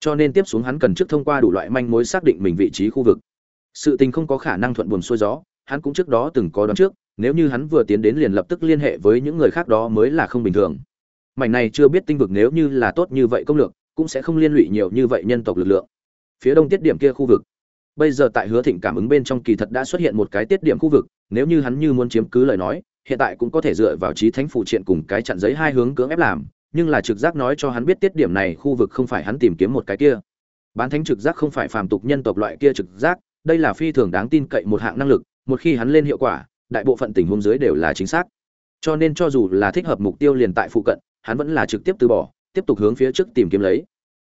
cho nên tiếp xuống hắn cần trước thông qua đủ loại manh mối xác định mình vị trí khu vực. Sự tình không có khả năng thuận buồm xuôi gió, hắn cũng trước đó từng có đoán trước, nếu như hắn vừa tiến đến liền lập tức liên hệ với những người khác đó mới là không bình thường. Mảnh này chưa biết tinh vực nếu như là tốt như vậy công lược, cũng sẽ không liên lụy nhiều như vậy nhân tộc lực lượng. Phía đông tiết điểm kia khu vực. Bây giờ tại hứa thịnh cảm ứng bên trong kỳ thật đã xuất hiện một cái tiết điểm khu vực, nếu như hắn như muốn chiếm cứ lời nói, hiện tại cũng có thể dựa vào trí thánh phụ triện cùng cái chặn giấy hai hướng cưỡng ép làm nhưng là trực giác nói cho hắn biết tiết điểm này khu vực không phải hắn tìm kiếm một cái kia. Bán thánh trực giác không phải phàm tục nhân tộc loại kia trực giác, đây là phi thường đáng tin cậy một hạng năng lực, một khi hắn lên hiệu quả, đại bộ phận tình huống dưới đều là chính xác. Cho nên cho dù là thích hợp mục tiêu liền tại phụ cận, hắn vẫn là trực tiếp từ bỏ, tiếp tục hướng phía trước tìm kiếm lấy.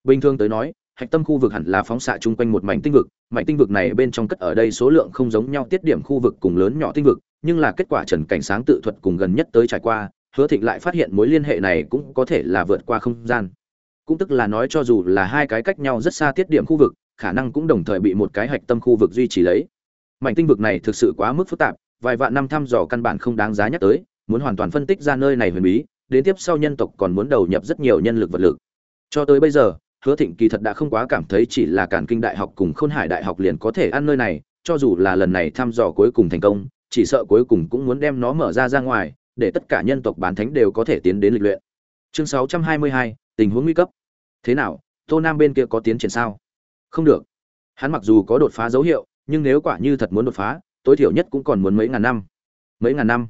Bình thường tới nói, hạch tâm khu vực hẳn là phóng xạ chung quanh một mảnh tinh vực, mảnh tinh vực này bên trong cất ở đây số lượng không giống nhau tiết điểm khu vực cùng lớn nhỏ tinh vực, nhưng là kết quả trần cảnh sáng tự thuật cùng gần nhất tới trải qua hứa thịnh lại phát hiện mối liên hệ này cũng có thể là vượt qua không gian. Cũng tức là nói cho dù là hai cái cách nhau rất xa tiết điểm khu vực, khả năng cũng đồng thời bị một cái hạch tâm khu vực duy trì lấy. Mảnh tinh vực này thực sự quá mức phức tạp, vài vạn năm thăm dò căn bản không đáng giá nhắc tới, muốn hoàn toàn phân tích ra nơi này huyền bí, đến tiếp sau nhân tộc còn muốn đầu nhập rất nhiều nhân lực vật lực. Cho tới bây giờ, hứa thịnh kỳ thật đã không quá cảm thấy chỉ là cản kinh đại học cùng khôn hải đại học liền có thể ăn nơi này, cho dù là lần này thăm dò cuối cùng thành công, chỉ sợ cuối cùng cũng muốn đem nó mở ra ra ngoài để tất cả nhân tộc bán thánh đều có thể tiến đến lịch luyện. Chương 622, tình huống nguy cấp. Thế nào tô nam bên kia có tiến triển sao? Không được. Hắn mặc dù có đột phá dấu hiệu nhưng nếu quả như thật muốn đột phá tối thiểu nhất cũng còn muốn mấy ngàn năm. Mấy ngàn năm?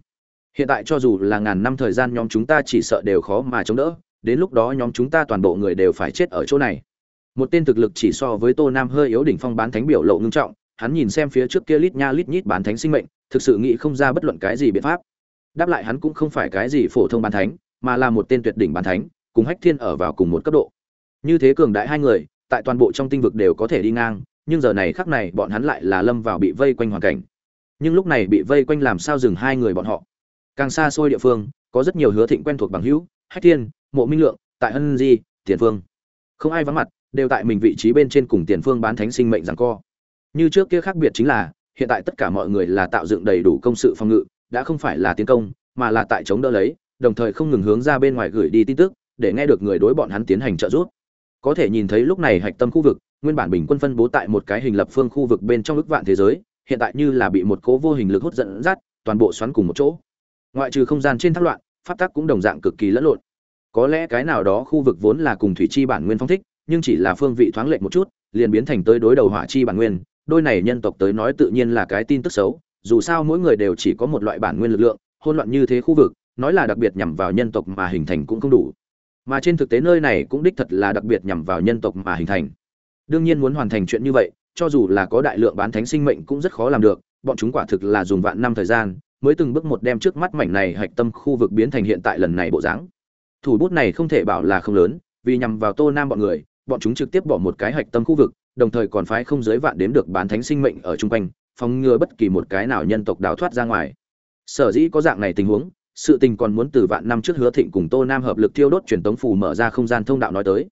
Hiện tại cho dù là ngàn năm thời gian nhóm chúng ta chỉ sợ đều khó mà chống đỡ đến lúc đó nhóm chúng ta toàn bộ người đều phải chết ở chỗ này. Một tên thực lực chỉ so với tô nam hơi yếu đỉnh phong bán thánh biểu lộ ngưng trọng hắn nhìn xem phía trước kia lít nha lít nhít bán thánh sinh mệnh thực sự nghĩ không ra bất luận cái gì biện pháp đáp lại hắn cũng không phải cái gì phổ thông bán thánh, mà là một tên tuyệt đỉnh bán thánh, cùng hách thiên ở vào cùng một cấp độ. Như thế cường đại hai người, tại toàn bộ trong tinh vực đều có thể đi ngang, nhưng giờ này khắc này bọn hắn lại là lâm vào bị vây quanh hoàn cảnh. Nhưng lúc này bị vây quanh làm sao dừng hai người bọn họ? Càng xa xôi địa phương, có rất nhiều hứa thịnh quen thuộc bằng hữu, hách thiên, mộ minh lượng, tại hân di, tiền phương. Không ai vắng mặt, đều tại mình vị trí bên trên cùng tiền phương bán thánh sinh mệnh rằng co. Như trước kia khác biệt chính là, hiện tại tất cả mọi người là tạo dựng đầy đủ công sự phòng ngự đã không phải là tiến công, mà là tại chống đỡ lấy, đồng thời không ngừng hướng ra bên ngoài gửi đi tin tức, để nghe được người đối bọn hắn tiến hành trợ giúp. Có thể nhìn thấy lúc này hạch tâm khu vực, nguyên bản bình quân phân bố tại một cái hình lập phương khu vực bên trong ước vạn thế giới, hiện tại như là bị một cố vô hình lực hút dẫn dắt, toàn bộ xoắn cùng một chỗ. Ngoại trừ không gian trên thác loạn, pháp tắc cũng đồng dạng cực kỳ lẫn lộn. Có lẽ cái nào đó khu vực vốn là cùng thủy chi bản nguyên phong thích, nhưng chỉ là phương vị thoáng lệch một chút, liền biến thành tới đối đầu hỏa chi bản nguyên, đôi này nhân tộc tới nói tự nhiên là cái tin tức xấu dù sao mỗi người đều chỉ có một loại bản nguyên lực lượng, hỗn loạn như thế khu vực, nói là đặc biệt nhằm vào nhân tộc mà hình thành cũng không đủ. Mà trên thực tế nơi này cũng đích thật là đặc biệt nhằm vào nhân tộc mà hình thành. Đương nhiên muốn hoàn thành chuyện như vậy, cho dù là có đại lượng bán thánh sinh mệnh cũng rất khó làm được, bọn chúng quả thực là dùng vạn năm thời gian, mới từng bước một đem trước mắt mảnh này hạch tâm khu vực biến thành hiện tại lần này bộ dáng. Thủ bút này không thể bảo là không lớn, vì nhằm vào tô nam bọn người, bọn chúng trực tiếp bỏ một cái hạch tâm khu vực, đồng thời còn phái không giới vạn đếm được bán thánh sinh mệnh ở chung quanh phòng ngừa bất kỳ một cái nào nhân tộc đào thoát ra ngoài. Sở dĩ có dạng này tình huống, sự tình còn muốn từ vạn năm trước hứa thịnh cùng tô nam hợp lực tiêu đốt truyền tống phù mở ra không gian thông đạo nói tới.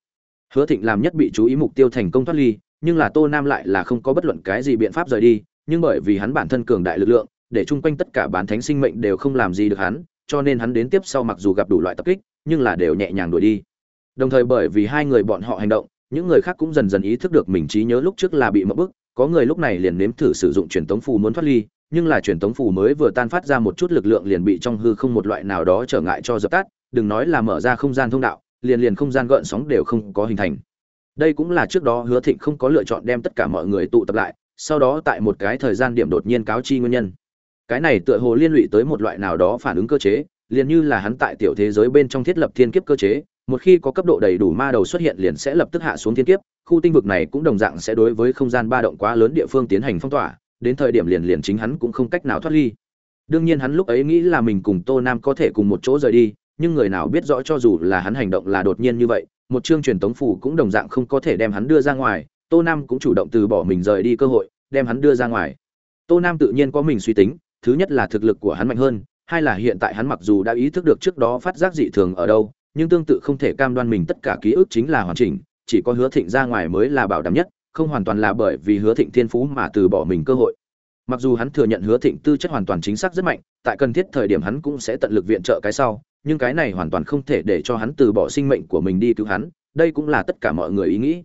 Hứa thịnh làm nhất bị chú ý mục tiêu thành công thoát ly, nhưng là tô nam lại là không có bất luận cái gì biện pháp rời đi, nhưng bởi vì hắn bản thân cường đại lực lượng, để chung quanh tất cả bán thánh sinh mệnh đều không làm gì được hắn, cho nên hắn đến tiếp sau mặc dù gặp đủ loại tập kích, nhưng là đều nhẹ nhàng đuổi đi. Đồng thời bởi vì hai người bọn họ hành động, những người khác cũng dần dần ý thức được mình trí nhớ lúc trước là bị mất bức có người lúc này liền nếm thử sử dụng truyền tống phù muốn thoát ly, nhưng là truyền tống phù mới vừa tan phát ra một chút lực lượng liền bị trong hư không một loại nào đó trở ngại cho dập tắt, đừng nói là mở ra không gian thông đạo, liền liền không gian gợn sóng đều không có hình thành. Đây cũng là trước đó hứa thịnh không có lựa chọn đem tất cả mọi người tụ tập lại, sau đó tại một cái thời gian điểm đột nhiên cáo chi nguyên nhân. Cái này tựa hồ liên lụy tới một loại nào đó phản ứng cơ chế, liền như là hắn tại tiểu thế giới bên trong thiết lập thiên kiếp cơ chế một khi có cấp độ đầy đủ ma đầu xuất hiện liền sẽ lập tức hạ xuống thiên kiếp, khu tinh vực này cũng đồng dạng sẽ đối với không gian ba động quá lớn địa phương tiến hành phong tỏa, đến thời điểm liền liền chính hắn cũng không cách nào thoát ly. Đương nhiên hắn lúc ấy nghĩ là mình cùng tô nam có thể cùng một chỗ rời đi, nhưng người nào biết rõ cho dù là hắn hành động là đột nhiên như vậy, một chương truyền tống phủ cũng đồng dạng không có thể đem hắn đưa ra ngoài, tô nam cũng chủ động từ bỏ mình rời đi cơ hội, đem hắn đưa ra ngoài. Tô nam tự nhiên có mình suy tính, thứ nhất là thực lực của hắn mạnh hơn, hai là hiện tại hắn mặc dù đã ý thức được trước đó phát giác dị thường ở đâu nhưng tương tự không thể cam đoan mình tất cả ký ức chính là hoàn chỉnh, chỉ có hứa thịnh ra ngoài mới là bảo đảm nhất, không hoàn toàn là bởi vì hứa thịnh thiên phú mà từ bỏ mình cơ hội. Mặc dù hắn thừa nhận hứa thịnh tư chất hoàn toàn chính xác rất mạnh, tại cần thiết thời điểm hắn cũng sẽ tận lực viện trợ cái sau, nhưng cái này hoàn toàn không thể để cho hắn từ bỏ sinh mệnh của mình đi cứu hắn, đây cũng là tất cả mọi người ý nghĩ.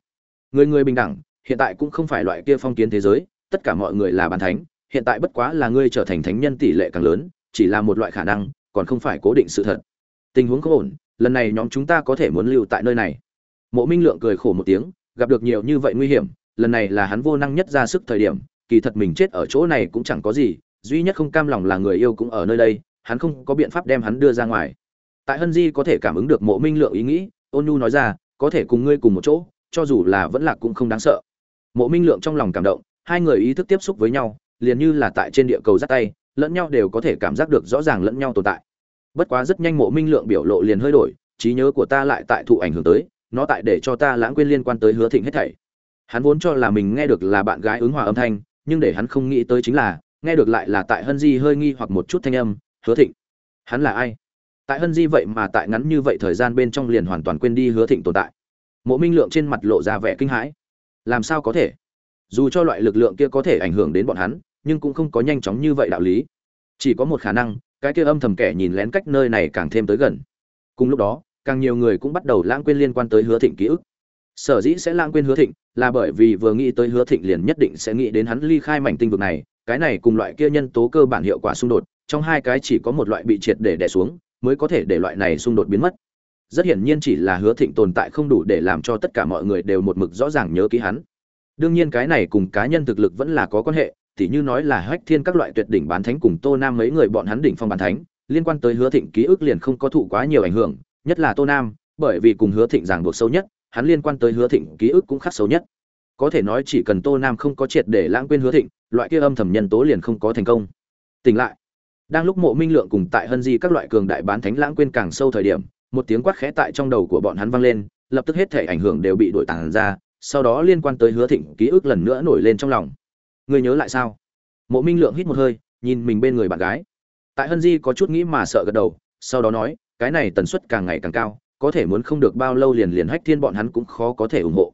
Người người bình đẳng, hiện tại cũng không phải loại kia phong kiến thế giới, tất cả mọi người là bàn thánh, hiện tại bất quá là ngươi trở thành thánh nhân tỷ lệ càng lớn, chỉ là một loại khả năng, còn không phải cố định sự thật. Tình huống không ổn lần này nhóm chúng ta có thể muốn lưu tại nơi này. Mộ minh lượng cười khổ một tiếng, gặp được nhiều như vậy nguy hiểm, lần này là hắn vô năng nhất ra sức thời điểm, kỳ thật mình chết ở chỗ này cũng chẳng có gì, duy nhất không cam lòng là người yêu cũng ở nơi đây, hắn không có biện pháp đem hắn đưa ra ngoài. Tại hân di có thể cảm ứng được mộ minh lượng ý nghĩ, ôn nhu nói ra, có thể cùng ngươi cùng một chỗ, cho dù là vẫn lạc cũng không đáng sợ. Mộ minh lượng trong lòng cảm động, hai người ý thức tiếp xúc với nhau, liền như là tại trên địa cầu dắt tay, lẫn nhau đều có thể cảm giác được rõ ràng lẫn nhau tồn tại bất quá rất nhanh mộ minh lượng biểu lộ liền hơi đổi, trí nhớ của ta lại tại thụ ảnh hưởng tới, nó tại để cho ta lãng quên liên quan tới hứa thịnh hết thảy. Hắn vốn cho là mình nghe được là bạn gái ứng hòa âm thanh, nhưng để hắn không nghĩ tới chính là, nghe được lại là tại hân di hơi nghi hoặc một chút thanh âm, hứa thịnh, hắn là ai? Tại hân di vậy mà tại ngắn như vậy thời gian bên trong liền hoàn toàn quên đi hứa thịnh tồn tại. Mộ minh lượng trên mặt lộ ra vẻ kinh hãi. Làm sao có thể? Dù cho loại lực lượng kia có thể ảnh hưởng đến bọn hắn, nhưng cũng không có nhanh chóng như vậy đạo lý. Chỉ có một khả năng cái kia âm thầm kẻ nhìn lén cách nơi này càng thêm tới gần. Cùng lúc đó, càng nhiều người cũng bắt đầu lãng quên liên quan tới hứa thịnh ký ức. Sở dĩ sẽ lãng quên hứa thịnh là bởi vì vừa nghĩ tới hứa thịnh liền nhất định sẽ nghĩ đến hắn ly khai mảnh tinh vực này, cái này cùng loại kia nhân tố cơ bản hiệu quả xung đột, trong hai cái chỉ có một loại bị triệt để đè xuống, mới có thể để loại này xung đột biến mất. Rất hiển nhiên chỉ là hứa thịnh tồn tại không đủ để làm cho tất cả mọi người đều một mực rõ ràng nhớ ký hắn. Đương nhiên cái này cùng cá nhân thực lực vẫn là có quan hệ tỉ như nói là hách thiên các loại tuyệt đỉnh bán thánh cùng tô nam mấy người bọn hắn đỉnh phong bán thánh, liên quan tới hứa thịnh ký ức liền không có thụ quá nhiều ảnh hưởng, nhất là tô nam, bởi vì cùng hứa thịnh ràng buộc sâu nhất, hắn liên quan tới hứa thịnh ký ức cũng khắc sâu nhất. Có thể nói chỉ cần tô nam không có triệt để lãng quên hứa thịnh, loại kia âm thầm nhân tố liền không có thành công. Tỉnh lại. Đang lúc mộ minh lượng cùng tại hân di các loại cường đại bán thánh lãng quên càng sâu thời điểm, một tiếng quát khẽ tại trong đầu của bọn hắn vang lên, lập tức hết thể ảnh hưởng đều bị đổi tàn ra, sau đó liên quan tới hứa thịnh ký ức lần nữa nổi lên trong lòng ngươi nhớ lại sao? Mộ minh lượng hít một hơi, nhìn mình bên người bạn gái. Tại hân di có chút nghĩ mà sợ gật đầu, sau đó nói, cái này tần suất càng ngày càng cao, có thể muốn không được bao lâu liền liền hách thiên bọn hắn cũng khó có thể ủng hộ.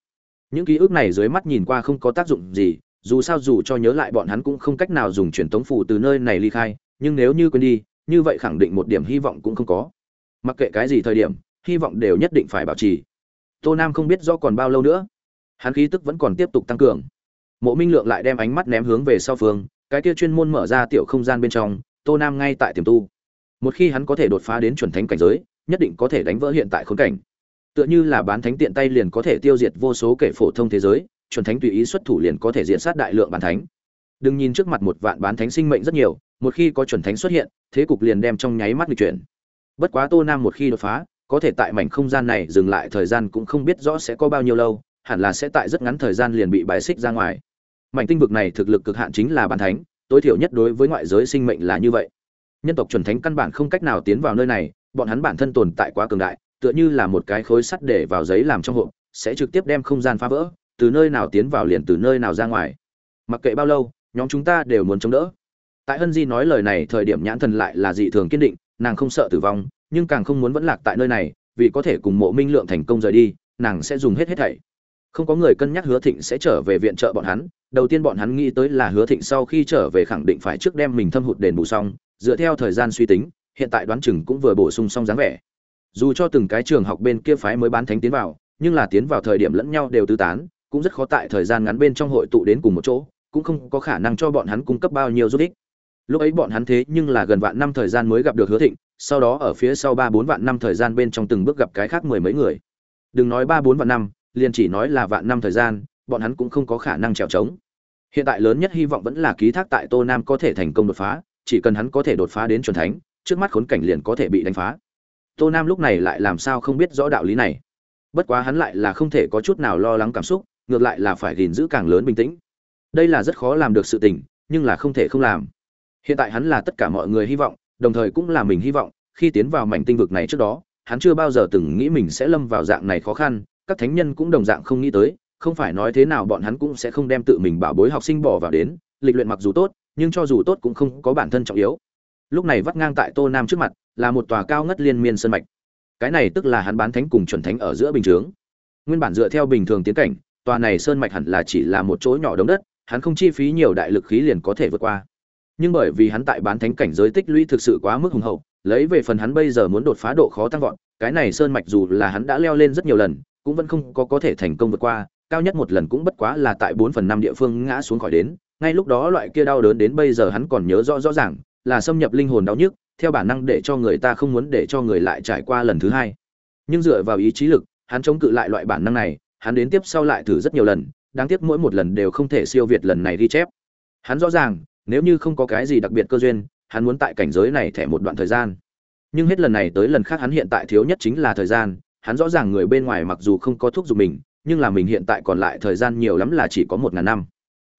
Những ký ức này dưới mắt nhìn qua không có tác dụng gì, dù sao dù cho nhớ lại bọn hắn cũng không cách nào dùng truyền tống phù từ nơi này ly khai, nhưng nếu như quên đi, như vậy khẳng định một điểm hy vọng cũng không có. Mặc kệ cái gì thời điểm, hy vọng đều nhất định phải bảo trì. Tô nam không biết do còn bao lâu nữa, hắn khí tức vẫn còn tiếp tục tăng cường mộ minh lượng lại đem ánh mắt ném hướng về sau phương, cái kia chuyên môn mở ra tiểu không gian bên trong, tô nam ngay tại tiềm tu. Một khi hắn có thể đột phá đến chuẩn thánh cảnh giới, nhất định có thể đánh vỡ hiện tại khốn cảnh. Tựa như là bán thánh tiện tay liền có thể tiêu diệt vô số kẻ phổ thông thế giới, chuẩn thánh tùy ý xuất thủ liền có thể diện sát đại lượng bán thánh. Đừng nhìn trước mặt một vạn bán thánh sinh mệnh rất nhiều, một khi có chuẩn thánh xuất hiện, thế cục liền đem trong nháy mắt lịch chuyển. Bất quá tô nam một khi đột phá, có thể tại mảnh không gian này dừng lại thời gian cũng không biết rõ sẽ có bao nhiêu lâu, hẳn là sẽ tại rất ngắn thời gian liền bị bài xích ra ngoài mảnh tinh vực này thực lực cực hạn chính là bản thánh, tối thiểu nhất đối với ngoại giới sinh mệnh là như vậy. Nhân tộc chuẩn thánh căn bản không cách nào tiến vào nơi này, bọn hắn bản thân tồn tại quá cường đại, tựa như là một cái khối sắt để vào giấy làm trong hộp, sẽ trực tiếp đem không gian phá vỡ, từ nơi nào tiến vào liền từ nơi nào ra ngoài. Mặc kệ bao lâu, nhóm chúng ta đều muốn chống đỡ. Tại hân di nói lời này thời điểm nhãn thần lại là dị thường kiên định, nàng không sợ tử vong, nhưng càng không muốn vẫn lạc tại nơi này, vì có thể cùng mộ minh lượng thành công rời đi, nàng sẽ dùng hết hết thảy không có người cân nhắc hứa thịnh sẽ trở về viện trợ bọn hắn. Đầu tiên bọn hắn nghĩ tới là hứa thịnh sau khi trở về khẳng định phải trước đem mình thâm hụt đền bù xong, dựa theo thời gian suy tính, hiện tại đoán chừng cũng vừa bổ sung xong dáng vẻ. Dù cho từng cái trường học bên kia phái mới bán thánh tiến vào, nhưng là tiến vào thời điểm lẫn nhau đều tứ tán, cũng rất khó tại thời gian ngắn bên trong hội tụ đến cùng một chỗ, cũng không có khả năng cho bọn hắn cung cấp bao nhiêu giúp ích. Lúc ấy bọn hắn thế nhưng là gần vạn năm thời gian mới gặp được hứa thịnh, sau đó ở phía sau ba bốn vạn năm thời gian bên trong từng bước gặp cái khác mười mấy người. Đừng nói ba bốn vạn năm liền chỉ nói là vạn năm thời gian, bọn hắn cũng không có khả năng trèo trống. Hiện tại lớn nhất hy vọng vẫn là ký thác tại tô nam có thể thành công đột phá, chỉ cần hắn có thể đột phá đến c thánh, trước mắt khốn cảnh liền có thể bị đánh phá. Tô nam lúc này lại làm sao không biết rõ đạo lý này. Bất quá hắn lại là không thể có chút nào lo lắng cảm xúc, ngược lại là phải gìn giữ càng lớn bình tĩnh. Đây là rất khó làm được sự tình, nhưng là không thể không làm. Hiện tại hắn là tất cả mọi người hy vọng, đồng thời cũng là mình hy vọng, khi tiến vào mảnh tinh vực này trước đó, hắn chưa bao giờ từng nghĩ mình sẽ lâm vào dạng này khó khăn các thánh nhân cũng đồng dạng không nghĩ tới, không phải nói thế nào bọn hắn cũng sẽ không đem tự mình bảo bối học sinh bỏ vào đến, lịch luyện mặc dù tốt, nhưng cho dù tốt cũng không có bản thân trọng yếu. Lúc này vắt ngang tại tô nam trước mặt, là một tòa cao ngất liên miên sơn mạch. Cái này tức là hắn bán thánh cùng chuẩn thánh ở giữa bình chướng. Nguyên bản dựa theo bình thường tiến cảnh, tòa này sơn mạch hẳn là chỉ là một chỗ nhỏ đống đất, hắn không chi phí nhiều đại lực khí liền có thể vượt qua. Nhưng bởi vì hắn tại bán thánh cảnh giới tích lũy thực sự quá mức hùng hậu, lấy về phần hắn bây giờ muốn đột phá độ khó tăng vọt, cái này sơn mạch dù là hắn đã leo lên rất nhiều lần cũng vẫn không có có thể thành công vượt qua, cao nhất một lần cũng bất quá là tại bốn phần năm địa phương ngã xuống khỏi đến, ngay lúc đó loại kia đau đớn đến bây giờ hắn còn nhớ rõ rõ ràng, là xâm nhập linh hồn đau nhức, theo bản năng để cho người ta không muốn để cho người lại trải qua lần thứ hai. Nhưng dựa vào ý chí lực, hắn chống cự lại loại bản năng này, hắn đến tiếp sau lại thử rất nhiều lần, đáng tiếc mỗi một lần đều không thể siêu việt lần này ghi chép. Hắn rõ ràng, nếu như không có cái gì đặc biệt cơ duyên, hắn muốn tại cảnh giới này thẻ một đoạn thời gian. Nhưng hết lần này tới lần khác hắn hiện tại thiếu nhất chính là thời gian hắn rõ ràng người bên ngoài mặc dù không có thuốc dùng mình, nhưng là mình hiện tại còn lại thời gian nhiều lắm là chỉ có một ngàn năm.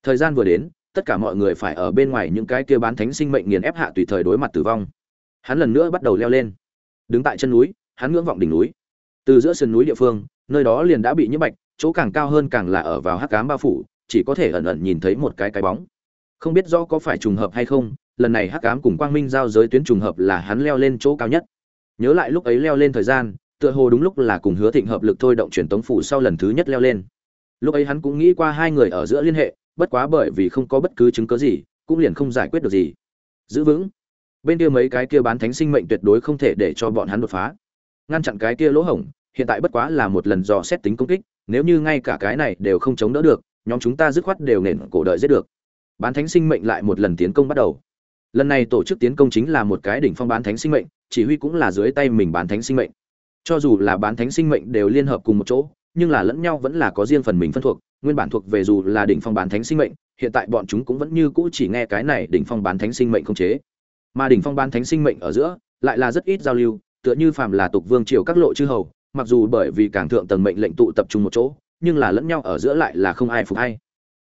Thời gian vừa đến, tất cả mọi người phải ở bên ngoài những cái kia bán thánh sinh mệnh nghiền ép hạ tùy thời đối mặt tử vong. Hắn lần nữa bắt đầu leo lên. Đứng tại chân núi, hắn ngưỡng vọng đỉnh núi. Từ giữa sườn núi địa phương, nơi đó liền đã bị nhiễm bạch, chỗ càng cao hơn càng là ở vào hắc cám bao phủ, chỉ có thể ẩn ẩn nhìn thấy một cái cái bóng. Không biết do có phải trùng hợp hay không, lần này hắc cám cùng quang minh giao giới tuyến trùng hợp là hắn leo lên chỗ cao nhất. Nhớ lại lúc ấy leo lên thời gian tựa hồ đúng lúc là cùng hứa thịnh hợp lực thôi động truyền tống phủ sau lần thứ nhất leo lên. Lúc ấy hắn cũng nghĩ qua hai người ở giữa liên hệ, bất quá bởi vì không có bất cứ chứng cớ gì, cũng liền không giải quyết được gì. Giữ vững. Bên kia mấy cái kia bán thánh sinh mệnh tuyệt đối không thể để cho bọn hắn đột phá. Ngăn chặn cái kia lỗ hổng, hiện tại bất quá là một lần dò xét tính công kích, nếu như ngay cả cái này đều không chống đỡ được, nhóm chúng ta dứt khoát đều nền cổ đợi giết được. Bán thánh sinh mệnh lại một lần tiến công bắt đầu. Lần này tổ chức tiến công chính là một cái đỉnh phong bán thánh sinh mệnh, chỉ huy cũng là dưới tay mình bán thánh sinh mệnh cho dù là bán thánh sinh mệnh đều liên hợp cùng một chỗ, nhưng là lẫn nhau vẫn là có riêng phần mình phân thuộc, nguyên bản thuộc về dù là đỉnh phong bán thánh sinh mệnh, hiện tại bọn chúng cũng vẫn như cũ chỉ nghe cái này đỉnh phong bán thánh sinh mệnh không chế. Mà đỉnh phong bán thánh sinh mệnh ở giữa, lại là rất ít giao lưu, tựa như phàm là tục vương triều các lộ chư hầu, mặc dù bởi vì cảng thượng tầng mệnh lệnh tụ tập trung một chỗ, nhưng là lẫn nhau ở giữa lại là không ai phục hay.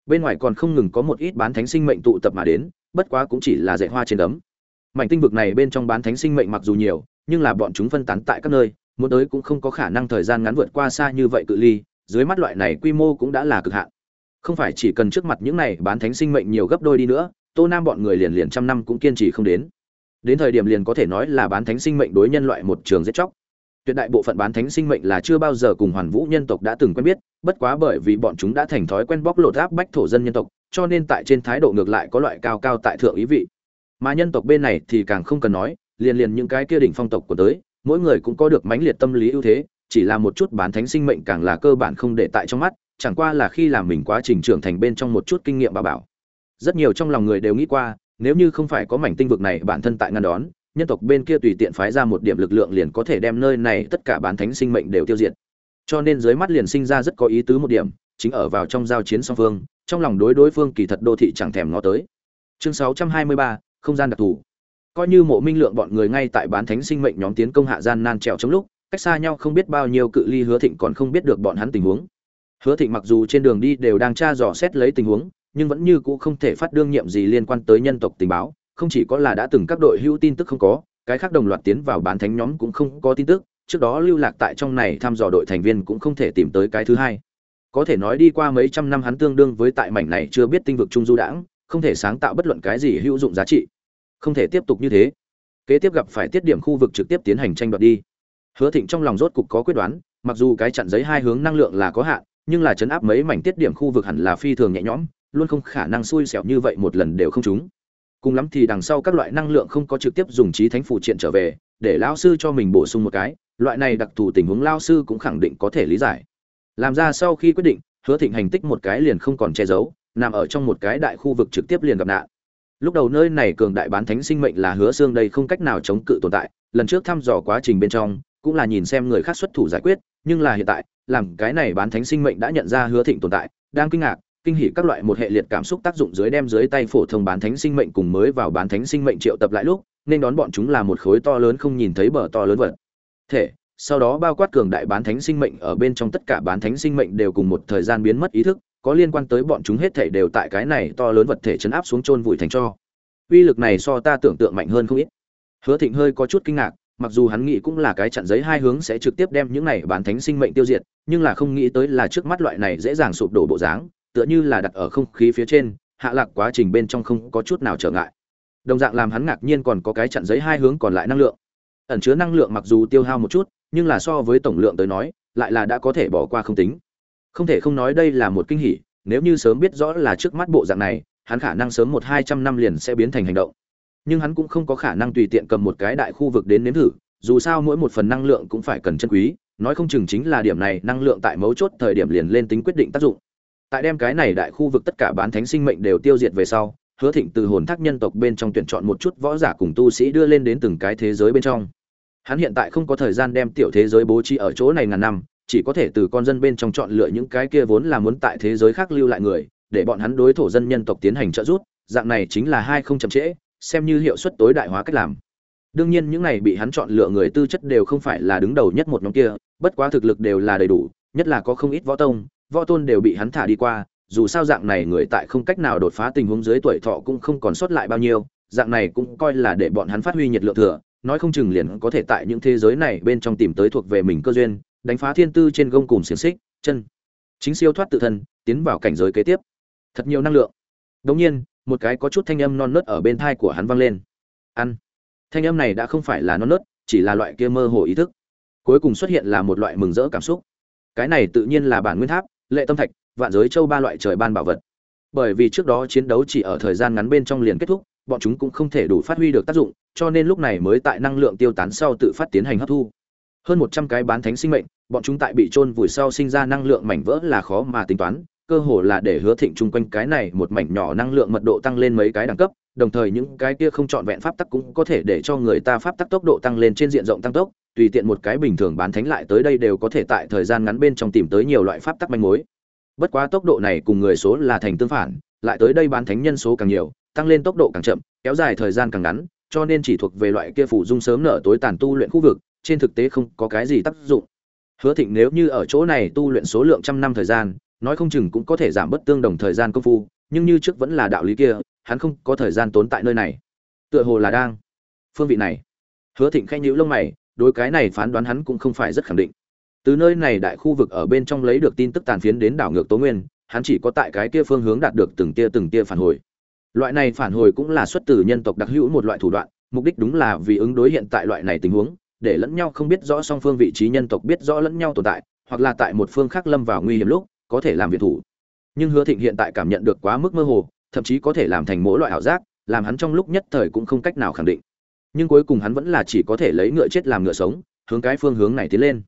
Bên ngoài còn không ngừng có một ít bán thánh sinh mệnh tụ tập mà đến, bất quá cũng chỉ là dạy hoa trên đấm. Mảnh tinh vực này bên trong bán thánh sinh mệnh mặc dù nhiều, nhưng là bọn chúng phân tán tại các nơi muốn tới cũng không có khả năng thời gian ngắn vượt qua xa như vậy cự ly, dưới mắt loại này quy mô cũng đã là cực hạn. Không phải chỉ cần trước mặt những này bán thánh sinh mệnh nhiều gấp đôi đi nữa, tô nam bọn người liền liền trăm năm cũng kiên trì không đến. Đến thời điểm liền có thể nói là bán thánh sinh mệnh đối nhân loại một trường giết chóc. Tuyệt đại bộ phận bán thánh sinh mệnh là chưa bao giờ cùng hoàn vũ nhân tộc đã từng quen biết, bất quá bởi vì bọn chúng đã thành thói quen bóc lột áp bách thổ dân nhân tộc, cho nên tại trên thái độ ngược lại có loại cao cao tại thượng ý vị. Mà nhân tộc bên này thì càng không cần nói, liền liền những cái kia đỉnh phong tộc của tới mỗi người cũng có được mãnh liệt tâm lý ưu thế chỉ là một chút bán thánh sinh mệnh càng là cơ bản không để tại trong mắt chẳng qua là khi làm mình quá trình trưởng thành bên trong một chút kinh nghiệm bà bảo. Rất nhiều trong lòng người đều nghĩ qua nếu như không phải có mảnh tinh vực này bản thân tại ngăn đón nhân tộc bên kia tùy tiện phái ra một điểm lực lượng liền có thể đem nơi này tất cả bán thánh sinh mệnh đều tiêu diệt. Cho nên dưới mắt liền sinh ra rất có ý tứ một điểm chính ở vào trong giao chiến song phương trong lòng đối đối phương kỳ thật đô thị chẳng thèm ngó tới. Chương 623, không gian đặc thù coi như mộ minh lượng bọn người ngay tại bán thánh sinh mệnh nhóm tiến công hạ gian nan trèo trong lúc, cách xa nhau không biết bao nhiêu cự ly hứa thịnh còn không biết được bọn hắn tình huống. Hứa thịnh mặc dù trên đường đi đều đang tra dò xét lấy tình huống, nhưng vẫn như cũ không thể phát đương nhiệm gì liên quan tới nhân tộc tình báo, không chỉ có là đã từng các đội hữu tin tức không có, cái khác đồng loạt tiến vào bán thánh nhóm cũng không có tin tức, trước đó lưu lạc tại trong này thăm dò đội thành viên cũng không thể tìm tới cái thứ hai. Có thể nói đi qua mấy trăm năm hắn tương đương với tại mảnh này chưa biết tinh vực trung du đãng không thể sáng tạo bất luận cái gì hữu dụng giá trị không thể tiếp tục như thế. Kế tiếp gặp phải tiết điểm khu vực trực tiếp tiến hành tranh đoạt đi. Hứa thịnh trong lòng rốt cục có quyết đoán, mặc dù cái chặn giấy hai hướng năng lượng là có hạn, nhưng là chấn áp mấy mảnh tiết điểm khu vực hẳn là phi thường nhẹ nhõm, luôn không khả năng xui xẻo như vậy một lần đều không trúng. Cùng lắm thì đằng sau các loại năng lượng không có trực tiếp dùng trí thánh phụ triện trở về, để lão sư cho mình bổ sung một cái, loại này đặc thù tình huống lao sư cũng khẳng định có thể lý giải. Làm ra sau khi quyết định, hứa thịnh hành tích một cái liền không còn che giấu, nằm ở trong một cái đại khu vực trực tiếp liền gặp nạn lúc đầu nơi này cường đại bán thánh sinh mệnh là hứa xương đây không cách nào chống cự tồn tại, lần trước thăm dò quá trình bên trong, cũng là nhìn xem người khác xuất thủ giải quyết, nhưng là hiện tại, làm cái này bán thánh sinh mệnh đã nhận ra hứa thịnh tồn tại, đang kinh ngạc, kinh hỉ các loại một hệ liệt cảm xúc tác dụng dưới đem dưới tay phổ thông bán thánh sinh mệnh cùng mới vào bán thánh sinh mệnh triệu tập lại lúc, nên đón bọn chúng là một khối to lớn không nhìn thấy bờ to lớn vật. Thể, sau đó bao quát cường đại bán thánh sinh mệnh ở bên trong tất cả bán thánh sinh mệnh đều cùng một thời gian biến mất ý thức có liên quan tới bọn chúng hết thể đều tại cái này to lớn vật thể chấn áp xuống chôn vùi thành cho. Uy lực này so ta tưởng tượng mạnh hơn không ít. Hứa thịnh hơi có chút kinh ngạc, mặc dù hắn nghĩ cũng là cái chặn giấy hai hướng sẽ trực tiếp đem những này bán thánh sinh mệnh tiêu diệt, nhưng là không nghĩ tới là trước mắt loại này dễ dàng sụp đổ bộ dáng, tựa như là đặt ở không khí phía trên, hạ lạc quá trình bên trong không có chút nào trở ngại. Đồng dạng làm hắn ngạc nhiên còn có cái chặn giấy hai hướng còn lại năng lượng. Ẩn chứa năng lượng mặc dù tiêu hao một chút, nhưng là so với tổng lượng tới nói, lại là đã có thể bỏ qua không tính không thể không nói đây là một kinh hỉ, nếu như sớm biết rõ là trước mắt bộ dạng này, hắn khả năng sớm một hai trăm năm liền sẽ biến thành hành động. Nhưng hắn cũng không có khả năng tùy tiện cầm một cái đại khu vực đến nếm thử, dù sao mỗi một phần năng lượng cũng phải cần chân quý, nói không chừng chính là điểm này năng lượng tại mấu chốt thời điểm liền lên tính quyết định tác dụng. Tại đem cái này đại khu vực tất cả bán thánh sinh mệnh đều tiêu diệt về sau, hứa thịnh từ hồn thác nhân tộc bên trong tuyển chọn một chút võ giả cùng tu sĩ đưa lên đến từng cái thế giới bên trong. Hắn hiện tại không có thời gian đem tiểu thế giới bố trí ở chỗ này ngàn năm chỉ có thể từ con dân bên trong chọn lựa những cái kia vốn là muốn tại thế giới khác lưu lại người, để bọn hắn đối thổ dân nhân tộc tiến hành trợ giúp, dạng này chính là hai không chậm trễ, xem như hiệu suất tối đại hóa cách làm. Đương nhiên những này bị hắn chọn lựa người tư chất đều không phải là đứng đầu nhất một nhóm kia, bất quá thực lực đều là đầy đủ, nhất là có không ít võ tông, võ tôn đều bị hắn thả đi qua, dù sao dạng này người tại không cách nào đột phá tình huống dưới tuổi thọ cũng không còn sót lại bao nhiêu, dạng này cũng coi là để bọn hắn phát huy nhiệt lượng thừa, nói không chừng liền có thể tại những thế giới này bên trong tìm tới thuộc về mình cơ duyên đánh phá thiên tư trên gông cùng xiềng xích, chân. Chính siêu thoát tự thân, tiến vào cảnh giới kế tiếp. Thật nhiều năng lượng. Đống nhiên, một cái có chút thanh âm non nớt ở bên thai của hắn vang lên. Ăn. Thanh âm này đã không phải là non nớt, chỉ là loại kia mơ hồ ý thức. Cuối cùng xuất hiện là một loại mừng rỡ cảm xúc. Cái này tự nhiên là bản nguyên tháp, lệ tâm thạch, vạn giới châu ba loại trời ban bảo vật. Bởi vì trước đó chiến đấu chỉ ở thời gian ngắn bên trong liền kết thúc, bọn chúng cũng không thể đủ phát huy được tác dụng, cho nên lúc này mới tại năng lượng tiêu tán sau tự phát tiến hành hấp thu hơn một trăm cái bán thánh sinh mệnh, bọn chúng tại bị trôn vùi sau sinh ra năng lượng mảnh vỡ là khó mà tính toán, cơ hồ là để hứa thịnh chung quanh cái này một mảnh nhỏ năng lượng mật độ tăng lên mấy cái đẳng cấp, đồng thời những cái kia không chọn vẹn pháp tắc cũng có thể để cho người ta pháp tắc tốc độ tăng lên trên diện rộng tăng tốc, tùy tiện một cái bình thường bán thánh lại tới đây đều có thể tại thời gian ngắn bên trong tìm tới nhiều loại pháp tắc manh mối. Bất quá tốc độ này cùng người số là thành tương phản, lại tới đây bán thánh nhân số càng nhiều, tăng lên tốc độ càng chậm, kéo dài thời gian càng ngắn, cho nên chỉ thuộc về loại kia phủ dung sớm nở tối tàn tu luyện khu vực trên thực tế không có cái gì tác dụng. Hứa thịnh nếu như ở chỗ này tu luyện số lượng trăm năm thời gian, nói không chừng cũng có thể giảm bớt tương đồng thời gian công phu, nhưng như trước vẫn là đạo lý kia, hắn không có thời gian tốn tại nơi này. Tựa hồ là đang phương vị này. Hứa thịnh khẽ nhíu lông mày, đối cái này phán đoán hắn cũng không phải rất khẳng định. Từ nơi này đại khu vực ở bên trong lấy được tin tức tàn phiến đến đảo ngược tố nguyên, hắn chỉ có tại cái kia phương hướng đạt được từng tia từng tia phản hồi. Loại này phản hồi cũng là xuất từ nhân tộc đặc hữu một loại thủ đoạn, mục đích đúng là vì ứng đối hiện tại loại này tình huống để lẫn nhau không biết rõ song phương vị trí nhân tộc biết rõ lẫn nhau tồn tại, hoặc là tại một phương khác lâm vào nguy hiểm lúc, có thể làm việc thủ. Nhưng hứa thịnh hiện tại cảm nhận được quá mức mơ hồ, thậm chí có thể làm thành mỗi loại ảo giác, làm hắn trong lúc nhất thời cũng không cách nào khẳng định. Nhưng cuối cùng hắn vẫn là chỉ có thể lấy ngựa chết làm ngựa sống, hướng cái phương hướng này tiến lên.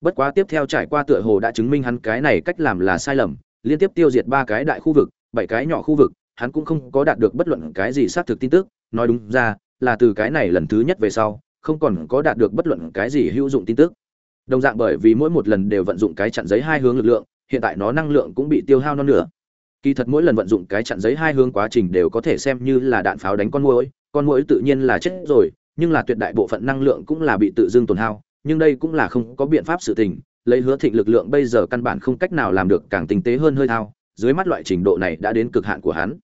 Bất quá tiếp theo trải qua tựa hồ đã chứng minh hắn cái này cách làm là sai lầm, liên tiếp tiêu diệt ba cái đại khu vực, bảy cái nhỏ khu vực, hắn cũng không có đạt được bất luận cái gì xác thực tin tức. Nói đúng ra, là từ cái này lần thứ nhất về sau không còn có đạt được bất luận cái gì hữu dụng tin tức. Đồng dạng bởi vì mỗi một lần đều vận dụng cái chặn giấy hai hướng lực lượng, hiện tại nó năng lượng cũng bị tiêu hao non nửa. Kỳ thật mỗi lần vận dụng cái chặn giấy hai hướng quá trình đều có thể xem như là đạn pháo đánh con muỗi con muỗi tự nhiên là chết rồi, nhưng là tuyệt đại bộ phận năng lượng cũng là bị tự dưng tổn hao, nhưng đây cũng là không có biện pháp sự tình, lấy hứa thịnh lực lượng bây giờ căn bản không cách nào làm được càng tinh tế hơn hơi thao, dưới mắt loại trình độ này đã đến cực hạn của hắn.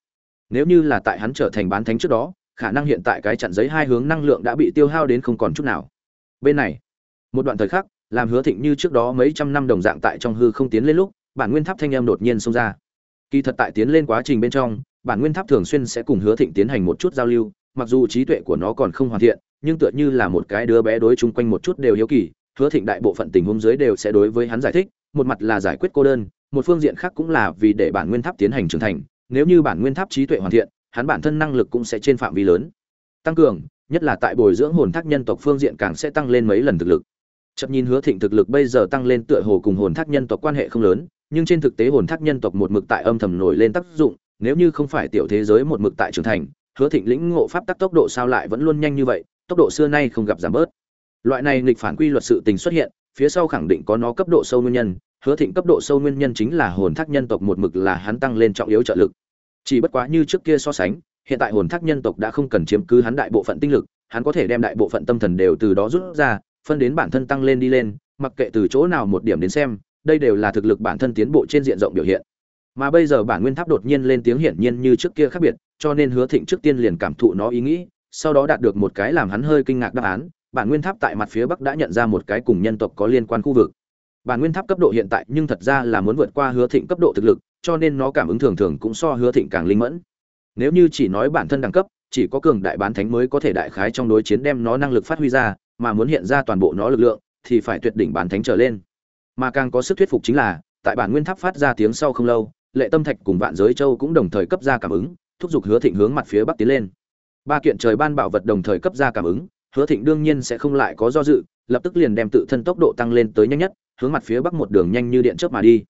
Nếu như là tại hắn trở thành bán thánh trước đó khả năng hiện tại cái chặn giấy hai hướng năng lượng đã bị tiêu hao đến không còn chút nào. Bên này, một đoạn thời khắc, làm hứa thịnh như trước đó mấy trăm năm đồng dạng tại trong hư không tiến lên lúc, bản nguyên tháp thanh em đột nhiên xông ra. Kỳ thật tại tiến lên quá trình bên trong, bản nguyên tháp thường xuyên sẽ cùng hứa thịnh tiến hành một chút giao lưu, mặc dù trí tuệ của nó còn không hoàn thiện, nhưng tựa như là một cái đứa bé đối chung quanh một chút đều hiếu kỳ, hứa thịnh đại bộ phận tình huống dưới đều sẽ đối với hắn giải thích, một mặt là giải quyết cô đơn, một phương diện khác cũng là vì để bản nguyên tháp tiến hành trưởng thành. Nếu như bản nguyên tháp trí tuệ hoàn thiện hắn bản thân năng lực cũng sẽ trên phạm vi lớn. Tăng cường, nhất là tại bồi dưỡng hồn thác nhân tộc phương diện càng sẽ tăng lên mấy lần thực lực. Chậm nhìn hứa thịnh thực lực bây giờ tăng lên tựa hồ cùng hồn thác nhân tộc quan hệ không lớn, nhưng trên thực tế hồn thác nhân tộc một mực tại âm thầm nổi lên tác dụng, nếu như không phải tiểu thế giới một mực tại trưởng thành, hứa thịnh lĩnh ngộ pháp tắc tốc độ sao lại vẫn luôn nhanh như vậy, tốc độ xưa nay không gặp giảm bớt. Loại này nghịch phản quy luật sự tình xuất hiện, phía sau khẳng định có nó cấp độ sâu nguyên nhân, hứa thịnh cấp độ sâu nguyên nhân chính là hồn thác nhân tộc một mực là hắn tăng lên trọng yếu trợ lực chỉ bất quá như trước kia so sánh, hiện tại hồn thác nhân tộc đã không cần chiếm cứ hắn đại bộ phận tinh lực, hắn có thể đem đại bộ phận tâm thần đều từ đó rút ra, phân đến bản thân tăng lên đi lên, mặc kệ từ chỗ nào một điểm đến xem, đây đều là thực lực bản thân tiến bộ trên diện rộng biểu hiện. Mà bây giờ bản nguyên tháp đột nhiên lên tiếng hiển nhiên như trước kia khác biệt, cho nên hứa thịnh trước tiên liền cảm thụ nó ý nghĩ, sau đó đạt được một cái làm hắn hơi kinh ngạc đáp án, bản nguyên tháp tại mặt phía bắc đã nhận ra một cái cùng nhân tộc có liên quan khu vực. Bản nguyên tháp cấp độ hiện tại nhưng thật ra là muốn vượt qua hứa thịnh cấp độ thực lực cho nên nó cảm ứng thường thường cũng so hứa thịnh càng linh mẫn. Nếu như chỉ nói bản thân đẳng cấp, chỉ có cường đại bán thánh mới có thể đại khái trong đối chiến đem nó năng lực phát huy ra, mà muốn hiện ra toàn bộ nó lực lượng, thì phải tuyệt đỉnh bán thánh trở lên. Mà càng có sức thuyết phục chính là, tại bản nguyên tháp phát ra tiếng sau không lâu, lệ tâm thạch cùng vạn giới châu cũng đồng thời cấp ra cảm ứng, thúc giục hứa thịnh hướng mặt phía bắc tiến lên. Ba kiện trời ban bảo vật đồng thời cấp ra cảm ứng, hứa thịnh đương nhiên sẽ không lại có do dự, lập tức liền đem tự thân tốc độ tăng lên tới nhanh nhất, hướng mặt phía bắc một đường nhanh như điện chớp mà đi.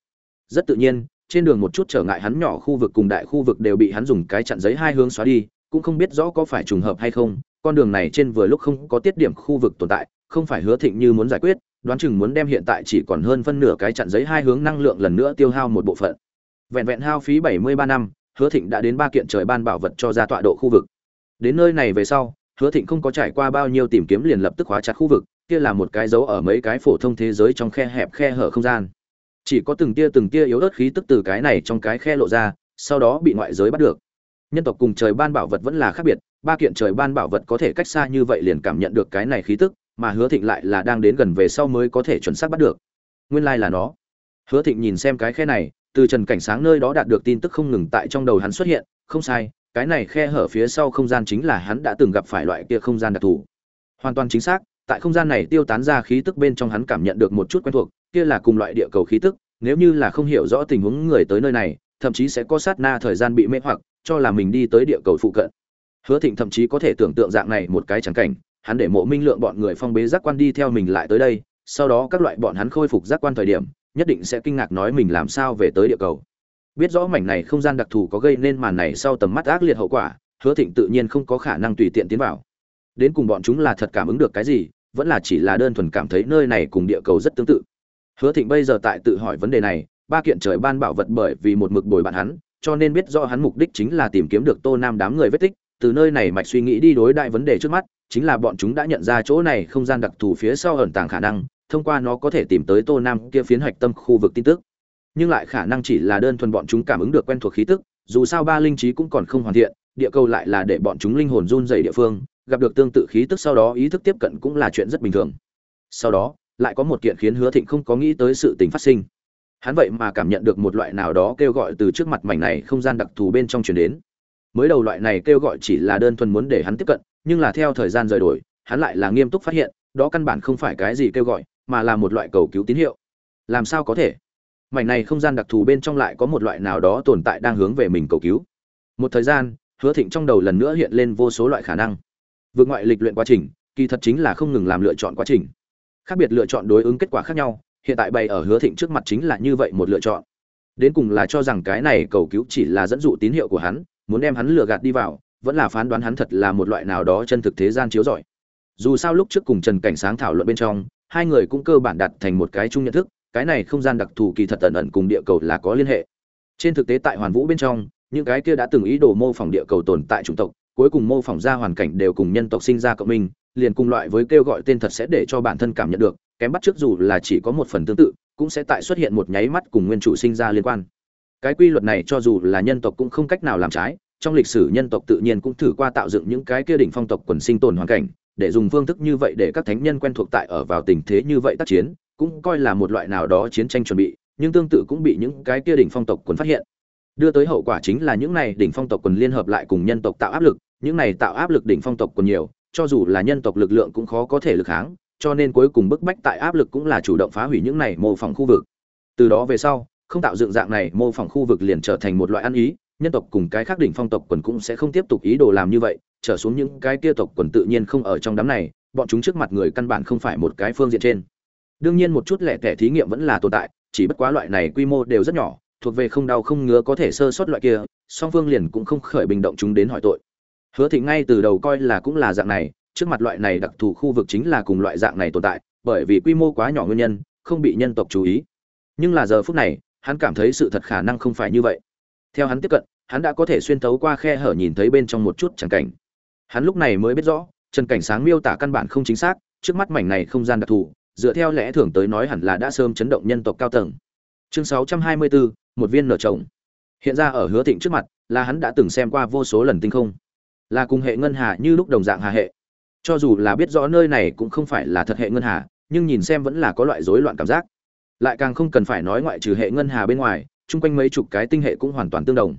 Rất tự nhiên trên đường một chút trở ngại hắn nhỏ khu vực cùng đại khu vực đều bị hắn dùng cái chặn giấy hai hướng xóa đi, cũng không biết rõ có phải trùng hợp hay không, con đường này trên vừa lúc không có tiết điểm khu vực tồn tại, không phải hứa thịnh như muốn giải quyết, đoán chừng muốn đem hiện tại chỉ còn hơn phân nửa cái chặn giấy hai hướng năng lượng lần nữa tiêu hao một bộ phận. Vẹn vẹn hao phí bảy mươi ba năm, hứa thịnh đã đến ba kiện trời ban bảo vật cho ra tọa độ khu vực. Đến nơi này về sau, hứa thịnh không có trải qua bao nhiêu tìm kiếm liền lập tức hóa chặt khu vực, kia là một cái dấu ở mấy cái phổ thông thế giới trong khe hẹp khe hở không gian chỉ có từng tia từng tia yếu ớt khí tức từ cái này trong cái khe lộ ra, sau đó bị ngoại giới bắt được. Nhân tộc cùng trời ban bảo vật vẫn là khác biệt, ba kiện trời ban bảo vật có thể cách xa như vậy liền cảm nhận được cái này khí tức, mà hứa thịnh lại là đang đến gần về sau mới có thể chuẩn xác bắt được. Nguyên lai là nó. Hứa thịnh nhìn xem cái khe này, từ trần cảnh sáng nơi đó đạt được tin tức không ngừng tại trong đầu hắn xuất hiện, không sai, cái này khe hở phía sau không gian chính là hắn đã từng gặp phải loại kia không gian đặc thù. Hoàn toàn chính xác, tại không gian này tiêu tán ra khí tức bên trong hắn cảm nhận được một chút quen thuộc kia là cùng loại địa cầu khí tức, nếu như là không hiểu rõ tình huống người tới nơi này, thậm chí sẽ có sát na thời gian bị mê hoặc, cho là mình đi tới địa cầu phụ cận. Hứa thịnh thậm chí có thể tưởng tượng dạng này một cái chẳng cảnh, hắn để mộ minh lượng bọn người phong bế giác quan đi theo mình lại tới đây, sau đó các loại bọn hắn khôi phục giác quan thời điểm, nhất định sẽ kinh ngạc nói mình làm sao về tới địa cầu. Biết rõ mảnh này không gian đặc thù có gây nên màn này sau tầm mắt ác liệt hậu quả, hứa thịnh tự nhiên không có khả năng tùy tiện tiến vào. Đến cùng bọn chúng là thật cảm ứng được cái gì, vẫn là chỉ là đơn thuần cảm thấy nơi này cùng địa cầu rất tương tự hứa thịnh bây giờ tại tự hỏi vấn đề này, ba kiện trời ban bảo vật bởi vì một mực bồi bạn hắn, cho nên biết rõ hắn mục đích chính là tìm kiếm được tô nam đám người vết tích, từ nơi này mạch suy nghĩ đi đối đại vấn đề trước mắt, chính là bọn chúng đã nhận ra chỗ này không gian đặc thù phía sau ẩn tàng khả năng, thông qua nó có thể tìm tới tô nam kia phiến hạch tâm khu vực tin tức. Nhưng lại khả năng chỉ là đơn thuần bọn chúng cảm ứng được quen thuộc khí tức, dù sao ba linh trí cũng còn không hoàn thiện, địa cầu lại là để bọn chúng linh hồn run rẩy địa phương, gặp được tương tự khí tức sau đó ý thức tiếp cận cũng là chuyện rất bình thường. Sau đó lại có một kiện khiến hứa thịnh không có nghĩ tới sự tình phát sinh. Hắn vậy mà cảm nhận được một loại nào đó kêu gọi từ trước mặt mảnh này không gian đặc thù bên trong chuyển đến. Mới đầu loại này kêu gọi chỉ là đơn thuần muốn để hắn tiếp cận, nhưng là theo thời gian rời đổi, hắn lại là nghiêm túc phát hiện, đó căn bản không phải cái gì kêu gọi, mà là một loại cầu cứu tín hiệu. Làm sao có thể? Mảnh này không gian đặc thù bên trong lại có một loại nào đó tồn tại đang hướng về mình cầu cứu. Một thời gian, hứa thịnh trong đầu lần nữa hiện lên vô số loại khả năng. Vượt ngoại lịch luyện quá trình, kỳ thật chính là không ngừng làm lựa chọn quá trình khác biệt lựa chọn đối ứng kết quả khác nhau, hiện tại bày ở hứa thịnh trước mặt chính là như vậy một lựa chọn. Đến cùng là cho rằng cái này cầu cứu chỉ là dẫn dụ tín hiệu của hắn, muốn đem hắn lừa gạt đi vào, vẫn là phán đoán hắn thật là một loại nào đó chân thực thế gian chiếu giỏi. Dù sao lúc trước cùng trần cảnh sáng thảo luận bên trong, hai người cũng cơ bản đặt thành một cái chung nhận thức, cái này không gian đặc thù kỳ thật ẩn ẩn cùng địa cầu là có liên hệ. Trên thực tế tại hoàn vũ bên trong, những cái kia đã từng ý đồ mô phỏng địa cầu tồn tại chủng tộc, cuối cùng mô phỏng ra hoàn cảnh đều cùng nhân tộc sinh ra cộng minh liền cùng loại với kêu gọi tên thật sẽ để cho bản thân cảm nhận được, kém bắt trước dù là chỉ có một phần tương tự, cũng sẽ tại xuất hiện một nháy mắt cùng nguyên chủ sinh ra liên quan. Cái quy luật này cho dù là nhân tộc cũng không cách nào làm trái, trong lịch sử nhân tộc tự nhiên cũng thử qua tạo dựng những cái kia đỉnh phong tộc quần sinh tồn hoàn cảnh, để dùng phương thức như vậy để các thánh nhân quen thuộc tại ở vào tình thế như vậy tác chiến, cũng coi là một loại nào đó chiến tranh chuẩn bị, nhưng tương tự cũng bị những cái kia đỉnh phong tộc quần phát hiện. Đưa tới hậu quả chính là những này đỉnh phong tộc quần liên hợp lại cùng nhân tộc tạo áp lực, những này tạo áp lực đỉnh phong tộc quần nhiều cho dù là nhân tộc lực lượng cũng khó có thể lực kháng, cho nên cuối cùng bức bách tại áp lực cũng là chủ động phá hủy những này mô phỏng khu vực. Từ đó về sau, không tạo dựng dạng này mô phỏng khu vực liền trở thành một loại ăn ý, nhân tộc cùng cái khác đỉnh phong tộc quần cũng sẽ không tiếp tục ý đồ làm như vậy, trở xuống những cái kia tộc quần tự nhiên không ở trong đám này, bọn chúng trước mặt người căn bản không phải một cái phương diện trên. Đương nhiên một chút lẻ tẻ thí nghiệm vẫn là tồn tại, chỉ bất quá loại này quy mô đều rất nhỏ, thuộc về không đau không ngứa có thể sơ sót loại kia, song phương liền cũng không khởi bình động chúng đến hỏi tội hứa Thịnh ngay từ đầu coi là cũng là dạng này trước mặt loại này đặc thù khu vực chính là cùng loại dạng này tồn tại bởi vì quy mô quá nhỏ nguyên nhân không bị nhân tộc chú ý. Nhưng là giờ phút này hắn cảm thấy sự thật khả năng không phải như vậy. Theo hắn tiếp cận hắn đã có thể xuyên thấu qua khe hở nhìn thấy bên trong một chút chẳng cảnh. Hắn lúc này mới biết rõ trần cảnh sáng miêu tả căn bản không chính xác trước mắt mảnh này không gian đặc thù dựa theo lẽ thường tới nói hẳn là đã sớm chấn động nhân tộc cao tầng. Chương 624, một viên nở trồng. Hiện ra ở hứa thịnh trước mặt là hắn đã từng xem qua vô số lần tinh không là cùng hệ ngân hà như lúc đồng dạng hà hệ. Cho dù là biết rõ nơi này cũng không phải là thật hệ ngân hà, nhưng nhìn xem vẫn là có loại rối loạn cảm giác. Lại càng không cần phải nói ngoại trừ hệ ngân hà bên ngoài, chung quanh mấy chục cái tinh hệ cũng hoàn toàn tương đồng.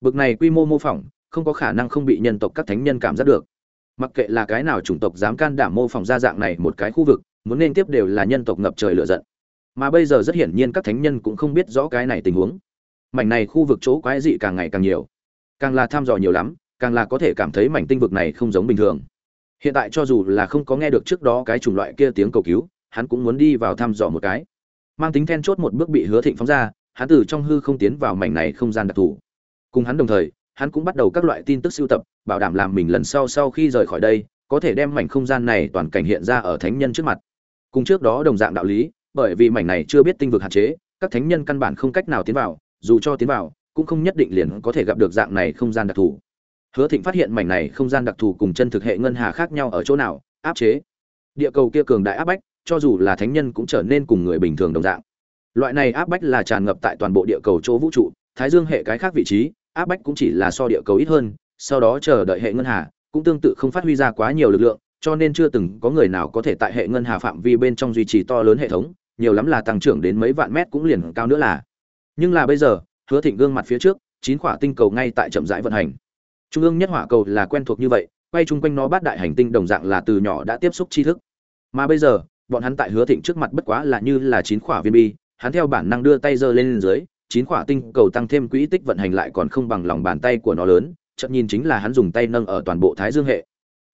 Bực này quy mô mô phỏng, không có khả năng không bị nhân tộc các thánh nhân cảm giác được. Mặc kệ là cái nào chủng tộc dám can đảm mô phỏng ra dạng này một cái khu vực, muốn nên tiếp đều là nhân tộc ngập trời lựa giận. Mà bây giờ rất hiển nhiên các thánh nhân cũng không biết rõ cái này tình huống. Mảnh này khu vực chỗ quái dị càng ngày càng nhiều. Càng là tham dò nhiều lắm càng là có thể cảm thấy mảnh tinh vực này không giống bình thường. Hiện tại cho dù là không có nghe được trước đó cái chủng loại kia tiếng cầu cứu, hắn cũng muốn đi vào thăm dò một cái. Mang tính then chốt một bước bị hứa thịnh phóng ra, hắn từ trong hư không tiến vào mảnh này không gian đặc thù. Cùng hắn đồng thời, hắn cũng bắt đầu các loại tin tức sưu tập, bảo đảm làm mình lần sau sau khi rời khỏi đây, có thể đem mảnh không gian này toàn cảnh hiện ra ở thánh nhân trước mặt. Cùng trước đó đồng dạng đạo lý, bởi vì mảnh này chưa biết tinh vực hạn chế, các thánh nhân căn bản không cách nào tiến vào, dù cho tiến vào, cũng không nhất định liền có thể gặp được dạng này không gian đặc thù hứa thịnh phát hiện mảnh này không gian đặc thù cùng chân thực hệ ngân hà khác nhau ở chỗ nào, áp chế. Địa cầu kia cường đại áp bách, cho dù là thánh nhân cũng trở nên cùng người bình thường đồng dạng. Loại này áp bách là tràn ngập tại toàn bộ địa cầu chỗ vũ trụ, thái dương hệ cái khác vị trí, áp bách cũng chỉ là so địa cầu ít hơn, sau đó chờ đợi hệ ngân hà, cũng tương tự không phát huy ra quá nhiều lực lượng, cho nên chưa từng có người nào có thể tại hệ ngân hà phạm vi bên trong duy trì to lớn hệ thống, nhiều lắm là tăng trưởng đến mấy vạn mét cũng liền cao nữa là. Nhưng là bây giờ, hứa thịnh gương mặt phía trước, chín quả tinh cầu ngay tại chậm rãi vận hành trung ương nhất hỏa cầu là quen thuộc như vậy, quay chung quanh nó bát đại hành tinh đồng dạng là từ nhỏ đã tiếp xúc tri thức. Mà bây giờ, bọn hắn tại hứa thịnh trước mặt bất quá là như là chín khỏa viên bi, hắn theo bản năng đưa tay giơ lên dưới, chín khỏa tinh cầu tăng thêm quỹ tích vận hành lại còn không bằng lòng bàn tay của nó lớn, chợt nhìn chính là hắn dùng tay nâng ở toàn bộ thái dương hệ.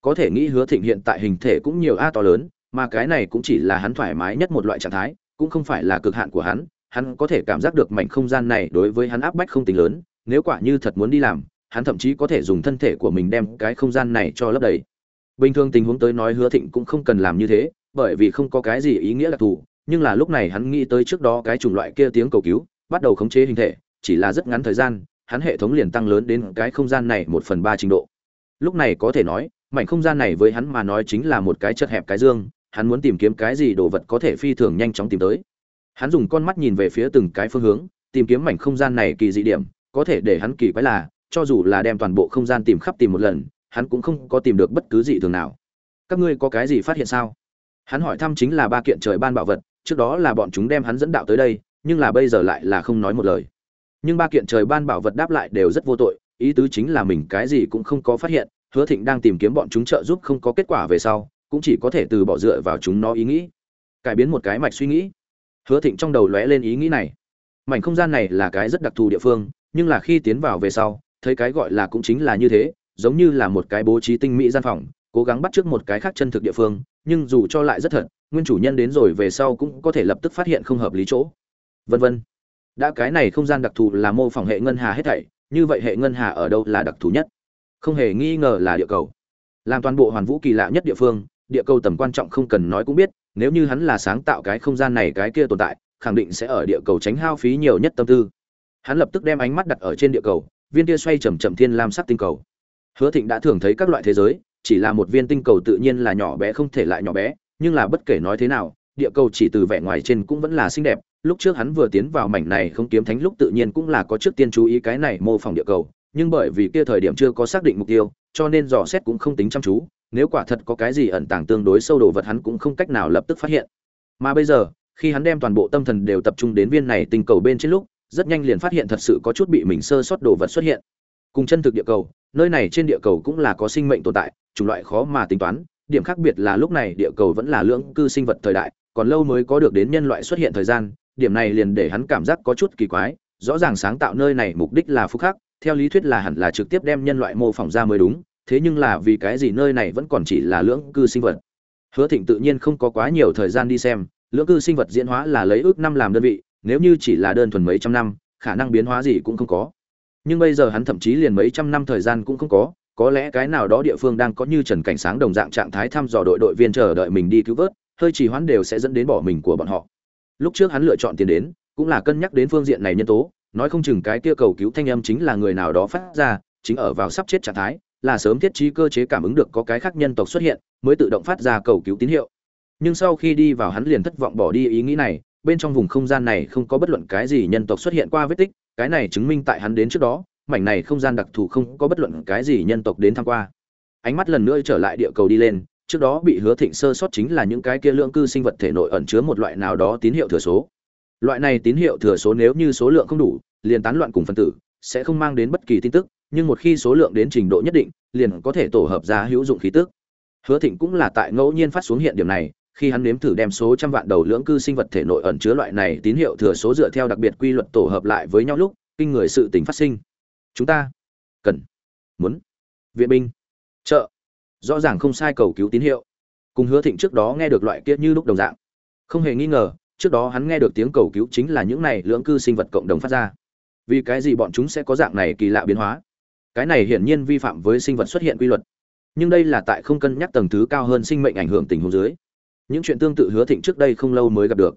Có thể nghĩ hứa thịnh hiện tại hình thể cũng nhiều a to lớn, mà cái này cũng chỉ là hắn thoải mái nhất một loại trạng thái, cũng không phải là cực hạn của hắn hắn có thể cảm giác được mảnh không gian này đối với hắn áp bách không tính lớn, nếu quả như thật muốn đi làm hắn thậm chí có thể dùng thân thể của mình đem cái không gian này cho lấp đầy. Bình thường tình huống tới nói hứa thịnh cũng không cần làm như thế, bởi vì không có cái gì ý nghĩa đặc thù, nhưng là lúc này hắn nghĩ tới trước đó cái chủng loại kia tiếng cầu cứu, bắt đầu khống chế hình thể, chỉ là rất ngắn thời gian, hắn hệ thống liền tăng lớn đến cái không gian này một phần ba trình độ. Lúc này có thể nói, mảnh không gian này với hắn mà nói chính là một cái chật hẹp cái dương, hắn muốn tìm kiếm cái gì đồ vật có thể phi thường nhanh chóng tìm tới. Hắn dùng con mắt nhìn về phía từng cái phương hướng, tìm kiếm mảnh không gian này kỳ dị điểm, có thể để hắn kỳ quái là cho dù là đem toàn bộ không gian tìm khắp tìm một lần, hắn cũng không có tìm được bất cứ gì thường nào. Các ngươi có cái gì phát hiện sao? Hắn hỏi thăm chính là ba kiện trời ban bảo vật, trước đó là bọn chúng đem hắn dẫn đạo tới đây, nhưng là bây giờ lại là không nói một lời. Nhưng ba kiện trời ban bảo vật đáp lại đều rất vô tội, ý tứ chính là mình cái gì cũng không có phát hiện, hứa thịnh đang tìm kiếm bọn chúng trợ giúp không có kết quả về sau, cũng chỉ có thể từ bỏ dựa vào chúng nó ý nghĩ. Cải biến một cái mạch suy nghĩ. Hứa thịnh trong đầu lóe lên ý nghĩ này. Mảnh không gian này là cái rất đặc thù địa phương, nhưng là khi tiến vào về sau thấy cái gọi là cũng chính là như thế, giống như là một cái bố trí tinh mỹ gian phòng, cố gắng bắt trước một cái khác chân thực địa phương, nhưng dù cho lại rất thật, nguyên chủ nhân đến rồi về sau cũng có thể lập tức phát hiện không hợp lý chỗ. Vân vân. Đã cái này không gian đặc thù là mô phỏng hệ ngân hà hết thảy, như vậy hệ ngân hà ở đâu là đặc thù nhất? Không hề nghi ngờ là địa cầu. Làm toàn bộ hoàn vũ kỳ lạ nhất địa phương, địa cầu tầm quan trọng không cần nói cũng biết, nếu như hắn là sáng tạo cái không gian này cái kia tồn tại, khẳng định sẽ ở địa cầu tránh hao phí nhiều nhất tâm tư. Hắn lập tức đem ánh mắt đặt ở trên địa cầu viên kia xoay chậm chậm thiên lam sắc tinh cầu. Hứa thịnh đã thường thấy các loại thế giới, chỉ là một viên tinh cầu tự nhiên là nhỏ bé không thể lại nhỏ bé, nhưng là bất kể nói thế nào, địa cầu chỉ từ vẻ ngoài trên cũng vẫn là xinh đẹp. Lúc trước hắn vừa tiến vào mảnh này không kiếm thánh lúc tự nhiên cũng là có trước tiên chú ý cái này mô phỏng địa cầu, nhưng bởi vì kia thời điểm chưa có xác định mục tiêu, cho nên dò xét cũng không tính chăm chú, nếu quả thật có cái gì ẩn tàng tương đối sâu đồ vật hắn cũng không cách nào lập tức phát hiện. Mà bây giờ, khi hắn đem toàn bộ tâm thần đều tập trung đến viên này tinh cầu bên trên lúc rất nhanh liền phát hiện thật sự có chút bị mình sơ sót đồ vật xuất hiện. Cùng chân thực địa cầu, nơi này trên địa cầu cũng là có sinh mệnh tồn tại, chủng loại khó mà tính toán, điểm khác biệt là lúc này địa cầu vẫn là lưỡng cư sinh vật thời đại, còn lâu mới có được đến nhân loại xuất hiện thời gian, điểm này liền để hắn cảm giác có chút kỳ quái, rõ ràng sáng tạo nơi này mục đích là phúc khắc, theo lý thuyết là hẳn là trực tiếp đem nhân loại mô phỏng ra mới đúng, thế nhưng là vì cái gì nơi này vẫn còn chỉ là lưỡng cư sinh vật? Hứa thịnh tự nhiên không có quá nhiều thời gian đi xem, lưỡng cư sinh vật diễn hóa là lấy ước năm làm đơn vị nếu như chỉ là đơn thuần mấy trăm năm, khả năng biến hóa gì cũng không có. Nhưng bây giờ hắn thậm chí liền mấy trăm năm thời gian cũng không có có lẽ cái nào đó địa phương đang có như trần cảnh sáng đồng dạng trạng thái thăm dò đội đội viên chờ đợi mình đi cứu vớt, hơi trì hoãn đều sẽ dẫn đến bỏ mình của bọn họ. Lúc trước hắn lựa chọn tiền đến, cũng là cân nhắc đến phương diện này nhân tố, nói không chừng cái kia cầu cứu thanh âm chính là người nào đó phát ra, chính ở vào sắp chết trạng thái, là sớm thiết trí cơ chế cảm ứng được có cái khác nhân tộc xuất hiện, mới tự động phát ra cầu cứu tín hiệu. Nhưng sau khi đi vào hắn liền thất vọng bỏ đi ý nghĩ này bên trong vùng không gian này không có bất luận cái gì nhân tộc xuất hiện qua vết tích, cái này chứng minh tại hắn đến trước đó, mảnh này không gian đặc thù không có bất luận cái gì nhân tộc đến tham qua. Ánh mắt lần nữa trở lại địa cầu đi lên, trước đó bị hứa thịnh sơ sót chính là những cái kia lượng cư sinh vật thể nội ẩn chứa một loại nào đó tín hiệu thừa số. Loại này tín hiệu thừa số nếu như số lượng không đủ, liền tán loạn cùng phân tử, sẽ không mang đến bất kỳ tin tức, nhưng một khi số lượng đến trình độ nhất định, liền có thể tổ hợp ra hữu dụng khí tức. Hứa thịnh cũng là tại ngẫu nhiên phát xuống hiện điểm này khi hắn nếm thử đem số trăm vạn đầu lưỡng cư sinh vật thể nội ẩn chứa loại này tín hiệu thừa số dựa theo đặc biệt quy luật tổ hợp lại với nhau lúc, kinh người sự tình phát sinh. Chúng ta cần, muốn, viện binh, trợ. Rõ ràng không sai cầu cứu tín hiệu. Cùng hứa thịnh trước đó nghe được loại kia như lúc đồng dạng. Không hề nghi ngờ, trước đó hắn nghe được tiếng cầu cứu chính là những này lưỡng cư sinh vật cộng đồng phát ra. Vì cái gì bọn chúng sẽ có dạng này kỳ lạ biến hóa? Cái này hiển nhiên vi phạm với sinh vật xuất hiện quy luật. Nhưng đây là tại không cân nhắc tầng thứ cao hơn sinh mệnh ảnh hưởng tình huống dưới những chuyện tương tự hứa thịnh trước đây không lâu mới gặp được.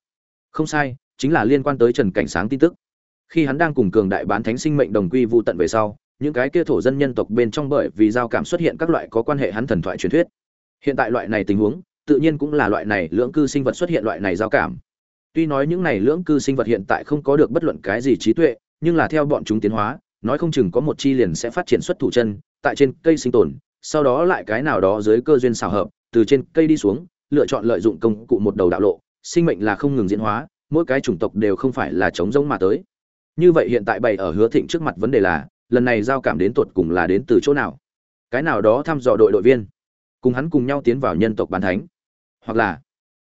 Không sai, chính là liên quan tới trần cảnh sáng tin tức. Khi hắn đang cùng cường đại bán thánh sinh mệnh đồng quy vô tận về sau, những cái kia thổ dân nhân tộc bên trong bởi vì giao cảm xuất hiện các loại có quan hệ hắn thần thoại truyền thuyết. Hiện tại loại này tình huống, tự nhiên cũng là loại này lưỡng cư sinh vật xuất hiện loại này giao cảm. Tuy nói những này lưỡng cư sinh vật hiện tại không có được bất luận cái gì trí tuệ, nhưng là theo bọn chúng tiến hóa, nói không chừng có một chi liền sẽ phát triển xuất thủ chân, tại trên cây sinh tồn, sau đó lại cái nào đó dưới cơ duyên xào hợp, từ trên cây đi xuống lựa chọn lợi dụng công cụ một đầu đạo lộ, sinh mệnh là không ngừng diễn hóa, mỗi cái chủng tộc đều không phải là chống giống mà tới. Như vậy hiện tại bày ở hứa thịnh trước mặt vấn đề là, lần này giao cảm đến tột cùng là đến từ chỗ nào? Cái nào đó thăm dò đội đội viên, cùng hắn cùng nhau tiến vào nhân tộc bán thánh. Hoặc là,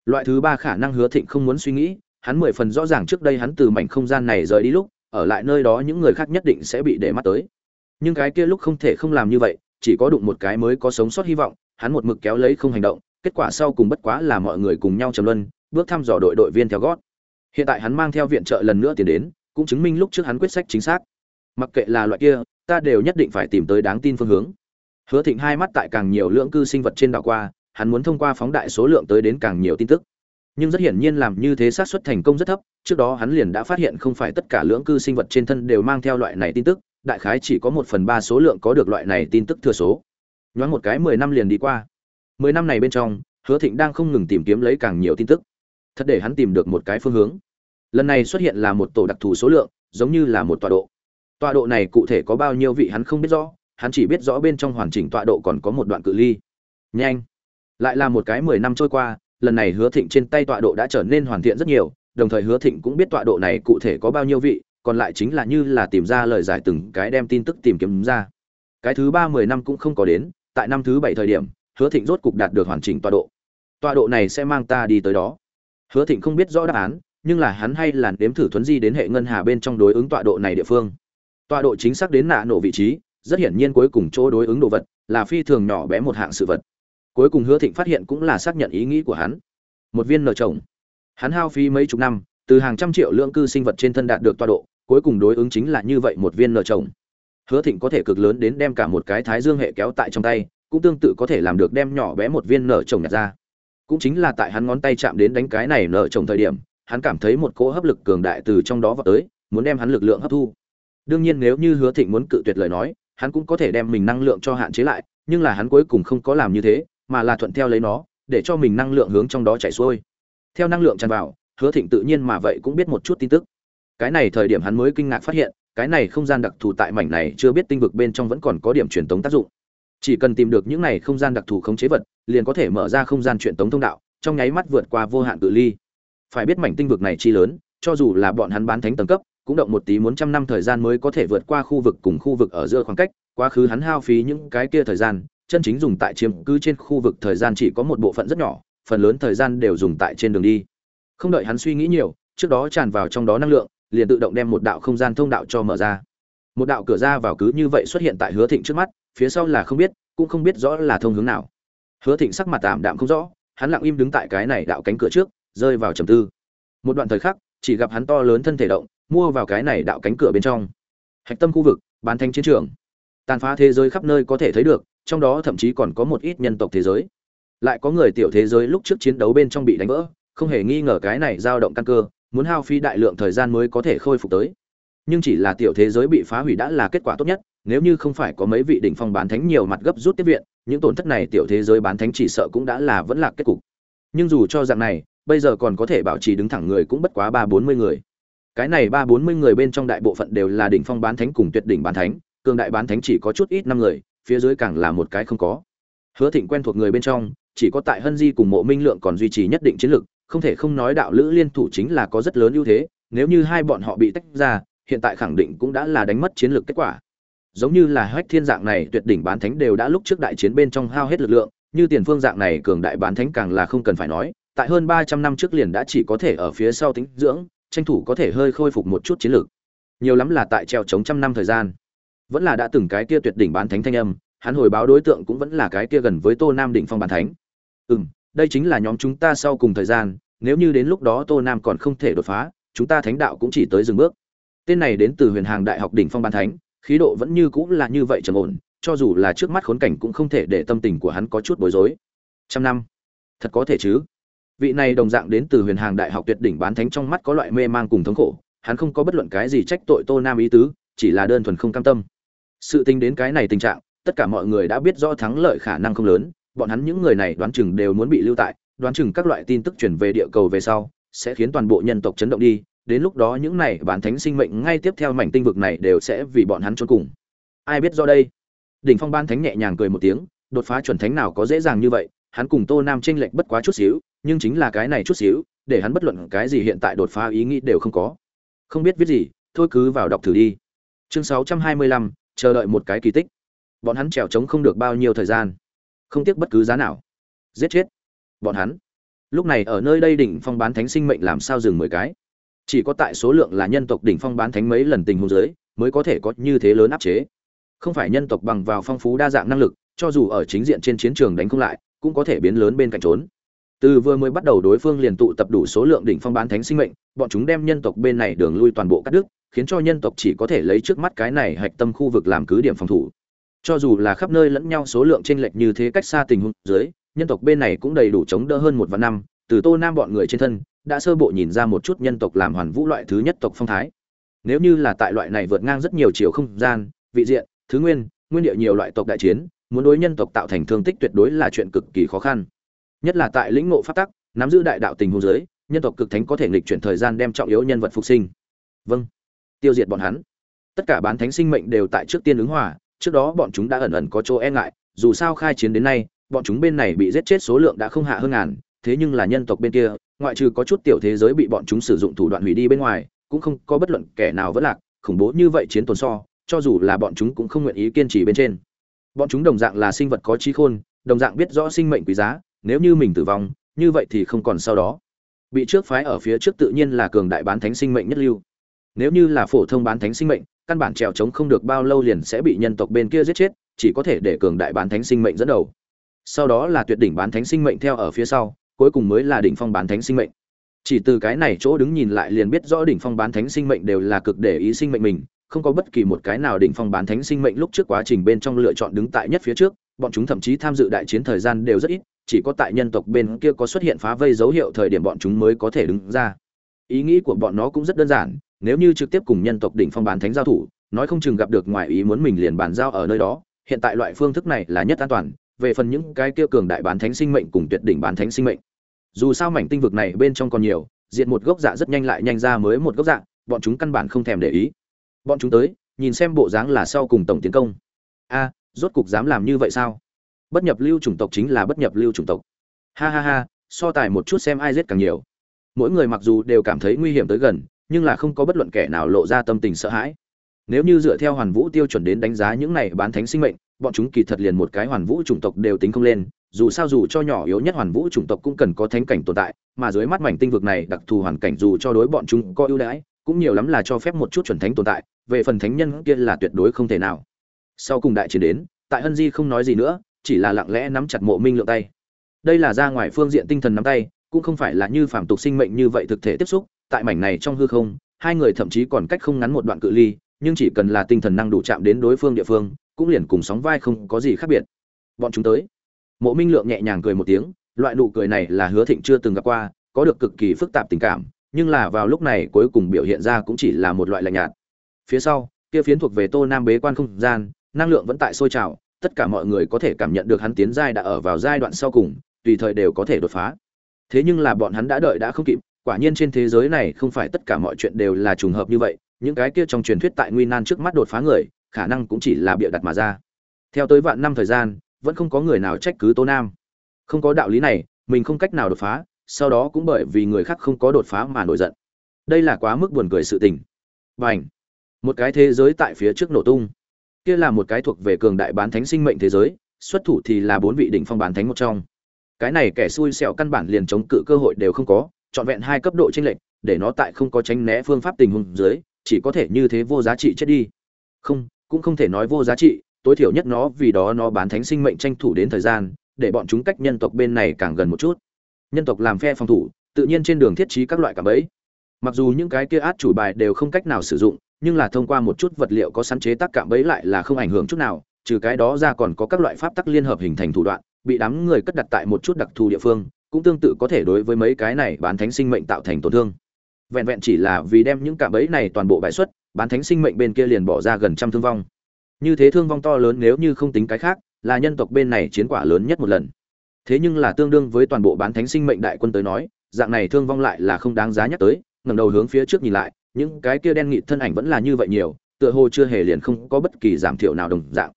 loại thứ ba khả năng hứa thịnh không muốn suy nghĩ, hắn mười phần rõ ràng trước đây hắn từ mảnh không gian này rời đi lúc, ở lại nơi đó những người khác nhất định sẽ bị để mắt tới. Nhưng cái kia lúc không thể không làm như vậy, chỉ có đụng một cái mới có sống sót hy vọng, hắn một mực kéo lấy không hành động kết quả sau cùng bất quá là mọi người cùng nhau trầm luân, bước thăm dò đội đội viên theo gót. Hiện tại hắn mang theo viện trợ lần nữa tiến đến, cũng chứng minh lúc trước hắn quyết sách chính xác. Mặc kệ là loại kia, ta đều nhất định phải tìm tới đáng tin phương hướng. Hứa thịnh hai mắt tại càng nhiều lượng cư sinh vật trên đảo qua, hắn muốn thông qua phóng đại số lượng tới đến càng nhiều tin tức. Nhưng rất hiển nhiên làm như thế xác suất thành công rất thấp, trước đó hắn liền đã phát hiện không phải tất cả lượng cư sinh vật trên thân đều mang theo loại này tin tức, đại khái chỉ có một phần ba số lượng có được loại này tin tức thừa số. Ngoảnh một cái mười năm liền đi qua mười năm này bên trong, hứa thịnh đang không ngừng tìm kiếm lấy càng nhiều tin tức. Thật để hắn tìm được một cái phương hướng. Lần này xuất hiện là một tổ đặc thù số lượng, giống như là một tọa độ. Tọa độ này cụ thể có bao nhiêu vị hắn không biết rõ, hắn chỉ biết rõ bên trong hoàn chỉnh tọa độ còn có một đoạn cự ly. Nhanh! Lại là một cái mười năm trôi qua, lần này hứa thịnh trên tay tọa độ đã trở nên hoàn thiện rất nhiều, đồng thời hứa thịnh cũng biết tọa độ này cụ thể có bao nhiêu vị, còn lại chính là như là tìm ra lời giải từng cái đem tin tức tìm kiếm ra. Cái thứ ba mười năm cũng không có đến, tại năm thứ bảy thời điểm hứa thịnh rốt cục đạt được hoàn chỉnh tọa độ. Tọa độ này sẽ mang ta đi tới đó. Hứa thịnh không biết rõ đáp án, nhưng là hắn hay là đếm thử thuấn di đến hệ ngân hà bên trong đối ứng tọa độ này địa phương. Tọa độ chính xác đến nạ nổ vị trí, rất hiển nhiên cuối cùng chỗ đối ứng đồ vật là phi thường nhỏ bé một hạng sự vật. Cuối cùng hứa thịnh phát hiện cũng là xác nhận ý nghĩ của hắn. Một viên nợ chồng. hắn hao phí mấy chục năm, từ hàng trăm triệu lượng cư sinh vật trên thân đạt được tọa độ, cuối cùng đối ứng chính là như vậy một viên nợ chồng. hứa thịnh có thể cực lớn đến đem cả một cái thái dương hệ kéo tại trong tay cũng tương tự có thể làm được đem nhỏ bé một viên nợ trồng nhặt ra. Cũng chính là tại hắn ngón tay chạm đến đánh cái này nợ trồng thời điểm, hắn cảm thấy một cỗ hấp lực cường đại từ trong đó vào tới, muốn đem hắn lực lượng hấp thu. Đương nhiên nếu như hứa thịnh muốn cự tuyệt lời nói, hắn cũng có thể đem mình năng lượng cho hạn chế lại, nhưng là hắn cuối cùng không có làm như thế, mà là thuận theo lấy nó, để cho mình năng lượng hướng trong đó chảy xuôi. Theo năng lượng tràn vào, hứa thịnh tự nhiên mà vậy cũng biết một chút tin tức. Cái này thời điểm hắn mới kinh ngạc phát hiện, cái này không gian đặc thù tại mảnh này chưa biết tinh vực bên trong vẫn còn có điểm truyền tống tác dụng chỉ cần tìm được những này không gian đặc thù khống chế vật, liền có thể mở ra không gian truyền tống thông đạo, trong nháy mắt vượt qua vô hạn cự ly. Phải biết mảnh tinh vực này chi lớn, cho dù là bọn hắn bán thánh tầng cấp, cũng động một tí muốn trăm năm thời gian mới có thể vượt qua khu vực cùng khu vực ở giữa khoảng cách, quá khứ hắn hao phí những cái kia thời gian, chân chính dùng tại chiếm cứ trên khu vực thời gian chỉ có một bộ phận rất nhỏ, phần lớn thời gian đều dùng tại trên đường đi. Không đợi hắn suy nghĩ nhiều, trước đó tràn vào trong đó năng lượng, liền tự động đem một đạo không gian thông đạo cho mở ra. Một đạo cửa ra vào cứ như vậy xuất hiện tại hứa thịnh trước mắt phía sau là không biết, cũng không biết rõ là thông hướng nào. Hứa thịnh sắc mặt tạm đạm không rõ, hắn lặng im đứng tại cái này đạo cánh cửa trước, rơi vào trầm tư. Một đoạn thời khắc, chỉ gặp hắn to lớn thân thể động, mua vào cái này đạo cánh cửa bên trong. Hạch tâm khu vực, bán thanh chiến trường. Tàn phá thế giới khắp nơi có thể thấy được, trong đó thậm chí còn có một ít nhân tộc thế giới. Lại có người tiểu thế giới lúc trước chiến đấu bên trong bị đánh vỡ, không hề nghi ngờ cái này dao động căn cơ, muốn hao phí đại lượng thời gian mới có thể khôi phục tới. Nhưng chỉ là tiểu thế giới bị phá hủy đã là kết quả tốt nhất nếu như không phải có mấy vị đỉnh phong bán thánh nhiều mặt gấp rút tiếp viện, những tổn thất này tiểu thế giới bán thánh chỉ sợ cũng đã là vẫn là kết cục. Nhưng dù cho dạng này, bây giờ còn có thể bảo trì đứng thẳng người cũng bất quá ba bốn mươi người. Cái này ba bốn mươi người bên trong đại bộ phận đều là đỉnh phong bán thánh cùng tuyệt đỉnh bán thánh, cường đại bán thánh chỉ có chút ít năm người, phía dưới càng là một cái không có. Hứa thịnh quen thuộc người bên trong, chỉ có tại hân di cùng mộ minh lượng còn duy trì nhất định chiến lược không thể không nói đạo lữ liên thủ chính là có rất lớn ưu thế, nếu như hai bọn họ bị tách ra, hiện tại khẳng định cũng đã là đánh mất chiến lược kết quả giống như là hách thiên dạng này tuyệt đỉnh bán thánh đều đã lúc trước đại chiến bên trong hao hết lực lượng, như tiền phương dạng này cường đại bán thánh càng là không cần phải nói, tại hơn ba trăm năm trước liền đã chỉ có thể ở phía sau tính dưỡng, tranh thủ có thể hơi khôi phục một chút chiến lược nhiều lắm là tại treo chống trăm năm thời gian. Vẫn là đã từng cái kia tuyệt đỉnh bán thánh thanh âm, hắn hồi báo đối tượng cũng vẫn là cái kia gần với tô nam đỉnh phong bán thánh. Ừ m đây chính là nhóm chúng ta sau cùng thời gian, nếu như đến lúc đó tô nam còn không thể đột phá, chúng ta thánh đạo cũng chỉ tới dừng bước. Tên này đến từ huyền hàng đại học đỉnh phong bán thánh khí độ vẫn như cũng là như vậy trầm ổn, cho dù là trước mắt khốn cảnh cũng không thể để tâm tình của hắn có chút bối rối. Trăm năm, thật có thể chứ? Vị này đồng dạng đến từ huyền hàng đại học tuyệt đỉnh bán thánh trong mắt có loại mê mang cùng thống khổ, hắn không có bất luận cái gì trách tội tô nam ý tứ, chỉ là đơn thuần không cam tâm. Sự tính đến cái này tình trạng, tất cả mọi người đã biết rõ thắng lợi khả năng không lớn, bọn hắn những người này đoán chừng đều muốn bị lưu tại, đoán chừng các loại tin tức truyền về địa cầu về sau, sẽ khiến toàn bộ nhân tộc chấn động đi đến lúc đó những này bán thánh sinh mệnh ngay tiếp theo mảnh tinh vực này đều sẽ vì bọn hắn chôn cùng. Ai biết do đây? Đỉnh phong ban thánh nhẹ nhàng cười một tiếng đột phá chuẩn thánh nào có dễ dàng như vậy hắn cùng tô nam chênh lệch bất quá chút xíu nhưng chính là cái này chút xíu để hắn bất luận cái gì hiện tại đột phá ý nghĩ đều không có. Không biết viết gì thôi cứ vào đọc thử đi. Chương 625, chờ đợi một cái kỳ tích. Bọn hắn trèo trống không được bao nhiêu thời gian. Không tiếc bất cứ giá nào. Giết chết. Bọn hắn. Lúc này ở nơi đây đỉnh phong bán thánh sinh mệnh làm sao dừng mười cái? Chỉ có tại số lượng là nhân tộc đỉnh phong bán thánh mấy lần tình huống dưới, mới có thể có như thế lớn áp chế. Không phải nhân tộc bằng vào phong phú đa dạng năng lực, cho dù ở chính diện trên chiến trường đánh không lại, cũng có thể biến lớn bên cạnh trốn. Từ vừa mới bắt đầu đối phương liền tụ tập đủ số lượng đỉnh phong bán thánh sinh mệnh, bọn chúng đem nhân tộc bên này đường lui toàn bộ cắt đứt, khiến cho nhân tộc chỉ có thể lấy trước mắt cái này hạch tâm khu vực làm cứ điểm phòng thủ. Cho dù là khắp nơi lẫn nhau số lượng trên lệch như thế cách xa tình huống dưới, nhân tộc bên này cũng đầy đủ chống đỡ hơn một vạn năm, từ tô nam bọn người trên thân đã sơ bộ nhìn ra một chút nhân tộc làm hoàn vũ loại thứ nhất tộc phong thái. Nếu như là tại loại này vượt ngang rất nhiều chiều không gian, vị diện, thứ nguyên nguyên địa nhiều loại tộc đại chiến, muốn đối nhân tộc tạo thành thương tích tuyệt đối là chuyện cực kỳ khó khăn. Nhất là tại lĩnh ngộ pháp tắc, nắm giữ đại đạo tình huống giới, nhân tộc cực thánh có thể nghịch chuyển thời gian đem trọng yếu nhân vật phục sinh. Vâng. Tiêu diệt bọn hắn. Tất cả bán thánh sinh mệnh đều tại trước tiên ứng hòa, trước đó bọn chúng đã ẩn ẩn có chỗ e ngại, dù sao khai chiến đến nay, bọn chúng bên này bị giết chết số lượng đã không hạ hơn ngàn, thế nhưng là nhân tộc bên kia ngoại trừ có chút tiểu thế giới bị bọn chúng sử dụng thủ đoạn hủy đi bên ngoài, cũng không có bất luận kẻ nào vẫn lạc, khủng bố như vậy chiến tồn so, cho dù là bọn chúng cũng không nguyện ý kiên trì bên trên. Bọn chúng đồng dạng là sinh vật có trí khôn, đồng dạng biết rõ sinh mệnh quý giá, nếu như mình tử vong, như vậy thì không còn sau đó. Bị trước phái ở phía trước tự nhiên là cường đại bán thánh sinh mệnh nhất lưu. Nếu như là phổ thông bán thánh sinh mệnh, căn bản trèo trống không được bao lâu liền sẽ bị nhân tộc bên kia giết chết, chỉ có thể để cường đại bán thánh sinh mệnh dẫn đầu. Sau đó là tuyệt đỉnh bán thánh sinh mệnh theo ở phía sau cuối cùng mới là đỉnh phong bán thánh sinh mệnh. Chỉ từ cái này chỗ đứng nhìn lại liền biết rõ đỉnh phong bán thánh sinh mệnh đều là cực để ý sinh mệnh mình, không có bất kỳ một cái nào đỉnh phong bán thánh sinh mệnh lúc trước quá trình bên trong lựa chọn đứng tại nhất phía trước, bọn chúng thậm chí tham dự đại chiến thời gian đều rất ít, chỉ có tại nhân tộc bên kia có xuất hiện phá vây dấu hiệu thời điểm bọn chúng mới có thể đứng ra. Ý nghĩ của bọn nó cũng rất đơn giản, nếu như trực tiếp cùng nhân tộc đỉnh phong bán thánh giao thủ, nói không chừng gặp được ngoài ý muốn mình liền bàn giao ở nơi đó, hiện tại loại phương thức này là nhất an toàn, về phần những cái kia cường đại bán thánh sinh mệnh cùng tuyệt đỉnh bán thánh sinh mệnh dù sao mảnh tinh vực này bên trong còn nhiều diện một gốc dạ rất nhanh lại nhanh ra mới một gốc dạ bọn chúng căn bản không thèm để ý. Bọn chúng tới, nhìn xem bộ dáng là sau cùng tổng tiến công. A, rốt cục dám làm như vậy sao? Bất nhập lưu chủng tộc chính là bất nhập lưu chủng tộc. Ha ha ha, so tài một chút xem ai giết càng nhiều. Mỗi người mặc dù đều cảm thấy nguy hiểm tới gần, nhưng là không có bất luận kẻ nào lộ ra tâm tình sợ hãi. Nếu như dựa theo hoàn vũ tiêu chuẩn đến đánh giá những này bán thánh sinh mệnh, bọn chúng kỳ thật liền một cái hoàn vũ chủng tộc đều tính không lên dù sao dù cho nhỏ yếu nhất hoàn vũ chủng tộc cũng cần có thánh cảnh tồn tại, mà dưới mắt mảnh tinh vực này đặc thù hoàn cảnh dù cho đối bọn chúng có ưu đãi, cũng nhiều lắm là cho phép một chút chuẩn thánh tồn tại, về phần thánh nhân kia là tuyệt đối không thể nào. Sau cùng đại chiến đến, tại hân di không nói gì nữa, chỉ là lặng lẽ nắm chặt mộ minh lượng tay. Đây là ra ngoài phương diện tinh thần nắm tay, cũng không phải là như phàm tục sinh mệnh như vậy thực thể tiếp xúc, tại mảnh này trong hư không, hai người thậm chí còn cách không ngắn một đoạn cự ly, nhưng chỉ cần là tinh thần năng đủ chạm đến đối phương địa phương, cũng liền cùng sóng vai không có gì khác biệt. Bọn chúng tới mộ minh lượng nhẹ nhàng cười một tiếng, loại nụ cười này là hứa thịnh chưa từng gặp qua, có được cực kỳ phức tạp tình cảm, nhưng là vào lúc này cuối cùng biểu hiện ra cũng chỉ là một loại lạnh nhạt. Phía sau, kia phiến thuộc về tô nam bế quan không gian, năng lượng vẫn tại sôi trào, tất cả mọi người có thể cảm nhận được hắn tiến giai đã ở vào giai đoạn sau cùng, tùy thời đều có thể đột phá. Thế nhưng là bọn hắn đã đợi đã không kịp, quả nhiên trên thế giới này không phải tất cả mọi chuyện đều là trùng hợp như vậy, những cái kia trong truyền thuyết tại nguy nan trước mắt đột phá người, khả năng cũng chỉ là bịa đặt mà ra. Theo tới vạn năm thời gian vẫn không có người nào trách cứ tô nam. Không có đạo lý này, mình không cách nào đột phá, sau đó cũng bởi vì người khác không có đột phá mà nổi giận. Đây là quá mức buồn cười sự tình. Bành! một cái thế giới tại phía trước nổ tung. Kia là một cái thuộc về cường đại bán thánh sinh mệnh thế giới, xuất thủ thì là bốn vị đỉnh phong bán thánh một trong. Cái này kẻ xui xẻo căn bản liền chống cự cơ hội đều không có chọn vẹn hai cấp độ chênh lệch, để nó tại không có tránh né phương pháp tình huống dưới, chỉ có thể như thế vô giá trị chết đi. Không, cũng không thể nói vô giá trị tối thiểu nhất nó vì đó nó bán thánh sinh mệnh tranh thủ đến thời gian, để bọn chúng cách nhân tộc bên này càng gần một chút. Nhân tộc làm phe phòng thủ, tự nhiên trên đường thiết trí các loại cảm ấy mặc dù những cái kia át chủ bài đều không cách nào sử dụng, nhưng là thông qua một chút vật liệu có sẵn chế tác cạm bẫy lại là không ảnh hưởng chút nào, trừ cái đó ra còn có các loại pháp tắc liên hợp hình thành thủ đoạn, bị đám người cất đặt tại một chút đặc thù địa phương, cũng tương tự có thể đối với mấy cái này bán thánh sinh mệnh tạo thành tổn thương. Vẹn vẹn chỉ là vì đem những cạm bẫy này toàn bộ bãi xuất, bán thánh sinh mệnh bên kia liền bỏ ra gần trăm thương vong như thế thương vong to lớn nếu như không tính cái khác, là nhân tộc bên này chiến quả lớn nhất một lần. Thế nhưng là tương đương với toàn bộ bán thánh sinh mệnh đại quân tới nói, dạng này thương vong lại là không đáng giá nhắc tới, ngẩng đầu hướng phía trước nhìn lại, những cái kia đen nghị thân ảnh vẫn là như vậy nhiều, tựa hồ chưa hề liền không có bất kỳ giảm thiểu nào đồng dạng.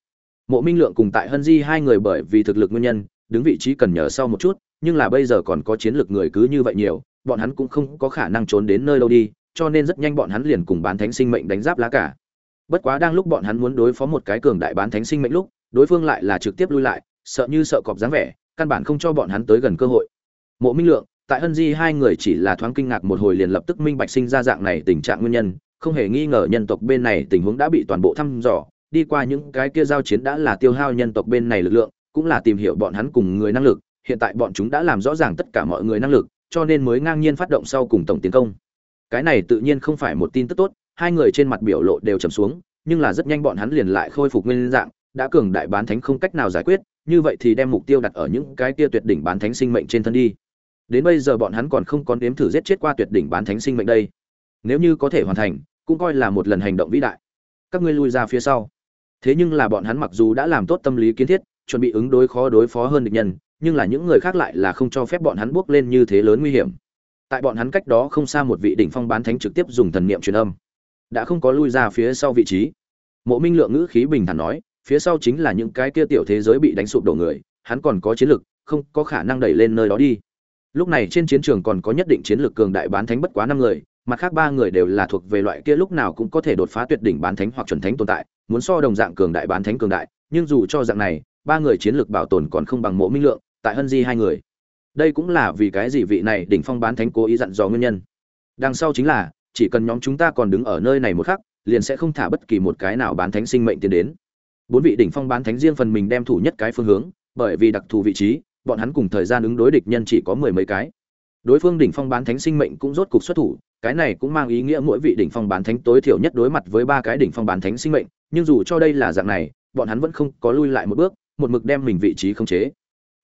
Mộ minh lượng cùng tại hân di hai người bởi vì thực lực nguyên nhân, đứng vị trí cần nhờ sau một chút, nhưng là bây giờ còn có chiến lược người cứ như vậy nhiều, bọn hắn cũng không có khả năng trốn đến nơi đâu đi, cho nên rất nhanh bọn hắn liền cùng bán thánh sinh mệnh đánh giáp lá cả bất quá đang lúc bọn hắn muốn đối phó một cái cường đại bán thánh sinh mệnh lúc, đối phương lại là trực tiếp lui lại, sợ như sợ cọp dáng vẻ, căn bản không cho bọn hắn tới gần cơ hội. Mộ minh lượng, tại hân di hai người chỉ là thoáng kinh ngạc một hồi liền lập tức minh bạch sinh ra dạng này tình trạng nguyên nhân, không hề nghi ngờ nhân tộc bên này tình huống đã bị toàn bộ thăm dò, đi qua những cái kia giao chiến đã là tiêu hao nhân tộc bên này lực lượng, cũng là tìm hiểu bọn hắn cùng người năng lực, hiện tại bọn chúng đã làm rõ ràng tất cả mọi người năng lực, cho nên mới ngang nhiên phát động sau cùng tổng tiến công. Cái này tự nhiên không phải một tin tức tốt hai người trên mặt biểu lộ đều trầm xuống, nhưng là rất nhanh bọn hắn liền lại khôi phục nguyên dạng, đã cường đại bán thánh không cách nào giải quyết, như vậy thì đem mục tiêu đặt ở những cái kia tuyệt đỉnh bán thánh sinh mệnh trên thân đi. Đến bây giờ bọn hắn còn không có nếm thử giết chết qua tuyệt đỉnh bán thánh sinh mệnh đây. Nếu như có thể hoàn thành, cũng coi là một lần hành động vĩ đại. Các ngươi lui ra phía sau. Thế nhưng là bọn hắn mặc dù đã làm tốt tâm lý kiến thiết, chuẩn bị ứng đối khó đối phó hơn địch nhân, nhưng là những người khác lại là không cho phép bọn hắn bước lên như thế lớn nguy hiểm. Tại bọn hắn cách đó không xa một vị đỉnh phong bán thánh trực tiếp dùng thần niệm truyền âm đã không có lui ra phía sau vị trí. Mộ minh lượng ngữ khí bình thản nói, phía sau chính là những cái kia tiểu thế giới bị đánh sụp đổ người, hắn còn có chiến lực, không có khả năng đẩy lên nơi đó đi. Lúc này trên chiến trường còn có nhất định chiến lược cường đại bán thánh bất quá năm người, mặt khác ba người đều là thuộc về loại kia lúc nào cũng có thể đột phá tuyệt đỉnh bán thánh hoặc chuẩn thánh tồn tại, muốn so đồng dạng cường đại bán thánh cường đại, nhưng dù cho dạng này, ba người chiến lược bảo tồn còn không bằng mộ minh lượng, tại hân di hai người. Đây cũng là vì cái gì vị này đỉnh phong bán thánh cố ý dặn dò nguyên nhân. Đằng sau chính là chỉ cần nhóm chúng ta còn đứng ở nơi này một khắc, liền sẽ không thả bất kỳ một cái nào bán thánh sinh mệnh tiến đến. Bốn vị đỉnh phong bán thánh riêng phần mình đem thủ nhất cái phương hướng, bởi vì đặc thù vị trí, bọn hắn cùng thời gian ứng đối địch nhân chỉ có mười mấy cái. Đối phương đỉnh phong bán thánh sinh mệnh cũng rốt cục xuất thủ, cái này cũng mang ý nghĩa mỗi vị đỉnh phong bán thánh tối thiểu nhất đối mặt với ba cái đỉnh phong bán thánh sinh mệnh, nhưng dù cho đây là dạng này, bọn hắn vẫn không có lui lại một bước, một mực đem mình vị trí khống chế.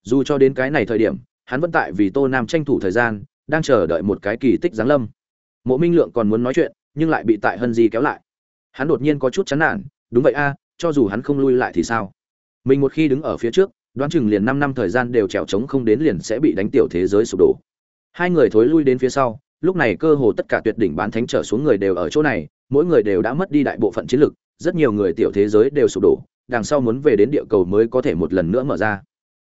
Dù cho đến cái này thời điểm, hắn vẫn tại vì tô nam tranh thủ thời gian, đang chờ đợi một cái kỳ tích giáng lâm mộ minh lượng còn muốn nói chuyện, nhưng lại bị tại hân di kéo lại. Hắn đột nhiên có chút chán nản, đúng vậy a, cho dù hắn không lui lại thì sao? Mình một khi đứng ở phía trước, đoán chừng liền năm năm thời gian đều trèo trống không đến liền sẽ bị đánh tiểu thế giới sụp đổ. Hai người thối lui đến phía sau, lúc này cơ hồ tất cả tuyệt đỉnh bán thánh trở xuống người đều ở chỗ này, mỗi người đều đã mất đi đại bộ phận chiến lực, rất nhiều người tiểu thế giới đều sụp đổ, đằng sau muốn về đến địa cầu mới có thể một lần nữa mở ra.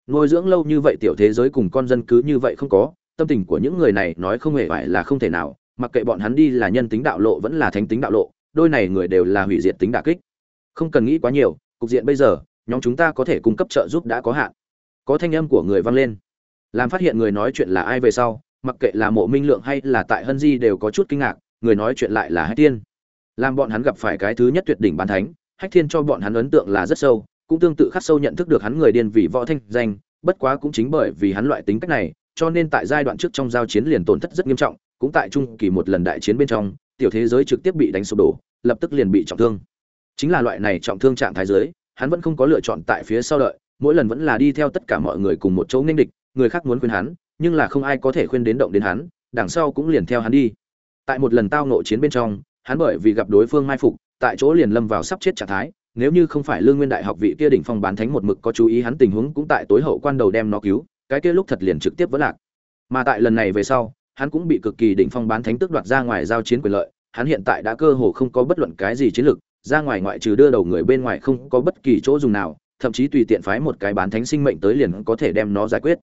Nuôi dưỡng lâu như vậy tiểu thế giới cùng con dân cứ như vậy không có, tâm tình của những người này nói không hề phải là không thể nào mặc kệ bọn hắn đi là nhân tính đạo lộ vẫn là thánh tính đạo lộ, đôi này người đều là hủy diệt tính đả kích. Không cần nghĩ quá nhiều, cục diện bây giờ, nhóm chúng ta có thể cung cấp trợ giúp đã có hạn. Có thanh âm của người vang lên. Làm phát hiện người nói chuyện là ai về sau, mặc kệ là mộ minh lượng hay là tại hân di đều có chút kinh ngạc, người nói chuyện lại là hách thiên. Làm bọn hắn gặp phải cái thứ nhất tuyệt đỉnh bàn thánh, hách thiên cho bọn hắn ấn tượng là rất sâu, cũng tương tự khắc sâu nhận thức được hắn người điên vì võ thanh danh, bất quá cũng chính bởi vì hắn loại tính cách này, cho nên tại giai đoạn trước trong giao chiến liền tổn thất rất nghiêm trọng cũng tại trung kỳ một lần đại chiến bên trong, tiểu thế giới trực tiếp bị đánh sụp đổ, lập tức liền bị trọng thương. Chính là loại này trọng thương trạng thái giới, hắn vẫn không có lựa chọn tại phía sau đợi, mỗi lần vẫn là đi theo tất cả mọi người cùng một chỗ nghênh địch, người khác muốn khuyên hắn, nhưng là không ai có thể khuyên đến động đến hắn, đằng sau cũng liền theo hắn đi. Tại một lần tao nộ chiến bên trong, hắn bởi vì gặp đối phương mai phục, tại chỗ liền lâm vào sắp chết trạng thái, nếu như không phải lương nguyên đại học vị kia đỉnh phong bán thánh một mực có chú ý hắn tình huống cũng tại tối hậu quan đầu đem nó cứu, cái kia lúc thật liền trực tiếp vỡ lạc. Mà tại lần này về sau hắn cũng bị cực kỳ đỉnh phong bán thánh tước đoạt ra ngoài giao chiến quyền lợi, hắn hiện tại đã cơ hồ không có bất luận cái gì chiến lược, ra ngoài ngoại trừ đưa đầu người bên ngoài không có bất kỳ chỗ dùng nào, thậm chí tùy tiện phái một cái bán thánh sinh mệnh tới liền có thể đem nó giải quyết.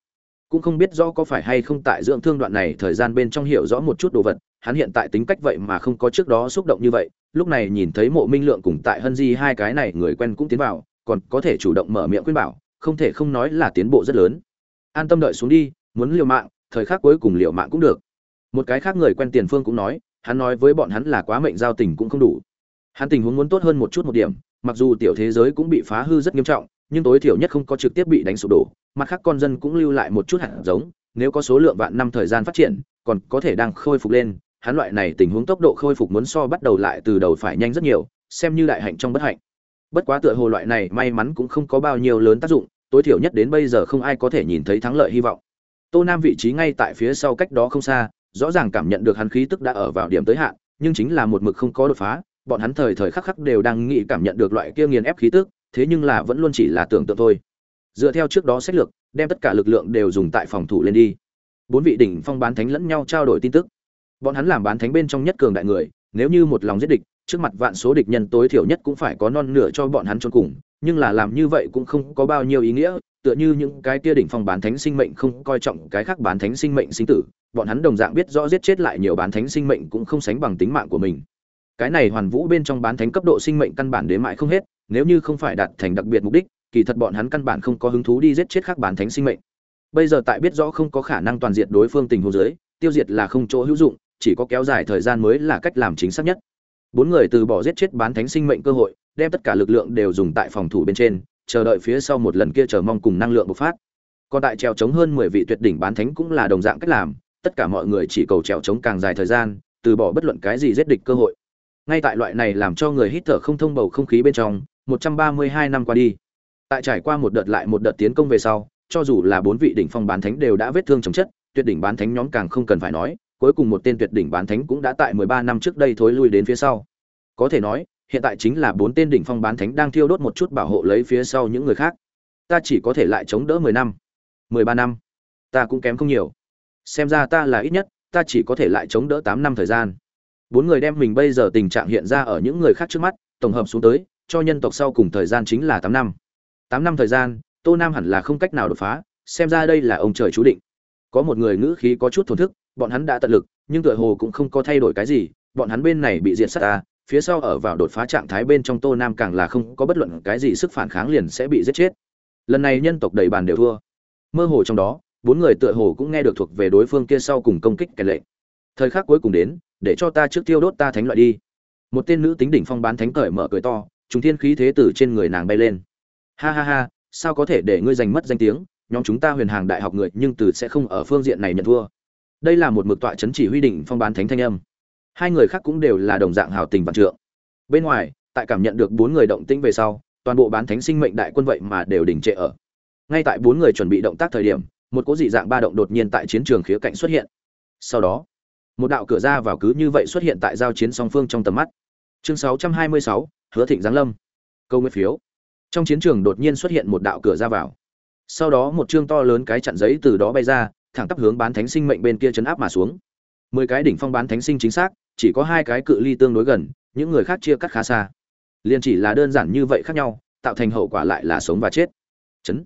Cũng không biết rõ có phải hay không tại dưỡng thương đoạn này thời gian bên trong hiểu rõ một chút đồ vật, hắn hiện tại tính cách vậy mà không có trước đó xúc động như vậy, lúc này nhìn thấy mộ minh lượng cùng tại hân di hai cái này người quen cũng tiến vào, còn có thể chủ động mở miệng khuyên bảo, không thể không nói là tiến bộ rất lớn. An tâm đợi xuống đi, muốn liều mạng thời khắc cuối cùng liệu mạng cũng được. Một cái khác người quen tiền phương cũng nói, hắn nói với bọn hắn là quá mệnh giao tình cũng không đủ. Hắn tình huống muốn tốt hơn một chút một điểm, mặc dù tiểu thế giới cũng bị phá hư rất nghiêm trọng, nhưng tối thiểu nhất không có trực tiếp bị đánh sụp đổ, mặt khác con dân cũng lưu lại một chút hạt giống, nếu có số lượng vạn năm thời gian phát triển, còn có thể đang khôi phục lên, hắn loại này tình huống tốc độ khôi phục muốn so bắt đầu lại từ đầu phải nhanh rất nhiều, xem như đại hạnh trong bất hạnh. Bất quá tựa hồ loại này may mắn cũng không có bao nhiêu lớn tác dụng, tối thiểu nhất đến bây giờ không ai có thể nhìn thấy thắng lợi hy vọng tô nam vị trí ngay tại phía sau cách đó không xa, rõ ràng cảm nhận được hắn khí tức đã ở vào điểm tới hạn, nhưng chính là một mực không có đột phá, bọn hắn thời thời khắc khắc đều đang nghĩ cảm nhận được loại kia nghiền ép khí tức, thế nhưng là vẫn luôn chỉ là tưởng tượng thôi. Dựa theo trước đó sách lược, đem tất cả lực lượng đều dùng tại phòng thủ lên đi. Bốn vị đỉnh phong bán thánh lẫn nhau trao đổi tin tức. Bọn hắn làm bán thánh bên trong nhất cường đại người, nếu như một lòng giết địch, trước mặt vạn số địch nhân tối thiểu nhất cũng phải có non nửa cho bọn hắn chôn cùng, nhưng là làm như vậy cũng không có bao nhiêu ý nghĩa tựa như những cái kia đỉnh phong bán thánh sinh mệnh không coi trọng cái khác bán thánh sinh mệnh sinh tử, bọn hắn đồng dạng biết rõ giết chết lại nhiều bán thánh sinh mệnh cũng không sánh bằng tính mạng của mình. Cái này hoàn vũ bên trong bán thánh cấp độ sinh mệnh căn bản đến mãi không hết, nếu như không phải đạt thành đặc biệt mục đích, kỳ thật bọn hắn căn bản không có hứng thú đi giết chết khác bán thánh sinh mệnh. Bây giờ tại biết rõ không có khả năng toàn diệt đối phương tình huống dưới, tiêu diệt là không chỗ hữu dụng, chỉ có kéo dài thời gian mới là cách làm chính xác nhất. Bốn người từ bỏ giết chết bán thánh sinh mệnh cơ hội, đem tất cả lực lượng đều dùng tại phòng thủ bên trên chờ đợi phía sau một lần kia chờ mong cùng năng lượng bộc phát. Còn tại trèo chống hơn mười vị tuyệt đỉnh bán thánh cũng là đồng dạng cách làm, tất cả mọi người chỉ cầu trèo chống càng dài thời gian, từ bỏ bất luận cái gì giết địch cơ hội. Ngay tại loại này làm cho người hít thở không thông bầu không khí bên trong 132 năm qua đi. Tại trải qua một đợt lại một đợt tiến công về sau, cho dù là bốn vị đỉnh phong bán thánh đều đã vết thương chồng chất, tuyệt đỉnh bán thánh nhóm càng không cần phải nói, cuối cùng một tên tuyệt đỉnh bán thánh cũng đã tại 13 năm trước đây thối lui đến phía sau. Có thể nói hiện tại chính là bốn tên đỉnh phong bán thánh đang thiêu đốt một chút bảo hộ lấy phía sau những người khác. Ta chỉ có thể lại chống đỡ 10 năm 13 năm. Ta cũng kém không nhiều. Xem ra ta là ít nhất, ta chỉ có thể lại chống đỡ 8 năm thời gian. Bốn người đem mình bây giờ tình trạng hiện ra ở những người khác trước mắt, tổng hợp xuống tới, cho nhân tộc sau cùng thời gian chính là tám năm. Tám năm thời gian, tô nam hẳn là không cách nào đột phá, xem ra đây là ông trời chú định. Có một người ngữ khí có chút thổn thức, bọn hắn đã tận lực, nhưng tựa hồ cũng không có thay đổi cái gì, bọn hắn bên này bị diệt sát ta phía sau ở vào đột phá trạng thái bên trong tô nam càng là không có bất luận cái gì sức phản kháng liền sẽ bị giết chết. Lần này nhân tộc đầy bàn đều thua. Mơ hồ trong đó, bốn người tựa hồ cũng nghe được thuộc về đối phương kia sau cùng công kích kẻ lệnh thời khắc cuối cùng đến, để cho ta trước tiêu đốt ta thánh loại đi. Một tên nữ tính đỉnh phong bán thánh cởi mở cười to chúng thiên khí thế tử trên người nàng bay lên. Ha ha ha, sao có thể để ngươi giành mất danh tiếng? Nhóm chúng ta huyền hàng đại học người nhưng từ sẽ không ở phương diện này nhận thua. Đây là một mực tọa chấn chỉ huy đỉnh phong bán thánh thanh âm hai người khác cũng đều là đồng dạng hào tình vạn trượng. Bên ngoài tại cảm nhận được bốn người động tĩnh về sau toàn bộ bán thánh sinh mệnh đại quân vậy mà đều đình trệ ở. Ngay tại bốn người chuẩn bị động tác thời điểm một cố dị dạng ba động đột nhiên tại chiến trường khía cạnh xuất hiện. Sau đó một đạo cửa ra vào cứ như vậy xuất hiện tại giao chiến song phương trong tầm mắt. Chương 626, hứa thịnh giáng lâm. Câu nguyên phiếu. Trong chiến trường đột nhiên xuất hiện một đạo cửa ra vào. Sau đó một chương to lớn cái chặn giấy từ đó bay ra thẳng tắp hướng bán thánh sinh mệnh bên kia chấn áp mà xuống. Mười cái đỉnh phong bán thánh sinh chính xác chỉ có hai cái cự ly tương đối gần những người khác chia cắt khá xa liền chỉ là đơn giản như vậy khác nhau tạo thành hậu quả lại là sống và chết chấn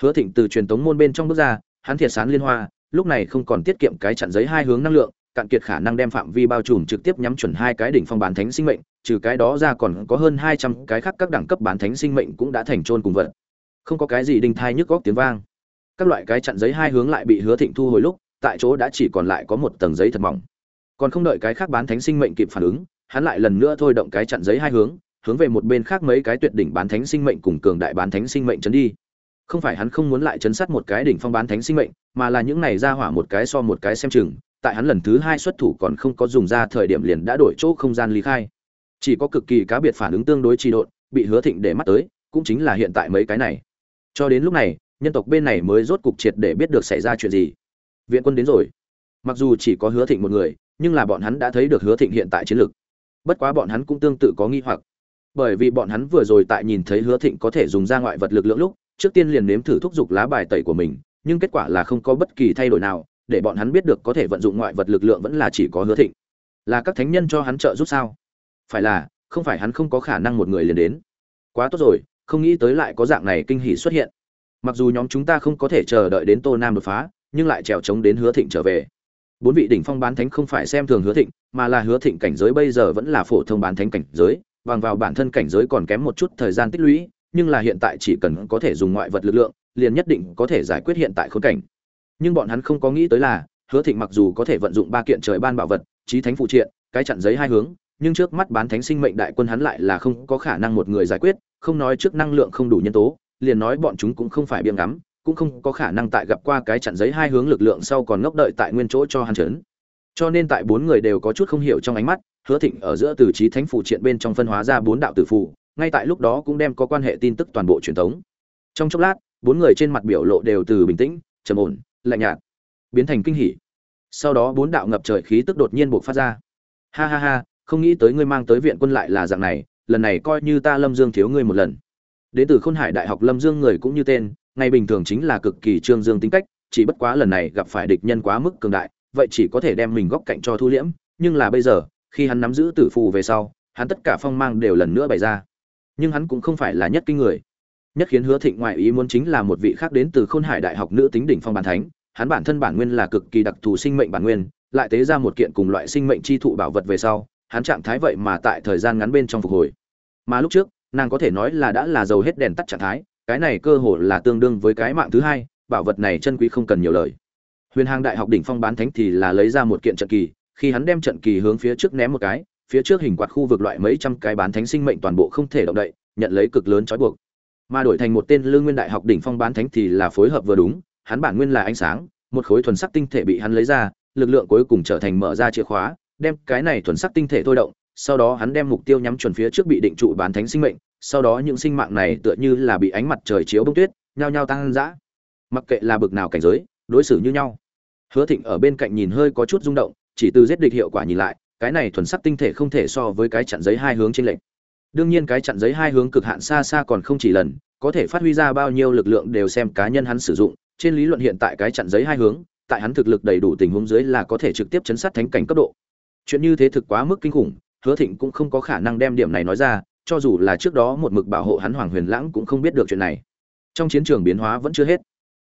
hứa thịnh từ truyền tống môn bên trong bước ra hắn thiệt sán liên hoa lúc này không còn tiết kiệm cái chặn giấy hai hướng năng lượng cạn kiệt khả năng đem phạm vi bao trùm trực tiếp nhắm chuẩn hai cái đỉnh phong bán thánh sinh mệnh, trừ cái đó ra còn có hơn 200 cái khác các đẳng cấp bán thánh sinh mệnh cũng đã thành trôn cùng vật. Không có cái gì đinh thai nhức góc tiếng vang. Các loại cái chặn giấy hai hướng lại bị Hứa Thịnh thu hồi lúc, tại chỗ đã chỉ còn lại có một tầng giấy thật mỏng. Còn không đợi cái khác bán thánh sinh mệnh kịp phản ứng, hắn lại lần nữa thôi động cái chặn giấy hai hướng, hướng về một bên khác mấy cái tuyệt đỉnh bán thánh sinh mệnh cùng cường đại bán thánh sinh mệnh chấn đi. Không phải hắn không muốn lại chấn sát một cái đỉnh phong bán thánh sinh mệnh, mà là những này ra hỏa một cái so một cái xem chừng, tại hắn lần thứ hai xuất thủ còn không có dùng ra thời điểm liền đã đổi chỗ không gian ly khai. Chỉ có cực kỳ cá biệt phản ứng tương đối trì độn bị hứa thịnh để mắt tới cũng chính là hiện tại mấy cái này. Cho đến lúc này nhân tộc bên này mới rốt cục triệt để biết được xảy ra chuyện gì. Viện quân đến rồi. Mặc dù chỉ có hứa thịnh một người nhưng là bọn hắn đã thấy được hứa thịnh hiện tại chiến lược bất quá bọn hắn cũng tương tự có nghi hoặc. Bởi vì bọn hắn vừa rồi tại nhìn thấy hứa thịnh có thể dùng ra ngoại vật lực lượng lúc, trước tiên liền nếm thử thúc giục lá bài tẩy của mình, nhưng kết quả là không có bất kỳ thay đổi nào, để bọn hắn biết được có thể vận dụng ngoại vật lực lượng vẫn là chỉ có hứa thịnh. Là các thánh nhân cho hắn trợ giúp sao? Phải là, không phải hắn không có khả năng một người liền đến. Quá tốt rồi, không nghĩ tới lại có dạng này kinh hỉ xuất hiện. Mặc dù nhóm chúng ta không có thể chờ đợi đến tô nam đột phá, nhưng lại trèo trống đến hứa thịnh trở về bốn vị đỉnh phong bán thánh không phải xem thường hứa thịnh, mà là hứa thịnh cảnh giới bây giờ vẫn là phổ thông bán thánh cảnh giới, bằng vào bản thân cảnh giới còn kém một chút thời gian tích lũy, nhưng là hiện tại chỉ cần có thể dùng ngoại vật lực lượng, liền nhất định có thể giải quyết hiện tại khốn cảnh. Nhưng bọn hắn không có nghĩ tới là, hứa thịnh mặc dù có thể vận dụng ba kiện trời ban bảo vật trí thánh phụ triện, cái chặn giấy hai hướng, nhưng trước mắt bán thánh sinh mệnh đại quân hắn lại là không có khả năng một người giải quyết, không nói trước năng lượng không đủ nhân tố, liền nói bọn chúng cũng không phải biếng ngắm cũng không có khả năng tại gặp qua cái chặn giấy hai hướng lực lượng sau còn ngốc đợi tại nguyên chỗ cho hắn chấn. Cho nên tại bốn người đều có chút không hiểu trong ánh mắt, hứa thịnh ở giữa từ trí thánh phủ triện bên trong phân hóa ra bốn đạo tử phụ ngay tại lúc đó cũng đem có quan hệ tin tức toàn bộ truyền thống trong chốc lát, bốn người trên mặt biểu lộ đều từ bình tĩnh, trầm ổn, lạnh nhạt, biến thành kinh hỉ. Sau đó bốn đạo ngập trời khí tức đột nhiên buộc phát ra. Ha ha ha, không nghĩ tới ngươi mang tới viện quân lại là dạng này, lần này coi như ta lâm dương thiếu ngươi một lần. Đến từ khôn hải đại học lâm dương người cũng như tên ngày bình thường chính là cực kỳ trương dương tính cách, chỉ bất quá lần này gặp phải địch nhân quá mức cường đại, vậy chỉ có thể đem mình góc cạnh cho thu liễm, nhưng là bây giờ, khi hắn nắm giữ tử phù về sau, hắn tất cả phong mang đều lần nữa bày ra. Nhưng hắn cũng không phải là nhất kinh người. Nhất khiến hứa thịnh ngoại ý muốn chính là một vị khác đến từ khôn hải đại học nữ tính đỉnh phong bàn thánh, hắn bản thân bản nguyên là cực kỳ đặc thù sinh mệnh bản nguyên, lại tế ra một kiện cùng loại sinh mệnh chi thụ bảo vật về sau, hắn trạng thái vậy mà tại thời gian ngắn bên trong phục hồi. Mà lúc trước, nàng có thể nói là đã là dầu hết đèn tắt trạng thái cái này cơ hồ là tương đương với cái mạng thứ hai, bảo vật này chân quý không cần nhiều lời. Huyền hàng đại học đỉnh phong bán thánh thì là lấy ra một kiện trận kỳ, khi hắn đem trận kỳ hướng phía trước ném một cái, phía trước hình quạt khu vực loại mấy trăm cái bán thánh sinh mệnh toàn bộ không thể động đậy, nhận lấy cực lớn trói buộc. Mà đổi thành một tên lương nguyên đại học đỉnh phong bán thánh thì là phối hợp vừa đúng, hắn bản nguyên là ánh sáng, một khối thuần sắc tinh thể bị hắn lấy ra, lực lượng cuối cùng trở thành mở ra chìa khóa, đem cái này thuần sắc tinh thể thôi động sau đó hắn đem mục tiêu nhắm chuẩn phía trước bị định trụ bán thánh sinh mệnh, sau đó những sinh mạng này tựa như là bị ánh mặt trời chiếu bông tuyết, nhao nhao tăng dã. Mặc kệ là bực nào cảnh giới, đối xử như nhau. Hứa thịnh ở bên cạnh nhìn hơi có chút rung động, chỉ từ giết địch hiệu quả nhìn lại, cái này thuần sắc tinh thể không thể so với cái chặn giấy hai hướng trên lệnh. Đương nhiên cái chặn giấy hai hướng cực hạn xa xa còn không chỉ lần, có thể phát huy ra bao nhiêu lực lượng đều xem cá nhân hắn sử dụng. Trên lý luận hiện tại cái chặn giấy hai hướng, tại hắn thực lực đầy đủ tình huống dưới là có thể trực tiếp chấn sát thánh cảnh cấp độ. Chuyện như thế thực quá mức kinh khủng hứa thịnh cũng không có khả năng đem điểm này nói ra, cho dù là trước đó một mực bảo hộ hắn hoàng huyền lãng cũng không biết được chuyện này. Trong chiến trường biến hóa vẫn chưa hết.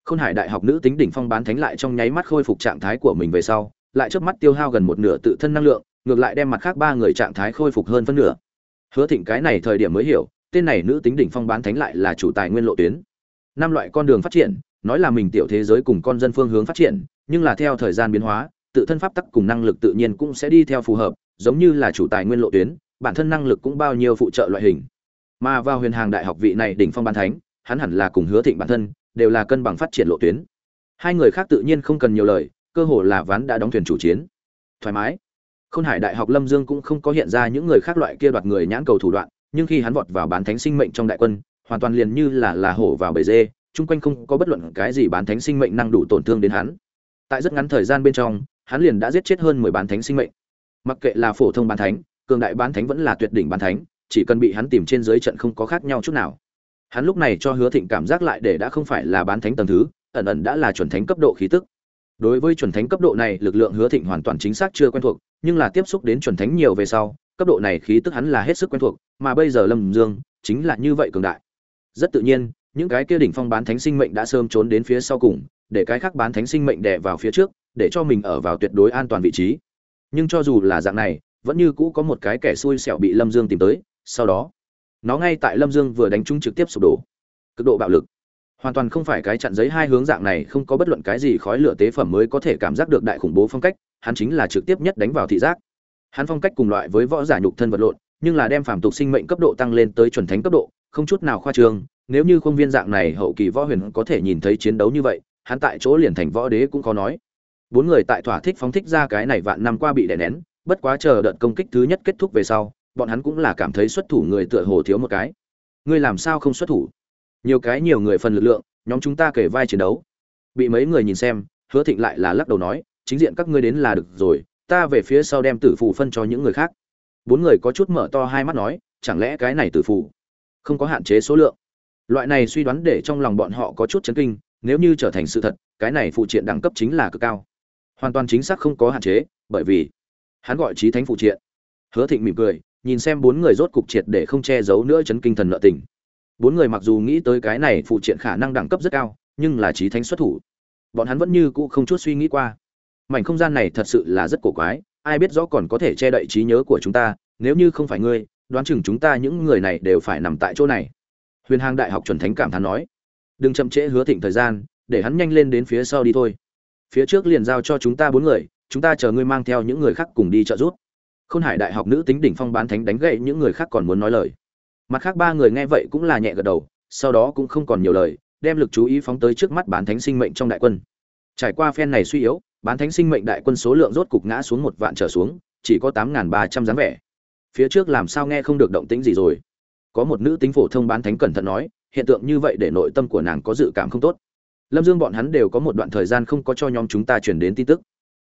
Khôn hải đại học nữ tính đỉnh phong bán thánh lại trong nháy mắt khôi phục trạng thái của mình về sau, lại trước mắt tiêu hao gần một nửa tự thân năng lượng, ngược lại đem mặt khác ba người trạng thái khôi phục hơn phân nửa. Hứa thịnh cái này thời điểm mới hiểu, tên này nữ tính đỉnh phong bán thánh lại là chủ tài nguyên lộ tuyến. Năm loại con đường phát triển, nói là mình tiểu thế giới cùng con dân phương hướng phát triển, nhưng là theo thời gian biến hóa, tự thân pháp tắc cùng năng lực tự nhiên cũng sẽ đi theo phù hợp giống như là chủ tài nguyên lộ tuyến, bản thân năng lực cũng bao nhiêu phụ trợ loại hình. Mà vào huyền hàng đại học vị này đỉnh phong ban thánh, hắn hẳn là cùng hứa thịnh bản thân, đều là cân bằng phát triển lộ tuyến. Hai người khác tự nhiên không cần nhiều lời, cơ hồ là ván đã đóng thuyền chủ chiến. Thoải mái. Khôn hải đại học lâm dương cũng không có hiện ra những người khác loại kia đoạt người nhãn cầu thủ đoạn, nhưng khi hắn vọt vào bán thánh sinh mệnh trong đại quân, hoàn toàn liền như là là hổ vào bầy dê, chung quanh không có bất luận cái gì bán thánh sinh mệnh năng đủ tổn thương đến hắn. Tại rất ngắn thời gian bên trong, hắn liền đã giết chết hơn mười bán thánh sinh mệnh mặc kệ là phổ thông bán thánh, cường đại bán thánh vẫn là tuyệt đỉnh bán thánh, chỉ cần bị hắn tìm trên dưới trận không có khác nhau chút nào. Hắn lúc này cho hứa thịnh cảm giác lại để đã không phải là bán thánh tầng thứ, ẩn ẩn đã là chuẩn thánh cấp độ khí tức. Đối với chuẩn thánh cấp độ này, lực lượng hứa thịnh hoàn toàn chính xác chưa quen thuộc, nhưng là tiếp xúc đến chuẩn thánh nhiều về sau, cấp độ này khí tức hắn là hết sức quen thuộc, mà bây giờ lâm dương chính là như vậy cường đại. Rất tự nhiên, những cái kia đỉnh phong bán thánh sinh mệnh đã sớm trốn đến phía sau cùng, để cái khác bán thánh sinh mệnh đè vào phía trước, để cho mình ở vào tuyệt đối an toàn vị trí nhưng cho dù là dạng này, vẫn như cũ có một cái kẻ xui xẻo bị lâm dương tìm tới, sau đó, nó ngay tại lâm dương vừa đánh trúng trực tiếp sụp đổ. Cực độ bạo lực. Hoàn toàn không phải cái chặn giấy hai hướng dạng này, không có bất luận cái gì khói lửa tế phẩm mới có thể cảm giác được đại khủng bố phong cách, hắn chính là trực tiếp nhất đánh vào thị giác. Hắn phong cách cùng loại với võ giả nhục thân vật lộn, nhưng là đem phàm tục sinh mệnh cấp độ tăng lên tới chuẩn thánh cấp độ, không chút nào khoa trương, nếu như không viên dạng này hậu kỳ võ huyền có thể nhìn thấy chiến đấu như vậy, hắn tại chỗ liền thành võ đế cũng khó nói bốn người tại thỏa thích phóng thích ra cái này vạn năm qua bị đè nén, bất quá chờ đợt công kích thứ nhất kết thúc về sau, bọn hắn cũng là cảm thấy xuất thủ người tựa hồ thiếu một cái. Ngươi làm sao không xuất thủ? Nhiều cái nhiều người phần lực lượng, nhóm chúng ta kể vai chiến đấu. Bị mấy người nhìn xem, hứa thịnh lại là lắc đầu nói, chính diện các ngươi đến là được rồi, ta về phía sau đem tử phù phân cho những người khác. Bốn người có chút mở to hai mắt nói, chẳng lẽ cái này tử phù không có hạn chế số lượng? Loại này suy đoán để trong lòng bọn họ có chút chấn kinh, nếu như trở thành sự thật, cái này phụ triện đẳng cấp chính là cực cao hoàn toàn chính xác không có hạn chế, bởi vì hắn gọi trí thánh phụ triện. Hứa thịnh mỉm cười, nhìn xem bốn người rốt cục triệt để không che giấu nữa chấn kinh thần nợ tình. Bốn người mặc dù nghĩ tới cái này phụ triện khả năng đẳng cấp rất cao, nhưng là trí thánh xuất thủ. Bọn hắn vẫn như cũ không chút suy nghĩ qua. Mảnh không gian này thật sự là rất cổ quái, ai biết rõ còn có thể che đậy trí nhớ của chúng ta, nếu như không phải ngươi, đoán chừng chúng ta những người này đều phải nằm tại chỗ này. Huyền hàng đại học chuẩn thánh cảm thán nói. Đừng chậm trễ hứa thịnh thời gian, để hắn nhanh lên đến phía sau đi thôi phía trước liền giao cho chúng ta bốn người, chúng ta chờ ngươi mang theo những người khác cùng đi trợ giúp. Khôn hải đại học nữ tính đỉnh phong bán thánh đánh gậy những người khác còn muốn nói lời. Mặt khác ba người nghe vậy cũng là nhẹ gật đầu, sau đó cũng không còn nhiều lời, đem lực chú ý phóng tới trước mắt bán thánh sinh mệnh trong đại quân. Trải qua phen này suy yếu, bán thánh sinh mệnh đại quân số lượng rốt cục ngã xuống một vạn trở xuống, chỉ có tám ba trăm dáng vẻ. Phía trước làm sao nghe không được động tĩnh gì rồi. Có một nữ tính phổ thông bán thánh cẩn thận nói, hiện tượng như vậy để nội tâm của nàng có dự cảm không tốt lâm dương bọn hắn đều có một đoạn thời gian không có cho nhóm chúng ta chuyển đến tin tức.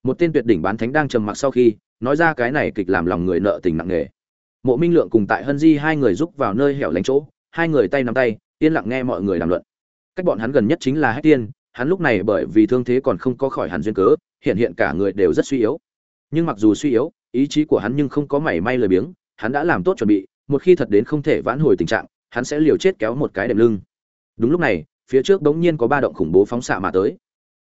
Một tên tuyệt đỉnh bán thánh đang trầm mặc sau khi, nói ra cái này kịch làm lòng người nợ tình nặng nề. Mộ minh lượng cùng tại hân di hai người rúc vào nơi hẻo lánh chỗ, hai người tay nắm tay, yên lặng nghe mọi người đàm luận. Cách bọn hắn gần nhất chính là hách tiên, hắn lúc này bởi vì thương thế còn không có khỏi hẳn duyên cớ, hiện hiện cả người đều rất suy yếu. Nhưng mặc dù suy yếu, ý chí của hắn nhưng không có mảy may lười biếng, hắn đã làm tốt chuẩn bị, một khi thật đến không thể vãn hồi tình trạng, hắn sẽ liều chết kéo một cái đệm lưng. Đúng lúc này phía trước bỗng nhiên có ba động khủng bố phóng xạ mà tới.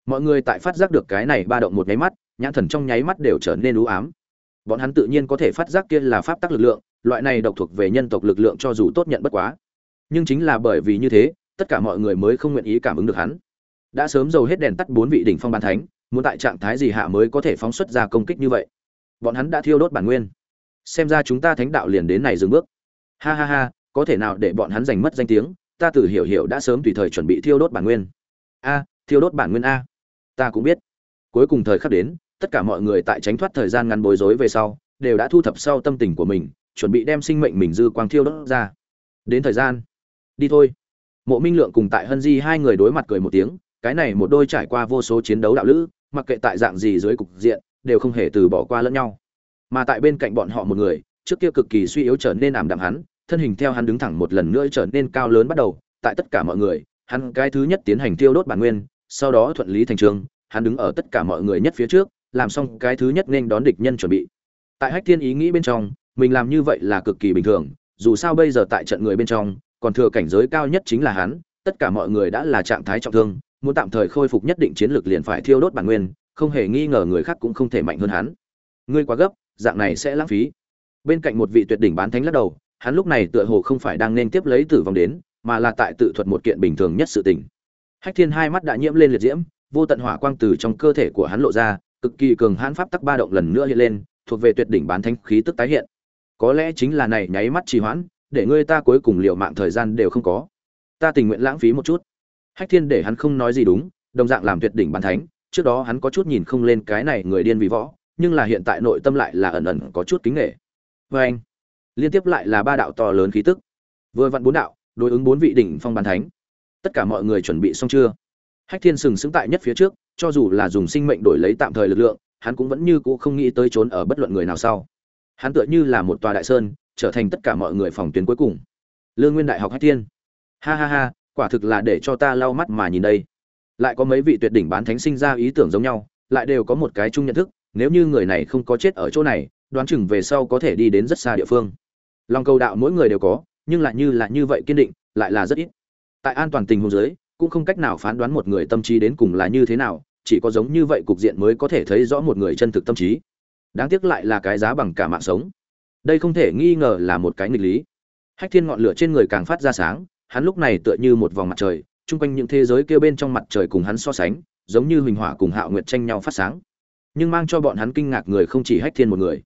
Mọi người tại phát giác được cái này ba động một nháy mắt, nhãn thần trong nháy mắt đều trở nên u ám. Bọn hắn tự nhiên có thể phát giác kia là pháp tắc lực lượng, loại này độc thuộc về nhân tộc lực lượng cho dù tốt nhận bất quá. Nhưng chính là bởi vì như thế, tất cả mọi người mới không nguyện ý cảm ứng được hắn. Đã sớm dầu hết đèn tắt bốn vị đỉnh phong ban thánh, muốn tại trạng thái gì hạ mới có thể phóng xuất ra công kích như vậy? Bọn hắn đã thiêu đốt bản nguyên. Xem ra chúng ta thánh đạo liền đến này dừng bước. Ha ha ha, có thể nào để bọn hắn giành mất danh tiếng? Ta tự hiểu hiểu đã sớm tùy thời chuẩn bị thiêu đốt bản nguyên. A, thiêu đốt bản nguyên a. Ta cũng biết. Cuối cùng thời khắc đến, tất cả mọi người tại tránh thoát thời gian ngắn bối rối về sau, đều đã thu thập sau tâm tình của mình, chuẩn bị đem sinh mệnh mình dư quang thiêu đốt ra. Đến thời gian. Đi thôi. Mộ minh lượng cùng tại hân di hai người đối mặt cười một tiếng, cái này một đôi trải qua vô số chiến đấu đạo lữ, mặc kệ tại dạng gì dưới cục diện, đều không hề từ bỏ qua lẫn nhau. Mà tại bên cạnh bọn họ một người, trước kia cực kỳ suy yếu trở nên ảm đạm hắn thân hình theo hắn đứng thẳng một lần nữa trở nên cao lớn bắt đầu, tại tất cả mọi người, hắn cái thứ nhất tiến hành tiêu đốt bản nguyên, sau đó thuận lý thành trường, hắn đứng ở tất cả mọi người nhất phía trước, làm xong cái thứ nhất nên đón địch nhân chuẩn bị. Tại hách thiên ý nghĩ bên trong, mình làm như vậy là cực kỳ bình thường, dù sao bây giờ tại trận người bên trong, còn thừa cảnh giới cao nhất chính là hắn, tất cả mọi người đã là trạng thái trọng thương, muốn tạm thời khôi phục nhất định chiến lược liền phải thiêu đốt bản nguyên, không hề nghi ngờ người khác cũng không thể mạnh hơn hắn. Ngươi quá gấp, dạng này sẽ lãng phí. Bên cạnh một vị tuyệt đỉnh bán thánh lắc đầu hắn lúc này tựa hồ không phải đang nên tiếp lấy tử vong đến, mà là tại tự thuật một kiện bình thường nhất sự tình. Hách thiên hai mắt đã nhiễm lên liệt diễm, vô tận hỏa quang từ trong cơ thể của hắn lộ ra, cực kỳ cường hãn pháp tắc ba động lần nữa hiện lên, thuộc về tuyệt đỉnh bán thánh khí tức tái hiện. Có lẽ chính là này nháy mắt trì hoãn, để ngươi ta cuối cùng liệu mạng thời gian đều không có. Ta tình nguyện lãng phí một chút. Hách thiên để hắn không nói gì đúng, đồng dạng làm tuyệt đỉnh bán thánh, trước đó hắn có chút nhìn không lên cái này người điên vì võ, nhưng là hiện tại nội tâm lại là ẩn ẩn có chút kính nghệ vê anh liên tiếp lại là ba đạo to lớn khí tức. Vừa vặn bốn đạo, đối ứng bốn vị đỉnh phong bán thánh. Tất cả mọi người chuẩn bị xong chưa? Hách thiên sừng sững tại nhất phía trước, cho dù là dùng sinh mệnh đổi lấy tạm thời lực lượng, hắn cũng vẫn như cũ không nghĩ tới trốn ở bất luận người nào sau. Hắn tựa như là một tòa đại sơn, trở thành tất cả mọi người phòng tuyến cuối cùng. Lương nguyên đại học hách thiên. Ha ha ha, quả thực là để cho ta lau mắt mà nhìn đây. Lại có mấy vị tuyệt đỉnh bán thánh sinh ra ý tưởng giống nhau, lại đều có một cái chung nhận thức, nếu như người này không có chết ở chỗ này, đoán chừng về sau có thể đi đến rất xa địa phương lòng cầu đạo mỗi người đều có, nhưng lại như là như vậy kiên định, lại là rất ít. Tại an toàn tình huống giới cũng không cách nào phán đoán một người tâm trí đến cùng là như thế nào, chỉ có giống như vậy cục diện mới có thể thấy rõ một người chân thực tâm trí. Đáng tiếc lại là cái giá bằng cả mạng sống. Đây không thể nghi ngờ là một cái nghịch lý. Hách thiên ngọn lửa trên người càng phát ra sáng, hắn lúc này tựa như một vòng mặt trời, chung quanh những thế giới kia bên trong mặt trời cùng hắn so sánh, giống như huỳnh hỏa cùng hạo nguyệt tranh nhau phát sáng. Nhưng mang cho bọn hắn kinh ngạc người không chỉ hách thiên một người.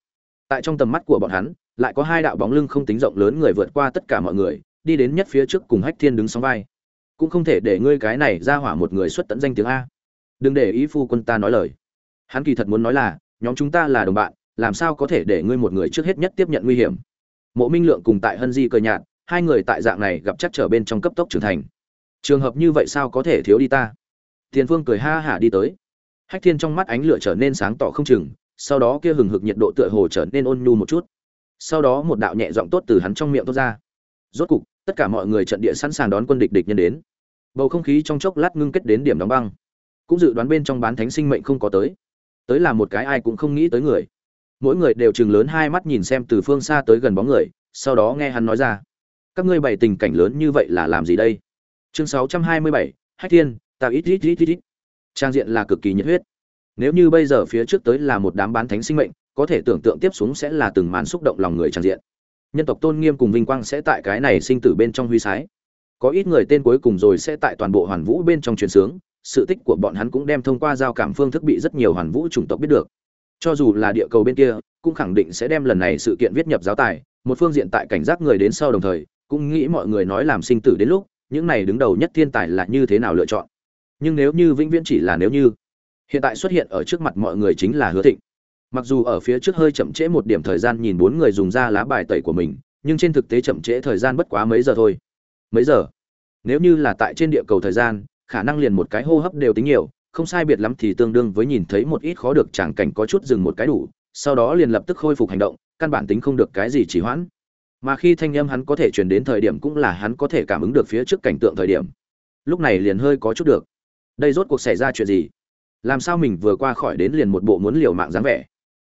Tại trong tầm mắt của bọn hắn lại có hai đạo bóng lưng không tính rộng lớn người vượt qua tất cả mọi người, đi đến nhất phía trước cùng hách thiên đứng sóng vai. Cũng không thể để ngươi cái này ra hỏa một người xuất tận danh tiếng a. Đừng để ý phu quân ta nói lời. Hắn kỳ thật muốn nói là, nhóm chúng ta là đồng bạn, làm sao có thể để ngươi một người trước hết nhất tiếp nhận nguy hiểm? Mộ minh lượng cùng tại hân di cờ nhạt, hai người tại dạng này gặp chắc trở bên trong cấp tốc trưởng thành. Trường hợp như vậy sao có thể thiếu đi ta? Tiền phương cười ha hả đi tới. Hách thiên trong mắt ánh lửa trở nên sáng tỏ không chừng, sau đó kia hừng hực nhiệt độ tựa hồ trở nên ôn nhu một chút sau đó một đạo nhẹ giọng tốt từ hắn trong miệng tốt ra. Rốt cục, tất cả mọi người trận địa sẵn sàng đón quân địch địch nhân đến. Bầu không khí trong chốc lát ngưng kết đến điểm đóng băng. Cũng dự đoán bên trong bán thánh sinh mệnh không có tới. Tới là một cái ai cũng không nghĩ tới người. Mỗi người đều chừng lớn hai mắt nhìn xem từ phương xa tới gần bóng người, sau đó nghe hắn nói ra. Các ngươi bày tình cảnh lớn như vậy là làm gì đây? Chương sáu trăm hai mươi bảy, hách thiên tạo ít ít ít ít ít. Trang diện là cực kỳ nhiệt huyết. Nếu như bây giờ phía trước tới là một đám bán thánh sinh mệnh có thể tưởng tượng tiếp xuống sẽ là từng màn xúc động lòng người tràn diện. Nhân tộc tôn nghiêm cùng vinh quang sẽ tại cái này sinh tử bên trong huy sái. Có ít người tên cuối cùng rồi sẽ tại toàn bộ hoàn vũ bên trong truyền sướng, sự tích của bọn hắn cũng đem thông qua giao cảm phương thức bị rất nhiều hoàn vũ chủng tộc biết được. Cho dù là địa cầu bên kia, cũng khẳng định sẽ đem lần này sự kiện viết nhập giáo tài, một phương diện tại cảnh giác người đến sau đồng thời, cũng nghĩ mọi người nói làm sinh tử đến lúc, những này đứng đầu nhất thiên tài là như thế nào lựa chọn. Nhưng nếu như vĩnh viễn chỉ là nếu như, hiện tại xuất hiện ở trước mặt mọi người chính là hứa thịnh mặc dù ở phía trước hơi chậm trễ một điểm thời gian nhìn bốn người dùng ra lá bài tẩy của mình, nhưng trên thực tế chậm trễ thời gian bất quá mấy giờ thôi. Mấy giờ? Nếu như là tại trên địa cầu thời gian, khả năng liền một cái hô hấp đều tính nhiều, không sai biệt lắm thì tương đương với nhìn thấy một ít khó được chẳng cảnh có chút dừng một cái đủ, sau đó liền lập tức khôi phục hành động, căn bản tính không được cái gì chỉ hoãn. Mà khi thanh âm hắn có thể truyền đến thời điểm cũng là hắn có thể cảm ứng được phía trước cảnh tượng thời điểm. Lúc này liền hơi có chút được. Đây rốt cuộc xảy ra chuyện gì? Làm sao mình vừa qua khỏi đến liền một bộ muốn liều mạng dáng vẻ?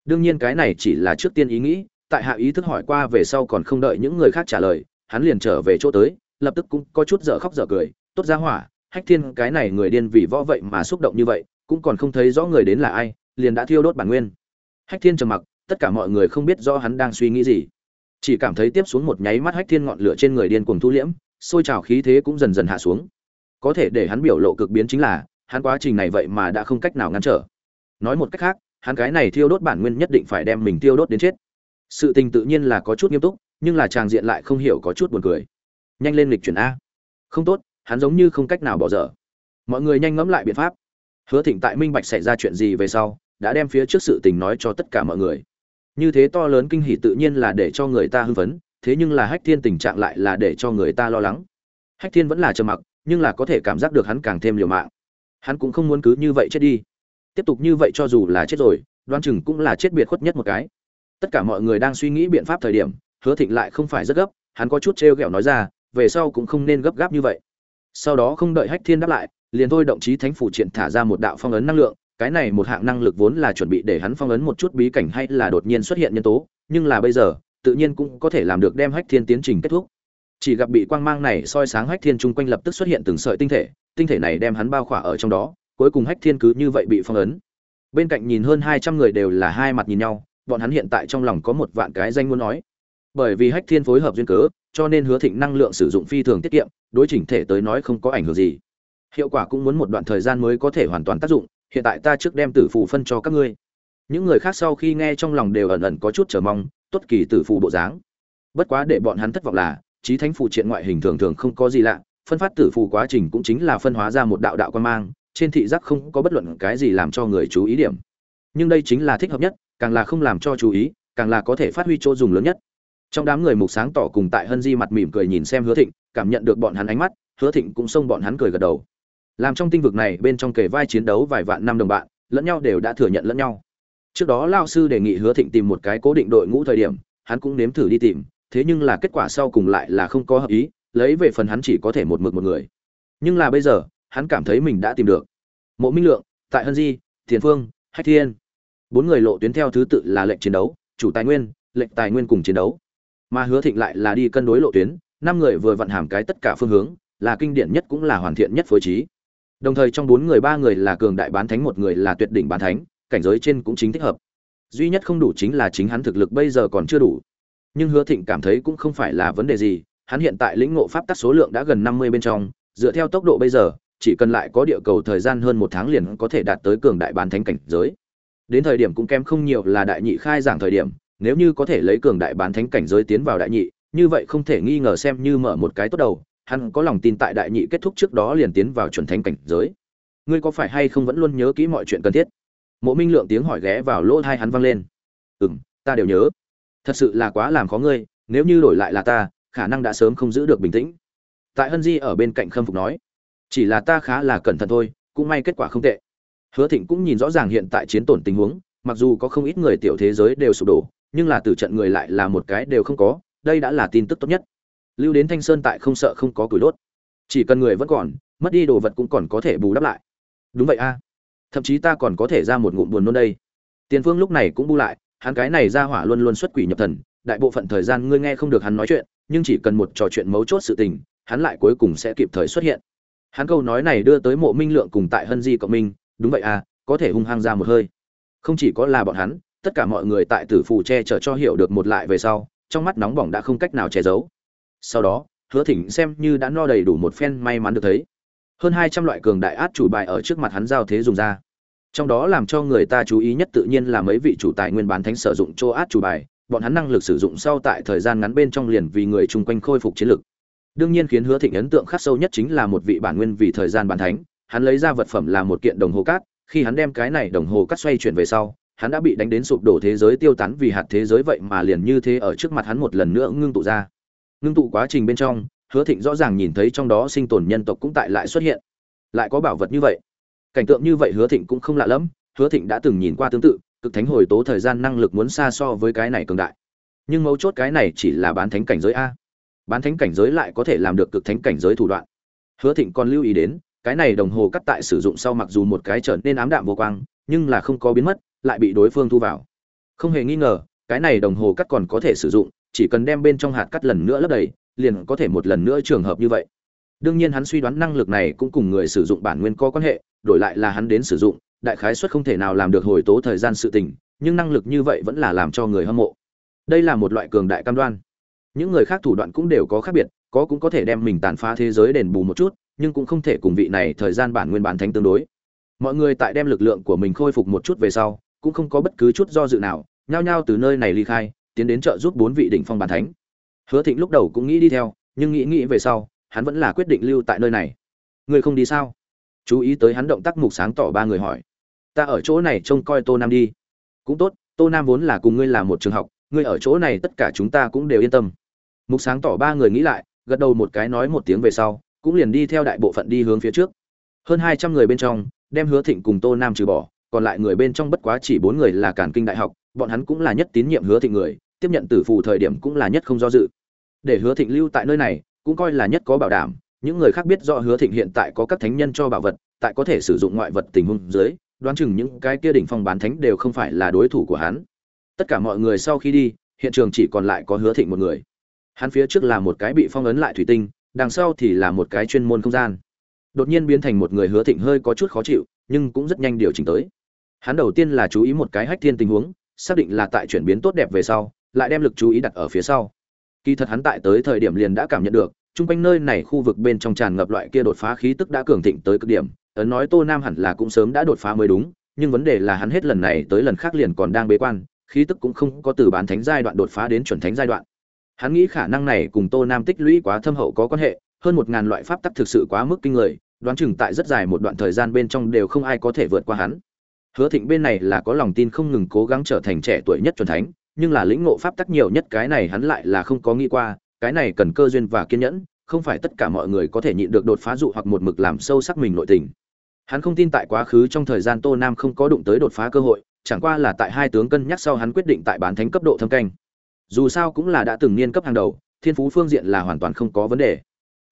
Đương nhiên cái này chỉ là trước tiên ý nghĩ, tại hạ ý thức hỏi qua về sau còn không đợi những người khác trả lời, hắn liền trở về chỗ tới, lập tức cũng có chút dở khóc dở cười, tốt ra hỏa, hách thiên, cái này người điên vì võ vậy mà xúc động như vậy, cũng còn không thấy rõ người đến là ai, liền đã thiêu đốt bản nguyên. Hách thiên trầm mặc, tất cả mọi người không biết rõ hắn đang suy nghĩ gì. Chỉ cảm thấy tiếp xuống một nháy mắt hách thiên ngọn lửa trên người điên cuồng thu liễm, sôi trào khí thế cũng dần dần hạ xuống. Có thể để hắn biểu lộ cực biến chính là, hắn quá trình này vậy mà đã không cách nào ngăn trở. Nói một cách khác hắn cái này thiêu đốt bản nguyên nhất định phải đem mình thiêu đốt đến chết. Sự tình tự nhiên là có chút nghiêm túc, nhưng là tràng diện lại không hiểu có chút buồn cười. Nhanh lên lịch chuyển a. Không tốt, hắn giống như không cách nào bỏ dở. Mọi người nhanh ngẫm lại biện pháp. Hứa thịnh tại minh bạch xảy ra chuyện gì về sau, đã đem phía trước sự tình nói cho tất cả mọi người. Như thế to lớn kinh hỉ tự nhiên là để cho người ta hưng phấn, thế nhưng là hách thiên tình trạng lại là để cho người ta lo lắng. Hách thiên vẫn là trầm mặc, nhưng là có thể cảm giác được hắn càng thêm liều mạng. Hắn cũng không muốn cứ như vậy chết đi tiếp tục như vậy cho dù là chết rồi đoan chừng cũng là chết biệt khuất nhất một cái. Tất cả mọi người đang suy nghĩ biện pháp thời điểm, hứa thịnh lại không phải rất gấp, hắn có chút trêu ghẹo nói ra, về sau cũng không nên gấp gáp như vậy. Sau đó không đợi hách thiên đáp lại, liền thôi động chí thánh phủ triện thả ra một đạo phong ấn năng lượng, cái này một hạng năng lực vốn là chuẩn bị để hắn phong ấn một chút bí cảnh hay là đột nhiên xuất hiện nhân tố, nhưng là bây giờ, tự nhiên cũng có thể làm được đem hách thiên tiến trình kết thúc. Chỉ gặp bị quang mang này soi sáng hách thiên chung quanh lập tức xuất hiện từng sợi tinh thể tinh thể này đem hắn bao khỏa ở trong đó cuối cùng hách thiên cứ như vậy bị phong ấn. Bên cạnh nhìn hơn hai trăm người đều là hai mặt nhìn nhau, bọn hắn hiện tại trong lòng có một vạn cái danh muốn nói. Bởi vì hách thiên phối hợp duyên cớ, cho nên hứa thịnh năng lượng sử dụng phi thường tiết kiệm, đối chỉnh thể tới nói không có ảnh hưởng gì. Hiệu quả cũng muốn một đoạn thời gian mới có thể hoàn toàn tác dụng, hiện tại ta trước đem tử phù phân cho các ngươi. Những người khác sau khi nghe trong lòng đều ẩn ẩn có chút chờ mong tốt kỳ tử phù bộ dáng. Bất quá để bọn hắn thất vọng là, trí thánh phù triện ngoại hình thường thường không có gì lạ, phân phát tử phù quá trình cũng chính là phân hóa ra một đạo đạo quan mang trên thị giác không có bất luận cái gì làm cho người chú ý điểm. Nhưng đây chính là thích hợp nhất, càng là không làm cho chú ý, càng là có thể phát huy chỗ dùng lớn nhất. Trong đám người mục sáng tỏ cùng tại hân di mặt mỉm cười nhìn xem hứa thịnh, cảm nhận được bọn hắn ánh mắt, hứa thịnh cũng xông bọn hắn cười gật đầu. Làm trong tinh vực này, bên trong kề vai chiến đấu vài vạn năm đồng bạn, lẫn nhau đều đã thừa nhận lẫn nhau. Trước đó lao sư đề nghị hứa thịnh tìm một cái cố định đội ngũ thời điểm, hắn cũng nếm thử đi tìm, thế nhưng là kết quả sau cùng lại là không có hợp ý, lấy về phần hắn chỉ có thể một mực một người. Nhưng là bây giờ hắn cảm thấy mình đã tìm được. Mộ minh lượng, tại hân di thiền phương, hách thiên. Bốn người lộ tuyến theo thứ tự là lệnh chiến đấu, chủ tài nguyên, lệnh tài nguyên cùng chiến đấu. Mà hứa thịnh lại là đi cân đối lộ tuyến, năm người vừa vận hàm cái tất cả phương hướng, là kinh điển nhất cũng là hoàn thiện nhất phối trí. Đồng thời trong bốn người ba người là cường đại bán thánh, một người là tuyệt đỉnh bán thánh, cảnh giới trên cũng chính thích hợp. Duy nhất không đủ chính là chính hắn thực lực bây giờ còn chưa đủ. Nhưng hứa thịnh cảm thấy cũng không phải là vấn đề gì, hắn hiện tại lĩnh ngộ pháp tắc số lượng đã gần năm mươi bên trong, dựa theo tốc độ bây giờ chỉ cần lại có địa cầu thời gian hơn một tháng liền có thể đạt tới cường đại bán thánh cảnh giới. Đến thời điểm cũng kém không nhiều là đại nhị khai giảng thời điểm, nếu như có thể lấy cường đại bán thánh cảnh giới tiến vào đại nhị, như vậy không thể nghi ngờ xem như mở một cái tốt đầu, hắn có lòng tin tại đại nhị kết thúc trước đó liền tiến vào chuẩn thánh cảnh giới. Ngươi có phải hay không vẫn luôn nhớ kỹ mọi chuyện cần thiết? Mộ minh lượng tiếng hỏi ghé vào lỗ hai hắn vang lên. Ừ ta đều nhớ. Thật sự là quá làm khó ngươi, nếu như đổi lại là ta, khả năng đã sớm không giữ được bình tĩnh. Tại hân di ở bên cạnh khâm phục nói chỉ là ta khá là cẩn thận thôi, cũng may kết quả không tệ. Hứa thịnh cũng nhìn rõ ràng hiện tại chiến tổn tình huống, mặc dù có không ít người tiểu thế giới đều sụp đổ, nhưng là từ trận người lại là một cái đều không có, đây đã là tin tức tốt nhất. Lưu đến thanh sơn tại không sợ không có củi đốt. Chỉ cần người vẫn còn, mất đi đồ vật cũng còn có thể bù đắp lại. Đúng vậy a. Thậm chí ta còn có thể ra một ngụm buồn nôn đây. Tiền phương lúc này cũng bu lại, hắn cái này ra hỏa luôn luôn xuất quỷ nhập thần, đại bộ phận thời gian ngươi nghe không được hắn nói chuyện, nhưng chỉ cần một trò chuyện mấu chốt sự tình, hắn lại cuối cùng sẽ kịp thời xuất hiện hắn câu nói này đưa tới mộ minh lượng cùng tại hân di cộng minh, đúng vậy à có thể hung hăng ra một hơi. Không chỉ có là bọn hắn, tất cả mọi người tại tử phù che chở cho hiểu được một lại về sau, trong mắt nóng bỏng đã không cách nào che giấu. Sau đó, hứa thỉnh xem như đã no đầy đủ một phen may mắn được thấy. Hơn hai trăm loại cường đại át chủ bài ở trước mặt hắn giao thế dùng ra. Trong đó làm cho người ta chú ý nhất tự nhiên là mấy vị chủ tài nguyên bán thánh sử dụng chỗ át chủ bài, bọn hắn năng lực sử dụng sau tại thời gian ngắn bên trong liền vì người chung quanh khôi phục chiến lực đương nhiên khiến hứa thịnh ấn tượng khắc sâu nhất chính là một vị bản nguyên vì thời gian bản thánh, hắn lấy ra vật phẩm là một kiện đồng hồ cát, khi hắn đem cái này đồng hồ cắt xoay chuyển về sau, hắn đã bị đánh đến sụp đổ thế giới tiêu tán vì hạt thế giới vậy mà liền như thế ở trước mặt hắn một lần nữa ngưng tụ ra. Ngưng tụ quá trình bên trong, hứa thịnh rõ ràng nhìn thấy trong đó sinh tồn nhân tộc cũng tại lại xuất hiện. Lại có bảo vật như vậy. Cảnh tượng như vậy hứa thịnh cũng không lạ lẫm, hứa thịnh đã từng nhìn qua tương tự, cực thánh hồi tố thời gian năng lực muốn xa so với cái này cường đại. Nhưng mấu chốt cái này chỉ là bán thánh cảnh giới a bán thánh cảnh giới lại có thể làm được cực thánh cảnh giới thủ đoạn. Hứa thịnh còn lưu ý đến, cái này đồng hồ cắt tại sử dụng sau mặc dù một cái trở nên ám đạm vô quang, nhưng là không có biến mất, lại bị đối phương thu vào. Không hề nghi ngờ, cái này đồng hồ cắt còn có thể sử dụng, chỉ cần đem bên trong hạt cắt lần nữa lấp đầy, liền có thể một lần nữa trường hợp như vậy. Đương nhiên hắn suy đoán năng lực này cũng cùng người sử dụng bản nguyên có quan hệ, đổi lại là hắn đến sử dụng, đại khái suất không thể nào làm được hồi tố thời gian sự tình, nhưng năng lực như vậy vẫn là làm cho người hâm mộ. Đây là một loại cường đại cam đoan những người khác thủ đoạn cũng đều có khác biệt, có cũng có thể đem mình tàn phá thế giới đền bù một chút, nhưng cũng không thể cùng vị này thời gian bản nguyên bản thánh tương đối. Mọi người tại đem lực lượng của mình khôi phục một chút về sau, cũng không có bất cứ chút do dự nào, nhao nhao từ nơi này ly khai, tiến đến trợ giúp bốn vị đỉnh phong bản thánh. Hứa thịnh lúc đầu cũng nghĩ đi theo, nhưng nghĩ nghĩ về sau, hắn vẫn là quyết định lưu tại nơi này. Người không đi sao? Chú ý tới hắn động tác mục sáng tỏ ba người hỏi. Ta ở chỗ này trông coi tô nam đi. Cũng tốt, tô nam vốn là cùng ngươi làm một trường học, ngươi ở chỗ này tất cả chúng ta cũng đều yên tâm mục sáng tỏ ba người nghĩ lại, gật đầu một cái nói một tiếng về sau, cũng liền đi theo đại bộ phận đi hướng phía trước. Hơn hai trăm người bên trong, đem hứa thịnh cùng tô nam trừ bỏ, còn lại người bên trong bất quá chỉ bốn người là cản kinh đại học, bọn hắn cũng là nhất tín nhiệm hứa thịnh người, tiếp nhận tử phụ thời điểm cũng là nhất không do dự. Để hứa thịnh lưu tại nơi này, cũng coi là nhất có bảo đảm, những người khác biết rõ hứa thịnh hiện tại có các thánh nhân cho bảo vật, tại có thể sử dụng ngoại vật tình huống dưới, đoán chừng những cái kia đỉnh phong bán thánh đều không phải là đối thủ của hắn. Tất cả mọi người sau khi đi, hiện trường chỉ còn lại có hứa thịnh một người hắn phía trước là một cái bị phong ấn lại thủy tinh, đằng sau thì là một cái chuyên môn không gian. Đột nhiên biến thành một người hứa thịnh hơi có chút khó chịu, nhưng cũng rất nhanh điều chỉnh tới. Hắn đầu tiên là chú ý một cái hách thiên tình huống, xác định là tại chuyển biến tốt đẹp về sau, lại đem lực chú ý đặt ở phía sau. Kỳ thật hắn tại tới thời điểm liền đã cảm nhận được, chung quanh nơi này khu vực bên trong tràn ngập loại kia đột phá khí tức đã cường thịnh tới cực điểm, ấn nói tô nam hẳn là cũng sớm đã đột phá mới đúng, nhưng vấn đề là hắn hết lần này tới lần khác liền còn đang bế quan, khí tức cũng không có từ bán thánh giai đoạn đột phá đến chuẩn thánh giai đoạn hắn nghĩ khả năng này cùng tô nam tích lũy quá thâm hậu có quan hệ, hơn một ngàn loại pháp tắc thực sự quá mức kinh người, đoán chừng tại rất dài một đoạn thời gian bên trong đều không ai có thể vượt qua hắn. Hứa thịnh bên này là có lòng tin không ngừng cố gắng trở thành trẻ tuổi nhất chuẩn thánh, nhưng là lĩnh ngộ pháp tắc nhiều nhất cái này hắn lại là không có nghĩ qua, cái này cần cơ duyên và kiên nhẫn, không phải tất cả mọi người có thể nhịn được đột phá dụ hoặc một mực làm sâu sắc mình nội tình. Hắn không tin tại quá khứ trong thời gian tô nam không có đụng tới đột phá cơ hội, chẳng qua là tại hai tướng cân nhắc sau hắn quyết định tại bán thánh cấp độ thâm canh dù sao cũng là đã từng niên cấp hàng đầu, thiên phú phương diện là hoàn toàn không có vấn đề.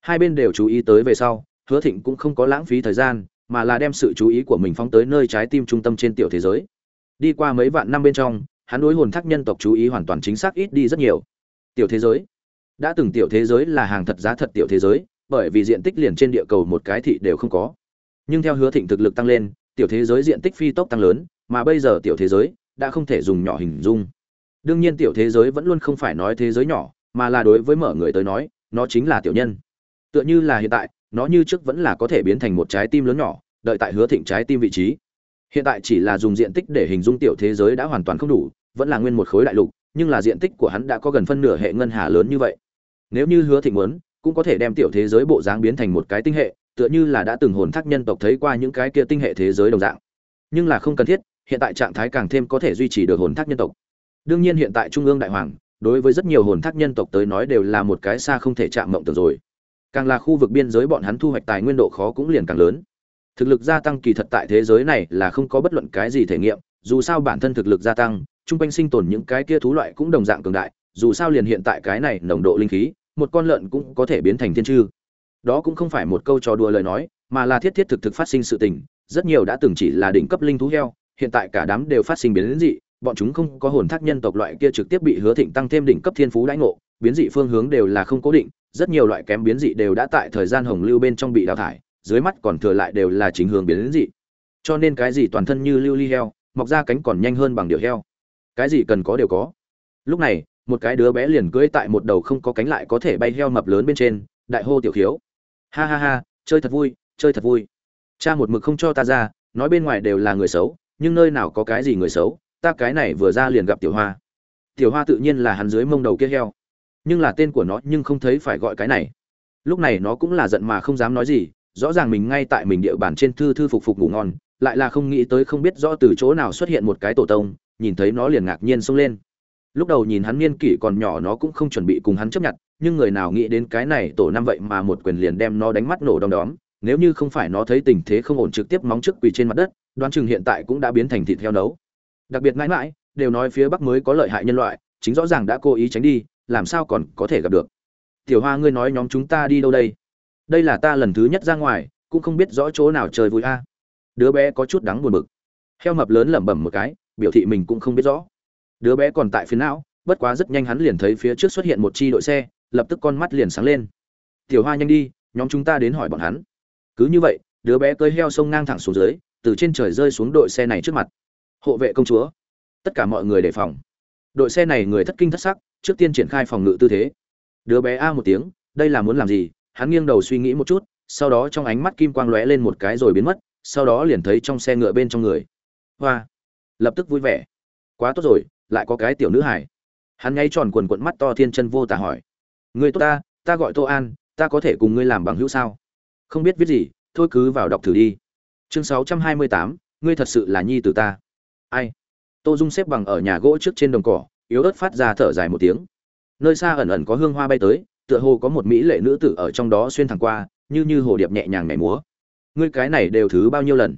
Hai bên đều chú ý tới về sau, hứa thịnh cũng không có lãng phí thời gian, mà là đem sự chú ý của mình phóng tới nơi trái tim trung tâm trên tiểu thế giới. Đi qua mấy vạn năm bên trong, hắn đối hồn thác nhân tộc chú ý hoàn toàn chính xác ít đi rất nhiều. Tiểu thế giới. Đã từng tiểu thế giới là hàng thật giá thật tiểu thế giới, bởi vì diện tích liền trên địa cầu một cái thị đều không có. Nhưng theo hứa thịnh thực lực tăng lên, tiểu thế giới diện tích phi tốc tăng lớn, mà bây giờ tiểu thế giới đã không thể dùng nhỏ hình dung đương nhiên tiểu thế giới vẫn luôn không phải nói thế giới nhỏ, mà là đối với mở người tới nói, nó chính là tiểu nhân. Tựa như là hiện tại, nó như trước vẫn là có thể biến thành một trái tim lớn nhỏ, đợi tại hứa thịnh trái tim vị trí. Hiện tại chỉ là dùng diện tích để hình dung tiểu thế giới đã hoàn toàn không đủ, vẫn là nguyên một khối đại lục, nhưng là diện tích của hắn đã có gần phân nửa hệ ngân hà lớn như vậy. Nếu như hứa thịnh muốn, cũng có thể đem tiểu thế giới bộ dáng biến thành một cái tinh hệ, tựa như là đã từng hồn thác nhân tộc thấy qua những cái kia tinh hệ thế giới đồng dạng. Nhưng là không cần thiết, hiện tại trạng thái càng thêm có thể duy trì được hồn thác nhân tộc đương nhiên hiện tại trung ương đại hoàng, đối với rất nhiều hồn thác nhân tộc tới nói đều là một cái xa không thể chạm mộng tưởng rồi. Càng là khu vực biên giới bọn hắn thu hoạch tài nguyên độ khó cũng liền càng lớn. Thực lực gia tăng kỳ thật tại thế giới này là không có bất luận cái gì thể nghiệm, dù sao bản thân thực lực gia tăng, chung quanh sinh tồn những cái kia thú loại cũng đồng dạng cường đại, dù sao liền hiện tại cái này nồng độ linh khí, một con lợn cũng có thể biến thành thiên chư. Đó cũng không phải một câu trò đùa lời nói, mà là thiết thiết thực thực phát sinh sự tình, rất nhiều đã từng chỉ là đỉnh cấp linh thú heo, hiện tại cả đám đều phát sinh biến dị bọn chúng không có hồn thác nhân tộc loại kia trực tiếp bị hứa thịnh tăng thêm đỉnh cấp thiên phú đãi ngộ, biến dị phương hướng đều là không cố định, rất nhiều loại kém biến dị đều đã tại thời gian hồng lưu bên trong bị đào thải, dưới mắt còn thừa lại đều là chính hướng biến dị. Cho nên cái gì toàn thân như lưu ly heo, mọc ra cánh còn nhanh hơn bằng điệu heo. Cái gì cần có đều có. Lúc này, một cái đứa bé liền cưỡi tại một đầu không có cánh lại có thể bay heo mập lớn bên trên, đại hô tiểu khiếu. Ha ha ha, chơi thật vui, chơi thật vui. Cha một mực không cho ta ra, nói bên ngoài đều là người xấu, nhưng nơi nào có cái gì người xấu ta cái này vừa ra liền gặp tiểu hoa. Tiểu hoa tự nhiên là hắn dưới mông đầu kia heo. Nhưng là tên của nó nhưng không thấy phải gọi cái này. Lúc này nó cũng là giận mà không dám nói gì, rõ ràng mình ngay tại mình địa bàn trên thư thư phục phục ngủ ngon, lại là không nghĩ tới không biết rõ từ chỗ nào xuất hiện một cái tổ tông, nhìn thấy nó liền ngạc nhiên xông lên. Lúc đầu nhìn hắn niên kỷ còn nhỏ nó cũng không chuẩn bị cùng hắn chấp nhận, nhưng người nào nghĩ đến cái này tổ năm vậy mà một quyền liền đem nó đánh mắt nổ đom đóm, nếu như không phải nó thấy tình thế không ổn trực tiếp móng trước quỳ trên mặt đất, đoán chừng hiện tại cũng đã biến thành thịt heo nấu đặc biệt mãi mãi, đều nói phía bắc mới có lợi hại nhân loại, chính rõ ràng đã cố ý tránh đi, làm sao còn có thể gặp được. Tiểu hoa, ngươi nói nhóm chúng ta đi đâu đây? Đây là ta lần thứ nhất ra ngoài, cũng không biết rõ chỗ nào chơi vui a. Đứa bé có chút đắng buồn bực. Heo mập lớn lẩm bẩm một cái, biểu thị mình cũng không biết rõ. Đứa bé còn tại phía não, bất quá rất nhanh hắn liền thấy phía trước xuất hiện một chi đội xe, lập tức con mắt liền sáng lên. Tiểu hoa, nhanh đi, nhóm chúng ta đến hỏi bọn hắn. Cứ như vậy, đứa bé cơi heo sông ngang thẳng xuống dưới, từ trên trời rơi xuống đội xe này trước mặt hộ vệ công chúa. Tất cả mọi người đề phòng. Đội xe này người thất kinh thất sắc, trước tiên triển khai phòng ngự tư thế. Đứa bé a một tiếng, đây là muốn làm gì? Hắn nghiêng đầu suy nghĩ một chút, sau đó trong ánh mắt kim quang lóe lên một cái rồi biến mất, sau đó liền thấy trong xe ngựa bên trong người. Hoa! Lập tức vui vẻ. Quá tốt rồi, lại có cái tiểu nữ hải hắn ngay tròn quần quận mắt to thiên chân vô tả hỏi. Người tốt ta ta gọi tô an, ta có thể cùng ngươi làm bằng hữu sao? Không biết viết gì, thôi cứ vào đọc thử đi. Chương sáu trăm hai mươi tám, ngươi thật sự là nhi từ ta ai? Tô dung xếp bằng ở nhà gỗ trước trên đồng cỏ, yếu ớt phát ra thở dài một tiếng. Nơi xa ẩn ẩn có hương hoa bay tới, tựa hồ có một mỹ lệ nữ tử ở trong đó xuyên thẳng qua, như như hồ điệp nhẹ nhàng nhảy múa. Ngươi cái này đều thứ bao nhiêu lần?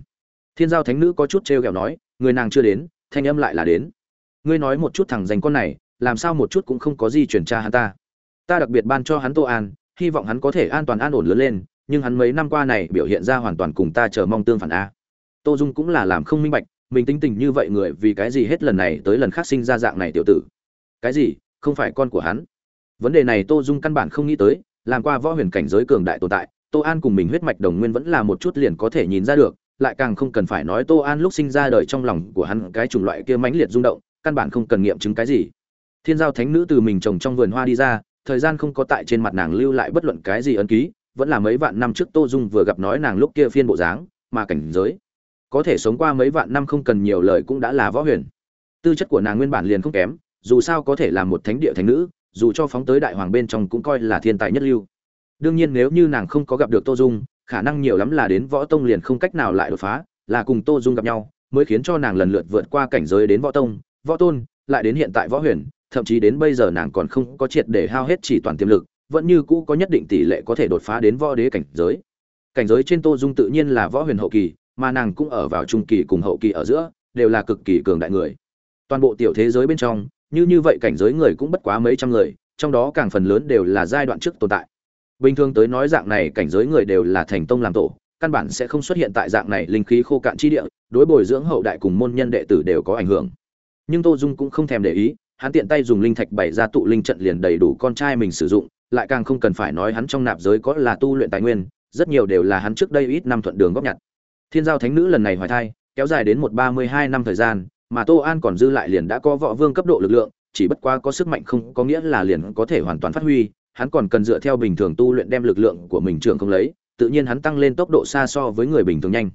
Thiên giao thánh nữ có chút trêu ghẹo nói, người nàng chưa đến, thanh âm lại là đến. Ngươi nói một chút thằng dành con này, làm sao một chút cũng không có gì chuyển tra hắn ta. Ta đặc biệt ban cho hắn tô an, hy vọng hắn có thể an toàn an ổn lớn lên, nhưng hắn mấy năm qua này biểu hiện ra hoàn toàn cùng ta chờ mong tương phản a. Tô dung cũng là làm không minh bạch mình tính tình như vậy người vì cái gì hết lần này tới lần khác sinh ra dạng này tiểu tử? Cái gì? Không phải con của hắn? Vấn đề này tô dung căn bản không nghĩ tới, làm qua võ huyền cảnh giới cường đại tồn tại, tô an cùng mình huyết mạch đồng nguyên vẫn là một chút liền có thể nhìn ra được, lại càng không cần phải nói tô an lúc sinh ra đời trong lòng của hắn cái chủng loại kia mãnh liệt rung động, căn bản không cần nghiệm chứng cái gì. Thiên giao thánh nữ từ mình trồng trong vườn hoa đi ra, thời gian không có tại trên mặt nàng lưu lại bất luận cái gì ấn ký, vẫn là mấy vạn năm trước tô dung vừa gặp nói nàng lúc kia phiên bộ dáng, mà cảnh giới có thể sống qua mấy vạn năm không cần nhiều lời cũng đã là võ huyền. Tư chất của nàng nguyên bản liền không kém, dù sao có thể là một thánh địa thánh nữ, dù cho phóng tới đại hoàng bên trong cũng coi là thiên tài nhất lưu. Đương nhiên nếu như nàng không có gặp được tô dung, khả năng nhiều lắm là đến võ tông liền không cách nào lại đột phá, là cùng tô dung gặp nhau mới khiến cho nàng lần lượt vượt qua cảnh giới đến võ tông, võ tôn, lại đến hiện tại võ huyền, thậm chí đến bây giờ nàng còn không có triệt để hao hết chỉ toàn tiềm lực, vẫn như cũ có nhất định tỷ lệ có thể đột phá đến võ đế cảnh giới. Cảnh giới trên tô dung tự nhiên là võ huyền hậu kỳ mà nàng cũng ở vào trung kỳ cùng hậu kỳ ở giữa, đều là cực kỳ cường đại người. Toàn bộ tiểu thế giới bên trong, như như vậy cảnh giới người cũng bất quá mấy trăm người, trong đó càng phần lớn đều là giai đoạn trước tồn tại. Bình thường tới nói dạng này cảnh giới người đều là thành tông làm tổ, căn bản sẽ không xuất hiện tại dạng này linh khí khô cạn chi địa, đối bồi dưỡng hậu đại cùng môn nhân đệ tử đều có ảnh hưởng. Nhưng tô dung cũng không thèm để ý, hắn tiện tay dùng linh thạch bày ra tụ linh trận liền đầy đủ con trai mình sử dụng, lại càng không cần phải nói hắn trong nạp giới có là tu luyện tài nguyên, rất nhiều đều là hắn trước đây ít năm thuận đường góp nhặt thiên giao thánh nữ lần này hoài thai, kéo dài đến một ba mươi hai năm thời gian, mà tô an còn dư lại liền đã có võ vương cấp độ lực lượng, chỉ bất quá có sức mạnh không có nghĩa là liền có thể hoàn toàn phát huy, hắn còn cần dựa theo bình thường tu luyện đem lực lượng của mình trưởng không lấy, tự nhiên hắn tăng lên tốc độ xa so với người bình thường nhanh.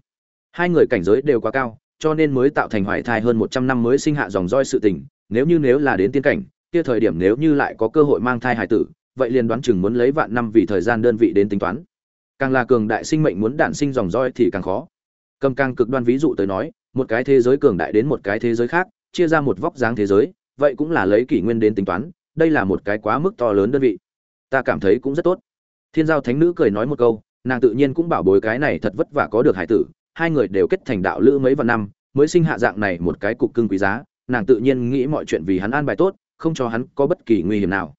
Hai người cảnh giới đều quá cao, cho nên mới tạo thành hoài thai hơn một trăm năm mới sinh hạ dòng roi sự tình, nếu như nếu là đến tiên cảnh, kia thời điểm nếu như lại có cơ hội mang thai hài tử, vậy liền đoán chừng muốn lấy vạn năm vì thời gian đơn vị đến tính toán. Càng là cường đại sinh mệnh muốn đản sinh dòng roi thì càng khó cầm càng cực đoan ví dụ tới nói, một cái thế giới cường đại đến một cái thế giới khác, chia ra một vóc dáng thế giới, vậy cũng là lấy kỷ nguyên đến tính toán, đây là một cái quá mức to lớn đơn vị. Ta cảm thấy cũng rất tốt. Thiên giao thánh nữ cười nói một câu, nàng tự nhiên cũng bảo bối cái này thật vất vả có được hải tử, hai người đều kết thành đạo lữ mấy vạn năm, mới sinh hạ dạng này một cái cục cưng quý giá, nàng tự nhiên nghĩ mọi chuyện vì hắn an bài tốt, không cho hắn có bất kỳ nguy hiểm nào.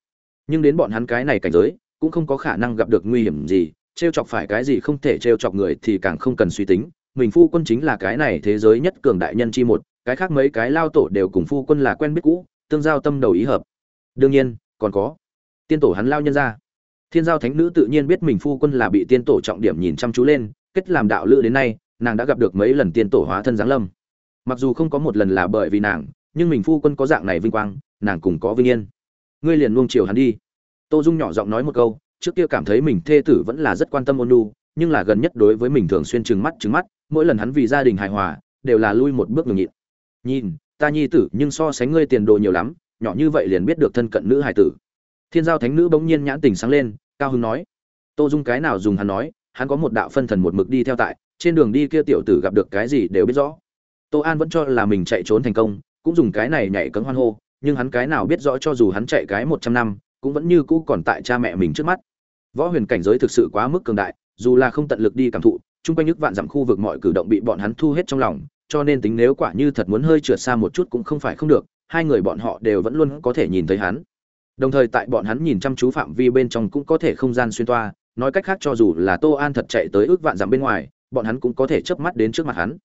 Nhưng đến bọn hắn cái này cảnh giới, cũng không có khả năng gặp được nguy hiểm gì, trêu chọc phải cái gì không thể trêu chọc người thì càng không cần suy tính mình phu quân chính là cái này thế giới nhất cường đại nhân chi một, cái khác mấy cái lao tổ đều cùng phu quân là quen biết cũ, tương giao tâm đầu ý hợp. Đương nhiên, còn có tiên tổ hắn lao nhân ra. Thiên giao thánh nữ tự nhiên biết mình phu quân là bị tiên tổ trọng điểm nhìn chăm chú lên, kết làm đạo lữ đến nay, nàng đã gặp được mấy lần tiên tổ hóa thân giáng lâm. Mặc dù không có một lần là bởi vì nàng, nhưng mình phu quân có dạng này vinh quang, nàng cùng có vinh yên. Ngươi liền nuông chiều hắn đi. Tô dung nhỏ giọng nói một câu, trước kia cảm thấy mình thê tử vẫn là rất quan tâm ôn nhu, nhưng là gần nhất đối với mình thường xuyên trừng mắt trừng mắt mỗi lần hắn vì gia đình hài hòa, đều là lui một bước nhường nhịn. Nhìn, ta nhi tử, nhưng so sánh ngươi tiền đồ nhiều lắm, nhỏ như vậy liền biết được thân cận nữ hài tử. Thiên giao thánh nữ bỗng nhiên nhãn tình sáng lên, cao hưng nói. Tô dung cái nào dùng hắn nói, hắn có một đạo phân thần một mực đi theo tại, trên đường đi kia tiểu tử gặp được cái gì đều biết rõ. Tô an vẫn cho là mình chạy trốn thành công, cũng dùng cái này nhảy cấm hoan hô, nhưng hắn cái nào biết rõ cho dù hắn chạy cái một trăm năm, cũng vẫn như cũ còn tại cha mẹ mình trước mắt. Võ huyền cảnh giới thực sự quá mức cường đại, dù là không tận lực đi cảm thụ chung quanh nước vạn dặm khu vực mọi cử động bị bọn hắn thu hết trong lòng, cho nên tính nếu quả như thật muốn hơi trượt xa một chút cũng không phải không được, hai người bọn họ đều vẫn luôn có thể nhìn thấy hắn. Đồng thời tại bọn hắn nhìn chăm chú phạm vi bên trong cũng có thể không gian xuyên toa, nói cách khác cho dù là tô an thật chạy tới ước vạn dặm bên ngoài, bọn hắn cũng có thể chớp mắt đến trước mặt hắn.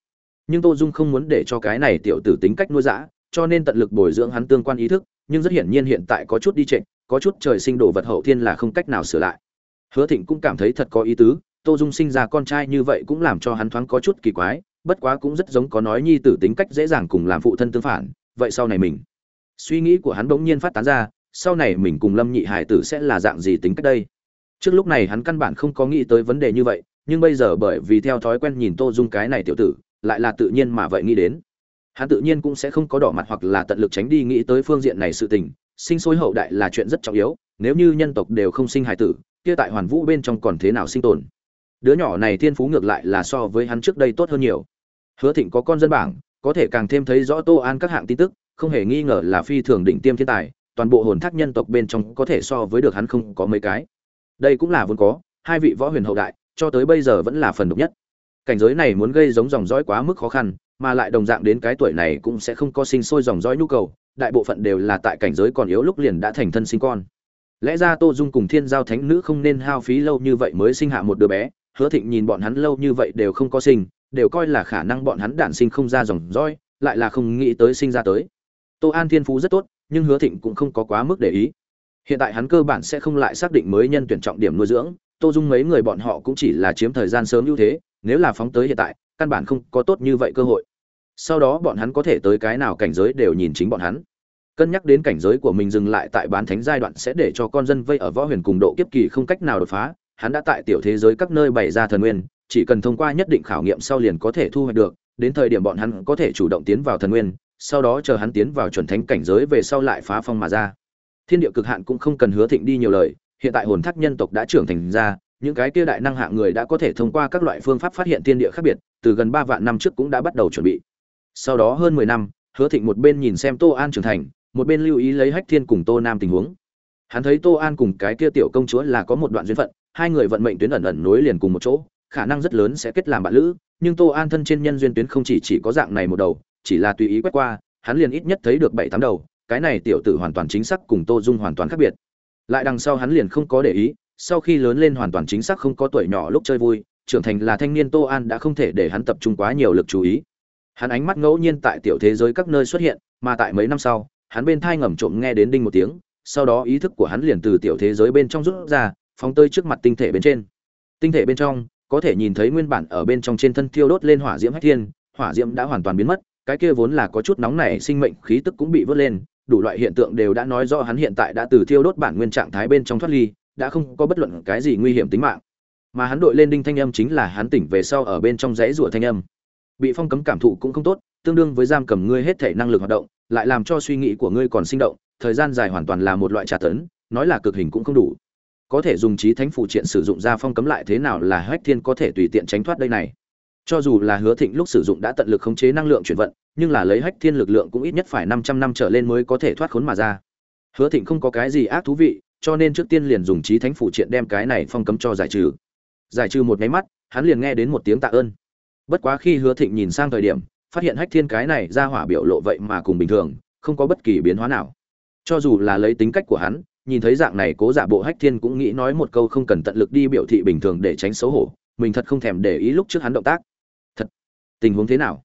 Nhưng tô dung không muốn để cho cái này tiểu tử tính cách nuôi dã, cho nên tận lực bồi dưỡng hắn tương quan ý thức, nhưng rất hiển nhiên hiện tại có chút đi trệ, có chút trời sinh đồ vật hậu thiên là không cách nào sửa lại. Hứa thịnh cũng cảm thấy thật có ý tứ tô dung sinh ra con trai như vậy cũng làm cho hắn thoáng có chút kỳ quái, bất quá cũng rất giống có nói nhi tử tính cách dễ dàng cùng làm phụ thân tương phản, vậy sau này mình? Suy nghĩ của hắn bỗng nhiên phát tán ra, sau này mình cùng lâm nhị hải tử sẽ là dạng gì tính cách đây? Trước lúc này hắn căn bản không có nghĩ tới vấn đề như vậy, nhưng bây giờ bởi vì theo thói quen nhìn tô dung cái này tiểu tử, lại là tự nhiên mà vậy nghĩ đến. Hắn tự nhiên cũng sẽ không có đỏ mặt hoặc là tận lực tránh đi nghĩ tới phương diện này sự tình, sinh sôi hậu đại là chuyện rất trọng yếu, nếu như nhân tộc đều không sinh hài tử, kia tại hoàn vũ bên trong còn thế nào sinh tồn? Đứa nhỏ này thiên phú ngược lại là so với hắn trước đây tốt hơn nhiều. Hứa thịnh có con dân bảng, có thể càng thêm thấy rõ tô an các hạng tin tức, không hề nghi ngờ là phi thường đỉnh tiêm thiên tài, toàn bộ hồn thác nhân tộc bên trong có thể so với được hắn không có mấy cái. Đây cũng là vốn có, hai vị võ huyền hậu đại, cho tới bây giờ vẫn là phần độc nhất. Cảnh giới này muốn gây giống dòng dõi quá mức khó khăn, mà lại đồng dạng đến cái tuổi này cũng sẽ không có sinh sôi dòng dõi nhu cầu, đại bộ phận đều là tại cảnh giới còn yếu lúc liền đã thành thân sinh con. Lẽ ra tô dung cùng thiên giao thánh nữ không nên hao phí lâu như vậy mới sinh hạ một đứa bé hứa thịnh nhìn bọn hắn lâu như vậy đều không có sinh, đều coi là khả năng bọn hắn đản sinh không ra dòng dõi, lại là không nghĩ tới sinh ra tới. Tô an thiên phú rất tốt, nhưng hứa thịnh cũng không có quá mức để ý. Hiện tại hắn cơ bản sẽ không lại xác định mới nhân tuyển trọng điểm nuôi dưỡng, tô dung mấy người bọn họ cũng chỉ là chiếm thời gian sớm ưu thế, nếu là phóng tới hiện tại, căn bản không có tốt như vậy cơ hội. Sau đó bọn hắn có thể tới cái nào cảnh giới đều nhìn chính bọn hắn. Cân nhắc đến cảnh giới của mình dừng lại tại bán thánh giai đoạn sẽ để cho con dân vây ở võ huyền cùng độ kiếp kỳ không cách nào đột phá hắn đã tại tiểu thế giới các nơi bày ra thần nguyên, chỉ cần thông qua nhất định khảo nghiệm sau liền có thể thu hoạch được, đến thời điểm bọn hắn có thể chủ động tiến vào thần nguyên, sau đó chờ hắn tiến vào chuẩn thánh cảnh giới về sau lại phá phong mà ra. Thiên địa cực hạn cũng không cần hứa thịnh đi nhiều lời, hiện tại hồn thác nhân tộc đã trưởng thành ra, những cái kia đại năng hạng người đã có thể thông qua các loại phương pháp phát hiện thiên địa khác biệt, từ gần ba vạn năm trước cũng đã bắt đầu chuẩn bị. Sau đó hơn mười năm, hứa thịnh một bên nhìn xem tô an trưởng thành, một bên lưu ý lấy hách thiên cùng tô nam tình huống. Hắn thấy tô an cùng cái kia tiểu công chúa là có một đoạn duyên phận hai người vận mệnh tuyến ẩn ẩn nối liền cùng một chỗ, khả năng rất lớn sẽ kết làm bạn lữ, nhưng tô an thân trên nhân duyên tuyến không chỉ chỉ có dạng này một đầu, chỉ là tùy ý quét qua, hắn liền ít nhất thấy được bảy tám đầu, cái này tiểu tử hoàn toàn chính xác cùng tô dung hoàn toàn khác biệt. Lại đằng sau hắn liền không có để ý, sau khi lớn lên hoàn toàn chính xác không có tuổi nhỏ lúc chơi vui, trưởng thành là thanh niên tô an đã không thể để hắn tập trung quá nhiều lực chú ý. Hắn ánh mắt ngẫu nhiên tại tiểu thế giới các nơi xuất hiện, mà tại mấy năm sau, hắn bên thai ngầm trộm nghe đến đinh một tiếng, sau đó ý thức của hắn liền từ tiểu thế giới bên trong rút ra phóng tơi trước mặt tinh thể bên trên. Tinh thể bên trong, có thể nhìn thấy nguyên bản ở bên trong trên thân thiêu đốt lên hỏa diễm hách thiên, hỏa diễm đã hoàn toàn biến mất, cái kia vốn là có chút nóng này sinh mệnh khí tức cũng bị vớt lên, đủ loại hiện tượng đều đã nói rõ hắn hiện tại đã từ thiêu đốt bản nguyên trạng thái bên trong thoát ly, đã không có bất luận cái gì nguy hiểm tính mạng. Mà hắn đội lên đinh thanh âm chính là hắn tỉnh về sau ở bên trong rẽ rủa thanh âm. Bị phong cấm cảm thụ cũng không tốt, tương đương với giam cầm ngươi hết thể năng lực hoạt động, lại làm cho suy nghĩ của ngươi còn sinh động, thời gian dài hoàn toàn là một loại trả tấn, nói là cực hình cũng không đủ có thể dùng trí thánh phụ triện sử dụng ra phong cấm lại thế nào là hách thiên có thể tùy tiện tránh thoát đây này. Cho dù là hứa thịnh lúc sử dụng đã tận lực khống chế năng lượng chuyển vận, nhưng là lấy hách thiên lực lượng cũng ít nhất phải 500 năm trở lên mới có thể thoát khốn mà ra. Hứa thịnh không có cái gì ác thú vị, cho nên trước tiên liền dùng trí thánh phụ triện đem cái này phong cấm cho giải trừ. Giải trừ một máy mắt, hắn liền nghe đến một tiếng tạ ơn. Bất quá khi hứa thịnh nhìn sang thời điểm, phát hiện hách thiên cái này ra hỏa biểu lộ vậy mà cùng bình thường, không có bất kỳ biến hóa nào. Cho dù là lấy tính cách của hắn nhìn thấy dạng này cố giả bộ hách thiên cũng nghĩ nói một câu không cần tận lực đi biểu thị bình thường để tránh xấu hổ, mình thật không thèm để ý lúc trước hắn động tác. Thật, tình huống thế nào?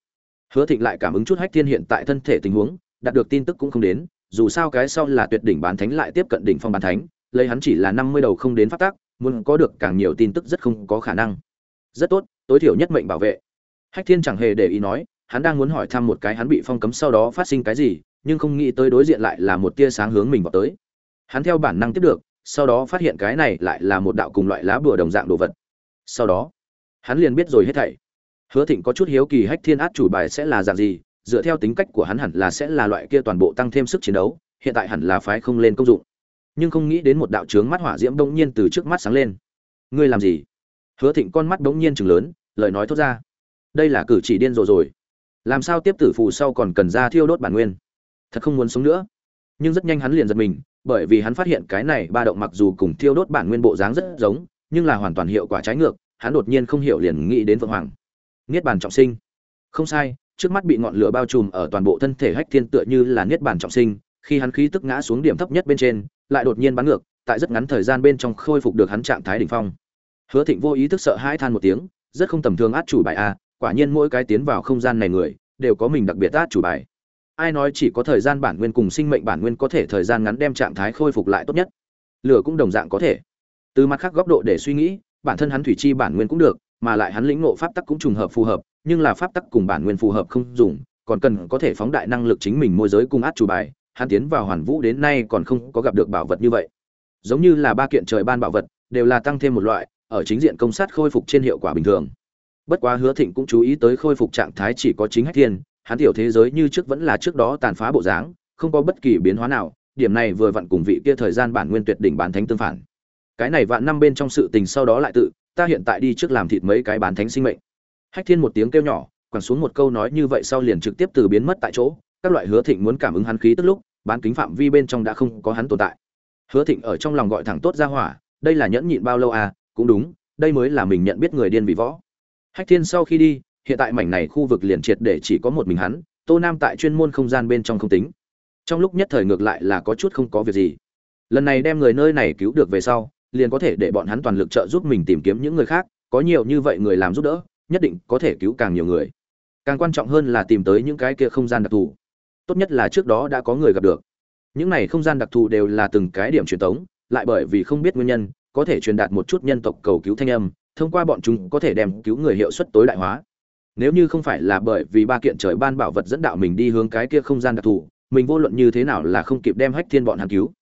Hứa thịnh lại cảm ứng chút hách thiên hiện tại thân thể tình huống, đạt được tin tức cũng không đến, dù sao cái sau là tuyệt đỉnh bán thánh lại tiếp cận đỉnh phong bán thánh, lấy hắn chỉ là năm mươi đầu không đến phát tác muốn có được càng nhiều tin tức rất không có khả năng. Rất tốt, tối thiểu nhất mệnh bảo vệ. Hách thiên chẳng hề để ý nói, hắn đang muốn hỏi thăm một cái hắn bị phong cấm sau đó phát sinh cái gì, nhưng không nghĩ tới đối diện lại là một tia sáng hướng mình vào tới hắn theo bản năng tiếp được, sau đó phát hiện cái này lại là một đạo cùng loại lá bùa đồng dạng đồ vật. Sau đó, hắn liền biết rồi hết thảy. Hứa thịnh có chút hiếu kỳ hách thiên át chủ bài sẽ là dạng gì, dựa theo tính cách của hắn hẳn là sẽ là loại kia toàn bộ tăng thêm sức chiến đấu, hiện tại hẳn là phái không lên công dụng. Nhưng không nghĩ đến một đạo trướng mắt hỏa diễm bỗng nhiên từ trước mắt sáng lên. Ngươi làm gì? Hứa thịnh con mắt bỗng nhiên chừng lớn, lời nói thốt ra. Đây là cử chỉ điên rồ rồi. Làm sao tiếp tử phù sau còn cần ra thiêu đốt bản nguyên? Thật không muốn sống nữa. Nhưng rất nhanh hắn liền giật mình bởi vì hắn phát hiện cái này ba động mặc dù cùng thiêu đốt bản nguyên bộ dáng rất giống, nhưng là hoàn toàn hiệu quả trái ngược, hắn đột nhiên không hiểu liền nghĩ đến vượng hoàng. Niết bàn trọng sinh. Không sai, trước mắt bị ngọn lửa bao trùm ở toàn bộ thân thể hách thiên tựa như là niết bàn trọng sinh, khi hắn khí tức ngã xuống điểm thấp nhất bên trên, lại đột nhiên bắn ngược, tại rất ngắn thời gian bên trong khôi phục được hắn trạng thái đỉnh phong. Hứa thịnh vô ý thức sợ hãi than một tiếng, rất không tầm thường át chủ bài a, quả nhiên mỗi cái tiến vào không gian này người, đều có mình đặc biệt át chủ bài ai nói chỉ có thời gian bản nguyên cùng sinh mệnh bản nguyên có thể thời gian ngắn đem trạng thái khôi phục lại tốt nhất? Lửa cũng đồng dạng có thể. Từ mặt khác góc độ để suy nghĩ, bản thân hắn thủy chi bản nguyên cũng được, mà lại hắn lĩnh ngộ pháp tắc cũng trùng hợp phù hợp, nhưng là pháp tắc cùng bản nguyên phù hợp không dùng, còn cần có thể phóng đại năng lực chính mình môi giới cùng át chủ bài, hắn tiến vào hoàn vũ đến nay còn không có gặp được bảo vật như vậy. Giống như là ba kiện trời ban bảo vật, đều là tăng thêm một loại, ở chính diện công sát khôi phục trên hiệu quả bình thường. Bất quá hứa thịnh cũng chú ý tới khôi phục trạng thái chỉ có chính hách thiên hắn tiểu thế giới như trước vẫn là trước đó tàn phá bộ dáng, không có bất kỳ biến hóa nào, điểm này vừa vặn cùng vị kia thời gian bản nguyên tuyệt đỉnh bán thánh tương phản. Cái này vạn năm bên trong sự tình sau đó lại tự, ta hiện tại đi trước làm thịt mấy cái bán thánh sinh mệnh. Hách thiên một tiếng kêu nhỏ, quẳng xuống một câu nói như vậy sau liền trực tiếp từ biến mất tại chỗ, các loại hứa thịnh muốn cảm ứng hắn khí tức lúc, bán kính phạm vi bên trong đã không có hắn tồn tại. Hứa thịnh ở trong lòng gọi thẳng tốt ra hỏa, đây là nhẫn nhịn bao lâu à cũng đúng, đây mới là mình nhận biết người điên vì võ. Hách thiên sau khi đi hiện tại mảnh này khu vực liền triệt để chỉ có một mình hắn, tô nam tại chuyên môn không gian bên trong không tính. Trong lúc nhất thời ngược lại là có chút không có việc gì. Lần này đem người nơi này cứu được về sau, liền có thể để bọn hắn toàn lực trợ giúp mình tìm kiếm những người khác, có nhiều như vậy người làm giúp đỡ, nhất định có thể cứu càng nhiều người. Càng quan trọng hơn là tìm tới những cái kia không gian đặc thù. Tốt nhất là trước đó đã có người gặp được. Những này không gian đặc thù đều là từng cái điểm truyền tống, lại bởi vì không biết nguyên nhân, có thể truyền đạt một chút nhân tộc cầu cứu thanh âm, thông qua bọn chúng có thể đem cứu người hiệu suất tối đại hóa nếu như không phải là bởi vì ba kiện trời ban bảo vật dẫn đạo mình đi hướng cái kia không gian đặc thù, mình vô luận như thế nào là không kịp đem hách thiên bọn hắn cứu.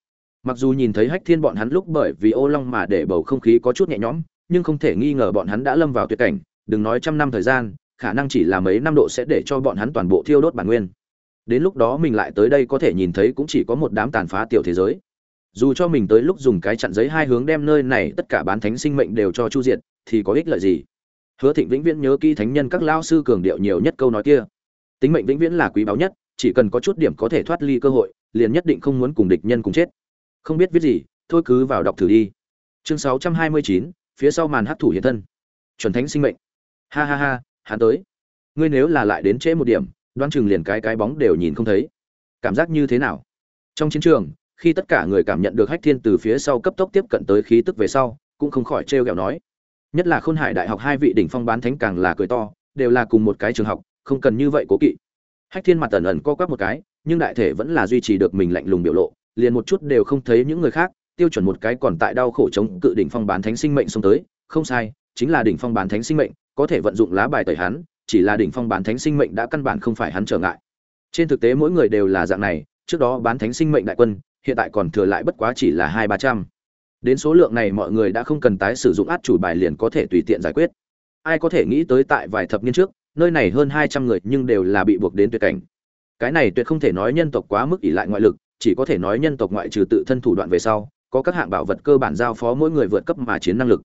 Mặc dù nhìn thấy hách thiên bọn hắn lúc bởi vì ô long mà để bầu không khí có chút nhẹ nhõm, nhưng không thể nghi ngờ bọn hắn đã lâm vào tuyệt cảnh, đừng nói trăm năm thời gian, khả năng chỉ là mấy năm độ sẽ để cho bọn hắn toàn bộ thiêu đốt bản nguyên. Đến lúc đó mình lại tới đây có thể nhìn thấy cũng chỉ có một đám tàn phá tiểu thế giới. Dù cho mình tới lúc dùng cái chặn giấy hai hướng đem nơi này tất cả bán thánh sinh mệnh đều cho chu diệt, thì có ích lợi gì? Hứa thịnh vĩnh viễn nhớ kỹ thánh nhân các lao sư cường điệu nhiều nhất câu nói kia. Tính mệnh vĩnh viễn là quý báu nhất, chỉ cần có chút điểm có thể thoát ly cơ hội, liền nhất định không muốn cùng địch nhân cùng chết. Không biết viết gì, thôi cứ vào đọc thử đi. Chương sáu trăm hai mươi chín, phía sau màn hấp thủ hiện thân. Chuẩn thánh sinh mệnh. Ha ha ha, hắn tới. Ngươi nếu là lại đến trễ một điểm, đoán chừng liền cái cái bóng đều nhìn không thấy. Cảm giác như thế nào? Trong chiến trường, khi tất cả người cảm nhận được hách thiên từ phía sau cấp tốc tiếp cận tới khí tức về sau, cũng không khỏi trêu ghẹo nói nhất là khôn hải đại học hai vị đỉnh phong bán thánh càng là cười to, đều là cùng một cái trường học, không cần như vậy cố kỵ. Hách thiên mặt ẩn ẩn co quắp một cái, nhưng đại thể vẫn là duy trì được mình lạnh lùng biểu lộ, liền một chút đều không thấy những người khác, tiêu chuẩn một cái còn tại đau khổ chống cự đỉnh phong bán thánh sinh mệnh xông tới, không sai, chính là đỉnh phong bán thánh sinh mệnh, có thể vận dụng lá bài tẩy hắn, chỉ là đỉnh phong bán thánh sinh mệnh đã căn bản không phải hắn trở ngại. Trên thực tế mỗi người đều là dạng này, trước đó bán thánh sinh mệnh đại quân, hiện tại còn thừa lại bất quá chỉ là hai ba trăm đến số lượng này mọi người đã không cần tái sử dụng át chủ bài liền có thể tùy tiện giải quyết. Ai có thể nghĩ tới tại vài thập niên trước, nơi này hơn hai trăm người nhưng đều là bị buộc đến tuyệt cảnh. Cái này tuyệt không thể nói nhân tộc quá mức ỷ lại ngoại lực, chỉ có thể nói nhân tộc ngoại trừ tự thân thủ đoạn về sau, có các hạng bảo vật cơ bản giao phó mỗi người vượt cấp mà chiến năng lực.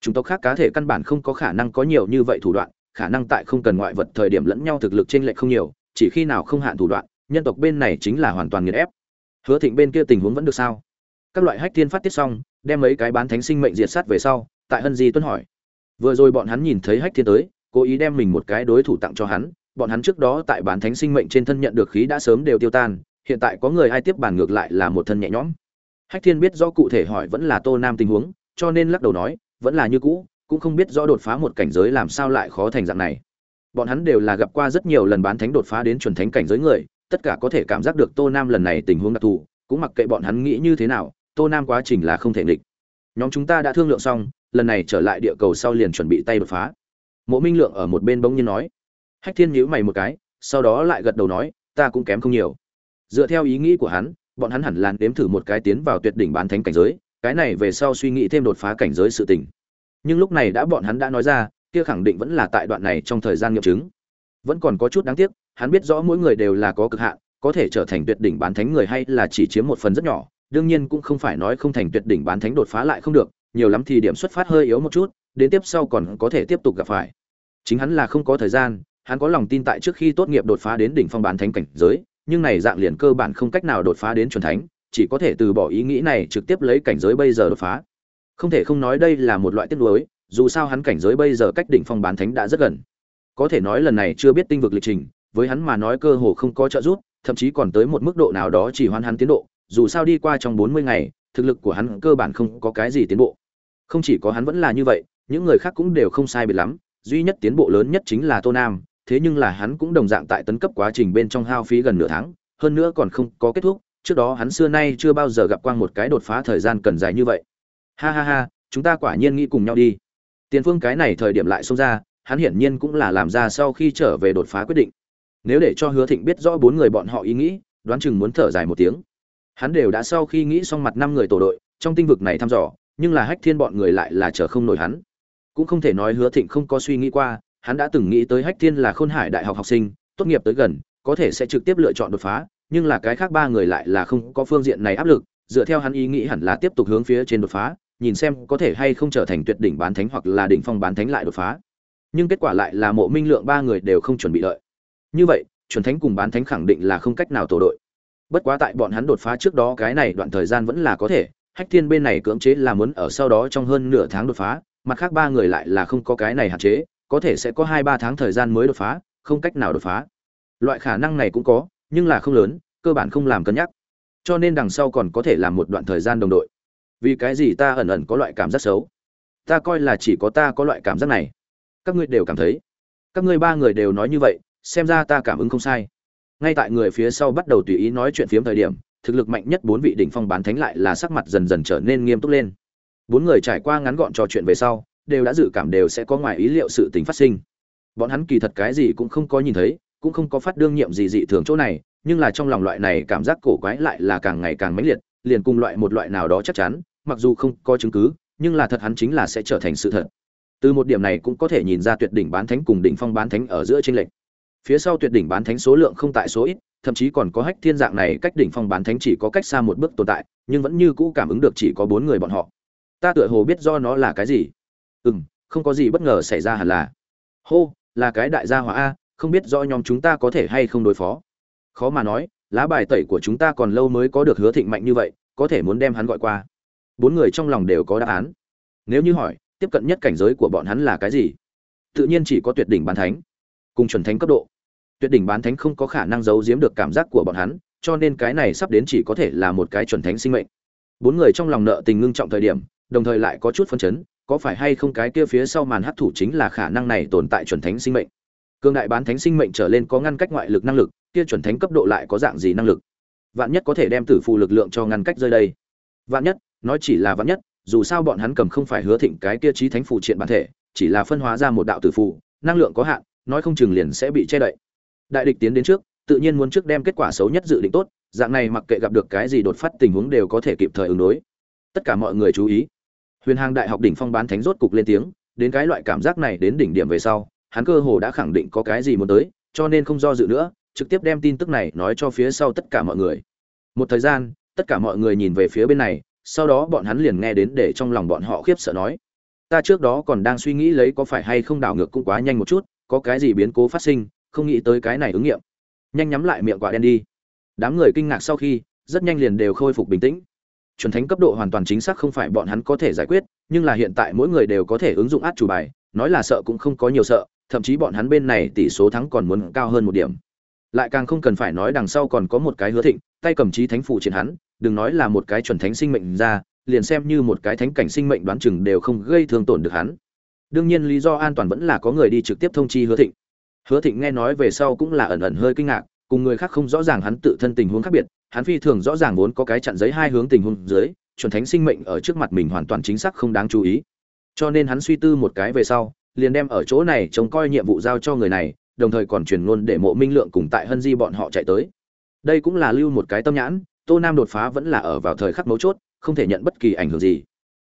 Chúng tộc khác cá thể căn bản không có khả năng có nhiều như vậy thủ đoạn, khả năng tại không cần ngoại vật thời điểm lẫn nhau thực lực trên lệch không nhiều, chỉ khi nào không hạn thủ đoạn, nhân tộc bên này chính là hoàn toàn nghiền ép. Hứa thịnh bên kia tình huống vẫn được sao? Các loại hách thiên phát tiết xong đem mấy cái bán thánh sinh mệnh diệt sát về sau, tại hân di tuân hỏi. Vừa rồi bọn hắn nhìn thấy hách thiên tới, cố ý đem mình một cái đối thủ tặng cho hắn, bọn hắn trước đó tại bán thánh sinh mệnh trên thân nhận được khí đã sớm đều tiêu tan, hiện tại có người ai tiếp bàn ngược lại là một thân nhẹ nhõm. Hách thiên biết rõ cụ thể hỏi vẫn là tô nam tình huống, cho nên lắc đầu nói, vẫn là như cũ, cũng không biết rõ đột phá một cảnh giới làm sao lại khó thành dạng này. Bọn hắn đều là gặp qua rất nhiều lần bán thánh đột phá đến chuẩn thánh cảnh giới người, tất cả có thể cảm giác được tô nam lần này tình huống đặc thù, cũng mặc kệ bọn hắn nghĩ như thế nào tô nam quá trình là không thể nghịch. Nhóm chúng ta đã thương lượng xong, lần này trở lại địa cầu sau liền chuẩn bị tay đột phá. Mộ minh lượng ở một bên bỗng nhiên nói. Hách thiên nhíu mày một cái, sau đó lại gật đầu nói, ta cũng kém không nhiều. Dựa theo ý nghĩ của hắn, bọn hắn hẳn làn đếm thử một cái tiến vào tuyệt đỉnh bán thánh cảnh giới, cái này về sau suy nghĩ thêm đột phá cảnh giới sự tình. Nhưng lúc này đã bọn hắn đã nói ra, kia khẳng định vẫn là tại đoạn này trong thời gian nghiệm chứng. Vẫn còn có chút đáng tiếc, hắn biết rõ mỗi người đều là có cực hạn, có thể trở thành tuyệt đỉnh bán thánh người hay là chỉ chiếm một phần rất nhỏ đương nhiên cũng không phải nói không thành tuyệt đỉnh bán thánh đột phá lại không được, nhiều lắm thì điểm xuất phát hơi yếu một chút, đến tiếp sau còn có thể tiếp tục gặp phải. Chính hắn là không có thời gian, hắn có lòng tin tại trước khi tốt nghiệp đột phá đến đỉnh phong bán thánh cảnh giới, nhưng này dạng liền cơ bản không cách nào đột phá đến chuẩn thánh, chỉ có thể từ bỏ ý nghĩ này trực tiếp lấy cảnh giới bây giờ đột phá. Không thể không nói đây là một loại tiếc nuối, dù sao hắn cảnh giới bây giờ cách đỉnh phong bán thánh đã rất gần. Có thể nói lần này chưa biết tinh vực lịch trình, với hắn mà nói cơ hồ không có trợ giúp, thậm chí còn tới một mức độ nào đó chỉ hoan hắn tiến độ dù sao đi qua trong bốn mươi ngày, thực lực của hắn cơ bản không có cái gì tiến bộ. Không chỉ có hắn vẫn là như vậy, những người khác cũng đều không sai biệt lắm, duy nhất tiến bộ lớn nhất chính là tô nam, thế nhưng là hắn cũng đồng dạng tại tấn cấp quá trình bên trong hao phí gần nửa tháng, hơn nữa còn không có kết thúc, trước đó hắn xưa nay chưa bao giờ gặp quang một cái đột phá thời gian cần dài như vậy. Ha ha ha, chúng ta quả nhiên nghĩ cùng nhau đi. Tiền phương cái này thời điểm lại xông ra, hắn hiển nhiên cũng là làm ra sau khi trở về đột phá quyết định. Nếu để cho hứa thịnh biết rõ bốn người bọn họ ý nghĩ, đoán chừng muốn thở dài một tiếng hắn đều đã sau khi nghĩ xong mặt năm người tổ đội, trong tinh vực này thăm dò, nhưng là hách thiên bọn người lại là chờ không nổi hắn. Cũng không thể nói hứa thịnh không có suy nghĩ qua, hắn đã từng nghĩ tới hách thiên là khôn hải đại học học sinh, tốt nghiệp tới gần, có thể sẽ trực tiếp lựa chọn đột phá, nhưng là cái khác ba người lại là không có phương diện này áp lực, dựa theo hắn ý nghĩ hẳn là tiếp tục hướng phía trên đột phá, nhìn xem có thể hay không trở thành tuyệt đỉnh bán thánh hoặc là đỉnh phong bán thánh lại đột phá. Nhưng kết quả lại là mộ minh lượng ba người đều không chuẩn bị lợi như vậy, chuẩn thánh cùng bán thánh khẳng định là không cách nào tổ đội bất quá tại bọn hắn đột phá trước đó cái này đoạn thời gian vẫn là có thể, hách thiên bên này cưỡng chế là muốn ở sau đó trong hơn nửa tháng đột phá, mặt khác ba người lại là không có cái này hạn chế, có thể sẽ có hai ba tháng thời gian mới đột phá, không cách nào đột phá. Loại khả năng này cũng có, nhưng là không lớn, cơ bản không làm cân nhắc. Cho nên đằng sau còn có thể làm một đoạn thời gian đồng đội. Vì cái gì ta ẩn ẩn có loại cảm giác xấu? Ta coi là chỉ có ta có loại cảm giác này. Các ngươi đều cảm thấy. Các ngươi ba người đều nói như vậy, xem ra ta cảm ứng không sai ngay tại người phía sau bắt đầu tùy ý nói chuyện phiếm thời điểm, thực lực mạnh nhất bốn vị đỉnh phong bán thánh lại là sắc mặt dần dần trở nên nghiêm túc lên. Bốn người trải qua ngắn gọn trò chuyện về sau, đều đã dự cảm đều sẽ có ngoài ý liệu sự tình phát sinh. Bọn hắn kỳ thật cái gì cũng không có nhìn thấy, cũng không có phát đương nhiệm gì dị thường chỗ này, nhưng là trong lòng loại này cảm giác cổ quái lại là càng ngày càng mãnh liệt, liền cùng loại một loại nào đó chắc chắn, mặc dù không có chứng cứ, nhưng là thật hắn chính là sẽ trở thành sự thật. Từ một điểm này cũng có thể nhìn ra tuyệt đỉnh bán thánh cùng đỉnh phong bán thánh ở giữa tranh lệch phía sau tuyệt đỉnh bán thánh số lượng không tại số ít, thậm chí còn có hách thiên dạng này cách đỉnh phong bán thánh chỉ có cách xa một bước tồn tại, nhưng vẫn như cũ cảm ứng được chỉ có bốn người bọn họ. Ta tựa hồ biết do nó là cái gì. Ừm, không có gì bất ngờ xảy ra hẳn là. Hô, là cái đại gia hỏa a, không biết do nhóm chúng ta có thể hay không đối phó. Khó mà nói, lá bài tẩy của chúng ta còn lâu mới có được hứa thịnh mạnh như vậy, có thể muốn đem hắn gọi qua. Bốn người trong lòng đều có đáp án. Nếu như hỏi, tiếp cận nhất cảnh giới của bọn hắn là cái gì? Tự nhiên chỉ có tuyệt đỉnh bán thánh. Cùng chuẩn thánh cấp độ tuyệt đỉnh bán thánh không có khả năng giấu giếm được cảm giác của bọn hắn, cho nên cái này sắp đến chỉ có thể là một cái chuẩn thánh sinh mệnh. Bốn người trong lòng nợ tình ngưng trọng thời điểm, đồng thời lại có chút phân chấn, có phải hay không cái kia phía sau màn hấp thủ chính là khả năng này tồn tại chuẩn thánh sinh mệnh? Cương đại bán thánh sinh mệnh trở lên có ngăn cách ngoại lực năng lực, kia chuẩn thánh cấp độ lại có dạng gì năng lực? Vạn nhất có thể đem tử phù lực lượng cho ngăn cách rơi đây. Vạn nhất, nói chỉ là vạn nhất, dù sao bọn hắn cầm không phải hứa thịnh cái kia trí thánh phù triện bản thể, chỉ là phân hóa ra một đạo tử phù, năng lượng có hạn, nói không chừng liền sẽ bị che đậy đại địch tiến đến trước, tự nhiên muốn trước đem kết quả xấu nhất dự định tốt, dạng này mặc kệ gặp được cái gì đột phát tình huống đều có thể kịp thời ứng đối. Tất cả mọi người chú ý. Huyền hàng đại học đỉnh phong bán thánh rốt cục lên tiếng, đến cái loại cảm giác này đến đỉnh điểm về sau, hắn cơ hồ đã khẳng định có cái gì muốn tới, cho nên không do dự nữa, trực tiếp đem tin tức này nói cho phía sau tất cả mọi người. Một thời gian, tất cả mọi người nhìn về phía bên này, sau đó bọn hắn liền nghe đến để trong lòng bọn họ khiếp sợ nói, ta trước đó còn đang suy nghĩ lấy có phải hay không đảo ngược cũng quá nhanh một chút, có cái gì biến cố phát sinh không nghĩ tới cái này ứng nghiệm. Nhanh nhắm lại miệng quả đen đi. Đám người kinh ngạc sau khi, rất nhanh liền đều khôi phục bình tĩnh. Chuẩn thánh cấp độ hoàn toàn chính xác không phải bọn hắn có thể giải quyết, nhưng là hiện tại mỗi người đều có thể ứng dụng át chủ bài, nói là sợ cũng không có nhiều sợ, thậm chí bọn hắn bên này tỷ số thắng còn muốn cao hơn một điểm. Lại càng không cần phải nói đằng sau còn có một cái hứa thịnh, tay cầm trí thánh phụ trên hắn, đừng nói là một cái chuẩn thánh sinh mệnh ra, liền xem như một cái thánh cảnh sinh mệnh đoán chừng đều không gây thương tổn được hắn. Đương nhiên lý do an toàn vẫn là có người đi trực tiếp thông chi hứa thịnh hứa thịnh nghe nói về sau cũng là ẩn ẩn hơi kinh ngạc, cùng người khác không rõ ràng hắn tự thân tình huống khác biệt, hắn phi thường rõ ràng vốn có cái chặn giấy hai hướng tình huống dưới, chuẩn thánh sinh mệnh ở trước mặt mình hoàn toàn chính xác không đáng chú ý. Cho nên hắn suy tư một cái về sau, liền đem ở chỗ này trông coi nhiệm vụ giao cho người này, đồng thời còn truyền luôn để mộ minh lượng cùng tại hân di bọn họ chạy tới. Đây cũng là lưu một cái tâm nhãn, tô nam đột phá vẫn là ở vào thời khắc mấu chốt, không thể nhận bất kỳ ảnh hưởng gì.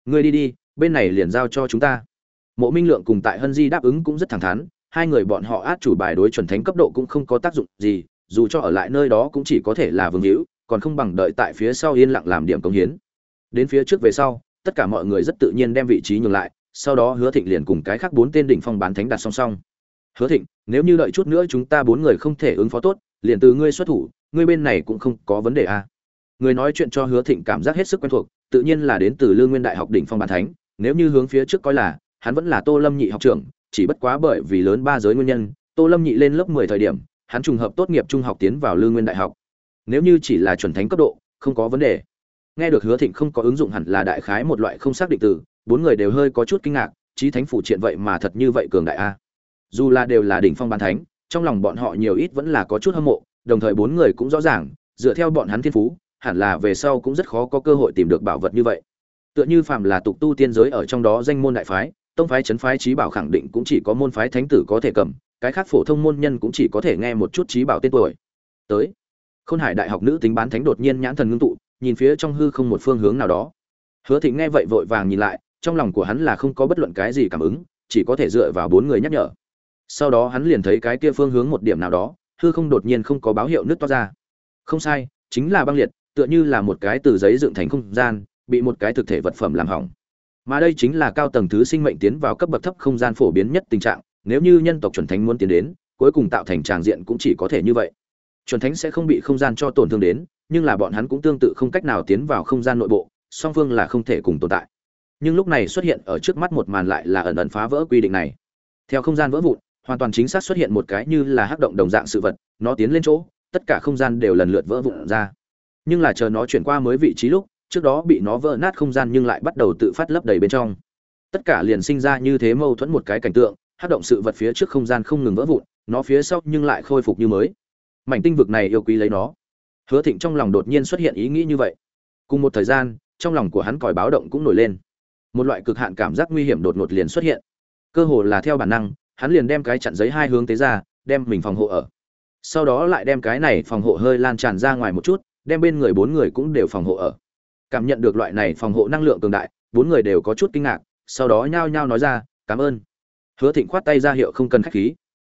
Ngươi đi đi, bên này liền giao cho chúng ta. Mộ minh lượng cùng tại hân di đáp ứng cũng rất thẳng thắn hai người bọn họ át chủ bài đối chuẩn thánh cấp độ cũng không có tác dụng gì, dù cho ở lại nơi đó cũng chỉ có thể là vương hữu, còn không bằng đợi tại phía sau yên lặng làm điểm công hiến đến phía trước về sau, tất cả mọi người rất tự nhiên đem vị trí nhường lại, sau đó hứa thịnh liền cùng cái khác bốn tên đỉnh phong bán thánh đặt song song hứa thịnh, nếu như đợi chút nữa chúng ta bốn người không thể ứng phó tốt, liền từ ngươi xuất thủ, ngươi bên này cũng không có vấn đề à. người nói chuyện cho hứa thịnh cảm giác hết sức quen thuộc, tự nhiên là đến từ lương nguyên đại học đỉnh phong bán thánh, nếu như hướng phía trước coi là, hắn vẫn là tô lâm nhị học trưởng chỉ bất quá bởi vì lớn ba giới nguyên nhân, tô lâm nhị lên lớp mười thời điểm, hắn trùng hợp tốt nghiệp trung học tiến vào lương nguyên đại học. Nếu như chỉ là chuẩn thánh cấp độ, không có vấn đề. Nghe được hứa thịnh không có ứng dụng hẳn là đại khái một loại không xác định từ, bốn người đều hơi có chút kinh ngạc, chí thánh phủ triện vậy mà thật như vậy cường đại a. Dù là đều là đỉnh phong ban thánh, trong lòng bọn họ nhiều ít vẫn là có chút hâm mộ, đồng thời bốn người cũng rõ ràng, dựa theo bọn hắn thiên phú, hẳn là về sau cũng rất khó có cơ hội tìm được bảo vật như vậy. Tựa như phàm là tục tu tiên giới ở trong đó danh môn đại phái tông phái chấn phái trí bảo khẳng định cũng chỉ có môn phái thánh tử có thể cầm, cái khác phổ thông môn nhân cũng chỉ có thể nghe một chút trí bảo tên tuổi. Tới, khôn hải đại học nữ tính bán thánh đột nhiên nhãn thần ngưng tụ, nhìn phía trong hư không một phương hướng nào đó. Hứa thịnh nghe vậy vội vàng nhìn lại, trong lòng của hắn là không có bất luận cái gì cảm ứng, chỉ có thể dựa vào bốn người nhắc nhở. Sau đó hắn liền thấy cái kia phương hướng một điểm nào đó, hư không đột nhiên không có báo hiệu nước toát ra. Không sai, chính là băng liệt, tựa như là một cái từ giấy dựng thành không gian, bị một cái thực thể vật phẩm làm hỏng mà đây chính là cao tầng thứ sinh mệnh tiến vào cấp bậc thấp không gian phổ biến nhất tình trạng, nếu như nhân tộc chuẩn thánh muốn tiến đến, cuối cùng tạo thành tràng diện cũng chỉ có thể như vậy. Chuẩn thánh sẽ không bị không gian cho tổn thương đến, nhưng là bọn hắn cũng tương tự không cách nào tiến vào không gian nội bộ, song phương là không thể cùng tồn tại. Nhưng lúc này xuất hiện ở trước mắt một màn lại là ẩn ẩn phá vỡ quy định này. Theo không gian vỡ vụn, hoàn toàn chính xác xuất hiện một cái như là hắc động đồng dạng sự vật, nó tiến lên chỗ, tất cả không gian đều lần lượt vỡ vụn ra. Nhưng là chờ nó chuyển qua mới vị trí lúc trước đó bị nó vỡ nát không gian nhưng lại bắt đầu tự phát lấp đầy bên trong. Tất cả liền sinh ra như thế mâu thuẫn một cái cảnh tượng hát động sự vật phía trước không gian không ngừng vỡ vụn, nó phía sau nhưng lại khôi phục như mới. Mảnh tinh vực này yêu quý lấy nó. Hứa thịnh trong lòng đột nhiên xuất hiện ý nghĩ như vậy. Cùng một thời gian, trong lòng của hắn còi báo động cũng nổi lên. Một loại cực hạn cảm giác nguy hiểm đột ngột liền xuất hiện. Cơ hồ là theo bản năng, hắn liền đem cái chặn giấy hai hướng tế ra, đem mình phòng hộ ở. Sau đó lại đem cái này phòng hộ hơi lan tràn ra ngoài một chút, đem bên người bốn người cũng đều phòng hộ ở cảm nhận được loại này phòng hộ năng lượng cường đại, bốn người đều có chút kinh ngạc, sau đó nhao nhao nói ra, cảm ơn. Hứa thịnh khoát tay ra hiệu không cần khách khí.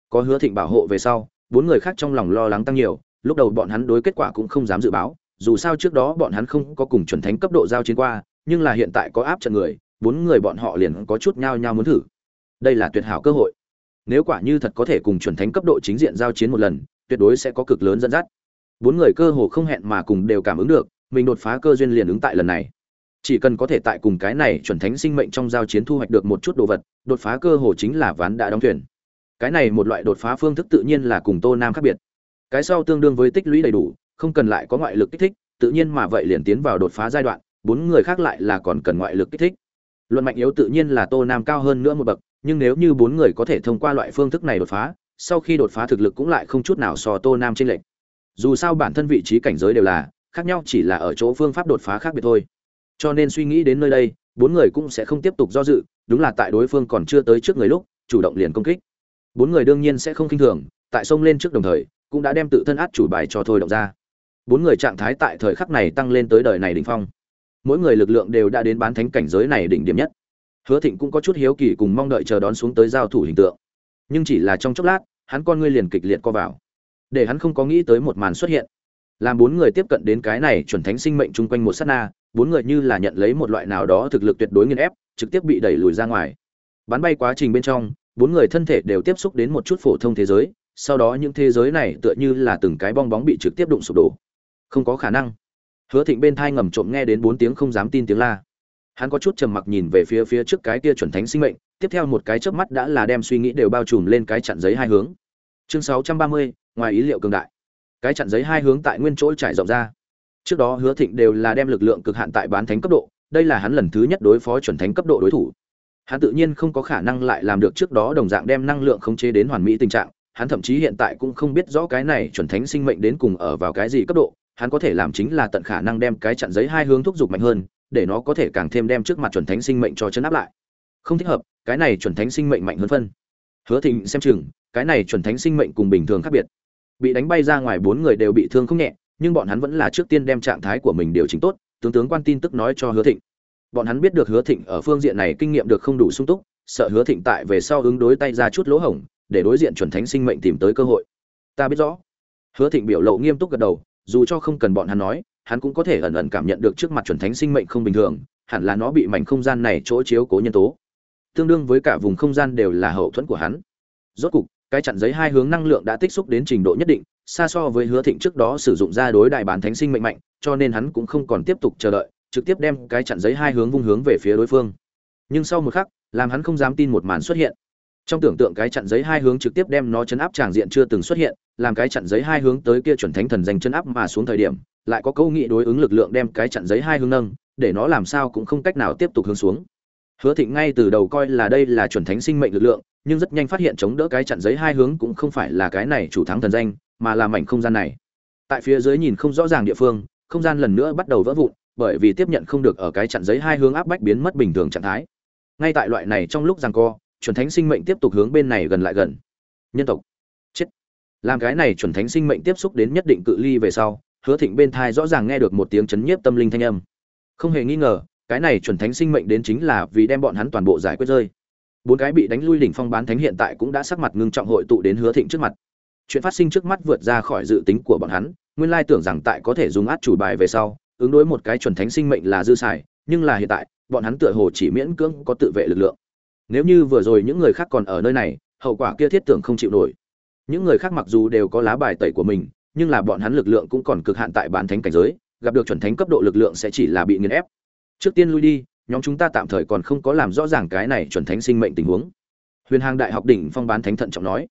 Có hứa thịnh bảo hộ về sau, bốn người khác trong lòng lo lắng tăng nhiều, lúc đầu bọn hắn đối kết quả cũng không dám dự báo, dù sao trước đó bọn hắn không có cùng chuẩn thánh cấp độ giao chiến qua, nhưng là hiện tại có áp trận người, bốn người bọn họ liền có chút nhao nhao muốn thử. Đây là tuyệt hảo cơ hội. Nếu quả như thật có thể cùng chuẩn thánh cấp độ chính diện giao chiến một lần, tuyệt đối sẽ có cực lớn dẫn dắt. Bốn người cơ hồ không hẹn mà cùng đều cảm ứng được mình đột phá cơ duyên liền ứng tại lần này. Chỉ cần có thể tại cùng cái này chuẩn thánh sinh mệnh trong giao chiến thu hoạch được một chút đồ vật, đột phá cơ hồ chính là ván đã đóng thuyền. Cái này một loại đột phá phương thức tự nhiên là cùng tô nam khác biệt. Cái sau tương đương với tích lũy đầy đủ, không cần lại có ngoại lực kích thích, tự nhiên mà vậy liền tiến vào đột phá giai đoạn, bốn người khác lại là còn cần ngoại lực kích thích. Luận mạnh yếu tự nhiên là tô nam cao hơn nữa một bậc, nhưng nếu như bốn người có thể thông qua loại phương thức này đột phá, sau khi đột phá thực lực cũng lại không chút nào so tô nam trên lệnh dù sao bản thân vị trí cảnh giới đều là khác nhau chỉ là ở chỗ phương pháp đột phá khác biệt thôi. Cho nên suy nghĩ đến nơi đây, bốn người cũng sẽ không tiếp tục do dự, đúng là tại đối phương còn chưa tới trước người lúc, chủ động liền công kích. Bốn người đương nhiên sẽ không khinh thường, tại sông lên trước đồng thời, cũng đã đem tự thân át chủ bài cho thôi động ra. Bốn người trạng thái tại thời khắc này tăng lên tới đời này đỉnh phong. Mỗi người lực lượng đều đã đến bán thánh cảnh giới này đỉnh điểm nhất. Hứa thịnh cũng có chút hiếu kỳ cùng mong đợi chờ đón xuống tới giao thủ hình tượng. Nhưng chỉ là trong chốc lát, hắn con ngươi liền kịch liệt co vào. Để hắn không có nghĩ tới một màn xuất hiện làm bốn người tiếp cận đến cái này chuẩn thánh sinh mệnh chung quanh một sát na, bốn người như là nhận lấy một loại nào đó thực lực tuyệt đối nghiên ép, trực tiếp bị đẩy lùi ra ngoài. Bắn bay quá trình bên trong, bốn người thân thể đều tiếp xúc đến một chút phổ thông thế giới, sau đó những thế giới này tựa như là từng cái bong bóng bị trực tiếp đụng sụp đổ. Không có khả năng. Hứa thịnh bên thai ngầm trộm nghe đến bốn tiếng không dám tin tiếng la. Hắn có chút trầm mặc nhìn về phía phía trước cái kia chuẩn thánh sinh mệnh, tiếp theo một cái chớp mắt đã là đem suy nghĩ đều bao trùm lên cái chặn giấy hai hướng. Chương sáu trăm ba mươi, ngoài ý liệu cường đại cái chặn giấy hai hướng tại nguyên chỗ trải rộng ra. Trước đó hứa thịnh đều là đem lực lượng cực hạn tại bán thánh cấp độ, đây là hắn lần thứ nhất đối phó chuẩn thánh cấp độ đối thủ. Hắn tự nhiên không có khả năng lại làm được trước đó đồng dạng đem năng lượng khống chế đến hoàn mỹ tình trạng, hắn thậm chí hiện tại cũng không biết rõ cái này chuẩn thánh sinh mệnh đến cùng ở vào cái gì cấp độ, hắn có thể làm chính là tận khả năng đem cái chặn giấy hai hướng thúc giục mạnh hơn, để nó có thể càng thêm đem trước mặt chuẩn thánh sinh mệnh cho chấn áp lại. Không thích hợp, cái này chuẩn thánh sinh mệnh mạnh hơn phân. Hứa thịnh xem chừng, cái này chuẩn thánh sinh mệnh cùng bình thường khác biệt bị đánh bay ra ngoài bốn người đều bị thương không nhẹ, nhưng bọn hắn vẫn là trước tiên đem trạng thái của mình điều chỉnh tốt, tướng tướng quan tin tức nói cho hứa thịnh. Bọn hắn biết được hứa thịnh ở phương diện này kinh nghiệm được không đủ sung túc, sợ hứa thịnh tại về sau ứng đối tay ra chút lỗ hổng, để đối diện chuẩn thánh sinh mệnh tìm tới cơ hội. Ta biết rõ. Hứa thịnh biểu lộ nghiêm túc gật đầu, dù cho không cần bọn hắn nói, hắn cũng có thể ẩn ẩn cảm nhận được trước mặt chuẩn thánh sinh mệnh không bình thường, hẳn là nó bị mảnh không gian này chỗ chiếu cố nhân tố. Tương đương với cả vùng không gian đều là hậu thuẫn của hắn. Rốt cục cái chặn giấy hai hướng năng lượng đã tích xúc đến trình độ nhất định, xa so với hứa thịnh trước đó sử dụng ra đối đại bán thánh sinh mệnh mạnh, cho nên hắn cũng không còn tiếp tục chờ đợi, trực tiếp đem cái chặn giấy hai hướng vung hướng về phía đối phương. Nhưng sau một khắc, làm hắn không dám tin một màn xuất hiện. Trong tưởng tượng cái chặn giấy hai hướng trực tiếp đem nó chấn áp tràng diện chưa từng xuất hiện, làm cái chặn giấy hai hướng tới kia chuẩn thánh thần dành chấn áp mà xuống thời điểm, lại có câu nghị đối ứng lực lượng đem cái chặn giấy hai hướng nâng, để nó làm sao cũng không cách nào tiếp tục hướng xuống. Hứa thịnh ngay từ đầu coi là đây là chuẩn thánh sinh mệnh lực lượng nhưng rất nhanh phát hiện chống đỡ cái chặn giấy hai hướng cũng không phải là cái này chủ thắng thần danh, mà là mảnh không gian này. Tại phía dưới nhìn không rõ ràng địa phương, không gian lần nữa bắt đầu vỡ vụn, bởi vì tiếp nhận không được ở cái chặn giấy hai hướng áp bách biến mất bình thường trạng thái. Ngay tại loại này trong lúc giằng co, chuẩn thánh sinh mệnh tiếp tục hướng bên này gần lại gần. Nhân tộc. Chết. Làm cái này chuẩn thánh sinh mệnh tiếp xúc đến nhất định cự ly về sau, hứa thịnh bên thai rõ ràng nghe được một tiếng chấn nhiếp tâm linh thanh âm. Không hề nghi ngờ, cái này chuẩn thánh sinh mệnh đến chính là vì đem bọn hắn toàn bộ giải quyết rơi bốn cái bị đánh lui đỉnh phong bán thánh hiện tại cũng đã sắc mặt ngưng trọng hội tụ đến hứa thịnh trước mặt. Chuyện phát sinh trước mắt vượt ra khỏi dự tính của bọn hắn, nguyên lai tưởng rằng tại có thể dùng át chủ bài về sau, ứng đối một cái chuẩn thánh sinh mệnh là dư xài, nhưng là hiện tại, bọn hắn tựa hồ chỉ miễn cưỡng có tự vệ lực lượng. Nếu như vừa rồi những người khác còn ở nơi này, hậu quả kia thiết tưởng không chịu nổi. Những người khác mặc dù đều có lá bài tẩy của mình, nhưng là bọn hắn lực lượng cũng còn cực hạn tại bán thánh cảnh giới, gặp được chuẩn thánh cấp độ lực lượng sẽ chỉ là bị nghiền ép. Trước tiên lui đi nhóm chúng ta tạm thời còn không có làm rõ ràng cái này chuẩn thánh sinh mệnh tình huống. Huyền hàng đại học đỉnh phong bán thánh thận trọng nói,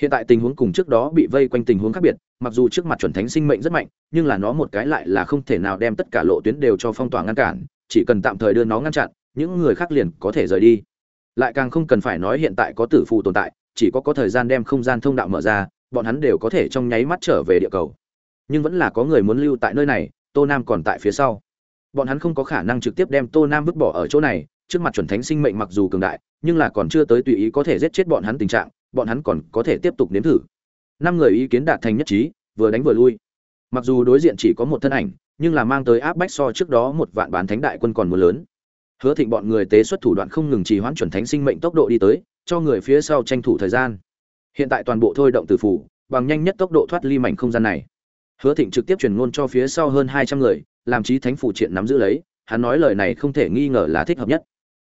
hiện tại tình huống cùng trước đó bị vây quanh tình huống khác biệt, mặc dù trước mặt chuẩn thánh sinh mệnh rất mạnh, nhưng là nó một cái lại là không thể nào đem tất cả lộ tuyến đều cho phong tỏa ngăn cản, chỉ cần tạm thời đưa nó ngăn chặn, những người khác liền có thể rời đi. Lại càng không cần phải nói hiện tại có tử phụ tồn tại, chỉ có có thời gian đem không gian thông đạo mở ra, bọn hắn đều có thể trong nháy mắt trở về địa cầu. Nhưng vẫn là có người muốn lưu tại nơi này, tô nam còn tại phía sau bọn hắn không có khả năng trực tiếp đem tô nam vứt bỏ ở chỗ này, trước mặt chuẩn thánh sinh mệnh mặc dù cường đại, nhưng là còn chưa tới tùy ý có thể giết chết bọn hắn tình trạng, bọn hắn còn có thể tiếp tục nếm thử. Năm người ý kiến đạt thành nhất trí, vừa đánh vừa lui. Mặc dù đối diện chỉ có một thân ảnh, nhưng là mang tới áp bách so trước đó một vạn bán thánh đại quân còn mưa lớn. Hứa thịnh bọn người tế xuất thủ đoạn không ngừng trì hoãn chuẩn thánh sinh mệnh tốc độ đi tới, cho người phía sau tranh thủ thời gian. Hiện tại toàn bộ thôi động từ phủ, bằng nhanh nhất tốc độ thoát ly mảnh không gian này. Hứa thịnh trực tiếp truyền ngôn cho phía sau hơn hai trăm người làm chí thánh phụ triện nắm giữ lấy, hắn nói lời này không thể nghi ngờ là thích hợp nhất.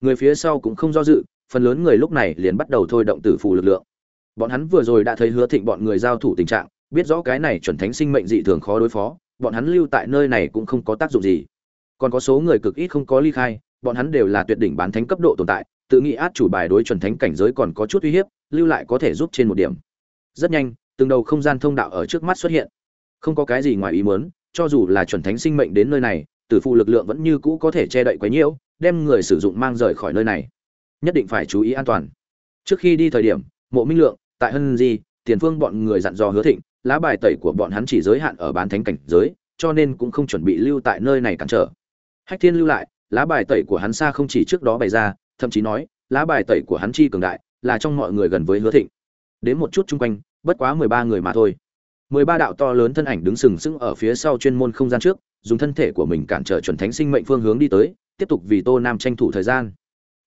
Người phía sau cũng không do dự, phần lớn người lúc này liền bắt đầu thôi động tử phù lực lượng. Bọn hắn vừa rồi đã thấy hứa thịnh bọn người giao thủ tình trạng, biết rõ cái này chuẩn thánh sinh mệnh dị thường khó đối phó, bọn hắn lưu tại nơi này cũng không có tác dụng gì. Còn có số người cực ít không có ly khai, bọn hắn đều là tuyệt đỉnh bán thánh cấp độ tồn tại, tự nghĩ át chủ bài đối chuẩn thánh cảnh giới còn có chút uy hiếp, lưu lại có thể giúp trên một điểm. Rất nhanh, từng đầu không gian thông đạo ở trước mắt xuất hiện. Không có cái gì ngoài ý muốn cho dù là chuẩn thánh sinh mệnh đến nơi này, tử phụ lực lượng vẫn như cũ có thể che đậy quấy nhiễu, đem người sử dụng mang rời khỏi nơi này. Nhất định phải chú ý an toàn. Trước khi đi thời điểm, mộ minh lượng, tại hân di, tiền phương bọn người dặn dò hứa thịnh, lá bài tẩy của bọn hắn chỉ giới hạn ở bán thánh cảnh giới, cho nên cũng không chuẩn bị lưu tại nơi này cản trở. Hách thiên lưu lại, lá bài tẩy của hắn xa không chỉ trước đó bày ra, thậm chí nói, lá bài tẩy của hắn chi cường đại, là trong mọi người gần với hứa thịnh. Đến một chút chung quanh, bất quá mười ba người mà thôi mười ba đạo to lớn thân ảnh đứng sừng sững ở phía sau chuyên môn không gian trước, dùng thân thể của mình cản trở chuẩn thánh sinh mệnh phương hướng đi tới, tiếp tục vì tô nam tranh thủ thời gian.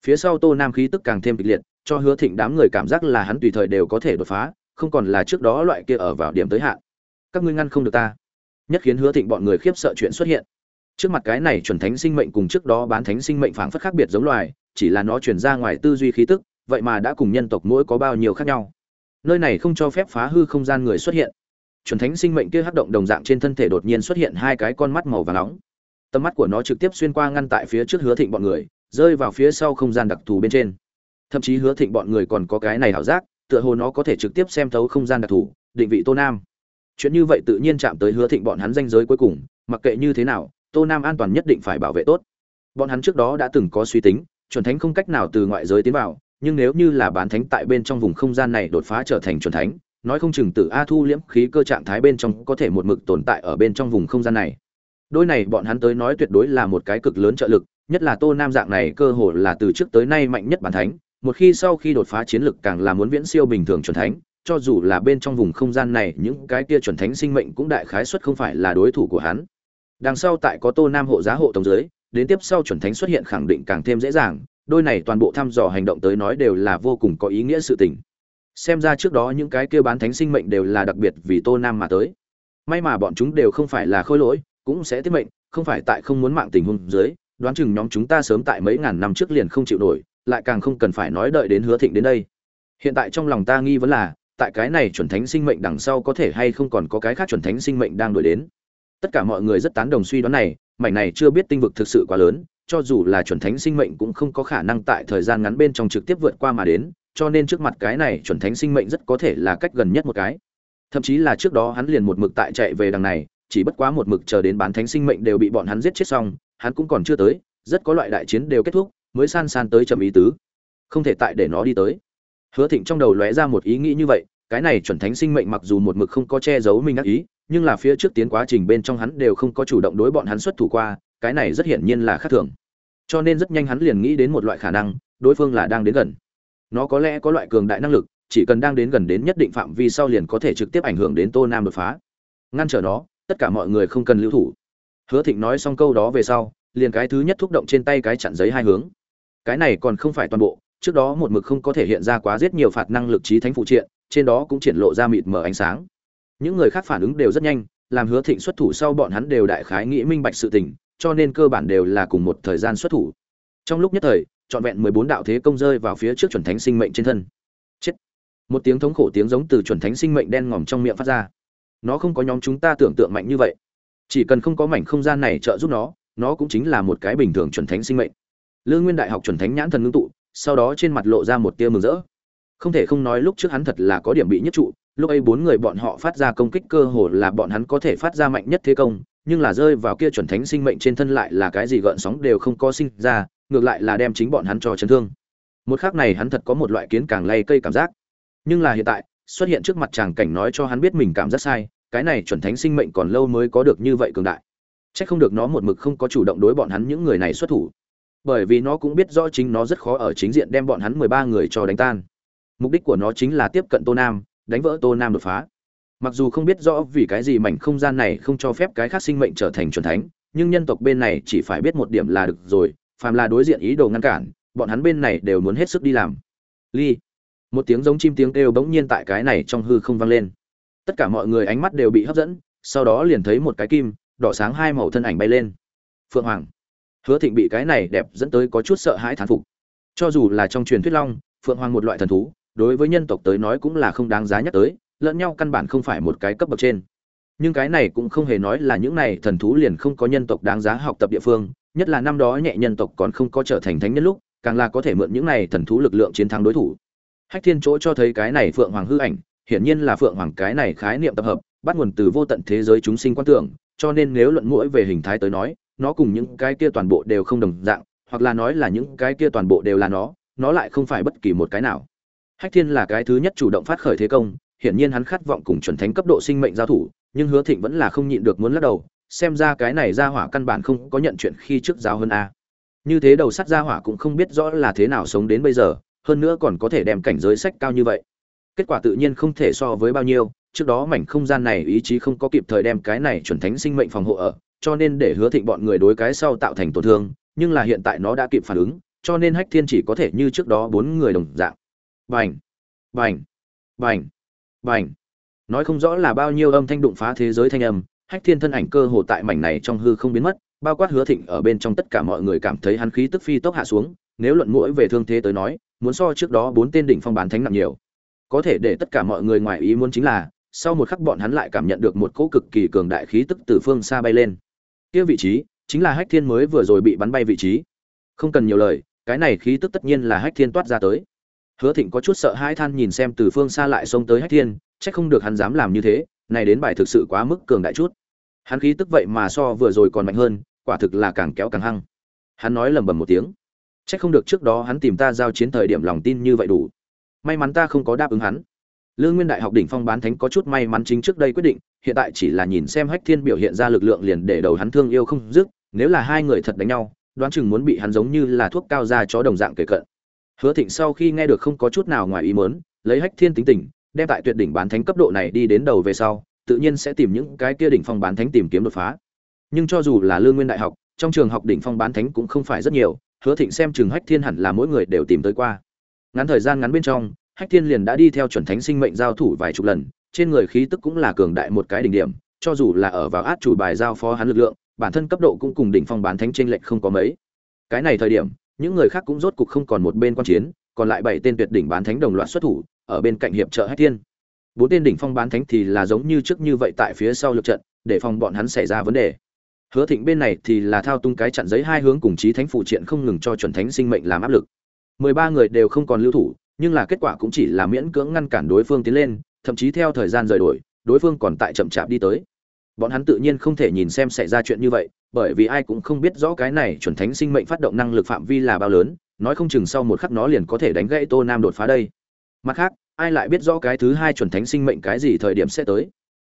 Phía sau tô nam khí tức càng thêm kịch liệt, cho hứa thịnh đám người cảm giác là hắn tùy thời đều có thể đột phá, không còn là trước đó loại kia ở vào điểm tới hạn. Các ngươi ngăn không được ta. Nhất khiến hứa thịnh bọn người khiếp sợ chuyện xuất hiện. Trước mặt cái này chuẩn thánh sinh mệnh cùng trước đó bán thánh sinh mệnh phảng phất khác biệt giống loài, chỉ là nó chuyển ra ngoài tư duy khí tức, vậy mà đã cùng nhân tộc mỗi có bao nhiêu khác nhau. Nơi này không cho phép phá hư không gian người xuất hiện chuẩn thánh sinh mệnh kia hắc động đồng dạng trên thân thể đột nhiên xuất hiện hai cái con mắt màu vàng nóng. Tầm mắt của nó trực tiếp xuyên qua ngăn tại phía trước hứa thịnh bọn người, rơi vào phía sau không gian đặc thù bên trên. Thậm chí hứa thịnh bọn người còn có cái này ảo giác, tựa hồ nó có thể trực tiếp xem thấu không gian đặc thù, định vị tô nam. Chuyện như vậy tự nhiên chạm tới hứa thịnh bọn hắn danh giới cuối cùng, mặc kệ như thế nào, tô nam an toàn nhất định phải bảo vệ tốt. Bọn hắn trước đó đã từng có suy tính, chuẩn thánh không cách nào từ ngoại giới tiến vào, nhưng nếu như là bán thánh tại bên trong vùng không gian này đột phá trở thành chuẩn thánh nói không chừng từ a thu liễm khí cơ trạng thái bên trong có thể một mực tồn tại ở bên trong vùng không gian này. Đôi này bọn hắn tới nói tuyệt đối là một cái cực lớn trợ lực, nhất là tô nam dạng này cơ hồ là từ trước tới nay mạnh nhất bản thánh, một khi sau khi đột phá chiến lực càng là muốn viễn siêu bình thường chuẩn thánh, cho dù là bên trong vùng không gian này những cái kia chuẩn thánh sinh mệnh cũng đại khái suất không phải là đối thủ của hắn. Đằng sau tại có tô nam hộ giá hộ tổng giới đến tiếp sau chuẩn thánh xuất hiện khẳng định càng thêm dễ dàng, đôi này toàn bộ thăm dò hành động tới nói đều là vô cùng có ý nghĩa sự tình xem ra trước đó những cái kia bán thánh sinh mệnh đều là đặc biệt vì tô nam mà tới. May mà bọn chúng đều không phải là khôi lỗi, cũng sẽ tiết mệnh, không phải tại không muốn mạng tình huống dưới, đoán chừng nhóm chúng ta sớm tại mấy ngàn năm trước liền không chịu nổi, lại càng không cần phải nói đợi đến hứa thịnh đến đây. Hiện tại trong lòng ta nghi vấn là, tại cái này chuẩn thánh sinh mệnh đằng sau có thể hay không còn có cái khác chuẩn thánh sinh mệnh đang đuổi đến. Tất cả mọi người rất tán đồng suy đoán này, mảnh này chưa biết tinh vực thực sự quá lớn, cho dù là chuẩn thánh sinh mệnh cũng không có khả năng tại thời gian ngắn bên trong trực tiếp vượt qua mà đến cho nên trước mặt cái này chuẩn thánh sinh mệnh rất có thể là cách gần nhất một cái. Thậm chí là trước đó hắn liền một mực tại chạy về đằng này, chỉ bất quá một mực chờ đến bán thánh sinh mệnh đều bị bọn hắn giết chết xong, hắn cũng còn chưa tới, rất có loại đại chiến đều kết thúc, mới san san tới chậm ý tứ. Không thể tại để nó đi tới. Hứa thịnh trong đầu lóe ra một ý nghĩ như vậy, cái này chuẩn thánh sinh mệnh mặc dù một mực không có che giấu mình ác ý, nhưng là phía trước tiến quá trình bên trong hắn đều không có chủ động đối bọn hắn xuất thủ qua, cái này rất hiển nhiên là khác thường. Cho nên rất nhanh hắn liền nghĩ đến một loại khả năng, đối phương là đang đến gần nó có lẽ có loại cường đại năng lực, chỉ cần đang đến gần đến nhất định phạm vi sau liền có thể trực tiếp ảnh hưởng đến tô nam đột phá. Ngăn trở nó, tất cả mọi người không cần lưu thủ. Hứa thịnh nói xong câu đó về sau, liền cái thứ nhất thúc động trên tay cái chặn giấy hai hướng. Cái này còn không phải toàn bộ, trước đó một mực không có thể hiện ra quá rất nhiều phạt năng lực trí thánh phụ triện, trên đó cũng triển lộ ra mịt mở ánh sáng. Những người khác phản ứng đều rất nhanh, làm hứa thịnh xuất thủ sau bọn hắn đều đại khái nghĩ minh bạch sự tình, cho nên cơ bản đều là cùng một thời gian xuất thủ. Trong lúc nhất thời trọn vẹn mười bốn đạo thế công rơi vào phía trước chuẩn thánh sinh mệnh trên thân. Chết. Một tiếng thống khổ tiếng giống từ chuẩn thánh sinh mệnh đen ngòm trong miệng phát ra. Nó không có nhóm chúng ta tưởng tượng mạnh như vậy. Chỉ cần không có mảnh không gian này trợ giúp nó nó cũng chính là một cái bình thường chuẩn thánh sinh mệnh. Lương nguyên đại học chuẩn thánh nhãn thần ngưng tụ, sau đó trên mặt lộ ra một tia mừng rỡ. Không thể không nói lúc trước hắn thật là có điểm bị nhất trụ, lúc ấy bốn người bọn họ phát ra công kích cơ hồ là bọn hắn có thể phát ra mạnh nhất thế công, nhưng là rơi vào kia chuẩn thánh sinh mệnh trên thân lại là cái gì gợn sóng đều không có sinh ra ngược lại là đem chính bọn hắn cho chấn thương một khác này hắn thật có một loại kiến càng lay cây cảm giác nhưng là hiện tại xuất hiện trước mặt chàng cảnh nói cho hắn biết mình cảm giác sai cái này chuẩn thánh sinh mệnh còn lâu mới có được như vậy cường đại Chắc không được nó một mực không có chủ động đối bọn hắn những người này xuất thủ. Bởi vì nó cũng biết rõ chính nó rất khó ở chính diện đem bọn hắn mười ba người cho đánh tan. Mục đích của nó chính là tiếp cận Tô Nam, đánh vỡ Tô Nam đột phá. Mặc dù không biết rõ vì cái gì mảnh không gian này không cho phép cái khác sinh mệnh trở thành chuẩn thánh, nhưng nhân tộc bên này chỉ phải biết một điểm là được rồi, phàm là đối diện ý đồ ngăn cản, bọn hắn bên này đều muốn hết sức đi làm. Ly. Một tiếng giống chim tiếng kêu bỗng nhiên tại cái này trong hư không vang lên. Tất cả mọi người ánh mắt đều bị hấp dẫn, sau đó liền thấy một cái kim, đỏ sáng hai màu thân ảnh bay lên phượng hoàng hứa thịnh bị cái này đẹp dẫn tới có chút sợ hãi thán phục cho dù là trong truyền thuyết long phượng hoàng một loại thần thú đối với nhân tộc tới nói cũng là không đáng giá nhắc tới lẫn nhau căn bản không phải một cái cấp bậc trên nhưng cái này cũng không hề nói là những này thần thú liền không có nhân tộc đáng giá học tập địa phương nhất là năm đó nhẹ nhân tộc còn không có trở thành thánh nhân lúc, càng là có thể mượn những này thần thú lực lượng chiến thắng đối thủ. Hách thiên chỗ cho thấy cái này phượng hoàng hư ảnh, hiển nhiên là phượng hoàng cái này khái niệm tập hợp, bắt nguồn từ vô tận thế giới chúng sinh quan tưởng, cho nên nếu luận mũi về hình thái tới nói, nó cùng những cái kia toàn bộ đều không đồng dạng, hoặc là nói là những cái kia toàn bộ đều là nó nó lại không phải bất kỳ một cái nào. Hách thiên là cái thứ nhất chủ động phát khởi thế công, hiển nhiên hắn khát vọng cùng chuẩn thánh cấp độ sinh mệnh giao thủ, nhưng hứa thịnh vẫn là không nhịn được muốn lắc đầu xem ra cái này ra hỏa căn bản không có nhận chuyện khi trước giáo hơn a. Như thế đầu sắt ra hỏa cũng không biết rõ là thế nào sống đến bây giờ hơn nữa còn có thể đem cảnh giới sách cao như vậy. Kết quả tự nhiên không thể so với bao nhiêu trước đó mảnh không gian này ý chí không có kịp thời đem cái này chuẩn thánh sinh mệnh phòng hộ ở, cho nên để hứa thịnh bọn người đối cái sau tạo thành tổn thương, nhưng là hiện tại nó đã kịp phản ứng, cho nên Hách Thiên chỉ có thể như trước đó bốn người đồng dạng. Bành, bành, bành, bành. Nói không rõ là bao nhiêu âm thanh đụng phá thế giới thanh âm, Hách Thiên thân ảnh cơ hồ tại mảnh này trong hư không biến mất, bao quát hứa thịnh ở bên trong tất cả mọi người cảm thấy hắn khí tức phi tốc hạ xuống, nếu luận mũi về thương thế tới nói, muốn so trước đó bốn tên đỉnh phong bán thánh nặng nhiều. Có thể để tất cả mọi người ngoài ý muốn chính là, sau một khắc bọn hắn lại cảm nhận được một cỗ cực kỳ cường đại khí tức từ phương xa bay lên. Kia vị trí chính là Hách Thiên mới vừa rồi bị bắn bay vị trí. Không cần nhiều lời, cái này khí tức tất nhiên là Hách Thiên toát ra tới. Hứa Thịnh có chút sợ hãi than nhìn xem từ phương xa lại xông tới Hách Thiên, chắc không được hắn dám làm như thế, này đến bài thực sự quá mức cường đại chút. Hắn khí tức vậy mà so vừa rồi còn mạnh hơn, quả thực là càng kéo càng hăng. Hắn nói lầm bầm một tiếng. Chắc không được trước đó hắn tìm ta giao chiến thời điểm lòng tin như vậy đủ. May mắn ta không có đáp ứng hắn. Lương Nguyên Đại học đỉnh phong bán thánh có chút may mắn chính trước đây quyết định, hiện tại chỉ là nhìn xem Hách Thiên biểu hiện ra lực lượng liền để đầu hắn thương yêu không dứt, nếu là hai người thật đánh nhau, đoán chừng muốn bị hắn giống như là thuốc cao ra chó đồng dạng kể cận. Hứa Thịnh sau khi nghe được không có chút nào ngoài ý muốn, lấy Hách Thiên tính tình, đem tại tuyệt đỉnh bán thánh cấp độ này đi đến đầu về sau, tự nhiên sẽ tìm những cái kia đỉnh phong bán thánh tìm kiếm đột phá. Nhưng cho dù là Lương Nguyên Đại học, trong trường học đỉnh phong bán thánh cũng không phải rất nhiều, hứa thịnh xem trường hách thiên hẳn là mỗi người đều tìm tới qua. Ngắn thời gian ngắn bên trong hách thiên liền đã đi theo chuẩn thánh sinh mệnh giao thủ vài chục lần trên người khí tức cũng là cường đại một cái đỉnh điểm cho dù là ở vào át chủ bài giao phó hắn lực lượng bản thân cấp độ cũng cùng đỉnh phong bán thánh trên lệch không có mấy. Cái này thời điểm những người khác cũng rốt cục không còn một bên quan chiến còn lại bảy tên tuyệt đỉnh bán thánh đồng loạt xuất thủ ở bên cạnh hiệp trợ hách thiên bốn tên đỉnh phong bán thánh thì là giống như trước như vậy tại phía sau lực trận, để phòng bọn hắn xảy ra vấn đề. Hứa thịnh bên này thì là thao tung cái chặn giấy hai hướng cùng chí thánh phụ triện không ngừng cho chuẩn thánh sinh mệnh làm áp lực. Mười ba người đều không còn lưu thủ, nhưng là kết quả cũng chỉ là miễn cưỡng ngăn cản đối phương tiến lên, thậm chí theo thời gian rời đổi, đối phương còn tại chậm chạp đi tới. Bọn hắn tự nhiên không thể nhìn xem xảy ra chuyện như vậy, bởi vì ai cũng không biết rõ cái này chuẩn thánh sinh mệnh phát động năng lực phạm vi là bao lớn, nói không chừng sau một khắc nó liền có thể đánh gãy tô nam đột phá đây. Mặt khác ai lại biết rõ cái thứ hai chuẩn thánh sinh mệnh cái gì thời điểm sẽ tới.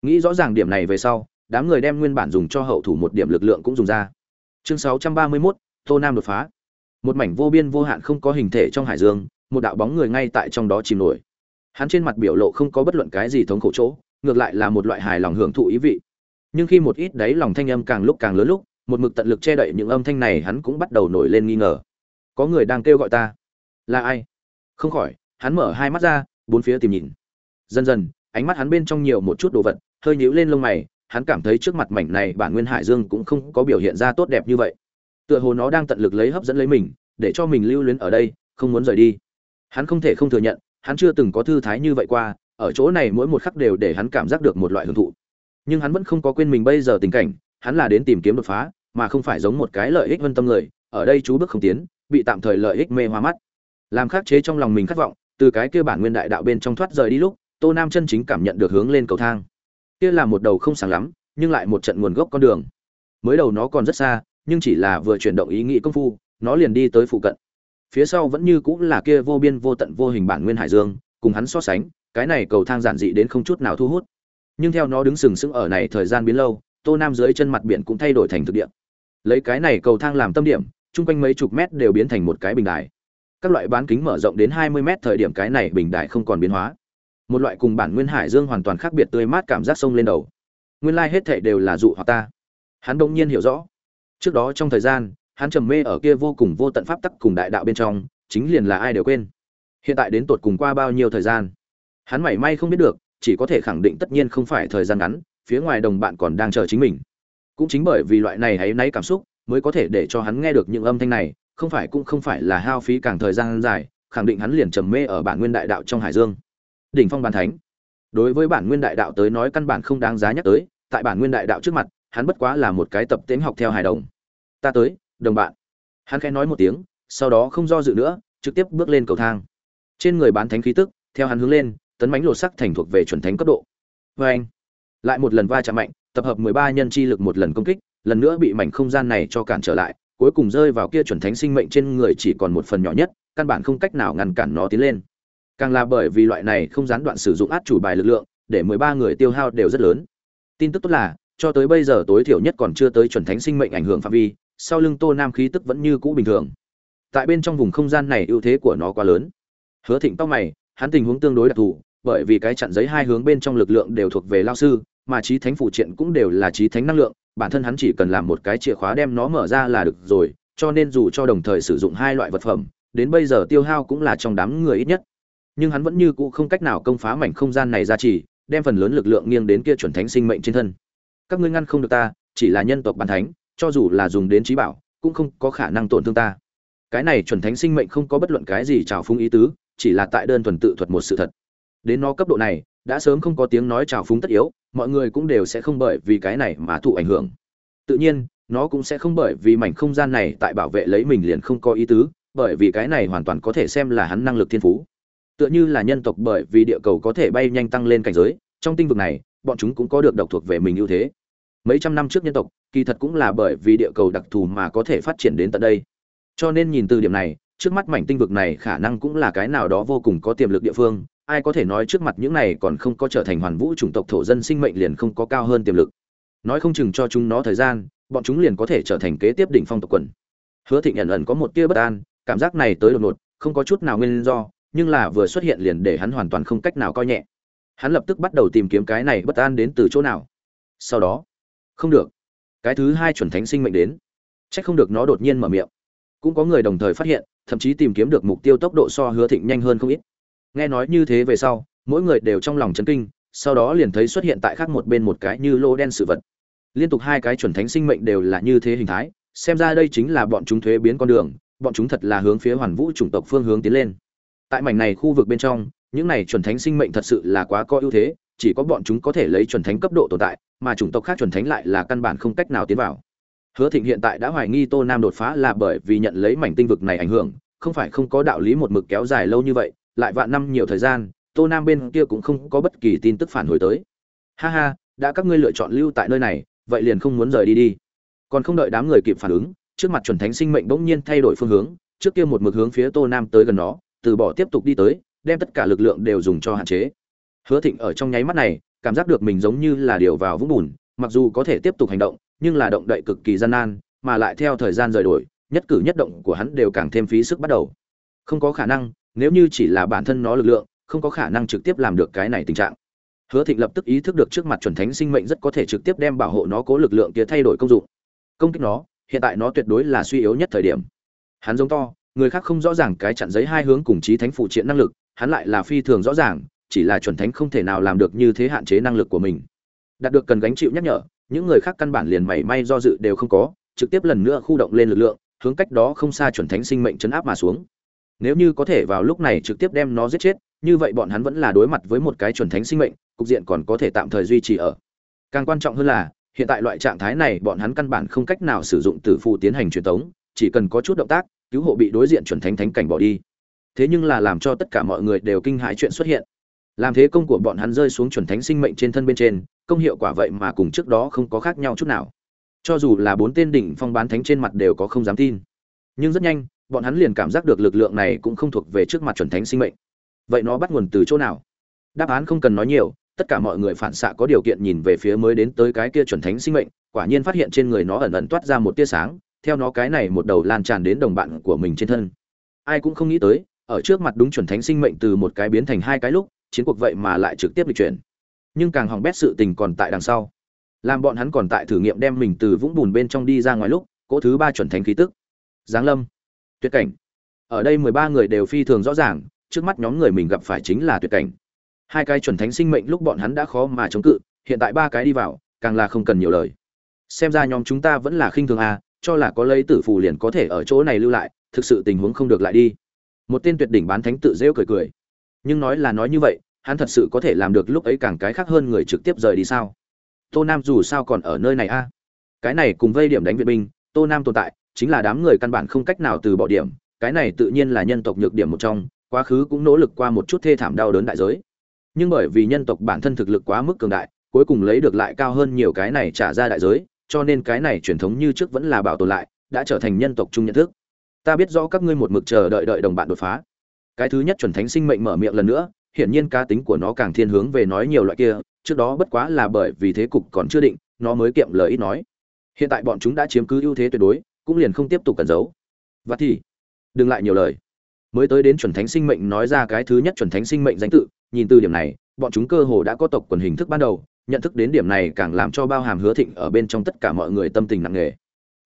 Nghĩ rõ ràng điểm này về sau đám người đem nguyên bản dùng cho hậu thủ một điểm lực lượng cũng dùng ra. Chương 631, tô nam đột phá. Một mảnh vô biên vô hạn không có hình thể trong hải dương một đạo bóng người ngay tại trong đó chìm nổi. Hắn trên mặt biểu lộ không có bất luận cái gì thống khổ chỗ ngược lại là một loại hài lòng hưởng thụ ý vị. Nhưng khi một ít đấy lòng thanh âm càng lúc càng lớn lúc một mực tận lực che đậy những âm thanh này hắn cũng bắt đầu nổi lên nghi ngờ. Có người đang kêu gọi ta. Là ai? Không khỏi hắn mở hai mắt ra bốn phía tìm nhìn. Dần dần, ánh mắt hắn bên trong nhiều một chút đồ vật, hơi nhíu lên lông mày, hắn cảm thấy trước mặt mảnh này bản nguyên hải dương cũng không có biểu hiện ra tốt đẹp như vậy. Tựa hồ nó đang tận lực lấy hấp dẫn lấy mình, để cho mình lưu luyến ở đây, không muốn rời đi. Hắn không thể không thừa nhận, hắn chưa từng có thư thái như vậy qua, ở chỗ này mỗi một khắc đều để hắn cảm giác được một loại hưởng thụ. Nhưng hắn vẫn không có quên mình bây giờ tình cảnh, hắn là đến tìm kiếm đột phá, mà không phải giống một cái lợi ích vân tâm người, ở đây chú bước không tiến, bị tạm thời lợi ích mê hoa mắt. Làm khắc chế trong lòng mình khát vọng từ cái kia bản nguyên đại đạo bên trong thoát rời đi lúc, tô nam chân chính cảm nhận được hướng lên cầu thang. Kia là một đầu không sáng lắm, nhưng lại một trận nguồn gốc con đường. Mới đầu nó còn rất xa, nhưng chỉ là vừa chuyển động ý nghĩ công phu, nó liền đi tới phụ cận. Phía sau vẫn như cũng là kia vô biên vô tận vô hình bản nguyên hải dương, cùng hắn so sánh, cái này cầu thang giản dị đến không chút nào thu hút. Nhưng theo nó đứng sừng sững ở này thời gian biến lâu, tô nam dưới chân mặt biển cũng thay đổi thành thực địa. Lấy cái này cầu thang làm tâm điểm, chung quanh mấy chục mét đều biến thành một cái bình đài các loại bán kính mở rộng đến hai mươi mét thời điểm cái này bình đại không còn biến hóa. Một loại cùng bản nguyên hải dương hoàn toàn khác biệt tươi mát cảm giác sông lên đầu. Nguyên lai hết thảy đều là dụ hoặc ta. Hắn đương nhiên hiểu rõ. Trước đó trong thời gian, hắn trầm mê ở kia vô cùng vô tận pháp tắc cùng đại đạo bên trong, chính liền là ai đều quên. Hiện tại đến tột cùng qua bao nhiêu thời gian? Hắn mảy may không biết được, chỉ có thể khẳng định tất nhiên không phải thời gian ngắn, phía ngoài đồng bạn còn đang chờ chính mình. Cũng chính bởi vì loại này hãy náy cảm xúc, mới có thể để cho hắn nghe được những âm thanh này không phải cũng không phải là hao phí càng thời gian dài, khẳng định hắn liền trầm mê ở bản nguyên đại đạo trong hải dương. Đỉnh phong bàn thánh. Đối với bản nguyên đại đạo tới nói căn bản không đáng giá nhắc tới, tại bản nguyên đại đạo trước mặt, hắn bất quá là một cái tập tính học theo hài đồng. Ta tới, đồng bạn. Hắn khẽ nói một tiếng, sau đó không do dự nữa, trực tiếp bước lên cầu thang. Trên người bán thánh khí tức, theo hắn hướng lên, tấn mãnh lột sắc thành thuộc về chuẩn thánh cấp độ. Vê anh, lại một lần va chạm mạnh, tập hợp mười ba nhân chi lực một lần công kích, lần nữa bị mảnh không gian này cho cản trở lại cuối cùng rơi vào kia chuẩn thánh sinh mệnh trên người chỉ còn một phần nhỏ nhất, căn bản không cách nào ngăn cản nó tiến lên. Càng là bởi vì loại này không gián đoạn sử dụng át chủ bài lực lượng, để mười ba người tiêu hao đều rất lớn. Tin tức tốt là, cho tới bây giờ tối thiểu nhất còn chưa tới chuẩn thánh sinh mệnh ảnh hưởng phạm vi, sau lưng tô nam khí tức vẫn như cũ bình thường. Tại bên trong vùng không gian này ưu thế của nó quá lớn. Hứa thịnh tóc mày, hắn tình huống tương đối đặc thù, bởi vì cái chặn giấy hai hướng bên trong lực lượng đều thuộc về lao sư, mà trí thánh phụ triện cũng đều là trí thánh năng lượng bản thân hắn chỉ cần làm một cái chìa khóa đem nó mở ra là được rồi, cho nên dù cho đồng thời sử dụng hai loại vật phẩm, đến bây giờ tiêu hao cũng là trong đám người ít nhất. Nhưng hắn vẫn như cũ không cách nào công phá mảnh không gian này ra chỉ, đem phần lớn lực lượng nghiêng đến kia chuẩn thánh sinh mệnh trên thân. Các ngươi ngăn không được ta, chỉ là nhân tộc bản thánh, cho dù là dùng đến trí bảo, cũng không có khả năng tổn thương ta. Cái này chuẩn thánh sinh mệnh không có bất luận cái gì trào phúng ý tứ, chỉ là tại đơn thuần tự thuật một sự thật. Đến nó cấp độ này, đã sớm không có tiếng nói trào phúng tất yếu mọi người cũng đều sẽ không bởi vì cái này mà thụ ảnh hưởng. Tự nhiên, nó cũng sẽ không bởi vì mảnh không gian này tại bảo vệ lấy mình liền không có ý tứ, bởi vì cái này hoàn toàn có thể xem là hắn năng lực thiên phú. Tựa như là nhân tộc bởi vì địa cầu có thể bay nhanh tăng lên cảnh giới, trong tinh vực này, bọn chúng cũng có được độc thuộc về mình ưu thế. Mấy trăm năm trước nhân tộc, kỳ thật cũng là bởi vì địa cầu đặc thù mà có thể phát triển đến tận đây. Cho nên nhìn từ điểm này, trước mắt mảnh tinh vực này khả năng cũng là cái nào đó vô cùng có tiềm lực địa phương ai có thể nói trước mặt những này còn không có trở thành hoàn vũ chủng tộc thổ dân sinh mệnh liền không có cao hơn tiềm lực. Nói không chừng cho chúng nó thời gian, bọn chúng liền có thể trở thành kế tiếp đỉnh phong tộc quần. Hứa thịnh nhận ẩn có một tia bất an, cảm giác này tới đột ngột, không có chút nào nguyên do, nhưng là vừa xuất hiện liền để hắn hoàn toàn không cách nào coi nhẹ. Hắn lập tức bắt đầu tìm kiếm cái này bất an đến từ chỗ nào. Sau đó, không được. Cái thứ hai chuẩn thánh sinh mệnh đến. C h ắ c không được nó đột nhiên mở miệng. Cũng có người đồng thời phát hiện, thậm chí tìm kiếm được mục tiêu tốc độ so hứa thịnh nhanh hơn không ít nghe nói như thế về sau, mỗi người đều trong lòng chấn kinh, sau đó liền thấy xuất hiện tại khác một bên một cái như lô đen sự vật. Liên tục hai cái chuẩn thánh sinh mệnh đều là như thế hình thái, xem ra đây chính là bọn chúng thuế biến con đường, bọn chúng thật là hướng phía hoàn vũ chủng tộc phương hướng tiến lên. Tại mảnh này khu vực bên trong, những này chuẩn thánh sinh mệnh thật sự là quá có ưu thế, chỉ có bọn chúng có thể lấy chuẩn thánh cấp độ tồn tại, mà chủng tộc khác chuẩn thánh lại là căn bản không cách nào tiến vào. Hứa thịnh hiện tại đã hoài nghi tô nam đột phá là bởi vì nhận lấy mảnh tinh vực này ảnh hưởng, không phải không có đạo lý một mực kéo dài lâu như vậy lại vạn năm nhiều thời gian, tô nam bên kia cũng không có bất kỳ tin tức phản hồi tới. Ha ha, đã các ngươi lựa chọn lưu tại nơi này, vậy liền không muốn rời đi đi. Còn không đợi đám người kịp phản ứng, trước mặt chuẩn thánh sinh mệnh bỗng nhiên thay đổi phương hướng, trước kia một mực hướng phía tô nam tới gần nó, từ bỏ tiếp tục đi tới, đem tất cả lực lượng đều dùng cho hạn chế. Hứa thịnh ở trong nháy mắt này, cảm giác được mình giống như là điều vào vũng bùn, mặc dù có thể tiếp tục hành động, nhưng là động đậy cực kỳ gian nan, mà lại theo thời gian rời đổi, nhất cử nhất động của hắn đều càng thêm phí sức bắt đầu. Không có khả năng nếu như chỉ là bản thân nó lực lượng, không có khả năng trực tiếp làm được cái này tình trạng. Hứa thịnh lập tức ý thức được trước mặt chuẩn thánh sinh mệnh rất có thể trực tiếp đem bảo hộ nó cố lực lượng kia thay đổi công dụng. Công kích nó, hiện tại nó tuyệt đối là suy yếu nhất thời điểm. Hắn giống to, người khác không rõ ràng cái chặn giấy hai hướng cùng chí thánh phụ triện năng lực, hắn lại là phi thường rõ ràng, chỉ là chuẩn thánh không thể nào làm được như thế hạn chế năng lực của mình. Đạt được cần gánh chịu nhắc nhở, những người khác căn bản liền mảy may do dự đều không có, trực tiếp lần nữa khu động lên lực lượng, hướng cách đó không xa chuẩn thánh sinh mệnh chấn áp mà xuống nếu như có thể vào lúc này trực tiếp đem nó giết chết, như vậy bọn hắn vẫn là đối mặt với một cái chuẩn thánh sinh mệnh, cục diện còn có thể tạm thời duy trì ở. Càng quan trọng hơn là, hiện tại loại trạng thái này bọn hắn căn bản không cách nào sử dụng tử phụ tiến hành truyền tống, chỉ cần có chút động tác, cứu hộ bị đối diện chuẩn thánh thánh cảnh bỏ đi. Thế nhưng là làm cho tất cả mọi người đều kinh hãi chuyện xuất hiện. Làm thế công của bọn hắn rơi xuống chuẩn thánh sinh mệnh trên thân bên trên, công hiệu quả vậy mà cùng trước đó không có khác nhau chút nào. Cho dù là bốn tên đỉnh phong bán thánh trên mặt đều có không dám tin. Nhưng rất nhanh bọn hắn liền cảm giác được lực lượng này cũng không thuộc về trước mặt chuẩn thánh sinh mệnh. Vậy nó bắt nguồn từ chỗ nào? Đáp án không cần nói nhiều, tất cả mọi người phản xạ có điều kiện nhìn về phía mới đến tới cái kia chuẩn thánh sinh mệnh, quả nhiên phát hiện trên người nó ẩn ẩn toát ra một tia sáng, theo nó cái này một đầu lan tràn đến đồng bạn của mình trên thân. Ai cũng không nghĩ tới, ở trước mặt đúng chuẩn thánh sinh mệnh từ một cái biến thành hai cái lúc, chiến cuộc vậy mà lại trực tiếp lịch chuyển. Nhưng càng hỏng bét sự tình còn tại đằng sau. Làm bọn hắn còn tại thử nghiệm đem mình từ vũng bùn bên trong đi ra ngoài lúc, cỗ thứ ba chuẩn thánh khí tức. Giáng lâm tuyệt cảnh. Ở đây mười ba người đều phi thường rõ ràng, trước mắt nhóm người mình gặp phải chính là tuyệt cảnh. Hai cái chuẩn thánh sinh mệnh lúc bọn hắn đã khó mà chống cự, hiện tại ba cái đi vào, càng là không cần nhiều lời. Xem ra nhóm chúng ta vẫn là khinh thường à cho là có lấy tử phù liền có thể ở chỗ này lưu lại, thực sự tình huống không được lại đi. Một tên tuyệt đỉnh bán thánh tự rêu cười cười. Nhưng nói là nói như vậy, hắn thật sự có thể làm được lúc ấy càng cái khác hơn người trực tiếp rời đi sao? Tô nam dù sao còn ở nơi này a. Cái này cùng vây điểm đánh viện binh, tô nam tồn tại chính là đám người căn bản không cách nào từ bỏ điểm, cái này tự nhiên là nhân tộc nhược điểm một trong, quá khứ cũng nỗ lực qua một chút thê thảm đau đớn đại giới. Nhưng bởi vì nhân tộc bản thân thực lực quá mức cường đại, cuối cùng lấy được lại cao hơn nhiều cái này trả ra đại giới, cho nên cái này truyền thống như trước vẫn là bảo tồn lại, đã trở thành nhân tộc chung nhận thức. Ta biết rõ các ngươi một mực chờ đợi đợi đồng bạn đột phá. Cái thứ nhất chuẩn thánh sinh mệnh mở miệng lần nữa, hiển nhiên cá tính của nó càng thiên hướng về nói nhiều loại kia, trước đó bất quá là bởi vì thế cục còn chưa định, nó mới kiệm lời ít nói. Hiện tại bọn chúng đã chiếm cứ ưu thế tuyệt đối cũng liền không tiếp tục cẩn giấu. Và thì, đừng lại nhiều lời. Mới tới đến chuẩn thánh sinh mệnh nói ra cái thứ nhất chuẩn thánh sinh mệnh danh tự, nhìn từ điểm này, bọn chúng cơ hồ đã có tộc quần hình thức ban đầu, nhận thức đến điểm này càng làm cho bao hàm hứa thịnh ở bên trong tất cả mọi người tâm tình nặng nề.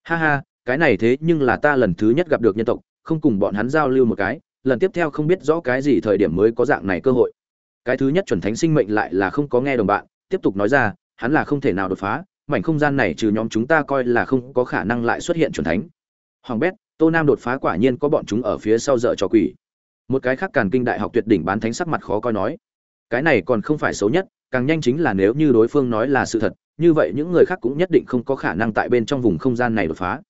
Ha ha, cái này thế nhưng là ta lần thứ nhất gặp được nhân tộc, không cùng bọn hắn giao lưu một cái, lần tiếp theo không biết rõ cái gì thời điểm mới có dạng này cơ hội. Cái thứ nhất chuẩn thánh sinh mệnh lại là không có nghe đồng bạn, tiếp tục nói ra, hắn là không thể nào đột phá mảnh không gian này trừ nhóm chúng ta coi là không có khả năng lại xuất hiện chuẩn thánh. Hoàng bét, tô nam đột phá quả nhiên có bọn chúng ở phía sau dợ trò quỷ. Một cái khác càn kinh đại học tuyệt đỉnh bán thánh sắc mặt khó coi nói, cái này còn không phải xấu nhất, càng nhanh chính là nếu như đối phương nói là sự thật, như vậy những người khác cũng nhất định không có khả năng tại bên trong vùng không gian này đột phá.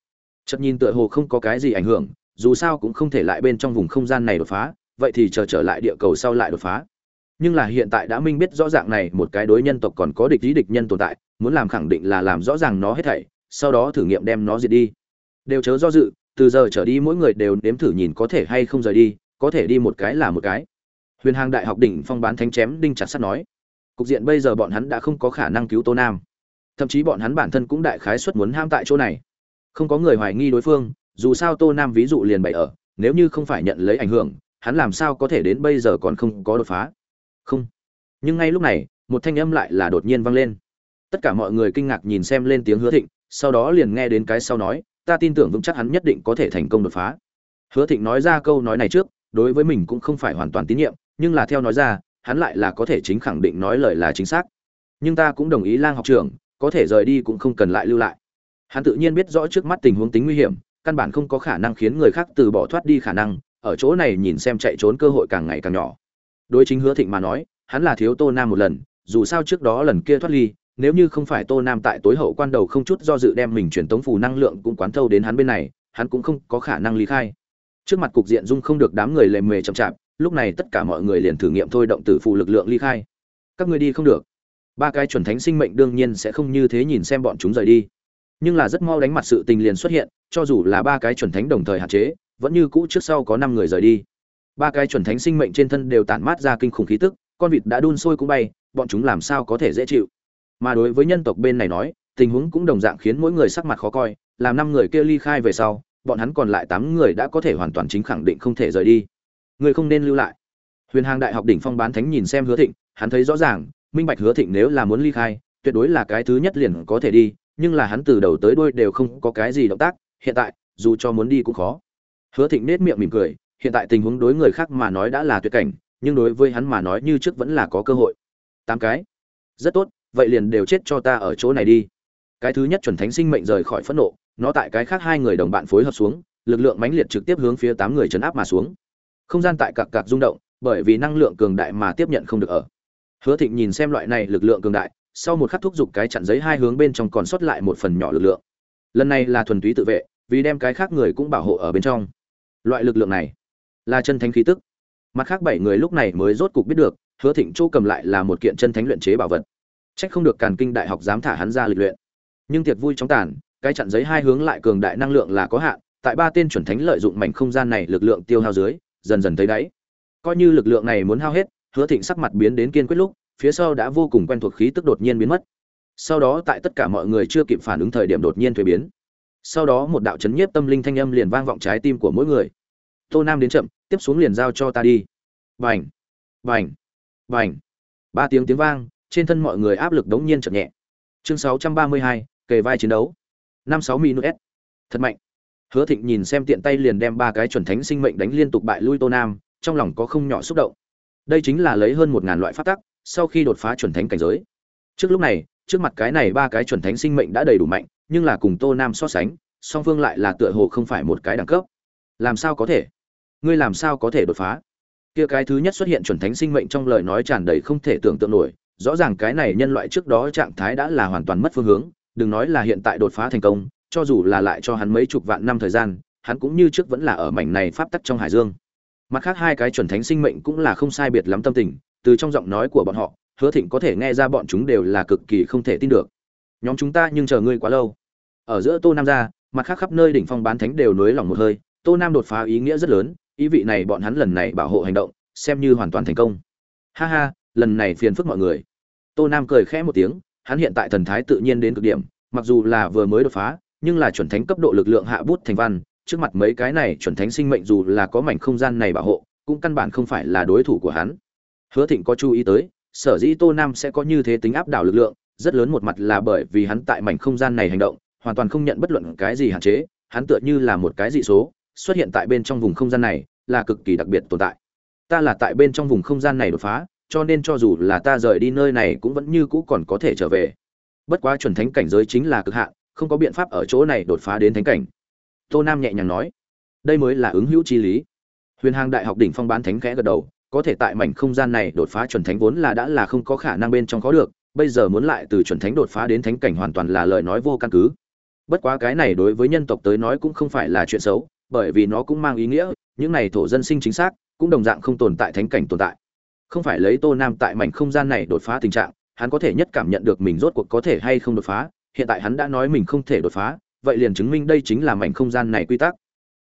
Chợt nhìn tựa hồ không có cái gì ảnh hưởng, dù sao cũng không thể lại bên trong vùng không gian này đột phá, vậy thì chờ trở lại địa cầu sau lại đột phá nhưng là hiện tại đã minh biết rõ ràng này một cái đối nhân tộc còn có địch ý địch nhân tồn tại, muốn làm khẳng định là làm rõ ràng nó hết thảy, sau đó thử nghiệm đem nó diệt đi. Đều chớ do dự, từ giờ trở đi mỗi người đều nếm thử nhìn có thể hay không rời đi, có thể đi một cái là một cái. Huyền hàng đại học đỉnh phong bán thánh chém đinh chặt sắt nói, cục diện bây giờ bọn hắn đã không có khả năng cứu tô nam. Thậm chí bọn hắn bản thân cũng đại khái suất muốn ham tại chỗ này. Không có người hoài nghi đối phương, dù sao tô nam ví dụ liền bày ở, nếu như không phải nhận lấy ảnh hưởng, hắn làm sao có thể đến bây giờ còn không có đột phá? Không. Nhưng ngay lúc này, một thanh âm lại là đột nhiên vang lên. Tất cả mọi người kinh ngạc nhìn xem lên tiếng hứa thịnh, sau đó liền nghe đến cái sau nói, ta tin tưởng vững chắc hắn nhất định có thể thành công đột phá. Hứa thịnh nói ra câu nói này trước, đối với mình cũng không phải hoàn toàn tín nhiệm, nhưng là theo nói ra, hắn lại là có thể chính khẳng định nói lời là chính xác. Nhưng ta cũng đồng ý lang học trưởng, có thể rời đi cũng không cần lại lưu lại. Hắn tự nhiên biết rõ trước mắt tình huống tính nguy hiểm, căn bản không có khả năng khiến người khác từ bỏ thoát đi khả năng, ở chỗ này nhìn xem chạy trốn cơ hội càng ngày càng nhỏ đối chính hứa thịnh mà nói, hắn là thiếu tô nam một lần, dù sao trước đó lần kia thoát ly, nếu như không phải tô nam tại tối hậu quan đầu không chút do dự đem mình truyền tống phù năng lượng cũng quán thâu đến hắn bên này, hắn cũng không có khả năng ly khai. Trước mặt cục diện dung không được đám người lề mề chậm chạp, lúc này tất cả mọi người liền thử nghiệm thôi động tử phù lực lượng ly khai. Các ngươi đi không được. Ba cái chuẩn thánh sinh mệnh đương nhiên sẽ không như thế nhìn xem bọn chúng rời đi. Nhưng là rất mau đánh mặt sự tình liền xuất hiện, cho dù là ba cái chuẩn thánh đồng thời hạn chế, vẫn như cũ trước sau có năm người rời đi ba cái chuẩn thánh sinh mệnh trên thân đều tản mát ra kinh khủng khí tức, con vịt đã đun sôi cũng bay, bọn chúng làm sao có thể dễ chịu? Mà đối với nhân tộc bên này nói, tình huống cũng đồng dạng khiến mỗi người sắc mặt khó coi, làm năm người kia ly khai về sau, bọn hắn còn lại tám người đã có thể hoàn toàn chính khẳng định không thể rời đi. Người không nên lưu lại. Huyền hàng đại học đỉnh phong bán thánh nhìn xem hứa thịnh, hắn thấy rõ ràng, minh bạch hứa thịnh nếu là muốn ly khai, tuyệt đối là cái thứ nhất liền có thể đi, nhưng là hắn từ đầu tới đuôi đều không có cái gì động tác, hiện tại, dù cho muốn đi cũng khó. Hứa thịnh nết miệng mỉm cười hiện tại tình huống đối người khác mà nói đã là tuyệt cảnh, nhưng đối với hắn mà nói như trước vẫn là có cơ hội. Tám cái. Rất tốt, vậy liền đều chết cho ta ở chỗ này đi. Cái thứ nhất chuẩn thánh sinh mệnh rời khỏi phẫn nộ, nó tại cái khác hai người đồng bạn phối hợp xuống, lực lượng mãnh liệt trực tiếp hướng phía tám người chấn áp mà xuống. Không gian tại cặc cặc rung động, bởi vì năng lượng cường đại mà tiếp nhận không được ở. Hứa thịnh nhìn xem loại này lực lượng cường đại, sau một khắc thúc giục cái chặn giấy hai hướng bên trong còn sót lại một phần nhỏ lực lượng. Lần này là thuần túy tự vệ, vì đem cái khác người cũng bảo hộ ở bên trong. Loại lực lượng này là chân thánh khí tức. Mặt khác bảy người lúc này mới rốt cục biết được, hứa thịnh châu cầm lại là một kiện chân thánh luyện chế bảo vật. Trách không được càn kinh đại học dám thả hắn ra lịch luyện. Nhưng tiệc vui chóng tàn, cái chặn giấy hai hướng lại cường đại năng lượng là có hạn, tại ba tên chuẩn thánh lợi dụng mảnh không gian này lực lượng tiêu hao dưới, dần dần thấy đáy. Coi như lực lượng này muốn hao hết, hứa thịnh sắc mặt biến đến kiên quyết lúc, phía sau đã vô cùng quen thuộc khí tức đột nhiên biến mất. Sau đó tại tất cả mọi người chưa kịp phản ứng thời điểm đột nhiên thuế biến. Sau đó một đạo chấn nhiếp tâm linh thanh âm liền vang vọng trái tim của mỗi người tô nam đến chậm tiếp xuống liền giao cho ta đi. Vành vành vành ba tiếng tiếng vang trên thân mọi người áp lực đống nhiên chậm nhẹ. Chương 632, kề vai chiến đấu. Năm sáu minus thật mạnh. Hứa thịnh nhìn xem tiện tay liền đem ba cái chuẩn thánh sinh mệnh đánh liên tục bại lui tô nam trong lòng có không nhỏ xúc động. Đây chính là lấy hơn một ngàn loại phát tắc sau khi đột phá chuẩn thánh cảnh giới. Trước lúc này trước mặt cái này ba cái chuẩn thánh sinh mệnh đã đầy đủ mạnh nhưng là cùng tô nam so sánh song phương lại là tựa hồ không phải một cái đẳng cấp. Làm sao có thể? Ngươi làm sao có thể đột phá? Kia cái thứ nhất xuất hiện chuẩn thánh sinh mệnh trong lời nói tràn đầy không thể tưởng tượng nổi rõ ràng cái này nhân loại trước đó trạng thái đã là hoàn toàn mất phương hướng đừng nói là hiện tại đột phá thành công cho dù là lại cho hắn mấy chục vạn năm thời gian hắn cũng như trước vẫn là ở mảnh này pháp tắc trong hải dương. Mặt khác hai cái chuẩn thánh sinh mệnh cũng là không sai biệt lắm tâm tình từ trong giọng nói của bọn họ hứa thịnh có thể nghe ra bọn chúng đều là cực kỳ không thể tin được. Nhóm chúng ta nhưng chờ ngươi quá lâu. Ở giữa tô nam ra, mặt khác khắp nơi đỉnh phong bán thánh đều nối lỏng một hơi tô nam đột phá ý nghĩa rất lớn ý vị này bọn hắn lần này bảo hộ hành động, xem như hoàn toàn thành công. Ha ha, lần này phiền phức mọi người. Tô nam cười khẽ một tiếng, hắn hiện tại thần thái tự nhiên đến cực điểm, mặc dù là vừa mới đột phá, nhưng là chuẩn thánh cấp độ lực lượng hạ bút thành văn, trước mặt mấy cái này chuẩn thánh sinh mệnh dù là có mảnh không gian này bảo hộ, cũng căn bản không phải là đối thủ của hắn. Hứa thịnh có chú ý tới, sở dĩ tô nam sẽ có như thế tính áp đảo lực lượng, rất lớn một mặt là bởi vì hắn tại mảnh không gian này hành động, hoàn toàn không nhận bất luận cái gì hạn chế, hắn tựa như là một cái dị số xuất hiện tại bên trong vùng không gian này là cực kỳ đặc biệt tồn tại. Ta là tại bên trong vùng không gian này đột phá, cho nên cho dù là ta rời đi nơi này cũng vẫn như cũ còn có thể trở về. Bất quá chuẩn thánh cảnh giới chính là cực hạn, không có biện pháp ở chỗ này đột phá đến thánh cảnh. Tô nam nhẹ nhàng nói, đây mới là ứng hữu chi lý. Huyền hàng đại học đỉnh phong bán thánh khẽ gật đầu, có thể tại mảnh không gian này đột phá chuẩn thánh vốn là đã là không có khả năng bên trong có được, bây giờ muốn lại từ chuẩn thánh đột phá đến thánh cảnh hoàn toàn là lời nói vô căn cứ. Bất quá cái này đối với nhân tộc tới nói cũng không phải là chuyện xấu bởi vì nó cũng mang ý nghĩa, những này thổ dân sinh chính xác, cũng đồng dạng không tồn tại thánh cảnh tồn tại. Không phải lấy tô nam tại mảnh không gian này đột phá tình trạng, hắn có thể nhất cảm nhận được mình rốt cuộc có thể hay không đột phá, hiện tại hắn đã nói mình không thể đột phá, vậy liền chứng minh đây chính là mảnh không gian này quy tắc.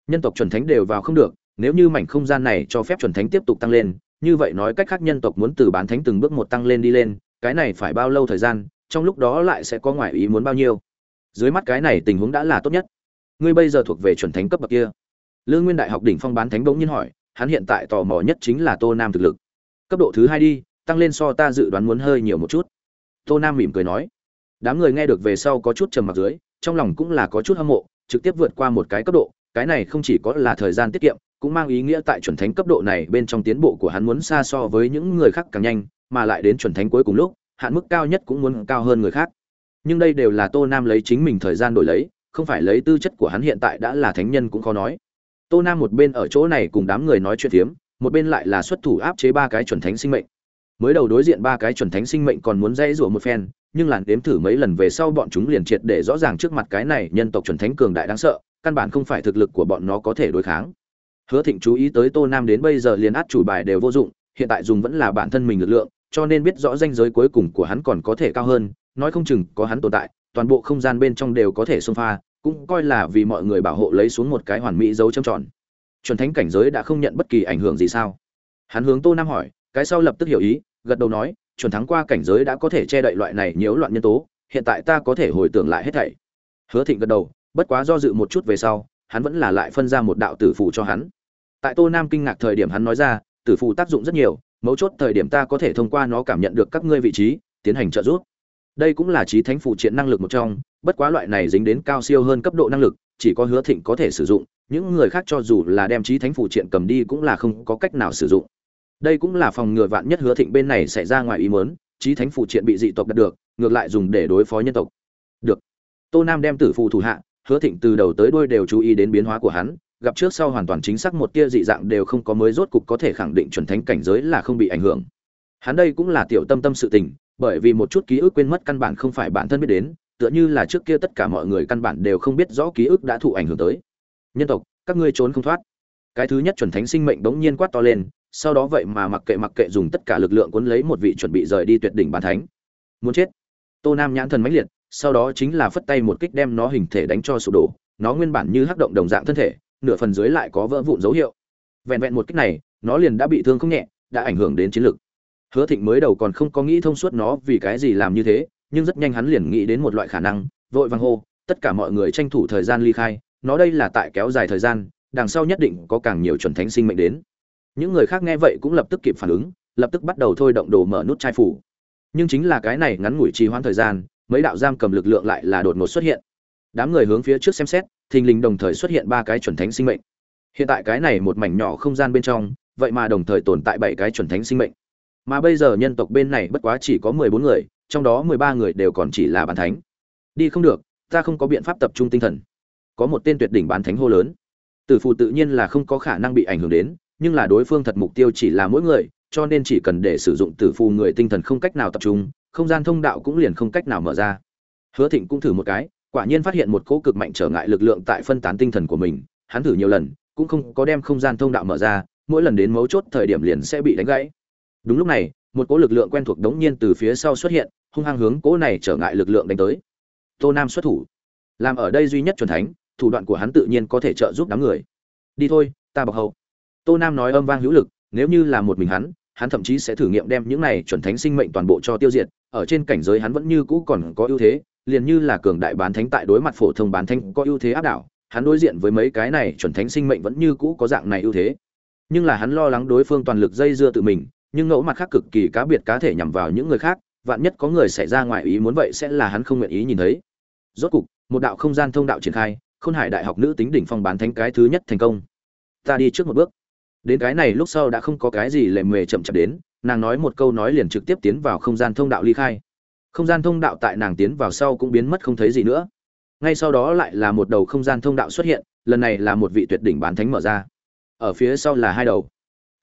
Nhân tộc chuẩn thánh đều vào không được, nếu như mảnh không gian này cho phép chuẩn thánh tiếp tục tăng lên, như vậy nói cách khác nhân tộc muốn từ bán thánh từng bước một tăng lên đi lên, cái này phải bao lâu thời gian, trong lúc đó lại sẽ có ngoại ý muốn bao nhiêu. Dưới mắt cái này tình huống đã là tốt nhất ngươi bây giờ thuộc về chuẩn thánh cấp bậc kia. Lương nguyên đại học đỉnh phong bán thánh bỗng nhiên hỏi, hắn hiện tại tò mò nhất chính là tô nam thực lực. Cấp độ thứ hai đi, tăng lên so ta dự đoán muốn hơi nhiều một chút. Tô nam mỉm cười nói, đám người nghe được về sau có chút trầm mặc dưới, trong lòng cũng là có chút hâm mộ, trực tiếp vượt qua một cái cấp độ, cái này không chỉ có là thời gian tiết kiệm, cũng mang ý nghĩa tại chuẩn thánh cấp độ này bên trong tiến bộ của hắn muốn xa so với những người khác càng nhanh, mà lại đến chuẩn thánh cuối cùng lúc, hạn mức cao nhất cũng muốn cao hơn người khác. Nhưng đây đều là tô nam lấy chính mình thời gian đổi lấy không phải lấy tư chất của hắn hiện tại đã là thánh nhân cũng khó nói. Tô nam một bên ở chỗ này cùng đám người nói chuyện phiếm, một bên lại là xuất thủ áp chế ba cái chuẩn thánh sinh mệnh. Mới đầu đối diện ba cái chuẩn thánh sinh mệnh còn muốn dãy rủa một phen, nhưng làn đếm thử mấy lần về sau bọn chúng liền triệt để rõ ràng trước mặt cái này nhân tộc chuẩn thánh cường đại đáng sợ, căn bản không phải thực lực của bọn nó có thể đối kháng. Hứa thịnh chú ý tới tô nam đến bây giờ liền át chủ bài đều vô dụng, hiện tại dùng vẫn là bản thân mình lực lượng, cho nên biết rõ danh giới cuối cùng của hắn còn có thể cao hơn, nói không chừng có hắn tồn tại, toàn bộ không gian bên trong đều có thể xông pha cũng coi là vì mọi người bảo hộ lấy xuống một cái hoàn mỹ dấu châm tròn. Chuẩn thánh cảnh giới đã không nhận bất kỳ ảnh hưởng gì sao? Hắn hướng tô nam hỏi, cái sau lập tức hiểu ý, gật đầu nói, chuẩn thắng qua cảnh giới đã có thể che đậy loại này nhiễu loạn nhân tố, hiện tại ta có thể hồi tưởng lại hết thảy. Hứa thịnh gật đầu, bất quá do dự một chút về sau, hắn vẫn là lại phân ra một đạo tử phụ cho hắn. Tại tô nam kinh ngạc thời điểm hắn nói ra, tử phụ tác dụng rất nhiều, mấu chốt thời điểm ta có thể thông qua nó cảm nhận được các ngươi vị trí, tiến hành trợ giúp đây cũng là trí thánh phụ triện năng lực một trong, bất quá loại này dính đến cao siêu hơn cấp độ năng lực, chỉ có hứa thịnh có thể sử dụng, những người khác cho dù là đem trí thánh phụ triện cầm đi cũng là không có cách nào sử dụng. Đây cũng là phòng ngừa vạn nhất hứa thịnh bên này xảy ra ngoài ý mớn trí thánh phụ triện bị dị tộc đạt được, ngược lại dùng để đối phó nhân tộc. Được. Tô nam đem tử phụ thủ hạ, hứa thịnh từ đầu tới đuôi đều chú ý đến biến hóa của hắn, gặp trước sau hoàn toàn chính xác một tia dị dạng đều không có mới rốt cục có thể khẳng định chuẩn thánh cảnh giới là không bị ảnh hưởng. Hắn đây cũng là tiểu tâm tâm sự tình bởi vì một chút ký ức quên mất căn bản không phải bản thân biết đến, tựa như là trước kia tất cả mọi người căn bản đều không biết rõ ký ức đã thụ ảnh hưởng tới. Nhân tộc, các ngươi trốn không thoát. Cái thứ nhất chuẩn thánh sinh mệnh bỗng nhiên quát to lên, sau đó vậy mà mặc kệ mặc kệ dùng tất cả lực lượng cuốn lấy một vị chuẩn bị rời đi tuyệt đỉnh bàn thánh. Muốn chết. Tô nam nhãn thần mãnh liệt, sau đó chính là phất tay một kích đem nó hình thể đánh cho sụp đổ, nó nguyên bản như hắc động đồng dạng thân thể, nửa phần dưới lại có vỡ vụn dấu hiệu. Vẹn vẹn một kích này, nó liền đã bị thương không nhẹ, đã ảnh hưởng đến chiến lực hứa thịnh mới đầu còn không có nghĩ thông suốt nó vì cái gì làm như thế, nhưng rất nhanh hắn liền nghĩ đến một loại khả năng, vội vàng hô, tất cả mọi người tranh thủ thời gian ly khai, nó đây là tại kéo dài thời gian, đằng sau nhất định có càng nhiều chuẩn thánh sinh mệnh đến. Những người khác nghe vậy cũng lập tức kịp phản ứng, lập tức bắt đầu thôi động đồ mở nút chai phủ. Nhưng chính là cái này ngắn ngủi trì hoãn thời gian, mấy đạo giam cầm lực lượng lại là đột ngột xuất hiện. Đám người hướng phía trước xem xét, thình lình đồng thời xuất hiện ba cái chuẩn thánh sinh mệnh. Hiện tại cái này một mảnh nhỏ không gian bên trong, vậy mà đồng thời tồn tại bảy cái chuẩn thánh sinh mệnh mà bây giờ nhân tộc bên này bất quá chỉ có mười bốn người, trong đó mười ba người đều còn chỉ là bàn thánh. Đi không được, ta không có biện pháp tập trung tinh thần. Có một tên tuyệt đỉnh bán thánh hô lớn. Tử phù tự nhiên là không có khả năng bị ảnh hưởng đến, nhưng là đối phương thật mục tiêu chỉ là mỗi người, cho nên chỉ cần để sử dụng tử phù người tinh thần không cách nào tập trung, không gian thông đạo cũng liền không cách nào mở ra. Hứa thịnh cũng thử một cái, quả nhiên phát hiện một cỗ cực mạnh trở ngại lực lượng tại phân tán tinh thần của mình, hắn thử nhiều lần, cũng không có đem không gian thông đạo mở ra, mỗi lần đến mấu chốt thời điểm liền sẽ bị đánh gãy đúng lúc này, một cỗ lực lượng quen thuộc đống nhiên từ phía sau xuất hiện, hung hăng hướng cỗ này trở ngại lực lượng đánh tới. Tô nam xuất thủ. Làm ở đây duy nhất chuẩn thánh, thủ đoạn của hắn tự nhiên có thể trợ giúp đám người. Đi thôi, ta bọc hậu. Tô nam nói âm vang hữu lực, nếu như là một mình hắn hắn thậm chí sẽ thử nghiệm đem những này chuẩn thánh sinh mệnh toàn bộ cho tiêu diệt, ở trên cảnh giới hắn vẫn như cũ còn có ưu thế, liền như là cường đại bán thánh tại đối mặt phổ thông bán thánh có ưu thế áp đảo, hắn đối diện với mấy cái này chuẩn thánh sinh mệnh vẫn như cũ có dạng này ưu thế. Nhưng là hắn lo lắng đối phương toàn lực dây dưa tự mình nhưng ngẫu mặt khác cực kỳ cá biệt cá thể nhằm vào những người khác, vạn nhất có người xảy ra ngoài ý muốn vậy sẽ là hắn không nguyện ý nhìn thấy. Rốt cục, một đạo không gian thông đạo triển khai, khôn hải đại học nữ tính đỉnh phong bán thánh cái thứ nhất thành công. Ta đi trước một bước. Đến cái này lúc sau đã không có cái gì lề mề chậm chậm đến, nàng nói một câu nói liền trực tiếp tiến vào không gian thông đạo ly khai. Không gian thông đạo tại nàng tiến vào sau cũng biến mất không thấy gì nữa. Ngay sau đó lại là một đầu không gian thông đạo xuất hiện, lần này là một vị tuyệt đỉnh bán thánh mở ra. Ở phía sau là hai đầu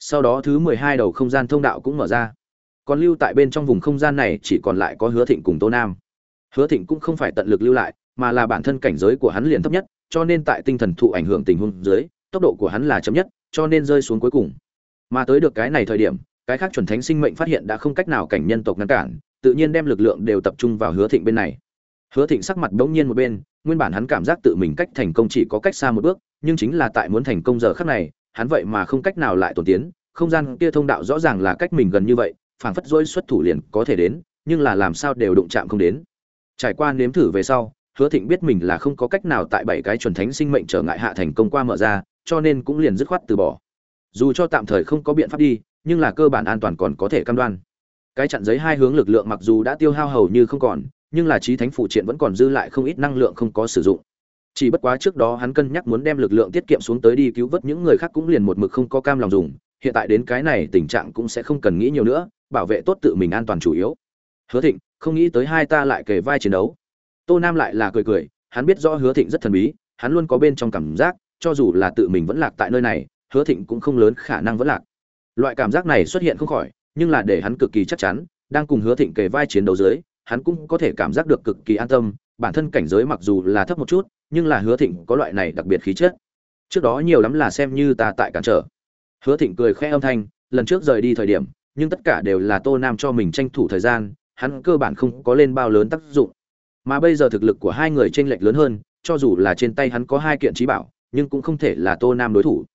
sau đó thứ mười hai đầu không gian thông đạo cũng mở ra. Còn lưu tại bên trong vùng không gian này chỉ còn lại có hứa thịnh cùng tô nam. Hứa thịnh cũng không phải tận lực lưu lại, mà là bản thân cảnh giới của hắn liền thấp nhất, cho nên tại tinh thần thụ ảnh hưởng tình huống dưới, tốc độ của hắn là chậm nhất, cho nên rơi xuống cuối cùng. Mà tới được cái này thời điểm, cái khác chuẩn thánh sinh mệnh phát hiện đã không cách nào cảnh nhân tộc ngăn cản, tự nhiên đem lực lượng đều tập trung vào hứa thịnh bên này. Hứa thịnh sắc mặt bỗng nhiên một bên, nguyên bản hắn cảm giác tự mình cách thành công chỉ có cách xa một bước, nhưng chính là tại muốn thành công giờ khắc này hắn vậy mà không cách nào lại tổn tiến, không gian kia thông đạo rõ ràng là cách mình gần như vậy, phảng phất dỗi xuất thủ liền có thể đến, nhưng là làm sao đều đụng chạm không đến. Trải qua nếm thử về sau, hứa thịnh biết mình là không có cách nào tại bảy cái chuẩn thánh sinh mệnh trở ngại hạ thành công qua mở ra, cho nên cũng liền dứt khoát từ bỏ. Dù cho tạm thời không có biện pháp đi, nhưng là cơ bản an toàn còn có thể cam đoan. Cái chặn giấy hai hướng lực lượng mặc dù đã tiêu hao hầu như không còn, nhưng là trí thánh phụ triện vẫn còn dư lại không ít năng lượng không có sử dụng chỉ bất quá trước đó hắn cân nhắc muốn đem lực lượng tiết kiệm xuống tới đi cứu vớt những người khác cũng liền một mực không có cam lòng dùng, hiện tại đến cái này tình trạng cũng sẽ không cần nghĩ nhiều nữa, bảo vệ tốt tự mình an toàn chủ yếu. Hứa thịnh, không nghĩ tới hai ta lại kề vai chiến đấu. Tô nam lại là cười cười, hắn biết rõ hứa thịnh rất thần bí, hắn luôn có bên trong cảm giác, cho dù là tự mình vẫn lạc tại nơi này, hứa thịnh cũng không lớn khả năng vẫn lạc. Loại cảm giác này xuất hiện không khỏi, nhưng là để hắn cực kỳ chắc chắn, đang cùng hứa thịnh kề vai chiến đấu dưới, hắn cũng có thể cảm giác được cực kỳ an tâm, bản thân cảnh giới mặc dù là thấp một chút nhưng là hứa thịnh có loại này đặc biệt khí chất. Trước đó nhiều lắm là xem như ta tại cản trở. Hứa thịnh cười khẽ âm thanh, lần trước rời đi thời điểm, nhưng tất cả đều là tô nam cho mình tranh thủ thời gian, hắn cơ bản không có lên bao lớn tác dụng. Mà bây giờ thực lực của hai người tranh lệch lớn hơn, cho dù là trên tay hắn có hai kiện trí bảo, nhưng cũng không thể là tô nam đối thủ.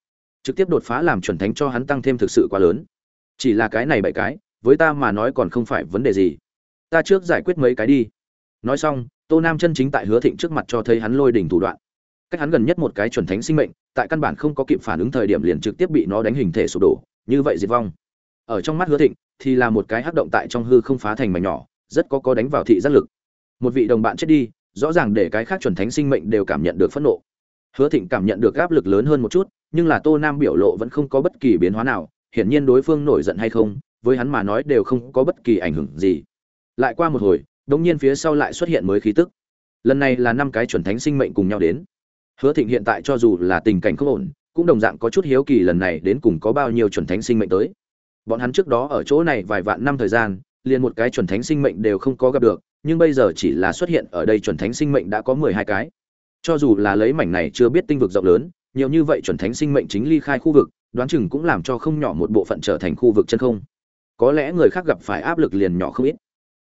Trực tiếp đột phá làm chuẩn thánh cho hắn tăng thêm thực sự quá lớn. Chỉ là cái này bảy cái, với ta mà nói còn không phải vấn đề gì. Ta trước giải quyết mấy cái đi nói xong, tô nam chân chính tại hứa thịnh trước mặt cho thấy hắn lôi đỉnh thủ đoạn. Cách hắn gần nhất một cái chuẩn thánh sinh mệnh, tại căn bản không có kịp phản ứng thời điểm liền trực tiếp bị nó đánh hình thể sụp đổ, như vậy diệt vong. Ở trong mắt hứa thịnh, thì là một cái hắc động tại trong hư không phá thành mảnh nhỏ, rất có có đánh vào thị giác lực. Một vị đồng bạn chết đi, rõ ràng để cái khác chuẩn thánh sinh mệnh đều cảm nhận được phẫn nộ. Hứa thịnh cảm nhận được áp lực lớn hơn một chút, nhưng là tô nam biểu lộ vẫn không có bất kỳ biến hóa nào, hiển nhiên đối phương nổi giận hay không, với hắn mà nói đều không có bất kỳ ảnh hưởng gì. Lại qua một hồi đột nhiên phía sau lại xuất hiện mới khí tức. Lần này là năm cái chuẩn thánh sinh mệnh cùng nhau đến. Hứa thịnh hiện tại cho dù là tình cảnh không ổn, cũng đồng dạng có chút hiếu kỳ lần này đến cùng có bao nhiêu chuẩn thánh sinh mệnh tới. Bọn hắn trước đó ở chỗ này vài vạn năm thời gian, liền một cái chuẩn thánh sinh mệnh đều không có gặp được, nhưng bây giờ chỉ là xuất hiện ở đây chuẩn thánh sinh mệnh đã có mười hai cái. Cho dù là lấy mảnh này chưa biết tinh vực rộng lớn, nhiều như vậy chuẩn thánh sinh mệnh chính ly khai khu vực, đoán chừng cũng làm cho không nhỏ một bộ phận trở thành khu vực chân không. Có lẽ người khác gặp phải áp lực liền nhỏ không ít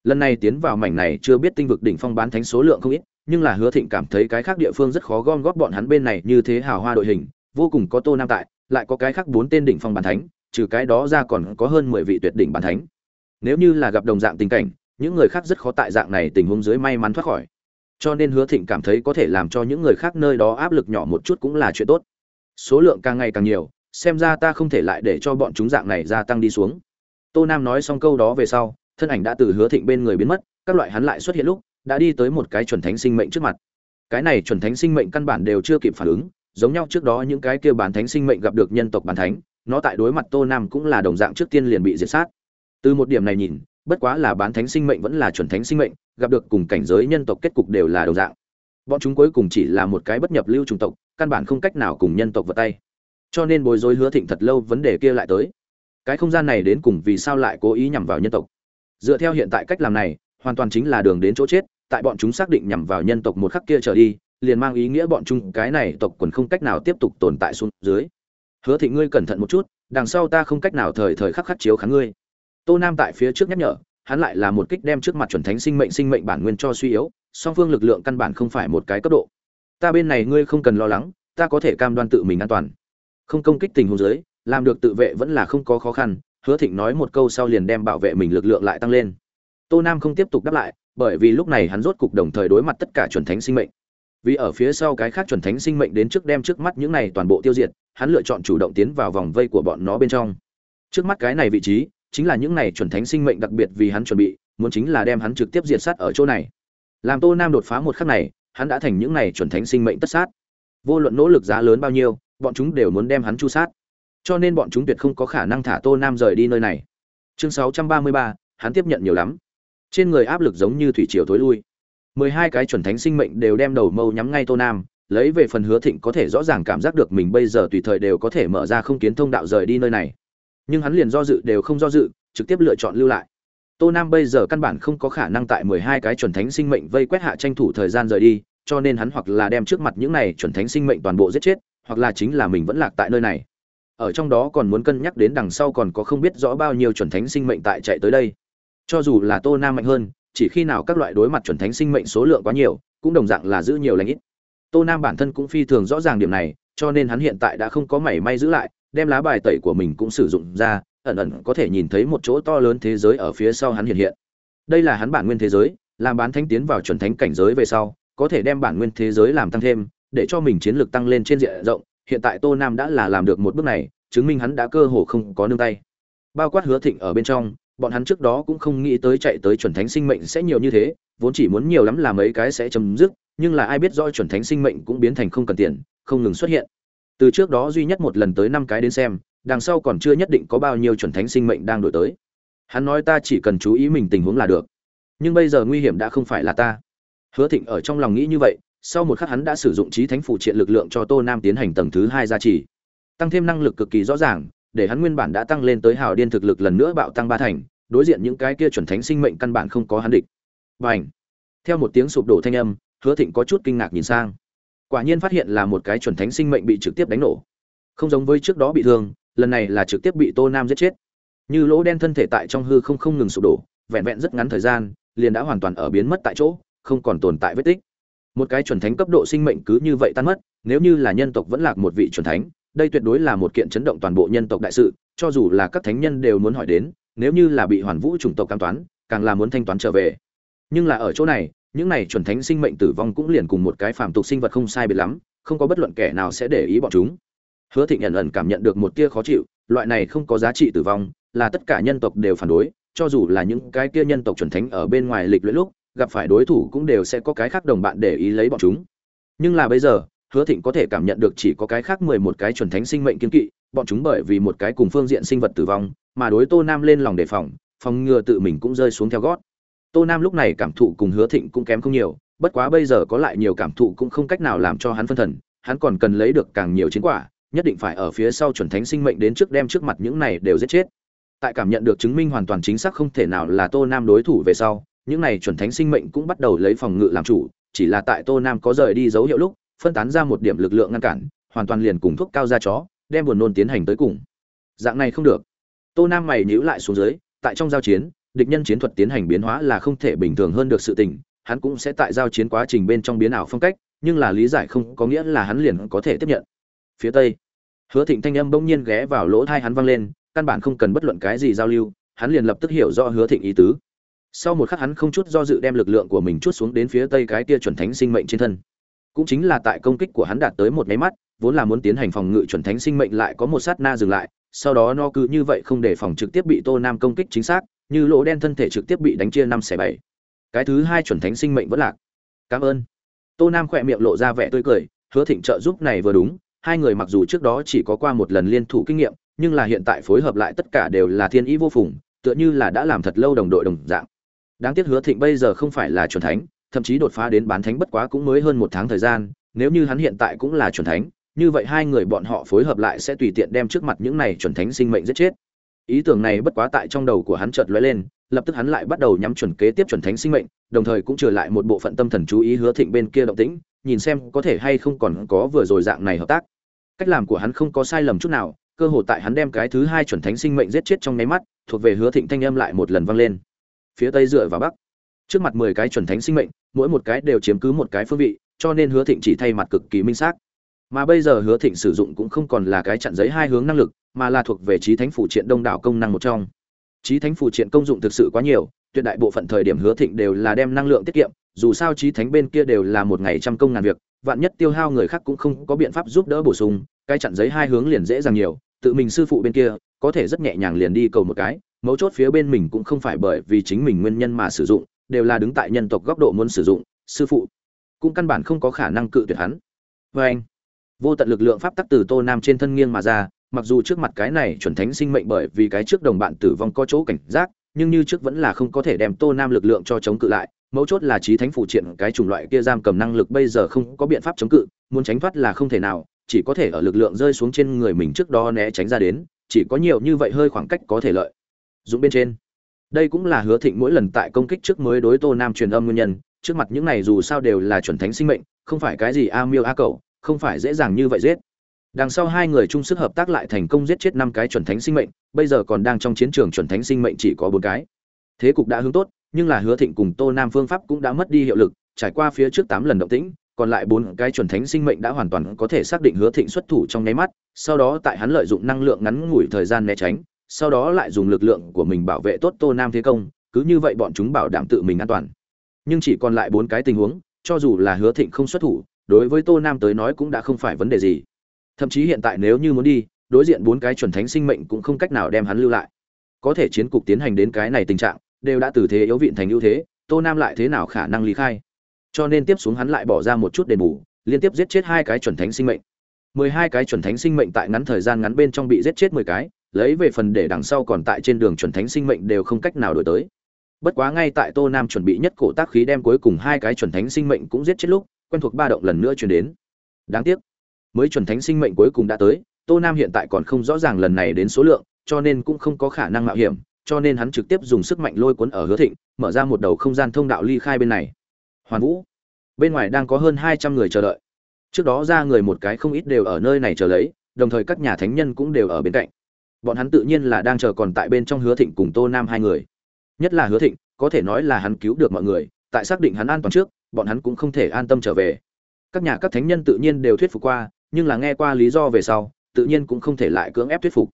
lần này tiến vào mảnh này chưa biết tinh vực đỉnh phong bán thánh số lượng không ít, nhưng là hứa thịnh cảm thấy cái khác địa phương rất khó gom góp bọn hắn bên này như thế hào hoa đội hình, vô cùng có tô nam tại, lại có cái khác bốn tên đỉnh phong bán thánh, trừ cái đó ra còn có hơn mười vị tuyệt đỉnh bán thánh. Nếu như là gặp đồng dạng tình cảnh, những người khác rất khó tại dạng này tình huống dưới may mắn thoát khỏi. Cho nên hứa thịnh cảm thấy có thể làm cho những người khác nơi đó áp lực nhỏ một chút cũng là chuyện tốt. Số lượng càng ngày càng nhiều, xem ra ta không thể lại để cho bọn chúng dạng này gia tăng đi xuống. Tô nam nói xong câu đó về sau thân ảnh đã từ hứa thịnh bên người biến mất, các loại hắn lại xuất hiện lúc, đã đi tới một cái chuẩn thánh sinh mệnh trước mặt. Cái này chuẩn thánh sinh mệnh căn bản đều chưa kịp phản ứng, giống nhau trước đó những cái kia bán thánh sinh mệnh gặp được nhân tộc bán thánh, nó tại đối mặt tô nam cũng là đồng dạng trước tiên liền bị diệt sát. Từ một điểm này nhìn, bất quá là bán thánh sinh mệnh vẫn là chuẩn thánh sinh mệnh, gặp được cùng cảnh giới nhân tộc kết cục đều là đồng dạng. Bọn chúng cuối cùng chỉ là một cái bất nhập lưu chủng tộc, căn bản không cách nào cùng nhân tộc vật tay. Cho nên bối rối hứa thịnh thật lâu vấn đề kia lại tới. Cái không gian này đến cùng vì sao lại cố ý nhằm vào nhân tộc? Dựa theo hiện tại cách làm này, hoàn toàn chính là đường đến chỗ chết, tại bọn chúng xác định nhằm vào nhân tộc một khắc kia trở đi, liền mang ý nghĩa bọn chúng cái này tộc quần không cách nào tiếp tục tồn tại xuống dưới. Hứa thị ngươi cẩn thận một chút, đằng sau ta không cách nào thời thời khắc khắc chiếu kháng ngươi. Tô nam tại phía trước nhắc nhở, hắn lại là một kích đem trước mặt chuẩn thánh sinh mệnh sinh mệnh bản nguyên cho suy yếu, song phương lực lượng căn bản không phải một cái cấp độ. Ta bên này ngươi không cần lo lắng, ta có thể cam đoan tự mình an toàn. Không công kích tình huống dưới, làm được tự vệ vẫn là không có khó khăn hứa thịnh nói một câu sau liền đem bảo vệ mình lực lượng lại tăng lên. Tô nam không tiếp tục đáp lại, bởi vì lúc này hắn rốt cục đồng thời đối mặt tất cả chuẩn thánh sinh mệnh. Vì ở phía sau cái khác chuẩn thánh sinh mệnh đến trước đem trước mắt những này toàn bộ tiêu diệt, hắn lựa chọn chủ động tiến vào vòng vây của bọn nó bên trong. Trước mắt cái này vị trí, chính là những này chuẩn thánh sinh mệnh đặc biệt vì hắn chuẩn bị, muốn chính là đem hắn trực tiếp diệt sát ở chỗ này. Làm tô nam đột phá một khắc này, hắn đã thành những này chuẩn thánh sinh mệnh tất sát. Vô luận nỗ lực giá lớn bao nhiêu, bọn chúng đều muốn đem hắn chu sát cho nên bọn chúng tuyệt không có khả năng thả tô nam rời đi nơi này. Chương 633, hắn tiếp nhận nhiều lắm. Trên người áp lực giống như thủy triều thối lui. mười hai cái chuẩn thánh sinh mệnh đều đem đầu mâu nhắm ngay tô nam lấy về phần hứa thịnh có thể rõ ràng cảm giác được mình bây giờ tùy thời đều có thể mở ra không kiến thông đạo rời đi nơi này. Nhưng hắn liền do dự đều không do dự trực tiếp lựa chọn lưu lại. Tô nam bây giờ căn bản không có khả năng tại mười hai cái chuẩn thánh sinh mệnh vây quét hạ tranh thủ thời gian rời đi cho nên hắn hoặc là đem trước mặt những này chuẩn thánh sinh mệnh toàn bộ giết chết hoặc là chính là mình vẫn lạc tại nơi này ở trong đó còn muốn cân nhắc đến đằng sau còn có không biết rõ bao nhiêu chuẩn thánh sinh mệnh tại chạy tới đây. Cho dù là tô nam mạnh hơn, chỉ khi nào các loại đối mặt chuẩn thánh sinh mệnh số lượng quá nhiều, cũng đồng dạng là giữ nhiều lãnh ít. Tô nam bản thân cũng phi thường rõ ràng điểm này, cho nên hắn hiện tại đã không có mảy may giữ lại, đem lá bài tẩy của mình cũng sử dụng ra, ẩn ẩn có thể nhìn thấy một chỗ to lớn thế giới ở phía sau hắn hiện hiện. Đây là hắn bản nguyên thế giới, làm bán thánh tiến vào chuẩn thánh cảnh giới về sau, có thể đem bản nguyên thế giới làm tăng thêm, để cho mình chiến lược tăng lên trên diện rộng hiện tại tô nam đã là làm được một bước này, chứng minh hắn đã cơ hồ không có nương tay. Bao quát hứa thịnh ở bên trong, bọn hắn trước đó cũng không nghĩ tới chạy tới chuẩn thánh sinh mệnh sẽ nhiều như thế, vốn chỉ muốn nhiều lắm là mấy cái sẽ chấm dứt, nhưng là ai biết rõ chuẩn thánh sinh mệnh cũng biến thành không cần tiền, không ngừng xuất hiện. Từ trước đó duy nhất một lần tới năm cái đến xem, đằng sau còn chưa nhất định có bao nhiêu chuẩn thánh sinh mệnh đang đổi tới. Hắn nói ta chỉ cần chú ý mình tình huống là được. Nhưng bây giờ nguy hiểm đã không phải là ta. Hứa thịnh ở trong lòng nghĩ như vậy sau một khắc hắn đã sử dụng trí thánh phụ triện lực lượng cho tô nam tiến hành tầng thứ hai gia trì. Tăng thêm năng lực cực kỳ rõ ràng, để hắn nguyên bản đã tăng lên tới hào điên thực lực lần nữa bạo tăng ba thành, đối diện những cái kia chuẩn thánh sinh mệnh căn bản không có hắn địch. Và ảnh theo một tiếng sụp đổ thanh âm, hứa thịnh có chút kinh ngạc nhìn sang. Quả nhiên phát hiện là một cái chuẩn thánh sinh mệnh bị trực tiếp đánh nổ. Không giống với trước đó bị thương, lần này là trực tiếp bị tô nam giết chết. Như lỗ đen thân thể tại trong hư không không ngừng sụp đổ, vẹn vẹn rất ngắn thời gian, liền đã hoàn toàn ở biến mất tại chỗ, không còn tồn tại vết tích một cái chuẩn thánh cấp độ sinh mệnh cứ như vậy tan mất, nếu như là nhân tộc vẫn lạc một vị chuẩn thánh, đây tuyệt đối là một kiện chấn động toàn bộ nhân tộc đại sự, cho dù là các thánh nhân đều muốn hỏi đến, nếu như là bị hoàn vũ chủng tộc cam toán, càng là muốn thanh toán trở về. Nhưng là ở chỗ này, những này chuẩn thánh sinh mệnh tử vong cũng liền cùng một cái phàm tục sinh vật không sai biệt lắm, không có bất luận kẻ nào sẽ để ý bọn chúng. Hứa thịnh ẩn ẩn cảm nhận được một tia khó chịu, loại này không có giá trị tử vong, là tất cả nhân tộc đều phản đối, cho dù là những cái kia nhân tộc chuẩn thánh ở bên ngoài lịch luyện lúc gặp phải đối thủ cũng đều sẽ có cái khác đồng bạn để ý lấy bọn chúng. Nhưng là bây giờ, hứa thịnh có thể cảm nhận được chỉ có cái khác mười một cái chuẩn thánh sinh mệnh kiên kỵ, bọn chúng bởi vì một cái cùng phương diện sinh vật tử vong, mà đối tô nam lên lòng đề phòng phòng ngừa tự mình cũng rơi xuống theo gót. Tô nam lúc này cảm thụ cùng hứa thịnh cũng kém không nhiều, bất quá bây giờ có lại nhiều cảm thụ cũng không cách nào làm cho hắn phân thần, hắn còn cần lấy được càng nhiều chiến quả, nhất định phải ở phía sau chuẩn thánh sinh mệnh đến trước đem trước mặt những này đều giết chết. Tại cảm nhận được chứng minh hoàn toàn chính xác không thể nào là tô nam đối thủ về sau những này chuẩn thánh sinh mệnh cũng bắt đầu lấy phòng ngự làm chủ, chỉ là tại tô nam có rời đi dấu hiệu lúc, phân tán ra một điểm lực lượng ngăn cản, hoàn toàn liền cùng thuốc cao ra chó, đem buồn nôn tiến hành tới cùng. Dạng này không được. Tô nam mày nhíu lại xuống dưới, tại trong giao chiến, địch nhân chiến thuật tiến hành biến hóa là không thể bình thường hơn được sự tình, hắn cũng sẽ tại giao chiến quá trình bên trong biến ảo phong cách, nhưng là lý giải không có nghĩa là hắn liền có thể tiếp nhận. Phía tây, hứa thịnh thanh âm bỗng nhiên ghé vào lỗ thai hắn vang lên, căn bản không cần bất luận cái gì giao lưu, hắn liền lập tức hiểu rõ hứa thịnh ý tứ sau một khắc hắn không chút do dự đem lực lượng của mình chút xuống đến phía tây cái kia chuẩn thánh sinh mệnh trên thân. Cũng chính là tại công kích của hắn đạt tới một máy mắt, vốn là muốn tiến hành phòng ngự chuẩn thánh sinh mệnh lại có một sát na dừng lại, sau đó nó cứ như vậy không để phòng trực tiếp bị tô nam công kích chính xác, như lỗ đen thân thể trực tiếp bị đánh chia năm xẻ bảy. Cái thứ hai chuẩn thánh sinh mệnh vẫn lạc. Cảm ơn. Tô nam khỏe miệng lộ ra vẻ tươi cười, hứa thịnh trợ giúp này vừa đúng, hai người mặc dù trước đó chỉ có qua một lần liên thủ kinh nghiệm, nhưng là hiện tại phối hợp lại tất cả đều là thiên ý vô phùng, tựa như là đã làm thật lâu đồng đội đồng dạng đáng tiếc hứa thịnh bây giờ không phải là chuẩn thánh, thậm chí đột phá đến bán thánh bất quá cũng mới hơn một tháng thời gian, nếu như hắn hiện tại cũng là chuẩn thánh, như vậy hai người bọn họ phối hợp lại sẽ tùy tiện đem trước mặt những này chuẩn thánh sinh mệnh giết chết. Ý tưởng này bất quá tại trong đầu của hắn chợt lóe lên, lập tức hắn lại bắt đầu nhắm chuẩn kế tiếp chuẩn thánh sinh mệnh, đồng thời cũng trở lại một bộ phận tâm thần chú ý hứa thịnh bên kia động tĩnh, nhìn xem có thể hay không còn có vừa rồi dạng này hợp tác. Cách làm của hắn không có sai lầm chút nào, cơ hội tại hắn đem cái thứ hai chuẩn thánh sinh mệnh giết chết trong nháy mắt, thuộc về hứa thịnh thanh âm lại một lần vang lên phía tây dựa vào bắc. Trước mặt mười cái chuẩn thánh sinh mệnh, mỗi một cái đều chiếm cứ một cái phương vị, cho nên hứa thịnh chỉ thay mặt cực kỳ minh xác. Mà bây giờ hứa thịnh sử dụng cũng không còn là cái chặn giấy hai hướng năng lực, mà là thuộc về trí thánh phủ triện đông đảo công năng một trong. Trí thánh phủ triện công dụng thực sự quá nhiều, tuyệt đại bộ phận thời điểm hứa thịnh đều là đem năng lượng tiết kiệm, dù sao trí thánh bên kia đều là một ngày trăm công ngàn việc, vạn nhất tiêu hao người khác cũng không có biện pháp giúp đỡ bổ sung, cái chặn giấy hai hướng liền dễ dàng nhiều, tự mình sư phụ bên kia có thể rất nhẹ nhàng liền đi cầu một cái mấu chốt phía bên mình cũng không phải bởi vì chính mình nguyên nhân mà sử dụng, đều là đứng tại nhân tộc góc độ muốn sử dụng, sư phụ cũng căn bản không có khả năng cự tuyệt hắn. Vê anh, vô tận lực lượng pháp tắc từ tô nam trên thân nghiêng mà ra, mặc dù trước mặt cái này chuẩn thánh sinh mệnh bởi vì cái trước đồng bạn tử vong có chỗ cảnh giác, nhưng như trước vẫn là không có thể đem tô nam lực lượng cho chống cự lại, mấu chốt là trí thánh phụ triện cái chủng loại kia giam cầm năng lực bây giờ không có biện pháp chống cự, muốn tránh thoát là không thể nào, chỉ có thể ở lực lượng rơi xuống trên người mình trước đó né tránh ra đến, chỉ có nhiều như vậy hơi khoảng cách có thể lợi dũng bên trên. Đây cũng là hứa thịnh mỗi lần tại công kích trước mới đối tô nam truyền âm nguyên nhân, trước mặt những này dù sao đều là chuẩn thánh sinh mệnh, không phải cái gì a miêu a cậu không phải dễ dàng như vậy giết. Đằng sau hai người chung sức hợp tác lại thành công giết chết năm cái chuẩn thánh sinh mệnh, bây giờ còn đang trong chiến trường chuẩn thánh sinh mệnh chỉ có bốn cái. Thế cục đã hướng tốt, nhưng là hứa thịnh cùng tô nam phương pháp cũng đã mất đi hiệu lực, trải qua phía trước tám lần động tĩnh, còn lại bốn cái chuẩn thánh sinh mệnh đã hoàn toàn có thể xác định hứa thịnh xuất thủ trong nháy mắt, sau đó tại hắn lợi dụng năng lượng ngắn ngủi thời gian né tránh sau đó lại dùng lực lượng của mình bảo vệ tốt tô nam thế công, cứ như vậy bọn chúng bảo đảm tự mình an toàn. Nhưng chỉ còn lại bốn cái tình huống, cho dù là hứa thịnh không xuất thủ, đối với tô nam tới nói cũng đã không phải vấn đề gì. Thậm chí hiện tại nếu như muốn đi, đối diện bốn cái chuẩn thánh sinh mệnh cũng không cách nào đem hắn lưu lại. Có thể chiến cục tiến hành đến cái này tình trạng, đều đã từ thế yếu vịn thành ưu thế, tô nam lại thế nào khả năng lý khai? Cho nên tiếp xuống hắn lại bỏ ra một chút đền bù, liên tiếp giết chết hai cái chuẩn thánh sinh mệnh. Mười hai cái chuẩn thánh sinh mệnh tại ngắn thời gian ngắn bên trong bị giết chết mười cái lấy về phần để đằng sau còn tại trên đường chuẩn thánh sinh mệnh đều không cách nào đổi tới. Bất quá ngay tại tô nam chuẩn bị nhất cổ tác khí đem cuối cùng hai cái chuẩn thánh sinh mệnh cũng giết chết lúc, quen thuộc ba động lần nữa truyền đến. Đáng tiếc, mới chuẩn thánh sinh mệnh cuối cùng đã tới, tô nam hiện tại còn không rõ ràng lần này đến số lượng, cho nên cũng không có khả năng mạo hiểm, cho nên hắn trực tiếp dùng sức mạnh lôi cuốn ở hứa thịnh, mở ra một đầu không gian thông đạo ly khai bên này. Hoàn vũ, bên ngoài đang có hơn hai trăm người chờ đợi. Trước đó ra người một cái không ít đều ở nơi này chờ lấy, đồng thời các nhà thánh nhân cũng đều ở bên cạnh bọn hắn tự nhiên là đang chờ còn tại bên trong hứa thịnh cùng tô nam hai người. Nhất là hứa thịnh, có thể nói là hắn cứu được mọi người, tại xác định hắn an toàn trước, bọn hắn cũng không thể an tâm trở về. Các nhà các thánh nhân tự nhiên đều thuyết phục qua, nhưng là nghe qua lý do về sau, tự nhiên cũng không thể lại cưỡng ép thuyết phục.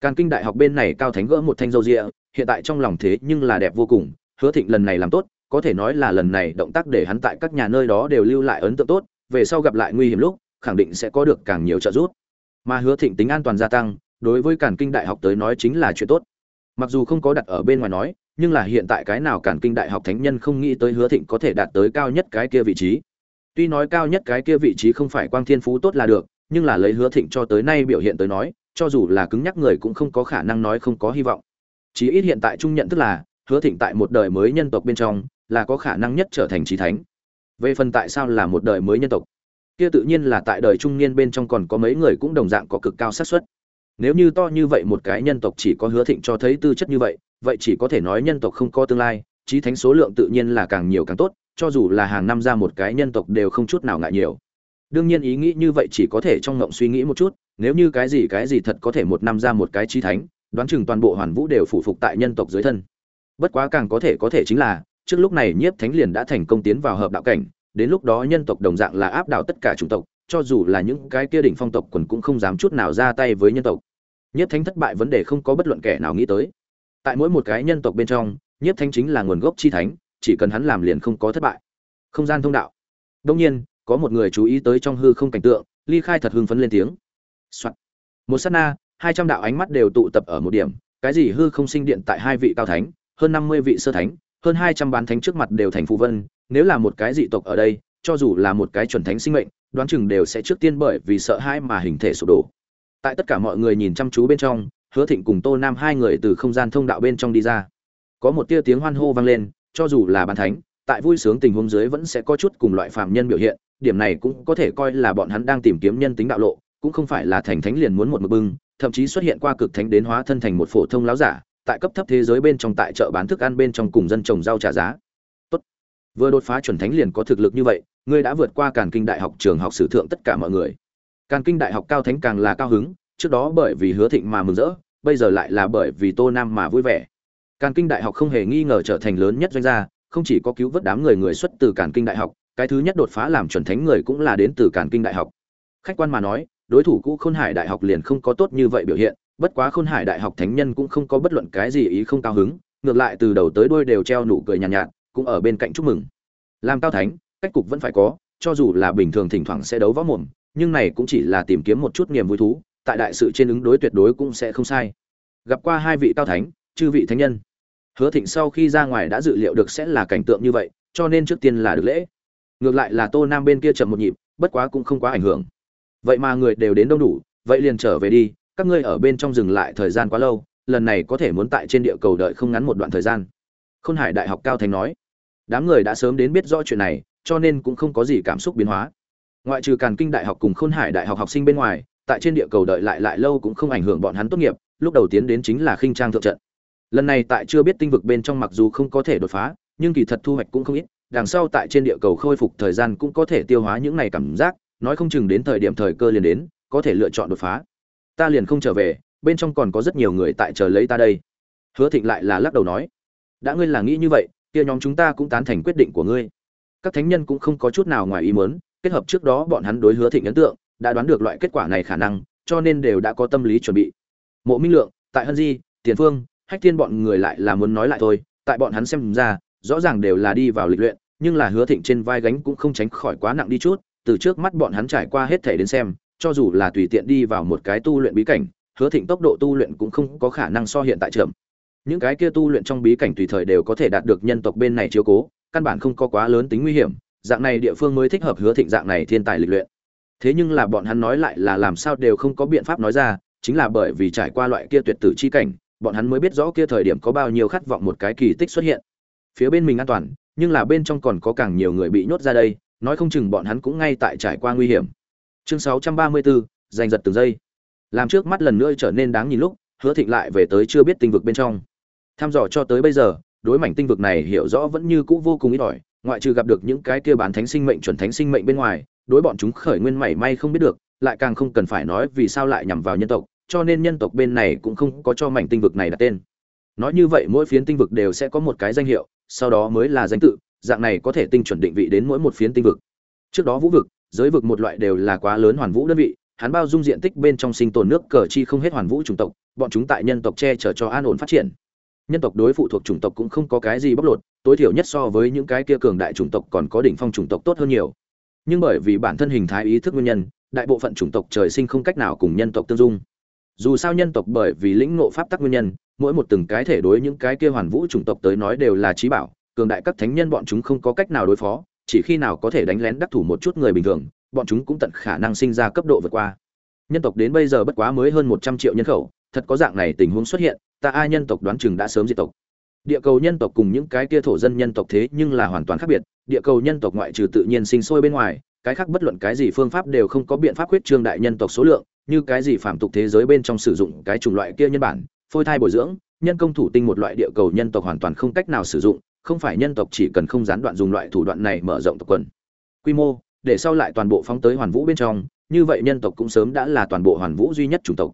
Càng kinh đại học bên này cao thánh gỡ một thanh dâu rịa, hiện tại trong lòng thế nhưng là đẹp vô cùng, hứa thịnh lần này làm tốt, có thể nói là lần này động tác để hắn tại các nhà nơi đó đều lưu lại ấn tượng tốt, về sau gặp lại nguy hiểm lúc, khẳng định sẽ có được càng nhiều trợ giúp. Mà hứa thịnh tính an toàn gia tăng đối với càn kinh đại học tới nói chính là chuyện tốt. Mặc dù không có đặt ở bên ngoài nói, nhưng là hiện tại cái nào càn kinh đại học thánh nhân không nghĩ tới hứa thịnh có thể đạt tới cao nhất cái kia vị trí. Tuy nói cao nhất cái kia vị trí không phải quang thiên phú tốt là được, nhưng là lấy hứa thịnh cho tới nay biểu hiện tới nói, cho dù là cứng nhắc người cũng không có khả năng nói không có hy vọng. Chí ít hiện tại trung nhận tức là, hứa thịnh tại một đời mới nhân tộc bên trong, là có khả năng nhất trở thành chí thánh. Về phần tại sao là một đời mới nhân tộc, kia tự nhiên là tại đời trung niên bên trong còn có mấy người cũng đồng dạng có cực cao xác suất nếu như to như vậy một cái nhân tộc chỉ có hứa thịnh cho thấy tư chất như vậy vậy chỉ có thể nói nhân tộc không có tương lai trí thánh số lượng tự nhiên là càng nhiều càng tốt, cho dù là hàng năm ra một cái nhân tộc đều không chút nào ngại nhiều. Đương nhiên ý nghĩ như vậy chỉ có thể trong ngộng suy nghĩ một chút, nếu như cái gì cái gì thật có thể một năm ra một cái trí thánh, đoán chừng toàn bộ hoàn vũ đều phụ phục tại nhân tộc dưới thân. Bất quá càng có thể có thể chính là, trước lúc này nhiếp thánh liền đã thành công tiến vào hợp đạo cảnh, đến lúc đó nhân tộc đồng dạng là áp đảo tất cả chủng tộc, cho dù là những cái kia đỉnh phong tộc quần cũng không dám chút nào ra tay với nhân tộc nhiếp thánh thất bại vấn đề không có bất luận kẻ nào nghĩ tới. Tại mỗi một cái nhân tộc bên trong nhiếp thánh chính là nguồn gốc chi thánh, chỉ cần hắn làm liền không có thất bại. Không gian thông đạo. Đông nhiên, có một người chú ý tới trong hư không cảnh tượng, ly khai thật hưng phấn lên tiếng、Soạn. một sát na, hai trăm đạo ánh mắt đều tụ tập ở một điểm, cái gì hư không sinh điện tại hai vị cao thánh, hơn năm mươi vị sơ thánh, hơn hai trăm bán thánh trước mặt đều thành phù vân, nếu là một cái dị tộc ở đây, cho dù là một cái chuẩn thánh sinh mệnh, đoán chừng đều sẽ trước tiên bởi vì sợ hãi mà hình thể sụp đổ tại tất cả mọi người nhìn chăm chú bên trong, hứa thịnh cùng tô nam hai người từ không gian thông đạo bên trong đi ra. Có một tia tiếng hoan hô vang lên, cho dù là bàn thánh, tại vui sướng tình huống dưới vẫn sẽ có chút cùng loại phạm nhân biểu hiện, điểm này cũng có thể coi là bọn hắn đang tìm kiếm nhân tính đạo lộ, cũng không phải là thành thánh liền muốn một mực bưng, thậm chí xuất hiện qua cực thánh đến hóa thân thành một phổ thông láo giả, tại cấp thấp thế giới bên trong tại chợ bán thức ăn bên trong cùng dân trồng rau trả giá. Tốt. Vừa đột phá chuẩn thánh liền có thực lực như vậy, ngươi đã vượt qua càn kinh đại học trường học sử thượng tất cả mọi người càn kinh đại học cao thánh càng là cao hứng trước đó bởi vì hứa thịnh mà mừng rỡ bây giờ lại là bởi vì tô nam mà vui vẻ. Càn kinh đại học không hề nghi ngờ trở thành lớn nhất doanh gia không chỉ có cứu vớt đám người người xuất từ càn kinh đại học cái thứ nhất đột phá làm chuẩn thánh người cũng là đến từ càn kinh đại học. Khách quan mà nói đối thủ cũ khôn hải đại học liền không có tốt như vậy biểu hiện bất quá khôn hải đại học thánh nhân cũng không có bất luận cái gì ý không cao hứng ngược lại từ đầu tới đuôi đều treo nụ cười nhàn nhạt, nhạt cũng ở bên cạnh chúc mừng. Làm cao thánh cách cục vẫn phải có cho dù là bình thường thỉnh thoảng sẽ đấu võ mồm nhưng này cũng chỉ là tìm kiếm một chút niềm vui thú, tại đại sự trên ứng đối tuyệt đối cũng sẽ không sai. Gặp qua hai vị cao thánh, chư vị thánh nhân. Hứa thịnh sau khi ra ngoài đã dự liệu được sẽ là cảnh tượng như vậy, cho nên trước tiên là được lễ. Ngược lại là tô nam bên kia chậm một nhịp, bất quá cũng không quá ảnh hưởng. Vậy mà người đều đến đông đủ, vậy liền trở về đi, các ngươi ở bên trong dừng lại thời gian quá lâu, lần này có thể muốn tại trên địa cầu đợi không ngắn một đoạn thời gian. Khôn hải đại học cao thành nói, đám người đã sớm đến biết rõ chuyện này, cho nên cũng không có gì cảm xúc biến hóa ngoại trừ càn kinh đại học cùng khôn hải đại học học sinh bên ngoài, tại trên địa cầu đợi lại lại lâu cũng không ảnh hưởng bọn hắn tốt nghiệp, lúc đầu tiến đến chính là khinh trang thượng trận. Lần này tại chưa biết tinh vực bên trong mặc dù không có thể đột phá, nhưng kỳ thật thu hoạch cũng không ít, đằng sau tại trên địa cầu khôi phục thời gian cũng có thể tiêu hóa những này cảm giác, nói không chừng đến thời điểm thời cơ liền đến, có thể lựa chọn đột phá. Ta liền không trở về, bên trong còn có rất nhiều người tại chờ lấy ta đây. Hứa thịnh lại là lắc đầu nói, đã ngươi là nghĩ như vậy, kia nhóm chúng ta cũng tán thành quyết định của ngươi. Các thánh nhân cũng không có chút nào ngoài ý muốn kết hợp trước đó bọn hắn đối hứa thịnh ấn tượng, đã đoán được loại kết quả này khả năng, cho nên đều đã có tâm lý chuẩn bị. Mộ minh lượng, tại hân di, tiền phương, hách thiên bọn người lại là muốn nói lại thôi, tại bọn hắn xem ra, rõ ràng đều là đi vào lịch luyện, nhưng là hứa thịnh trên vai gánh cũng không tránh khỏi quá nặng đi chút, từ trước mắt bọn hắn trải qua hết thể đến xem, cho dù là tùy tiện đi vào một cái tu luyện bí cảnh, hứa thịnh tốc độ tu luyện cũng không có khả năng so hiện tại chậm. Những cái kia tu luyện trong bí cảnh tùy thời đều có thể đạt được nhân tộc bên này chiếu cố, căn bản không có quá lớn tính nguy hiểm dạng này địa phương mới thích hợp hứa thịnh dạng này thiên tài lịch luyện. Thế nhưng là bọn hắn nói lại là làm sao đều không có biện pháp nói ra chính là bởi vì trải qua loại kia tuyệt tử chi cảnh bọn hắn mới biết rõ kia thời điểm có bao nhiêu khát vọng một cái kỳ tích xuất hiện. Phía bên mình an toàn nhưng là bên trong còn có càng nhiều người bị nhốt ra đây nói không chừng bọn hắn cũng ngay tại trải qua nguy hiểm. Chương 634, giành giật từng giây. Làm trước mắt lần nữa trở nên đáng nhìn lúc hứa thịnh lại về tới chưa biết tinh vực bên trong. Tham dò cho tới bây giờ đối mảnh tinh vực này hiểu rõ vẫn như cũ vô cùng ít ỏi ngoại trừ gặp được những cái kia bán thánh sinh mệnh, chuẩn thánh sinh mệnh bên ngoài, đối bọn chúng khởi nguyên mảy may không biết được, lại càng không cần phải nói vì sao lại nhằm vào nhân tộc, cho nên nhân tộc bên này cũng không có cho mảnh tinh vực này đặt tên. Nói như vậy mỗi phiến tinh vực đều sẽ có một cái danh hiệu, sau đó mới là danh tự, dạng này có thể tinh chuẩn định vị đến mỗi một phiến tinh vực. Trước đó vũ vực, giới vực một loại đều là quá lớn hoàn vũ đơn vị, hắn bao dung diện tích bên trong sinh tồn nước cờ chi không hết hoàn vũ chủng tộc, bọn chúng tại nhân tộc che chở cho an ổn phát triển nhân tộc đối phụ thuộc chủng tộc cũng không có cái gì bóc lột, tối thiểu nhất so với những cái kia cường đại chủng tộc còn có đỉnh phong chủng tộc tốt hơn nhiều. Nhưng bởi vì bản thân hình thái ý thức nguyên nhân, đại bộ phận chủng tộc trời sinh không cách nào cùng nhân tộc tương dung. Dù sao nhân tộc bởi vì lĩnh ngộ pháp tắc nguyên nhân, mỗi một từng cái thể đối những cái kia hoàn vũ chủng tộc tới nói đều là trí bảo, cường đại các thánh nhân bọn chúng không có cách nào đối phó, chỉ khi nào có thể đánh lén đắc thủ một chút người bình thường, bọn chúng cũng tận khả năng sinh ra cấp độ vượt qua. Nhân tộc đến bây giờ bất quá mới hơn một trăm triệu nhân khẩu, thật có dạng này tình huống xuất hiện ta ai nhân tộc đoán chừng đã sớm diệt tộc. Địa cầu nhân tộc cùng những cái kia thổ dân nhân tộc thế nhưng là hoàn toàn khác biệt. Địa cầu nhân tộc ngoại trừ tự nhiên sinh sôi bên ngoài, cái khác bất luận cái gì phương pháp đều không có biện pháp quyết trương đại nhân tộc số lượng, như cái gì phạm tục thế giới bên trong sử dụng cái chủng loại kia nhân bản, phôi thai bồi dưỡng, nhân công thủ tinh một loại địa cầu nhân tộc hoàn toàn không cách nào sử dụng, không phải nhân tộc chỉ cần không gián đoạn dùng loại thủ đoạn này mở rộng tộc quần. Quy mô, để sau lại toàn bộ phóng tới hoàn vũ bên trong, như vậy nhân tộc cũng sớm đã là toàn bộ hoàn vũ duy nhất chủng tộc.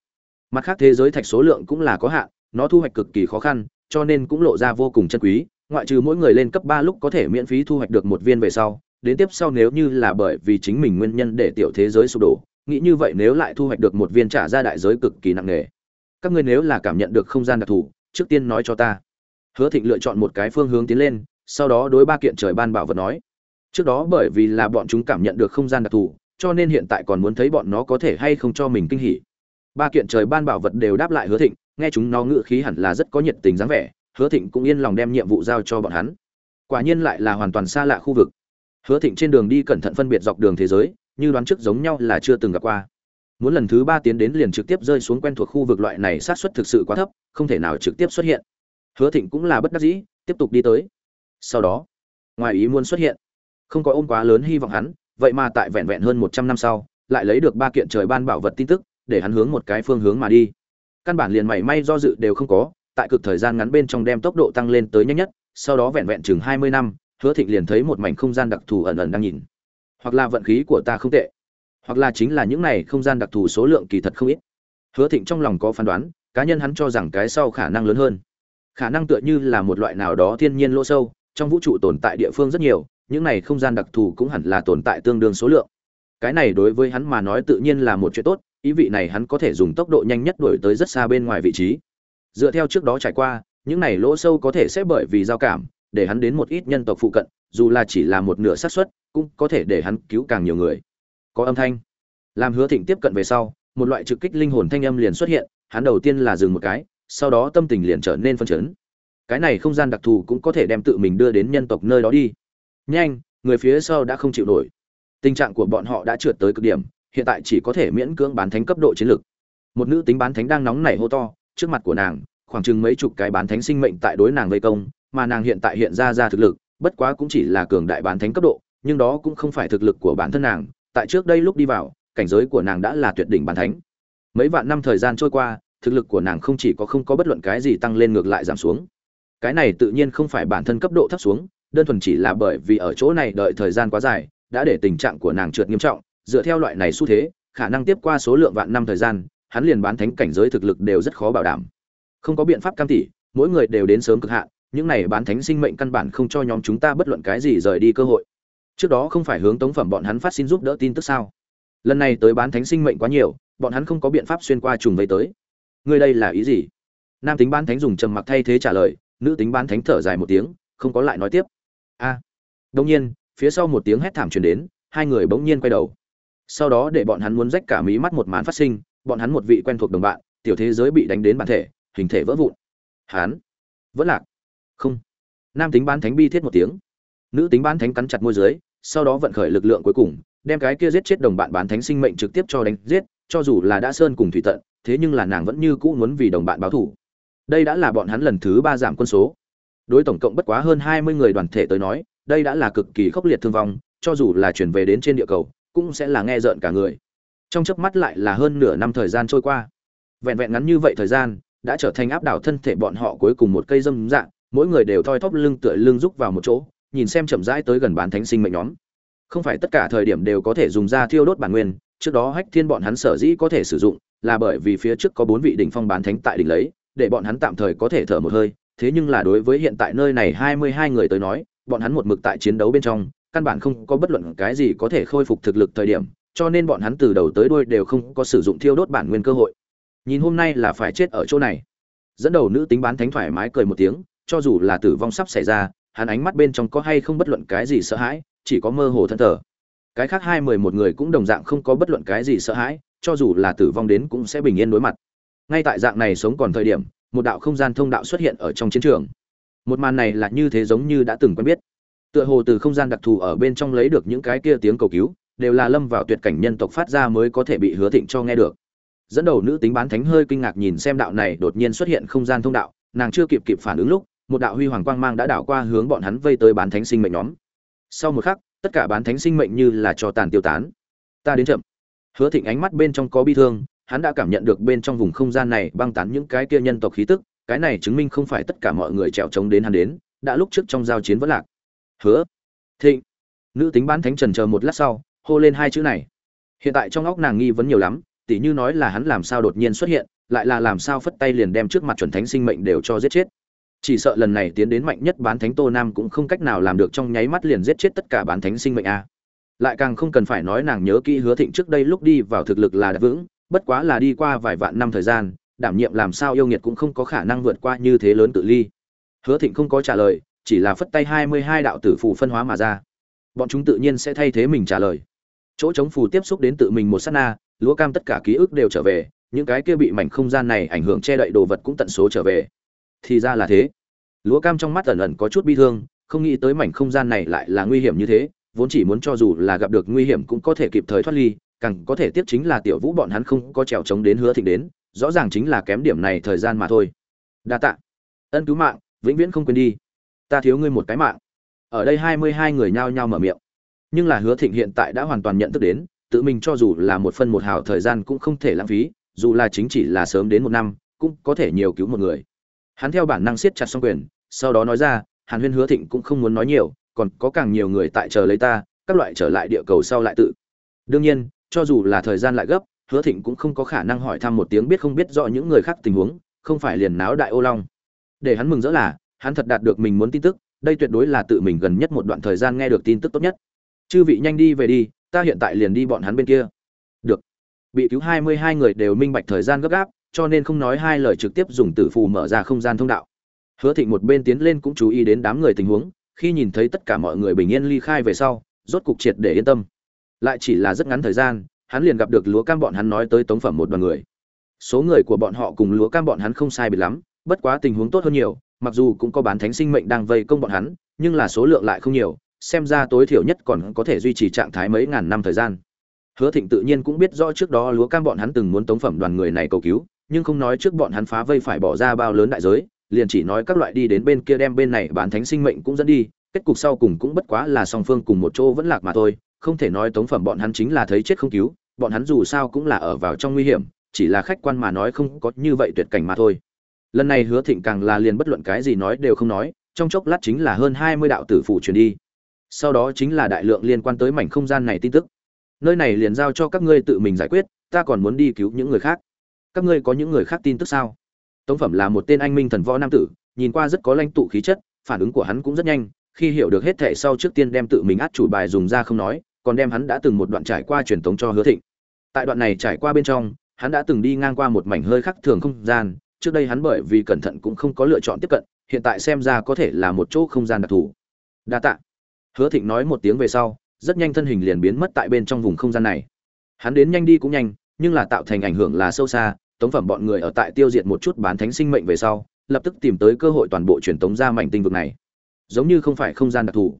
Mặt khác thế giới thạch số lượng cũng là có hạn nó thu hoạch cực kỳ khó khăn, cho nên cũng lộ ra vô cùng chân quý, ngoại trừ mỗi người lên cấp ba lúc có thể miễn phí thu hoạch được một viên về sau, đến tiếp sau nếu như là bởi vì chính mình nguyên nhân để tiểu thế giới sụp đổ, nghĩ như vậy nếu lại thu hoạch được một viên trả ra đại giới cực kỳ nặng nề. Các ngươi nếu là cảm nhận được không gian đặc thù, trước tiên nói cho ta. Hứa thịnh lựa chọn một cái phương hướng tiến lên, sau đó đối ba kiện trời ban bảo vật nói. Trước đó bởi vì là bọn chúng cảm nhận được không gian đặc thù, cho nên hiện tại còn muốn thấy bọn nó có thể hay không cho mình kinh hỉ. Ba kiện trời ban bảo vật đều đáp lại hứa thịnh nghe chúng nó ngự khí hẳn là rất có nhiệt tình dáng vẻ, hứa thịnh cũng yên lòng đem nhiệm vụ giao cho bọn hắn. Quả nhiên lại là hoàn toàn xa lạ khu vực. Hứa thịnh trên đường đi cẩn thận phân biệt dọc đường thế giới, như đoán trước giống nhau là chưa từng gặp qua. Muốn lần thứ ba tiến đến liền trực tiếp rơi xuống quen thuộc khu vực loại này sát suất thực sự quá thấp, không thể nào trực tiếp xuất hiện. Hứa thịnh cũng là bất đắc dĩ, tiếp tục đi tới. Sau đó, ngoài ý muốn xuất hiện. Không có ôm quá lớn hy vọng hắn, vậy mà tại vẹn vẹn hơn một trăm năm sau, lại lấy được ba kiện trời ban bảo vật tin tức, để hắn hướng một cái phương hướng mà đi căn bản liền mảy may do dự đều không có, tại cực thời gian ngắn bên trong đem tốc độ tăng lên tới nhanh nhất, sau đó vẹn vẹn chừng hai mươi năm, hứa thịnh liền thấy một mảnh không gian đặc thù ẩn ẩn đang nhìn. Hoặc là vận khí của ta không tệ, hoặc là chính là những này không gian đặc thù số lượng kỳ thật không ít. Hứa thịnh trong lòng có phán đoán, cá nhân hắn cho rằng cái sau khả năng lớn hơn. Khả năng tựa như là một loại nào đó thiên nhiên lỗ sâu, trong vũ trụ tồn tại địa phương rất nhiều, những này không gian đặc thù cũng hẳn là tồn tại tương đương số lượng. Cái này đối với hắn mà nói tự nhiên là một chuyện tốt ý vị này hắn có thể dùng tốc độ nhanh nhất đuổi tới rất xa bên ngoài vị trí. Dựa theo trước đó trải qua, những này lỗ sâu có thể sẽ bởi vì giao cảm, để hắn đến một ít nhân tộc phụ cận, dù là chỉ là một nửa xác suất, cũng có thể để hắn cứu càng nhiều người. Có âm thanh. Làm hứa thịnh tiếp cận về sau, một loại trực kích linh hồn thanh âm liền xuất hiện, hắn đầu tiên là dừng một cái, sau đó tâm tình liền trở nên phân chấn. Cái này không gian đặc thù cũng có thể đem tự mình đưa đến nhân tộc nơi đó đi. Nhanh, người phía sau đã không chịu nổi. Tình trạng của bọn họ đã trượt tới cực điểm hiện tại chỉ có thể miễn cưỡng bán thánh cấp độ chiến lược. Một nữ tính bán thánh đang nóng nảy hô to, trước mặt của nàng, khoảng chừng mấy chục cái bán thánh sinh mệnh tại đối nàng vây công, mà nàng hiện tại hiện ra ra thực lực, bất quá cũng chỉ là cường đại bán thánh cấp độ, nhưng đó cũng không phải thực lực của bản thân nàng. Tại trước đây lúc đi vào, cảnh giới của nàng đã là tuyệt đỉnh bán thánh. Mấy vạn năm thời gian trôi qua, thực lực của nàng không chỉ có không có bất luận cái gì tăng lên ngược lại giảm xuống. Cái này tự nhiên không phải bản thân cấp độ thấp xuống, đơn thuần chỉ là bởi vì ở chỗ này đợi thời gian quá dài, đã để tình trạng của nàng trượt nghiêm trọng dựa theo loại này xu thế, khả năng tiếp qua số lượng vạn năm thời gian, hắn liền bán thánh cảnh giới thực lực đều rất khó bảo đảm. Không có biện pháp cam tỷ mỗi người đều đến sớm cực hạn, những này bán thánh sinh mệnh căn bản không cho nhóm chúng ta bất luận cái gì rời đi cơ hội. Trước đó không phải hướng tống phẩm bọn hắn phát xin giúp đỡ tin tức sao? Lần này tới bán thánh sinh mệnh quá nhiều, bọn hắn không có biện pháp xuyên qua trùng vây tới. Ngươi đây là ý gì? Nam tính bán thánh dùng trầm mặc thay thế trả lời, nữ tính bán thánh thở dài một tiếng, không có lại nói tiếp. A. À. nhiên, phía sau một tiếng hét thảm truyền đến, hai người bỗng nhiên quay đầu sau đó để bọn hắn muốn rách cả mí mắt một màn phát sinh, bọn hắn một vị quen thuộc đồng bạn, tiểu thế giới bị đánh đến bản thể, hình thể vỡ vụn. Hắn? Vẫn lạc? Không. Nam tính bán thánh bi thiết một tiếng. Nữ tính bán thánh cắn chặt môi dưới, sau đó vận khởi lực lượng cuối cùng, đem cái kia giết chết đồng bạn bán thánh sinh mệnh trực tiếp cho đánh giết, cho dù là đã sơn cùng thủy tận, thế nhưng là nàng vẫn như cũ muốn vì đồng bạn báo thù. Đây đã là bọn hắn lần thứ ba giảm quân số. Đối tổng cộng bất quá hơn hai mươi người đoàn thể tới nói, đây đã là cực kỳ khốc liệt thương vong, cho dù là chuyển về đến trên địa cầu cũng sẽ là nghe rợn cả người. Trong chớp mắt lại là hơn nửa năm thời gian trôi qua. Vẹn vẹn ngắn như vậy thời gian, đã trở thành áp đảo thân thể bọn họ cuối cùng một cây dâm dạng, mỗi người đều thoi thóp lưng tựa lưng rúc vào một chỗ, nhìn xem chậm rãi tới gần bán thánh sinh mệnh nhóm. Không phải tất cả thời điểm đều có thể dùng ra thiêu đốt bản nguyên, trước đó hách thiên bọn hắn sở dĩ có thể sử dụng, là bởi vì phía trước có bốn vị đỉnh phong bán thánh tại đỉnh lấy, để bọn hắn tạm thời có thể thở một hơi, thế nhưng là đối với hiện tại nơi này hai mươi hai người tới nói, bọn hắn một mực tại chiến đấu bên trong căn bản không có bất luận cái gì có thể khôi phục thực lực thời điểm, cho nên bọn hắn từ đầu tới đuôi đều không có sử dụng thiêu đốt bản nguyên cơ hội. Nhìn hôm nay là phải chết ở chỗ này. Dẫn đầu nữ tính bán thánh thoải mái cười một tiếng, cho dù là tử vong sắp xảy ra, hắn ánh mắt bên trong có hay không bất luận cái gì sợ hãi, chỉ có mơ hồ thân thờ. Cái khác hai mười một người cũng đồng dạng không có bất luận cái gì sợ hãi, cho dù là tử vong đến cũng sẽ bình yên đối mặt. Ngay tại dạng này sống còn thời điểm, một đạo không gian thông đạo xuất hiện ở trong chiến trường. Một màn này là như thế giống như đã từng quen biết tựa hồ từ không gian đặc thù ở bên trong lấy được những cái kia tiếng cầu cứu, đều là lâm vào tuyệt cảnh nhân tộc phát ra mới có thể bị hứa thịnh cho nghe được. Dẫn đầu nữ tính bán thánh hơi kinh ngạc nhìn xem đạo này đột nhiên xuất hiện không gian thông đạo, nàng chưa kịp kịp phản ứng lúc, một đạo huy hoàng quang mang đã đảo qua hướng bọn hắn vây tới bán thánh sinh mệnh nhóm. Sau một khắc, tất cả bán thánh sinh mệnh như là cho tàn tiêu tán. Ta đến chậm. Hứa thịnh ánh mắt bên trong có bi thương, hắn đã cảm nhận được bên trong vùng không gian này băng tán những cái kia nhân tộc khí tức, cái này chứng minh không phải tất cả mọi người trèo trống đến hắn đến, đã lúc trước trong giao chiến vẫn lạc hứa. Thịnh. Nữ tính bán thánh trần chờ một lát sau, hô lên hai chữ này. Hiện tại trong óc nàng nghi vấn nhiều lắm, tỉ như nói là hắn làm sao đột nhiên xuất hiện, lại là làm sao phất tay liền đem trước mặt chuẩn thánh sinh mệnh đều cho giết chết. Chỉ sợ lần này tiến đến mạnh nhất bán thánh tô nam cũng không cách nào làm được trong nháy mắt liền giết chết tất cả bán thánh sinh mệnh a. Lại càng không cần phải nói nàng nhớ kỹ hứa thịnh trước đây lúc đi vào thực lực là đã vững, bất quá là đi qua vài vạn năm thời gian, đảm nhiệm làm sao yêu nghiệt cũng không có khả năng vượt qua như thế lớn tự ly. Hứa thịnh không có trả lời chỉ là phất tay hai mươi hai đạo tử phù phân hóa mà ra. Bọn chúng tự nhiên sẽ thay thế mình trả lời. Chỗ chống phù tiếp xúc đến tự mình một sát na, lúa cam tất cả ký ức đều trở về, những cái kia bị mảnh không gian này ảnh hưởng che đậy đồ vật cũng tận số trở về. Thì ra là thế. Lúa cam trong mắt ẩn ẩn có chút bi thương, không nghĩ tới mảnh không gian này lại là nguy hiểm như thế, vốn chỉ muốn cho dù là gặp được nguy hiểm cũng có thể kịp thời thoát ly, càng có thể tiếp chính là tiểu vũ bọn hắn không có trèo trống đến hứa thịnh đến, rõ ràng chính là kém điểm này thời gian mà thôi. Đa tạ. Ân cứu mạng, vĩnh viễn không quên đi ta thiếu ngươi một cái mạng. Ở đây hai mươi hai người nhao nhao mở miệng. Nhưng là hứa thịnh hiện tại đã hoàn toàn nhận thức đến, tự mình cho dù là một phân một hào thời gian cũng không thể lãng phí, dù là chính chỉ là sớm đến một năm, cũng có thể nhiều cứu một người. Hắn theo bản năng siết chặt xong quyền, sau đó nói ra, hàn huyên hứa thịnh cũng không muốn nói nhiều, còn có càng nhiều người tại chờ lấy ta, các loại trở lại địa cầu sau lại tự. Đương nhiên, cho dù là thời gian lại gấp, hứa thịnh cũng không có khả năng hỏi thăm một tiếng biết không biết rõ những người khác tình huống, không phải liền náo đại ô long. Để hắn mừng rỡ là hắn thật đạt được mình muốn tin tức, đây tuyệt đối là tự mình gần nhất một đoạn thời gian nghe được tin tức tốt nhất. Chư vị nhanh đi về đi, ta hiện tại liền đi bọn hắn bên kia. Được. Bị cứu hai mươi hai người đều minh bạch thời gian gấp gáp, cho nên không nói hai lời trực tiếp dùng tử phù mở ra không gian thông đạo. Hứa thịnh một bên tiến lên cũng chú ý đến đám người tình huống, khi nhìn thấy tất cả mọi người bình yên ly khai về sau, rốt cục triệt để yên tâm. Lại chỉ là rất ngắn thời gian, hắn liền gặp được lúa cam bọn hắn nói tới tống phẩm một đoàn người. Số người của bọn họ cùng lúa cam bọn hắn không sai biệt lắm, bất quá tình huống tốt hơn nhiều mặc dù cũng có bán thánh sinh mệnh đang vây công bọn hắn, nhưng là số lượng lại không nhiều, xem ra tối thiểu nhất còn có thể duy trì trạng thái mấy ngàn năm thời gian. Hứa thịnh tự nhiên cũng biết rõ trước đó lúa cam bọn hắn từng muốn tống phẩm đoàn người này cầu cứu, nhưng không nói trước bọn hắn phá vây phải bỏ ra bao lớn đại giới, liền chỉ nói các loại đi đến bên kia đem bên này bán thánh sinh mệnh cũng dẫn đi, kết cục sau cùng cũng bất quá là song phương cùng một chỗ vẫn lạc mà thôi, không thể nói tống phẩm bọn hắn chính là thấy chết không cứu, bọn hắn dù sao cũng là ở vào trong nguy hiểm, chỉ là khách quan mà nói không có như vậy tuyệt cảnh mà thôi lần này hứa thịnh càng là liền bất luận cái gì nói đều không nói, trong chốc lát chính là hơn hai mươi đạo tử phủ truyền đi. Sau đó chính là đại lượng liên quan tới mảnh không gian này tin tức. Nơi này liền giao cho các ngươi tự mình giải quyết, ta còn muốn đi cứu những người khác. Các ngươi có những người khác tin tức sao? Tống phẩm là một tên anh minh thần võ nam tử, nhìn qua rất có lãnh tụ khí chất, phản ứng của hắn cũng rất nhanh, khi hiểu được hết thệ sau trước tiên đem tự mình át chủ bài dùng ra không nói, còn đem hắn đã từng một đoạn trải qua truyền thống cho hứa thịnh. Tại đoạn này trải qua bên trong, hắn đã từng đi ngang qua một mảnh hơi khắc thường không gian trước đây hắn bởi vì cẩn thận cũng không có lựa chọn tiếp cận, hiện tại xem ra có thể là một chỗ không gian đặc thù. Đa tạ. Hứa thịnh nói một tiếng về sau, rất nhanh thân hình liền biến mất tại bên trong vùng không gian này. Hắn đến nhanh đi cũng nhanh, nhưng là tạo thành ảnh hưởng là sâu xa, tống phẩm bọn người ở tại tiêu diệt một chút bán thánh sinh mệnh về sau, lập tức tìm tới cơ hội toàn bộ truyền tống ra mảnh tinh vực này. Giống như không phải không gian đặc thù.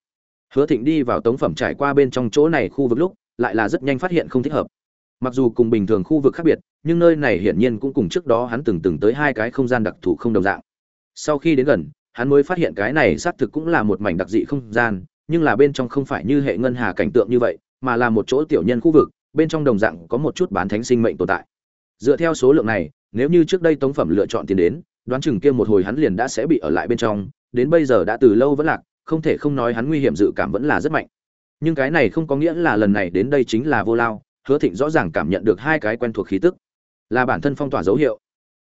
Hứa thịnh đi vào tống phẩm trải qua bên trong chỗ này khu vực lúc, lại là rất nhanh phát hiện không thích hợp mặc dù cùng bình thường khu vực khác biệt, nhưng nơi này hiển nhiên cũng cùng trước đó hắn từng từng tới hai cái không gian đặc thù không đồng dạng. Sau khi đến gần, hắn mới phát hiện cái này xác thực cũng là một mảnh đặc dị không gian, nhưng là bên trong không phải như hệ ngân hà cảnh tượng như vậy, mà là một chỗ tiểu nhân khu vực, bên trong đồng dạng có một chút bán thánh sinh mệnh tồn tại. Dựa theo số lượng này, nếu như trước đây tống phẩm lựa chọn tiền đến, đoán chừng kia một hồi hắn liền đã sẽ bị ở lại bên trong, đến bây giờ đã từ lâu vẫn lạc, không thể không nói hắn nguy hiểm dự cảm vẫn là rất mạnh. Nhưng cái này không có nghĩa là lần này đến đây chính là vô lao hứa thịnh rõ ràng cảm nhận được hai cái quen thuộc khí tức, là bản thân phong tỏa dấu hiệu.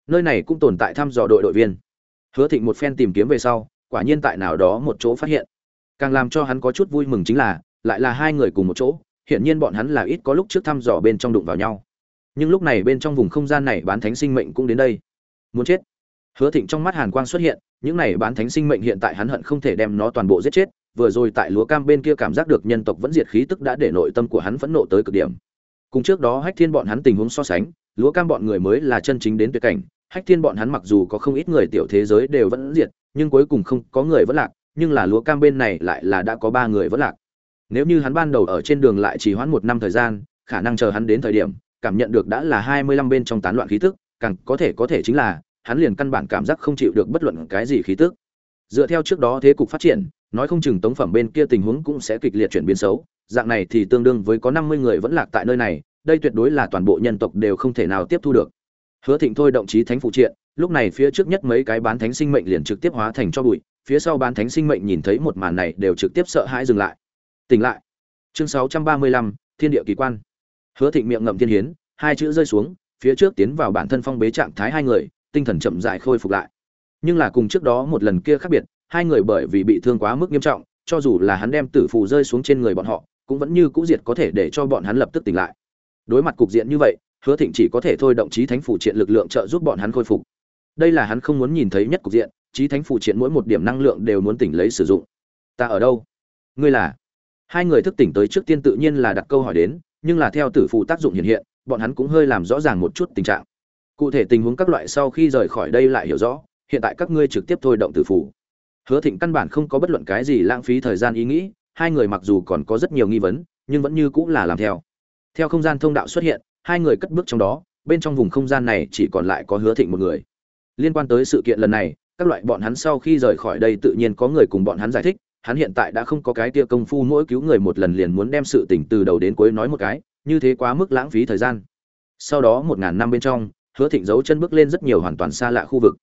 Nơi này cũng tồn tại thăm dò đội đội viên. Hứa thịnh một phen tìm kiếm về sau, quả nhiên tại nào đó một chỗ phát hiện. Càng làm cho hắn có chút vui mừng chính là, lại là hai người cùng một chỗ, hiển nhiên bọn hắn là ít có lúc trước thăm dò bên trong đụng vào nhau. Nhưng lúc này bên trong vùng không gian này bán thánh sinh mệnh cũng đến đây. Muốn chết. Hứa thịnh trong mắt hàn quang xuất hiện, những này bán thánh sinh mệnh hiện tại hắn hận không thể đem nó toàn bộ giết chết, vừa rồi tại lúa cam bên kia cảm giác được nhân tộc vẫn diệt khí tức đã để nội tâm của hắn phẫn nộ tới cực điểm cùng trước đó hách thiên bọn hắn tình huống so sánh, lúa cam bọn người mới là chân chính đến tuyệt cảnh. Hách thiên bọn hắn mặc dù có không ít người tiểu thế giới đều vẫn diệt, nhưng cuối cùng không có người vẫn lạc, nhưng là lúa cam bên này lại là đã có ba người vẫn lạc. Nếu như hắn ban đầu ở trên đường lại chỉ hoãn một năm thời gian, khả năng chờ hắn đến thời điểm, cảm nhận được đã là hai mươi lăm bên trong tán loạn khí tức, càng có thể có thể chính là, hắn liền căn bản cảm giác không chịu được bất luận cái gì khí tức. Dựa theo trước đó thế cục phát triển, nói không chừng tống phẩm bên kia tình huống cũng sẽ kịch liệt chuyển biến xấu dạng này thì tương đương với có năm mươi người vẫn lạc tại nơi này, đây tuyệt đối là toàn bộ nhân tộc đều không thể nào tiếp thu được. Hứa thịnh thôi động chí thánh phụ triện, lúc này phía trước nhất mấy cái bán thánh sinh mệnh liền trực tiếp hóa thành cho bụi, phía sau bán thánh sinh mệnh nhìn thấy một màn này đều trực tiếp sợ hãi dừng lại. Tỉnh lại. Chương sáu trăm ba mươi lăm, thiên địa kỳ quan. Hứa thịnh miệng ngậm thiên hiến, hai chữ rơi xuống, phía trước tiến vào bản thân phong bế trạng thái hai người, tinh thần chậm rãi khôi phục lại. Nhưng là cùng trước đó một lần kia khác biệt, hai người bởi vì bị thương quá mức nghiêm trọng, cho dù là hắn đem tử phù rơi xuống trên người bọn họ cũng vẫn như cũ diệt có thể để cho bọn hắn lập tức tỉnh lại. Đối mặt cục diện như vậy, hứa thịnh chỉ có thể thôi động chí thánh phủ triện lực lượng trợ giúp bọn hắn khôi phục. Đây là hắn không muốn nhìn thấy nhất cục diện, chí thánh phủ triện mỗi một điểm năng lượng đều muốn tỉnh lấy sử dụng. Ta ở đâu? Ngươi là? Hai người thức tỉnh tới trước tiên tự nhiên là đặt câu hỏi đến, nhưng là theo tử phù tác dụng hiện hiện, bọn hắn cũng hơi làm rõ ràng một chút tình trạng. Cụ thể tình huống các loại sau khi rời khỏi đây lại hiểu rõ, hiện tại các ngươi trực tiếp thôi động tử phù. Hứa thịnh căn bản không có bất luận cái gì lãng phí thời gian ý nghĩ hai người mặc dù còn có rất nhiều nghi vấn, nhưng vẫn như cũng là làm theo. Theo không gian thông đạo xuất hiện, hai người cất bước trong đó, bên trong vùng không gian này chỉ còn lại có hứa thịnh một người. Liên quan tới sự kiện lần này, các loại bọn hắn sau khi rời khỏi đây tự nhiên có người cùng bọn hắn giải thích, hắn hiện tại đã không có cái tia công phu mỗi cứu người một lần liền muốn đem sự tỉnh từ đầu đến cuối nói một cái, như thế quá mức lãng phí thời gian. Sau đó một ngàn năm bên trong, hứa thịnh giấu chân bước lên rất nhiều hoàn toàn xa lạ khu vực.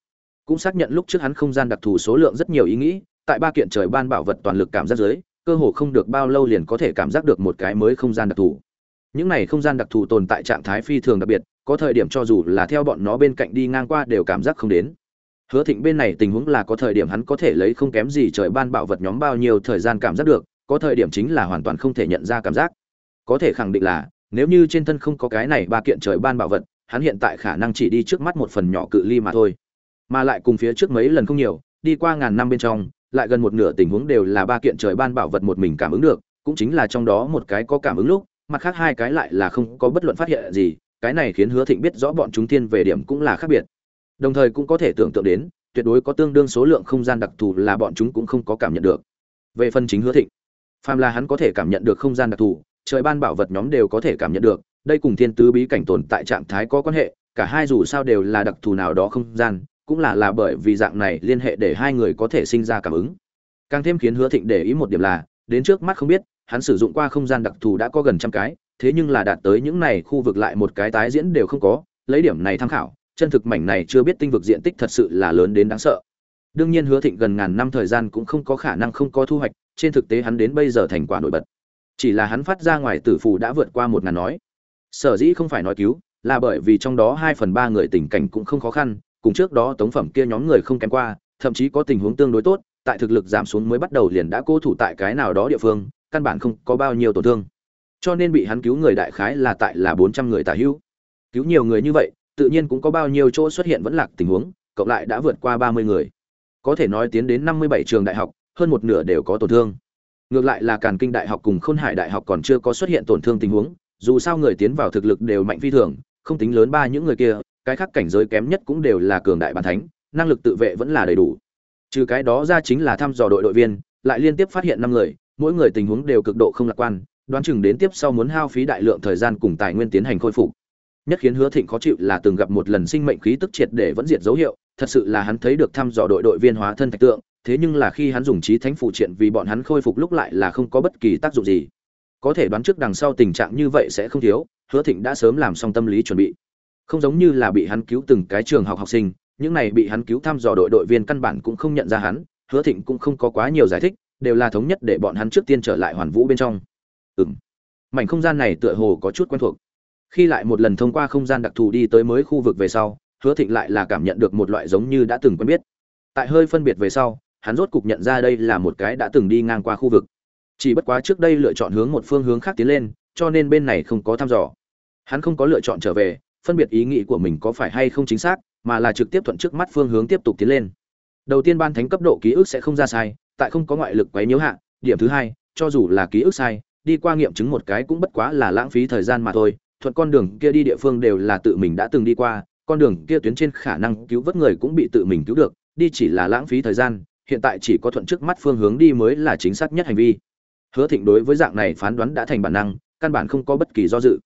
Cũng xác nhận lúc trước hắn không gian đặc thù số lượng rất nhiều ý nghĩ, tại ba kiện trời ban bảo vật toàn lực cảm giác giới cơ hồ không được bao lâu liền có thể cảm giác được một cái mới không gian đặc thù. Những này không gian đặc thù tồn tại trạng thái phi thường đặc biệt, có thời điểm cho dù là theo bọn nó bên cạnh đi ngang qua đều cảm giác không đến. Hứa thịnh bên này tình huống là có thời điểm hắn có thể lấy không kém gì trời ban bảo vật nhóm bao nhiêu thời gian cảm giác được, có thời điểm chính là hoàn toàn không thể nhận ra cảm giác. Có thể khẳng định là, nếu như trên thân không có cái này ba kiện trời ban bảo vật, hắn hiện tại khả năng chỉ đi trước mắt một phần nhỏ cự ly mà thôi. Mà lại cùng phía trước mấy lần không nhiều, đi qua ngàn năm bên trong lại gần một nửa tình huống đều là ba kiện trời ban bảo vật một mình cảm ứng được, cũng chính là trong đó một cái có cảm ứng lúc, mặt khác hai cái lại là không có bất luận phát hiện gì, cái này khiến hứa thịnh biết rõ bọn chúng thiên về điểm cũng là khác biệt. Đồng thời cũng có thể tưởng tượng đến, tuyệt đối có tương đương số lượng không gian đặc thù là bọn chúng cũng không có cảm nhận được. Về phần chính hứa thịnh, phàm là hắn có thể cảm nhận được không gian đặc thù, trời ban bảo vật nhóm đều có thể cảm nhận được, đây cùng thiên tứ bí cảnh tồn tại trạng thái có quan hệ, cả hai dù sao đều là đặc thù nào đó không gian cũng là là bởi vì dạng này liên hệ để hai người có thể sinh ra cảm ứng. Càng thêm khiến hứa thịnh để ý một điểm là, đến trước mắt không biết, hắn sử dụng qua không gian đặc thù đã có gần trăm cái, thế nhưng là đạt tới những này khu vực lại một cái tái diễn đều không có, lấy điểm này tham khảo, chân thực mảnh này chưa biết tinh vực diện tích thật sự là lớn đến đáng sợ. Đương nhiên hứa thịnh gần ngàn năm thời gian cũng không có khả năng không có thu hoạch, trên thực tế hắn đến bây giờ thành quả nổi bật. Chỉ là hắn phát ra ngoài tử phù đã vượt qua một ngàn nói. Sở dĩ không phải nói cứu, là bởi vì trong đó hai phần ba người tình cảnh cũng không khó khăn cùng trước đó tống phẩm kia nhóm người không kém qua, thậm chí có tình huống tương đối tốt, tại thực lực giảm xuống mới bắt đầu liền đã cố thủ tại cái nào đó địa phương, căn bản không có bao nhiêu tổn thương. Cho nên bị hắn cứu người đại khái là tại là bốn trăm người tả hữu. Cứu nhiều người như vậy, tự nhiên cũng có bao nhiêu chỗ xuất hiện vẫn lạc tình huống, cộng lại đã vượt qua ba mươi người. Có thể nói tiến đến năm mươi bảy trường đại học, hơn một nửa đều có tổn thương. Ngược lại là càn kinh đại học cùng khôn hải đại học còn chưa có xuất hiện tổn thương tình huống, dù sao người tiến vào thực lực đều mạnh phi thường, không tính lớn ba những người kia cái khác cảnh giới kém nhất cũng đều là cường đại bản thánh, năng lực tự vệ vẫn là đầy đủ. Trừ cái đó ra chính là thăm dò đội đội viên, lại liên tiếp phát hiện năm người, mỗi người tình huống đều cực độ không lạc quan, đoán chừng đến tiếp sau muốn hao phí đại lượng thời gian cùng tài nguyên tiến hành khôi phục. Nhất khiến hứa thịnh khó chịu là từng gặp một lần sinh mệnh khí tức triệt để vẫn diệt dấu hiệu, thật sự là hắn thấy được thăm dò đội đội viên hóa thân thạch tượng, thế nhưng là khi hắn dùng trí thánh phụ triện vì bọn hắn khôi phục lúc lại là không có bất kỳ tác dụng gì. Có thể đoán trước đằng sau tình trạng như vậy sẽ không thiếu, hứa thịnh đã sớm làm xong tâm lý chuẩn bị không giống như là bị hắn cứu từng cái trường học học sinh, những này bị hắn cứu thăm dò đội đội viên căn bản cũng không nhận ra hắn, hứa thịnh cũng không có quá nhiều giải thích, đều là thống nhất để bọn hắn trước tiên trở lại hoàn vũ bên trong. Ừng mảnh không gian này tựa hồ có chút quen thuộc. Khi lại một lần thông qua không gian đặc thù đi tới mới khu vực về sau, hứa thịnh lại là cảm nhận được một loại giống như đã từng quen biết. Tại hơi phân biệt về sau, hắn rốt cục nhận ra đây là một cái đã từng đi ngang qua khu vực. Chỉ bất quá trước đây lựa chọn hướng một phương hướng khác tiến lên, cho nên bên này không có thăm dò. Hắn không có lựa chọn trở về phân biệt ý nghĩ của mình có phải hay không chính xác, mà là trực tiếp thuận trước mắt phương hướng tiếp tục tiến lên. Đầu tiên ban thánh cấp độ ký ức sẽ không ra sai, tại không có ngoại lực quấy nhiễu hạ, điểm thứ hai, cho dù là ký ức sai, đi qua nghiệm chứng một cái cũng bất quá là lãng phí thời gian mà thôi, thuận con đường kia đi địa phương đều là tự mình đã từng đi qua, con đường kia tuyến trên khả năng cứu vớt người cũng bị tự mình cứu được, đi chỉ là lãng phí thời gian, hiện tại chỉ có thuận trước mắt phương hướng đi mới là chính xác nhất hành vi. Hứa thịnh đối với dạng này phán đoán đã thành bản năng, căn bản không có bất kỳ do dự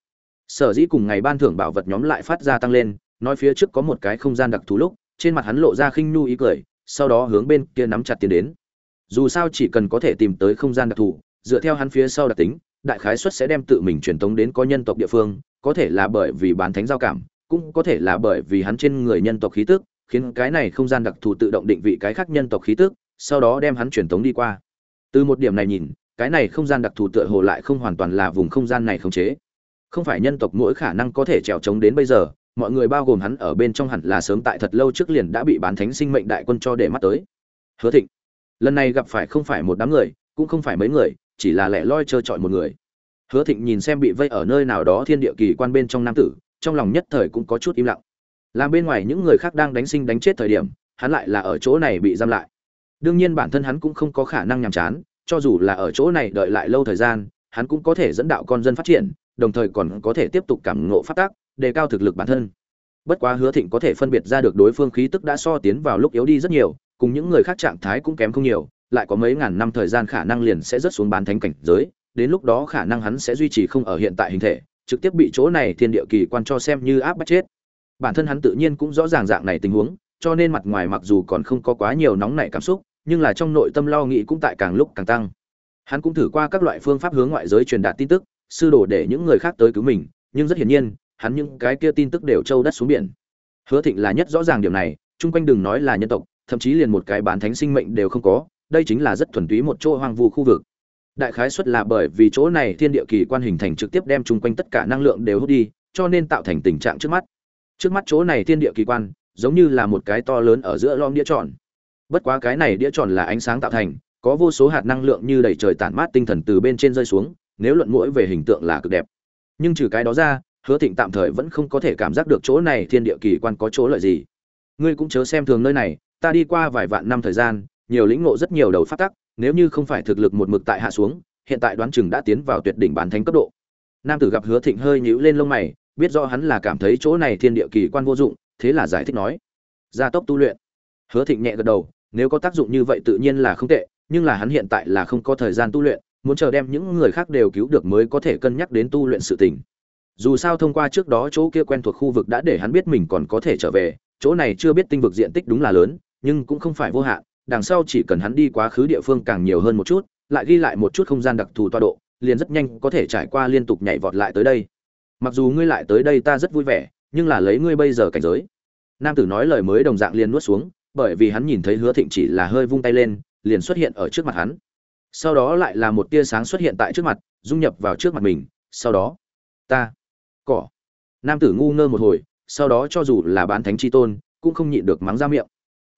sở dĩ cùng ngày ban thưởng bảo vật nhóm lại phát ra tăng lên, nói phía trước có một cái không gian đặc thù lúc, trên mặt hắn lộ ra khinh nu ý cười, sau đó hướng bên kia nắm chặt tiền đến. Dù sao chỉ cần có thể tìm tới không gian đặc thù, dựa theo hắn phía sau đặc tính, đại khái suất sẽ đem tự mình truyền tống đến có nhân tộc địa phương, có thể là bởi vì bán thánh giao cảm, cũng có thể là bởi vì hắn trên người nhân tộc khí tức, khiến cái này không gian đặc thù tự động định vị cái khác nhân tộc khí tức, sau đó đem hắn truyền tống đi qua. Từ một điểm này nhìn, cái này không gian đặc thù tựa hồ lại không hoàn toàn là vùng không gian này khống chế không phải nhân tộc mỗi khả năng có thể trèo trống đến bây giờ, mọi người bao gồm hắn ở bên trong hẳn là sớm tại thật lâu trước liền đã bị bán thánh sinh mệnh đại quân cho để mắt tới. Hứa thịnh, lần này gặp phải không phải một đám người, cũng không phải mấy người, chỉ là lẻ loi trơ trọi một người. Hứa thịnh nhìn xem bị vây ở nơi nào đó thiên địa kỳ quan bên trong nam tử, trong lòng nhất thời cũng có chút im lặng. Làm bên ngoài những người khác đang đánh sinh đánh chết thời điểm, hắn lại là ở chỗ này bị giam lại. Đương nhiên bản thân hắn cũng không có khả năng nhàm chán, cho dù là ở chỗ này đợi lại lâu thời gian, hắn cũng có thể dẫn đạo con dân phát triển đồng thời còn có thể tiếp tục cảm ngộ phát tác, đề cao thực lực bản thân. Bất quá hứa thịnh có thể phân biệt ra được đối phương khí tức đã so tiến vào lúc yếu đi rất nhiều, cùng những người khác trạng thái cũng kém không nhiều, lại có mấy ngàn năm thời gian khả năng liền sẽ rớt xuống bán thánh cảnh giới, đến lúc đó khả năng hắn sẽ duy trì không ở hiện tại hình thể, trực tiếp bị chỗ này thiên địa kỳ quan cho xem như áp bắt chết. Bản thân hắn tự nhiên cũng rõ ràng dạng này tình huống, cho nên mặt ngoài mặc dù còn không có quá nhiều nóng nảy cảm xúc, nhưng là trong nội tâm lo nghĩ cũng tại càng lúc càng tăng. Hắn cũng thử qua các loại phương pháp hướng ngoại giới truyền đạt tin tức sư đồ để những người khác tới cứu mình, nhưng rất hiển nhiên, hắn những cái kia tin tức đều trâu đất xuống biển. Hứa thịnh là nhất rõ ràng điều này, chung quanh đừng nói là nhân tộc, thậm chí liền một cái bán thánh sinh mệnh đều không có, đây chính là rất thuần túy một chỗ hoang vu khu vực. Đại khái xuất là bởi vì chỗ này thiên địa kỳ quan hình thành trực tiếp đem chung quanh tất cả năng lượng đều hút đi, cho nên tạo thành tình trạng trước mắt. Trước mắt chỗ này thiên địa kỳ quan, giống như là một cái to lớn ở giữa lom đĩa tròn. Bất quá cái này đĩa tròn là ánh sáng tạo thành, có vô số hạt năng lượng như đầy trời tản mát tinh thần từ bên trên rơi xuống nếu luận mũi về hình tượng là cực đẹp. Nhưng trừ cái đó ra, hứa thịnh tạm thời vẫn không có thể cảm giác được chỗ này thiên địa kỳ quan có chỗ lợi gì. Ngươi cũng chớ xem thường nơi này, ta đi qua vài vạn năm thời gian, nhiều lĩnh ngộ rất nhiều đầu phát tắc, nếu như không phải thực lực một mực tại hạ xuống, hiện tại đoán chừng đã tiến vào tuyệt đỉnh bản thánh cấp độ. Nam tử gặp hứa thịnh hơi nhíu lên lông mày, biết rõ hắn là cảm thấy chỗ này thiên địa kỳ quan vô dụng, thế là giải thích nói, gia tốc tu luyện. Hứa thịnh nhẹ gật đầu, nếu có tác dụng như vậy tự nhiên là không tệ, nhưng là hắn hiện tại là không có thời gian tu luyện muốn chờ đem những người khác đều cứu được mới có thể cân nhắc đến tu luyện sự tình. Dù sao thông qua trước đó chỗ kia quen thuộc khu vực đã để hắn biết mình còn có thể trở về, chỗ này chưa biết tinh vực diện tích đúng là lớn, nhưng cũng không phải vô hạn, đằng sau chỉ cần hắn đi quá khứ địa phương càng nhiều hơn một chút, lại ghi lại một chút không gian đặc thù toa độ, liền rất nhanh có thể trải qua liên tục nhảy vọt lại tới đây. Mặc dù ngươi lại tới đây ta rất vui vẻ, nhưng là lấy ngươi bây giờ cảnh giới. Nam tử nói lời mới đồng dạng liền nuốt xuống, bởi vì hắn nhìn thấy hứa thịnh chỉ là hơi vung tay lên, liền xuất hiện ở trước mặt hắn sau đó lại là một tia sáng xuất hiện tại trước mặt, dung nhập vào trước mặt mình, sau đó, ta, cỏ. Nam tử ngu ngơ một hồi, sau đó cho dù là bán thánh chi tôn, cũng không nhịn được mắng ra miệng.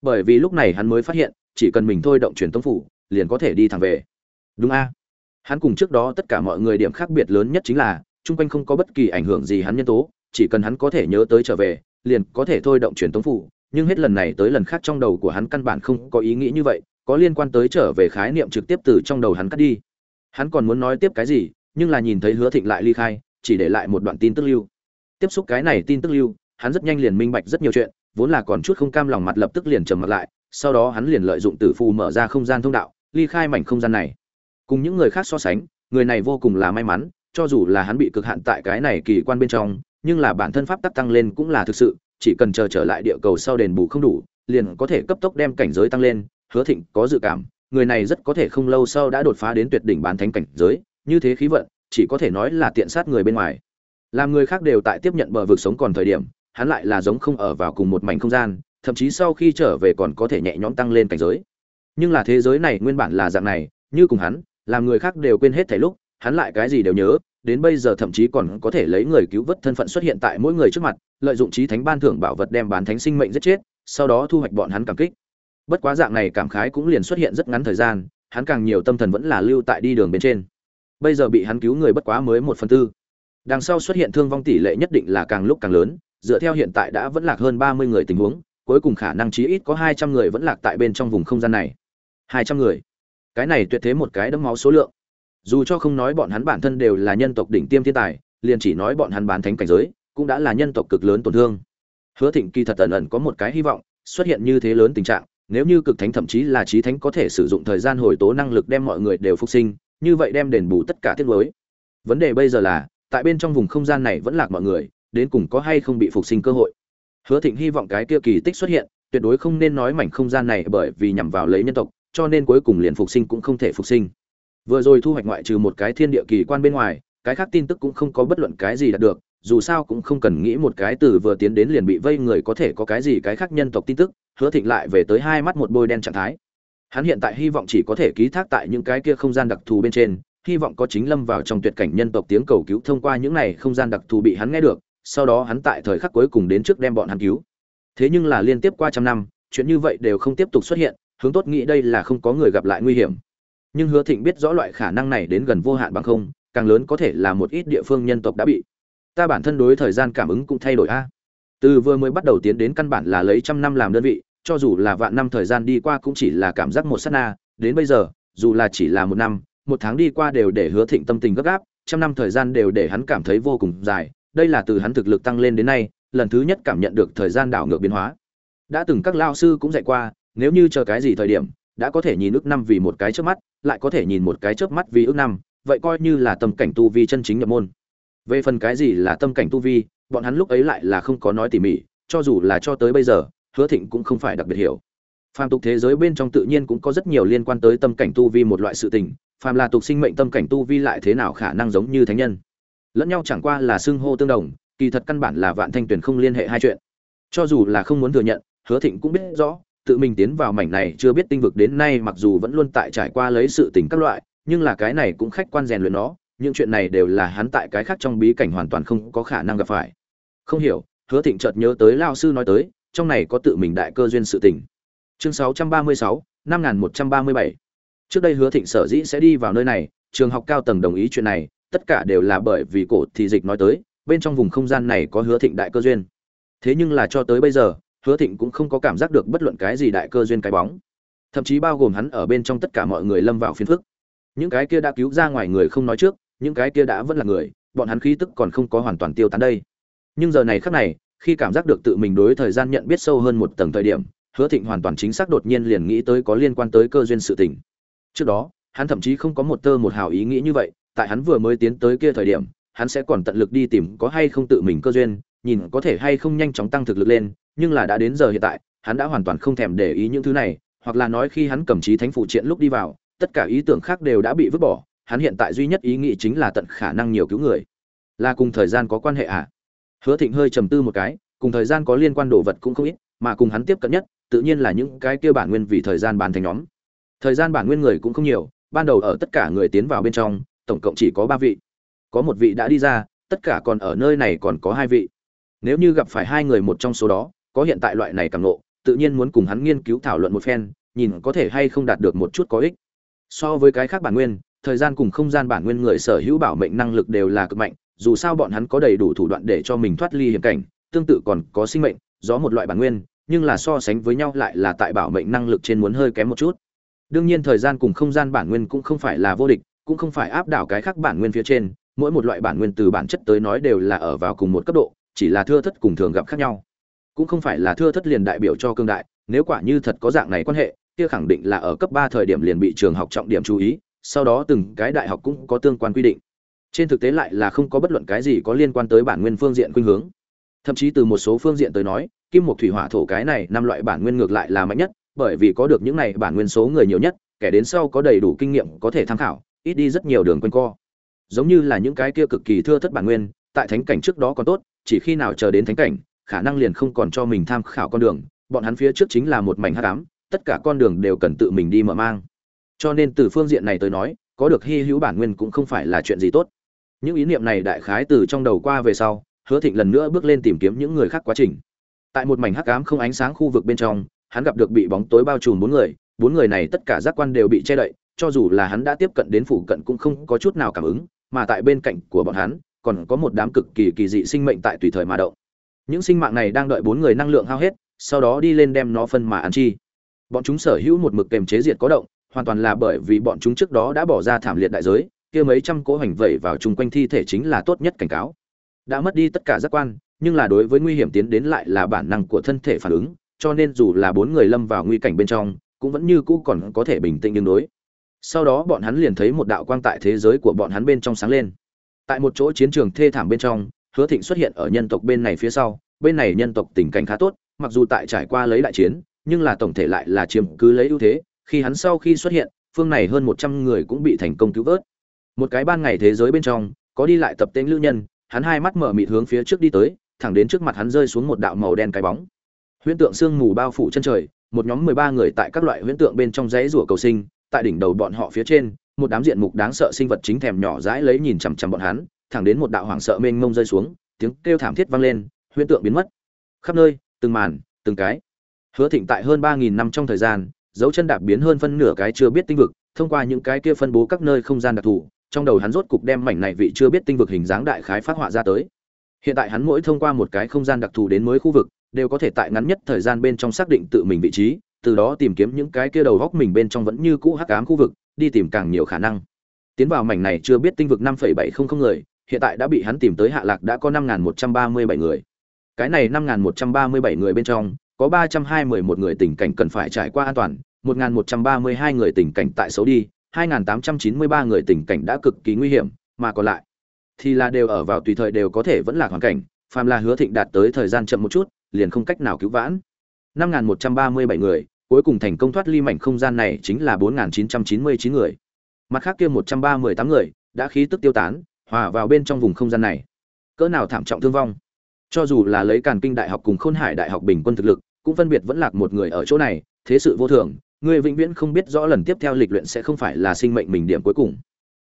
Bởi vì lúc này hắn mới phát hiện, chỉ cần mình thôi động truyền tống phủ, liền có thể đi thẳng về. Đúng a. Hắn cùng trước đó tất cả mọi người điểm khác biệt lớn nhất chính là, chung quanh không có bất kỳ ảnh hưởng gì hắn nhân tố, chỉ cần hắn có thể nhớ tới trở về, liền có thể thôi động truyền tống phủ, nhưng hết lần này tới lần khác trong đầu của hắn căn bản không có ý nghĩ như vậy có liên quan tới trở về khái niệm trực tiếp từ trong đầu hắn cắt đi. Hắn còn muốn nói tiếp cái gì, nhưng là nhìn thấy hứa thịnh lại ly khai, chỉ để lại một đoạn tin tức lưu. Tiếp xúc cái này tin tức lưu, hắn rất nhanh liền minh bạch rất nhiều chuyện, vốn là còn chút không cam lòng mặt lập tức liền trầm mặt lại, sau đó hắn liền lợi dụng tử phù mở ra không gian thông đạo, ly khai mảnh không gian này. Cùng những người khác so sánh, người này vô cùng là may mắn, cho dù là hắn bị cực hạn tại cái này kỳ quan bên trong, nhưng là bản thân pháp tắc tăng lên cũng là thực sự, chỉ cần chờ trở lại địa cầu sau đền bù không đủ, liền có thể cấp tốc đem cảnh giới tăng lên hứa thịnh có dự cảm, người này rất có thể không lâu sau đã đột phá đến tuyệt đỉnh bán thánh cảnh giới, như thế khí vận, chỉ có thể nói là tiện sát người bên ngoài. Làm người khác đều tại tiếp nhận bờ vực sống còn thời điểm, hắn lại là giống không ở vào cùng một mảnh không gian, thậm chí sau khi trở về còn có thể nhẹ nhõm tăng lên cảnh giới. Nhưng là thế giới này nguyên bản là dạng này, như cùng hắn, làm người khác đều quên hết thảy lúc, hắn lại cái gì đều nhớ, đến bây giờ thậm chí còn có thể lấy người cứu vớt thân phận xuất hiện tại mỗi người trước mặt, lợi dụng trí thánh ban thưởng bảo vật đem bán thánh sinh mệnh giết chết, sau đó thu hoạch bọn hắn cảm kích bất quá dạng này cảm khái cũng liền xuất hiện rất ngắn thời gian, hắn càng nhiều tâm thần vẫn là lưu tại đi đường bên trên. Bây giờ bị hắn cứu người bất quá mới một phần tư. Đằng sau xuất hiện thương vong tỷ lệ nhất định là càng lúc càng lớn, dựa theo hiện tại đã vẫn lạc hơn ba mươi người tình huống, cuối cùng khả năng chí ít có hai trăm người vẫn lạc tại bên trong vùng không gian này. Hai trăm người? Cái này tuyệt thế một cái đấm máu số lượng. Dù cho không nói bọn hắn bản thân đều là nhân tộc đỉnh tiêm thiên tài, liền chỉ nói bọn hắn bán thánh cảnh giới, cũng đã là nhân tộc cực lớn tổn thương. Hứa thịnh kỳ thật ẩn ẩn có một cái hy vọng, xuất hiện như thế lớn tình trạng nếu như cực thánh thậm chí là trí thánh có thể sử dụng thời gian hồi tố năng lực đem mọi người đều phục sinh, như vậy đem đền bù tất cả tiết mới vấn đề bây giờ là, tại bên trong vùng không gian này vẫn lạc mọi người, đến cùng có hay không bị phục sinh cơ hội? Hứa thịnh hy vọng cái kia kỳ tích xuất hiện, tuyệt đối không nên nói mảnh không gian này bởi vì nhằm vào lấy nhân tộc, cho nên cuối cùng liền phục sinh cũng không thể phục sinh. Vừa rồi thu hoạch ngoại trừ một cái thiên địa kỳ quan bên ngoài, cái khác tin tức cũng không có bất luận cái gì đạt được, dù sao cũng không cần nghĩ một cái từ vừa tiến đến liền bị vây người có thể có cái gì cái khác nhân tộc tin tức hứa thịnh lại về tới hai mắt một bôi đen trạng thái. Hắn hiện tại hy vọng chỉ có thể ký thác tại những cái kia không gian đặc thù bên trên, hy vọng có chính lâm vào trong tuyệt cảnh nhân tộc tiếng cầu cứu thông qua những này không gian đặc thù bị hắn nghe được, sau đó hắn tại thời khắc cuối cùng đến trước đem bọn hắn cứu. Thế nhưng là liên tiếp qua trăm năm, chuyện như vậy đều không tiếp tục xuất hiện, hướng tốt nghĩ đây là không có người gặp lại nguy hiểm. Nhưng hứa thịnh biết rõ loại khả năng này đến gần vô hạn bằng không, càng lớn có thể là một ít địa phương nhân tộc đã bị. Ta bản thân đối thời gian cảm ứng cũng thay đổi a từ vừa mới bắt đầu tiến đến căn bản là lấy trăm năm làm đơn vị, cho dù là vạn năm thời gian đi qua cũng chỉ là cảm giác một sát na. Đến bây giờ, dù là chỉ là một năm, một tháng đi qua đều để hứa thịnh tâm tình gấp gáp, trăm năm thời gian đều để hắn cảm thấy vô cùng dài. Đây là từ hắn thực lực tăng lên đến nay, lần thứ nhất cảm nhận được thời gian đảo ngược biến hóa. Đã từng các lao sư cũng dạy qua, nếu như chờ cái gì thời điểm, đã có thể nhìn ước năm vì một cái trước mắt, lại có thể nhìn một cái trước mắt vì ước năm, vậy coi như là tâm cảnh tu vi chân chính nhập môn. Về phần cái gì là tâm cảnh tu vi bọn hắn lúc ấy lại là không có nói tỉ mỉ, cho dù là cho tới bây giờ, hứa thịnh cũng không phải đặc biệt hiểu. Phàm tục thế giới bên trong tự nhiên cũng có rất nhiều liên quan tới tâm cảnh tu vi một loại sự tình, phàm là tục sinh mệnh tâm cảnh tu vi lại thế nào khả năng giống như thánh nhân. Lẫn nhau chẳng qua là xưng hô tương đồng, kỳ thật căn bản là vạn thanh tuyển không liên hệ hai chuyện. Cho dù là không muốn thừa nhận, hứa thịnh cũng biết rõ, tự mình tiến vào mảnh này chưa biết tinh vực đến nay mặc dù vẫn luôn tại trải qua lấy sự tình các loại, nhưng là cái này cũng khách quan rèn luyện nó những chuyện này đều là hắn tại cái khác trong bí cảnh hoàn toàn không có khả năng gặp phải. Không hiểu hứa thịnh chợt nhớ tới lao sư nói tới trong này có tự mình đại cơ duyên sự tình. Chương 636, 5137. trước đây hứa thịnh sở dĩ sẽ đi vào nơi này trường học cao tầng đồng ý chuyện này tất cả đều là bởi vì cổ thị dịch nói tới bên trong vùng không gian này có hứa thịnh đại cơ duyên. Thế nhưng là cho tới bây giờ hứa thịnh cũng không có cảm giác được bất luận cái gì đại cơ duyên cái bóng. Thậm chí bao gồm hắn ở bên trong tất cả mọi người lâm vào phiền phức. Những cái kia đã cứu ra ngoài người không nói trước những cái kia đã vẫn là người, bọn hắn khí tức còn không có hoàn toàn tiêu tán đây. Nhưng giờ này khác này, khi cảm giác được tự mình đối thời gian nhận biết sâu hơn một tầng thời điểm, hứa thịnh hoàn toàn chính xác đột nhiên liền nghĩ tới có liên quan tới cơ duyên sự tình. Trước đó, hắn thậm chí không có một tơ một hào ý nghĩ như vậy, tại hắn vừa mới tiến tới kia thời điểm, hắn sẽ còn tận lực đi tìm có hay không tự mình cơ duyên, nhìn có thể hay không nhanh chóng tăng thực lực lên, nhưng là đã đến giờ hiện tại, hắn đã hoàn toàn không thèm để ý những thứ này, hoặc là nói khi hắn cầm trí thánh phụ triện lúc đi vào, tất cả ý tưởng khác đều đã bị vứt bỏ hắn hiện tại duy nhất ý nghĩ chính là tận khả năng nhiều cứu người. Là cùng thời gian có quan hệ à? Hứa thịnh hơi trầm tư một cái, cùng thời gian có liên quan đồ vật cũng không ít, mà cùng hắn tiếp cận nhất, tự nhiên là những cái kia bản nguyên vì thời gian bán thành nhóm. Thời gian bản nguyên người cũng không nhiều, ban đầu ở tất cả người tiến vào bên trong, tổng cộng chỉ có ba vị. Có một vị đã đi ra, tất cả còn ở nơi này còn có hai vị. Nếu như gặp phải hai người một trong số đó, có hiện tại loại này càng nộ tự nhiên muốn cùng hắn nghiên cứu thảo luận một phen, nhìn có thể hay không đạt được một chút có ích. So với cái khác bản nguyên thời gian cùng không gian bản nguyên người sở hữu bảo mệnh năng lực đều là cực mạnh, dù sao bọn hắn có đầy đủ thủ đoạn để cho mình thoát ly hiểm cảnh, tương tự còn có sinh mệnh, gió một loại bản nguyên, nhưng là so sánh với nhau lại là tại bảo mệnh năng lực trên muốn hơi kém một chút. Đương nhiên thời gian cùng không gian bản nguyên cũng không phải là vô địch, cũng không phải áp đảo cái khác bản nguyên phía trên, mỗi một loại bản nguyên từ bản chất tới nói đều là ở vào cùng một cấp độ, chỉ là thưa thất cùng thường gặp khác nhau. Cũng không phải là thưa thất liền đại biểu cho cương đại, nếu quả như thật có dạng này quan hệ, kia khẳng định là ở cấp ba thời điểm liền bị trường học trọng điểm chú ý sau đó từng cái đại học cũng có tương quan quy định. Trên thực tế lại là không có bất luận cái gì có liên quan tới bản nguyên phương diện khuynh hướng. Thậm chí từ một số phương diện tới nói, kim một thủy hỏa thổ cái này năm loại bản nguyên ngược lại là mạnh nhất, bởi vì có được những này bản nguyên số người nhiều nhất, kẻ đến sau có đầy đủ kinh nghiệm có thể tham khảo, ít đi rất nhiều đường quanh co. Giống như là những cái kia cực kỳ thưa thất bản nguyên, tại thánh cảnh trước đó còn tốt, chỉ khi nào chờ đến thánh cảnh, khả năng liền không còn cho mình tham khảo con đường, bọn hắn phía trước chính là một mảnh hắc ám, tất cả con đường đều cần tự mình đi mở mang cho nên từ phương diện này tới nói, có được hy hữu bản nguyên cũng không phải là chuyện gì tốt. Những ý niệm này đại khái từ trong đầu qua về sau, hứa thịnh lần nữa bước lên tìm kiếm những người khác quá trình. Tại một mảnh hắc ám không ánh sáng khu vực bên trong, hắn gặp được bị bóng tối bao trùm bốn người bốn người này tất cả giác quan đều bị che đậy, cho dù là hắn đã tiếp cận đến phủ cận cũng không có chút nào cảm ứng, mà tại bên cạnh của bọn hắn, còn có một đám cực kỳ kỳ dị sinh mệnh tại tùy thời mà động. Những sinh mạng này đang đợi bốn người năng lượng hao hết, sau đó đi lên đem nó phân mà ăn chi. Bọn chúng sở hữu một mực kềm chế diệt có động hoàn toàn là bởi vì bọn chúng trước đó đã bỏ ra thảm liệt đại giới, kia mấy trăm cỗ hành vẩy vào chung quanh thi thể chính là tốt nhất cảnh cáo. Đã mất đi tất cả giác quan, nhưng là đối với nguy hiểm tiến đến lại là bản năng của thân thể phản ứng, cho nên dù là bốn người lâm vào nguy cảnh bên trong, cũng vẫn như cũ còn có thể bình tĩnh đương đối. Sau đó bọn hắn liền thấy một đạo quang tại thế giới của bọn hắn bên trong sáng lên. Tại một chỗ chiến trường thê thảm bên trong, hứa thịnh xuất hiện ở nhân tộc bên này phía sau, bên này nhân tộc tình cảnh khá tốt, mặc dù tại trải qua lấy đại chiến, nhưng là tổng thể lại là chiếm cứ lấy ưu thế khi hắn sau khi xuất hiện, phương này hơn một trăm người cũng bị thành công cứu vớt. Một cái ban ngày thế giới bên trong, có đi lại tập tên lưu nhân, hắn hai mắt mở mịt hướng phía trước đi tới, thẳng đến trước mặt hắn rơi xuống một đạo màu đen cái bóng. Huyễn tượng sương mù bao phủ chân trời, một nhóm mười ba người tại các loại huyễn tượng bên trong dãy rủa cầu sinh, tại đỉnh đầu bọn họ phía trên, một đám diện mục đáng sợ sinh vật chính thèm nhỏ dãi lấy nhìn chằm chằm bọn hắn, thẳng đến một đạo hoảng sợ mênh mông rơi xuống, tiếng kêu thảm thiết vang lên, huyễn tượng biến mất. Khắp nơi, từng màn, từng cái. Hứa thịnh tại hơn ba nghìn năm trong thời gian dấu chân đạp biến hơn phân nửa cái chưa biết tinh vực, thông qua những cái kia phân bố các nơi không gian đặc thù, trong đầu hắn rốt cục đem mảnh này vị chưa biết tinh vực hình dáng đại khái phát họa ra tới. Hiện tại hắn mỗi thông qua một cái không gian đặc thù đến mới khu vực, đều có thể tại ngắn nhất thời gian bên trong xác định tự mình vị trí, từ đó tìm kiếm những cái kia đầu góc mình bên trong vẫn như cũ hắc ám khu vực, đi tìm càng nhiều khả năng. Tiến vào mảnh này chưa biết tinh vực năm bảy không không người, hiện tại đã bị hắn tìm tới hạ lạc đã có năm một trăm ba mươi bảy người. Cái này năm một trăm ba mươi bảy người bên trong có ba trăm hai mươi một người tình cảnh cần phải trải qua an toàn một một trăm ba mươi hai người tình cảnh tại xấu đi 2893 người tình cảnh đã cực kỳ nguy hiểm, mà còn lại thì là đều ở vào tùy thời đều có thể vẫn là hoàn cảnh, phàm là hứa thịnh đạt tới thời gian chậm một chút, liền không cách nào cứu vãn. 5137 người, cuối cùng thành công thoát ly mảnh không gian này chính là 4999 người. Mặt khác kia 138 người đã khí tức tiêu tán, hòa vào bên trong vùng không gian này. Cỡ nào thảm trọng thương vong. Cho dù là lấy Càn Kinh Đại học cùng Khôn Hải Đại học bình quân thực lực, cũng phân biệt vẫn lạc một người ở chỗ này, thế sự vô thường, người vĩnh viễn không biết rõ lần tiếp theo lịch luyện sẽ không phải là sinh mệnh mình điểm cuối cùng.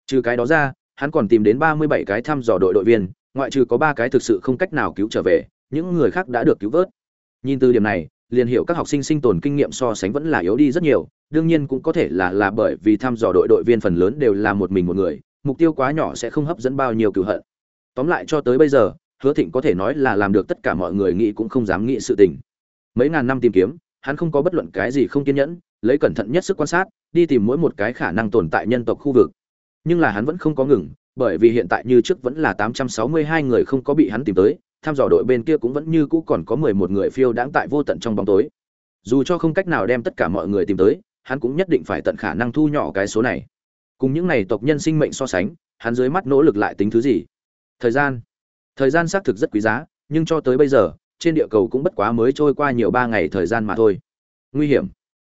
Trừ cái đó ra hắn còn tìm đến ba mươi bảy cái thăm dò đội đội viên ngoại trừ có ba cái thực sự không cách nào cứu trở về những người khác đã được cứu vớt. Nhìn từ điểm này liền hiểu các học sinh sinh tồn kinh nghiệm so sánh vẫn là yếu đi rất nhiều đương nhiên cũng có thể là là bởi vì thăm dò đội đội viên phần lớn đều là một mình một người mục tiêu quá nhỏ sẽ không hấp dẫn bao nhiêu cựu hận. Tóm lại cho tới bây giờ hứa thịnh có thể nói là làm được tất cả mọi người nghĩ cũng không dám nghĩ sự tình. Mấy ngàn năm tìm kiếm, hắn không có bất luận cái gì không kiên nhẫn, lấy cẩn thận nhất sức quan sát, đi tìm mỗi một cái khả năng tồn tại nhân tộc khu vực. Nhưng là hắn vẫn không có ngừng, bởi vì hiện tại như trước vẫn là 862 người không có bị hắn tìm tới, tham dò đội bên kia cũng vẫn như cũ còn có 11 người phiêu đáng tại vô tận trong bóng tối. Dù cho không cách nào đem tất cả mọi người tìm tới, hắn cũng nhất định phải tận khả năng thu nhỏ cái số này. Cùng những này tộc nhân sinh mệnh so sánh, hắn dưới mắt nỗ lực lại tính thứ gì? Thời gian thời gian xác thực rất quý giá, nhưng cho tới bây giờ, trên địa cầu cũng bất quá mới trôi qua nhiều ba ngày thời gian mà thôi. Nguy hiểm.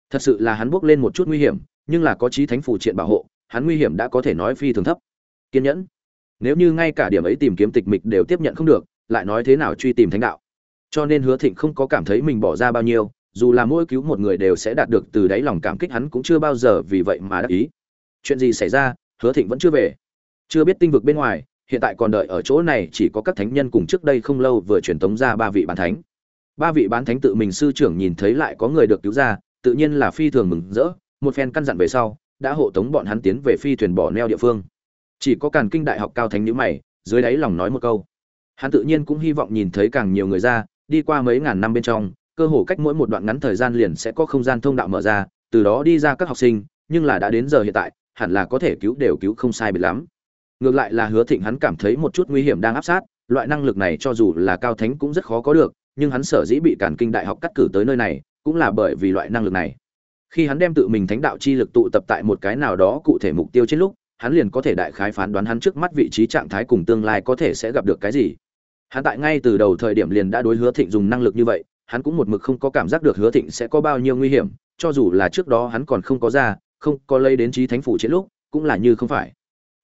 Thật sự là hắn bước lên một chút nguy hiểm, nhưng là có trí thánh phủ triện bảo hộ, hắn nguy hiểm đã có thể nói phi thường thấp. Kiên nhẫn. Nếu như ngay cả điểm ấy tìm kiếm tịch mịch đều tiếp nhận không được, lại nói thế nào truy tìm thánh đạo? Cho nên hứa thịnh không có cảm thấy mình bỏ ra bao nhiêu, dù là mỗi cứu một người đều sẽ đạt được từ đáy lòng cảm kích hắn cũng chưa bao giờ vì vậy mà đắc ý. Chuyện gì xảy ra, hứa thịnh vẫn chưa về. Chưa biết tinh vực bên ngoài hiện tại còn đợi ở chỗ này chỉ có các thánh nhân cùng trước đây không lâu vừa truyền tống ra ba vị bán thánh ba vị bán thánh tự mình sư trưởng nhìn thấy lại có người được cứu ra tự nhiên là phi thường mừng rỡ, một phen căn dặn về sau, đã hộ tống bọn hắn tiến về phi thuyền bỏ neo địa phương. Chỉ có Càn Kinh Đại học cao thánh nhíu mày, dưới đáy lòng nói một câu. Hắn tự nhiên cũng hy vọng nhìn thấy càng nhiều người ra, đi qua mấy ngàn năm bên trong, cơ hồ cách mỗi một đoạn ngắn thời gian liền sẽ có không gian thông đạo mở ra, từ đó đi ra các học sinh, nhưng là đã đến giờ hiện tại, hẳn là có thể cứu đều cứu không sai biệt lắm. Ngược lại là Hứa Thịnh hắn cảm thấy một chút nguy hiểm đang áp sát, loại năng lực này cho dù là cao thánh cũng rất khó có được, nhưng hắn sở dĩ bị Càn Kinh Đại học cắt cử tới nơi này, cũng là bởi vì loại năng lực này. Khi hắn đem tự mình thánh đạo chi lực tụ tập tại một cái nào đó cụ thể mục tiêu trên lúc hắn liền có thể đại khái phán đoán hắn trước mắt vị trí trạng thái cùng tương lai có thể sẽ gặp được cái gì. Hắn tại ngay từ đầu thời điểm liền đã đối hứa thịnh dùng năng lực như vậy hắn cũng một mực không có cảm giác được hứa thịnh sẽ có bao nhiêu nguy hiểm cho dù là trước đó hắn còn không có ra không có lây đến trí thánh phủ trên lúc cũng là như không phải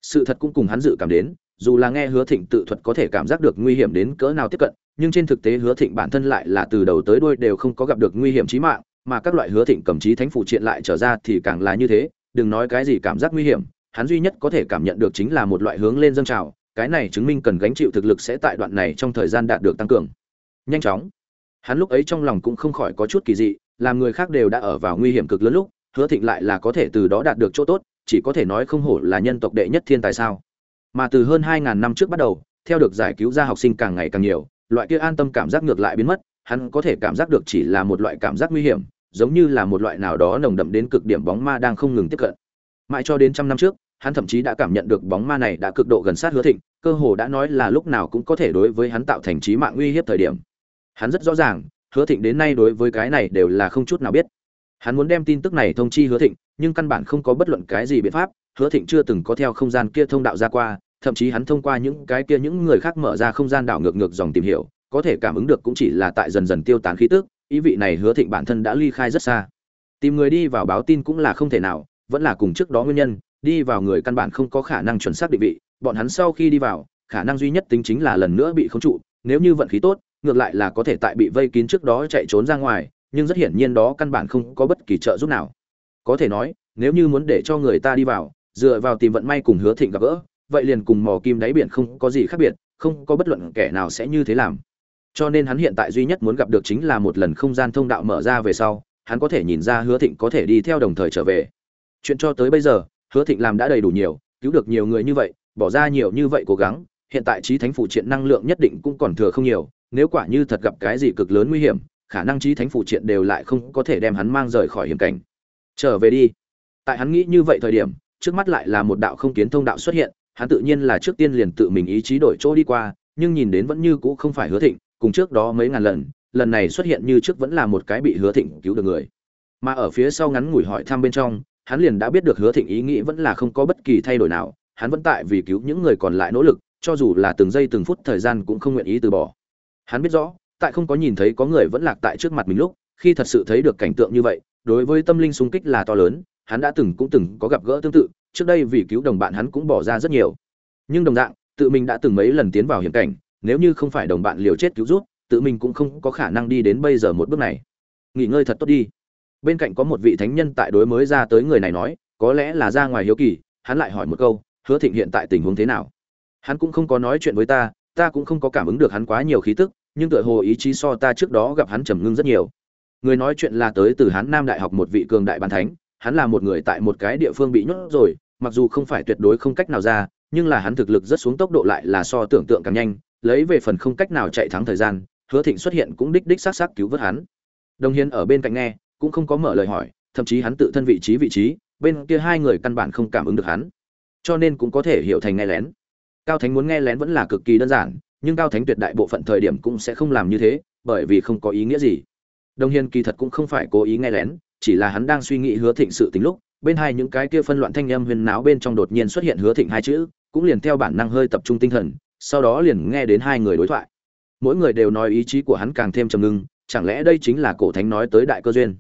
sự thật cũng cùng hắn dự cảm đến, dù là nghe hứa thịnh tự thuật có thể cảm giác được nguy hiểm đến cỡ nào tiếp cận, nhưng trên thực tế hứa thịnh bản thân lại là từ đầu tới đuôi đều không có gặp được nguy hiểm chí mạng, mà các loại hứa thịnh cầm chí thánh phụ triện lại trở ra thì càng là như thế, đừng nói cái gì cảm giác nguy hiểm, hắn duy nhất có thể cảm nhận được chính là một loại hướng lên dâng trào, cái này chứng minh cần gánh chịu thực lực sẽ tại đoạn này trong thời gian đạt được tăng cường. Nhanh chóng. Hắn lúc ấy trong lòng cũng không khỏi có chút kỳ dị, làm người khác đều đã ở vào nguy hiểm cực lớn lúc, hứa thịnh lại là có thể từ đó đạt được chỗ tốt chỉ có thể nói không hổ là nhân tộc đệ nhất thiên tài sao. Mà từ hơn hai ngàn năm trước bắt đầu, theo được giải cứu ra học sinh càng ngày càng nhiều, loại kia an tâm cảm giác ngược lại biến mất, hắn có thể cảm giác được chỉ là một loại cảm giác nguy hiểm, giống như là một loại nào đó nồng đậm đến cực điểm bóng ma đang không ngừng tiếp cận. Mãi cho đến trăm năm trước, hắn thậm chí đã cảm nhận được bóng ma này đã cực độ gần sát hứa thịnh, cơ hồ đã nói là lúc nào cũng có thể đối với hắn tạo thành trí mạng uy hiếp thời điểm. Hắn rất rõ ràng, hứa thịnh đến nay đối với cái này đều là không chút nào biết hắn muốn đem tin tức này thông chi hứa thịnh, nhưng căn bản không có bất luận cái gì biện pháp, hứa thịnh chưa từng có theo không gian kia thông đạo ra qua, thậm chí hắn thông qua những cái kia những người khác mở ra không gian đảo ngược ngược dòng tìm hiểu, có thể cảm ứng được cũng chỉ là tại dần dần tiêu tán khí tức, ý vị này hứa thịnh bản thân đã ly khai rất xa. Tìm người đi vào báo tin cũng là không thể nào, vẫn là cùng trước đó nguyên nhân, đi vào người căn bản không có khả năng chuẩn xác định vị, bọn hắn sau khi đi vào, khả năng duy nhất tính chính là lần nữa bị khống trụ, nếu như vận khí tốt, ngược lại là có thể tại bị vây kín trước đó chạy trốn ra ngoài nhưng rất hiển nhiên đó căn bản không có bất kỳ trợ giúp nào. Có thể nói, nếu như muốn để cho người ta đi vào, dựa vào tìm vận may cùng hứa thịnh gặp gỡ, vậy liền cùng mò kim đáy biển không có gì khác biệt, không có bất luận kẻ nào sẽ như thế làm. Cho nên hắn hiện tại duy nhất muốn gặp được chính là một lần không gian thông đạo mở ra về sau, hắn có thể nhìn ra hứa thịnh có thể đi theo đồng thời trở về. Chuyện cho tới bây giờ, hứa thịnh làm đã đầy đủ nhiều, cứu được nhiều người như vậy, bỏ ra nhiều như vậy cố gắng, hiện tại trí thánh phụ triện năng lượng nhất định cũng còn thừa không nhiều, nếu quả như thật gặp cái gì cực lớn nguy hiểm khả năng trí thánh phụ triện đều lại không có thể đem hắn mang rời khỏi hiểm cảnh. Trở về đi. Tại hắn nghĩ như vậy thời điểm, trước mắt lại là một đạo không kiến thông đạo xuất hiện, hắn tự nhiên là trước tiên liền tự mình ý chí đổi chỗ đi qua, nhưng nhìn đến vẫn như cũ không phải hứa thịnh, cùng trước đó mấy ngàn lần lần này xuất hiện như trước vẫn là một cái bị hứa thịnh cứu được người. Mà ở phía sau ngắn ngủi hỏi thăm bên trong, hắn liền đã biết được hứa thịnh ý nghĩ vẫn là không có bất kỳ thay đổi nào, hắn vẫn tại vì cứu những người còn lại nỗ lực, cho dù là từng giây từng phút thời gian cũng không nguyện ý từ bỏ. Hắn biết rõ tại không có nhìn thấy có người vẫn lạc tại trước mặt mình lúc, khi thật sự thấy được cảnh tượng như vậy, đối với tâm linh sung kích là to lớn, hắn đã từng cũng từng có gặp gỡ tương tự, trước đây vì cứu đồng bạn hắn cũng bỏ ra rất nhiều. Nhưng đồng dạng, tự mình đã từng mấy lần tiến vào hiểm cảnh, nếu như không phải đồng bạn liều chết cứu rút tự mình cũng không có khả năng đi đến bây giờ một bước này. Nghỉ ngơi thật tốt đi. Bên cạnh có một vị thánh nhân tại đối mới ra tới người này nói, có lẽ là ra ngoài hiếu kỳ, hắn lại hỏi một câu, hứa thịnh hiện tại tình huống thế nào? Hắn cũng không có nói chuyện với ta ta cũng không có cảm ứng được hắn quá nhiều khí tức nhưng tựa hồ ý chí so ta trước đó gặp hắn trầm ngưng rất nhiều. Người nói chuyện là tới từ hắn nam đại học một vị cường đại bản thánh, hắn là một người tại một cái địa phương bị nhốt rồi, mặc dù không phải tuyệt đối không cách nào ra, nhưng là hắn thực lực rất xuống tốc độ lại là so tưởng tượng càng nhanh, lấy về phần không cách nào chạy thắng thời gian, hứa thịnh xuất hiện cũng đích đích xác xác cứu vớt hắn. Đồng hiên ở bên cạnh nghe, cũng không có mở lời hỏi, thậm chí hắn tự thân vị trí vị trí, bên kia hai người căn bản không cảm ứng được hắn. Cho nên cũng có thể hiểu thành nghe lén. Cao thánh muốn nghe lén vẫn là cực kỳ đơn giản nhưng cao thánh tuyệt đại bộ phận thời điểm cũng sẽ không làm như thế, bởi vì không có ý nghĩa gì. Đồng hiền kỳ thật cũng không phải cố ý nghe lén, chỉ là hắn đang suy nghĩ hứa thịnh sự tính lúc, bên hai những cái kia phân loạn thanh âm huyền náo bên trong đột nhiên xuất hiện hứa thịnh hai chữ, cũng liền theo bản năng hơi tập trung tinh thần, sau đó liền nghe đến hai người đối thoại. Mỗi người đều nói ý chí của hắn càng thêm trầm ngưng, chẳng lẽ đây chính là cổ thánh nói tới đại cơ duyên?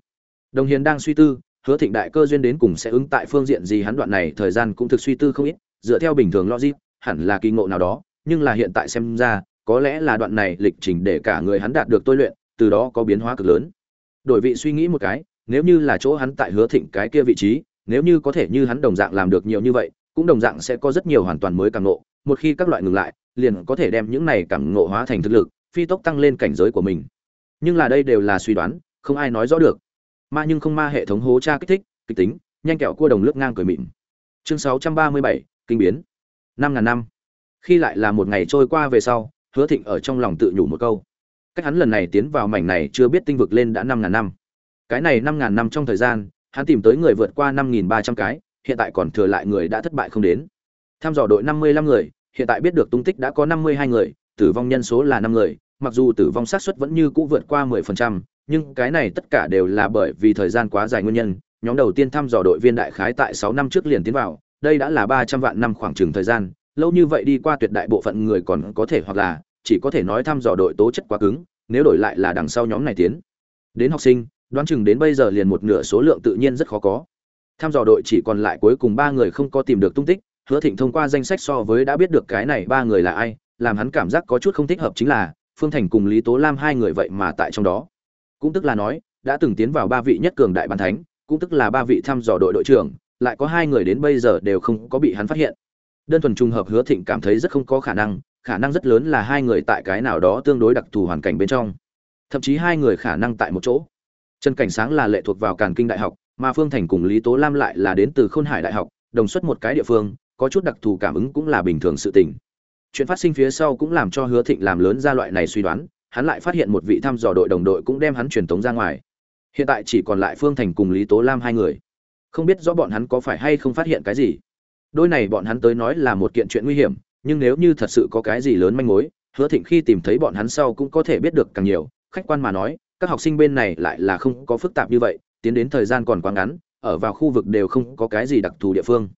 Đồng hiền đang suy tư, hứa thịnh đại cơ duyên đến cùng sẽ ứng tại phương diện gì hắn đoạn này thời gian cũng thực suy tư không ít, dựa theo bình thường logic, hẳn là kỳ ngộ nào đó nhưng là hiện tại xem ra có lẽ là đoạn này lịch trình để cả người hắn đạt được tôi luyện từ đó có biến hóa cực lớn. Đổi vị suy nghĩ một cái nếu như là chỗ hắn tại hứa thịnh cái kia vị trí nếu như có thể như hắn đồng dạng làm được nhiều như vậy cũng đồng dạng sẽ có rất nhiều hoàn toàn mới cảm ngộ một khi các loại ngừng lại liền có thể đem những này cảm ngộ hóa thành thực lực phi tốc tăng lên cảnh giới của mình. Nhưng là đây đều là suy đoán không ai nói rõ được. Ma nhưng không ma hệ thống hố tra kích thích kịch tính nhanh kẹo cua đồng lướt ngang cười mịn. Chương 637, kinh biến. Năm ngàn năm khi lại là một ngày trôi qua về sau hứa thịnh ở trong lòng tự nhủ một câu. Cách hắn lần này tiến vào mảnh này chưa biết tinh vực lên đã năm ngàn năm. Cái này năm ngàn năm trong thời gian hắn tìm tới người vượt qua năm nghìn ba trăm cái hiện tại còn thừa lại người đã thất bại không đến. Tham dò đội năm mươi lăm người hiện tại biết được tung tích đã có năm mươi hai người tử vong nhân số là năm người mặc dù tử vong xác suất vẫn như cũ vượt qua mười phần trăm nhưng cái này tất cả đều là bởi vì thời gian quá dài nguyên nhân. Nhóm đầu tiên thăm dò đội viên đại khái tại sáu năm trước liền tiến vào, đây đã là ba trăm vạn năm khoảng trừng thời gian, lâu như vậy đi qua tuyệt đại bộ phận người còn có thể hoặc là chỉ có thể nói thăm dò đội tố chất quá cứng, nếu đổi lại là đằng sau nhóm này tiến. Đến học sinh, đoán chừng đến bây giờ liền một nửa số lượng tự nhiên rất khó có. Thăm dò đội chỉ còn lại cuối cùng ba người không có tìm được tung tích, Hứa Thịnh thông qua danh sách so với đã biết được cái này ba người là ai, làm hắn cảm giác có chút không thích hợp chính là Phương Thành cùng Lý Tố Lam hai người vậy mà tại trong đó. Cũng tức là nói, đã từng tiến vào ba vị nhất cường đại ban thánh, cũng tức là ba vị thăm dò đội đội trưởng, lại có hai người đến bây giờ đều không có bị hắn phát hiện. Đơn thuần trùng hợp Hứa Thịnh cảm thấy rất không có khả năng, khả năng rất lớn là hai người tại cái nào đó tương đối đặc thù hoàn cảnh bên trong. Thậm chí hai người khả năng tại một chỗ. Trần Cảnh Sáng là lệ thuộc vào Càn Kinh Đại học, mà Phương Thành cùng Lý Tố Lam lại là đến từ Khôn Hải Đại học, đồng xuất một cái địa phương, có chút đặc thù cảm ứng cũng là bình thường sự tình. Chuyện phát sinh phía sau cũng làm cho Hứa Thịnh làm lớn ra loại này suy đoán, hắn lại phát hiện một vị thăm dò đội đồng đội cũng đem hắn truyền tống ra ngoài. Hiện tại chỉ còn lại Phương Thành cùng Lý Tố Lam hai người. Không biết rõ bọn hắn có phải hay không phát hiện cái gì. Đôi này bọn hắn tới nói là một kiện chuyện nguy hiểm, nhưng nếu như thật sự có cái gì lớn manh mối, Hứa Thịnh khi tìm thấy bọn hắn sau cũng có thể biết được càng nhiều, khách quan mà nói, các học sinh bên này lại là không có phức tạp như vậy, tiến đến thời gian còn quá ngắn, ở vào khu vực đều không có cái gì đặc thù địa phương.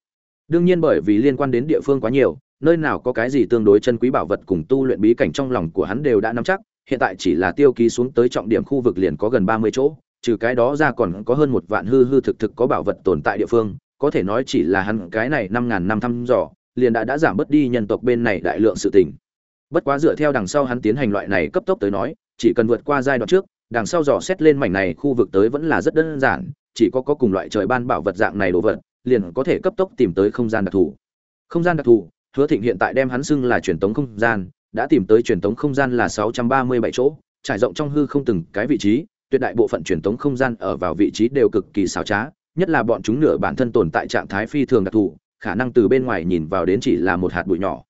Đương nhiên bởi vì liên quan đến địa phương quá nhiều, nơi nào có cái gì tương đối chân quý bảo vật cùng tu luyện bí cảnh trong lòng của hắn đều đã nắm chắc, hiện tại chỉ là tiêu ký xuống tới trọng điểm khu vực liền có gần 30 chỗ, trừ cái đó ra còn có hơn một vạn hư hư thực thực có bảo vật tồn tại địa phương, có thể nói chỉ là hắn cái này 5000 năm thăm dò, liền đã đã giảm bớt đi nhân tộc bên này đại lượng sự tình. Bất quá dựa theo đằng sau hắn tiến hành loại này cấp tốc tới nói, chỉ cần vượt qua giai đoạn trước, đằng sau dò xét lên mảnh này khu vực tới vẫn là rất đơn giản, chỉ có có cùng loại trời ban bảo vật dạng này đồ vật, liền có thể cấp tốc tìm tới không gian đặc thù. Không gian đặc thù, Hứa Thịnh hiện tại đem hắn xưng là truyền tống không gian, đã tìm tới truyền tống không gian là 637 chỗ, trải rộng trong hư không từng cái vị trí, tuyệt đại bộ phận truyền tống không gian ở vào vị trí đều cực kỳ xảo trá, nhất là bọn chúng nửa bản thân tồn tại trạng thái phi thường đặc thù, khả năng từ bên ngoài nhìn vào đến chỉ là một hạt bụi nhỏ.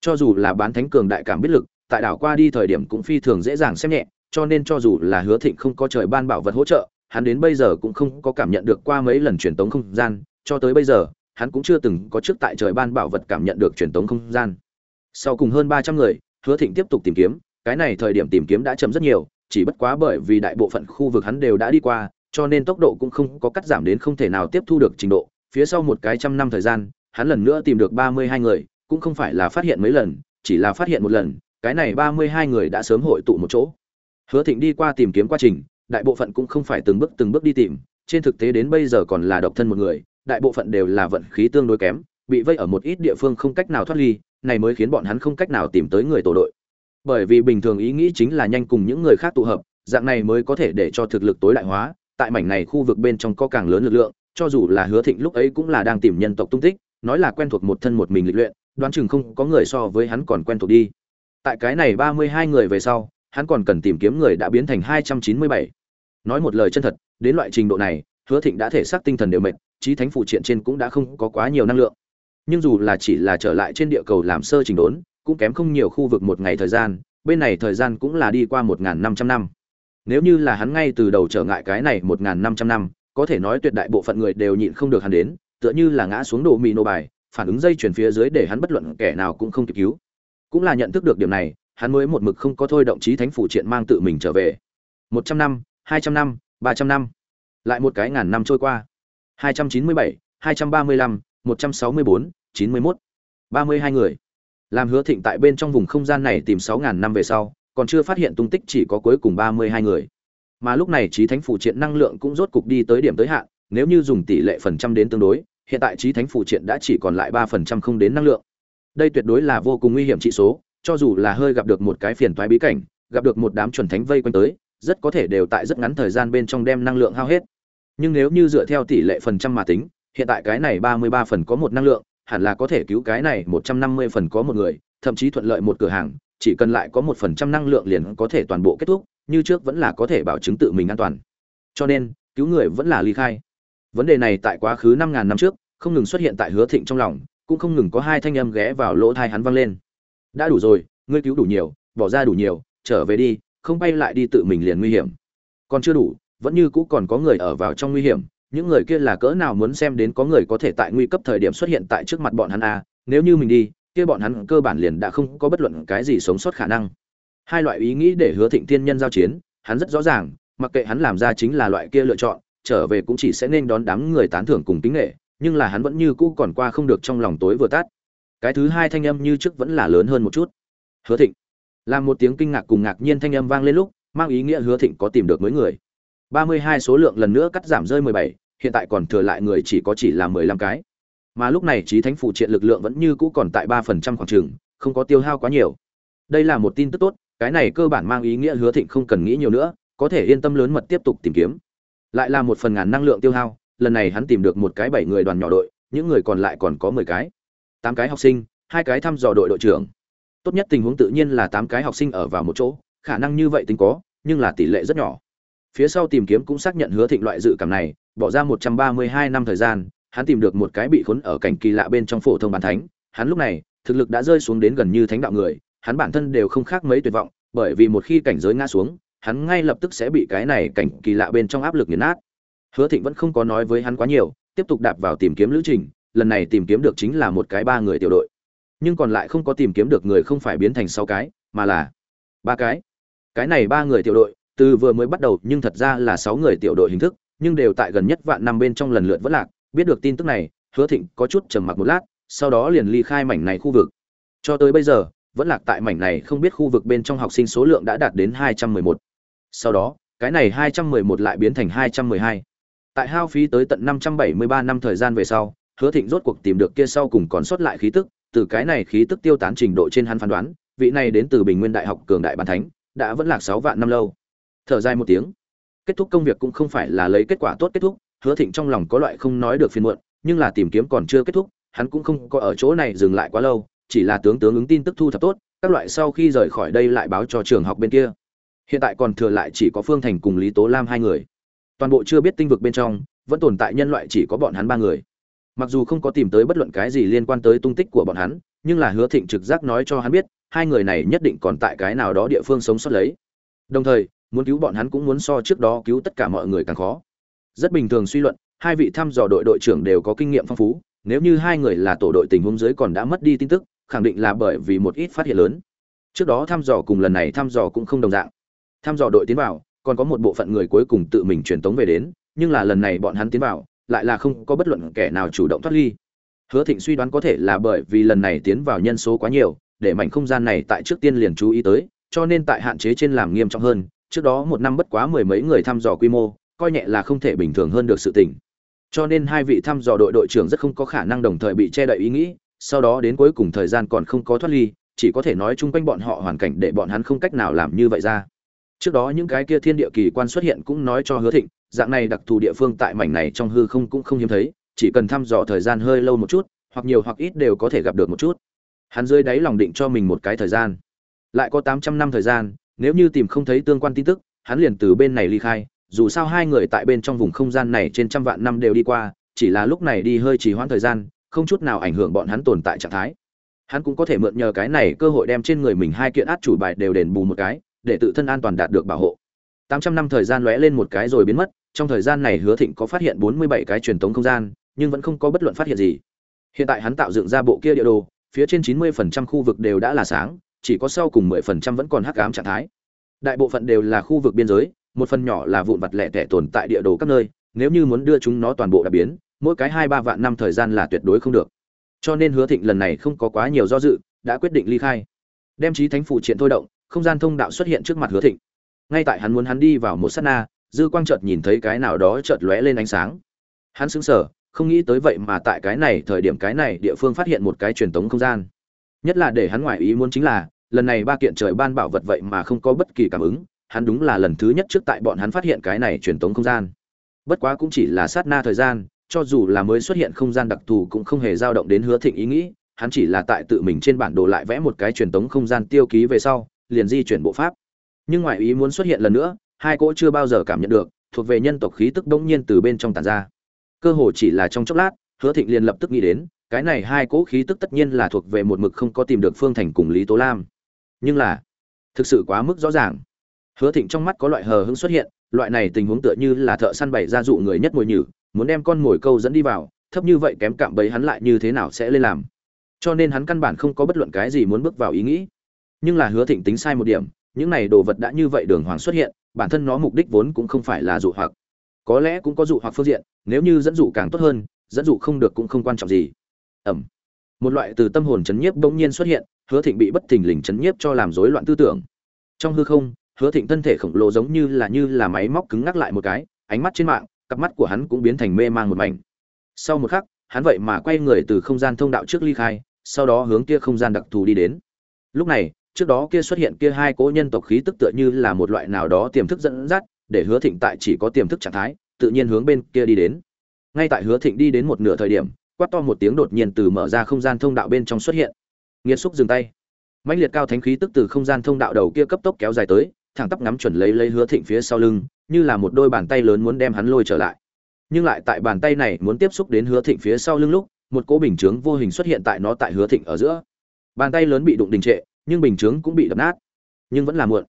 Cho dù là bán thánh cường đại cảm biết lực, tại đảo qua đi thời điểm cũng phi thường dễ dàng xem nhẹ, cho nên cho dù là Hứa Thịnh không có trời ban bảo vật hỗ trợ, hắn đến bây giờ cũng không có cảm nhận được qua mấy lần truyền tống không gian, cho tới bây giờ, hắn cũng chưa từng có trước tại trời ban bảo vật cảm nhận được truyền tống không gian. Sau cùng hơn 300 người, Hứa Thịnh tiếp tục tìm kiếm, cái này thời điểm tìm kiếm đã chậm rất nhiều, chỉ bất quá bởi vì đại bộ phận khu vực hắn đều đã đi qua, cho nên tốc độ cũng không có cắt giảm đến không thể nào tiếp thu được trình độ. Phía sau một cái trăm năm thời gian, hắn lần nữa tìm được 32 người, cũng không phải là phát hiện mấy lần, chỉ là phát hiện một lần, cái này 32 người đã sớm hội tụ một chỗ. Hứa Thịnh đi qua tìm kiếm quá trình, đại bộ phận cũng không phải từng bước từng bước đi tìm, trên thực tế đến bây giờ còn là độc thân một người, đại bộ phận đều là vận khí tương đối kém, bị vây ở một ít địa phương không cách nào thoát ly, này mới khiến bọn hắn không cách nào tìm tới người tổ đội. Bởi vì bình thường ý nghĩ chính là nhanh cùng những người khác tụ hợp, dạng này mới có thể để cho thực lực tối đại hóa, tại mảnh này khu vực bên trong có càng lớn lực lượng, cho dù là Hứa Thịnh lúc ấy cũng là đang tìm nhân tộc tung tích, nói là quen thuộc một thân một mình lịch luyện, đoán chừng không có người so với hắn còn quen thuộc đi. Tại cái này 32 người về sau, hắn còn cần tìm kiếm người đã biến thành 297. Nói một lời chân thật, đến loại trình độ này, Hứa Thịnh đã thể xác tinh thần đều mệt, trí thánh phụ triện trên cũng đã không có quá nhiều năng lượng. Nhưng dù là chỉ là trở lại trên địa cầu làm sơ trình đốn, cũng kém không nhiều khu vực một ngày thời gian, bên này thời gian cũng là đi qua 1500 năm. Nếu như là hắn ngay từ đầu trở ngại cái này 1500 năm, có thể nói tuyệt đại bộ phận người đều nhịn không được hắn đến, tựa như là ngã xuống đồ mì nô bài, phản ứng dây chuyển phía dưới để hắn bất luận kẻ nào cũng không kịp cứu. Cũng là nhận thức được điểm này, hắn mới một mực không có thôi động chí thánh phủ triện mang tự mình trở về. 100 năm, 200 năm, 300 năm, lại một cái ngàn năm trôi qua. 297, 235, 164, 91, 32 người. Làm Hứa Thịnh tại bên trong vùng không gian này tìm 6000 năm về sau, còn chưa phát hiện tung tích chỉ có cuối cùng 32 người. Mà lúc này chí thánh phủ triện năng lượng cũng rốt cục đi tới điểm tới hạn, nếu như dùng tỷ lệ phần trăm đến tương đối, hiện tại chí thánh phủ triện đã chỉ còn lại 3% không đến năng lượng. Đây tuyệt đối là vô cùng nguy hiểm trị số, cho dù là hơi gặp được một cái phiền toái bí cảnh, gặp được một đám chuẩn thánh vây quanh tới, rất có thể đều tại rất ngắn thời gian bên trong đem năng lượng hao hết. Nhưng nếu như dựa theo tỷ lệ phần trăm mà tính, hiện tại cái này 33 phần có một năng lượng, hẳn là có thể cứu cái này 150 phần có một người, thậm chí thuận lợi một cửa hàng, chỉ cần lại có một phần trăm năng lượng liền có thể toàn bộ kết thúc, như trước vẫn là có thể bảo chứng tự mình an toàn. Cho nên, cứu người vẫn là ly khai. Vấn đề này tại quá khứ năm ngàn năm trước, không ngừng xuất hiện tại Hứa Thịnh trong lòng, cũng không ngừng có hai thanh âm ghé vào lỗ tai hắn vang lên. Đã đủ rồi, ngươi cứu đủ nhiều, bỏ ra đủ nhiều, trở về đi, không bay lại đi tự mình liền nguy hiểm. Còn chưa đủ, vẫn như cũ còn có người ở vào trong nguy hiểm, những người kia là cỡ nào muốn xem đến có người có thể tại nguy cấp thời điểm xuất hiện tại trước mặt bọn hắn a, à, nếu như mình đi, kia bọn hắn cơ bản liền đã không có bất luận cái gì sống sót khả năng. Hai loại ý nghĩ để Hứa Thịnh Tiên Nhân giao chiến, hắn rất rõ ràng, mặc kệ hắn làm ra chính là loại kia lựa chọn, trở về cũng chỉ sẽ nên đón đám người tán thưởng cùng kính nghệ nhưng là hắn vẫn như cũ còn qua không được trong lòng tối vừa tát cái thứ hai thanh âm như trước vẫn là lớn hơn một chút. Hứa thịnh. Làm một tiếng kinh ngạc cùng ngạc nhiên thanh âm vang lên lúc mang ý nghĩa hứa thịnh có tìm được mới người. Ba mươi hai số lượng lần nữa cắt giảm rơi mười bảy hiện tại còn thừa lại người chỉ có chỉ là mười lăm cái mà lúc này trí thánh phụ triện lực lượng vẫn như cũ còn tại ba phần trăm khoảng trường, không có tiêu hao quá nhiều. Đây là một tin tức tốt, cái này cơ bản mang ý nghĩa hứa thịnh không cần nghĩ nhiều nữa, có thể yên tâm lớn mật tiếp tục tìm kiếm. Lại là một phần ngàn năng lượng tiêu hao, lần này hắn tìm được một cái bảy người đoàn nhỏ đội, những người còn lại còn có mười cái. Tám cái học sinh, hai cái thăm dò đội đội trưởng. Tốt nhất tình huống tự nhiên là tám cái học sinh ở vào một chỗ, khả năng như vậy tính có, nhưng là tỷ lệ rất nhỏ. Phía sau tìm kiếm cũng xác nhận hứa thịnh loại dự cảm này, bỏ ra một trăm ba mươi hai năm thời gian hắn tìm được một cái bị khốn ở cảnh kỳ lạ bên trong phổ thông bàn thánh. Hắn lúc này, thực lực đã rơi xuống đến gần như thánh đạo người, hắn bản thân đều không khác mấy tuyệt vọng, bởi vì một khi cảnh giới ngã xuống, hắn ngay lập tức sẽ bị cái này cảnh kỳ lạ bên trong áp lực nghiền nát. Hứa thịnh vẫn không có nói với hắn quá nhiều, tiếp tục đạp vào tìm kiếm lữ trình, lần này tìm kiếm được chính là một cái ba người tiểu đội. Nhưng còn lại không có tìm kiếm được người không phải biến thành sáu cái, mà là ba cái. Cái này ba người tiểu đội, từ vừa mới bắt đầu nhưng thật ra là sáu người tiểu đội hình thức, nhưng đều tại gần nhất vạn năm bên trong lần lượt vất lạc biết được tin tức này, hứa thịnh có chút trầm mặc một lát, sau đó liền ly khai mảnh này khu vực. Cho tới bây giờ, vẫn lạc tại mảnh này không biết khu vực bên trong học sinh số lượng đã đạt đến hai trăm mười một. Sau đó, cái này hai trăm mười một lại biến thành hai trăm mười hai. Tại hao phí tới tận năm trăm bảy mươi ba năm thời gian về sau, hứa thịnh rốt cuộc tìm được kia sau cùng còn sót lại khí tức, từ cái này khí tức tiêu tán trình độ trên hắn phán đoán, vị này đến từ bình nguyên đại học cường đại bàn thánh, đã vẫn lạc sáu vạn năm lâu. Thở dài một tiếng, kết thúc công việc cũng không phải là lấy kết quả tốt kết thúc hứa thịnh trong lòng có loại không nói được phiền muộn, nhưng là tìm kiếm còn chưa kết thúc, hắn cũng không có ở chỗ này dừng lại quá lâu, chỉ là tướng tướng ứng tin tức thu thập tốt, các loại sau khi rời khỏi đây lại báo cho trường học bên kia. Hiện tại còn thừa lại chỉ có phương thành cùng lý tố lam hai người. Toàn bộ chưa biết tinh vực bên trong, vẫn tồn tại nhân loại chỉ có bọn hắn ba người. Mặc dù không có tìm tới bất luận cái gì liên quan tới tung tích của bọn hắn, nhưng là hứa thịnh trực giác nói cho hắn biết, hai người này nhất định còn tại cái nào đó địa phương sống sót lấy. Đồng thời, muốn cứu bọn hắn cũng muốn so trước đó cứu tất cả mọi người càng khó rất bình thường suy luận, hai vị thăm dò đội đội trưởng đều có kinh nghiệm phong phú, nếu như hai người là tổ đội tình huống dưới còn đã mất đi tin tức, khẳng định là bởi vì một ít phát hiện lớn. Trước đó thăm dò cùng lần này thăm dò cũng không đồng dạng. Thăm dò đội tiến vào, còn có một bộ phận người cuối cùng tự mình truyền tống về đến, nhưng là lần này bọn hắn tiến vào, lại là không có bất luận kẻ nào chủ động thoát ly. Hứa thịnh suy đoán có thể là bởi vì lần này tiến vào nhân số quá nhiều, để mảnh không gian này tại trước tiên liền chú ý tới, cho nên tại hạn chế trên làm nghiêm trọng hơn, trước đó một năm bất quá mười mấy người thăm dò quy mô coi nhẹ là không thể bình thường hơn được sự tình. Cho nên hai vị thăm dò đội đội trưởng rất không có khả năng đồng thời bị che đậy ý nghĩ, sau đó đến cuối cùng thời gian còn không có thoát ly, chỉ có thể nói chung quanh bọn họ hoàn cảnh để bọn hắn không cách nào làm như vậy ra. Trước đó những cái kia thiên địa kỳ quan xuất hiện cũng nói cho hứa thịnh, dạng này đặc thù địa phương tại mảnh này trong hư không cũng không hiếm thấy, chỉ cần thăm dò thời gian hơi lâu một chút, hoặc nhiều hoặc ít đều có thể gặp được một chút. Hắn dưới đáy lòng định cho mình một cái thời gian. Lại có tám trăm năm thời gian, nếu như tìm không thấy tương quan tin tức, hắn liền từ bên này ly khai dù sao hai người tại bên trong vùng không gian này trên trăm vạn năm đều đi qua, chỉ là lúc này đi hơi trì hoãn thời gian, không chút nào ảnh hưởng bọn hắn tồn tại trạng thái. Hắn cũng có thể mượn nhờ cái này cơ hội đem trên người mình hai kiện át chủ bài đều đền bù một cái, để tự thân an toàn đạt được bảo hộ. Tám trăm năm thời gian lóe lên một cái rồi biến mất, trong thời gian này hứa thịnh có phát hiện bốn mươi bảy cái truyền tống không gian, nhưng vẫn không có bất luận phát hiện gì. Hiện tại hắn tạo dựng ra bộ kia địa đồ, phía trên chín mươi phần trăm khu vực đều đã là sáng, chỉ có sau cùng mười phần trăm vẫn còn hắc ám trạng thái. Đại bộ phận đều là khu vực biên giới một phần nhỏ là vụn vặt lẻ tẻ tồn tại địa đồ các nơi, nếu như muốn đưa chúng nó toàn bộ đã biến, mỗi cái hai ba vạn năm thời gian là tuyệt đối không được. Cho nên hứa thịnh lần này không có quá nhiều do dự, đã quyết định ly khai. Đem trí thánh phụ triện thôi động, không gian thông đạo xuất hiện trước mặt hứa thịnh. Ngay tại hắn muốn hắn đi vào một sát na, dư quang chợt nhìn thấy cái nào đó chợt lóe lên ánh sáng. Hắn sững sờ, không nghĩ tới vậy mà tại cái này thời điểm cái này địa phương phát hiện một cái truyền thống không gian. Nhất là để hắn ngoại ý muốn chính là, lần này ba kiện trời ban bảo vật vậy mà không có bất kỳ cảm ứng hắn đúng là lần thứ nhất trước tại bọn hắn phát hiện cái này truyền tống không gian. Bất quá cũng chỉ là sát na thời gian, cho dù là mới xuất hiện không gian đặc thù cũng không hề dao động đến hứa thịnh ý nghĩ, hắn chỉ là tại tự mình trên bản đồ lại vẽ một cái truyền tống không gian tiêu ký về sau, liền di chuyển bộ pháp. Nhưng ngoại ý muốn xuất hiện lần nữa, hai cỗ chưa bao giờ cảm nhận được, thuộc về nhân tộc khí tức bỗng nhiên từ bên trong tản ra. Cơ hồ chỉ là trong chốc lát, hứa thịnh liền lập tức nghĩ đến, cái này hai cỗ khí tức tất nhiên là thuộc về một mực không có tìm được phương thành cùng lý tố lam. Nhưng là, thực sự quá mức rõ ràng hứa thịnh trong mắt có loại hờ hững xuất hiện, loại này tình huống tựa như là thợ săn bày ra dụ người nhất mồi nhử, muốn đem con mồi câu dẫn đi vào, thấp như vậy kém cạm bấy hắn lại như thế nào sẽ lên làm. Cho nên hắn căn bản không có bất luận cái gì muốn bước vào ý nghĩ. Nhưng là hứa thịnh tính sai một điểm, những này đồ vật đã như vậy đường hoàng xuất hiện, bản thân nó mục đích vốn cũng không phải là dụ hoặc. Có lẽ cũng có dụ hoặc phương diện, nếu như dẫn dụ càng tốt hơn, dẫn dụ không được cũng không quan trọng gì. Ẩm. Một loại từ tâm hồn chấn nhiếp bỗng nhiên xuất hiện, hứa thịnh bị bất thình lình chấn nhiếp cho làm rối loạn tư tưởng. Trong hư không hứa thịnh thân thể khổng lồ giống như là như là máy móc cứng ngắc lại một cái, ánh mắt trên mạng, cặp mắt của hắn cũng biến thành mê mang một mảnh. Sau một khắc, hắn vậy mà quay người từ không gian thông đạo trước ly khai, sau đó hướng kia không gian đặc thù đi đến. Lúc này, trước đó kia xuất hiện kia hai cố nhân tộc khí tức tựa như là một loại nào đó tiềm thức dẫn dắt, để hứa thịnh tại chỉ có tiềm thức trạng thái, tự nhiên hướng bên kia đi đến. Ngay tại hứa thịnh đi đến một nửa thời điểm, quát to một tiếng đột nhiên từ mở ra không gian thông đạo bên trong xuất hiện. Nghiệt xúc dừng tay. Mãnh liệt cao thánh khí tức từ không gian thông đạo đầu kia cấp tốc kéo dài tới thẳng tắp ngắm chuẩn lấy lấy hứa thịnh phía sau lưng như là một đôi bàn tay lớn muốn đem hắn lôi trở lại. Nhưng lại tại bàn tay này muốn tiếp xúc đến hứa thịnh phía sau lưng lúc một cỗ bình chướng vô hình xuất hiện tại nó tại hứa thịnh ở giữa. Bàn tay lớn bị đụng đình trệ nhưng bình chướng cũng bị đập nát. Nhưng vẫn là muộn.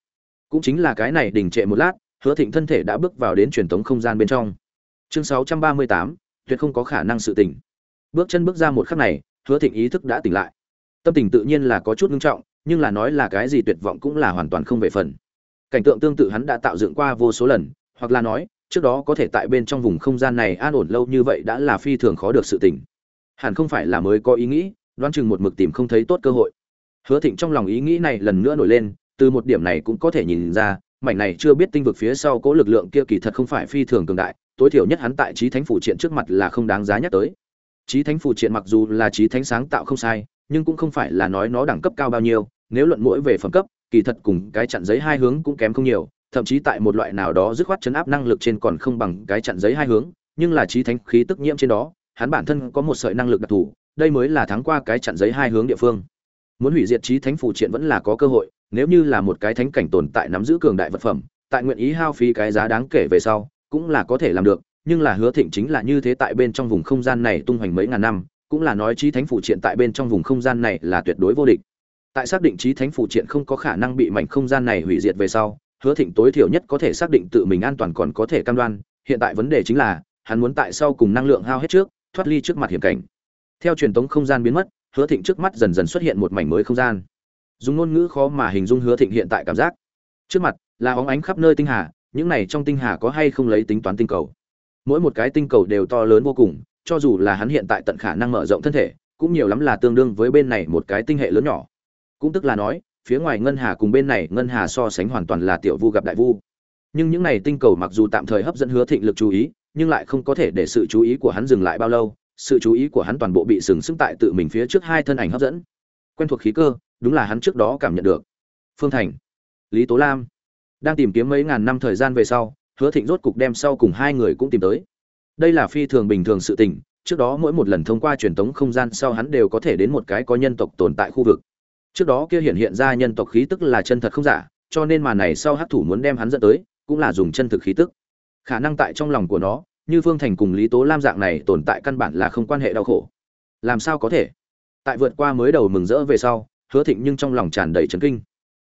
Cũng chính là cái này đình trệ một lát hứa thịnh thân thể đã bước vào đến truyền thống không gian bên trong. Chương 638, tuyệt không có khả năng sự tỉnh. Bước chân bước ra một khắc này hứa thịnh ý thức đã tỉnh lại. Tâm tình tự nhiên là có chút ngưng trọng nhưng là nói là cái gì tuyệt vọng cũng là hoàn toàn không về phần cảnh tượng tương tự hắn đã tạo dựng qua vô số lần, hoặc là nói, trước đó có thể tại bên trong vùng không gian này an ổn lâu như vậy đã là phi thường khó được sự tình. hẳn không phải là mới có ý nghĩ, đoán chừng một mực tìm không thấy tốt cơ hội hứa thịnh trong lòng ý nghĩ này lần nữa nổi lên, từ một điểm này cũng có thể nhìn ra, mảnh này chưa biết tinh vực phía sau cỗ lực lượng kia kỳ thật không phải phi thường cường đại, tối thiểu nhất hắn tại trí thánh phủ triện trước mặt là không đáng giá nhắc tới trí thánh phủ triện mặc dù là trí thánh sáng tạo không sai, nhưng cũng không phải là nói nó đẳng cấp cao bao nhiêu, nếu luận mỗi về phẩm cấp kỳ thật cùng cái chặn giấy hai hướng cũng kém không nhiều, thậm chí tại một loại nào đó dứt khoát chấn áp năng lực trên còn không bằng cái chặn giấy hai hướng, nhưng là trí thánh khí tức nhiễm trên đó, hắn bản thân có một sợi năng lực đặc thù, đây mới là thắng qua cái chặn giấy hai hướng địa phương. Muốn hủy diệt trí thánh phủ triện vẫn là có cơ hội, nếu như là một cái thánh cảnh tồn tại nắm giữ cường đại vật phẩm, tại nguyện ý hao phí cái giá đáng kể về sau, cũng là có thể làm được, nhưng là hứa thịnh chính là như thế tại bên trong vùng không gian này tung hoành mấy ngàn năm, cũng là nói trí thánh phủ triện tại bên trong vùng không gian này là tuyệt đối vô địch tại xác định trí thánh phù triện không có khả năng bị mảnh không gian này hủy diệt về sau, hứa thịnh tối thiểu nhất có thể xác định tự mình an toàn còn có thể cam đoan, hiện tại vấn đề chính là, hắn muốn tại sau cùng năng lượng hao hết trước, thoát ly trước mặt hiểm cảnh. Theo truyền thống không gian biến mất, hứa thịnh trước mắt dần dần xuất hiện một mảnh mới không gian. Dùng ngôn ngữ khó mà hình dung hứa thịnh hiện tại cảm giác. Trước mặt, là óng ánh khắp nơi tinh hà, những này trong tinh hà có hay không lấy tính toán tinh cầu? Mỗi một cái tinh cầu đều to lớn vô cùng, cho dù là hắn hiện tại tận khả năng mở rộng thân thể, cũng nhiều lắm là tương đương với bên này một cái tinh hệ lớn nhỏ cũng tức là nói, phía ngoài ngân hà cùng bên này ngân hà so sánh hoàn toàn là tiểu vu gặp đại vu. Nhưng những này tinh cầu mặc dù tạm thời hấp dẫn hứa thịnh lực chú ý, nhưng lại không có thể để sự chú ý của hắn dừng lại bao lâu, sự chú ý của hắn toàn bộ bị sừng sững tại tự mình phía trước hai thân ảnh hấp dẫn. Quen thuộc khí cơ, đúng là hắn trước đó cảm nhận được. Phương thành, lý tố lam, đang tìm kiếm mấy ngàn năm thời gian về sau, hứa thịnh rốt cục đem sau cùng hai người cũng tìm tới. Đây là phi thường bình thường sự tình, trước đó mỗi một lần thông qua truyền thống không gian sau hắn đều có thể đến một cái có nhân tộc tồn tại khu vực trước đó kia hiện hiện ra nhân tộc khí tức là chân thật không giả, cho nên mà này sau hát thủ muốn đem hắn dẫn tới, cũng là dùng chân thực khí tức. Khả năng tại trong lòng của nó, như phương thành cùng lý tố lam dạng này tồn tại căn bản là không quan hệ đau khổ. Làm sao có thể? Tại vượt qua mới đầu mừng rỡ về sau, hứa thịnh nhưng trong lòng tràn đầy trấn kinh.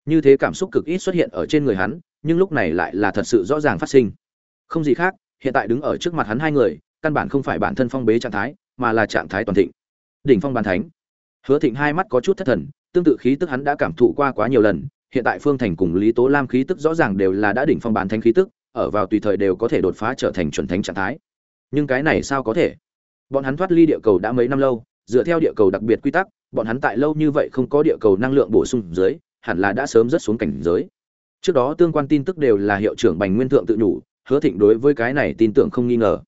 Như thế cảm xúc cực ít xuất hiện ở trên người hắn, nhưng lúc này lại là thật sự rõ ràng phát sinh. Không gì khác, hiện tại đứng ở trước mặt hắn hai người, căn bản không phải bản thân phong bế trạng thái, mà là trạng thái toàn thịnh. Đỉnh phong bàn thánh hứa thịnh hai mắt có chút thất thần, tương tự khí tức hắn đã cảm thụ qua quá nhiều lần, hiện tại phương thành cùng lý tố lam khí tức rõ ràng đều là đã đỉnh phong bán thánh khí tức, ở vào tùy thời đều có thể đột phá trở thành chuẩn thánh trạng thái. Nhưng cái này sao có thể? Bọn hắn thoát ly địa cầu đã mấy năm lâu, dựa theo địa cầu đặc biệt quy tắc, bọn hắn tại lâu như vậy không có địa cầu năng lượng bổ sung dưới, hẳn là đã sớm rất xuống cảnh giới. Trước đó tương quan tin tức đều là hiệu trưởng bành nguyên thượng tự nhủ, hứa thịnh đối với cái này tin tưởng không nghi ngờ.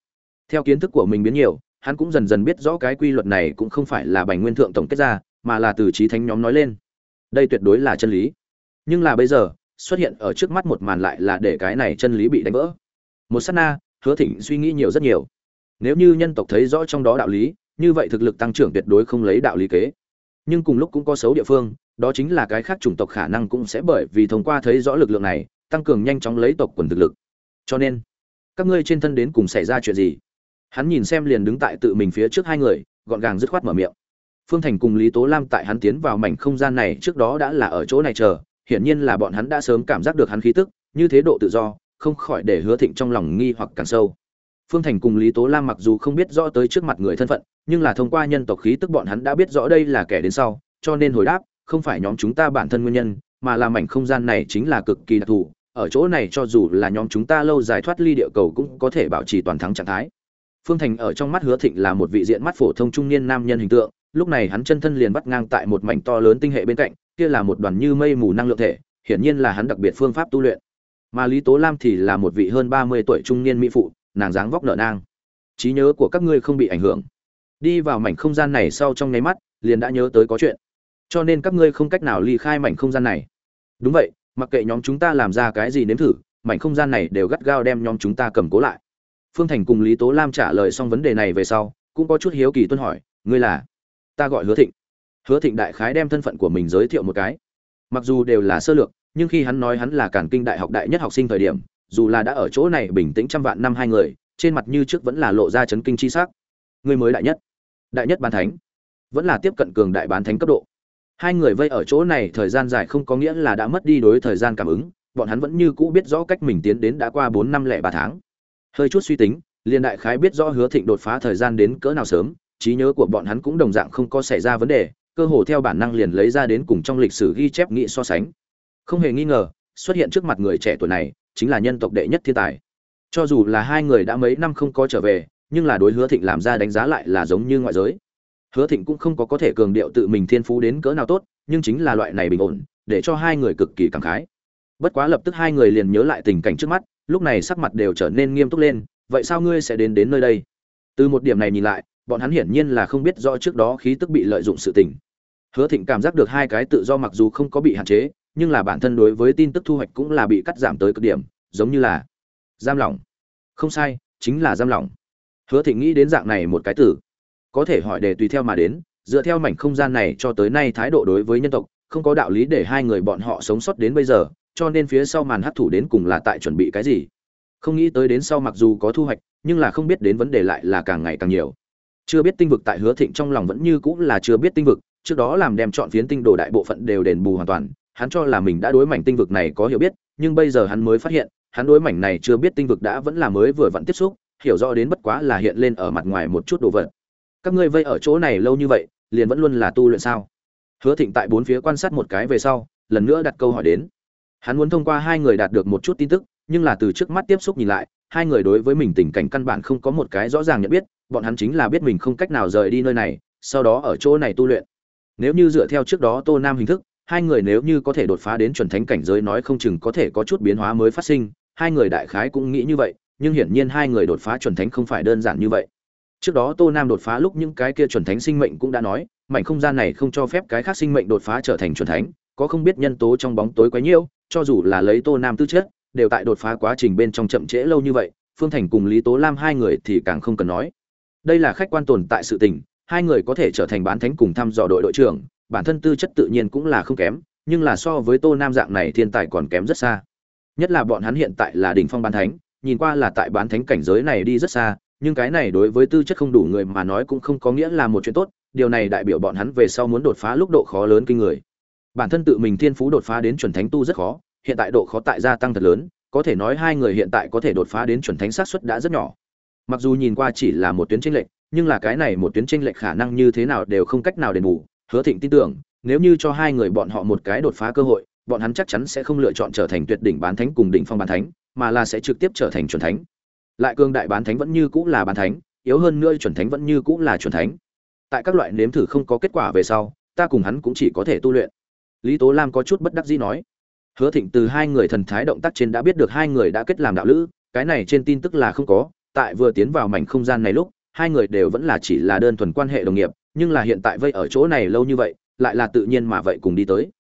Theo kiến thức của mình biến nhiều hắn cũng dần dần biết rõ cái quy luật này cũng không phải là bành nguyên thượng tổng kết ra, mà là từ trí thánh nhóm nói lên. Đây tuyệt đối là chân lý. Nhưng là bây giờ, xuất hiện ở trước mắt một màn lại là để cái này chân lý bị đánh vỡ. Một sát na, hứa thịnh suy nghĩ nhiều rất nhiều. Nếu như nhân tộc thấy rõ trong đó đạo lý, như vậy thực lực tăng trưởng tuyệt đối không lấy đạo lý kế. Nhưng cùng lúc cũng có xấu địa phương, đó chính là cái khác chủng tộc khả năng cũng sẽ bởi vì thông qua thấy rõ lực lượng này, tăng cường nhanh chóng lấy tộc quần thực lực. Cho nên, các ngươi trên thân đến cùng xảy ra chuyện gì? Hắn nhìn xem liền đứng tại tự mình phía trước hai người, gọn gàng dứt khoát mở miệng. Phương thành cùng lý tố lam tại hắn tiến vào mảnh không gian này trước đó đã là ở chỗ này chờ, hiển nhiên là bọn hắn đã sớm cảm giác được hắn khí tức, như thế độ tự do, không khỏi để hứa thịnh trong lòng nghi hoặc càng sâu. Phương thành cùng lý tố lam mặc dù không biết rõ tới trước mặt người thân phận, nhưng là thông qua nhân tộc khí tức bọn hắn đã biết rõ đây là kẻ đến sau, cho nên hồi đáp, không phải nhóm chúng ta bản thân nguyên nhân, mà là mảnh không gian này chính là cực kỳ đặc thù, ở chỗ này cho dù là nhóm chúng ta lâu dài thoát ly địa cầu cũng có thể bảo trì toàn thắng trạng thái phương thành ở trong mắt hứa thịnh là một vị diện mắt phổ thông trung niên nam nhân hình tượng, lúc này hắn chân thân liền bắt ngang tại một mảnh to lớn tinh hệ bên cạnh, kia là một đoàn như mây mù năng lượng thể, hiển nhiên là hắn đặc biệt phương pháp tu luyện. Mà lý tố lam thì là một vị hơn ba mươi tuổi trung niên mỹ phụ, nàng dáng vóc nở nang. Trí nhớ của các ngươi không bị ảnh hưởng. Đi vào mảnh không gian này sau trong nháy mắt, liền đã nhớ tới có chuyện. Cho nên các ngươi không cách nào ly khai mảnh không gian này. Đúng vậy, mặc kệ nhóm chúng ta làm ra cái gì nếm thử, mảnh không gian này đều gắt gao đem nhóm chúng ta cầm cố lại phương thành cùng lý tố lam trả lời xong vấn đề này về sau, cũng có chút hiếu kỳ tuân hỏi, ngươi là? Ta gọi hứa thịnh. Hứa thịnh đại khái đem thân phận của mình giới thiệu một cái. Mặc dù đều là sơ lược, nhưng khi hắn nói hắn là cản kinh đại học đại nhất học sinh thời điểm, dù là đã ở chỗ này bình tĩnh trăm vạn năm hai người, trên mặt như trước vẫn là lộ ra chấn kinh chi sắc. Người mới đại nhất đại nhất bán thánh, vẫn là tiếp cận cường đại bán thánh cấp độ. Hai người vây ở chỗ này thời gian dài không có nghĩa là đã mất đi đối thời gian cảm ứng, bọn hắn vẫn như cũ biết rõ cách mình tiến đến đã qua bốn năm lẻ ba tháng hơi chút suy tính liên đại khái biết rõ hứa thịnh đột phá thời gian đến cỡ nào sớm, trí nhớ của bọn hắn cũng đồng dạng không có xảy ra vấn đề, cơ hồ theo bản năng liền lấy ra đến cùng trong lịch sử ghi chép nghị so sánh. Không hề nghi ngờ, xuất hiện trước mặt người trẻ tuổi này, chính là nhân tộc đệ nhất thiên tài. Cho dù là hai người đã mấy năm không có trở về, nhưng là đối hứa thịnh làm ra đánh giá lại là giống như ngoại giới. Hứa thịnh cũng không có có thể cường điệu tự mình thiên phú đến cỡ nào tốt, nhưng chính là loại này bình ổn, để cho hai người cực kỳ cảm khái. Bất quá lập tức hai người liền nhớ lại tình cảnh trước mắt lúc này sắc mặt đều trở nên nghiêm túc lên, vậy sao ngươi sẽ đến đến nơi đây? Từ một điểm này nhìn lại, bọn hắn hiển nhiên là không biết rõ trước đó khí tức bị lợi dụng sự tình. Hứa thịnh cảm giác được hai cái tự do mặc dù không có bị hạn chế, nhưng là bản thân đối với tin tức thu hoạch cũng là bị cắt giảm tới cực điểm, giống như là giam lỏng. Không sai, chính là giam lỏng. Hứa thịnh nghĩ đến dạng này một cái từ. Có thể hỏi để tùy theo mà đến, dựa theo mảnh không gian này cho tới nay thái độ đối với nhân tộc, không có đạo lý để hai người bọn họ sống sót đến bây giờ cho nên phía sau màn hấp thủ đến cùng là tại chuẩn bị cái gì? Không nghĩ tới đến sau mặc dù có thu hoạch, nhưng là không biết đến vấn đề lại là càng ngày càng nhiều. Chưa biết tinh vực tại hứa thịnh trong lòng vẫn như cũng là chưa biết tinh vực, trước đó làm đem chọn phiến tinh đồ đại bộ phận đều đền bù hoàn toàn, hắn cho là mình đã đối mảnh tinh vực này có hiểu biết, nhưng bây giờ hắn mới phát hiện, hắn đối mảnh này chưa biết tinh vực đã vẫn là mới vừa vẫn tiếp xúc, hiểu rõ đến bất quá là hiện lên ở mặt ngoài một chút đồ vật. Các ngươi vây ở chỗ này lâu như vậy, liền vẫn luôn là tu luyện sao? Hứa thịnh tại bốn phía quan sát một cái về sau, lần nữa đặt câu hỏi đến hắn muốn thông qua hai người đạt được một chút tin tức, nhưng là từ trước mắt tiếp xúc nhìn lại, hai người đối với mình tình cảnh căn bản không có một cái rõ ràng nhận biết, bọn hắn chính là biết mình không cách nào rời đi nơi này, sau đó ở chỗ này tu luyện. Nếu như dựa theo trước đó tô nam hình thức, hai người nếu như có thể đột phá đến chuẩn thánh cảnh giới nói không chừng có thể có chút biến hóa mới phát sinh, hai người đại khái cũng nghĩ như vậy, nhưng hiển nhiên hai người đột phá chuẩn thánh không phải đơn giản như vậy. Trước đó tô nam đột phá lúc những cái kia chuẩn thánh sinh mệnh cũng đã nói, mảnh không gian này không cho phép cái khác sinh mệnh đột phá trở thành chuẩn thánh có không biết nhân tố trong bóng tối quá nhiễu, cho dù là lấy tô nam tư chất, đều tại đột phá quá trình bên trong chậm trễ lâu như vậy, phương thành cùng lý tố lam hai người thì càng không cần nói. Đây là khách quan tồn tại sự tình, hai người có thể trở thành bán thánh cùng thăm dò đội đội trưởng, bản thân tư chất tự nhiên cũng là không kém, nhưng là so với tô nam dạng này thiên tài còn kém rất xa. Nhất là bọn hắn hiện tại là đỉnh phong bán thánh, nhìn qua là tại bán thánh cảnh giới này đi rất xa, nhưng cái này đối với tư chất không đủ người mà nói cũng không có nghĩa là một chuyện tốt, điều này đại biểu bọn hắn về sau muốn đột phá lúc độ khó lớn kinh người bản thân tự mình thiên phú đột phá đến chuẩn thánh tu rất khó, hiện tại độ khó tại gia tăng thật lớn, có thể nói hai người hiện tại có thể đột phá đến chuẩn thánh xác suất đã rất nhỏ. Mặc dù nhìn qua chỉ là một tuyến tranh lệch, nhưng là cái này một tuyến tranh lệch khả năng như thế nào đều không cách nào đền bù. Hứa thịnh tin tưởng, nếu như cho hai người bọn họ một cái đột phá cơ hội, bọn hắn chắc chắn sẽ không lựa chọn trở thành tuyệt đỉnh bán thánh cùng đỉnh phong bán thánh, mà là sẽ trực tiếp trở thành chuẩn thánh. Lại cương đại bán thánh vẫn như cũng là bán thánh, yếu hơn nữa chuẩn thánh vẫn như cũng là chuẩn thánh. Tại các loại nếm thử không có kết quả về sau, ta cùng hắn cũng chỉ có thể tu luyện lý tố lam có chút bất đắc dĩ nói. Hứa thịnh từ hai người thần thái động tác trên đã biết được hai người đã kết làm đạo lữ, cái này trên tin tức là không có, tại vừa tiến vào mảnh không gian này lúc, hai người đều vẫn là chỉ là đơn thuần quan hệ đồng nghiệp, nhưng là hiện tại vây ở chỗ này lâu như vậy, lại là tự nhiên mà vậy cùng đi tới.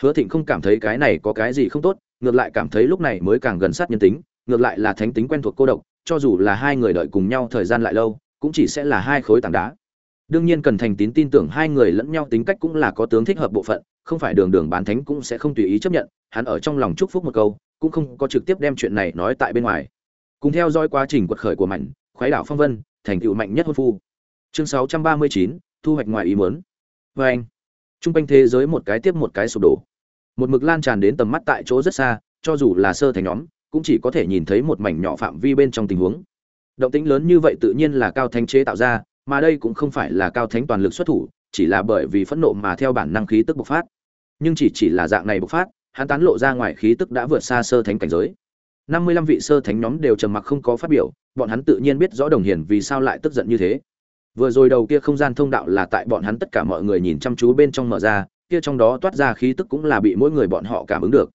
Hứa thịnh không cảm thấy cái này có cái gì không tốt, ngược lại cảm thấy lúc này mới càng gần sát nhân tính, ngược lại là thánh tính quen thuộc cô độc, cho dù là hai người đợi cùng nhau thời gian lại lâu, cũng chỉ sẽ là hai khối tảng đá. Đương nhiên cần thành tín tin tưởng hai người lẫn nhau tính cách cũng là có tướng thích hợp bộ phận không phải đường đường bán thánh cũng sẽ không tùy ý chấp nhận hắn ở trong lòng chúc phúc một câu cũng không có trực tiếp đem chuyện này nói tại bên ngoài. Cùng theo dõi quá trình quật khởi của mạnh khoái đảo phong vân thành tựu mạnh nhất hôn phu. Chương 639, thu hoạch ngoài ý muốn. Vê anh trung quanh thế giới một cái tiếp một cái sụp đổ. Một mực lan tràn đến tầm mắt tại chỗ rất xa cho dù là sơ thành nhóm cũng chỉ có thể nhìn thấy một mảnh nhỏ phạm vi bên trong tình huống. Động tĩnh lớn như vậy tự nhiên là cao thánh chế tạo ra mà đây cũng không phải là cao thánh toàn lực xuất thủ chỉ là bởi vì phẫn nộ mà theo bản năng khí tức bộc phát nhưng chỉ chỉ là dạng này bộc phát, hắn tán lộ ra ngoài khí tức đã vượt xa sơ thánh cảnh giới. Năm mươi lăm vị sơ thánh nhóm đều trầm mặc không có phát biểu, bọn hắn tự nhiên biết rõ đồng hiển vì sao lại tức giận như thế. Vừa rồi đầu kia không gian thông đạo là tại bọn hắn tất cả mọi người nhìn chăm chú bên trong mở ra, kia trong đó toát ra khí tức cũng là bị mỗi người bọn họ cảm ứng được.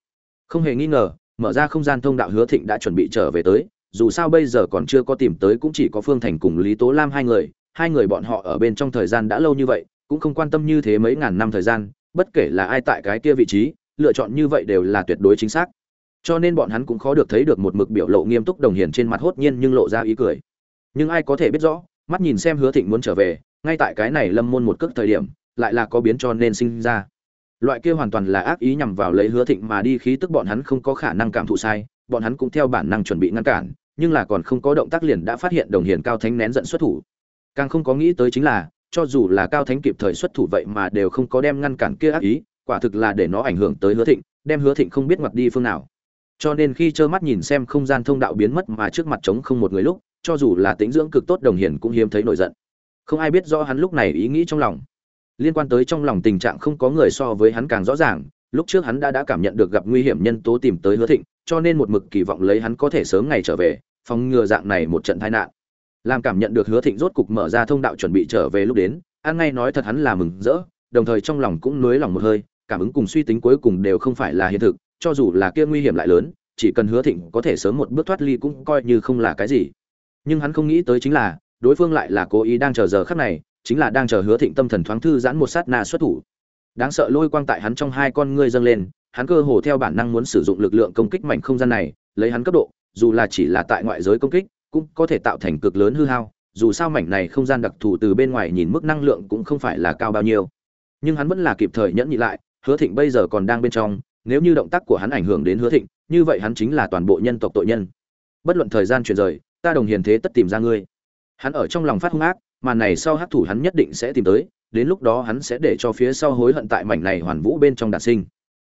Không hề nghi ngờ, mở ra không gian thông đạo hứa thịnh đã chuẩn bị trở về tới, dù sao bây giờ còn chưa có tìm tới cũng chỉ có phương thành cùng lý tố lam hai người hai người bọn họ ở bên trong thời gian đã lâu như vậy, cũng không quan tâm như thế mấy ngàn năm thời gian bất kể là ai tại cái kia vị trí, lựa chọn như vậy đều là tuyệt đối chính xác. Cho nên bọn hắn cũng khó được thấy được một mực biểu lộ nghiêm túc đồng hiền trên mặt hốt nhiên nhưng lộ ra ý cười. Nhưng ai có thể biết rõ, mắt nhìn xem hứa thịnh muốn trở về, ngay tại cái này lâm môn một cước thời điểm, lại là có biến cho nên sinh ra. Loại kia hoàn toàn là ác ý nhằm vào lấy hứa thịnh mà đi khí tức bọn hắn không có khả năng cảm thụ sai, bọn hắn cũng theo bản năng chuẩn bị ngăn cản, nhưng là còn không có động tác liền đã phát hiện đồng hiền cao thánh nén giận xuất thủ. Càng không có nghĩ tới chính là cho dù là cao thánh kịp thời xuất thủ vậy mà đều không có đem ngăn cản kia ác ý, quả thực là để nó ảnh hưởng tới hứa thịnh, đem hứa thịnh không biết ngoặt đi phương nào. Cho nên khi trơ mắt nhìn xem không gian thông đạo biến mất mà trước mặt trống không một người lúc, cho dù là tính dưỡng cực tốt đồng hiền cũng hiếm thấy nổi giận. Không ai biết rõ hắn lúc này ý nghĩ trong lòng. Liên quan tới trong lòng tình trạng không có người so với hắn càng rõ ràng, lúc trước hắn đã đã cảm nhận được gặp nguy hiểm nhân tố tìm tới hứa thịnh, cho nên một mực kỳ vọng lấy hắn có thể sớm ngày trở về, phòng ngừa dạng này một trận tai nạn làm cảm nhận được hứa thịnh rốt cục mở ra thông đạo chuẩn bị trở về lúc đến an ngay nói thật hắn là mừng rỡ, đồng thời trong lòng cũng nới lòng một hơi, cảm ứng cùng suy tính cuối cùng đều không phải là hiện thực, cho dù là kia nguy hiểm lại lớn, chỉ cần hứa thịnh có thể sớm một bước thoát ly cũng coi như không là cái gì. Nhưng hắn không nghĩ tới chính là, đối phương lại là cố ý đang chờ giờ khắc này, chính là đang chờ hứa thịnh tâm thần thoáng thư giãn một sát na xuất thủ. Đáng sợ lôi quang tại hắn trong hai con ngươi dâng lên, hắn cơ hồ theo bản năng muốn sử dụng lực lượng công kích mảnh không gian này, lấy hắn cấp độ, dù là chỉ là tại ngoại giới công kích cũng có thể tạo thành cực lớn hư hao, dù sao mảnh này không gian đặc thù từ bên ngoài nhìn mức năng lượng cũng không phải là cao bao nhiêu. Nhưng hắn vẫn là kịp thời nhẫn nhị lại, hứa thịnh bây giờ còn đang bên trong, nếu như động tác của hắn ảnh hưởng đến hứa thịnh, như vậy hắn chính là toàn bộ nhân tộc tội nhân. Bất luận thời gian chuyển rời, ta đồng hiền thế tất tìm ra ngươi. Hắn ở trong lòng phát hung ác màn này sau hắc thủ hắn nhất định sẽ tìm tới, đến lúc đó hắn sẽ để cho phía sau hối hận tại mảnh này hoàn vũ bên trong đạn sinh.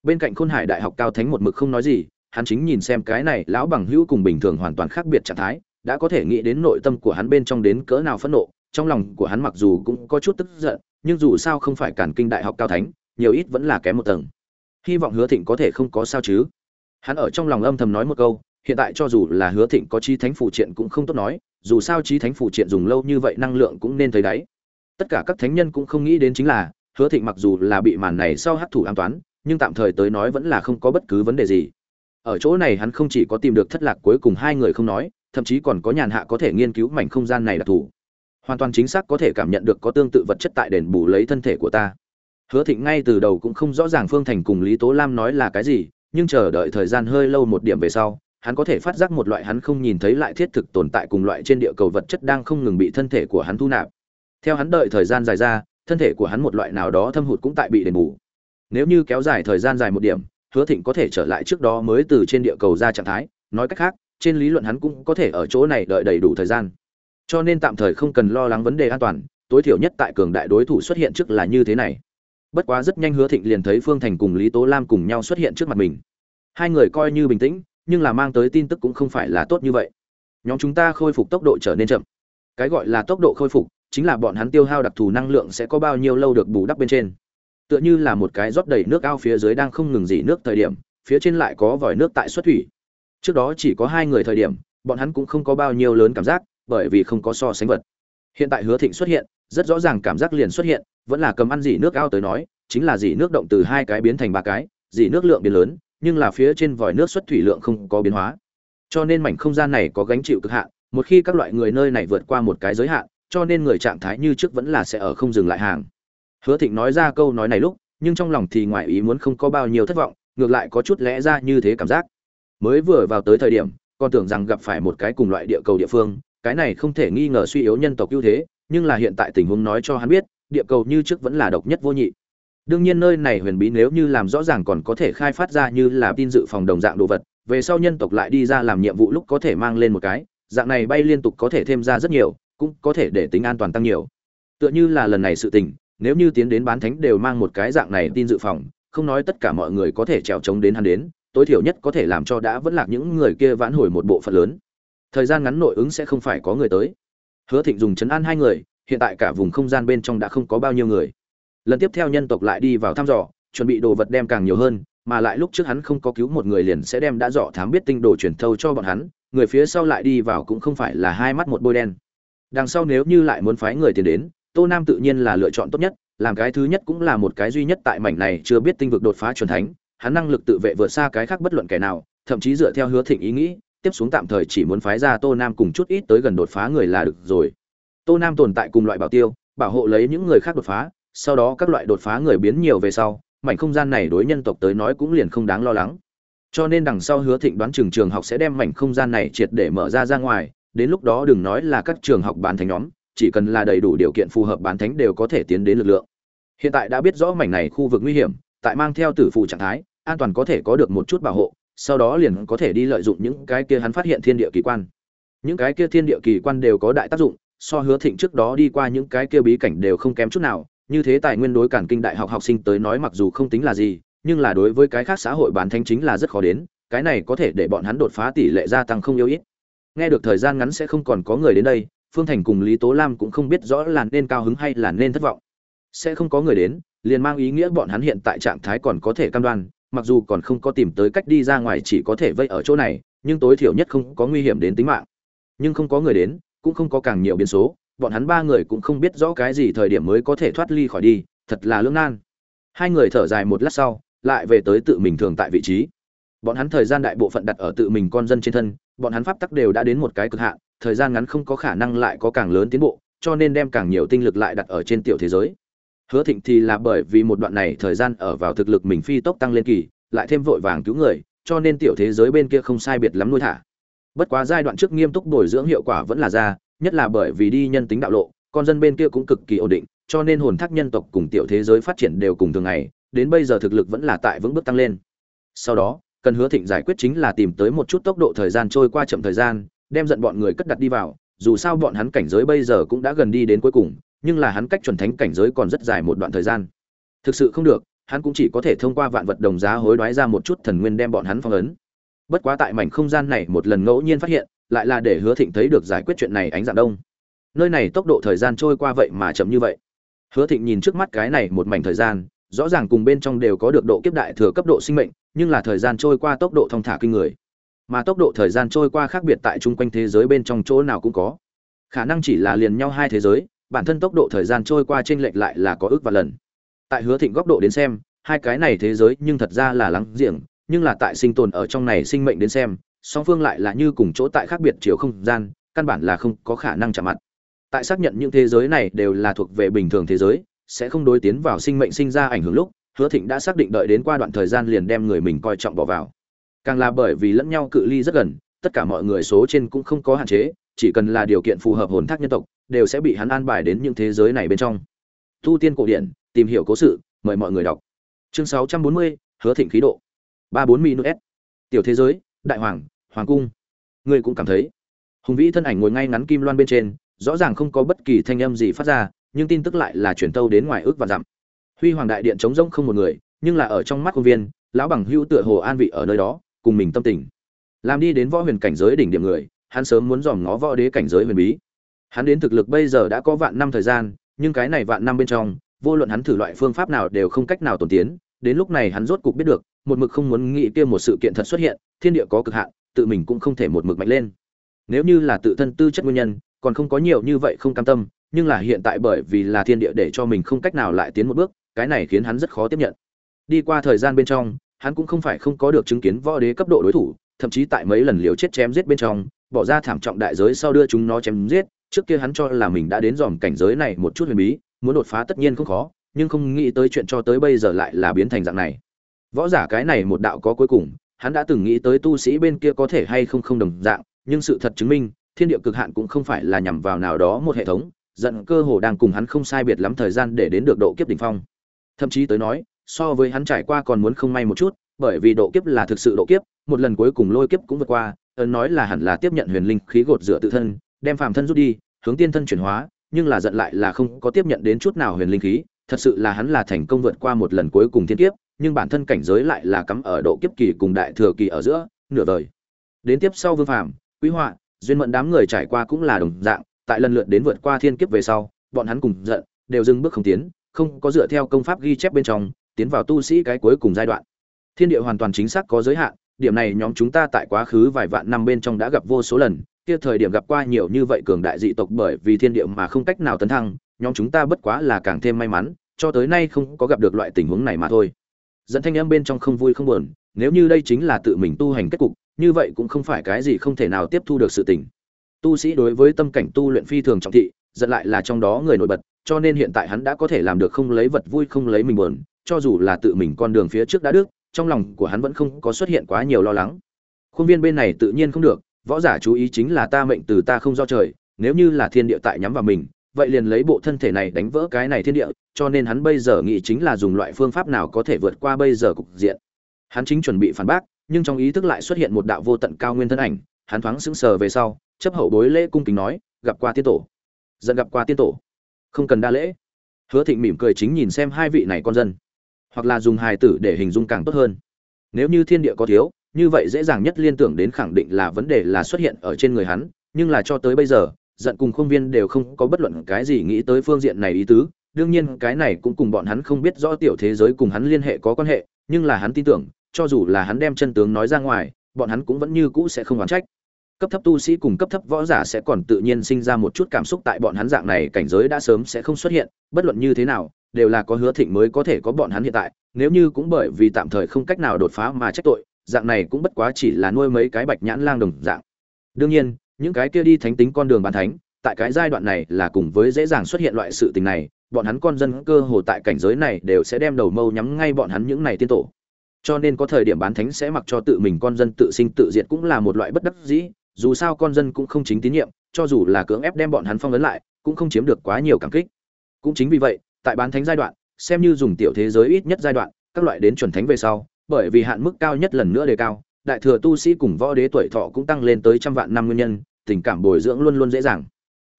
Bên cạnh khôn hải đại học cao thánh một mực không nói gì, hắn chính nhìn xem cái này lão bằng hữu cùng bình thường hoàn toàn khác biệt trạng thái đã có thể nghĩ đến nội tâm của hắn bên trong đến cỡ nào phẫn nộ, trong lòng của hắn mặc dù cũng có chút tức giận, nhưng dù sao không phải cản kinh đại học cao thánh, nhiều ít vẫn là kém một tầng. Hy vọng hứa thịnh có thể không có sao chứ. Hắn ở trong lòng âm thầm nói một câu, hiện tại cho dù là hứa thịnh có chi thánh phụ triện cũng không tốt nói, dù sao chi thánh phụ triện dùng lâu như vậy năng lượng cũng nên thấy đáy tất cả các thánh nhân cũng không nghĩ đến chính là, hứa thịnh mặc dù là bị màn này sau hấp thụ an toán, nhưng tạm thời tới nói vẫn là không có bất cứ vấn đề gì. Ở chỗ này hắn không chỉ có tìm được thất lạc cuối cùng hai người không nói thậm chí còn có nhàn hạ có thể nghiên cứu mảnh không gian này đặc thù hoàn toàn chính xác có thể cảm nhận được có tương tự vật chất tại đền bù lấy thân thể của ta. Hứa thịnh ngay từ đầu cũng không rõ ràng phương thành cùng lý tố lam nói là cái gì, nhưng chờ đợi thời gian hơi lâu một điểm về sau, hắn có thể phát giác một loại hắn không nhìn thấy lại thiết thực tồn tại cùng loại trên địa cầu vật chất đang không ngừng bị thân thể của hắn thu nạp. Theo hắn đợi thời gian dài ra, thân thể của hắn một loại nào đó thâm hụt cũng tại bị đền bù. Nếu như kéo dài thời gian dài một điểm, hứa thịnh có thể trở lại trước đó mới từ trên địa cầu ra trạng thái, nói cách khác trên lý luận hắn cũng có thể ở chỗ này đợi đầy đủ thời gian. Cho nên tạm thời không cần lo lắng vấn đề an toàn, tối thiểu nhất tại cường đại đối thủ xuất hiện trước là như thế này. Bất quá rất nhanh hứa thịnh liền thấy phương thành cùng lý tố lam cùng nhau xuất hiện trước mặt mình. Hai người coi như bình tĩnh, nhưng là mang tới tin tức cũng không phải là tốt như vậy. Nhóm chúng ta khôi phục tốc độ trở nên chậm. Cái gọi là tốc độ khôi phục, chính là bọn hắn tiêu hao đặc thù năng lượng sẽ có bao nhiêu lâu được bù đắp bên trên. Tựa như là một cái rót đầy nước ao phía dưới đang không ngừng dỉ nước thời điểm, phía trên lại có vòi nước tại xuất thủy trước đó chỉ có hai người thời điểm, bọn hắn cũng không có bao nhiêu lớn cảm giác, bởi vì không có so sánh vật. Hiện tại hứa thịnh xuất hiện, rất rõ ràng cảm giác liền xuất hiện, vẫn là cầm ăn dỉ nước ao tới nói, chính là dỉ nước động từ hai cái biến thành ba cái, dỉ nước lượng biến lớn, nhưng là phía trên vòi nước xuất thủy lượng không có biến hóa. Cho nên mảnh không gian này có gánh chịu cực hạn, một khi các loại người nơi này vượt qua một cái giới hạn, cho nên người trạng thái như trước vẫn là sẽ ở không dừng lại hàng. Hứa thịnh nói ra câu nói này lúc, nhưng trong lòng thì ngoài ý muốn không có bao nhiêu thất vọng, ngược lại có chút lẽ ra như thế cảm giác mới vừa vào tới thời điểm, còn tưởng rằng gặp phải một cái cùng loại địa cầu địa phương, cái này không thể nghi ngờ suy yếu nhân tộc ưu thế, nhưng là hiện tại tình huống nói cho hắn biết, địa cầu như trước vẫn là độc nhất vô nhị. Đương nhiên nơi này huyền bí nếu như làm rõ ràng còn có thể khai phát ra như là tin dự phòng đồng dạng đồ vật, về sau nhân tộc lại đi ra làm nhiệm vụ lúc có thể mang lên một cái, dạng này bay liên tục có thể thêm ra rất nhiều, cũng có thể để tính an toàn tăng nhiều. Tựa như là lần này sự tình, nếu như tiến đến bán thánh đều mang một cái dạng này tin dự phòng, không nói tất cả mọi người có thể trèo trống đến hắn đến tối thiểu nhất có thể làm cho đã vẫn lạc những người kia vãn hồi một bộ phận lớn. Thời gian ngắn nội ứng sẽ không phải có người tới. Hứa thịnh dùng chấn an hai người hiện tại cả vùng không gian bên trong đã không có bao nhiêu người. Lần tiếp theo nhân tộc lại đi vào thăm dò chuẩn bị đồ vật đem càng nhiều hơn mà lại lúc trước hắn không có cứu một người liền sẽ đem đã dọ thám biết tinh đồ truyền thâu cho bọn hắn, người phía sau lại đi vào cũng không phải là hai mắt một bôi đen. Đằng sau nếu như lại muốn phái người tiền đến, Tô Nam tự nhiên là lựa chọn tốt nhất, làm cái thứ nhất cũng là một cái duy nhất tại mảnh này chưa biết tinh vực đột phá chuẩn thánh, hắn năng lực tự vệ vượt xa cái khác bất luận kẻ nào, thậm chí dựa theo hứa thịnh ý nghĩ, tiếp xuống tạm thời chỉ muốn phái ra Tô Nam cùng chút ít tới gần đột phá người là được rồi. Tô Nam tồn tại cùng loại bảo tiêu, bảo hộ lấy những người khác đột phá, sau đó các loại đột phá người biến nhiều về sau, mảnh không gian này đối nhân tộc tới nói cũng liền không đáng lo lắng. Cho nên đằng sau Hứa Thịnh đoán trường trường học sẽ đem mảnh không gian này triệt để mở ra ra ngoài, đến lúc đó đừng nói là các trường học bán thánh nhóm, chỉ cần là đầy đủ điều kiện phù hợp bán thánh đều có thể tiến đến lực lượng. Hiện tại đã biết rõ mảnh này khu vực nguy hiểm, tại mang theo tử phụ trạng thái, an toàn có thể có được một chút bảo hộ, sau đó liền có thể đi lợi dụng những cái kia hắn phát hiện thiên địa kỳ quan. Những cái kia thiên địa kỳ quan đều có đại tác dụng, so Hứa Thịnh trước đó đi qua những cái kia bí cảnh đều không kém chút nào, như thế tài nguyên đối cản kinh đại học học sinh tới nói mặc dù không tính là gì, nhưng là đối với cái khác xã hội bán thanh chính là rất khó đến, cái này có thể để bọn hắn đột phá tỷ lệ gia tăng không yếu ít. Nghe được thời gian ngắn sẽ không còn có người đến đây, Phương Thành cùng Lý Tố Lam cũng không biết rõ là nên cao hứng hay là nên thất vọng. Sẽ không có người đến, liền mang ý nghĩa bọn hắn hiện tại trạng thái còn có thể cam đoan, mặc dù còn không có tìm tới cách đi ra ngoài chỉ có thể vây ở chỗ này, nhưng tối thiểu nhất không có nguy hiểm đến tính mạng. Nhưng không có người đến, cũng không có càng nhiều biến số, bọn hắn ba người cũng không biết rõ cái gì thời điểm mới có thể thoát ly khỏi đi, thật là lưỡng nan. Hai người thở dài một lát sau, lại về tới tự mình thường tại vị trí. Bọn hắn thời gian đại bộ phận đặt ở tự mình con dân trên thân, bọn hắn pháp tắc đều đã đến một cái cực hạn, thời gian ngắn không có khả năng lại có càng lớn tiến bộ, cho nên đem càng nhiều tinh lực lại đặt ở trên tiểu thế giới. Hứa Thịnh thì là bởi vì một đoạn này thời gian ở vào thực lực mình phi tốc tăng lên kỳ, lại thêm vội vàng cứu người, cho nên tiểu thế giới bên kia không sai biệt lắm nuôi thả. Bất quá giai đoạn trước nghiêm túc bồi dưỡng hiệu quả vẫn là ra, nhất là bởi vì đi nhân tính đạo lộ, con dân bên kia cũng cực kỳ ổn định, cho nên hồn thác nhân tộc cùng tiểu thế giới phát triển đều cùng thường ngày, đến bây giờ thực lực vẫn là tại vững bước tăng lên. Sau đó, cần Hứa Thịnh giải quyết chính là tìm tới một chút tốc độ thời gian trôi qua chậm thời gian, đem giận bọn người cất đặt đi vào, dù sao bọn hắn cảnh giới bây giờ cũng đã gần đi đến cuối cùng, nhưng là hắn cách chuẩn thánh cảnh giới còn rất dài một đoạn thời gian. Thực sự không được, hắn cũng chỉ có thể thông qua vạn vật đồng giá hối đoái ra một chút thần nguyên đem bọn hắn phong ấn. Bất quá tại mảnh không gian này một lần ngẫu nhiên phát hiện, lại là để Hứa Thịnh thấy được giải quyết chuyện này ánh dạng đông. Nơi này tốc độ thời gian trôi qua vậy mà chậm như vậy. Hứa Thịnh nhìn trước mắt cái này một mảnh thời gian, rõ ràng cùng bên trong đều có được độ kiếp đại thừa cấp độ sinh mệnh, nhưng là thời gian trôi qua tốc độ thông thả kinh người. Mà tốc độ thời gian trôi qua khác biệt tại chung quanh thế giới bên trong chỗ nào cũng có. Khả năng chỉ là liền nhau hai thế giới, bản thân tốc độ thời gian trôi qua trên lệch lại là có ước và lần. Tại Hứa Thịnh góc độ đến xem, hai cái này thế giới nhưng thật ra là lắng giềng, nhưng là tại sinh tồn ở trong này sinh mệnh đến xem, song phương lại là như cùng chỗ tại khác biệt chiều không gian, căn bản là không có khả năng chạm mặt. Tại xác nhận những thế giới này đều là thuộc về bình thường thế giới, sẽ không đối tiến vào sinh mệnh sinh ra ảnh hưởng lúc, Hứa Thịnh đã xác định đợi đến qua đoạn thời gian liền đem người mình coi trọng bỏ vào. Càng là bởi vì lẫn nhau cự ly rất gần, tất cả mọi người số trên cũng không có hạn chế, chỉ cần là điều kiện phù hợp hồn thác nhân tộc, đều sẽ bị hắn an bài đến những thế giới này bên trong. Tu tiên cổ điển, tìm hiểu cố sự, mời mọi người đọc. Chương 640, Hứa Thịnh khí độ. 34 minus. Tiểu thế giới, đại hoàng, hoàng cung. Ngươi cũng cảm thấy. Hùng vĩ thân ảnh ngồi ngay ngắn kim loan bên trên, rõ ràng không có bất kỳ thanh âm gì phát ra, nhưng tin tức lại là truyền tâu đến ngoài ước và dặm. Huy Hoàng đại điện trống rỗng không một người, nhưng là ở trong mắt công viên, lão bằng hữu tựa hồ an vị ở nơi đó, cùng mình tâm tình. Làm đi đến võ huyền cảnh giới đỉnh điểm người, hắn sớm muốn dòm ngó võ đế cảnh giới huyền bí. Hắn đến thực lực bây giờ đã có vạn năm thời gian, nhưng cái này vạn năm bên trong, vô luận hắn thử loại phương pháp nào đều không cách nào tổn tiến, đến lúc này hắn rốt cục biết được, một mực không muốn nghĩ kia một sự kiện thật xuất hiện, thiên địa có cực hạn, tự mình cũng không thể một mực mạnh lên. Nếu như là tự thân tư chất nguyên nhân, còn không có nhiều như vậy không cam tâm, nhưng là hiện tại bởi vì là thiên địa để cho mình không cách nào lại tiến một bước, cái này khiến hắn rất khó tiếp nhận. Đi qua thời gian bên trong, hắn cũng không phải không có được chứng kiến võ đế cấp độ đối thủ, thậm chí tại mấy lần liều chết chém giết bên trong, bỏ ra thảm trọng đại giới sau đưa chúng nó chém giết, trước kia hắn cho là mình đã đến dòm cảnh giới này một chút huyền bí, muốn đột phá tất nhiên không khó, nhưng không nghĩ tới chuyện cho tới bây giờ lại là biến thành dạng này. Võ giả cái này một đạo có cuối cùng, hắn đã từng nghĩ tới tu sĩ bên kia có thể hay không không đồng dạng, nhưng sự thật chứng minh, thiên địa cực hạn cũng không phải là nhằm vào nào đó một hệ thống, giận cơ hồ đang cùng hắn không sai biệt lắm thời gian để đến được độ kiếp đỉnh phong. Thậm chí tới nói, so với hắn trải qua còn muốn không may một chút, bởi vì độ kiếp là thực sự độ kiếp, một lần cuối cùng lôi kiếp cũng vượt qua, ấn nói là hẳn là tiếp nhận huyền linh khí gột rửa tự thân, đem phàm thân rút đi, hướng tiên thân chuyển hóa, nhưng là giận lại là không có tiếp nhận đến chút nào huyền linh khí, thật sự là hắn là thành công vượt qua một lần cuối cùng thiên kiếp, nhưng bản thân cảnh giới lại là cắm ở độ kiếp kỳ cùng đại thừa kỳ ở giữa, nửa đời. Đến tiếp sau Vương Phàm, Quý Họa, duyên mận đám người trải qua cũng là đồng dạng, tại lần lượt đến vượt qua thiên kiếp về sau, bọn hắn cùng giận, đều dừng bước không tiến, không có dựa theo công pháp ghi chép bên trong, tiến vào tu sĩ cái cuối cùng giai đoạn. thiên địa hoàn toàn chính xác có giới hạn điểm này nhóm chúng ta tại quá khứ vài vạn năm bên trong đã gặp vô số lần kia thời điểm gặp qua nhiều như vậy cường đại dị tộc bởi vì thiên địa mà không cách nào tấn thăng, nhóm chúng ta bất quá là càng thêm may mắn, cho tới nay không có gặp được loại tình huống này mà thôi. Dẫn thanh âm bên trong không vui không buồn, nếu như đây chính là tự mình tu hành kết cục, như vậy cũng không phải cái gì không thể nào tiếp thu được sự tình. Tu sĩ đối với tâm cảnh tu luyện phi thường trọng thị dẫn lại là trong đó người nổi bật, cho nên hiện tại hắn đã có thể làm được không lấy vật vui không lấy mình buồn, cho dù là tự mình con đường phía trước đã đức trong lòng của hắn vẫn không có xuất hiện quá nhiều lo lắng. Khuôn viên bên này tự nhiên không được võ giả chú ý chính là ta mệnh từ ta không do trời, nếu như là thiên địa tại nhắm vào mình, vậy liền lấy bộ thân thể này đánh vỡ cái này thiên địa, cho nên hắn bây giờ nghĩ chính là dùng loại phương pháp nào có thể vượt qua bây giờ cục diện. Hắn chính chuẩn bị phản bác, nhưng trong ý thức lại xuất hiện một đạo vô tận cao nguyên thân ảnh, hắn thoáng sững sờ về sau, chấp hậu bối lễ cung kính nói, gặp qua tiên tổ. Dẫn gặp qua tiên tổ. Không cần đa lễ. Hứa thịnh mỉm cười chính nhìn xem hai vị này con dân. Hoặc là dùng hài tử để hình dung càng tốt hơn. Nếu như thiên địa có thiếu như vậy dễ dàng nhất liên tưởng đến khẳng định là vấn đề là xuất hiện ở trên người hắn, nhưng là cho tới bây giờ, giận cùng khuôn viên đều không có bất luận cái gì nghĩ tới phương diện này ý tứ. Đương nhiên, cái này cũng cùng bọn hắn không biết rõ tiểu thế giới cùng hắn liên hệ có quan hệ, nhưng là hắn tin tưởng, cho dù là hắn đem chân tướng nói ra ngoài, bọn hắn cũng vẫn như cũ sẽ không oán trách. Cấp thấp tu sĩ cùng cấp thấp võ giả sẽ còn tự nhiên sinh ra một chút cảm xúc tại bọn hắn dạng này, cảnh giới đã sớm sẽ không xuất hiện, bất luận như thế nào, đều là có hứa thịnh mới có thể có bọn hắn hiện tại, nếu như cũng bởi vì tạm thời không cách nào đột phá mà trách tội dạng này cũng bất quá chỉ là nuôi mấy cái bạch nhãn lang đồng dạng. Đương nhiên, những cái kia đi thánh tính con đường bán thánh, tại cái giai đoạn này là cùng với dễ dàng xuất hiện loại sự tình này, bọn hắn con dân cơ hồ tại cảnh giới này đều sẽ đem đầu mâu nhắm ngay bọn hắn những này tiên tổ. Cho nên có thời điểm bán thánh sẽ mặc cho tự mình con dân tự sinh tự diệt cũng là một loại bất đắc dĩ, dù sao con dân cũng không chính tín nhiệm, cho dù là cưỡng ép đem bọn hắn phong ấn lại, cũng không chiếm được quá nhiều cảm kích. Cũng chính vì vậy, tại bán thánh giai đoạn, xem như dùng tiểu thế giới ít nhất giai đoạn, các loại đến chuẩn thánh về sau bởi vì hạn mức cao nhất lần nữa đề cao đại thừa tu sĩ cùng võ đế tuổi thọ cũng tăng lên tới trăm vạn năm nguyên nhân tình cảm bồi dưỡng luôn luôn dễ dàng.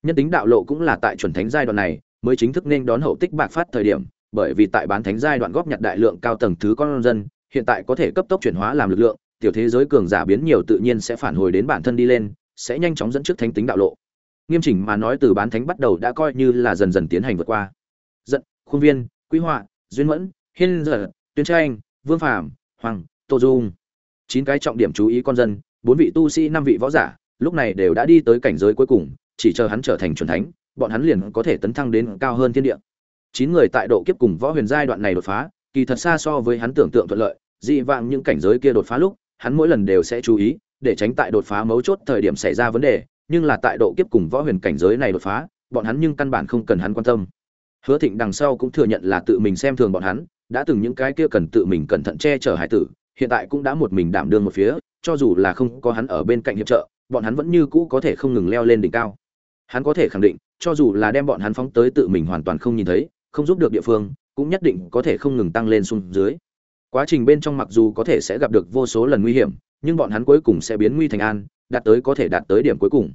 Nhân tính đạo lộ cũng là tại chuẩn thánh giai đoạn này mới chính thức nên đón hậu tích bạc phát thời điểm bởi vì tại bán thánh giai đoạn góp nhặt đại lượng cao tầng thứ con dân hiện tại có thể cấp tốc chuyển hóa làm lực lượng tiểu thế giới cường giả biến nhiều tự nhiên sẽ phản hồi đến bản thân đi lên sẽ nhanh chóng dẫn trước thánh tính đạo lộ. Nghiêm chỉnh mà nói từ bán thánh bắt đầu đã coi như là dần dần tiến hành vượt qua. Giận, khuôn viên quý họa duyên mẫn hiên dở tuyên tranh vương phàm hoàng, tô dung. Chín cái trọng điểm chú ý con dân, bốn vị tu sĩ, năm vị võ giả, lúc này đều đã đi tới cảnh giới cuối cùng, chỉ chờ hắn trở thành chuẩn thánh, bọn hắn liền có thể tấn thăng đến cao hơn thiên địa. Chín người tại độ kiếp cùng võ huyền giai đoạn này đột phá, kỳ thật xa so với hắn tưởng tượng thuận lợi, dị vạng những cảnh giới kia đột phá lúc, hắn mỗi lần đều sẽ chú ý, để tránh tại đột phá mấu chốt thời điểm xảy ra vấn đề, nhưng là tại độ kiếp cùng võ huyền cảnh giới này đột phá, bọn hắn nhưng căn bản không cần hắn quan tâm. Hứa thịnh đằng sau cũng thừa nhận là tự mình xem thường bọn hắn đã từng những cái kia cần tự mình cẩn thận che chở hải tử, hiện tại cũng đã một mình đảm đương một phía, cho dù là không có hắn ở bên cạnh hiệp trợ, bọn hắn vẫn như cũ có thể không ngừng leo lên đỉnh cao. Hắn có thể khẳng định, cho dù là đem bọn hắn phóng tới tự mình hoàn toàn không nhìn thấy, không giúp được địa phương, cũng nhất định có thể không ngừng tăng lên xuống dưới. Quá trình bên trong mặc dù có thể sẽ gặp được vô số lần nguy hiểm, nhưng bọn hắn cuối cùng sẽ biến nguy thành an, đạt tới có thể đạt tới điểm cuối cùng.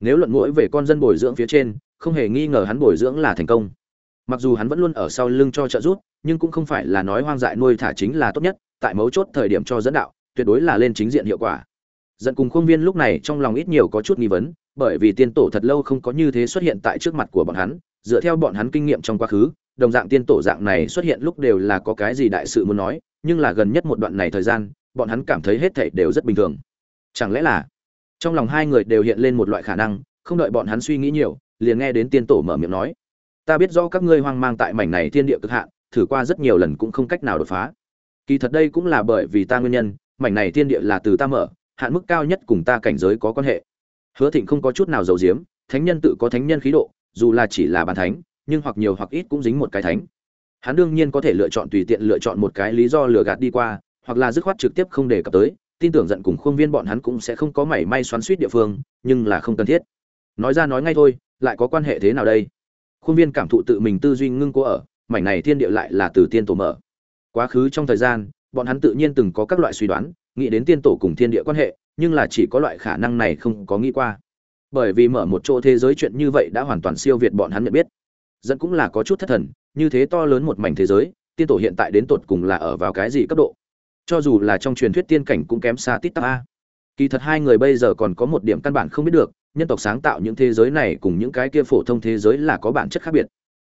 Nếu luận mũi về con dân bồi dưỡng phía trên, không hề nghi ngờ hắn bồi dưỡng là thành công mặc dù hắn vẫn luôn ở sau lưng cho trợ giúp, nhưng cũng không phải là nói hoang dại nuôi thả chính là tốt nhất, tại mấu chốt thời điểm cho dẫn đạo, tuyệt đối là lên chính diện hiệu quả. Dẫn cùng khuôn viên lúc này trong lòng ít nhiều có chút nghi vấn, bởi vì tiên tổ thật lâu không có như thế xuất hiện tại trước mặt của bọn hắn, dựa theo bọn hắn kinh nghiệm trong quá khứ, đồng dạng tiên tổ dạng này xuất hiện lúc đều là có cái gì đại sự muốn nói, nhưng là gần nhất một đoạn này thời gian, bọn hắn cảm thấy hết thảy đều rất bình thường. Chẳng lẽ là trong lòng hai người đều hiện lên một loại khả năng, không đợi bọn hắn suy nghĩ nhiều, liền nghe đến tiên tổ mở miệng nói ta biết rõ các ngươi hoang mang tại mảnh này thiên địa cực hạn, thử qua rất nhiều lần cũng không cách nào đột phá. Kỳ thật đây cũng là bởi vì ta nguyên nhân, mảnh này thiên địa là từ ta mở, hạn mức cao nhất cùng ta cảnh giới có quan hệ. Hứa thịnh không có chút nào giấu giếm, thánh nhân tự có thánh nhân khí độ, dù là chỉ là bàn thánh, nhưng hoặc nhiều hoặc ít cũng dính một cái thánh. Hắn đương nhiên có thể lựa chọn tùy tiện lựa chọn một cái lý do lừa gạt đi qua, hoặc là dứt khoát trực tiếp không đề cập tới, tin tưởng giận cùng khuôn viên bọn hắn cũng sẽ không có mảy may xoắn suýt địa phương, nhưng là không cần thiết. Nói ra nói ngay thôi, lại có quan hệ thế nào đây? Khuôn viên cảm thụ tự mình tư duy ngưng cố ở, mảnh này thiên địa lại là từ tiên tổ mở. Quá khứ trong thời gian, bọn hắn tự nhiên từng có các loại suy đoán, nghĩ đến tiên tổ cùng thiên địa quan hệ, nhưng là chỉ có loại khả năng này không có nghĩ qua. Bởi vì mở một chỗ thế giới chuyện như vậy đã hoàn toàn siêu việt bọn hắn nhận biết. Dẫn cũng là có chút thất thần, như thế to lớn một mảnh thế giới, tiên tổ hiện tại đến tột cùng là ở vào cái gì cấp độ? Cho dù là trong truyền thuyết tiên cảnh cũng kém xa tít tắc a. Kỳ thật hai người bây giờ còn có một điểm căn bản không biết được nhân tộc sáng tạo những thế giới này cùng những cái kia phổ thông thế giới là có bản chất khác biệt.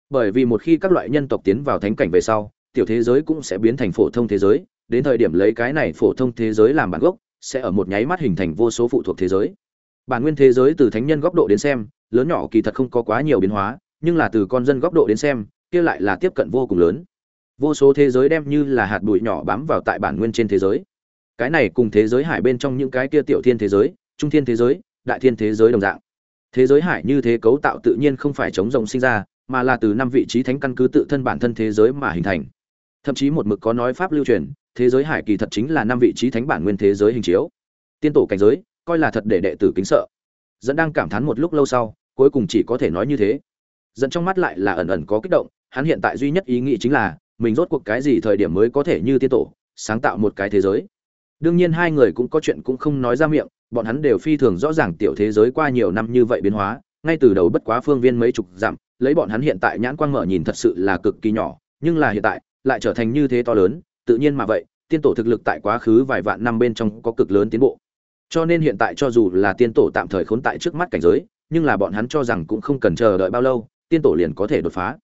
Bởi vì một khi các loại nhân tộc tiến vào thánh cảnh về sau, tiểu thế giới cũng sẽ biến thành phổ thông thế giới, đến thời điểm lấy cái này phổ thông thế giới làm bản gốc, sẽ ở một nháy mắt hình thành vô số phụ thuộc thế giới. Bản nguyên thế giới từ thánh nhân góc độ đến xem, lớn nhỏ kỳ thật không có quá nhiều biến hóa, nhưng là từ con dân góc độ đến xem, kia lại là tiếp cận vô cùng lớn. Vô số thế giới đem như là hạt bụi nhỏ bám vào tại bản nguyên trên thế giới. Cái này cùng thế giới hải bên trong những cái kia tiểu thiên thế giới, trung thiên thế giới đại thiên thế giới đồng dạng. Thế giới hải như thế cấu tạo tự nhiên không phải chống rồng sinh ra, mà là từ năm vị trí thánh căn cứ tự thân bản thân thế giới mà hình thành. Thậm chí một mực có nói pháp lưu truyền, thế giới hải kỳ thật chính là năm vị trí thánh bản nguyên thế giới hình chiếu. Tiên tổ cảnh giới, coi là thật để đệ tử kính sợ. Dẫn đang cảm thán một lúc lâu sau, cuối cùng chỉ có thể nói như thế. Dẫn trong mắt lại là ẩn ẩn có kích động, hắn hiện tại duy nhất ý nghĩ chính là, mình rốt cuộc cái gì thời điểm mới có thể như tiên tổ, sáng tạo một cái thế giới. Đương nhiên hai người cũng có chuyện cũng không nói ra miệng bọn hắn đều phi thường rõ ràng tiểu thế giới qua nhiều năm như vậy biến hóa, ngay từ đầu bất quá phương viên mấy chục dặm, lấy bọn hắn hiện tại nhãn quang mở nhìn thật sự là cực kỳ nhỏ, nhưng là hiện tại, lại trở thành như thế to lớn, tự nhiên mà vậy, tiên tổ thực lực tại quá khứ vài vạn năm bên trong có cực lớn tiến bộ. Cho nên hiện tại cho dù là tiên tổ tạm thời khốn tại trước mắt cảnh giới, nhưng là bọn hắn cho rằng cũng không cần chờ đợi bao lâu, tiên tổ liền có thể đột phá.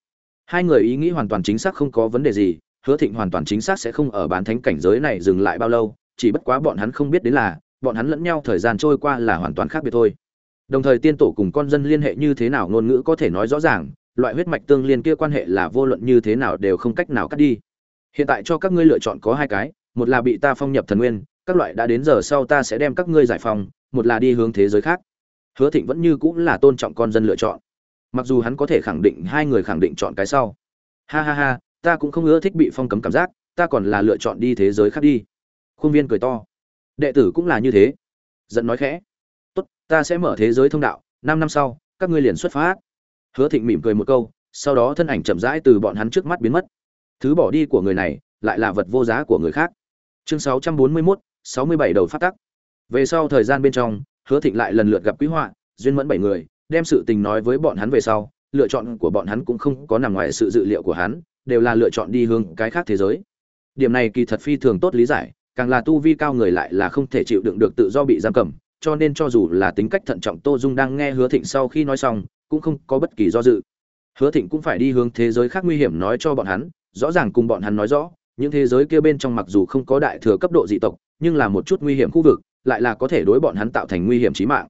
Hai người ý nghĩ hoàn toàn chính xác không có vấn đề gì, hứa thịnh hoàn toàn chính xác sẽ không ở bán thánh cảnh giới này dừng lại bao lâu, chỉ bất quá bọn hắn không biết đến là bọn hắn lẫn nhau thời gian trôi qua là hoàn toàn khác biệt thôi. Đồng thời tiên tổ cùng con dân liên hệ như thế nào ngôn ngữ có thể nói rõ ràng, loại huyết mạch tương liên kia quan hệ là vô luận như thế nào đều không cách nào cắt đi. Hiện tại cho các ngươi lựa chọn có hai cái, một là bị ta phong nhập thần nguyên, các loại đã đến giờ sau ta sẽ đem các ngươi giải phóng, một là đi hướng thế giới khác. Hứa thịnh vẫn như cũng là tôn trọng con dân lựa chọn. Mặc dù hắn có thể khẳng định hai người khẳng định chọn cái sau. Ha ha ha, ta cũng không ưa thích bị phong cấm cảm giác, ta còn là lựa chọn đi thế giới khác đi. Khuôn viên cười to đệ tử cũng là như thế. Dẫn nói khẽ. Tốt ta sẽ mở thế giới thông đạo năm năm sau các ngươi liền xuất phát. Hứa thịnh mỉm cười một câu sau đó thân ảnh chậm rãi từ bọn hắn trước mắt biến mất. Thứ bỏ đi của người này lại là vật vô giá của người khác. Chương 641, 67 đầu phát tắc. Về sau thời gian bên trong hứa thịnh lại lần lượt gặp quý họa duyên mẫn bảy người đem sự tình nói với bọn hắn về sau lựa chọn của bọn hắn cũng không có nằm ngoài sự dự liệu của hắn đều là lựa chọn đi hướng cái khác thế giới. Điểm này kỳ thật phi thường tốt lý giải càng là tu vi cao người lại là không thể chịu đựng được tự do bị giam cầm, cho nên cho dù là tính cách thận trọng tô dung đang nghe hứa thịnh sau khi nói xong, cũng không có bất kỳ do dự. Hứa thịnh cũng phải đi hướng thế giới khác nguy hiểm nói cho bọn hắn, rõ ràng cùng bọn hắn nói rõ, những thế giới kia bên trong mặc dù không có đại thừa cấp độ dị tộc, nhưng là một chút nguy hiểm khu vực, lại là có thể đối bọn hắn tạo thành nguy hiểm chí mạng.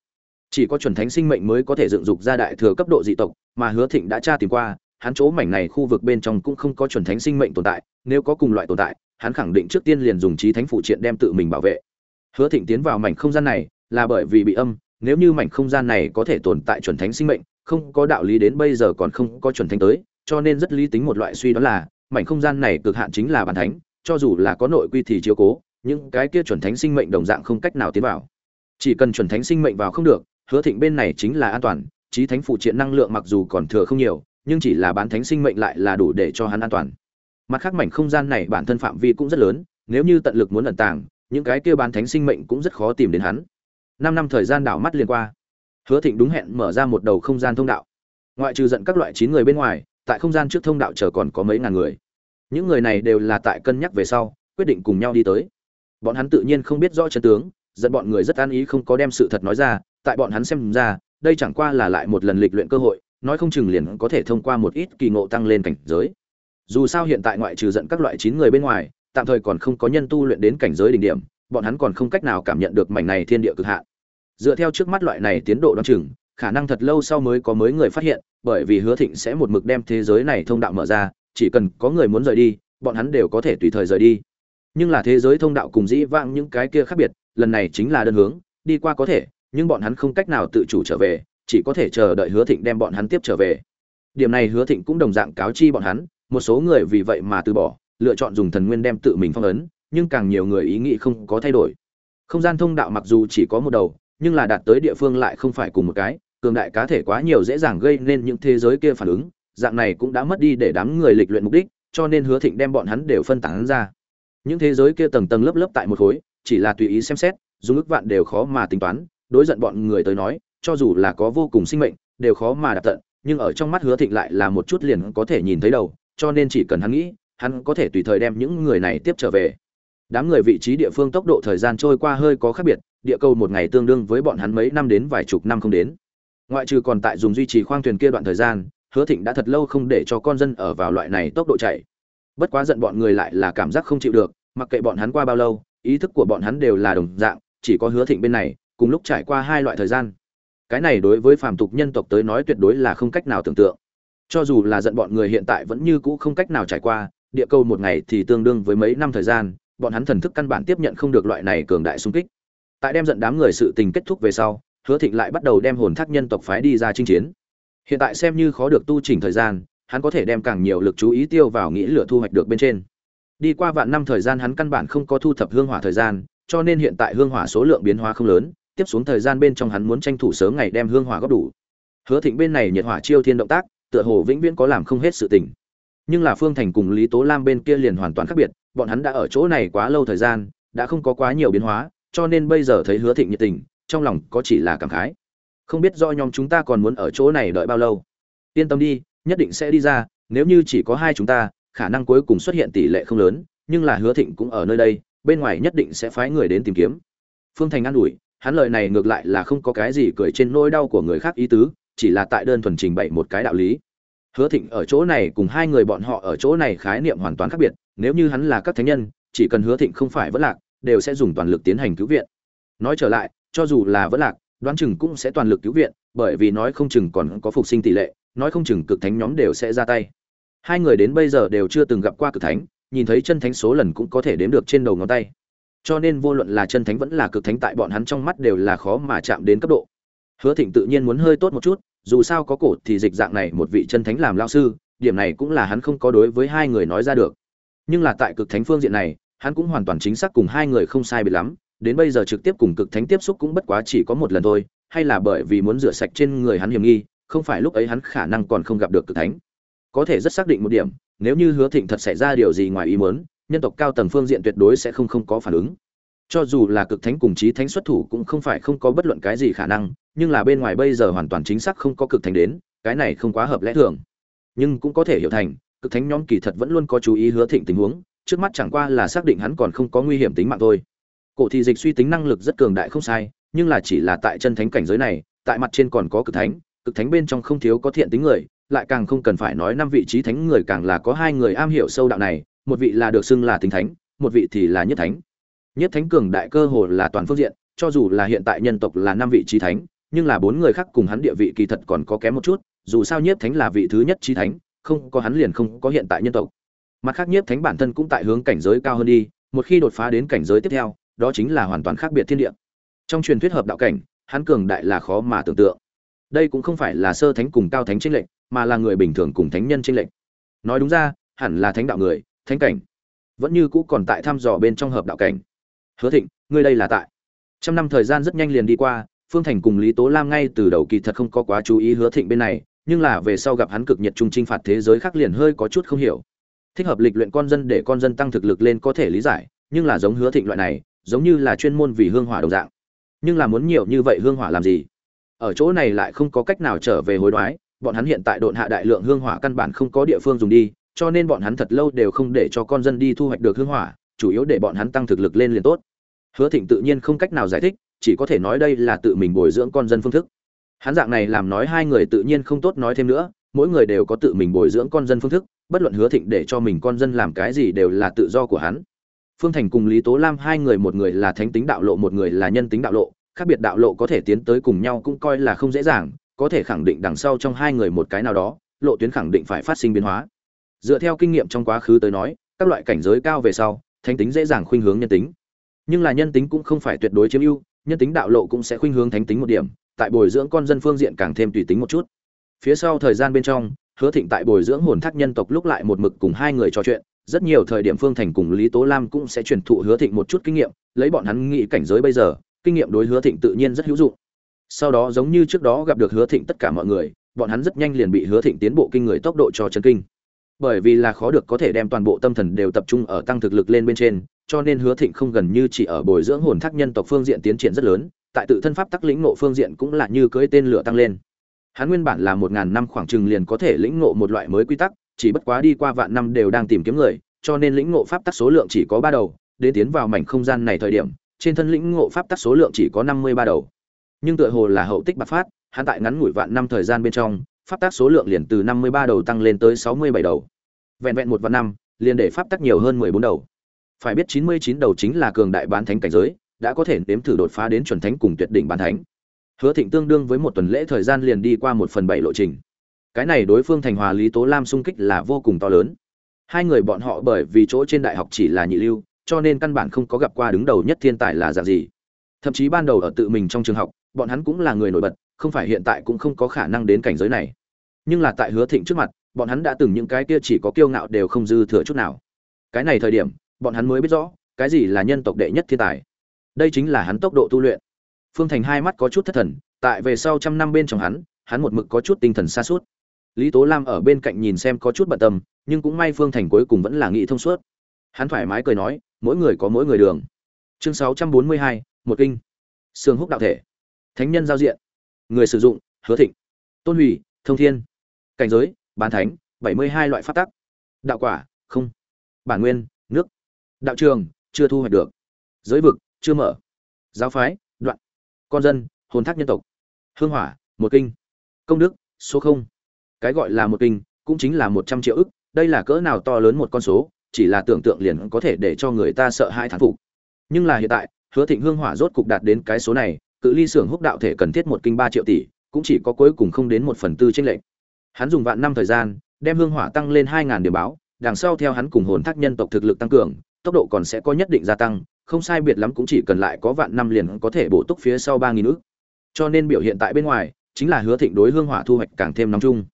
Chỉ có chuẩn thánh sinh mệnh mới có thể dựng dục ra đại thừa cấp độ dị tộc, mà hứa thịnh đã tra tìm qua, hắn chỗ mảnh này khu vực bên trong cũng không có chuẩn thánh sinh mệnh tồn tại, nếu có cùng loại tồn tại hắn khẳng định trước tiên liền dùng trí thánh phụ triện đem tự mình bảo vệ. Hứa thịnh tiến vào mảnh không gian này là bởi vì bị âm, nếu như mảnh không gian này có thể tồn tại chuẩn thánh sinh mệnh, không có đạo lý đến bây giờ còn không có chuẩn thánh tới, cho nên rất lý tính một loại suy đó là, mảnh không gian này cực hạn chính là bản thánh, cho dù là có nội quy thì chiếu cố, những cái kia chuẩn thánh sinh mệnh đồng dạng không cách nào tiến vào. Chỉ cần chuẩn thánh sinh mệnh vào không được, hứa thịnh bên này chính là an toàn, trí thánh phụ triện năng lượng mặc dù còn thừa không nhiều, nhưng chỉ là bán thánh sinh mệnh lại là đủ để cho hắn an toàn mặt khác mảnh không gian này bản thân phạm vi cũng rất lớn, nếu như tận lực muốn ẩn tàng, những cái kia bán thánh sinh mệnh cũng rất khó tìm đến hắn. Năm năm thời gian đảo mắt liền qua. Hứa thịnh đúng hẹn mở ra một đầu không gian thông đạo. Ngoại trừ giận các loại chín người bên ngoài, tại không gian trước thông đạo chờ còn có mấy ngàn người. Những người này đều là tại cân nhắc về sau, quyết định cùng nhau đi tới. Bọn hắn tự nhiên không biết rõ chân tướng dẫn bọn người rất an ý không có đem sự thật nói ra, tại bọn hắn xem ra, đây chẳng qua là lại một lần lịch luyện cơ hội, nói không chừng liền có thể thông qua một ít kỳ ngộ tăng lên cảnh giới dù sao hiện tại ngoại trừ giận các loại chín người bên ngoài, tạm thời còn không có nhân tu luyện đến cảnh giới đỉnh điểm, bọn hắn còn không cách nào cảm nhận được mảnh này thiên địa cực hạn. Dựa theo trước mắt loại này tiến độ đoán chừng, khả năng thật lâu sau mới có mới người phát hiện, bởi vì hứa thịnh sẽ một mực đem thế giới này thông đạo mở ra, chỉ cần có người muốn rời đi, bọn hắn đều có thể tùy thời rời đi. Nhưng là thế giới thông đạo cùng dĩ vãng những cái kia khác biệt, lần này chính là đơn hướng, đi qua có thể, nhưng bọn hắn không cách nào tự chủ trở về, chỉ có thể chờ đợi hứa thịnh đem bọn hắn tiếp trở về. Điểm này hứa thịnh cũng đồng dạng cáo chi bọn hắn một số người vì vậy mà từ bỏ, lựa chọn dùng thần nguyên đem tự mình phong ấn, nhưng càng nhiều người ý nghĩ không có thay đổi. Không gian thông đạo mặc dù chỉ có một đầu, nhưng là đạt tới địa phương lại không phải cùng một cái, cường đại cá thể quá nhiều dễ dàng gây nên những thế giới kia phản ứng, dạng này cũng đã mất đi để đám người lịch luyện mục đích, cho nên hứa thịnh đem bọn hắn đều phân tán ra. Những thế giới kia tầng tầng lớp lớp tại một khối, chỉ là tùy ý xem xét, dùng ước vạn đều khó mà tính toán, đối giận bọn người tới nói, cho dù là có vô cùng sinh mệnh, đều khó mà đạt tận, nhưng ở trong mắt hứa thịnh lại là một chút liền có thể nhìn thấy đầu cho nên chỉ cần hắn nghĩ, hắn có thể tùy thời đem những người này tiếp trở về. Đám người vị trí địa phương tốc độ thời gian trôi qua hơi có khác biệt, địa cầu một ngày tương đương với bọn hắn mấy năm đến vài chục năm không đến. Ngoại trừ còn tại dùng duy trì khoang thuyền kia đoạn thời gian, hứa thịnh đã thật lâu không để cho con dân ở vào loại này tốc độ chạy. Bất quá giận bọn người lại là cảm giác không chịu được, mặc kệ bọn hắn qua bao lâu, ý thức của bọn hắn đều là đồng dạng, chỉ có hứa thịnh bên này, cùng lúc trải qua hai loại thời gian. Cái này đối với phàm tục nhân tộc tới nói tuyệt đối là không cách nào tưởng tượng cho dù là giận bọn người hiện tại vẫn như cũ không cách nào trải qua, địa cầu một ngày thì tương đương với mấy năm thời gian, bọn hắn thần thức căn bản tiếp nhận không được loại này cường đại xung kích. Tại đem giận đám người sự tình kết thúc về sau, hứa thịnh lại bắt đầu đem hồn thác nhân tộc phái đi ra chinh chiến. Hiện tại xem như khó được tu chỉnh thời gian, hắn có thể đem càng nhiều lực chú ý tiêu vào nghĩ lửa thu hoạch được bên trên. Đi qua vạn năm thời gian hắn căn bản không có thu thập hương hỏa thời gian, cho nên hiện tại hương hỏa số lượng biến hóa không lớn, tiếp xuống thời gian bên trong hắn muốn tranh thủ sớm ngày đem hương hỏa góp đủ. Hứa thịnh bên này nhiệt hỏa chiêu thiên động tác tựa hồ vĩnh viễn có làm không hết sự tình. Nhưng là phương thành cùng lý tố lam bên kia liền hoàn toàn khác biệt, bọn hắn đã ở chỗ này quá lâu thời gian, đã không có quá nhiều biến hóa, cho nên bây giờ thấy hứa thịnh nhiệt tình, trong lòng có chỉ là cảm khái. Không biết do nhóm chúng ta còn muốn ở chỗ này đợi bao lâu. Yên tâm đi, nhất định sẽ đi ra, nếu như chỉ có hai chúng ta, khả năng cuối cùng xuất hiện tỷ lệ không lớn, nhưng là hứa thịnh cũng ở nơi đây, bên ngoài nhất định sẽ phái người đến tìm kiếm. Phương thành an ủi, hắn lời này ngược lại là không có cái gì cười trên nỗi đau của người khác ý tứ chỉ là tại đơn thuần trình bày một cái đạo lý. Hứa thịnh ở chỗ này cùng hai người bọn họ ở chỗ này khái niệm hoàn toàn khác biệt, nếu như hắn là các thánh nhân, chỉ cần hứa thịnh không phải vẫn lạc, đều sẽ dùng toàn lực tiến hành cứu viện. Nói trở lại, cho dù là vẫn lạc, đoán chừng cũng sẽ toàn lực cứu viện, bởi vì nói không chừng còn có phục sinh tỷ lệ, nói không chừng cực thánh nhóm đều sẽ ra tay. Hai người đến bây giờ đều chưa từng gặp qua cực thánh, nhìn thấy chân thánh số lần cũng có thể đếm được trên đầu ngón tay. Cho nên vô luận là chân thánh vẫn là cực thánh tại bọn hắn trong mắt đều là khó mà chạm đến cấp độ hứa thịnh tự nhiên muốn hơi tốt một chút, dù sao có cổ thì dịch dạng này một vị chân thánh làm lao sư, điểm này cũng là hắn không có đối với hai người nói ra được. Nhưng là tại cực thánh phương diện này, hắn cũng hoàn toàn chính xác cùng hai người không sai biệt lắm, đến bây giờ trực tiếp cùng cực thánh tiếp xúc cũng bất quá chỉ có một lần thôi, hay là bởi vì muốn rửa sạch trên người hắn hiểm nghi, không phải lúc ấy hắn khả năng còn không gặp được cực thánh. Có thể rất xác định một điểm, nếu như hứa thịnh thật xảy ra điều gì ngoài ý muốn, nhân tộc cao tầng phương diện tuyệt đối sẽ không không có phản ứng cho dù là cực thánh cùng chí thánh xuất thủ cũng không phải không có bất luận cái gì khả năng, nhưng là bên ngoài bây giờ hoàn toàn chính xác không có cực thánh đến, cái này không quá hợp lẽ thường. Nhưng cũng có thể hiểu thành, cực thánh nhóm kỳ thật vẫn luôn có chú ý hứa thịnh tình huống, trước mắt chẳng qua là xác định hắn còn không có nguy hiểm tính mạng thôi. Cổ thị dịch suy tính năng lực rất cường đại không sai, nhưng là chỉ là tại chân thánh cảnh giới này, tại mặt trên còn có cực thánh cực thánh bên trong không thiếu có thiện tính người, lại càng không cần phải nói năm vị trí thánh người càng là có hai người am hiểu sâu đạo này, một vị là được xưng là tính thánh, một vị thì là nhất thánh nhất thánh cường đại cơ hồ là toàn phương diện, cho dù là hiện tại nhân tộc là năm vị trí thánh, nhưng là bốn người khác cùng hắn địa vị kỳ thật còn có kém một chút, dù sao nhất thánh là vị thứ nhất trí thánh, không có hắn liền không có hiện tại nhân tộc. Mặt khác nhất thánh bản thân cũng tại hướng cảnh giới cao hơn đi, một khi đột phá đến cảnh giới tiếp theo, đó chính là hoàn toàn khác biệt thiên địa. Trong truyền thuyết hợp đạo cảnh, hắn cường đại là khó mà tưởng tượng. Đây cũng không phải là sơ thánh cùng cao thánh chênh lệnh mà là người bình thường cùng thánh nhân chênh lệnh nói đúng ra, hẳn là thánh đạo người, thánh cảnh. Vẫn như cũ còn tại thăm dò bên trong hợp đạo cảnh hứa thịnh, ngươi đây là tại. Trăm năm thời gian rất nhanh liền đi qua, phương thành cùng lý tố lam ngay từ đầu kỳ thật không có quá chú ý hứa thịnh bên này, nhưng là về sau gặp hắn cực nhiệt trung trinh phạt thế giới khác liền hơi có chút không hiểu. Thích hợp lịch luyện con dân để con dân tăng thực lực lên có thể lý giải, nhưng là giống hứa thịnh loại này, giống như là chuyên môn vì hương hỏa đồng dạng. Nhưng là muốn nhiều như vậy hương hỏa làm gì? Ở chỗ này lại không có cách nào trở về hối đoái, bọn hắn hiện tại độn hạ đại lượng hương hỏa căn bản không có địa phương dùng đi, cho nên bọn hắn thật lâu đều không để cho con dân đi thu hoạch được hương hỏa chủ yếu để bọn hắn tăng thực lực lên liền tốt. Hứa thịnh tự nhiên không cách nào giải thích, chỉ có thể nói đây là tự mình bồi dưỡng con dân phương thức. Hắn dạng này làm nói hai người tự nhiên không tốt nói thêm nữa, mỗi người đều có tự mình bồi dưỡng con dân phương thức, bất luận hứa thịnh để cho mình con dân làm cái gì đều là tự do của hắn. Phương thành cùng lý tố lam hai người một người là thánh tính đạo lộ, một người là nhân tính đạo lộ, khác biệt đạo lộ có thể tiến tới cùng nhau cũng coi là không dễ dàng, có thể khẳng định đằng sau trong hai người một cái nào đó, lộ tuyến khẳng định phải phát sinh biến hóa. Dựa theo kinh nghiệm trong quá khứ tới nói, các loại cảnh giới cao về sau thánh tính dễ dàng khuynh hướng nhân tính. Nhưng là nhân tính cũng không phải tuyệt đối chiếm ưu, nhân tính đạo lộ cũng sẽ khuynh hướng thánh tính một điểm, tại bồi dưỡng con dân phương diện càng thêm tùy tính một chút. Phía sau thời gian bên trong, hứa thịnh tại bồi dưỡng hồn thác nhân tộc lúc lại một mực cùng hai người trò chuyện, rất nhiều thời điểm phương thành cùng lý tố lam cũng sẽ truyền thụ hứa thịnh một chút kinh nghiệm, lấy bọn hắn nghĩ cảnh giới bây giờ, kinh nghiệm đối hứa thịnh tự nhiên rất hữu dụng. Sau đó giống như trước đó gặp được hứa thịnh tất cả mọi người, bọn hắn rất nhanh liền bị hứa thịnh tiến bộ kinh người tốc độ cho chân kinh bởi vì là khó được có thể đem toàn bộ tâm thần đều tập trung ở tăng thực lực lên bên trên, cho nên hứa thịnh không gần như chỉ ở bồi dưỡng hồn thác nhân tộc phương diện tiến triển rất lớn, tại tự thân pháp tắc lĩnh ngộ phương diện cũng là như cưỡi tên lửa tăng lên. Hắn nguyên bản là một ngàn năm khoảng chừng liền có thể lĩnh ngộ một loại mới quy tắc, chỉ bất quá đi qua vạn năm đều đang tìm kiếm người, cho nên lĩnh ngộ pháp tắc số lượng chỉ có ba đầu, đến tiến vào mảnh không gian này thời điểm, trên thân lĩnh ngộ pháp tắc số lượng chỉ có năm mươi ba đầu. Nhưng tựa hồ là hậu tích bạc phát, hắn tại ngắn ngủi vạn năm thời gian bên trong pháp tác số lượng liền từ năm mươi ba đầu tăng lên tới sáu mươi bảy đầu. Vẹn vẹn một và năm, liền để pháp tác nhiều hơn mười bốn đầu. Phải biết chín mươi chín đầu chính là cường đại bán thánh cảnh giới, đã có thể nếm thử đột phá đến chuẩn thánh cùng tuyệt đỉnh bán thánh. Hứa thịnh tương đương với một tuần lễ thời gian liền đi qua một phần bảy lộ trình. Cái này đối phương thành hòa, lý tố lam xung kích là vô cùng to lớn. Hai người bọn họ bởi vì chỗ trên đại học chỉ là nhị lưu, cho nên căn bản không có gặp qua đứng đầu nhất thiên tài là dạng gì. Thậm chí ban đầu ở tự mình trong trường học, bọn hắn cũng là người nổi bật không phải hiện tại cũng không có khả năng đến cảnh giới này. Nhưng là tại hứa thịnh trước mặt, bọn hắn đã từng những cái kia chỉ có kiêu ngạo đều không dư thừa chút nào. Cái này thời điểm, bọn hắn mới biết rõ, cái gì là nhân tộc đệ nhất thiên tài. Đây chính là hắn tốc độ tu luyện. Phương thành hai mắt có chút thất thần, tại về sau trăm năm bên trong hắn hắn một mực có chút tinh thần xa suốt lý tố lam ở bên cạnh nhìn xem có chút bận tâm, nhưng cũng may phương thành cuối cùng vẫn là nghĩ thông suốt. Hắn thoải mái cười nói, mỗi người có mỗi người đường. Chương sáu trăm bốn mươi hai, một kinh. Sương húc đạo thể. Thánh nhân giao diện người sử dụng, hứa thịnh, tôn hủy, thông thiên, cảnh giới, bán thánh, bảy mươi hai loại phát tắc. Đạo quả, không. Bản nguyên, nước. Đạo trường, chưa thu hoạch được. Giới vực, chưa mở. Giáo phái, đoạn. Con dân, hồn thác nhân tộc. Hương hỏa, một kinh. Công đức, số không. Cái gọi là một kinh, cũng chính là một trăm triệu ức. Đây là cỡ nào to lớn một con số, chỉ là tưởng tượng liền có thể để cho người ta sợ hai thán phục. Nhưng là hiện tại, hứa thịnh hương hỏa rốt cục đạt đến cái số này cự ly xưởng húc đạo thể cần thiết một kinh ba triệu tỷ, cũng chỉ có cuối cùng không đến một phần tư tranh lệch. Hắn dùng vạn năm thời gian, đem hương hỏa tăng lên hai ngàn điểm báo, đằng sau theo hắn cùng hồn thác nhân tộc thực lực tăng cường, tốc độ còn sẽ có nhất định gia tăng, không sai biệt lắm cũng chỉ cần lại có vạn năm liền có thể bổ túc phía sau ba nghìn ước. Cho nên biểu hiện tại bên ngoài, chính là hứa thịnh đối hương hỏa thu hoạch càng thêm nóng chung.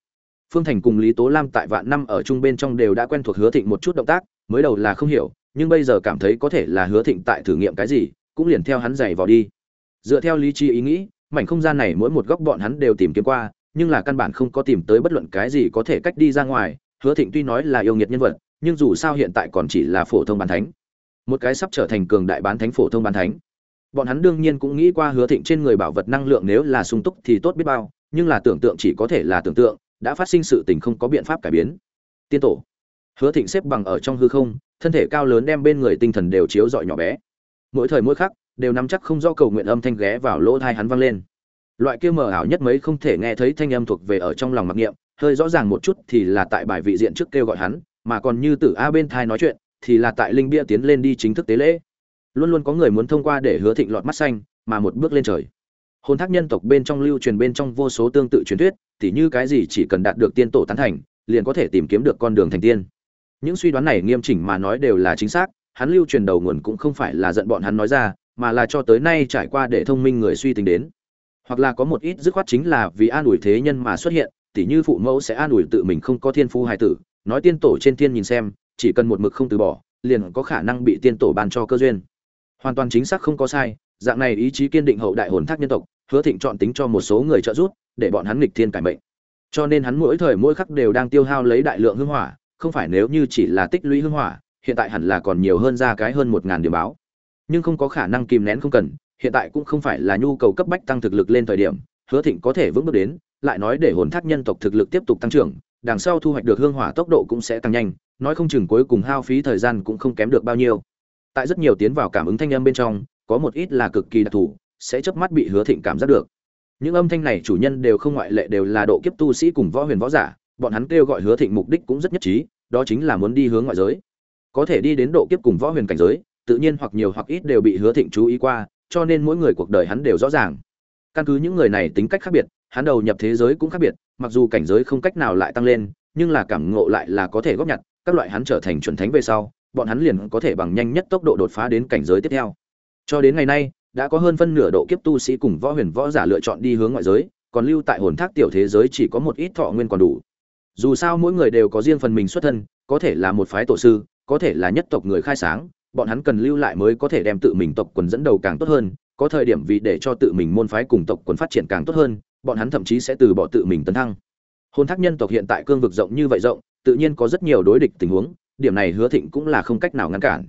Phương thành cùng lý tố lam tại vạn năm ở chung bên trong đều đã quen thuộc hứa thịnh một chút động tác, mới đầu là không hiểu, nhưng bây giờ cảm thấy có thể là hứa thịnh tại thử nghiệm cái gì, cũng liền theo hắn giày vào đi dựa theo lý trí ý nghĩ, mảnh không gian này mỗi một góc bọn hắn đều tìm kiếm qua, nhưng là căn bản không có tìm tới bất luận cái gì có thể cách đi ra ngoài. Hứa thịnh tuy nói là yêu nghiệt nhân vật, nhưng dù sao hiện tại còn chỉ là phổ thông bán thánh. Một cái sắp trở thành cường đại bán thánh phổ thông bán thánh. Bọn hắn đương nhiên cũng nghĩ qua hứa thịnh trên người bảo vật năng lượng nếu là sung túc thì tốt biết bao, nhưng là tưởng tượng chỉ có thể là tưởng tượng, đã phát sinh sự tình không có biện pháp cải biến. Tiên tổ. Hứa thịnh xếp bằng ở trong hư không, thân thể cao lớn đem bên người tinh thần đều chiếu rọi nhỏ bé. Mỗi thời mỗi khắc đều nắm chắc không do cầu nguyện âm thanh ghé vào lỗ thai hắn vang lên. Loại kia mờ ảo nhất mấy không thể nghe thấy thanh âm thuộc về ở trong lòng mặc niệm, hơi rõ ràng một chút thì là tại bài vị diện trước kêu gọi hắn, mà còn như tử a bên thai nói chuyện, thì là tại linh bia tiến lên đi chính thức tế lễ. Luôn luôn có người muốn thông qua để hứa thịnh lọt mắt xanh, mà một bước lên trời. Hồn thác nhân tộc bên trong lưu truyền bên trong vô số tương tự truyền thuyết, tỉ như cái gì chỉ cần đạt được tiên tổ tán thành, liền có thể tìm kiếm được con đường thành tiên. Những suy đoán này nghiêm chỉnh mà nói đều là chính xác, hắn lưu truyền đầu nguồn cũng không phải là giận bọn hắn nói ra mà là cho tới nay trải qua để thông minh người suy tính đến. Hoặc là có một ít dứt khoát chính là vì an ủi thế nhân mà xuất hiện, tỉ như phụ mẫu sẽ an ủi tự mình không có thiên phu hài tử, nói tiên tổ trên thiên nhìn xem, chỉ cần một mực không từ bỏ, liền có khả năng bị tiên tổ ban cho cơ duyên. Hoàn toàn chính xác không có sai, dạng này ý chí kiên định hậu đại hồn thác nhân tộc, hứa thịnh chọn tính cho một số người trợ giúp, để bọn hắn nghịch thiên cải mệnh. Cho nên hắn mỗi thời mỗi khắc đều đang tiêu hao lấy đại lượng hương hỏa, không phải nếu như chỉ là tích lũy hương hỏa, hiện tại hẳn là còn nhiều hơn ra cái hơn một ngàn điểm báo nhưng không có khả năng kìm nén không cần, hiện tại cũng không phải là nhu cầu cấp bách tăng thực lực lên thời điểm, hứa thịnh có thể vững bước đến, lại nói để hồn thác nhân tộc thực lực tiếp tục tăng trưởng, đằng sau thu hoạch được hương hỏa tốc độ cũng sẽ tăng nhanh, nói không chừng cuối cùng hao phí thời gian cũng không kém được bao nhiêu. Tại rất nhiều tiến vào cảm ứng thanh âm bên trong, có một ít là cực kỳ đặc thù, sẽ chớp mắt bị hứa thịnh cảm giác được. Những âm thanh này chủ nhân đều không ngoại lệ đều là độ kiếp tu sĩ cùng võ huyền võ giả, bọn hắn kêu gọi hứa thịnh mục đích cũng rất nhất trí, đó chính là muốn đi hướng ngoại giới. Có thể đi đến độ kiếp cùng võ huyền cảnh giới tự nhiên hoặc nhiều hoặc ít đều bị hứa thịnh chú ý qua, cho nên mỗi người cuộc đời hắn đều rõ ràng. Căn cứ những người này tính cách khác biệt, hắn đầu nhập thế giới cũng khác biệt, mặc dù cảnh giới không cách nào lại tăng lên, nhưng là cảm ngộ lại là có thể góp nhặt, các loại hắn trở thành chuẩn thánh về sau, bọn hắn liền có thể bằng nhanh nhất tốc độ đột phá đến cảnh giới tiếp theo. Cho đến ngày nay, đã có hơn phân nửa độ kiếp tu sĩ cùng võ huyền võ giả lựa chọn đi hướng ngoại giới, còn lưu tại hồn thác tiểu thế giới chỉ có một ít thọ nguyên còn đủ. Dù sao mỗi người đều có riêng phần mình xuất thân, có thể là một phái tổ sư, có thể là nhất tộc người khai sáng bọn hắn cần lưu lại mới có thể đem tự mình tộc quần dẫn đầu càng tốt hơn, có thời điểm vì để cho tự mình môn phái cùng tộc quần phát triển càng tốt hơn, bọn hắn thậm chí sẽ từ bỏ tự mình tấn thăng. Hôn thác nhân tộc hiện tại cương vực rộng như vậy rộng, tự nhiên có rất nhiều đối địch tình huống, điểm này hứa thịnh cũng là không cách nào ngăn cản.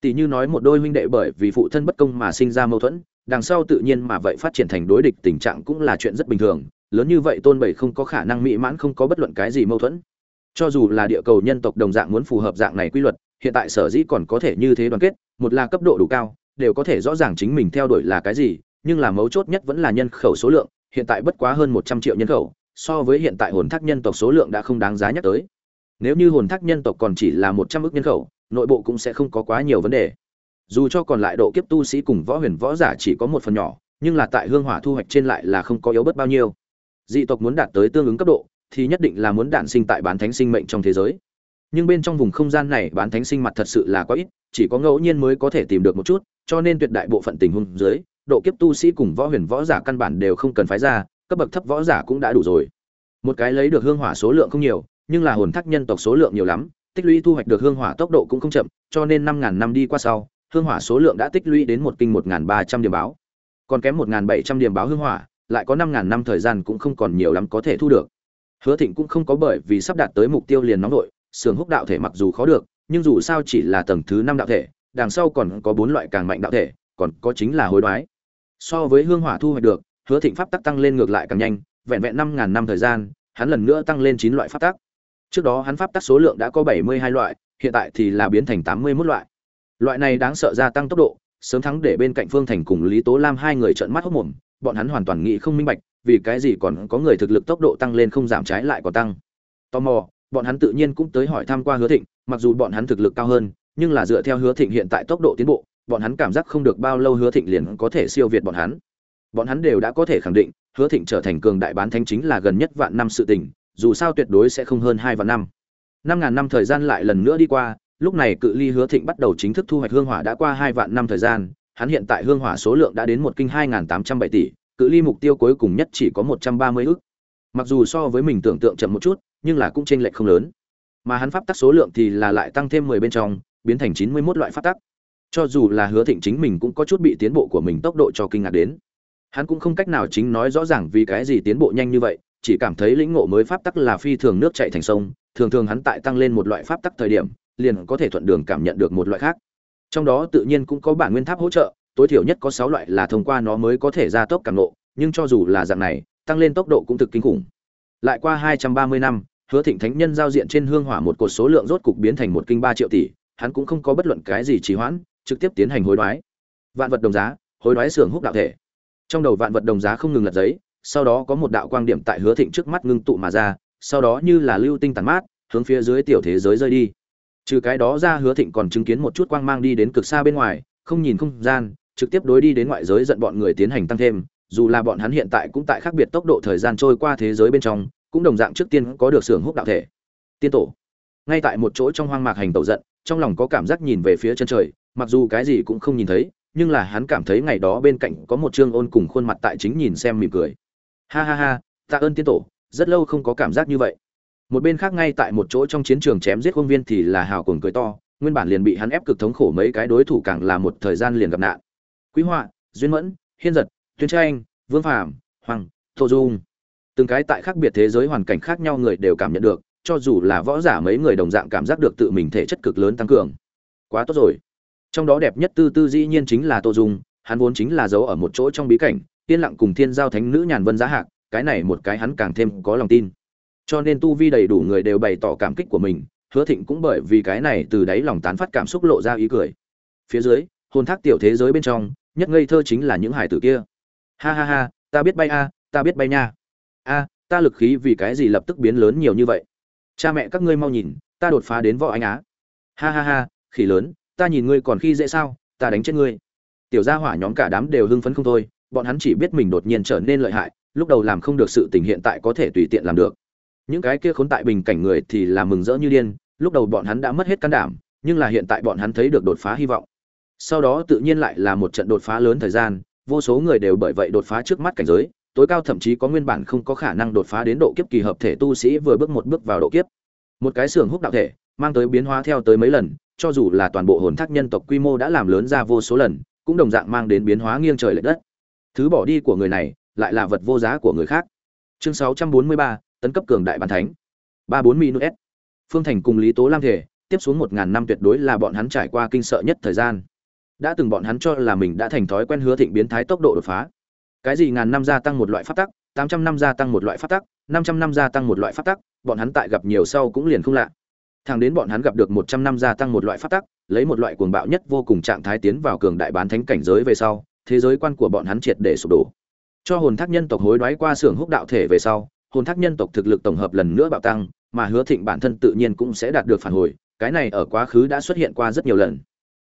Tỷ như nói một đôi huynh đệ bởi vì phụ thân bất công mà sinh ra mâu thuẫn, đằng sau tự nhiên mà vậy phát triển thành đối địch tình trạng cũng là chuyện rất bình thường, lớn như vậy tôn bảy không có khả năng mỹ mãn không có bất luận cái gì mâu thuẫn. Cho dù là địa cầu nhân tộc đồng dạng muốn phù hợp dạng này quy luật hiện tại sở dĩ còn có thể như thế đoàn kết, một là cấp độ đủ cao, đều có thể rõ ràng chính mình theo đuổi là cái gì, nhưng là mấu chốt nhất vẫn là nhân khẩu số lượng, hiện tại bất quá hơn một trăm triệu nhân khẩu, so với hiện tại hồn thác nhân tộc số lượng đã không đáng giá nhắc tới. Nếu như hồn thác nhân tộc còn chỉ là một trăm ước nhân khẩu, nội bộ cũng sẽ không có quá nhiều vấn đề. Dù cho còn lại độ kiếp tu sĩ cùng võ huyền võ giả chỉ có một phần nhỏ, nhưng là tại hương hỏa thu hoạch trên lại là không có yếu bất bao nhiêu. Dị tộc muốn đạt tới tương ứng cấp độ, thì nhất định là muốn đản sinh tại bán thánh sinh mệnh trong thế giới nhưng bên trong vùng không gian này bán thánh sinh mặt thật sự là quá ít, chỉ có ngẫu nhiên mới có thể tìm được một chút, cho nên tuyệt đại bộ phận tình huống dưới, độ kiếp tu sĩ cùng võ huyền võ giả căn bản đều không cần phái ra, cấp bậc thấp võ giả cũng đã đủ rồi. Một cái lấy được hương hỏa số lượng không nhiều, nhưng là hồn thác nhân tộc số lượng nhiều lắm, tích lũy thu hoạch được hương hỏa tốc độ cũng không chậm, cho nên năm ngàn năm đi qua sau, hương hỏa số lượng đã tích lũy đến một kinh một ngàn ba trăm điểm báo. Còn kém một ngàn bảy trăm điểm báo hương hỏa, lại có năm ngàn năm thời gian cũng không còn nhiều lắm có thể thu được. Hứa thịnh cũng không có bởi vì sắp đạt tới mục tiêu liền nóng đội sườn húc đạo thể mặc dù khó được, nhưng dù sao chỉ là tầng thứ năm đạo thể, đằng sau còn có bốn loại càng mạnh đạo thể, còn có chính là hối đoái. So với hương hỏa thu hoạch được, hứa thịnh pháp tắc tăng lên ngược lại càng nhanh, vẹn vẹn năm ngàn năm thời gian, hắn lần nữa tăng lên chín loại pháp tắc. Trước đó hắn pháp tắc số lượng đã có bảy mươi hai loại, hiện tại thì là biến thành tám mươi mốt loại. Loại này đáng sợ gia tăng tốc độ, sớm thắng để bên cạnh phương thành cùng lý tố lam hai người trợn mắt hốc mồm, bọn hắn hoàn toàn nghĩ không minh bạch, vì cái gì còn có người thực lực tốc độ tăng lên không giảm trái lại còn tăng. Tò mò bọn hắn tự nhiên cũng tới hỏi thăm qua hứa thịnh, mặc dù bọn hắn thực lực cao hơn, nhưng là dựa theo hứa thịnh hiện tại tốc độ tiến bộ, bọn hắn cảm giác không được bao lâu hứa thịnh liền có thể siêu việt bọn hắn. Bọn hắn đều đã có thể khẳng định, hứa thịnh trở thành cường đại bán thánh chính là gần nhất vạn năm sự tình, dù sao tuyệt đối sẽ không hơn hai vạn năm. Năm ngàn năm thời gian lại lần nữa đi qua, lúc này cự ly hứa thịnh bắt đầu chính thức thu hoạch hương hỏa đã qua hai vạn năm thời gian, hắn hiện tại hương hỏa số lượng đã đến một kinh hai tám trăm bảy tỷ, cự ly mục tiêu cuối cùng nhất chỉ có một trăm ba mươi ước. Mặc dù so với mình tưởng tượng chậm một chút nhưng là cũng chênh lệch không lớn. Mà hắn pháp tắc số lượng thì là lại tăng thêm mười bên trong, biến thành chín mươi 91 loại pháp tắc. Cho dù là hứa thịnh chính mình cũng có chút bị tiến bộ của mình tốc độ cho kinh ngạc đến. Hắn cũng không cách nào chính nói rõ ràng vì cái gì tiến bộ nhanh như vậy, chỉ cảm thấy lĩnh ngộ mới pháp tắc là phi thường nước chảy thành sông, thường thường hắn tại tăng lên một loại pháp tắc thời điểm, liền có thể thuận đường cảm nhận được một loại khác. Trong đó tự nhiên cũng có bản nguyên tháp hỗ trợ, tối thiểu nhất có sáu loại là thông qua nó mới có thể gia tốc cảm ngộ. nhưng cho dù là dạng này, tăng lên tốc độ cũng thực kinh khủng lại qua hai trăm ba mươi năm, hứa thịnh thánh nhân giao diện trên hương hỏa một cột số lượng rốt cục biến thành một kinh ba triệu tỷ, hắn cũng không có bất luận cái gì trì hoãn, trực tiếp tiến hành hối đoái. Vạn vật đồng giá, hối đoái xưởng húc đạo thể. Trong đầu vạn vật đồng giá không ngừng lật giấy, sau đó có một đạo quang điểm tại hứa thịnh trước mắt ngưng tụ mà ra, sau đó như là lưu tinh tản mát, hướng phía dưới tiểu thế giới rơi đi. Trừ cái đó ra hứa thịnh còn chứng kiến một chút quang mang đi đến cực xa bên ngoài, không nhìn không gian, trực tiếp đối đi đến ngoại giới giận bọn người tiến hành tăng thêm dù là bọn hắn hiện tại cũng tại khác biệt tốc độ thời gian trôi qua thế giới bên trong, cũng đồng dạng trước tiên có được xưởng húc đạo thể. Tiên tổ. Ngay tại một chỗ trong hoang mạc hành tẩu giận, trong lòng có cảm giác nhìn về phía chân trời, mặc dù cái gì cũng không nhìn thấy, nhưng là hắn cảm thấy ngày đó bên cạnh có một trương ôn cùng khuôn mặt tại chính nhìn xem mỉm cười. Ha ha ha, tạ ơn tiên tổ, rất lâu không có cảm giác như vậy. Một bên khác ngay tại một chỗ trong chiến trường chém giết công viên thì là hào cuồng cười to, nguyên bản liền bị hắn ép cực thống khổ mấy cái đối thủ càng là một thời gian liền gặp nạn. Quý họa, duyên mẫn, hiên giật tuyên tranh, vương phàm, hoàng, tô dung. Từng cái tại khác biệt thế giới hoàn cảnh khác nhau người đều cảm nhận được, cho dù là võ giả mấy người đồng dạng cảm giác được tự mình thể chất cực lớn tăng cường. Quá tốt rồi. Trong đó đẹp nhất tư tư dĩ nhiên chính là tô dung, hắn vốn chính là giấu ở một chỗ trong bí cảnh, yên lặng cùng thiên giao thánh nữ nhàn vân giá hạc, cái này một cái hắn càng thêm có lòng tin. Cho nên tu vi đầy đủ người đều bày tỏ cảm kích của mình, hứa thịnh cũng bởi vì cái này từ đáy lòng tán phát cảm xúc lộ ra ý cười. Phía dưới, hồn thác tiểu thế giới bên trong, nhất ngây thơ chính là những hải tử kia ha ha ha, ta biết bay a, ta biết bay nha. A, ta lực khí vì cái gì lập tức biến lớn nhiều như vậy? Cha mẹ các ngươi mau nhìn, ta đột phá đến võ anh á. Ha ha ha, khỉ lớn, ta nhìn ngươi còn khi dễ sao, ta đánh chết ngươi. Tiểu gia hỏa nhóm cả đám đều hưng phấn không thôi, bọn hắn chỉ biết mình đột nhiên trở nên lợi hại, lúc đầu làm không được sự tình hiện tại có thể tùy tiện làm được. Những cái kia khốn tại bình cảnh người thì là mừng rỡ như điên, lúc đầu bọn hắn đã mất hết can đảm, nhưng là hiện tại bọn hắn thấy được đột phá hy vọng. Sau đó tự nhiên lại là một trận đột phá lớn thời gian vô số người đều bởi vậy đột phá trước mắt cảnh giới tối cao thậm chí có nguyên bản không có khả năng đột phá đến độ kiếp kỳ hợp thể tu sĩ vừa bước một bước vào độ kiếp. Một cái xưởng húc đạo thể mang tới biến hóa theo tới mấy lần cho dù là toàn bộ hồn thác nhân tộc quy mô đã làm lớn ra vô số lần cũng đồng dạng mang đến biến hóa nghiêng trời lệch đất. Thứ bỏ đi của người này lại là vật vô giá của người khác. Chương 643, tấn cấp cường đại bàn thánh. Ba bốn minus. S phương thành cùng lý tố lam thể tiếp xuống một ngàn năm tuyệt đối là bọn hắn trải qua kinh sợ nhất thời gian đã từng bọn hắn cho là mình đã thành thói quen hứa thịnh biến thái tốc độ đột phá. Cái gì ngàn năm gia tăng một loại phát tắc, tám trăm năm gia tăng một loại phát tắc, năm trăm năm gia tăng một loại phát tắc, bọn hắn tại gặp nhiều sau cũng liền không lạ. Thẳng đến bọn hắn gặp được một trăm năm gia tăng một loại phát tắc, lấy một loại cuồng bạo nhất vô cùng trạng thái tiến vào cường đại bán thánh cảnh giới về sau, thế giới quan của bọn hắn triệt để sụp đổ. Cho hồn thác nhân tộc hối đoái qua xưởng húc đạo thể về sau, hồn thác nhân tộc thực lực tổng hợp lần nữa bạo tăng, mà hứa thịnh bản thân tự nhiên cũng sẽ đạt được phản hồi, cái này ở quá khứ đã xuất hiện qua rất nhiều lần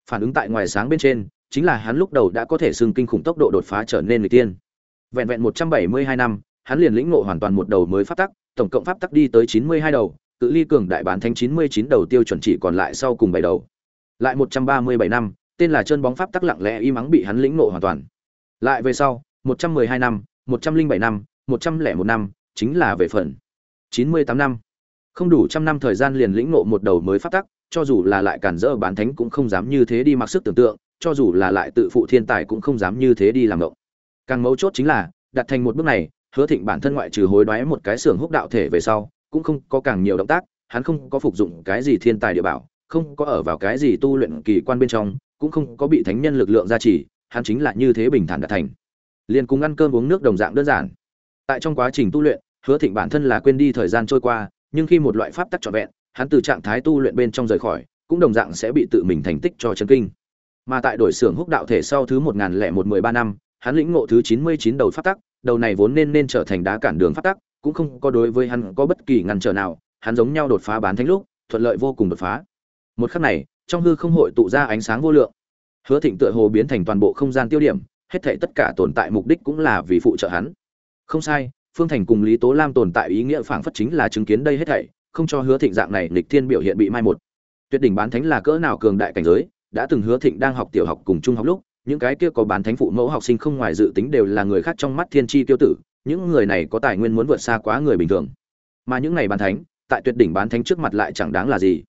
phản ứng tại ngoài sáng bên trên, chính là hắn lúc đầu đã có thể xưng kinh khủng tốc độ đột phá trở nên người tiên. Vẹn vẹn một trăm bảy mươi hai năm, hắn liền lĩnh ngộ hoàn toàn một đầu mới pháp tắc, tổng cộng pháp tắc đi tới chín mươi hai đầu, cự ly cường đại bán thánh chín mươi chín đầu tiêu chuẩn chỉ còn lại sau cùng bảy đầu. Lại một trăm ba mươi bảy năm, tên là chân bóng pháp tắc lặng lẽ im ắng bị hắn lĩnh ngộ hoàn toàn. Lại về sau, một trăm mười hai năm, một trăm linh bảy năm, một trăm lẻ một năm, chính là về phần. chín mươi tám năm. Không đủ trăm năm thời gian liền lĩnh ngộ một đầu mới pháp tắc cho dù là lại cản rỡ bán thánh cũng không dám như thế đi mặc sức tưởng tượng, cho dù là lại tự phụ thiên tài cũng không dám như thế đi làm động càng mấu chốt chính là, đặt thành một bước này, hứa thịnh bản thân ngoại trừ hối đoái một cái xưởng húc đạo thể về sau, cũng không có càng nhiều động tác, hắn không có phục dụng cái gì thiên tài địa bảo, không có ở vào cái gì tu luyện kỳ quan bên trong, cũng không có bị thánh nhân lực lượng gia trì, hắn chính là như thế bình thản đạt thành. Liền cùng ăn cơm uống nước đồng dạng đơn giản. Tại trong quá trình tu luyện, hứa thịnh bản thân là quên đi thời gian trôi qua, nhưng khi một loại pháp tắc trọn vẹn hắn từ trạng thái tu luyện bên trong rời khỏi, cũng đồng dạng sẽ bị tự mình thành tích cho chân kinh. Mà tại đổi xưởng húc đạo thể sau thứ một nghìn lẻ một mười ba năm, hắn lĩnh ngộ thứ chín mươi chín đầu pháp tắc, đầu này vốn nên nên trở thành đá cản đường pháp tắc, cũng không có đối với hắn có bất kỳ ngăn trở nào, hắn giống nhau đột phá bán thánh lúc, thuận lợi vô cùng đột phá. Một khắc này, trong hư không hội tụ ra ánh sáng vô lượng. Hứa thịnh tựa hồ biến thành toàn bộ không gian tiêu điểm, hết thảy tất cả tồn tại mục đích cũng là vì phụ trợ hắn. Không sai, phương thành cùng lý tố lam tồn tại ý nghĩa phảng phất chính là chứng kiến đây hết thảy không cho hứa thịnh dạng này lịch thiên biểu hiện bị mai một. Tuyệt đỉnh bán thánh là cỡ nào cường đại cảnh giới, đã từng hứa thịnh đang học tiểu học cùng trung học lúc, những cái kia có bán thánh phụ mẫu học sinh không ngoài dự tính đều là người khác trong mắt thiên tri tiêu tử, những người này có tài nguyên muốn vượt xa quá người bình thường. Mà những này bán thánh, tại tuyệt đỉnh bán thánh trước mặt lại chẳng đáng là gì.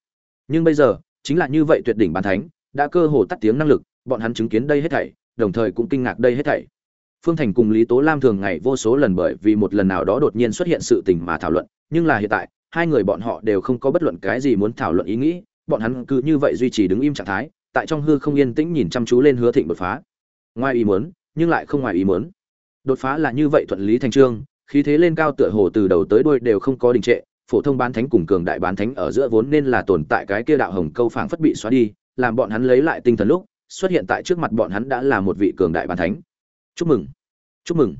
Nhưng bây giờ, chính là như vậy tuyệt đỉnh bán thánh, đã cơ hồ tắt tiếng năng lực, bọn hắn chứng kiến đây hết thảy, đồng thời cũng kinh ngạc đây hết thảy. Phương thành cùng lý tố lam thường ngày vô số lần bởi vì một lần nào đó đột nhiên xuất hiện sự tình mà thảo luận, nhưng là hiện tại hai người bọn họ đều không có bất luận cái gì muốn thảo luận ý nghĩ, bọn hắn cứ như vậy duy trì đứng im trạng thái, tại trong hư không yên tĩnh nhìn chăm chú lên hứa thịnh đột phá. Ngoài ý muốn, nhưng lại không ngoài ý muốn. Đột phá là như vậy thuận lý thành trương, khí thế lên cao tựa hồ từ đầu tới đuôi đều không có đình trệ, phổ thông bán thánh cùng cường đại bán thánh ở giữa vốn nên là tồn tại cái kia đạo hồng câu phảng phất bị xóa đi, làm bọn hắn lấy lại tinh thần lúc, xuất hiện tại trước mặt bọn hắn đã là một vị cường đại bán thánh. Chúc mừng! Chúc mừng!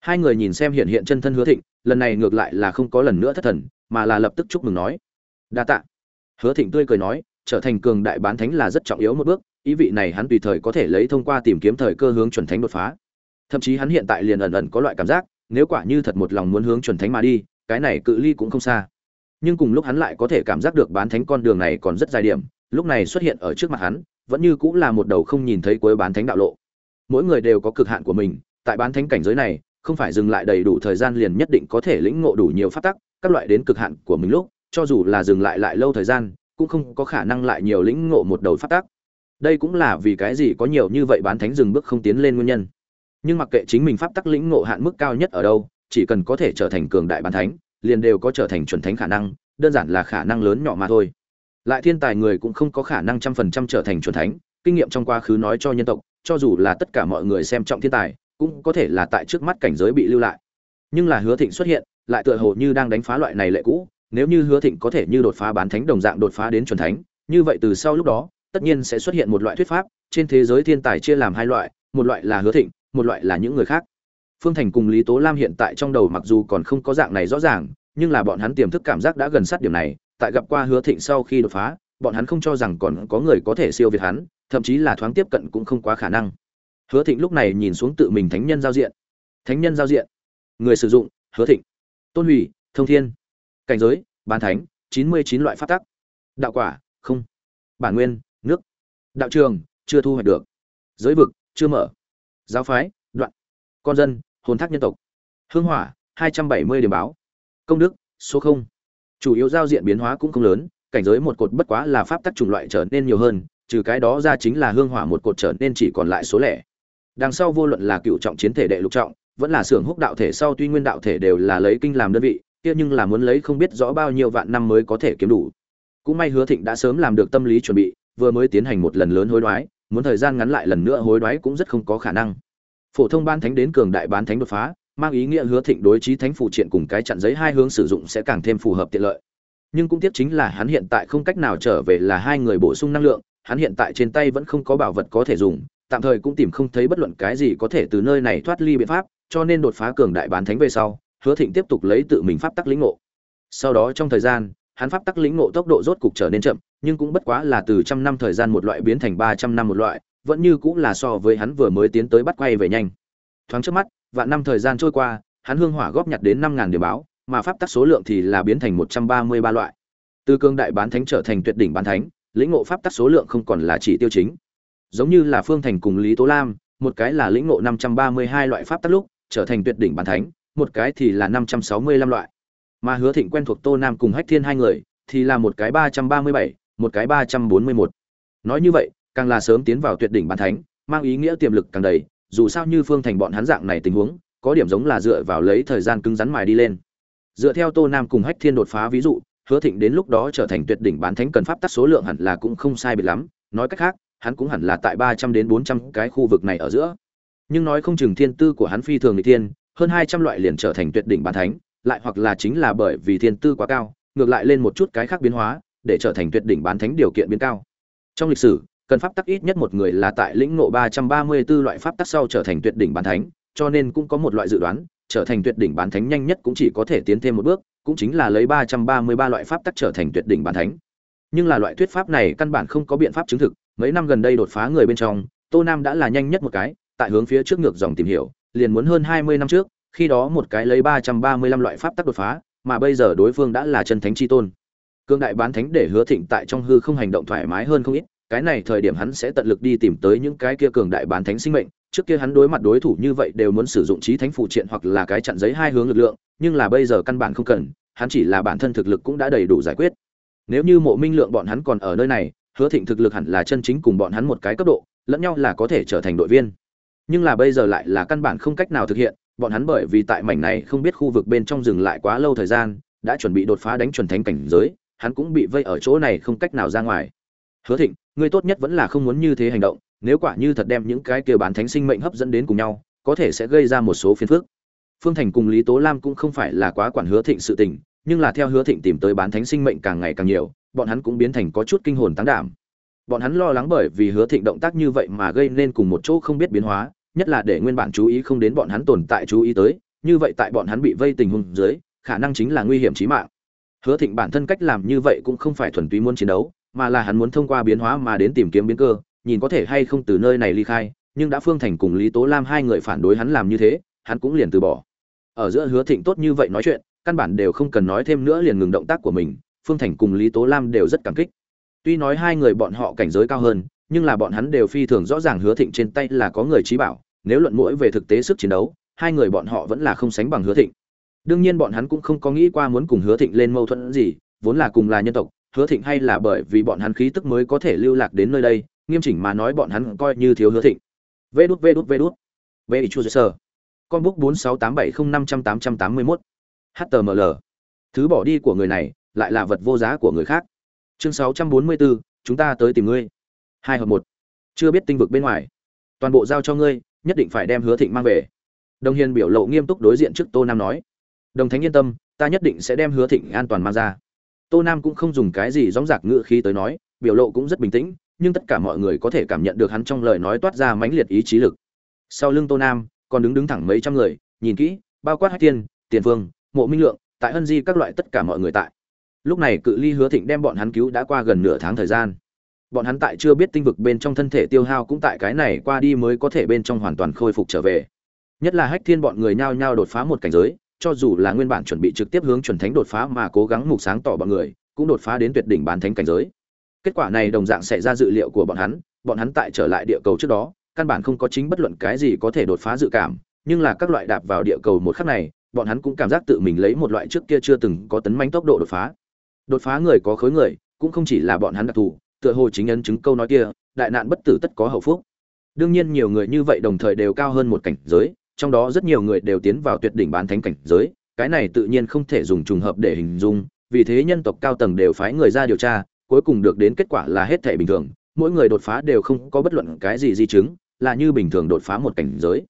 Hai người nhìn xem hiện hiện chân thân hứa thịnh, lần này ngược lại là không có lần nữa thất thần mà là lập tức chúc mừng nói. Đa tạ. Hứa thịnh tươi cười nói, trở thành cường đại bán thánh là rất trọng yếu một bước, ý vị này hắn tùy thời có thể lấy thông qua tìm kiếm thời cơ hướng chuẩn thánh đột phá. Thậm chí hắn hiện tại liền ẩn ẩn có loại cảm giác, nếu quả như thật một lòng muốn hướng chuẩn thánh mà đi, cái này cự ly cũng không xa. Nhưng cùng lúc hắn lại có thể cảm giác được bán thánh con đường này còn rất dài điểm, lúc này xuất hiện ở trước mặt hắn, vẫn như cũng là một đầu không nhìn thấy cuối bán thánh đạo lộ. Mỗi người đều có cực hạn của mình, tại bán thánh cảnh giới này, không phải dừng lại đầy đủ thời gian liền nhất định có thể lĩnh ngộ đủ nhiều phát tắc các loại đến cực hạn của mình lúc, cho dù là dừng lại lại lâu thời gian, cũng không có khả năng lại nhiều lĩnh ngộ một đầu phát tắc đây cũng là vì cái gì có nhiều như vậy bán thánh dừng bước không tiến lên nguyên nhân. Nhưng mặc kệ chính mình pháp tắc lĩnh ngộ hạn mức cao nhất ở đâu, chỉ cần có thể trở thành cường đại bán thánh, liền đều có trở thành chuẩn thánh khả năng, đơn giản là khả năng lớn nhỏ mà thôi. Lại thiên tài người cũng không có khả năng trăm phần trăm trở thành chuẩn thánh, kinh nghiệm trong quá khứ nói cho nhân tộc, cho dù là tất cả mọi người xem trọng thiên tài, cũng có thể là tại trước mắt cảnh giới bị lưu lại. Nhưng là hứa thịnh xuất hiện lại tựa hồ như đang đánh phá loại này lệ cũ, nếu như hứa thịnh có thể như đột phá bán thánh đồng dạng đột phá đến chuẩn thánh, như vậy từ sau lúc đó, tất nhiên sẽ xuất hiện một loại thuyết pháp, trên thế giới thiên tài chia làm hai loại, một loại là hứa thịnh, một loại là những người khác. Phương thành cùng lý tố lam hiện tại trong đầu mặc dù còn không có dạng này rõ ràng, nhưng là bọn hắn tiềm thức cảm giác đã gần sát điểm này, tại gặp qua hứa thịnh sau khi đột phá, bọn hắn không cho rằng còn có người có thể siêu việt hắn, thậm chí là thoáng tiếp cận cũng không quá khả năng. Hứa thịnh lúc này nhìn xuống tự mình thánh nhân giao diện. Thánh nhân giao diện. Người sử dụng, hứa thịnh tôn hủy, thông thiên. Cảnh giới bàn thánh, chín mươi chín loại phát tắc. Đạo quả, không. Bản nguyên, nước. Đạo trường, chưa thu hoạch được. Giới vực, chưa mở. Giáo phái, đoạn. Con dân, hồn thác nhân tộc. Hương hỏa, hai trăm bảy mươi điểm báo. Công đức, số không. Chủ yếu giao diện biến hóa cũng không lớn, cảnh giới một cột bất quá là pháp tắc chủng loại trở nên nhiều hơn, trừ cái đó ra chính là hương hỏa một cột trở nên chỉ còn lại số lẻ. Đằng sau vô luận là cựu trọng chiến thể đệ lục trọng vẫn là xưởng húc đạo thể sau tuy nguyên đạo thể đều là lấy kinh làm đơn vị, kia nhưng là muốn lấy không biết rõ bao nhiêu vạn năm mới có thể kiếm đủ. Cũng may hứa thịnh đã sớm làm được tâm lý chuẩn bị, vừa mới tiến hành một lần lớn hối đoái, muốn thời gian ngắn lại lần nữa hối đoái cũng rất không có khả năng. Phổ thông ban thánh đến cường đại bán thánh đột phá, mang ý nghĩa hứa thịnh đối trí thánh phụ triện cùng cái chặn giấy hai hướng sử dụng sẽ càng thêm phù hợp tiện lợi. Nhưng cũng tiếc chính là hắn hiện tại không cách nào trở về là hai người bổ sung năng lượng, hắn hiện tại trên tay vẫn không có bảo vật có thể dùng, tạm thời cũng tìm không thấy bất luận cái gì có thể từ nơi này thoát ly biện pháp cho nên đột phá cường đại bán thánh về sau, hứa thịnh tiếp tục lấy tự mình pháp tắc lĩnh ngộ. Sau đó trong thời gian, hắn pháp tắc lĩnh ngộ tốc độ rốt cục trở nên chậm, nhưng cũng bất quá là từ trăm năm thời gian một loại biến thành ba trăm năm một loại, vẫn như cũng là so với hắn vừa mới tiến tới bắt quay về nhanh. Thoáng trước mắt, vạn năm thời gian trôi qua, hắn hương hỏa góp nhặt đến năm ngàn điểm báo, mà pháp tắc số lượng thì là biến thành một trăm ba mươi ba loại. Từ cương đại bán thánh trở thành tuyệt đỉnh bán thánh, lĩnh ngộ pháp tắc số lượng không còn là chỉ tiêu chính. Giống như là phương thành cùng lý tố lam, một cái là lĩnh ngộ năm trăm ba mươi hai loại pháp tắc lúc trở thành tuyệt đỉnh bản thánh, một cái thì là năm trăm sáu mươi lăm loại. Mà hứa thịnh quen thuộc tô nam cùng hách thiên hai người, thì là một cái ba trăm ba mươi bảy, một cái ba trăm bốn mươi một nói như vậy, càng là sớm tiến vào tuyệt đỉnh bản thánh, mang ý nghĩa tiềm lực càng đầy, dù sao như phương thành bọn hắn dạng này tình huống, có điểm giống là dựa vào lấy thời gian cứng rắn mài đi lên. Dựa theo tô nam cùng hách thiên đột phá ví dụ, hứa thịnh đến lúc đó trở thành tuyệt đỉnh bán thánh cần pháp tắc số lượng hẳn là cũng không sai biệt lắm, nói cách khác, hắn cũng hẳn là tại ba trăm đến bốn trăm cái khu vực này ở giữa nhưng nói không chừng thiên tư của hắn phi thường n thiên hơn hai trăm loại liền trở thành tuyệt đỉnh bán thánh lại hoặc là chính là bởi vì thiên tư quá cao ngược lại lên một chút cái khác biến hóa để trở thành tuyệt đỉnh bán thánh điều kiện biến cao trong lịch sử cần pháp tắc ít nhất một người là tại lĩnh ngộ ba trăm ba mươi 334 loại pháp tắc sau trở thành tuyệt đỉnh bán thánh, cho nên cũng có một loại dự đoán, trở thành tuyệt đỉnh bán thánh nhanh nhất cũng chỉ có thể tiến thêm một bước, cũng chính là lấy ba trăm ba mươi ba loại pháp tắc trở thành tuyệt đỉnh bán thánh. Nhưng là loại thuyết pháp này căn bản không có biện pháp chứng thực, mấy năm gần đây đột phá người bên trong, Tô Nam đã là nhanh nhất một cái, tại hướng phía trước ngược dòng tìm hiểu, liền muốn hơn hai mươi năm trước, khi đó một cái lấy ba trăm ba mươi lăm loại pháp tắc đột phá, mà bây giờ đối phương đã là chân thánh chi tôn. Cương đại bán thánh để hứa thịnh tại trong hư không hành động thoải mái hơn không ít, cái này thời điểm hắn sẽ tận lực đi tìm tới những cái kia cường đại bán thánh sinh mệnh, trước kia hắn đối mặt đối thủ như vậy đều muốn sử dụng trí thánh phụ triện hoặc là cái chặn giấy hai hướng lực lượng, nhưng là bây giờ căn bản không cần, hắn chỉ là bản thân thực lực cũng đã đầy đủ giải quyết. Nếu như Mộ Minh Lượng bọn hắn còn ở nơi này, Hứa Thịnh thực lực hẳn là chân chính cùng bọn hắn một cái cấp độ, lẫn nhau là có thể trở thành đội viên. Nhưng là bây giờ lại là căn bản không cách nào thực hiện, bọn hắn bởi vì tại mảnh này không biết khu vực bên trong dừng lại quá lâu thời gian, đã chuẩn bị đột phá đánh chuẩn thánh cảnh giới, hắn cũng bị vây ở chỗ này không cách nào ra ngoài. Hứa Thịnh, ngươi tốt nhất vẫn là không muốn như thế hành động, nếu quả như thật đem những cái kia bán thánh sinh mệnh hấp dẫn đến cùng nhau, có thể sẽ gây ra một số phiền phức. Phương Thành cùng Lý Tố Lam cũng không phải là quá quản Hứa Thịnh sự tình, nhưng là theo Hứa Thịnh tìm tới bán thánh sinh mệnh càng ngày càng nhiều, bọn hắn cũng biến thành có chút kinh hồn tăng đảm. Bọn hắn lo lắng bởi vì Hứa Thịnh động tác như vậy mà gây nên cùng một chỗ không biết biến hóa, nhất là để nguyên bản chú ý không đến bọn hắn tồn tại chú ý tới, như vậy tại bọn hắn bị vây tình huống dưới, khả năng chính là nguy hiểm chí mạng. Hứa Thịnh bản thân cách làm như vậy cũng không phải thuần túy muốn chiến đấu, mà là hắn muốn thông qua biến hóa mà đến tìm kiếm biến cơ, nhìn có thể hay không từ nơi này ly khai, nhưng đã Phương Thành cùng Lý Tố Lam hai người phản đối hắn làm như thế, hắn cũng liền từ bỏ. Ở giữa Hứa Thịnh tốt như vậy nói chuyện, căn bản đều không cần nói thêm nữa liền ngừng động tác của mình, Phương Thành cùng Lý Tố Lam đều rất cảm kích. Tuy nói hai người bọn họ cảnh giới cao hơn, nhưng là bọn hắn đều phi thường rõ ràng Hứa Thịnh trên tay là có người trí bảo, nếu luận mũi về thực tế sức chiến đấu, hai người bọn họ vẫn là không sánh bằng Hứa Thịnh. Đương nhiên bọn hắn cũng không có nghĩ qua muốn cùng Hứa Thịnh lên mâu thuẫn gì, vốn là cùng là nhân tộc, hứa thịnh hay là bởi vì bọn hắn khí tức mới có thể lưu lạc đến nơi đây nghiêm chỉnh mà nói bọn hắn coi như thiếu hứa thịnh. Vê đút vê đút vê đút. Vê đút chu sơ con book bốn sáu tám bảy không năm trăm tám trăm tám mươi mốt html thứ bỏ đi của người này lại là vật vô giá của người khác. Chương sáu trăm bốn mươi bốn chúng ta tới tìm ngươi. Hai hợp một. Chưa biết tinh vực bên ngoài. Toàn bộ giao cho ngươi nhất định phải đem hứa thịnh mang về. Đồng hiền biểu lộ nghiêm túc đối diện trước tô nam nói. Đồng thánh yên tâm, ta nhất định sẽ đem hứa thịnh an toàn mang ra. Tô nam cũng không dùng cái gì dóng dạc ngựa khí tới nói, biểu lộ cũng rất bình tĩnh, nhưng tất cả mọi người có thể cảm nhận được hắn trong lời nói toát ra mãnh liệt ý chí lực. Sau lưng tô nam, còn đứng đứng thẳng mấy trăm người, nhìn kỹ, bao quát hai tiên tiền phương mộ minh lượng, tại hân di các loại tất cả mọi người tại. Lúc này cự ly hứa thịnh đem bọn hắn cứu đã qua gần nửa tháng thời gian bọn hắn tại chưa biết tinh vực bên trong thân thể tiêu hao cũng tại cái này qua đi mới có thể bên trong hoàn toàn khôi phục trở về nhất là hách thiên bọn người nhao nhao đột phá một cảnh giới cho dù là nguyên bản chuẩn bị trực tiếp hướng chuẩn thánh đột phá mà cố gắng mục sáng tỏ bọn người, cũng đột phá đến tuyệt đỉnh bán thánh cảnh giới. Kết quả này đồng dạng sẽ ra dự liệu của bọn hắn, bọn hắn tại trở lại địa cầu trước đó, căn bản không có chính bất luận cái gì có thể đột phá dự cảm, nhưng là các loại đạp vào địa cầu một khắc này, bọn hắn cũng cảm giác tự mình lấy một loại trước kia chưa từng có tấn mãnh tốc độ đột phá. Đột phá người có khối người, cũng không chỉ là bọn hắn đặc thù, tựa hồ chính ấn chứng câu nói kia, đại nạn bất tử tất có hậu phúc. Đương nhiên nhiều người như vậy đồng thời đều cao hơn một cảnh giới, trong đó rất nhiều người đều tiến vào tuyệt đỉnh bán thánh cảnh giới, cái này tự nhiên không thể dùng trùng hợp để hình dung, vì thế nhân tộc cao tầng đều phái người ra điều tra, cuối cùng được đến kết quả là hết thảy bình thường, mỗi người đột phá đều không có bất luận cái gì di chứng, là như bình thường đột phá một cảnh giới.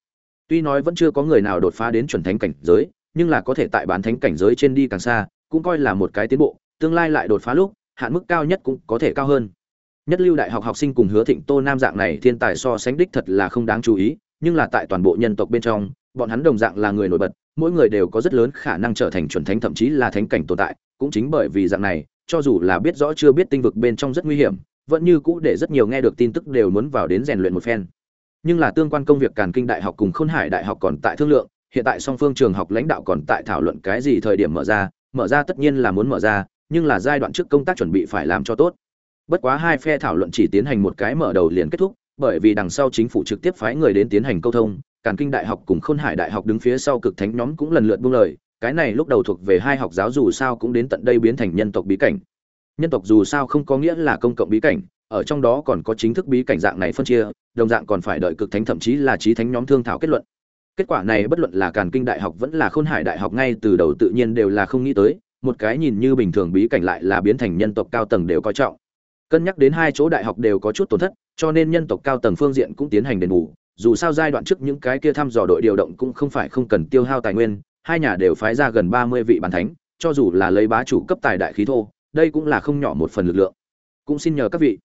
Tuy nói vẫn chưa có người nào đột phá đến chuẩn thánh cảnh giới, nhưng là có thể tại bán thánh cảnh giới trên đi càng xa, cũng coi là một cái tiến bộ, tương lai lại đột phá lúc, hạn mức cao nhất cũng có thể cao hơn. Nhất lưu đại học học sinh cùng Hứa Thịnh Tô Nam dạng này thiên tài so sánh đích thật là không đáng chú ý, nhưng là tại toàn bộ nhân tộc bên trong, bọn hắn đồng dạng là người nổi bật, mỗi người đều có rất lớn khả năng trở thành chuẩn thánh thậm chí là thánh cảnh tồn tại, cũng chính bởi vì dạng này, cho dù là biết rõ chưa biết tinh vực bên trong rất nguy hiểm vẫn như cũ để rất nhiều nghe được tin tức đều muốn vào đến rèn luyện một phen nhưng là tương quan công việc càn kinh đại học cùng khôn hải đại học còn tại thương lượng hiện tại song phương trường học lãnh đạo còn tại thảo luận cái gì thời điểm mở ra mở ra tất nhiên là muốn mở ra nhưng là giai đoạn trước công tác chuẩn bị phải làm cho tốt. Bất quá hai phe thảo luận chỉ tiến hành một cái mở đầu liền kết thúc, bởi vì đằng sau chính phủ trực tiếp phái người đến tiến hành câu thông, càn kinh đại học cùng khôn hải đại học đứng phía sau cực thánh nhóm cũng lần lượt buông lời, cái này lúc đầu thuộc về hai học giáo dù sao cũng đến tận đây biến thành nhân tộc bí cảnh. Nhân tộc dù sao không có nghĩa là công cộng bí cảnh, ở trong đó còn có chính thức bí cảnh dạng này phân chia, đồng dạng còn phải đợi cực thánh thậm chí là trí thánh nhóm thương thảo kết luận. Kết quả này bất luận là càn kinh đại học vẫn là khôn hải đại học ngay từ đầu tự nhiên đều là không nghĩ tới một cái nhìn như bình thường bí cảnh lại là biến thành nhân tộc cao tầng đều coi trọng. Cân nhắc đến hai chỗ đại học đều có chút tổn thất, cho nên nhân tộc cao tầng phương diện cũng tiến hành đền bù. Dù sao giai đoạn trước những cái kia thăm dò đội điều động cũng không phải không cần tiêu hao tài nguyên, hai nhà đều phái ra gần ba mươi vị bàn thánh, cho dù là lấy bá chủ cấp tài đại khí thô, đây cũng là không nhỏ một phần lực lượng. Cũng xin nhờ các vị.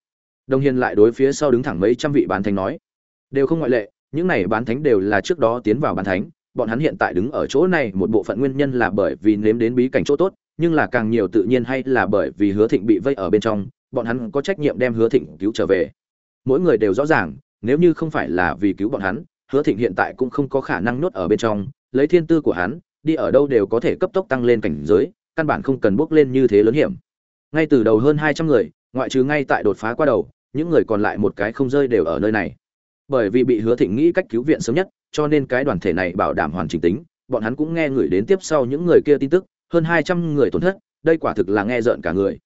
Đồng hiền lại đối phía sau đứng thẳng mấy trăm vị bán thánh nói. Đều không ngoại lệ, những này bán thánh đều là trước đó tiến vào bán thánh bọn hắn hiện tại đứng ở chỗ này một bộ phận nguyên nhân là bởi vì nếm đến bí cảnh chỗ tốt, nhưng là càng nhiều tự nhiên hay là bởi vì hứa thịnh bị vây ở bên trong, bọn hắn có trách nhiệm đem hứa thịnh cứu trở về. Mỗi người đều rõ ràng, nếu như không phải là vì cứu bọn hắn, hứa thịnh hiện tại cũng không có khả năng nuốt ở bên trong, lấy thiên tư của hắn, đi ở đâu đều có thể cấp tốc tăng lên cảnh giới, căn bản không cần bước lên như thế lớn hiểm. Ngay từ đầu hơn hai trăm người, ngoại trừ ngay tại đột phá qua đầu, những người còn lại một cái không rơi đều ở nơi này. Bởi vì bị hứa thịnh nghĩ cách cứu viện sớm nhất cho nên cái đoàn thể này bảo đảm hoàn chỉnh tính, bọn hắn cũng nghe người đến tiếp sau những người kia tin tức, hơn hai trăm người tổn thất, đây quả thực là nghe rợn cả người.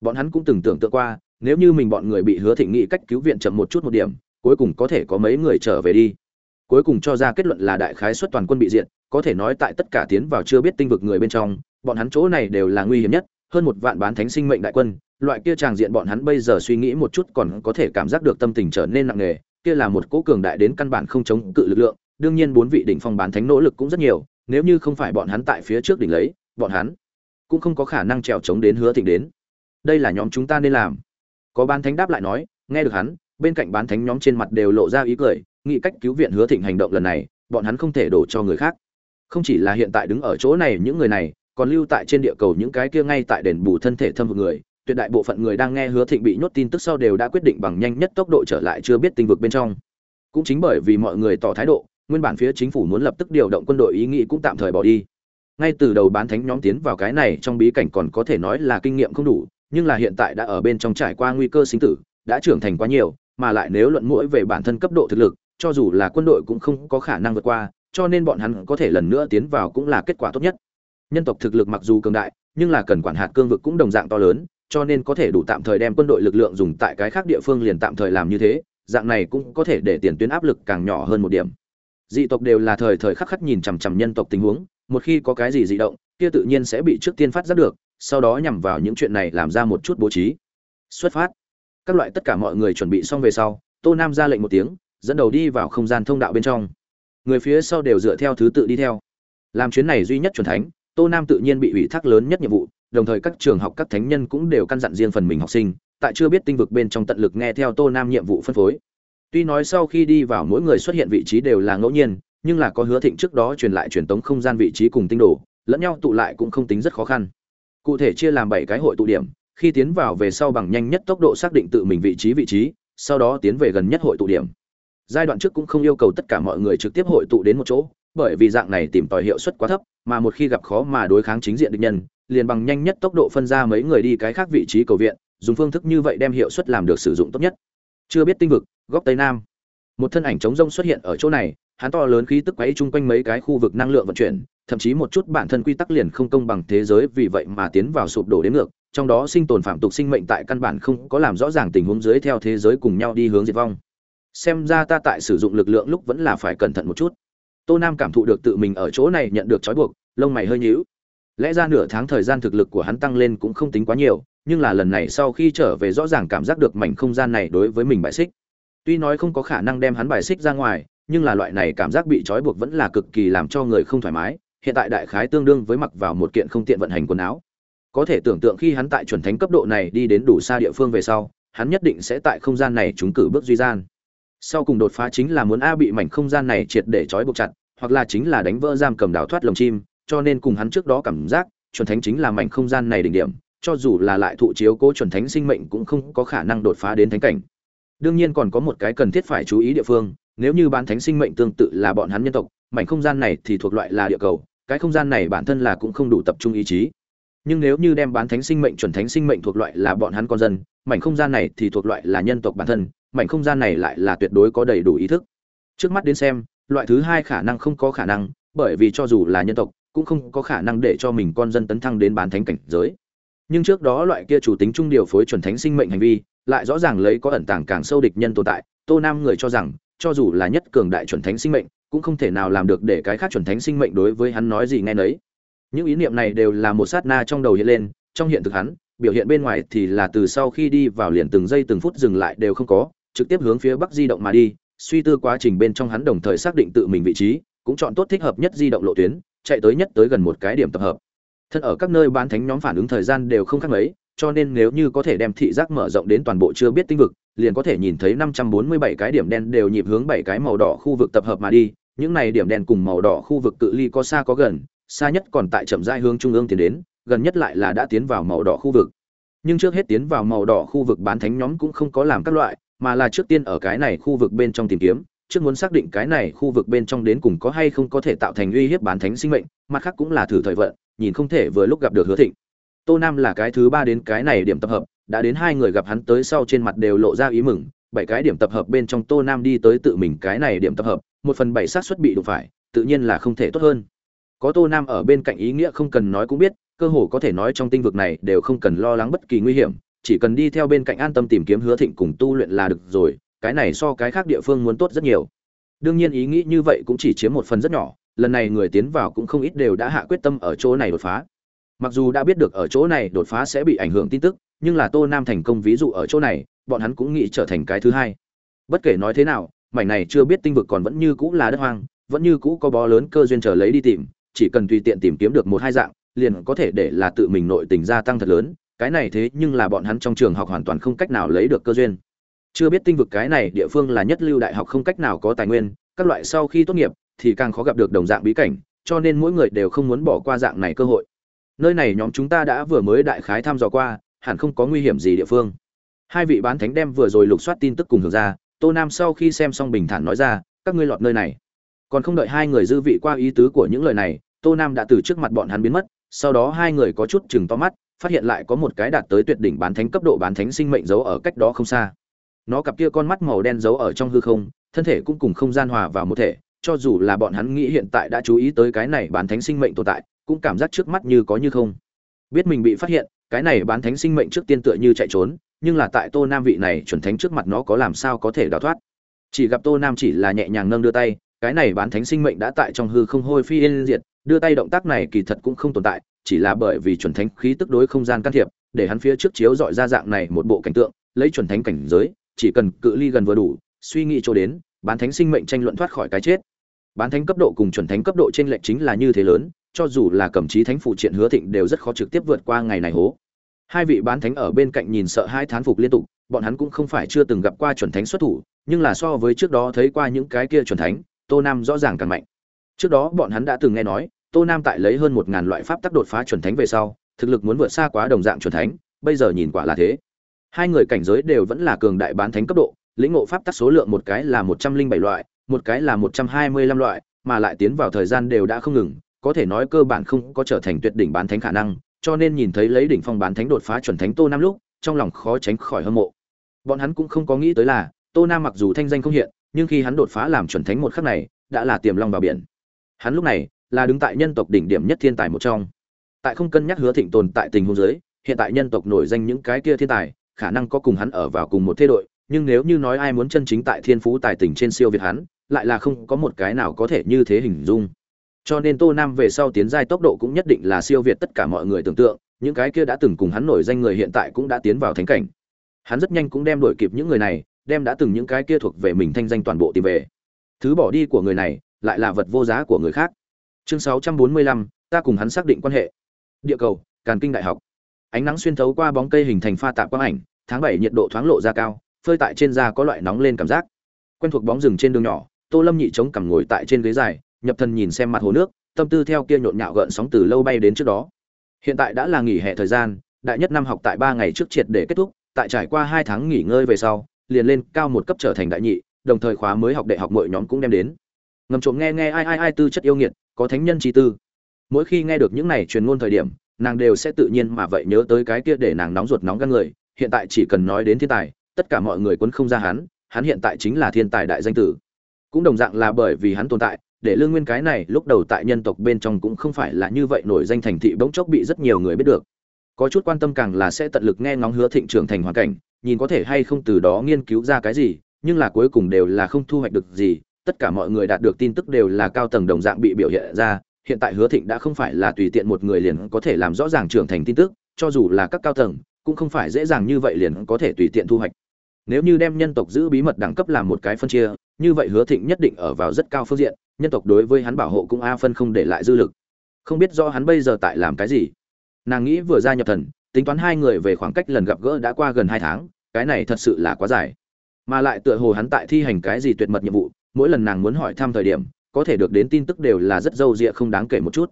Bọn hắn cũng từng tưởng tượng qua, nếu như mình bọn người bị hứa thịnh nghị cách cứu viện chậm một chút một điểm, cuối cùng có thể có mấy người trở về đi. Cuối cùng cho ra kết luận là đại khái suất toàn quân bị diệt, có thể nói tại tất cả tiến vào chưa biết tinh vực người bên trong, bọn hắn chỗ này đều là nguy hiểm nhất, hơn một vạn bán thánh sinh mệnh đại quân, loại kia tràng diện bọn hắn bây giờ suy nghĩ một chút còn có thể cảm giác được tâm tình trở nên nặng nề, kia là một cố cường đại đến căn bản không chống cự lực lượng đương nhiên bốn vị đỉnh phong bán thánh nỗ lực cũng rất nhiều, nếu như không phải bọn hắn tại phía trước đỉnh lấy, bọn hắn cũng không có khả năng trèo chống đến hứa thịnh đến. Đây là nhóm chúng ta nên làm. Có bán thánh đáp lại nói, nghe được hắn, bên cạnh bán thánh nhóm trên mặt đều lộ ra ý cười, nghĩ cách cứu viện hứa thịnh hành động lần này, bọn hắn không thể đổ cho người khác. Không chỉ là hiện tại đứng ở chỗ này những người này, còn lưu tại trên địa cầu những cái kia ngay tại đền bù thân thể thâm hụt người. Tuyệt đại bộ phận người đang nghe hứa thịnh bị nhốt tin tức sau đều đã quyết định bằng nhanh nhất tốc độ trở lại chưa biết tình vực bên trong. Cũng chính bởi vì mọi người tỏ thái độ nguyên bản phía chính phủ muốn lập tức điều động quân đội ý nghĩ cũng tạm thời bỏ đi. Ngay từ đầu bán thánh nhóm tiến vào cái này trong bí cảnh còn có thể nói là kinh nghiệm không đủ, nhưng là hiện tại đã ở bên trong trải qua nguy cơ sinh tử, đã trưởng thành quá nhiều, mà lại nếu luận mũi về bản thân cấp độ thực lực, cho dù là quân đội cũng không có khả năng vượt qua, cho nên bọn hắn có thể lần nữa tiến vào cũng là kết quả tốt nhất. Nhân tộc thực lực mặc dù cường đại, nhưng là cần quản hạt cương vực cũng đồng dạng to lớn, cho nên có thể đủ tạm thời đem quân đội lực lượng dùng tại cái khác địa phương liền tạm thời làm như thế, dạng này cũng có thể để tiền tuyến áp lực càng nhỏ hơn một điểm dị tộc đều là thời thời khắc khắc nhìn chằm chằm nhân tộc tình huống, một khi có cái gì dị động, kia tự nhiên sẽ bị trước tiên phát giác được, sau đó nhằm vào những chuyện này làm ra một chút bố trí. Xuất phát. Các loại tất cả mọi người chuẩn bị xong về sau, tô nam ra lệnh một tiếng, dẫn đầu đi vào không gian thông đạo bên trong. Người phía sau đều dựa theo thứ tự đi theo. Làm chuyến này duy nhất chuẩn thánh, tô nam tự nhiên bị ủy thác lớn nhất nhiệm vụ, đồng thời các trường học các thánh nhân cũng đều căn dặn riêng phần mình học sinh, tại chưa biết tinh vực bên trong tận lực nghe theo tô nam nhiệm vụ phân phối tuy nói sau khi đi vào mỗi người xuất hiện vị trí đều là ngẫu nhiên, nhưng là có hứa thịnh trước đó truyền lại truyền tống không gian vị trí cùng tinh đồ, lẫn nhau tụ lại cũng không tính rất khó khăn. Cụ thể chia làm bảy cái hội tụ điểm, khi tiến vào về sau bằng nhanh nhất tốc độ xác định tự mình vị trí vị trí, sau đó tiến về gần nhất hội tụ điểm. Giai đoạn trước cũng không yêu cầu tất cả mọi người trực tiếp hội tụ đến một chỗ, bởi vì dạng này tìm tòi hiệu suất quá thấp, mà một khi gặp khó mà đối kháng chính diện địch nhân, liền bằng nhanh nhất tốc độ phân ra mấy người đi cái khác vị trí cầu viện, dùng phương thức như vậy đem hiệu suất làm được sử dụng tốt nhất chưa biết tinh vực, góc tây nam. Một thân ảnh chống rông xuất hiện ở chỗ này, hắn to lớn khí tức quấy chung quanh mấy cái khu vực năng lượng vận chuyển, thậm chí một chút bản thân quy tắc liền không công bằng thế giới, vì vậy mà tiến vào sụp đổ đến ngược, trong đó sinh tồn phạm tục sinh mệnh tại căn bản không có làm rõ ràng tình huống dưới theo thế giới cùng nhau đi hướng diệt vong. Xem ra ta tại sử dụng lực lượng lúc vẫn là phải cẩn thận một chút. Tô nam cảm thụ được tự mình ở chỗ này nhận được trói buộc, lông mày hơi nhíu. Lẽ ra nửa tháng thời gian thực lực của hắn tăng lên cũng không tính quá nhiều nhưng là lần này sau khi trở về rõ ràng cảm giác được mảnh không gian này đối với mình bài xích. Tuy nói không có khả năng đem hắn bài xích ra ngoài, nhưng là loại này cảm giác bị trói buộc vẫn là cực kỳ làm cho người không thoải mái, hiện tại đại khái tương đương với mặc vào một kiện không tiện vận hành quần áo. Có thể tưởng tượng khi hắn tại chuẩn thánh cấp độ này đi đến đủ xa địa phương về sau, hắn nhất định sẽ tại không gian này trúng cử bước duy gian. Sau cùng đột phá chính là muốn a bị mảnh không gian này triệt để trói buộc chặt, hoặc là chính là đánh vỡ giam cầm đào thoát lồng chim, cho nên cùng hắn trước đó cảm giác, chuẩn thánh chính là mảnh không gian này đỉnh điểm cho dù là lại thụ chiếu cố chuẩn thánh sinh mệnh cũng không có khả năng đột phá đến thánh cảnh. Đương nhiên còn có một cái cần thiết phải chú ý địa phương, nếu như bán thánh sinh mệnh tương tự là bọn hắn nhân tộc, mảnh không gian này thì thuộc loại là địa cầu, cái không gian này bản thân là cũng không đủ tập trung ý chí. Nhưng nếu như đem bán thánh sinh mệnh chuẩn thánh sinh mệnh thuộc loại là bọn hắn con dân, mảnh không gian này thì thuộc loại là nhân tộc bản thân, mảnh không gian này lại là tuyệt đối có đầy đủ ý thức. Trước mắt đến xem, loại thứ hai khả năng không có khả năng, bởi vì cho dù là nhân tộc, cũng không có khả năng để cho mình con dân tấn thăng đến bán thánh cảnh giới nhưng trước đó loại kia chủ tính trung điều phối chuẩn thánh sinh mệnh hành vi, lại rõ ràng lấy có ẩn tàng càng sâu địch nhân tồn tại. Tô nam người cho rằng, cho dù là nhất cường đại chuẩn thánh sinh mệnh, cũng không thể nào làm được để cái khác chuẩn thánh sinh mệnh đối với hắn nói gì nghe nấy. Những ý niệm này đều là một sát na trong đầu hiện lên, trong hiện thực hắn, biểu hiện bên ngoài thì là từ sau khi đi vào liền từng giây từng phút dừng lại đều không có, trực tiếp hướng phía bắc di động mà đi, suy tư quá trình bên trong hắn đồng thời xác định tự mình vị trí, cũng chọn tốt thích hợp nhất di động lộ tuyến, chạy tới nhất tới gần một cái điểm tập hợp thân ở các nơi bán thánh nhóm phản ứng thời gian đều không khác mấy, cho nên nếu như có thể đem thị giác mở rộng đến toàn bộ chưa biết tinh vực, liền có thể nhìn thấy 547 cái điểm đen đều nhịp hướng bảy cái màu đỏ khu vực tập hợp mà đi. Những này điểm đen cùng màu đỏ khu vực cự ly có xa có gần, xa nhất còn tại chậm rãi hướng trung ương tiến đến, gần nhất lại là đã tiến vào màu đỏ khu vực. Nhưng trước hết tiến vào màu đỏ khu vực bán thánh nhóm cũng không có làm các loại, mà là trước tiên ở cái này khu vực bên trong tìm kiếm, trước muốn xác định cái này khu vực bên trong đến cùng có hay không có thể tạo thành uy hiếp bán thánh sinh mệnh, mặt khác cũng là thử thời vận nhìn không thể vừa lúc gặp được hứa thịnh. Tô nam là cái thứ ba đến cái này điểm tập hợp, đã đến hai người gặp hắn tới sau trên mặt đều lộ ra ý mừng, bảy cái điểm tập hợp bên trong tô nam đi tới tự mình cái này điểm tập hợp, một phần bảy xác suất bị đụng phải, tự nhiên là không thể tốt hơn. Có tô nam ở bên cạnh ý nghĩa không cần nói cũng biết, cơ hồ có thể nói trong tinh vực này đều không cần lo lắng bất kỳ nguy hiểm, chỉ cần đi theo bên cạnh an tâm tìm kiếm hứa thịnh cùng tu luyện là được rồi, cái này so cái khác địa phương muốn tốt rất nhiều. Đương nhiên ý nghĩ như vậy cũng chỉ chiếm một phần rất nhỏ lần này người tiến vào cũng không ít đều đã hạ quyết tâm ở chỗ này đột phá. Mặc dù đã biết được ở chỗ này đột phá sẽ bị ảnh hưởng tin tức, nhưng là tô nam thành công ví dụ ở chỗ này, bọn hắn cũng nghĩ trở thành cái thứ hai. Bất kể nói thế nào, mảnh này chưa biết tinh vực còn vẫn như cũ là đất hoang, vẫn như cũ có bó lớn cơ duyên chờ lấy đi tìm, chỉ cần tùy tiện tìm kiếm được một hai dạng, liền có thể để là tự mình nội tình gia tăng thật lớn, cái này thế nhưng là bọn hắn trong trường học hoàn toàn không cách nào lấy được cơ duyên. Chưa biết tinh vực cái này địa phương là nhất lưu đại học không cách nào có tài nguyên, các loại sau khi tốt nghiệp thì càng khó gặp được đồng dạng bí cảnh, cho nên mỗi người đều không muốn bỏ qua dạng này cơ hội. Nơi này nhóm chúng ta đã vừa mới đại khái thăm dò qua, hẳn không có nguy hiểm gì địa phương. Hai vị bán thánh đem vừa rồi lục soát tin tức cùng hướng ra, tô nam sau khi xem xong bình thản nói ra, các ngươi lọt nơi này. Còn không đợi hai người dư vị qua ý tứ của những lời này, tô nam đã từ trước mặt bọn hắn biến mất, sau đó hai người có chút chừng to mắt, phát hiện lại có một cái đạt tới tuyệt đỉnh bán thánh cấp độ bán thánh sinh mệnh giấu ở cách đó không xa. Nó cặp kia con mắt màu đen giấu ở trong hư không, thân thể cũng cùng không gian hòa vào một thể cho dù là bọn hắn nghĩ hiện tại đã chú ý tới cái này bán thánh sinh mệnh tồn tại, cũng cảm giác trước mắt như có như không. Biết mình bị phát hiện, cái này bán thánh sinh mệnh trước tiên tựa như chạy trốn, nhưng là tại tô nam vị này chuẩn thánh trước mặt nó có làm sao có thể đào thoát? Chỉ gặp tô nam chỉ là nhẹ nhàng nâng đưa tay, cái này bán thánh sinh mệnh đã tại trong hư không hôi phi yên diệt, đưa tay động tác này kỳ thật cũng không tồn tại, chỉ là bởi vì chuẩn thánh khí tức đối không gian can thiệp, để hắn phía trước chiếu dọi ra dạng này một bộ cảnh tượng, lấy chuẩn thánh cảnh giới, chỉ cần cự ly gần vừa đủ, suy nghĩ cho đến, bán thánh sinh mệnh tranh luận thoát khỏi cái chết bán thánh cấp độ cùng chuẩn thánh cấp độ trên lệch chính là như thế lớn, cho dù là cẩm trí thánh phụ triện hứa thịnh đều rất khó trực tiếp vượt qua ngày này hố. Hai vị bán thánh ở bên cạnh nhìn sợ hai thán phục liên tục, bọn hắn cũng không phải chưa từng gặp qua chuẩn thánh xuất thủ, nhưng là so với trước đó thấy qua những cái kia chuẩn thánh, tô nam rõ ràng càng mạnh. Trước đó bọn hắn đã từng nghe nói, tô nam tại lấy hơn một ngàn loại pháp tắc đột phá chuẩn thánh về sau, thực lực muốn vượt xa quá đồng dạng chuẩn thánh, bây giờ nhìn quả là thế. Hai người cảnh giới đều vẫn là cường đại bán thánh cấp độ, lĩnh ngộ pháp tắc số lượng một cái là một trăm linh bảy loại một cái là một trăm hai mươi lăm loại mà lại tiến vào thời gian đều đã không ngừng có thể nói cơ bản không có trở thành tuyệt đỉnh bán thánh khả năng cho nên nhìn thấy lấy đỉnh phong bán thánh đột phá chuẩn thánh tô nam lúc trong lòng khó tránh khỏi hâm mộ. Bọn hắn cũng không có nghĩ tới là tô nam mặc dù thanh danh không hiện nhưng khi hắn đột phá làm chuẩn thánh một khắc này đã là tiềm long vào biển. Hắn lúc này là đứng tại nhân tộc đỉnh điểm nhất thiên tài một trong. Tại không cân nhắc hứa thịnh tồn tại tình huống dưới, hiện tại nhân tộc nổi danh những cái kia thiên tài khả năng có cùng hắn ở vào cùng một thế đội nhưng nếu như nói ai muốn chân chính tại thiên phú tài tình trên siêu việt hắn lại là không có một cái nào có thể như thế hình dung. Cho nên tô nam về sau tiến giai tốc độ cũng nhất định là siêu việt tất cả mọi người tưởng tượng những cái kia đã từng cùng hắn nổi danh người hiện tại cũng đã tiến vào thánh cảnh. Hắn rất nhanh cũng đem đuổi kịp những người này đem đã từng những cái kia thuộc về mình thanh danh toàn bộ tìm về. Thứ bỏ đi của người này lại là vật vô giá của người khác. Chương 645, ta cùng hắn xác định quan hệ. Địa cầu càn kinh đại học. Ánh nắng xuyên thấu qua bóng cây hình thành pha tạp quang ảnh tháng bảy nhiệt độ thoáng lộ ra cao phơi tại trên da có loại nóng lên cảm giác. Quen thuộc bóng rừng trên đường nhỏ tô lâm nhị chống cằm ngồi tại trên ghế dài, nhập thần nhìn xem mặt hồ nước, tâm tư theo kia nhộn nhạo gợn sóng từ lâu bay đến trước đó. Hiện tại đã là nghỉ hè thời gian, đại nhất năm học tại ba ngày trước triệt để kết thúc, tại trải qua hai tháng nghỉ ngơi về sau, liền lên cao một cấp trở thành đại nhị, đồng thời khóa mới học đại học mọi nhóm cũng đem đến. Ngầm trộm nghe nghe ai ai ai tư chất yêu nghiệt, có thánh nhân trí tư. Mỗi khi nghe được những này truyền ngôn thời điểm, nàng đều sẽ tự nhiên mà vậy nhớ tới cái kia để nàng nóng ruột nóng gan người, hiện tại chỉ cần nói đến thiên tài, tất cả mọi người quấn không ra hắn hắn hiện tại chính là thiên tài đại danh tử cũng đồng dạng là bởi vì hắn tồn tại, để lương nguyên cái này lúc đầu tại nhân tộc bên trong cũng không phải là như vậy nổi danh thành thị bỗng chốc bị rất nhiều người biết được. Có chút quan tâm càng là sẽ tận lực nghe ngóng hứa thịnh trưởng thành hoàn cảnh, nhìn có thể hay không từ đó nghiên cứu ra cái gì, nhưng là cuối cùng đều là không thu hoạch được gì, tất cả mọi người đạt được tin tức đều là cao tầng đồng dạng bị biểu hiện ra, hiện tại hứa thịnh đã không phải là tùy tiện một người liền có thể làm rõ ràng trưởng thành tin tức, cho dù là các cao tầng, cũng không phải dễ dàng như vậy liền có thể tùy tiện thu hoạch nếu như đem nhân tộc giữ bí mật đẳng cấp làm một cái phân chia, như vậy hứa thịnh nhất định ở vào rất cao phương diện, nhân tộc đối với hắn bảo hộ cũng a phân không để lại dư lực. Không biết do hắn bây giờ tại làm cái gì. Nàng nghĩ vừa ra nhập thần, tính toán hai người về khoảng cách lần gặp gỡ đã qua gần hai tháng, cái này thật sự là quá dài. Mà lại tựa hồ hắn tại thi hành cái gì tuyệt mật nhiệm vụ, mỗi lần nàng muốn hỏi thăm thời điểm, có thể được đến tin tức đều là rất dâu dịa không đáng kể một chút.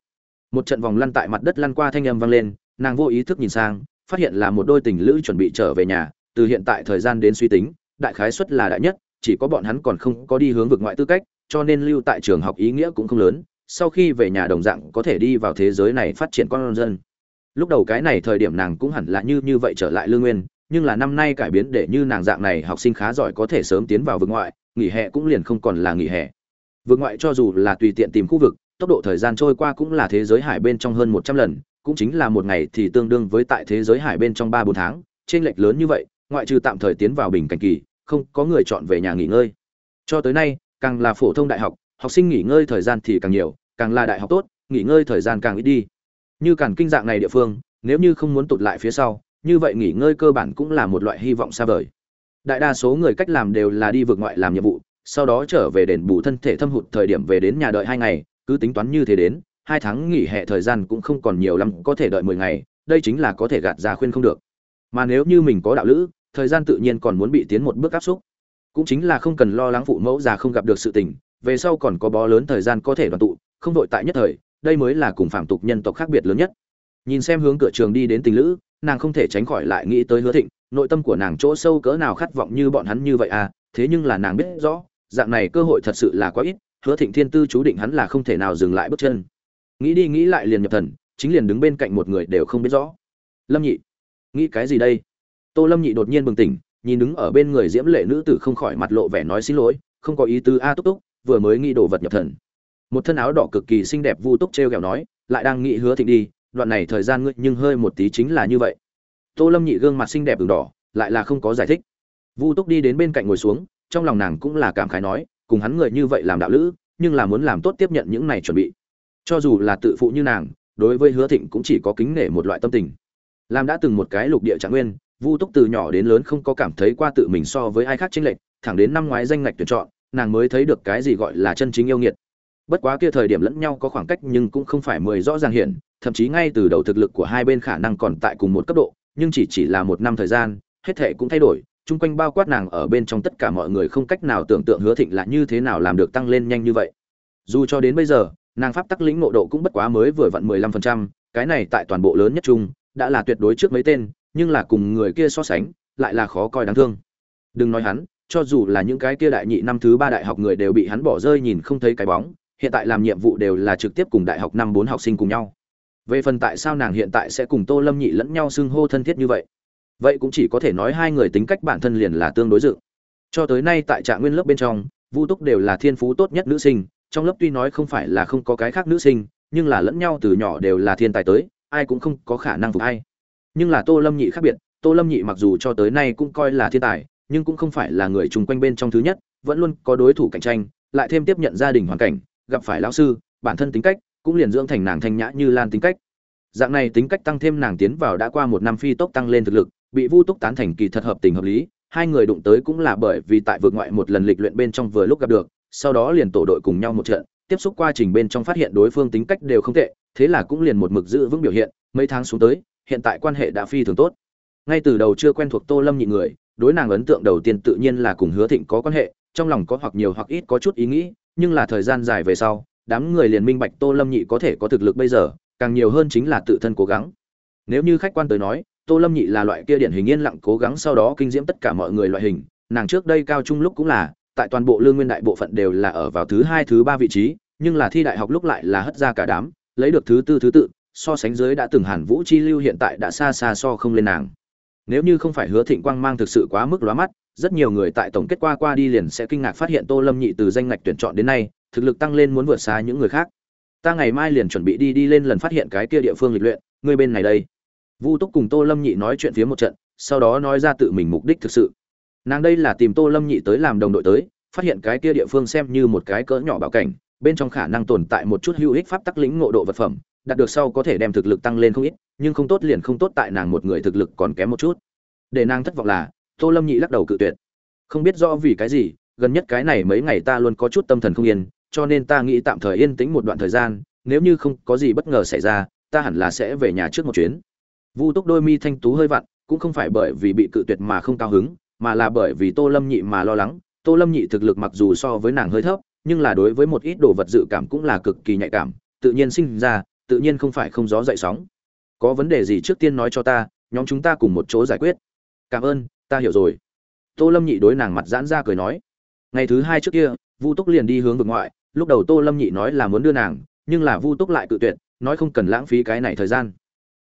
Một trận vòng lăn tại mặt đất lăn qua thanh âm vang lên, nàng vô ý thức nhìn sang, phát hiện là một đôi tình lữ chuẩn bị trở về nhà từ hiện tại thời gian đến suy tính, đại khái suất là đại nhất, chỉ có bọn hắn còn không có đi hướng vực ngoại tư cách, cho nên lưu tại trường học ý nghĩa cũng không lớn, sau khi về nhà đồng dạng có thể đi vào thế giới này phát triển con dân. Lúc đầu cái này thời điểm nàng cũng hẳn là như như vậy trở lại lương nguyên, nhưng là năm nay cải biến để như nàng dạng này học sinh khá giỏi có thể sớm tiến vào vực ngoại, nghỉ hè cũng liền không còn là nghỉ hè. Vực ngoại cho dù là tùy tiện tìm khu vực, tốc độ thời gian trôi qua cũng là thế giới hải bên trong hơn một trăm lần, cũng chính là một ngày thì tương đương với tại thế giới hải bên trong ba bốn tháng trên lệch lớn như vậy ngoại trừ tạm thời tiến vào bình cảnh kỳ, không có người chọn về nhà nghỉ ngơi. Cho tới nay, càng là phổ thông đại học học sinh nghỉ ngơi thời gian thì càng nhiều, càng là đại học tốt, nghỉ ngơi thời gian càng ít đi. Như càng kinh dạng này địa phương, nếu như không muốn tụt lại phía sau, như vậy nghỉ ngơi cơ bản cũng là một loại hy vọng xa vời. Đại đa số người cách làm đều là đi vượt ngoại làm nhiệm vụ, sau đó trở về đền bù thân thể thâm hụt thời điểm về đến nhà đợi hai ngày, cứ tính toán như thế đến, hai tháng nghỉ hè thời gian cũng không còn nhiều lắm, có thể đợi mười ngày, đây chính là có thể gạt ra khuyên không được. Mà nếu như mình có đạo lữ thời gian tự nhiên còn muốn bị tiến một bước áp xúc. Cũng chính là không cần lo lắng phụ mẫu già không gặp được sự tình, về sau còn có bó lớn thời gian có thể đoàn tụ, không đội tại nhất thời, đây mới là cùng phạm tục nhân tộc khác biệt lớn nhất. Nhìn xem hướng cửa trường đi đến tình lữ, nàng không thể tránh khỏi lại nghĩ tới hứa thịnh, nội tâm của nàng chỗ sâu cỡ nào khát vọng như bọn hắn như vậy à thế nhưng là nàng biết rõ, dạng này cơ hội thật sự là quá ít, hứa thịnh thiên tư chú định hắn là không thể nào dừng lại bước chân. Nghĩ đi nghĩ lại liền nhập thần, chính liền đứng bên cạnh một người đều không biết rõ. Lâm nhị, nghĩ cái gì đây? Tô lâm nhị đột nhiên bừng tỉnh, nhìn đứng ở bên người diễm lệ nữ tử không khỏi mặt lộ vẻ nói xin lỗi, không có ý tứ a túc túc, vừa mới nghĩ đồ vật nhập thần. Một thân áo đỏ cực kỳ xinh đẹp vu túc t r e o kẹo nói, lại đang nghĩ hứa thịnh đi, đoạn này thời gian ngươi nhưng hơi một tí chính là như vậy. Tô lâm nhị gương mặt xinh đẹp đường đỏ, lại là không có giải thích. Vu túc đi đến bên cạnh ngồi xuống, trong lòng nàng cũng là cảm khái nói, cùng hắn người như vậy làm đạo lữ, nhưng là muốn làm tốt tiếp nhận những này chuẩn bị. Cho dù là tự phụ như nàng, đối với hứa thịnh cũng chỉ có kính nể một loại tâm tình. Làm đã từng một cái lục địa trạng nguyên Vu Túc từ nhỏ đến lớn không có cảm thấy qua tự mình so với ai khác chênh lệch, thẳng đến năm ngoái danh ngạch tuyển chọn, nàng mới thấy được cái gì gọi là chân chính yêu nghiệt. Bất quá kia thời điểm lẫn nhau có khoảng cách nhưng cũng không phải mười rõ ràng hiện, thậm chí ngay từ đầu thực lực của hai bên khả năng còn tại cùng một cấp độ, nhưng chỉ chỉ là một năm thời gian, hết thảy cũng thay đổi, chung quanh bao quát nàng ở bên trong tất cả mọi người không cách nào tưởng tượng Hứa Thịnh là như thế nào làm được tăng lên nhanh như vậy. Dù cho đến bây giờ, nàng pháp tắc lĩnh ngộ độ cũng bất quá mới vừa vặn 15%, cái này tại toàn bộ lớn nhất chung, đã là tuyệt đối trước mấy tên, nhưng là cùng người kia so sánh, lại là khó coi đáng thương. Đừng nói hắn, cho dù là những cái kia đại nhị năm thứ ba đại học người đều bị hắn bỏ rơi nhìn không thấy cái bóng, hiện tại làm nhiệm vụ đều là trực tiếp cùng đại học năm bốn học sinh cùng nhau. Về phần tại sao nàng hiện tại sẽ cùng tô lâm nhị lẫn nhau xưng hô thân thiết như vậy? Vậy cũng chỉ có thể nói hai người tính cách bản thân liền là tương đối dự cho tới nay tại trạng nguyên lớp bên trong, vu túc đều là thiên phú tốt nhất nữ sinh, trong lớp tuy nói không phải là không có cái khác nữ sinh, nhưng là lẫn nhau từ nhỏ đều là thiên tài tới, ai cũng không có khả năng phục hay nhưng là tô lâm nhị khác biệt, tô lâm nhị mặc dù cho tới nay cũng coi là thiên tài, nhưng cũng không phải là người chung quanh bên trong thứ nhất, vẫn luôn có đối thủ cạnh tranh, lại thêm tiếp nhận gia đình hoàn cảnh, gặp phải lão sư, bản thân tính cách, cũng liền dưỡng thành nàng thanh nhã như lan tính cách. Dạng này tính cách tăng thêm nàng tiến vào đã qua một năm phi tốc tăng lên thực lực, bị vu túc tán thành kỳ thật hợp tình hợp lý, hai người đụng tới cũng là bởi vì tại vượt ngoại một lần lịch luyện bên trong vừa lúc gặp được, sau đó liền tổ đội cùng nhau một trận, tiếp xúc quá trình bên trong phát hiện đối phương tính cách đều không tệ, thế là cũng liền một mực giữ vững biểu hiện, mấy tháng xuống tới hiện tại quan hệ đã phi thường tốt. Ngay từ đầu chưa quen thuộc tô lâm nhị người, đối nàng ấn tượng đầu tiên tự nhiên là cùng hứa thịnh có quan hệ, trong lòng có hoặc nhiều hoặc ít có chút ý nghĩ, nhưng là thời gian dài về sau, đám người liền minh bạch tô lâm nhị có thể có thực lực bây giờ, càng nhiều hơn chính là tự thân cố gắng. Nếu như khách quan tới nói, tô lâm nhị là loại kia điển hình yên lặng cố gắng sau đó kinh diễm tất cả mọi người loại hình, nàng trước đây cao trung lúc cũng là, tại toàn bộ lương nguyên đại bộ phận đều là ở vào thứ hai, thứ ba vị trí, nhưng là thi đại học lúc lại là hất ra cả đám, lấy được thứ tư, thứ tự so sánh dưới đã từng hàn vũ chi lưu hiện tại đã xa xa so không lên nàng. Nếu như không phải hứa thịnh quang mang thực sự quá mức lóa mắt, rất nhiều người tại tổng kết qua qua đi liền sẽ kinh ngạc phát hiện tô lâm nhị từ danh ngạch tuyển chọn đến nay, thực lực tăng lên muốn vượt xa những người khác. Ta ngày mai liền chuẩn bị đi đi lên lần phát hiện cái kia địa phương lịch luyện, ngươi bên này đây. Vu túc cùng tô lâm nhị nói chuyện phía một trận, sau đó nói ra tự mình mục đích thực sự. Nàng đây là tìm tô lâm nhị tới làm đồng đội tới, phát hiện cái kia địa phương xem như một cái cỡ nhỏ bảo cảnh, bên trong khả năng tồn tại một chút hữu ích pháp tắc lĩnh ngộ độ vật phẩm đạt được sau có thể đem thực lực tăng lên không ít, nhưng không tốt liền không tốt tại nàng một người thực lực còn kém một chút. Để nàng thất vọng là, tô lâm nhị lắc đầu cự tuyệt. Không biết rõ vì cái gì, gần nhất cái này mấy ngày ta luôn có chút tâm thần không yên, cho nên ta nghĩ tạm thời yên tĩnh một đoạn thời gian, nếu như không có gì bất ngờ xảy ra, ta hẳn là sẽ về nhà trước một chuyến. Vu túc đôi mi thanh tú hơi vặn, cũng không phải bởi vì bị cự tuyệt mà không cao hứng, mà là bởi vì tô lâm nhị mà lo lắng. Tô lâm nhị thực lực mặc dù so với nàng hơi thấp, nhưng là đối với một ít đồ vật dự cảm cũng là cực kỳ nhạy cảm, tự nhiên sinh ra tự nhiên không phải không gió dậy sóng. Có vấn đề gì trước tiên nói cho ta, nhóm chúng ta cùng một chỗ giải quyết. Cảm ơn, ta hiểu rồi. Tô lâm nhị đối nàng mặt giãn ra cười nói. Ngày thứ hai trước kia, vu túc liền đi hướng vực ngoại, lúc đầu tô lâm nhị nói là muốn đưa nàng, nhưng là vu túc lại cự tuyệt, nói không cần lãng phí cái này thời gian.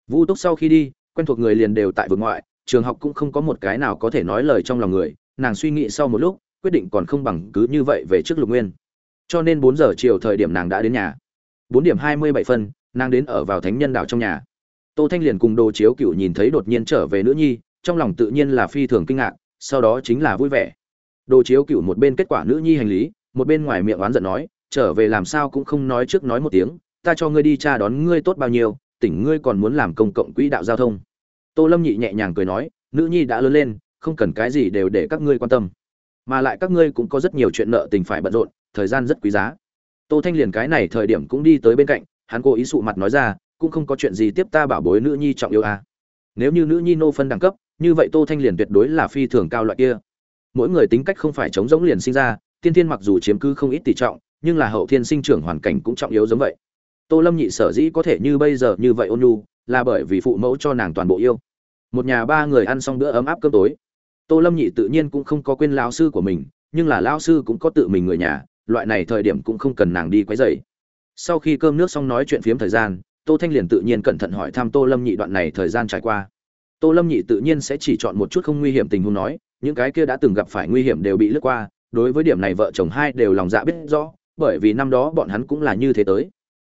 Vu túc sau khi đi, quen thuộc người liền đều tại vực ngoại, trường học cũng không có một cái nào có thể nói lời trong lòng người, nàng suy nghĩ sau một lúc, quyết định còn không bằng cứ như vậy về trước lục nguyên. Cho nên bốn giờ chiều thời điểm nàng đã đến nhà. Bốn điểm hai mươi bảy phân nàng đến ở vào thánh nhân đạo trong nhà. Tô thanh liền cùng đồ chiếu cựu nhìn thấy đột nhiên trở về nữ nhi, trong lòng tự nhiên là phi thường kinh ngạc, sau đó chính là vui vẻ. Đồ chiếu cựu một bên kết quả nữ nhi hành lý, một bên ngoài miệng oán giận nói, trở về làm sao cũng không nói trước nói một tiếng, ta cho ngươi đi cha đón ngươi tốt bao nhiêu, tỉnh ngươi còn muốn làm công cộng quỹ đạo giao thông. Tô lâm nhị nhẹ nhàng cười nói, nữ nhi đã lớn lên, không cần cái gì đều để các ngươi quan tâm. Mà lại các ngươi cũng có rất nhiều chuyện nợ tình phải bận rộn, thời gian rất quý giá. Tô thanh liền cái này thời điểm cũng đi tới bên cạnh hắn cố ý sụ mặt nói ra, cũng không có chuyện gì tiếp ta bảo bối nữ nhi trọng yêu à. nếu như nữ nhi nô phân đẳng cấp, như vậy tô thanh liền tuyệt đối là phi thường cao loại kia. Mỗi người tính cách không phải chống giống liền sinh ra, tiên thiên mặc dù chiếm cứ không ít tỷ trọng, nhưng là hậu thiên sinh trưởng hoàn cảnh cũng trọng yếu giống vậy. Tô lâm nhị sở dĩ có thể như bây giờ như vậy ôn nhu, là bởi vì phụ mẫu cho nàng toàn bộ yêu. Một nhà ba người ăn xong bữa ấm áp cơm tối, tô lâm nhị tự nhiên cũng không có quên lao sư của mình, nhưng là lao sư cũng có tự mình người nhà, loại này thời điểm cũng không cần nàng đi quấy dày sau khi cơm nước xong nói chuyện phiếm thời gian, tô thanh liền tự nhiên cẩn thận hỏi thăm tô lâm nhị đoạn này thời gian trải qua. Tô lâm nhị tự nhiên sẽ chỉ chọn một chút không nguy hiểm tình huống nói, những cái kia đã từng gặp phải nguy hiểm đều bị lướt qua, đối với điểm này vợ chồng hai đều lòng dạ biết rõ, bởi vì năm đó bọn hắn cũng là như thế tới.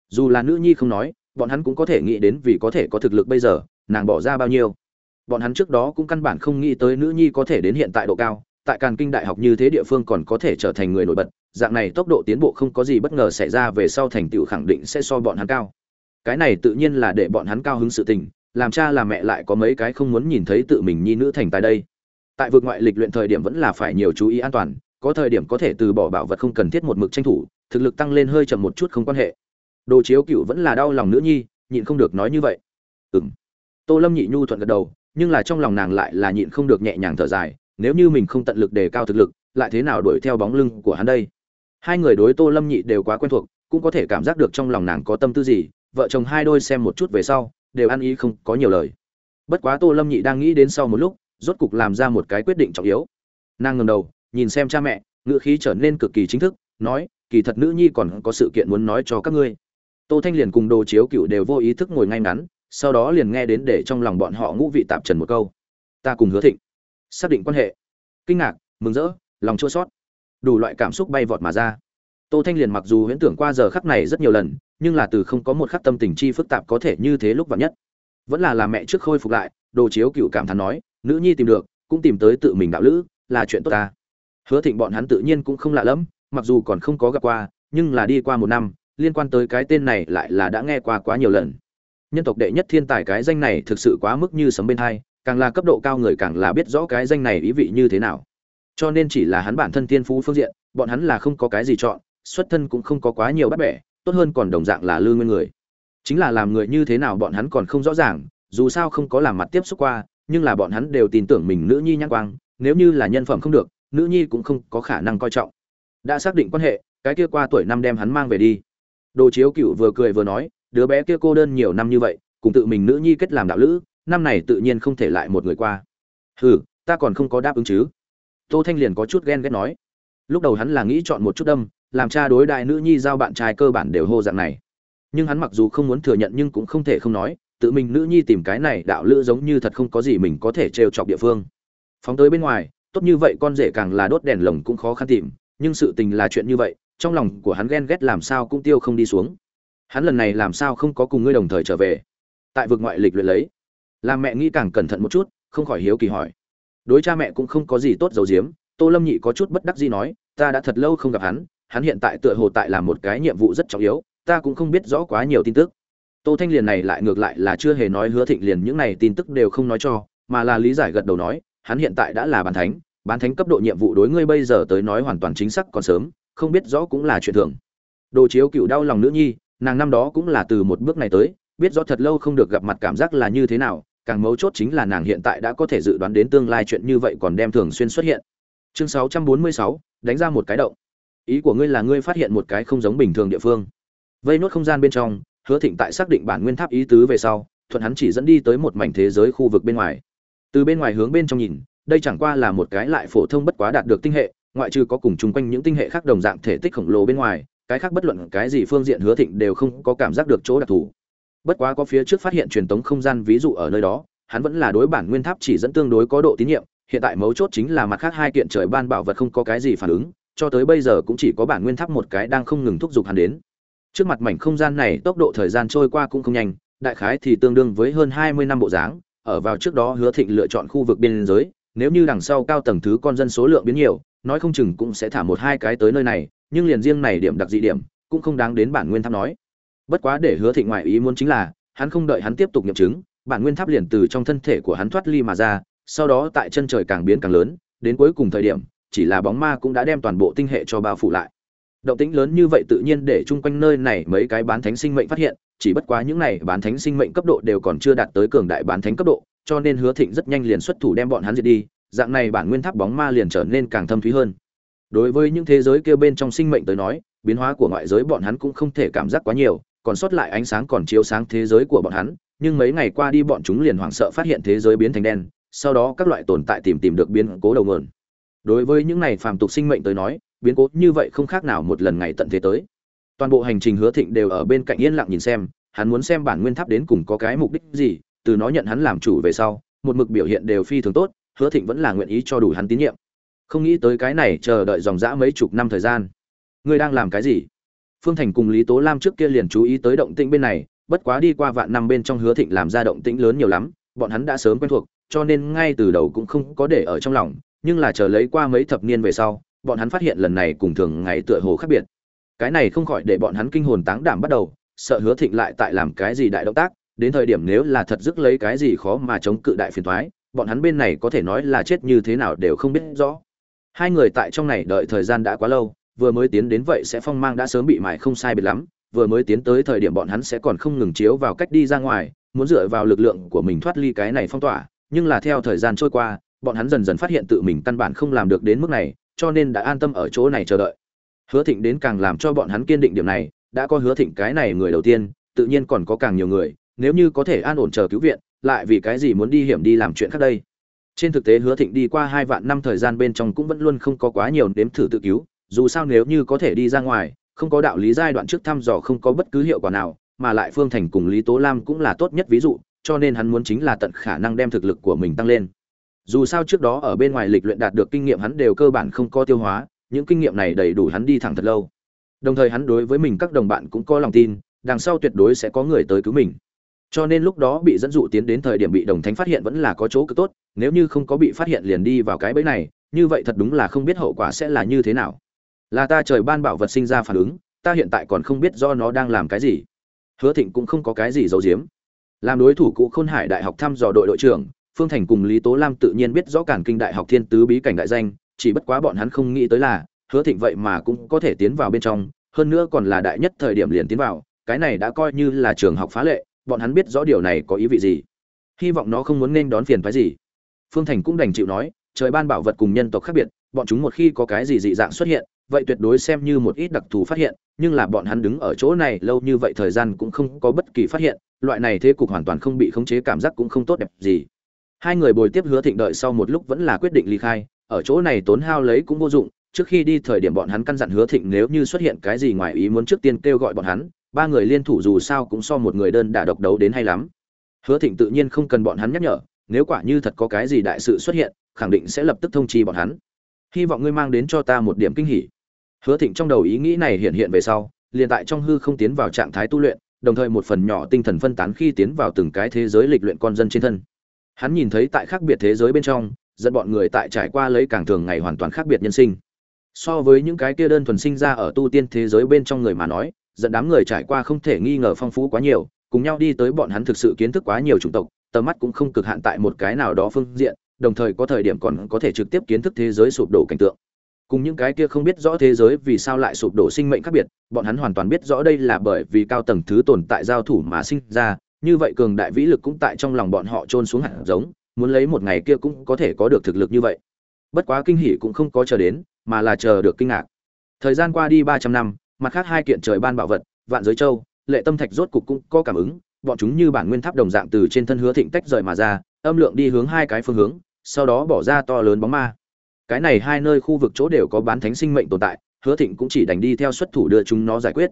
Dù là nữ nhi không nói, bọn hắn cũng có thể nghĩ đến vì có thể có thực lực bây giờ, nàng bỏ ra bao nhiêu. Bọn hắn trước đó cũng căn bản không nghĩ tới nữ nhi có thể đến hiện tại độ cao tại càn kinh đại học như thế địa phương còn có thể trở thành người nổi bật, dạng này tốc độ tiến bộ không có gì bất ngờ xảy ra về sau thành tựu khẳng định sẽ so bọn hắn cao. Cái này tự nhiên là để bọn hắn cao hứng sự tình, làm cha làm mẹ lại có mấy cái không muốn nhìn thấy tự mình nhi nữ thành tài đây. Tại vực ngoại lịch luyện thời điểm vẫn là phải nhiều chú ý an toàn, có thời điểm có thể từ bỏ bảo vật không cần thiết một mực tranh thủ, thực lực tăng lên hơi chậm một chút không quan hệ. Đồ chiếu cựu vẫn là đau lòng nữ nhi, nhịn không được nói như vậy. Ừng tô lâm nhị nhu thuận gật đầu, nhưng là trong lòng nàng lại là nhịn không được nhẹ nhàng thở dài nếu như mình không tận lực đề cao thực lực, lại thế nào đuổi theo bóng lưng của hắn đây? Hai người đối tô lâm nhị đều quá quen thuộc, cũng có thể cảm giác được trong lòng nàng có tâm tư gì, vợ chồng hai đôi xem một chút về sau, đều ăn ý không có nhiều lời. Bất quá tô lâm nhị đang nghĩ đến sau một lúc, rốt cục làm ra một cái quyết định trọng yếu. Nàng ngẩng đầu, nhìn xem cha mẹ ngựa khí trở nên cực kỳ chính thức, nói, kỳ thật nữ nhi còn có sự kiện muốn nói cho các ngươi. Tô thanh liền cùng đồ chiếu cựu đều vô ý thức ngồi ngay ngắn, sau đó liền nghe đến để trong lòng bọn họ ngũ vị tạp trần một câu. Ta cùng hứa thịnh xác định quan hệ. Kinh ngạc, mừng rỡ, lòng chua sót đủ loại cảm xúc bay vọt mà ra. Tô thanh liền mặc dù huyễn tưởng qua giờ khắc này rất nhiều lần, nhưng là từ không có một khắc tâm tình chi phức tạp có thể như thế lúc vạn nhất. Vẫn là làm mẹ trước khôi phục lại, đồ chiếu cựu cảm thán nói, nữ nhi tìm được, cũng tìm tới tự mình đạo lữ, là chuyện tốt ta. Hứa thịnh bọn hắn tự nhiên cũng không lạ lẫm, mặc dù còn không có gặp qua, nhưng là đi qua một năm, liên quan tới cái tên này lại là đã nghe qua quá nhiều lần. Nhân tộc đệ nhất thiên tài cái danh này thực sự quá mức như sấm bên hai càng là cấp độ cao người càng là biết rõ cái danh này ý vị như thế nào. Cho nên chỉ là hắn bản thân tiên phú phương diện, bọn hắn là không có cái gì chọn, xuất thân cũng không có quá nhiều bắt bẻ, tốt hơn còn đồng dạng là lương nguyên người. Chính là làm người như thế nào bọn hắn còn không rõ ràng, dù sao không có làm mặt tiếp xúc qua, nhưng là bọn hắn đều tin tưởng mình nữ nhi nhãn quang, nếu như là nhân phẩm không được, nữ nhi cũng không có khả năng coi trọng. Đã xác định quan hệ, cái kia qua tuổi năm đem hắn mang về đi. Đồ chiếu cựu vừa cười vừa nói, đứa bé kia cô đơn nhiều năm như vậy, cùng tự mình nữ nhi kết làm đạo lữ năm này tự nhiên không thể lại một người qua. Hừ, ta còn không có đáp ứng chứ. Tô thanh liền có chút ghen ghét nói. Lúc đầu hắn là nghĩ chọn một chút đâm, làm cha đối đại nữ nhi giao bạn trai cơ bản đều hô dạng này. Nhưng hắn mặc dù không muốn thừa nhận nhưng cũng không thể không nói, tự mình nữ nhi tìm cái này đạo lữ giống như thật không có gì mình có thể trêu chọc địa phương. Phóng tới bên ngoài, tốt như vậy con rể càng là đốt đèn lồng cũng khó khăn tìm, nhưng sự tình là chuyện như vậy, trong lòng của hắn ghen ghét làm sao cũng tiêu không đi xuống. Hắn lần này làm sao không có cùng ngươi đồng thời trở về. Tại vực ngoại lịch luyện lấy làm mẹ nghĩ càng cẩn thận một chút, không khỏi hiếu kỳ hỏi. Đối cha mẹ cũng không có gì tốt dầu diếm tô lâm nhị có chút bất đắc gì nói, ta đã thật lâu không gặp hắn hắn hiện tại tựa hồ tại là một cái nhiệm vụ rất trọng yếu, ta cũng không biết rõ quá nhiều tin tức. Tô thanh liền này lại ngược lại là chưa hề nói hứa thịnh liền những này tin tức đều không nói cho, mà là lý giải gật đầu nói, hắn hiện tại đã là bàn thánh, bán thánh cấp độ nhiệm vụ đối ngươi bây giờ tới nói hoàn toàn chính xác còn sớm, không biết rõ cũng là chuyện thường. Đồ chiếu cựu đau lòng nữ nhi, nàng năm đó cũng là từ một bước này tới, biết rõ thật lâu không được gặp mặt cảm giác là như thế nào càng mấu chốt chính là nàng hiện tại đã có thể dự đoán đến tương lai chuyện như vậy còn đem thường xuyên xuất hiện. Chương 646, đánh ra một cái động. Ý của ngươi là ngươi phát hiện một cái không giống bình thường địa phương. Vây nốt không gian bên trong hứa thịnh tại xác định bản nguyên tháp ý tứ về sau thuận hắn chỉ dẫn đi tới một mảnh thế giới khu vực bên ngoài. Từ bên ngoài hướng bên trong nhìn đây chẳng qua là một cái lại phổ thông bất quá đạt được tinh hệ ngoại trừ có cùng chung quanh những tinh hệ khác đồng dạng thể tích khổng lồ bên ngoài cái khác bất luận cái gì phương diện hứa thịnh đều không có cảm giác được chỗ đặc thù bất quá có phía trước phát hiện truyền tống không gian ví dụ ở nơi đó, hắn vẫn là đối bản nguyên tháp chỉ dẫn tương đối có độ tín nhiệm, hiện tại mấu chốt chính là mặt khác hai kiện trời ban bảo vật không có cái gì phản ứng, cho tới bây giờ cũng chỉ có bản nguyên tháp một cái đang không ngừng thúc giục hắn đến. Trước mặt mảnh không gian này tốc độ thời gian trôi qua cũng không nhanh, đại khái thì tương đương với hơn hai mươi năm bộ dáng, ở vào trước đó hứa thịnh lựa chọn khu vực biên giới, nếu như đằng sau cao tầng thứ con dân số lượng biến nhiều, nói không chừng cũng sẽ thả một hai cái tới nơi này, nhưng liền riêng này điểm đặc dị điểm, cũng không đáng đến bản nguyên tháp nói bất quá để hứa thịnh ngoại ý muốn chính là, hắn không đợi hắn tiếp tục nghiệm chứng, bản nguyên tháp liền từ trong thân thể của hắn thoát ly mà ra, sau đó tại chân trời càng biến càng lớn, đến cuối cùng thời điểm, chỉ là bóng ma cũng đã đem toàn bộ tinh hệ cho bao phủ lại. Động tĩnh lớn như vậy tự nhiên để chung quanh nơi này mấy cái bán thánh sinh mệnh phát hiện, chỉ bất quá những này bán thánh sinh mệnh cấp độ đều còn chưa đạt tới cường đại bán thánh cấp độ, cho nên hứa thịnh rất nhanh liền xuất thủ đem bọn hắn diệt đi, dạng này bản nguyên tháp bóng ma liền trở nên càng thâm thúy hơn. Đối với những thế giới kia bên trong sinh mệnh tới nói, biến hóa của ngoại giới bọn hắn cũng không thể cảm giác quá nhiều còn sót lại ánh sáng còn chiếu sáng thế giới của bọn hắn, nhưng mấy ngày qua đi bọn chúng liền hoảng sợ phát hiện thế giới biến thành đen, sau đó các loại tồn tại tìm tìm được biến cố đầu nguồn. Đối với những này phàm tục sinh mệnh tới nói, biến cố như vậy không khác nào một lần ngày tận thế tới. Toàn bộ hành trình hứa thịnh đều ở bên cạnh yên lặng nhìn xem, hắn muốn xem bản nguyên tháp đến cùng có cái mục đích gì, từ nó nhận hắn làm chủ về sau, một mực biểu hiện đều phi thường tốt, hứa thịnh vẫn là nguyện ý cho đủ hắn tín nhiệm. Không nghĩ tới cái này chờ đợi dòng dã mấy chục năm thời gian. Ngươi đang làm cái gì? Phương thành cùng lý tố lam trước kia liền chú ý tới động tĩnh bên này, bất quá đi qua vạn năm bên trong hứa thịnh làm ra động tĩnh lớn nhiều lắm, bọn hắn đã sớm quen thuộc, cho nên ngay từ đầu cũng không có để ở trong lòng, nhưng là chờ lấy qua mấy thập niên về sau, bọn hắn phát hiện lần này cùng thường ngày tựa hồ khác biệt. Cái này không khỏi để bọn hắn kinh hồn táng đảm bắt đầu, sợ hứa thịnh lại tại làm cái gì đại động tác, đến thời điểm nếu là thật dứt lấy cái gì khó mà chống cự đại phiền thoái bọn hắn bên này có thể nói là chết như thế nào đều không biết rõ. Hai người tại trong này đợi thời gian đã quá lâu vừa mới tiến đến vậy sẽ phong mang đã sớm bị mài không sai biệt lắm, vừa mới tiến tới thời điểm bọn hắn sẽ còn không ngừng chiếu vào cách đi ra ngoài, muốn dựa vào lực lượng của mình thoát ly cái này phong tỏa, nhưng là theo thời gian trôi qua, bọn hắn dần dần phát hiện tự mình căn bản không làm được đến mức này, cho nên đã an tâm ở chỗ này chờ đợi. Hứa thịnh đến càng làm cho bọn hắn kiên định điểm này, đã có hứa thịnh cái này người đầu tiên, tự nhiên còn có càng nhiều người, nếu như có thể an ổn chờ cứu viện, lại vì cái gì muốn đi hiểm đi làm chuyện khác đây? Trên thực tế hứa thịnh đi qua hai vạn năm thời gian bên trong cũng vẫn luôn không có quá nhiều nếm thử tự cứu dù sao nếu như có thể đi ra ngoài, không có đạo lý giai đoạn trước thăm dò không có bất cứ hiệu quả nào, mà lại phương thành cùng lý tố lam cũng là tốt nhất ví dụ, cho nên hắn muốn chính là tận khả năng đem thực lực của mình tăng lên. Dù sao trước đó ở bên ngoài lịch luyện đạt được kinh nghiệm hắn đều cơ bản không có tiêu hóa, những kinh nghiệm này đầy đủ hắn đi thẳng thật lâu. Đồng thời hắn đối với mình các đồng bạn cũng có lòng tin, đằng sau tuyệt đối sẽ có người tới cứu mình. Cho nên lúc đó bị dẫn dụ tiến đến thời điểm bị đồng thánh phát hiện vẫn là có chỗ cực tốt, nếu như không có bị phát hiện liền đi vào cái bẫy này, như vậy thật đúng là không biết hậu quả sẽ là như thế nào là ta trời ban bảo vật sinh ra phản ứng, ta hiện tại còn không biết do nó đang làm cái gì. Hứa thịnh cũng không có cái gì giấu giếm. Làm đối thủ cũ khôn hải đại học thăm dò đội đội trưởng, phương thành cùng lý tố lam tự nhiên biết rõ cản kinh đại học thiên tứ bí cảnh đại danh, chỉ bất quá bọn hắn không nghĩ tới là, hứa thịnh vậy mà cũng có thể tiến vào bên trong, hơn nữa còn là đại nhất thời điểm liền tiến vào, cái này đã coi như là trường học phá lệ, bọn hắn biết rõ điều này có ý vị gì. Hy vọng nó không muốn nên đón phiền phái gì. Phương thành cũng đành chịu nói, trời ban bảo vật cùng nhân tộc khác biệt, bọn chúng một khi có cái gì dị dạng xuất hiện vậy tuyệt đối xem như một ít đặc thù phát hiện, nhưng là bọn hắn đứng ở chỗ này lâu như vậy thời gian cũng không có bất kỳ phát hiện, loại này thế cục hoàn toàn không bị khống chế cảm giác cũng không tốt đẹp gì. Hai người bồi tiếp hứa thịnh đợi sau một lúc vẫn là quyết định ly khai, ở chỗ này tốn hao lấy cũng vô dụng, trước khi đi thời điểm bọn hắn căn dặn hứa thịnh nếu như xuất hiện cái gì ngoài ý muốn trước tiên kêu gọi bọn hắn, ba người liên thủ dù sao cũng so một người đơn đả độc đấu đến hay lắm. Hứa thịnh tự nhiên không cần bọn hắn nhắc nhở, nếu quả như thật có cái gì đại sự xuất hiện, khẳng định sẽ lập tức thông chi bọn hắn. Hy vọng ngươi mang đến cho ta một điểm kinh hỉ hứa thịnh trong đầu ý nghĩ này hiện hiện về sau, liền tại trong hư không tiến vào trạng thái tu luyện, đồng thời một phần nhỏ tinh thần phân tán khi tiến vào từng cái thế giới lịch luyện con dân trên thân. Hắn nhìn thấy tại khác biệt thế giới bên trong, dẫn bọn người tại trải qua lấy càng thường ngày hoàn toàn khác biệt nhân sinh. So với những cái kia đơn thuần sinh ra ở tu tiên thế giới bên trong người mà nói, dẫn đám người trải qua không thể nghi ngờ phong phú quá nhiều, cùng nhau đi tới bọn hắn thực sự kiến thức quá nhiều chủng tộc, tầm mắt cũng không cực hạn tại một cái nào đó phương diện, đồng thời có thời điểm còn có thể trực tiếp kiến thức thế giới sụp đổ cảnh tượng cùng những cái kia không biết rõ thế giới vì sao lại sụp đổ sinh mệnh khác biệt, bọn hắn hoàn toàn biết rõ đây là bởi vì cao tầng thứ tồn tại giao thủ mà sinh ra, như vậy cường đại vĩ lực cũng tại trong lòng bọn họ trôn xuống hạt giống, muốn lấy một ngày kia cũng có thể có được thực lực như vậy. Bất quá kinh hỉ cũng không có chờ đến, mà là chờ được kinh ngạc. Thời gian qua đi ba trăm năm, mặt khác hai kiện trời ban bảo vật, vạn giới châu, lệ tâm thạch rốt cục cũng có cảm ứng, bọn chúng như bản nguyên tháp đồng dạng từ trên thân hứa thịnh tách rời mà ra, âm lượng đi hướng hai cái phương hướng, sau đó bỏ ra to lớn bóng ma cái này hai nơi khu vực chỗ đều có bán thánh sinh mệnh tồn tại, hứa thịnh cũng chỉ đành đi theo xuất thủ đưa chúng nó giải quyết.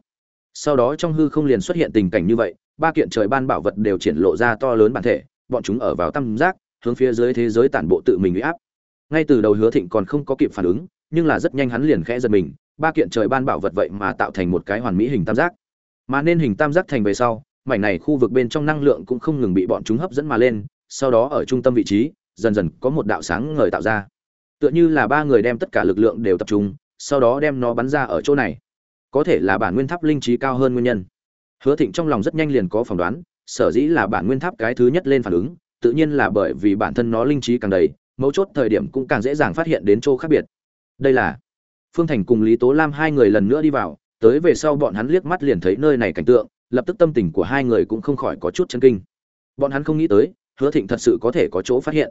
Sau đó trong hư không liền xuất hiện tình cảnh như vậy, ba kiện trời ban bảo vật đều triển lộ ra to lớn bản thể, bọn chúng ở vào tam giác, hướng phía dưới thế giới tản bộ tự mình uy áp. Ngay từ đầu hứa thịnh còn không có kịp phản ứng, nhưng là rất nhanh hắn liền khẽ giật mình, ba kiện trời ban bảo vật vậy mà tạo thành một cái hoàn mỹ hình tam giác. Mà nên hình tam giác thành về sau, mảnh này khu vực bên trong năng lượng cũng không ngừng bị bọn chúng hấp dẫn mà lên, sau đó ở trung tâm vị trí, dần dần có một đạo sáng ngời tạo ra tựa như là ba người đem tất cả lực lượng đều tập trung, sau đó đem nó bắn ra ở chỗ này. Có thể là bản nguyên tháp linh trí cao hơn nguyên nhân. Hứa thịnh trong lòng rất nhanh liền có phỏng đoán, sở dĩ là bản nguyên tháp cái thứ nhất lên phản ứng, tự nhiên là bởi vì bản thân nó linh trí càng đầy, mấu chốt thời điểm cũng càng dễ dàng phát hiện đến chỗ khác biệt. Đây là phương thành cùng lý tố lam hai người lần nữa đi vào, tới về sau bọn hắn liếc mắt liền thấy nơi này cảnh tượng, lập tức tâm tình của hai người cũng không khỏi có chút chân kinh. Bọn hắn không nghĩ tới, hứa thịnh thật sự có thể có chỗ phát hiện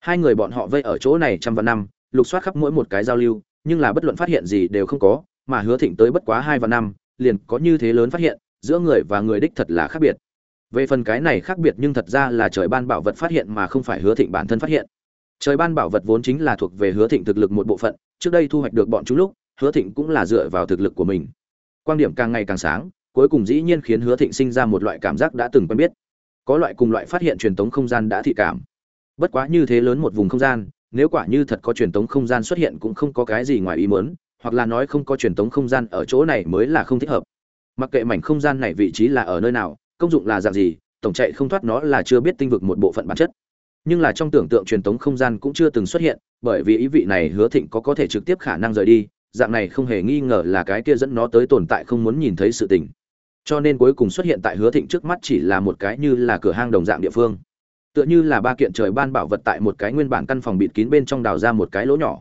hai người bọn họ vây ở chỗ này trăm vạn năm, lục soát khắp mỗi một cái giao lưu, nhưng là bất luận phát hiện gì đều không có, mà hứa thịnh tới bất quá hai vạn năm, liền có như thế lớn phát hiện, giữa người và người đích thật là khác biệt. Về phần cái này khác biệt nhưng thật ra là trời ban bảo vật phát hiện mà không phải hứa thịnh bản thân phát hiện. Trời ban bảo vật vốn chính là thuộc về hứa thịnh thực lực một bộ phận, trước đây thu hoạch được bọn chúng lúc, hứa thịnh cũng là dựa vào thực lực của mình. Quan điểm càng ngày càng sáng, cuối cùng dĩ nhiên khiến hứa thịnh sinh ra một loại cảm giác đã từng quen biết. Có loại cùng loại phát hiện truyền tống không gian đã thị cảm bất quá như thế lớn một vùng không gian, nếu quả như thật có truyền tống không gian xuất hiện cũng không có cái gì ngoài ý muốn, hoặc là nói không có truyền tống không gian ở chỗ này mới là không thích hợp. Mặc kệ mảnh không gian này vị trí là ở nơi nào, công dụng là dạng gì, tổng chạy không thoát nó là chưa biết tinh vực một bộ phận bản chất. Nhưng là trong tưởng tượng truyền tống không gian cũng chưa từng xuất hiện, bởi vì ý vị này hứa thịnh có có thể trực tiếp khả năng rời đi, dạng này không hề nghi ngờ là cái kia dẫn nó tới tồn tại không muốn nhìn thấy sự tình. Cho nên cuối cùng xuất hiện tại hứa thịnh trước mắt chỉ là một cái như là cửa hang đồng dạng địa phương tựa như là ba kiện trời ban bảo vật tại một cái nguyên bản căn phòng bịt kín bên trong đào ra một cái lỗ nhỏ.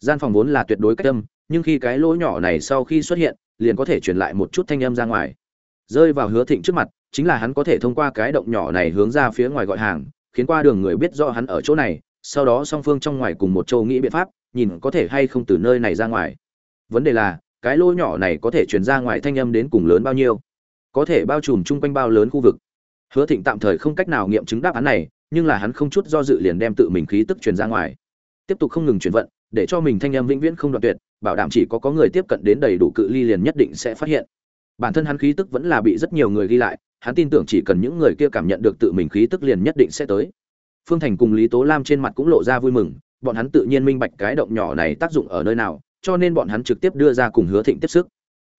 Gian phòng vốn là tuyệt đối cách âm, nhưng khi cái lỗ nhỏ này sau khi xuất hiện, liền có thể truyền lại một chút thanh âm ra ngoài. Rơi vào hứa thịnh trước mặt, chính là hắn có thể thông qua cái động nhỏ này hướng ra phía ngoài gọi hàng, khiến qua đường người biết rõ hắn ở chỗ này, sau đó song phương trong ngoài cùng một châu nghĩ biện pháp, nhìn có thể hay không từ nơi này ra ngoài. Vấn đề là, cái lỗ nhỏ này có thể truyền ra ngoài thanh âm đến cùng lớn bao nhiêu? Có thể bao trùm chung quanh bao lớn khu vực? Hứa thịnh tạm thời không cách nào nghiệm chứng đáp án này, nhưng là hắn không chút do dự liền đem tự mình khí tức truyền ra ngoài. Tiếp tục không ngừng chuyển vận, để cho mình thanh âm vĩnh viễn không đoạn tuyệt, bảo đảm chỉ có có người tiếp cận đến đầy đủ cự ly liền nhất định sẽ phát hiện. Bản thân hắn khí tức vẫn là bị rất nhiều người ghi lại, hắn tin tưởng chỉ cần những người kia cảm nhận được tự mình khí tức liền nhất định sẽ tới. Phương thành cùng lý tố lam trên mặt cũng lộ ra vui mừng, bọn hắn tự nhiên minh bạch cái động nhỏ này tác dụng ở nơi nào, cho nên bọn hắn trực tiếp đưa ra cùng hứa thịnh tiếp sức.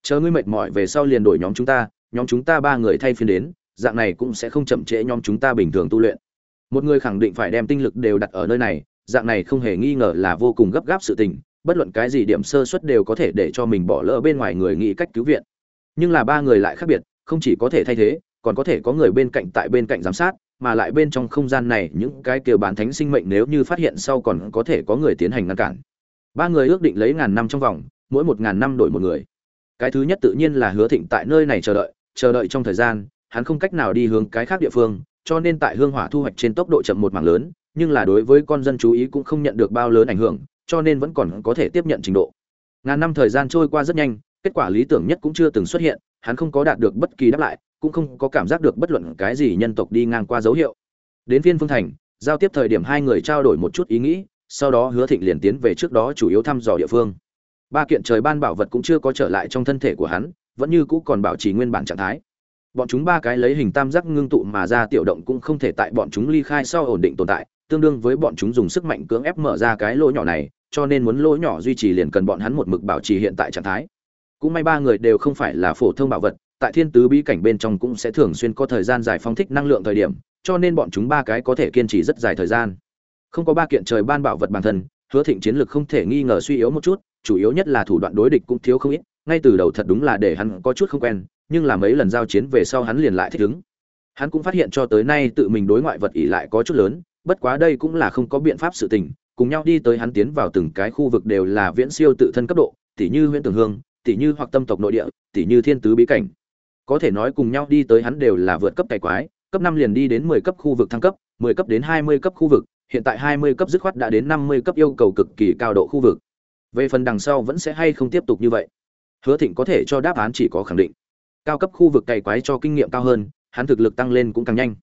Chờ ngươi mệt mỏi về sau liền đổi nhóm chúng ta, nhóm chúng ta ba người thay phiên đến dạng này cũng sẽ không chậm trễ nhóm chúng ta bình thường tu luyện. Một người khẳng định phải đem tinh lực đều đặt ở nơi này, dạng này không hề nghi ngờ là vô cùng gấp gáp sự tình, bất luận cái gì điểm sơ suất đều có thể để cho mình bỏ lỡ bên ngoài người nghĩ cách cứu viện. Nhưng là ba người lại khác biệt, không chỉ có thể thay thế, còn có thể có người bên cạnh tại bên cạnh giám sát, mà lại bên trong không gian này những cái kiểu bán thánh sinh mệnh nếu như phát hiện sau còn có thể có người tiến hành ngăn cản. Ba người ước định lấy ngàn năm trong vòng, mỗi một ngàn năm đổi một người. Cái thứ nhất tự nhiên là hứa thịnh tại nơi này chờ đợi chờ đợi trong thời gian hắn không cách nào đi hướng cái khác địa phương, cho nên tại hương hỏa thu hoạch trên tốc độ chậm một mảng lớn, nhưng là đối với con dân chú ý cũng không nhận được bao lớn ảnh hưởng, cho nên vẫn còn có thể tiếp nhận trình độ. Ngàn năm thời gian trôi qua rất nhanh, kết quả lý tưởng nhất cũng chưa từng xuất hiện, hắn không có đạt được bất kỳ đáp lại, cũng không có cảm giác được bất luận cái gì nhân tộc đi ngang qua dấu hiệu. Đến phiên phương thành, giao tiếp thời điểm hai người trao đổi một chút ý nghĩ, sau đó hứa thịnh liền tiến về trước đó chủ yếu thăm dò địa phương. Ba kiện trời ban bảo vật cũng chưa có trở lại trong thân thể của hắn, vẫn như cũ còn bảo trì nguyên bản trạng thái bọn chúng ba cái lấy hình tam giác ngưng tụ mà ra tiểu động cũng không thể tại bọn chúng ly khai sau ổn định tồn tại, tương đương với bọn chúng dùng sức mạnh cưỡng ép mở ra cái lỗ nhỏ này, cho nên muốn lỗ nhỏ duy trì liền cần bọn hắn một mực bảo trì hiện tại trạng thái. Cũng may ba người đều không phải là phổ thông bảo vật, tại thiên tứ bí cảnh bên trong cũng sẽ thường xuyên có thời gian giải phóng thích năng lượng thời điểm, cho nên bọn chúng ba cái có thể kiên trì rất dài thời gian. Không có ba kiện trời ban bảo vật bản thân, hứa thịnh chiến lực không thể nghi ngờ suy yếu một chút, chủ yếu nhất là thủ đoạn đối địch cũng thiếu không ít ngay từ đầu thật đúng là để hắn có chút không quen, nhưng là mấy lần giao chiến về sau hắn liền lại thích ứng. Hắn cũng phát hiện cho tới nay tự mình đối ngoại vật ỉ lại có chút lớn, bất quá đây cũng là không có biện pháp sự tình, cùng nhau đi tới hắn tiến vào từng cái khu vực đều là viễn siêu tự thân cấp độ, tỉ như huyện tường hương, tỉ như hoặc tâm tộc nội địa, tỉ như thiên tứ bí cảnh. Có thể nói cùng nhau đi tới hắn đều là vượt cấp cày quái, cấp năm liền đi đến mười cấp khu vực thăng cấp, mười cấp đến hai mươi cấp khu vực, hiện tại hai mươi cấp dứt khoát đã đến năm mươi cấp yêu cầu cực kỳ cao độ khu vực. Về phần đằng sau vẫn sẽ hay không tiếp tục như vậy hứa thịnh có thể cho đáp án chỉ có khẳng định. Cao cấp khu vực cày quái cho kinh nghiệm cao hơn, hắn thực lực tăng lên cũng càng nhanh.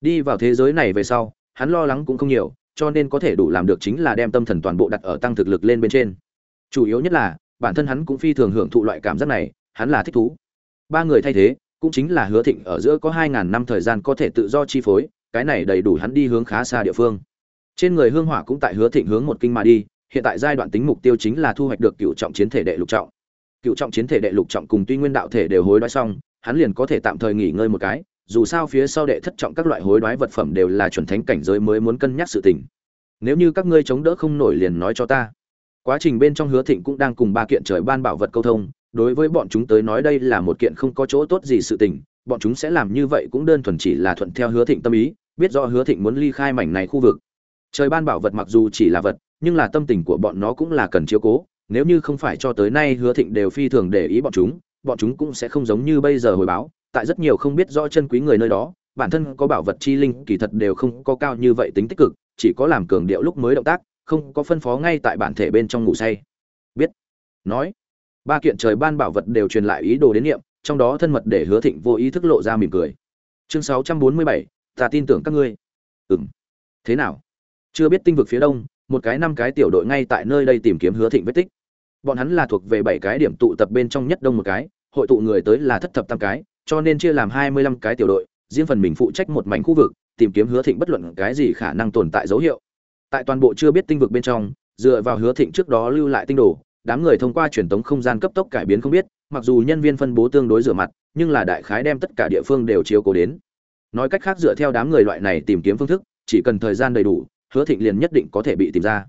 Đi vào thế giới này về sau, hắn lo lắng cũng không nhiều, cho nên có thể đủ làm được chính là đem tâm thần toàn bộ đặt ở tăng thực lực lên bên trên. Chủ yếu nhất là, bản thân hắn cũng phi thường hưởng thụ loại cảm giác này, hắn là thích thú. Ba người thay thế, cũng chính là hứa thịnh ở giữa có hai ngàn năm thời gian có thể tự do chi phối, cái này đầy đủ hắn đi hướng khá xa địa phương. Trên người hương hỏa cũng tại hứa thịnh hướng một kinh mà đi, hiện tại giai đoạn tính mục tiêu chính là thu hoạch được cựu trọng chiến thể đệ lục trọng cựu trọng chiến thể đệ lục trọng cùng tuy nguyên đạo thể đều hối đoái xong, hắn liền có thể tạm thời nghỉ ngơi một cái, dù sao phía sau đệ thất trọng các loại hối đoái vật phẩm đều là chuẩn thánh cảnh giới mới muốn cân nhắc sự tình. Nếu như các ngươi chống đỡ không nổi liền nói cho ta. Quá trình bên trong hứa thịnh cũng đang cùng ba kiện trời ban bảo vật câu thông, đối với bọn chúng tới nói đây là một kiện không có chỗ tốt gì sự tình, bọn chúng sẽ làm như vậy cũng đơn thuần chỉ là thuận theo hứa thịnh tâm ý, biết rõ hứa thịnh muốn ly khai mảnh này khu vực. Trời ban bảo vật mặc dù chỉ là vật, nhưng là tâm tình của bọn nó cũng là cần chiếu cố nếu như không phải cho tới nay hứa thịnh đều phi thường để ý bọn chúng bọn chúng cũng sẽ không giống như bây giờ hồi báo, tại rất nhiều không biết rõ chân quý người nơi đó, bản thân có bảo vật chi linh kỳ thật đều không có cao như vậy tính tích cực, chỉ có làm cường điệu lúc mới động tác, không có phân phó ngay tại bản thể bên trong ngủ say. Biết. Nói. Ba kiện trời ban bảo vật đều truyền lại ý đồ đến niệm, trong đó thân mật để hứa thịnh vô ý thức lộ ra mỉm cười. Chương sáu trăm bốn mươi bảy, ta tin tưởng các ngươi. Ừng thế nào? Chưa biết tinh vực phía đông, một cái năm cái tiểu đội ngay tại nơi đây tìm kiếm hứa thịnh vết tích bọn hắn là thuộc về bảy cái điểm tụ tập bên trong nhất đông một cái, hội tụ người tới là thất thập tam cái, cho nên chia làm hai mươi lăm cái tiểu đội, riêng phần mình phụ trách một mảnh khu vực, tìm kiếm hứa thịnh bất luận cái gì khả năng tồn tại dấu hiệu. Tại toàn bộ chưa biết tinh vực bên trong, dựa vào hứa thịnh trước đó lưu lại tinh đồ, đám người thông qua truyền tống không gian cấp tốc cải biến không biết, mặc dù nhân viên phân bố tương đối rửa mặt, nhưng là đại khái đem tất cả địa phương đều chiếu cố đến. Nói cách khác dựa theo đám người loại này tìm kiếm phương thức, chỉ cần thời gian đầy đủ, hứa thịnh liền nhất định có thể bị tìm ra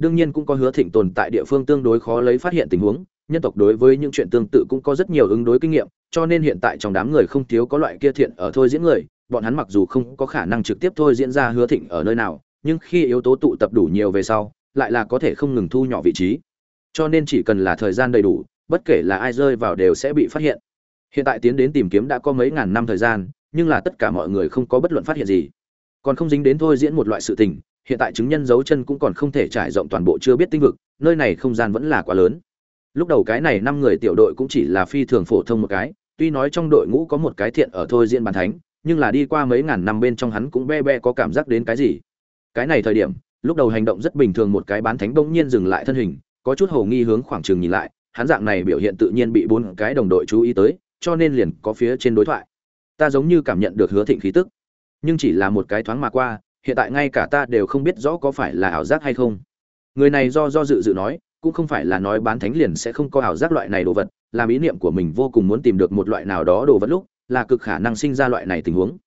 đương nhiên cũng có hứa thịnh tồn tại địa phương tương đối khó lấy phát hiện tình huống, nhân tộc đối với những chuyện tương tự cũng có rất nhiều ứng đối kinh nghiệm, cho nên hiện tại trong đám người không thiếu có loại kia thiện ở thôi diễn người, bọn hắn mặc dù không có khả năng trực tiếp thôi diễn ra hứa thịnh ở nơi nào, nhưng khi yếu tố tụ tập đủ nhiều về sau, lại là có thể không ngừng thu nhỏ vị trí. Cho nên chỉ cần là thời gian đầy đủ, bất kể là ai rơi vào đều sẽ bị phát hiện. Hiện tại tiến đến tìm kiếm đã có mấy ngàn năm thời gian, nhưng là tất cả mọi người không có bất luận phát hiện gì. Còn không dính đến thôi diễn một loại sự tình hiện tại chứng nhân dấu chân cũng còn không thể trải rộng toàn bộ chưa biết tinh vực, nơi này không gian vẫn là quá lớn. Lúc đầu cái này năm người tiểu đội cũng chỉ là phi thường phổ thông một cái, tuy nói trong đội ngũ có một cái thiện ở thôi diễn bàn thánh, nhưng là đi qua mấy ngàn năm bên trong hắn cũng be be có cảm giác đến cái gì. Cái này thời điểm, lúc đầu hành động rất bình thường một cái bán thánh bỗng nhiên dừng lại thân hình, có chút hồ nghi hướng khoảng trường nhìn lại, hắn dạng này biểu hiện tự nhiên bị bốn cái đồng đội chú ý tới, cho nên liền có phía trên đối thoại. Ta giống như cảm nhận được hứa thịnh khí tức, nhưng chỉ là một cái thoáng mà qua hiện tại ngay cả ta đều không biết rõ có phải là ảo giác hay không. Người này do do dự dự nói, cũng không phải là nói bán thánh liền sẽ không có ảo giác loại này đồ vật, làm ý niệm của mình vô cùng muốn tìm được một loại nào đó đồ vật lúc, là cực khả năng sinh ra loại này tình huống.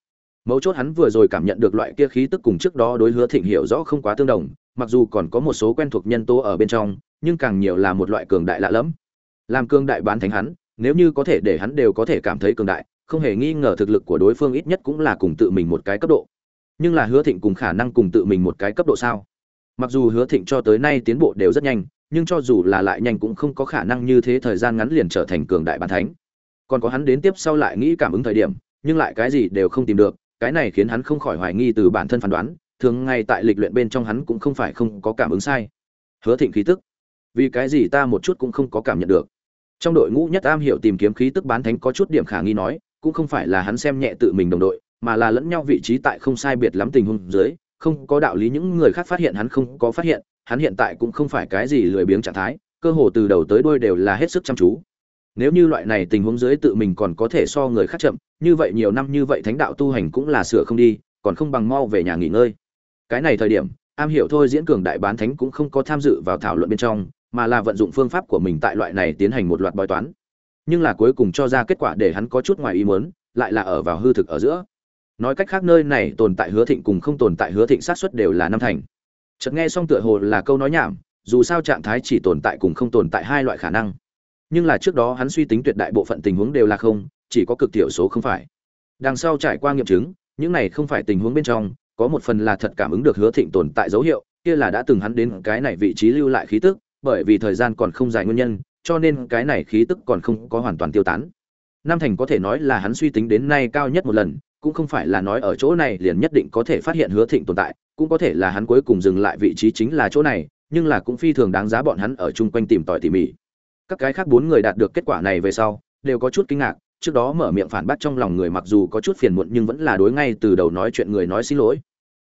Mấu chốt hắn vừa rồi cảm nhận được loại kia khí tức cùng trước đó đối hứa thịnh hiểu rõ không quá tương đồng, mặc dù còn có một số quen thuộc nhân tố ở bên trong, nhưng càng nhiều là một loại cường đại lạ lẫm. Làm cường đại bán thánh hắn, nếu như có thể để hắn đều có thể cảm thấy cường đại, không hề nghi ngờ thực lực của đối phương ít nhất cũng là cùng tự mình một cái cấp độ nhưng là hứa thịnh cùng khả năng cùng tự mình một cái cấp độ sao? Mặc dù hứa thịnh cho tới nay tiến bộ đều rất nhanh, nhưng cho dù là lại nhanh cũng không có khả năng như thế thời gian ngắn liền trở thành cường đại bàn thánh. Còn có hắn đến tiếp sau lại nghĩ cảm ứng thời điểm, nhưng lại cái gì đều không tìm được, cái này khiến hắn không khỏi hoài nghi từ bản thân phán đoán, thường ngay tại lịch luyện bên trong hắn cũng không phải không có cảm ứng sai. Hứa thịnh khí tức, vì cái gì ta một chút cũng không có cảm nhận được. Trong đội ngũ nhất am hiểu tìm kiếm khí tức bán thánh có chút điểm khả nghi nói, cũng không phải là hắn xem nhẹ tự mình đồng đội mà là lẫn nhau vị trí tại không sai biệt lắm tình huống dưới, không có đạo lý những người khác phát hiện hắn không có phát hiện, hắn hiện tại cũng không phải cái gì lười biếng trạng thái, cơ hồ từ đầu tới đuôi đều là hết sức chăm chú. Nếu như loại này tình huống dưới tự mình còn có thể so người khác chậm, như vậy nhiều năm như vậy thánh đạo tu hành cũng là sửa không đi, còn không bằng mau về nhà nghỉ ngơi. Cái này thời điểm, am hiểu thôi diễn cường đại bán thánh cũng không có tham dự vào thảo luận bên trong, mà là vận dụng phương pháp của mình tại loại này tiến hành một loạt bói toán. Nhưng là cuối cùng cho ra kết quả để hắn có chút ngoài ý muốn, lại là ở vào hư thực ở giữa nói cách khác nơi này tồn tại hứa thịnh cùng không tồn tại hứa thịnh sát xuất đều là năm thành. Chợt nghe xong tựa hồ là câu nói nhảm dù sao trạng thái chỉ tồn tại cùng không tồn tại hai loại khả năng. Nhưng là trước đó hắn suy tính tuyệt đại bộ phận tình huống đều là không chỉ có cực thiểu số không phải. Đằng sau trải qua nghiệm chứng những này không phải tình huống bên trong có một phần là thật cảm ứng được hứa thịnh tồn tại dấu hiệu kia là đã từng hắn đến cái này vị trí lưu lại khí tức bởi vì thời gian còn không dài nguyên nhân cho nên cái này khí tức còn không có hoàn toàn tiêu tán. Nam Thành có thể nói là hắn suy tính đến nay cao nhất một lần, cũng không phải là nói ở chỗ này liền nhất định có thể phát hiện Hứa Thịnh tồn tại, cũng có thể là hắn cuối cùng dừng lại vị trí chính là chỗ này, nhưng là cũng phi thường đáng giá bọn hắn ở chung quanh tìm tòi tỉ mỉ. Các cái khác bốn người đạt được kết quả này về sau, đều có chút kinh ngạc, trước đó mở miệng phản bác trong lòng người mặc dù có chút phiền muộn nhưng vẫn là đối ngay từ đầu nói chuyện người nói xin lỗi.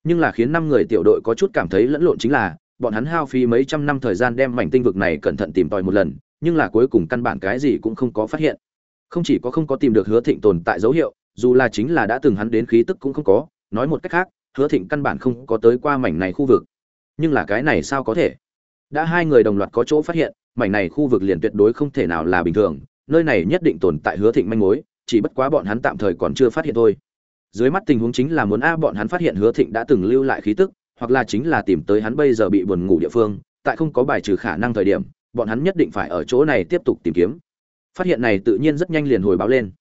Nhưng là khiến năm người tiểu đội có chút cảm thấy lẫn lộn chính là, bọn hắn hao phí mấy trăm năm thời gian đem mảnh tinh vực này cẩn thận tìm tòi một lần, nhưng là cuối cùng căn bản cái gì cũng không có phát hiện không chỉ có không có tìm được hứa thịnh tồn tại dấu hiệu dù là chính là đã từng hắn đến khí tức cũng không có, nói một cách khác, hứa thịnh căn bản không có tới qua mảnh này khu vực. Nhưng là cái này sao có thể? Đã hai người đồng loạt có chỗ phát hiện, mảnh này khu vực liền tuyệt đối không thể nào là bình thường, nơi này nhất định tồn tại hứa thịnh manh mối, chỉ bất quá bọn hắn tạm thời còn chưa phát hiện thôi. Dưới mắt tình huống chính là muốn a, bọn hắn phát hiện hứa thịnh đã từng lưu lại khí tức, hoặc là chính là tìm tới hắn bây giờ bị buồn ngủ địa phương, tại không có bài trừ khả năng thời điểm, bọn hắn nhất định phải ở chỗ này tiếp tục tìm kiếm. Phát hiện này tự nhiên rất nhanh liền hồi báo lên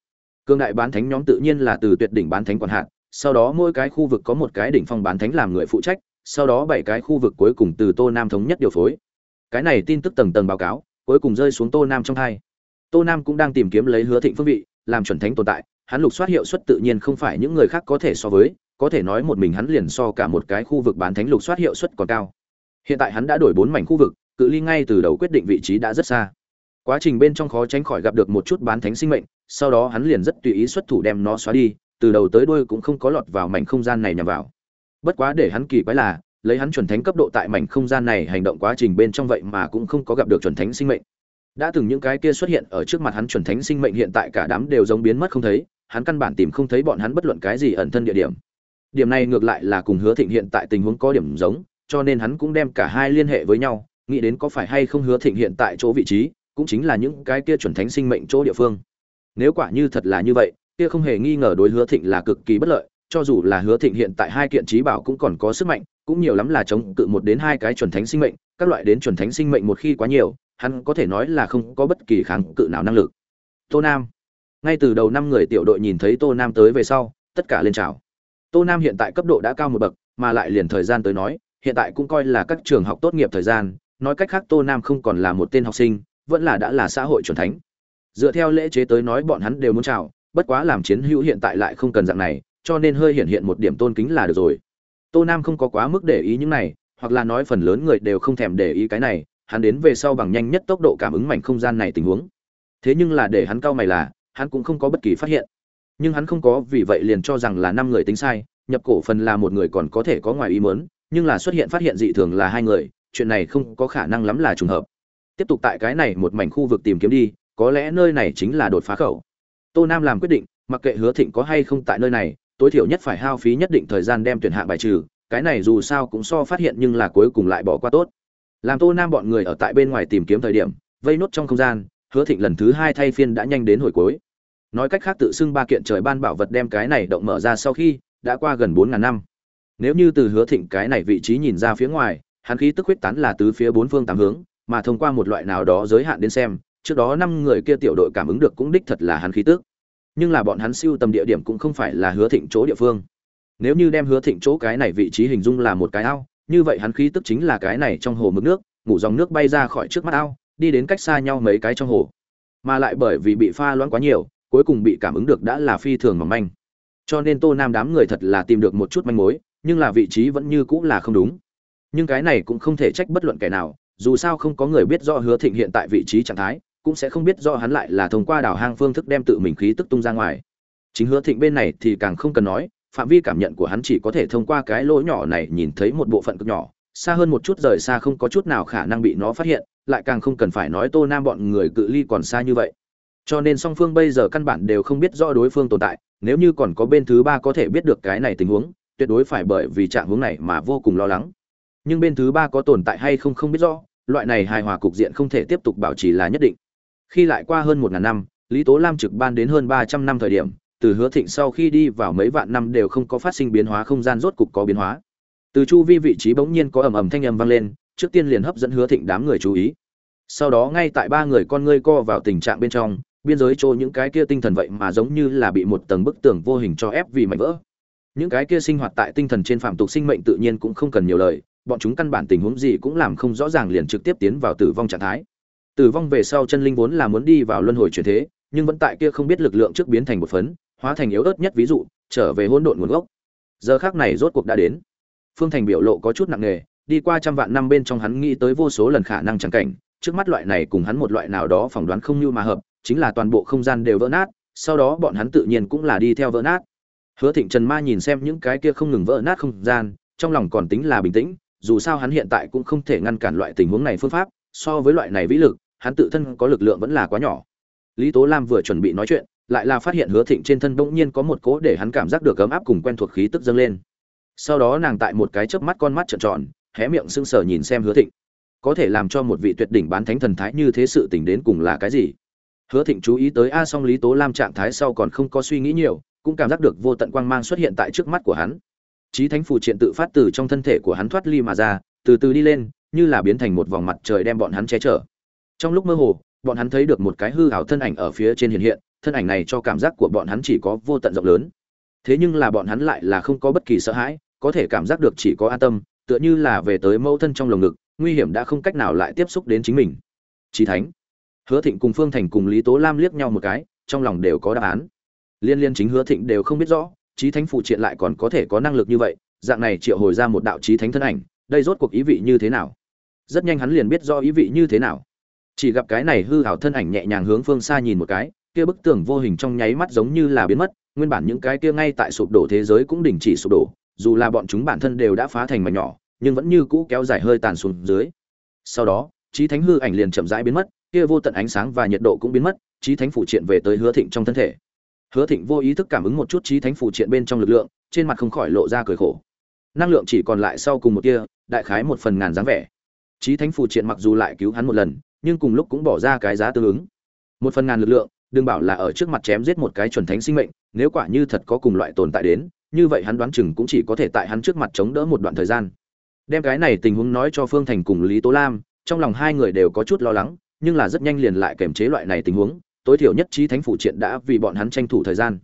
cương đại bán thánh nhóm tự nhiên là từ tuyệt đỉnh bán thánh quản hạt, sau đó mỗi cái khu vực có một cái đỉnh phong bán thánh làm người phụ trách, sau đó bảy cái khu vực cuối cùng từ tô nam thống nhất điều phối. Cái này tin tức tầng tầng báo cáo, cuối cùng rơi xuống tô nam trong hai. Tô nam cũng đang tìm kiếm lấy hứa thịnh phương vị, làm chuẩn thánh tồn tại, hắn lục soát hiệu suất tự nhiên không phải những người khác có thể so với, có thể nói một mình hắn liền so cả một cái khu vực bán thánh lục soát hiệu suất còn cao. Hiện tại hắn đã đổi bốn mảnh khu vực, cự ly ngay từ đầu quyết định vị trí đã rất xa quá trình bên trong khó tránh khỏi gặp được một chút bán thánh sinh mệnh, sau đó hắn liền rất tùy ý xuất thủ đem nó xóa đi, từ đầu tới đuôi cũng không có lọt vào mảnh không gian này nhằm vào. Bất quá để hắn kỳ quái là, lấy hắn chuẩn thánh cấp độ tại mảnh không gian này hành động quá trình bên trong vậy mà cũng không có gặp được chuẩn thánh sinh mệnh. Đã từng những cái kia xuất hiện ở trước mặt hắn chuẩn thánh sinh mệnh hiện tại cả đám đều giống biến mất không thấy, hắn căn bản tìm không thấy bọn hắn bất luận cái gì ẩn thân địa điểm. Điểm này ngược lại là cùng hứa thịnh hiện tại tình huống có điểm giống, cho nên hắn cũng đem cả hai liên hệ với nhau, nghĩ đến có phải hay không hứa thịnh hiện tại chỗ vị trí cũng chính là những cái kia chuẩn thánh sinh mệnh chỗ địa phương. Nếu quả như thật là như vậy, kia không hề nghi ngờ đối hứa thịnh là cực kỳ bất lợi, cho dù là hứa thịnh hiện tại hai kiện trí bảo cũng còn có sức mạnh, cũng nhiều lắm là chống cự một đến hai cái chuẩn thánh sinh mệnh, các loại đến chuẩn thánh sinh mệnh một khi quá nhiều, hắn có thể nói là không có bất kỳ kháng cự nào năng lực. Tô nam. Ngay từ đầu năm người tiểu đội nhìn thấy tô nam tới về sau, tất cả lên chào. Tô nam hiện tại cấp độ đã cao một bậc, mà lại liền thời gian tới nói, hiện tại cũng coi là các trường học tốt nghiệp thời gian, nói cách khác tô nam không còn là một tên học sinh vẫn là đã là xã hội chuẩn thánh. Dựa theo lễ chế tới nói bọn hắn đều muốn chào, bất quá làm chiến hữu hiện tại lại không cần dạng này, cho nên hơi hiện hiện một điểm tôn kính là được rồi. Tô nam không có quá mức để ý những này, hoặc là nói phần lớn người đều không thèm để ý cái này, hắn đến về sau bằng nhanh nhất tốc độ cảm ứng mảnh không gian này tình huống. Thế nhưng là để hắn cao mày là, hắn cũng không có bất kỳ phát hiện. Nhưng hắn không có, vì vậy liền cho rằng là năm người tính sai, nhập cổ phần là một người còn có thể có ngoài ý muốn, nhưng là xuất hiện phát hiện dị thường là hai người, chuyện này không có khả năng lắm là trùng hợp tiếp tục tại cái này một mảnh khu vực tìm kiếm đi, có lẽ nơi này chính là đột phá khẩu. Tô nam làm quyết định, mặc kệ hứa thịnh có hay không tại nơi này, tối thiểu nhất phải hao phí nhất định thời gian đem tuyển hạ bài trừ, cái này dù sao cũng so phát hiện nhưng là cuối cùng lại bỏ qua tốt. Làm tô nam bọn người ở tại bên ngoài tìm kiếm thời điểm, vây nốt trong không gian, hứa thịnh lần thứ hai thay phiên đã nhanh đến hồi cuối. Nói cách khác tự xưng ba kiện trời ban bảo vật đem cái này động mở ra sau khi, đã qua gần bốn ngàn năm. Nếu như từ hứa thịnh cái này vị trí nhìn ra phía ngoài, hắn khí tức huyết tán là tứ phía bốn phương tám hướng mà thông qua một loại nào đó giới hạn đến xem, trước đó năm người kia tiểu đội cảm ứng được cũng đích thật là hắn khí tức. Nhưng là bọn hắn siêu tầm địa điểm cũng không phải là hứa thịnh chỗ địa phương. Nếu như đem hứa thịnh chỗ cái này vị trí hình dung là một cái ao, như vậy hắn khí tức chính là cái này trong hồ mực nước, ngủ dòng nước bay ra khỏi trước mắt ao, đi đến cách xa nhau mấy cái trong hồ. Mà lại bởi vì bị pha loãng quá nhiều, cuối cùng bị cảm ứng được đã là phi thường mỏng manh. Cho nên tô nam đám người thật là tìm được một chút manh mối, nhưng là vị trí vẫn như cũng là không đúng. Nhưng cái này cũng không thể trách bất luận kẻ nào dù sao không có người biết rõ hứa thịnh hiện tại vị trí trạng thái, cũng sẽ không biết rõ hắn lại là thông qua đảo hang phương thức đem tự mình khí tức tung ra ngoài. Chính hứa thịnh bên này thì càng không cần nói, phạm vi cảm nhận của hắn chỉ có thể thông qua cái lỗ nhỏ này nhìn thấy một bộ phận cực nhỏ, xa hơn một chút rời xa không có chút nào khả năng bị nó phát hiện, lại càng không cần phải nói tô nam bọn người cự ly còn xa như vậy. Cho nên song phương bây giờ căn bản đều không biết rõ đối phương tồn tại, nếu như còn có bên thứ ba có thể biết được cái này tình huống, tuyệt đối phải bởi vì trạng huống này mà vô cùng lo lắng nhưng bên thứ ba có tồn tại hay không không biết rõ, loại này hài hòa cục diện không thể tiếp tục bảo trì là nhất định. Khi lại qua hơn một ngàn năm, lý tố lam trực ban đến hơn ba trăm năm thời điểm, từ hứa thịnh sau khi đi vào mấy vạn năm đều không có phát sinh biến hóa, không gian rốt cục có biến hóa. Từ chu vi vị trí bỗng nhiên có ầm ầm thanh âm vang lên, trước tiên liền hấp dẫn hứa thịnh đám người chú ý. Sau đó ngay tại ba người con ngươi co vào tình trạng bên trong, biên giới trôi những cái kia tinh thần vậy mà giống như là bị một tầng bức tường vô hình cho ép vì mảnh vỡ. Những cái kia sinh hoạt tại tinh thần trên phạm tục sinh mệnh tự nhiên cũng không cần nhiều lời bọn chúng căn bản tình huống gì cũng làm không rõ ràng liền trực tiếp tiến vào tử vong trạng thái. Tử vong về sau chân linh vốn là muốn đi vào luân hồi chuyển thế, nhưng vẫn tại kia không biết lực lượng trước biến thành một phấn, hóa thành yếu ớt nhất ví dụ, trở về hỗn độn nguồn gốc. Giờ khác này rốt cuộc đã đến. Phương thành biểu lộ có chút nặng nề, đi qua trăm vạn năm bên trong hắn nghĩ tới vô số lần khả năng chẳng cảnh, trước mắt loại này cùng hắn một loại nào đó phỏng đoán không như mà hợp, chính là toàn bộ không gian đều vỡ nát, sau đó bọn hắn tự nhiên cũng là đi theo vỡ nát. Hứa thịnh trần ma nhìn xem những cái kia không ngừng vỡ nát không gian, trong lòng còn tính là bình tĩnh dù sao hắn hiện tại cũng không thể ngăn cản loại tình huống này phương pháp, so với loại này vĩ lực, hắn tự thân có lực lượng vẫn là quá nhỏ. Lý tố lam vừa chuẩn bị nói chuyện, lại là phát hiện hứa thịnh trên thân bỗng nhiên có một cố để hắn cảm giác được ấm áp cùng quen thuộc khí tức dâng lên. Sau đó nàng tại một cái chớp mắt con mắt trợn tròn, hé miệng sưng sờ nhìn xem hứa thịnh. Có thể làm cho một vị tuyệt đỉnh bán thánh thần thái như thế sự tình đến cùng là cái gì? Hứa thịnh chú ý tới a song lý tố lam trạng thái sau còn không có suy nghĩ nhiều, cũng cảm giác được vô tận quang mang xuất hiện tại trước mắt của hắn trí thánh phù triện tự phát từ trong thân thể của hắn thoát ly mà ra, từ từ đi lên, như là biến thành một vòng mặt trời đem bọn hắn che chở. Trong lúc mơ hồ, bọn hắn thấy được một cái hư ảo thân ảnh ở phía trên hiện hiện, thân ảnh này cho cảm giác của bọn hắn chỉ có vô tận rộng lớn. Thế nhưng là bọn hắn lại là không có bất kỳ sợ hãi, có thể cảm giác được chỉ có an tâm, tựa như là về tới mẫu thân trong lồng ngực, nguy hiểm đã không cách nào lại tiếp xúc đến chính mình. Trí thánh, hứa thịnh cùng phương thành cùng lý tố lam liếc nhau một cái, trong lòng đều có đáp án. Liên liên chính hứa thịnh đều không biết rõ trí thánh phụ triện lại còn có thể có năng lực như vậy, dạng này triệu hồi ra một đạo trí thánh thân ảnh, đây rốt cuộc ý vị như thế nào? Rất nhanh hắn liền biết do ý vị như thế nào. Chỉ gặp cái này hư hảo thân ảnh nhẹ nhàng hướng phương xa nhìn một cái, kia bức tường vô hình trong nháy mắt giống như là biến mất, nguyên bản những cái kia ngay tại sụp đổ thế giới cũng đình chỉ sụp đổ, dù là bọn chúng bản thân đều đã phá thành mảnh nhỏ, nhưng vẫn như cũ kéo dài hơi tàn xuống dưới. Sau đó, trí thánh hư ảnh liền chậm rãi biến mất, kia vô tận ánh sáng và nhiệt độ cũng biến mất, trí thánh phụ triện về tới hứa thịnh trong thân thể hứa thịnh vô ý thức cảm ứng một chút trí thánh phù triện bên trong lực lượng, trên mặt không khỏi lộ ra cười khổ. Năng lượng chỉ còn lại sau cùng một kia đại khái một phần ngàn dáng vẻ. Trí thánh phù triện mặc dù lại cứu hắn một lần, nhưng cùng lúc cũng bỏ ra cái giá tương ứng. Một phần ngàn lực lượng, đừng bảo là ở trước mặt chém giết một cái chuẩn thánh sinh mệnh, nếu quả như thật có cùng loại tồn tại đến, như vậy hắn đoán chừng cũng chỉ có thể tại hắn trước mặt chống đỡ một đoạn thời gian. Đem cái này tình huống nói cho phương thành cùng lý tố lam, trong lòng hai người đều có chút lo lắng, nhưng là rất nhanh liền lại kềm chế loại này tình huống tối thiểu nhất trí thánh phủ triện đã vì bọn hắn tranh thủ thời gian.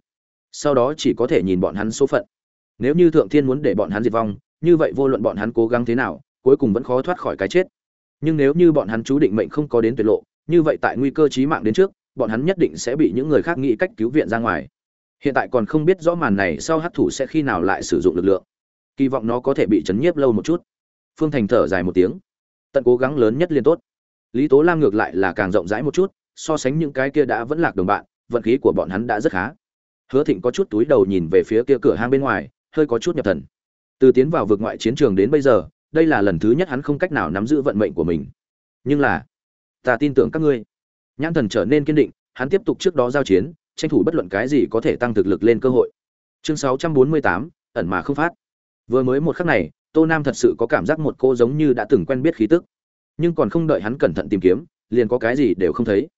Sau đó chỉ có thể nhìn bọn hắn số phận. Nếu như thượng thiên muốn để bọn hắn diệt vong, như vậy vô luận bọn hắn cố gắng thế nào, cuối cùng vẫn khó thoát khỏi cái chết. Nhưng nếu như bọn hắn chú định mệnh không có đến tuyệt lộ, như vậy tại nguy cơ chí mạng đến trước, bọn hắn nhất định sẽ bị những người khác nghĩ cách cứu viện ra ngoài. Hiện tại còn không biết rõ màn này sau hát thủ sẽ khi nào lại sử dụng lực lượng. Kỳ vọng nó có thể bị chấn nhiếp lâu một chút. Phương thành thở dài một tiếng. Tận cố gắng lớn nhất liên tốt. Lý tố lam ngược lại là càng rộng rãi một chút so sánh những cái kia đã vẫn lạc đồng bạn vận khí của bọn hắn đã rất khá. Hứa thịnh có chút túi đầu nhìn về phía kia cửa hang bên ngoài hơi có chút nhập thần. Từ tiến vào vực ngoại chiến trường đến bây giờ đây là lần thứ nhất hắn không cách nào nắm giữ vận mệnh của mình. Nhưng là ta tin tưởng các ngươi. Nhãn thần trở nên kiên định hắn tiếp tục trước đó giao chiến tranh thủ bất luận cái gì có thể tăng thực lực lên cơ hội. Chương 648, ẩn mà không phát. Vừa mới một khắc này tô nam thật sự có cảm giác một cô giống như đã từng quen biết khí tức. Nhưng còn không đợi hắn cẩn thận tìm kiếm liền có cái gì đều không thấy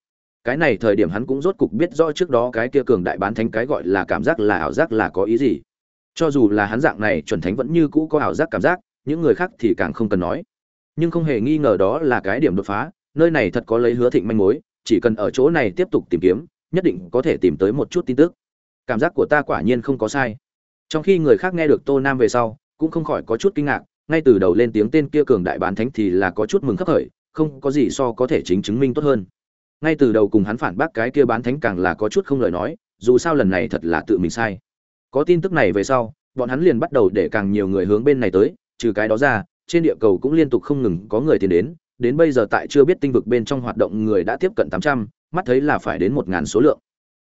cái này thời điểm hắn cũng rốt cục biết rõ trước đó cái kia cường đại bán thánh cái gọi là cảm giác là ảo giác là có ý gì. Cho dù là hắn dạng này chuẩn thánh vẫn như cũ có ảo giác cảm giác, những người khác thì càng không cần nói. Nhưng không hề nghi ngờ đó là cái điểm đột phá, nơi này thật có lấy hứa thịnh manh mối, chỉ cần ở chỗ này tiếp tục tìm kiếm, nhất định có thể tìm tới một chút tin tức. Cảm giác của ta quả nhiên không có sai. Trong khi người khác nghe được tô nam về sau, cũng không khỏi có chút kinh ngạc, ngay từ đầu lên tiếng tên kia cường đại bán thánh thì là có chút mừng khắc khởi, không có gì so có thể chính chứng minh tốt hơn ngay từ đầu cùng hắn phản bác cái kia bán thánh càng là có chút không lời nói, dù sao lần này thật là tự mình sai. Có tin tức này về sau, bọn hắn liền bắt đầu để càng nhiều người hướng bên này tới, trừ cái đó ra, trên địa cầu cũng liên tục không ngừng có người tiến đến đến bây giờ tại chưa biết tinh vực bên trong hoạt động người đã tiếp cận tám trăm, mắt thấy là phải đến một ngàn số lượng.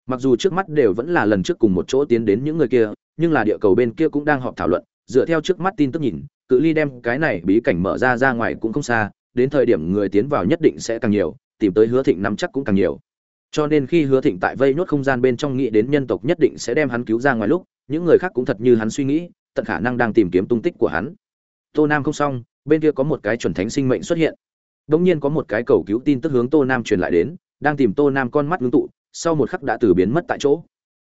Mặc dù trước mắt đều vẫn là lần trước cùng một chỗ tiến đến những người kia, nhưng là địa cầu bên kia cũng đang họp thảo luận, dựa theo trước mắt tin tức nhìn, cự ly đem cái này bí cảnh mở ra ra ngoài cũng không xa, đến thời điểm người tiến vào nhất định sẽ càng nhiều tìm tới hứa thịnh nắm chắc cũng càng nhiều. Cho nên khi hứa thịnh tại vây nhốt không gian bên trong nghĩ đến nhân tộc nhất định sẽ đem hắn cứu ra ngoài lúc, những người khác cũng thật như hắn suy nghĩ, tận khả năng đang tìm kiếm tung tích của hắn. Tô nam không xong, bên kia có một cái chuẩn thánh sinh mệnh xuất hiện. Đ nhiên có một cái cầu cứu tin tức hướng tô nam truyền lại đến, đang tìm tô nam con mắt ngưng tụ, sau một khắc đã từ biến mất tại chỗ.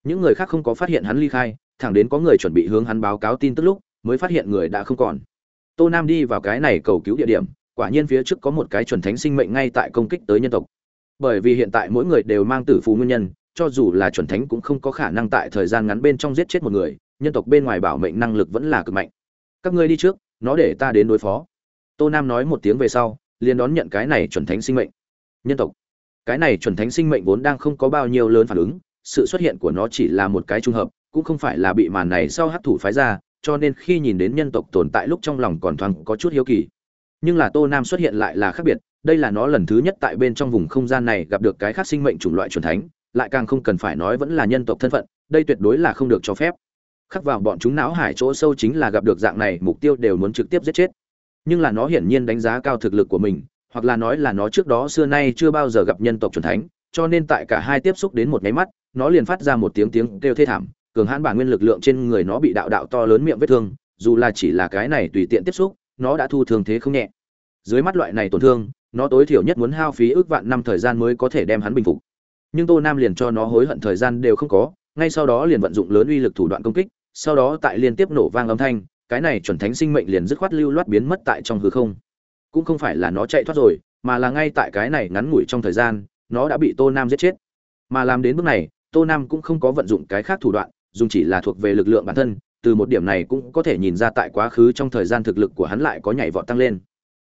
Những người khác không có phát hiện hắn ly khai, thẳng đến có người chuẩn bị hướng hắn báo cáo tin tức lúc, mới phát hiện người đã không còn. Tô nam đi vào cái này cầu cứu địa điểm quả nhiên phía trước có một cái chuẩn thánh sinh mệnh ngay tại công kích tới nhân tộc. Bởi vì hiện tại mỗi người đều mang tử phù nguyên nhân, cho dù là chuẩn thánh cũng không có khả năng tại thời gian ngắn bên trong giết chết một người, nhân tộc bên ngoài bảo mệnh năng lực vẫn là cực mạnh. Các ngươi đi trước, nó để ta đến đối phó. Tô nam nói một tiếng về sau, liền đón nhận cái này chuẩn thánh sinh mệnh. Nhân tộc. Cái này chuẩn thánh sinh mệnh vốn đang không có bao nhiêu lớn phản ứng, sự xuất hiện của nó chỉ là một cái trung hợp, cũng không phải là bị màn này sau hấp thủ phái ra, cho nên khi nhìn đến nhân tộc tồn tại lúc trong lòng còn thoáng có chút hiếu kỳ nhưng là tô nam xuất hiện lại là khác biệt, đây là nó lần thứ nhất tại bên trong vùng không gian này gặp được cái khác sinh mệnh chủng loại chuẩn thánh, lại càng không cần phải nói vẫn là nhân tộc thân phận, đây tuyệt đối là không được cho phép. Khắc vào bọn chúng não hải chỗ sâu chính là gặp được dạng này, mục tiêu đều muốn trực tiếp giết chết. Nhưng là nó hiển nhiên đánh giá cao thực lực của mình, hoặc là nói là nó trước đó xưa nay chưa bao giờ gặp nhân tộc chuẩn thánh, cho nên tại cả hai tiếp xúc đến một nháy mắt, nó liền phát ra một tiếng tiếng kêu thê thảm, cường hãn bản nguyên lực lượng trên người nó bị đạo đạo to lớn miệng vết thương, dù là chỉ là cái này tùy tiện tiếp xúc nó đã thu thương thế không nhẹ. Dưới mắt loại này tổn thương, nó tối thiểu nhất muốn hao phí ước vạn năm thời gian mới có thể đem hắn bình phục. Nhưng tô nam liền cho nó hối hận thời gian đều không có, ngay sau đó liền vận dụng lớn uy lực thủ đoạn công kích, sau đó tại liên tiếp nổ vang âm thanh, cái này chuẩn thánh sinh mệnh liền dứt khoát lưu loát biến mất tại trong hư không. Cũng không phải là nó chạy thoát rồi, mà là ngay tại cái này ngắn ngủi trong thời gian, nó đã bị tô nam giết chết. Mà làm đến bước này, tô nam cũng không có vận dụng cái khác thủ đoạn, dùng chỉ là thuộc về lực lượng bản thân từ một điểm này cũng có thể nhìn ra tại quá khứ trong thời gian thực lực của hắn lại có nhảy vọt tăng lên.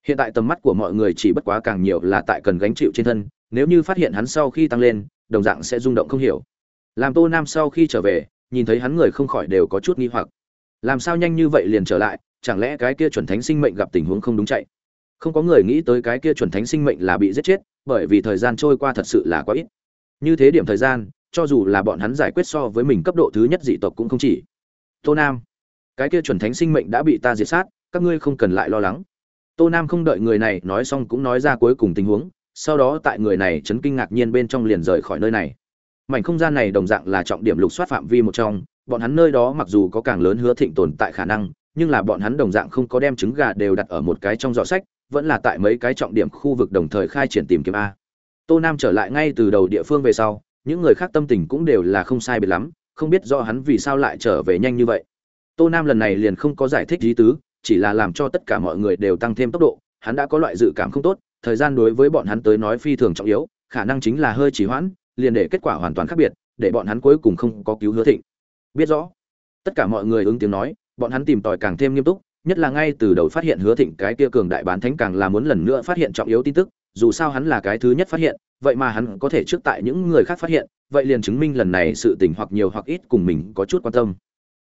Hiện tại tầm mắt của mọi người chỉ bất quá càng nhiều là tại cần gánh chịu trên thân, nếu như phát hiện hắn sau khi tăng lên, đồng dạng sẽ rung động không hiểu. Làm tô nam sau khi trở về, nhìn thấy hắn người không khỏi đều có chút nghi hoặc. Làm sao nhanh như vậy liền trở lại, chẳng lẽ cái kia chuẩn thánh sinh mệnh gặp tình huống không đúng chạy? Không có người nghĩ tới cái kia chuẩn thánh sinh mệnh là bị giết chết, bởi vì thời gian trôi qua thật sự là quá ít. Như thế điểm thời gian, cho dù là bọn hắn giải quyết so với mình cấp độ thứ nhất dị tộc cũng không chỉ tô nam. Cái kia chuẩn thánh sinh mệnh đã bị ta diệt sát, các ngươi không cần lại lo lắng. Tô nam không đợi người này nói xong cũng nói ra cuối cùng tình huống, sau đó tại người này chấn kinh ngạc nhiên bên trong liền rời khỏi nơi này. Mảnh không gian này đồng dạng là trọng điểm lục soát phạm vi một trong, bọn hắn nơi đó mặc dù có càng lớn hứa thịnh tồn tại khả năng, nhưng là bọn hắn đồng dạng không có đem trứng gà đều đặt ở một cái trong giỏ sách, vẫn là tại mấy cái trọng điểm khu vực đồng thời khai triển tìm kiếm a. Tô nam trở lại ngay từ đầu địa phương về sau, những người khác tâm tình cũng đều là không sai biệt lắm không biết do hắn vì sao lại trở về nhanh như vậy. Tô nam lần này liền không có giải thích lý tứ, chỉ là làm cho tất cả mọi người đều tăng thêm tốc độ, hắn đã có loại dự cảm không tốt, thời gian đối với bọn hắn tới nói phi thường trọng yếu, khả năng chính là hơi trì hoãn, liền để kết quả hoàn toàn khác biệt, để bọn hắn cuối cùng không có cứu hứa thịnh. Biết rõ, tất cả mọi người ứng tiếng nói, bọn hắn tìm tòi càng thêm nghiêm túc, nhất là ngay từ đầu phát hiện hứa thịnh cái kia cường đại bán thánh càng là muốn lần nữa phát hiện trọng yếu tin tức, dù sao hắn là cái thứ nhất phát hiện vậy mà hắn có thể trước tại những người khác phát hiện, vậy liền chứng minh lần này sự tình hoặc nhiều hoặc ít cùng mình có chút quan tâm.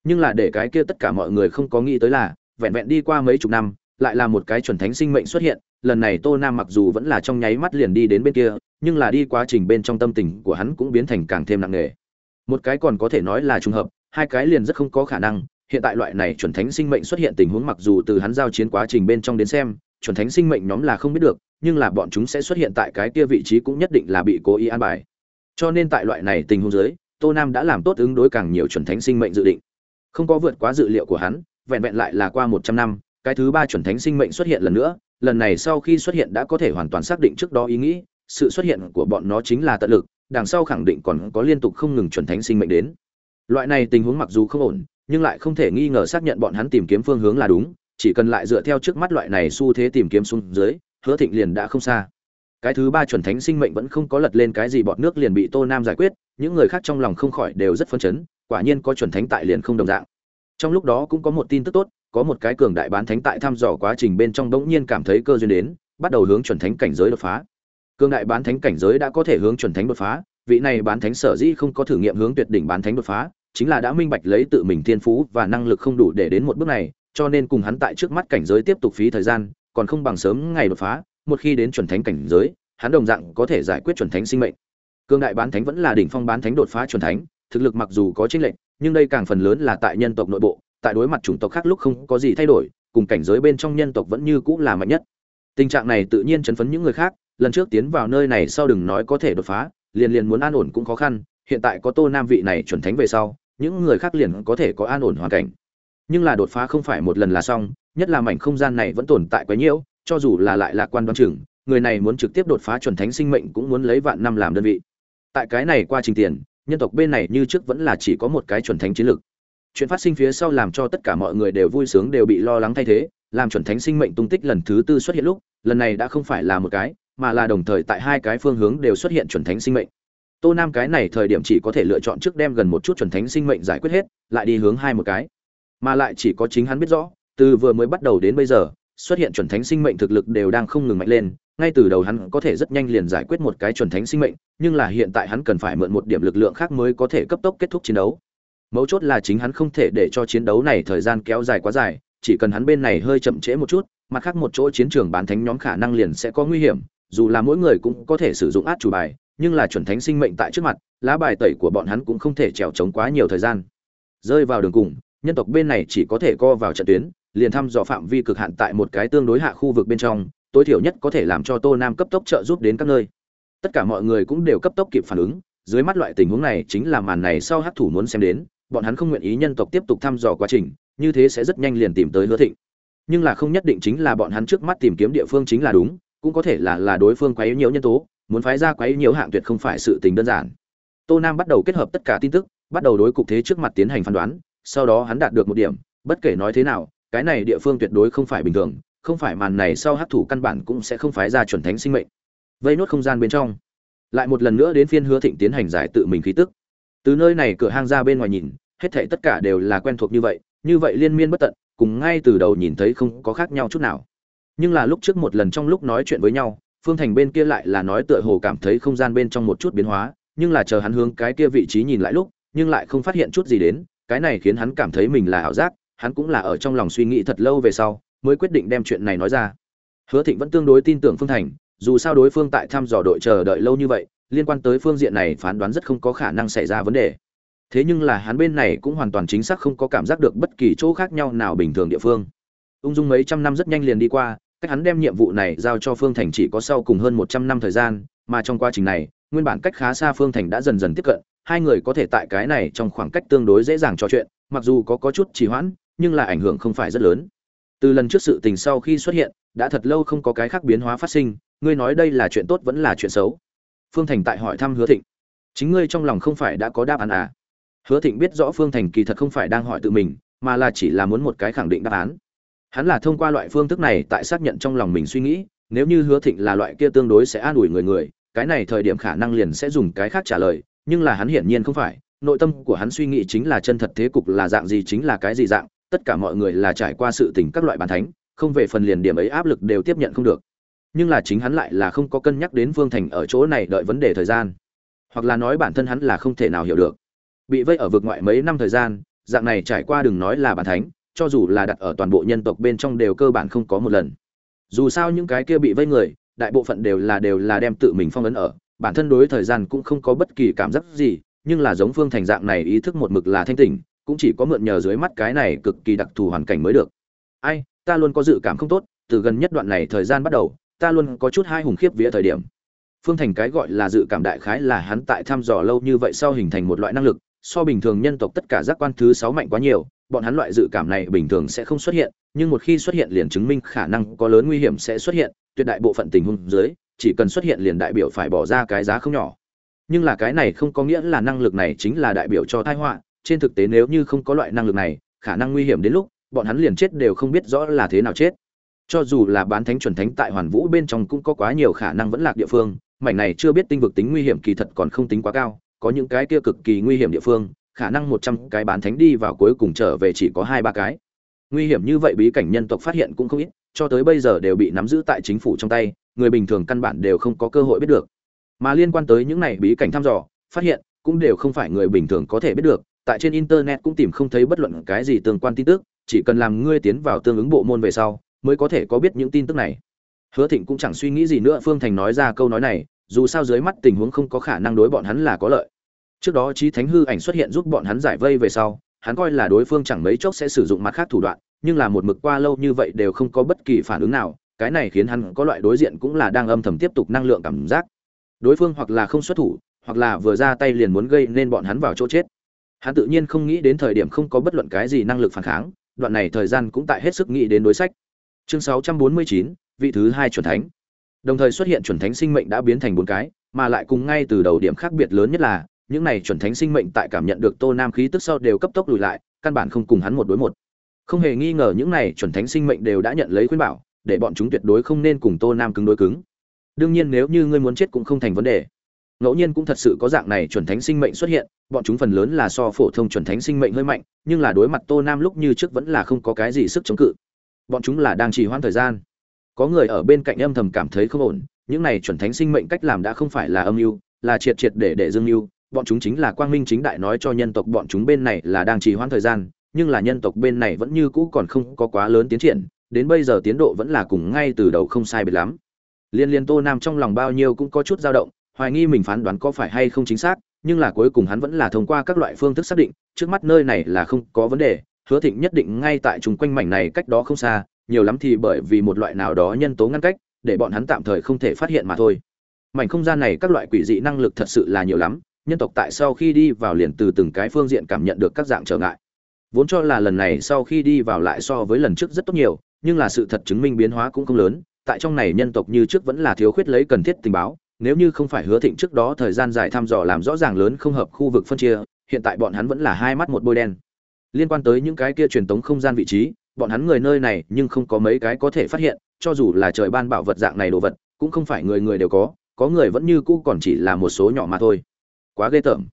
Nhưng là để cái kia tất cả mọi người không có nghĩ tới là, vẹn vẹn đi qua mấy chục năm, lại là một cái chuẩn thánh sinh mệnh xuất hiện, lần này tô nam mặc dù vẫn là trong nháy mắt liền đi đến bên kia, nhưng là đi quá trình bên trong tâm tình của hắn cũng biến thành càng thêm nặng nề. Một cái còn có thể nói là trùng hợp, hai cái liền rất không có khả năng, hiện tại loại này chuẩn thánh sinh mệnh xuất hiện tình huống mặc dù từ hắn giao chiến quá trình bên trong đến xem chuẩn thánh sinh mệnh nhóm là không biết được, nhưng là bọn chúng sẽ xuất hiện tại cái kia vị trí cũng nhất định là bị cố ý an bài. Cho nên tại loại này tình huống dưới, tô nam đã làm tốt ứng đối càng nhiều chuẩn thánh sinh mệnh dự định. Không có vượt quá dự liệu của hắn, vẹn vẹn lại là qua một trăm năm, cái thứ ba chuẩn thánh sinh mệnh xuất hiện lần nữa, lần này sau khi xuất hiện đã có thể hoàn toàn xác định trước đó ý nghĩ, sự xuất hiện của bọn nó chính là tận lực, đằng sau khẳng định còn có liên tục không ngừng chuẩn thánh sinh mệnh đến. Loại này tình huống mặc dù không ổn, nhưng lại không thể nghi ngờ xác nhận bọn hắn tìm kiếm phương hướng là đúng chỉ cần lại dựa theo trước mắt loại này xu thế tìm kiếm xuống dưới, hứa thịnh liền đã không xa. Cái thứ ba chuẩn thánh sinh mệnh vẫn không có lật lên cái gì bọn nước liền bị tô nam giải quyết, những người khác trong lòng không khỏi đều rất phấn chấn, quả nhiên có chuẩn thánh tại liền không đồng dạng. Trong lúc đó cũng có một tin tức tốt, có một cái cường đại bán thánh tại thăm dò quá trình bên trong bỗng nhiên cảm thấy cơ duyên đến, bắt đầu hướng chuẩn thánh cảnh giới đột phá. Cường đại bán thánh cảnh giới đã có thể hướng chuẩn thánh đột phá, vị này bán thánh sở dĩ không có thử nghiệm hướng tuyệt đỉnh bán thánh đột phá, chính là đã minh bạch lấy tự mình thiên phú và năng lực không đủ để đến một bước này cho nên cùng hắn tại trước mắt cảnh giới tiếp tục phí thời gian còn không bằng sớm ngày đột phá một khi đến chuẩn thánh cảnh giới hắn đồng dạng có thể giải quyết chuẩn thánh sinh mệnh Cương đại bán thánh vẫn là đỉnh phong bán thánh đột phá chuẩn thánh, thực lực mặc dù có chênh lệch, nhưng đây càng phần lớn là tại nhân tộc nội bộ, tại đối mặt chủng tộc khác lúc không có gì thay đổi, cùng cảnh giới bên trong nhân tộc vẫn như cũ là mạnh nhất. Tình trạng này tự nhiên chấn phấn những người khác, lần trước tiến vào nơi này sau đừng nói có thể đột phá, liền liền muốn an ổn cũng khó khăn, hiện tại có Tô Nam vị này chuẩn thánh về sau, những người khác liền có thể có an ổn hoàn cảnh. Nhưng là đột phá không phải một lần là xong, nhất là mảnh không gian này vẫn tồn tại quá nhiều, cho dù là lại lạc quan đoan chừng, người này muốn trực tiếp đột phá chuẩn thánh sinh mệnh cũng muốn lấy vạn năm làm đơn vị. Tại cái này qua trình tiền, nhân tộc bên này như trước vẫn là chỉ có một cái chuẩn thánh chiến lực. Chuyện phát sinh phía sau làm cho tất cả mọi người đều vui sướng đều bị lo lắng thay thế, làm chuẩn thánh sinh mệnh tung tích lần thứ tư xuất hiện lúc, lần này đã không phải là một cái, mà là đồng thời tại hai cái phương hướng đều xuất hiện chuẩn thánh sinh mệnh. Tô Nam cái này thời điểm chỉ có thể lựa chọn trước đem gần một chút chuẩn thánh sinh mệnh giải quyết hết, lại đi hướng hai một cái. Mà lại chỉ có chính hắn biết rõ, từ vừa mới bắt đầu đến bây giờ, xuất hiện chuẩn thánh sinh mệnh thực lực đều đang không ngừng mạnh lên, ngay từ đầu hắn có thể rất nhanh liền giải quyết một cái chuẩn thánh sinh mệnh, nhưng là hiện tại hắn cần phải mượn một điểm lực lượng khác mới có thể cấp tốc kết thúc chiến đấu. Mấu chốt là chính hắn không thể để cho chiến đấu này thời gian kéo dài quá dài, chỉ cần hắn bên này hơi chậm trễ một chút, mặt khác một chỗ chiến trường bán thánh nhóm khả năng liền sẽ có nguy hiểm, dù là mỗi người cũng có thể sử dụng át chủ bài, nhưng là chuẩn thánh sinh mệnh tại trước mặt, lá bài tẩy của bọn hắn cũng không thể trèo trống quá nhiều thời gian. Rơi vào đường cùng, nhân tộc bên này chỉ có thể co vào trận tuyến, liền thăm dò phạm vi cực hạn tại một cái tương đối hạ khu vực bên trong, tối thiểu nhất có thể làm cho Tô Nam cấp tốc trợ giúp đến các nơi. Tất cả mọi người cũng đều cấp tốc kịp phản ứng, dưới mắt loại tình huống này chính là màn này sau hắc thủ muốn xem đến, bọn hắn không nguyện ý nhân tộc tiếp tục thăm dò quá trình, như thế sẽ rất nhanh liền tìm tới Hứa Thịnh. Nhưng là không nhất định chính là bọn hắn trước mắt tìm kiếm địa phương chính là đúng, cũng có thể là là đối phương quấy nhiễu nhân tố, muốn phái ra quấy nhiễu hạng tuyệt không phải sự tình đơn giản. Tô Nam bắt đầu kết hợp tất cả tin tức, bắt đầu đối cục thế trước mặt tiến hành phán đoán, sau đó hắn đạt được một điểm, bất kể nói thế nào, cái này địa phương tuyệt đối không phải bình thường, không phải màn này sau hắc thủ căn bản cũng sẽ không phái ra chuẩn thánh sinh mệnh. Vây nốt không gian bên trong, lại một lần nữa đến phiên Hứa Thịnh tiến hành giải tự mình khí tức. Từ nơi này cửa hang ra bên ngoài nhìn, hết thảy tất cả đều là quen thuộc như vậy, như vậy liên miên bất tận, cùng ngay từ đầu nhìn thấy không có khác nhau chút nào. Nhưng là lúc trước một lần trong lúc nói chuyện với nhau, Phương Thành bên kia lại là nói tựa hồ cảm thấy không gian bên trong một chút biến hóa, nhưng là chờ hắn hướng cái kia vị trí nhìn lại lúc, nhưng lại không phát hiện chút gì đến, cái này khiến hắn cảm thấy mình là ảo giác, hắn cũng là ở trong lòng suy nghĩ thật lâu về sau, mới quyết định đem chuyện này nói ra. Hứa Thịnh vẫn tương đối tin tưởng Phương Thành, dù sao đối phương tại thăm dò đội chờ đợi lâu như vậy, liên quan tới phương diện này phán đoán rất không có khả năng xảy ra vấn đề. Thế nhưng là hắn bên này cũng hoàn toàn chính xác không có cảm giác được bất kỳ chỗ khác nhau nào bình thường địa phương. Ung dung mấy trăm năm rất nhanh liền đi qua, cách hắn đem nhiệm vụ này giao cho Phương Thành chỉ có sau cùng hơn 100 năm thời gian, mà trong quá trình này, nguyên bản cách khá xa Phương Thành đã dần dần tiếp cận, hai người có thể tại cái này trong khoảng cách tương đối dễ dàng trò chuyện, mặc dù có có chút trì hoãn, nhưng là ảnh hưởng không phải rất lớn. Từ lần trước sự tình sau khi xuất hiện, đã thật lâu không có cái khác biến hóa phát sinh, ngươi nói đây là chuyện tốt vẫn là chuyện xấu? Phương Thành tại hỏi thăm Hứa Thịnh. Chính ngươi trong lòng không phải đã có đáp án à? Hứa Thịnh biết rõ Phương Thành kỳ thật không phải đang hỏi tự mình, mà là chỉ là muốn một cái khẳng định đáp án. Hắn là thông qua loại phương thức này tại xác nhận trong lòng mình suy nghĩ, nếu như Hứa Thịnh là loại kia tương đối sẽ an ủi người người, cái này thời điểm khả năng liền sẽ dùng cái khác trả lời, nhưng là hắn hiển nhiên không phải, nội tâm của hắn suy nghĩ chính là chân thật thế cục là dạng gì chính là cái gì dạng, tất cả mọi người là trải qua sự tình các loại bản thánh, không về phần liền điểm ấy áp lực đều tiếp nhận không được. Nhưng là chính hắn lại là không có cân nhắc đến Vương Thành ở chỗ này đợi vấn đề thời gian, hoặc là nói bản thân hắn là không thể nào hiểu được. Bị vây ở vực ngoại mấy năm thời gian, dạng này trải qua đừng nói là bản thánh, cho dù là đặt ở toàn bộ nhân tộc bên trong đều cơ bản không có một lần. Dù sao những cái kia bị vây người, đại bộ phận đều là đều là đem tự mình phong ấn ở, bản thân đối thời gian cũng không có bất kỳ cảm giác gì, nhưng là giống Phương Thành dạng này ý thức một mực là thanh tỉnh, cũng chỉ có mượn nhờ dưới mắt cái này cực kỳ đặc thù hoàn cảnh mới được. Ai, ta luôn có dự cảm không tốt, từ gần nhất đoạn này thời gian bắt đầu, ta luôn có chút hai hùng khiếp vía thời điểm. Phương Thành cái gọi là dự cảm đại khái là hắn tại thăm dò lâu như vậy sau hình thành một loại năng lực, so bình thường nhân tộc tất cả giác quan thứ sáu mạnh quá nhiều, bọn hắn loại dự cảm này bình thường sẽ không xuất hiện, nhưng một khi xuất hiện liền chứng minh khả năng có lớn nguy hiểm sẽ xuất hiện, tuyệt đại bộ phận tình huống dưới, chỉ cần xuất hiện liền đại biểu phải bỏ ra cái giá không nhỏ. Nhưng là cái này không có nghĩa là năng lực này chính là đại biểu cho tai họa, trên thực tế nếu như không có loại năng lực này, khả năng nguy hiểm đến lúc, bọn hắn liền chết đều không biết rõ là thế nào chết. Cho dù là bán thánh chuẩn thánh tại Hoàn Vũ bên trong cũng có quá nhiều khả năng vẫn lạc địa phương, mảnh này chưa biết tinh vực tính nguy hiểm kỳ thật còn không tính quá cao, có những cái kia cực kỳ nguy hiểm địa phương, khả năng một trăm cái bán thánh đi vào cuối cùng trở về chỉ có hai ba cái. Nguy hiểm như vậy bí cảnh nhân tộc phát hiện cũng không ít, cho tới bây giờ đều bị nắm giữ tại chính phủ trong tay, người bình thường căn bản đều không có cơ hội biết được. Mà liên quan tới những này bí cảnh thăm dò, phát hiện cũng đều không phải người bình thường có thể biết được, tại trên internet cũng tìm không thấy bất luận cái gì tương quan tin tức, chỉ cần làm ngươi tiến vào tương ứng bộ môn về sau, mới có thể có biết những tin tức này. Hứa Thịnh cũng chẳng suy nghĩ gì nữa, Phương Thành nói ra câu nói này, dù sao dưới mắt tình huống không có khả năng đối bọn hắn là có lợi trước đó trí thánh hư ảnh xuất hiện giúp bọn hắn giải vây về sau hắn coi là đối phương chẳng mấy chốc sẽ sử dụng mặt khác thủ đoạn nhưng là một mực qua lâu như vậy đều không có bất kỳ phản ứng nào cái này khiến hắn có loại đối diện cũng là đang âm thầm tiếp tục năng lượng cảm giác. Đối phương hoặc là không xuất thủ hoặc là vừa ra tay liền muốn gây nên bọn hắn vào chỗ chết. Hắn tự nhiên không nghĩ đến thời điểm không có bất luận cái gì năng lực phản kháng đoạn này thời gian cũng tại hết sức nghĩ đến đối sách. Chương 649, vị thứ hai chuẩn thánh. Đồng thời xuất hiện chuẩn thánh sinh mệnh đã biến thành bốn cái mà lại cùng ngay từ đầu điểm khác biệt lớn nhất là những này chuẩn thánh sinh mệnh tại cảm nhận được tô nam khí tức sau đều cấp tốc lùi lại căn bản không cùng hắn một đối một. Không hề nghi ngờ những này chuẩn thánh sinh mệnh đều đã nhận lấy khuyên bảo để bọn chúng tuyệt đối không nên cùng tô nam cứng đối cứng. Đương nhiên nếu như ngươi muốn chết cũng không thành vấn đề. Ngẫu nhiên cũng thật sự có dạng này chuẩn thánh sinh mệnh xuất hiện, bọn chúng phần lớn là so phổ thông chuẩn thánh sinh mệnh hơi mạnh, nhưng là đối mặt tô nam lúc như trước vẫn là không có cái gì sức chống cự. Bọn chúng là đang trì hoãn thời gian. Có người ở bên cạnh âm thầm cảm thấy không ổn, những này chuẩn thánh sinh mệnh cách làm đã không phải là âm mưu, là triệt triệt để để dương mưu, bọn chúng chính là quang minh chính đại nói cho nhân tộc bọn chúng bên này là đang trì hoãn thời gian, nhưng là nhân tộc bên này vẫn như cũ còn không có quá lớn tiến triển đến bây giờ tiến độ vẫn là cùng ngay từ đầu không sai biệt lắm. Liên liên tô nam trong lòng bao nhiêu cũng có chút dao động, hoài nghi mình phán đoán có phải hay không chính xác, nhưng là cuối cùng hắn vẫn là thông qua các loại phương thức xác định, trước mắt nơi này là không có vấn đề, hứa thịnh nhất định ngay tại trùng quanh mảnh này cách đó không xa, nhiều lắm thì bởi vì một loại nào đó nhân tố ngăn cách, để bọn hắn tạm thời không thể phát hiện mà thôi. Mảnh không gian này các loại quỷ dị năng lực thật sự là nhiều lắm, nhân tộc tại sau khi đi vào liền từ từng cái phương diện cảm nhận được các dạng trở ngại. Vốn cho là lần này sau khi đi vào lại so với lần trước rất tốt nhiều nhưng là sự thật chứng minh biến hóa cũng không lớn, tại trong này nhân tộc như trước vẫn là thiếu khuyết lấy cần thiết tình báo, nếu như không phải hứa thịnh trước đó thời gian dài thăm dò làm rõ ràng lớn không hợp khu vực phân chia, hiện tại bọn hắn vẫn là hai mắt một bôi đen. Liên quan tới những cái kia truyền tống không gian vị trí, bọn hắn người nơi này nhưng không có mấy cái có thể phát hiện, cho dù là trời ban bảo vật dạng này đồ vật, cũng không phải người người đều có có người vẫn như cũ còn chỉ là một số nhỏ mà thôi. Quá ghê tởm.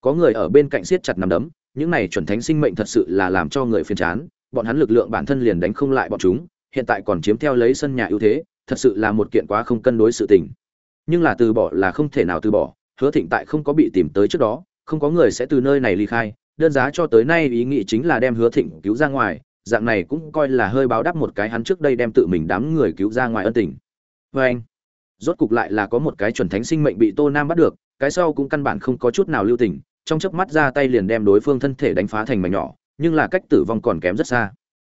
Có người ở bên cạnh siết chặt nằm đấm, những này chuẩn thánh sinh mệnh thật sự là làm cho người phiền chán bọn hắn lực lượng bản thân liền đánh không lại bọn chúng, hiện tại còn chiếm theo lấy sân nhà ưu thế, thật sự là một kiện quá không cân đối sự tình. Nhưng là từ bỏ là không thể nào từ bỏ, hứa thịnh tại không có bị tìm tới trước đó, không có người sẽ từ nơi này ly khai, đơn giá cho tới nay ý nghĩ chính là đem hứa thịnh cứu ra ngoài, dạng này cũng coi là hơi báo đáp một cái hắn trước đây đem tự mình đám người cứu ra ngoài ân tình. Và anh, rốt cục lại là có một cái chuẩn thánh sinh mệnh bị tô nam bắt được, cái sau cũng căn bản không có chút nào lưu tình, trong chớp mắt ra tay liền đem đối phương thân thể đánh phá thành mảnh nhỏ nhưng là cách tử vong còn kém rất xa.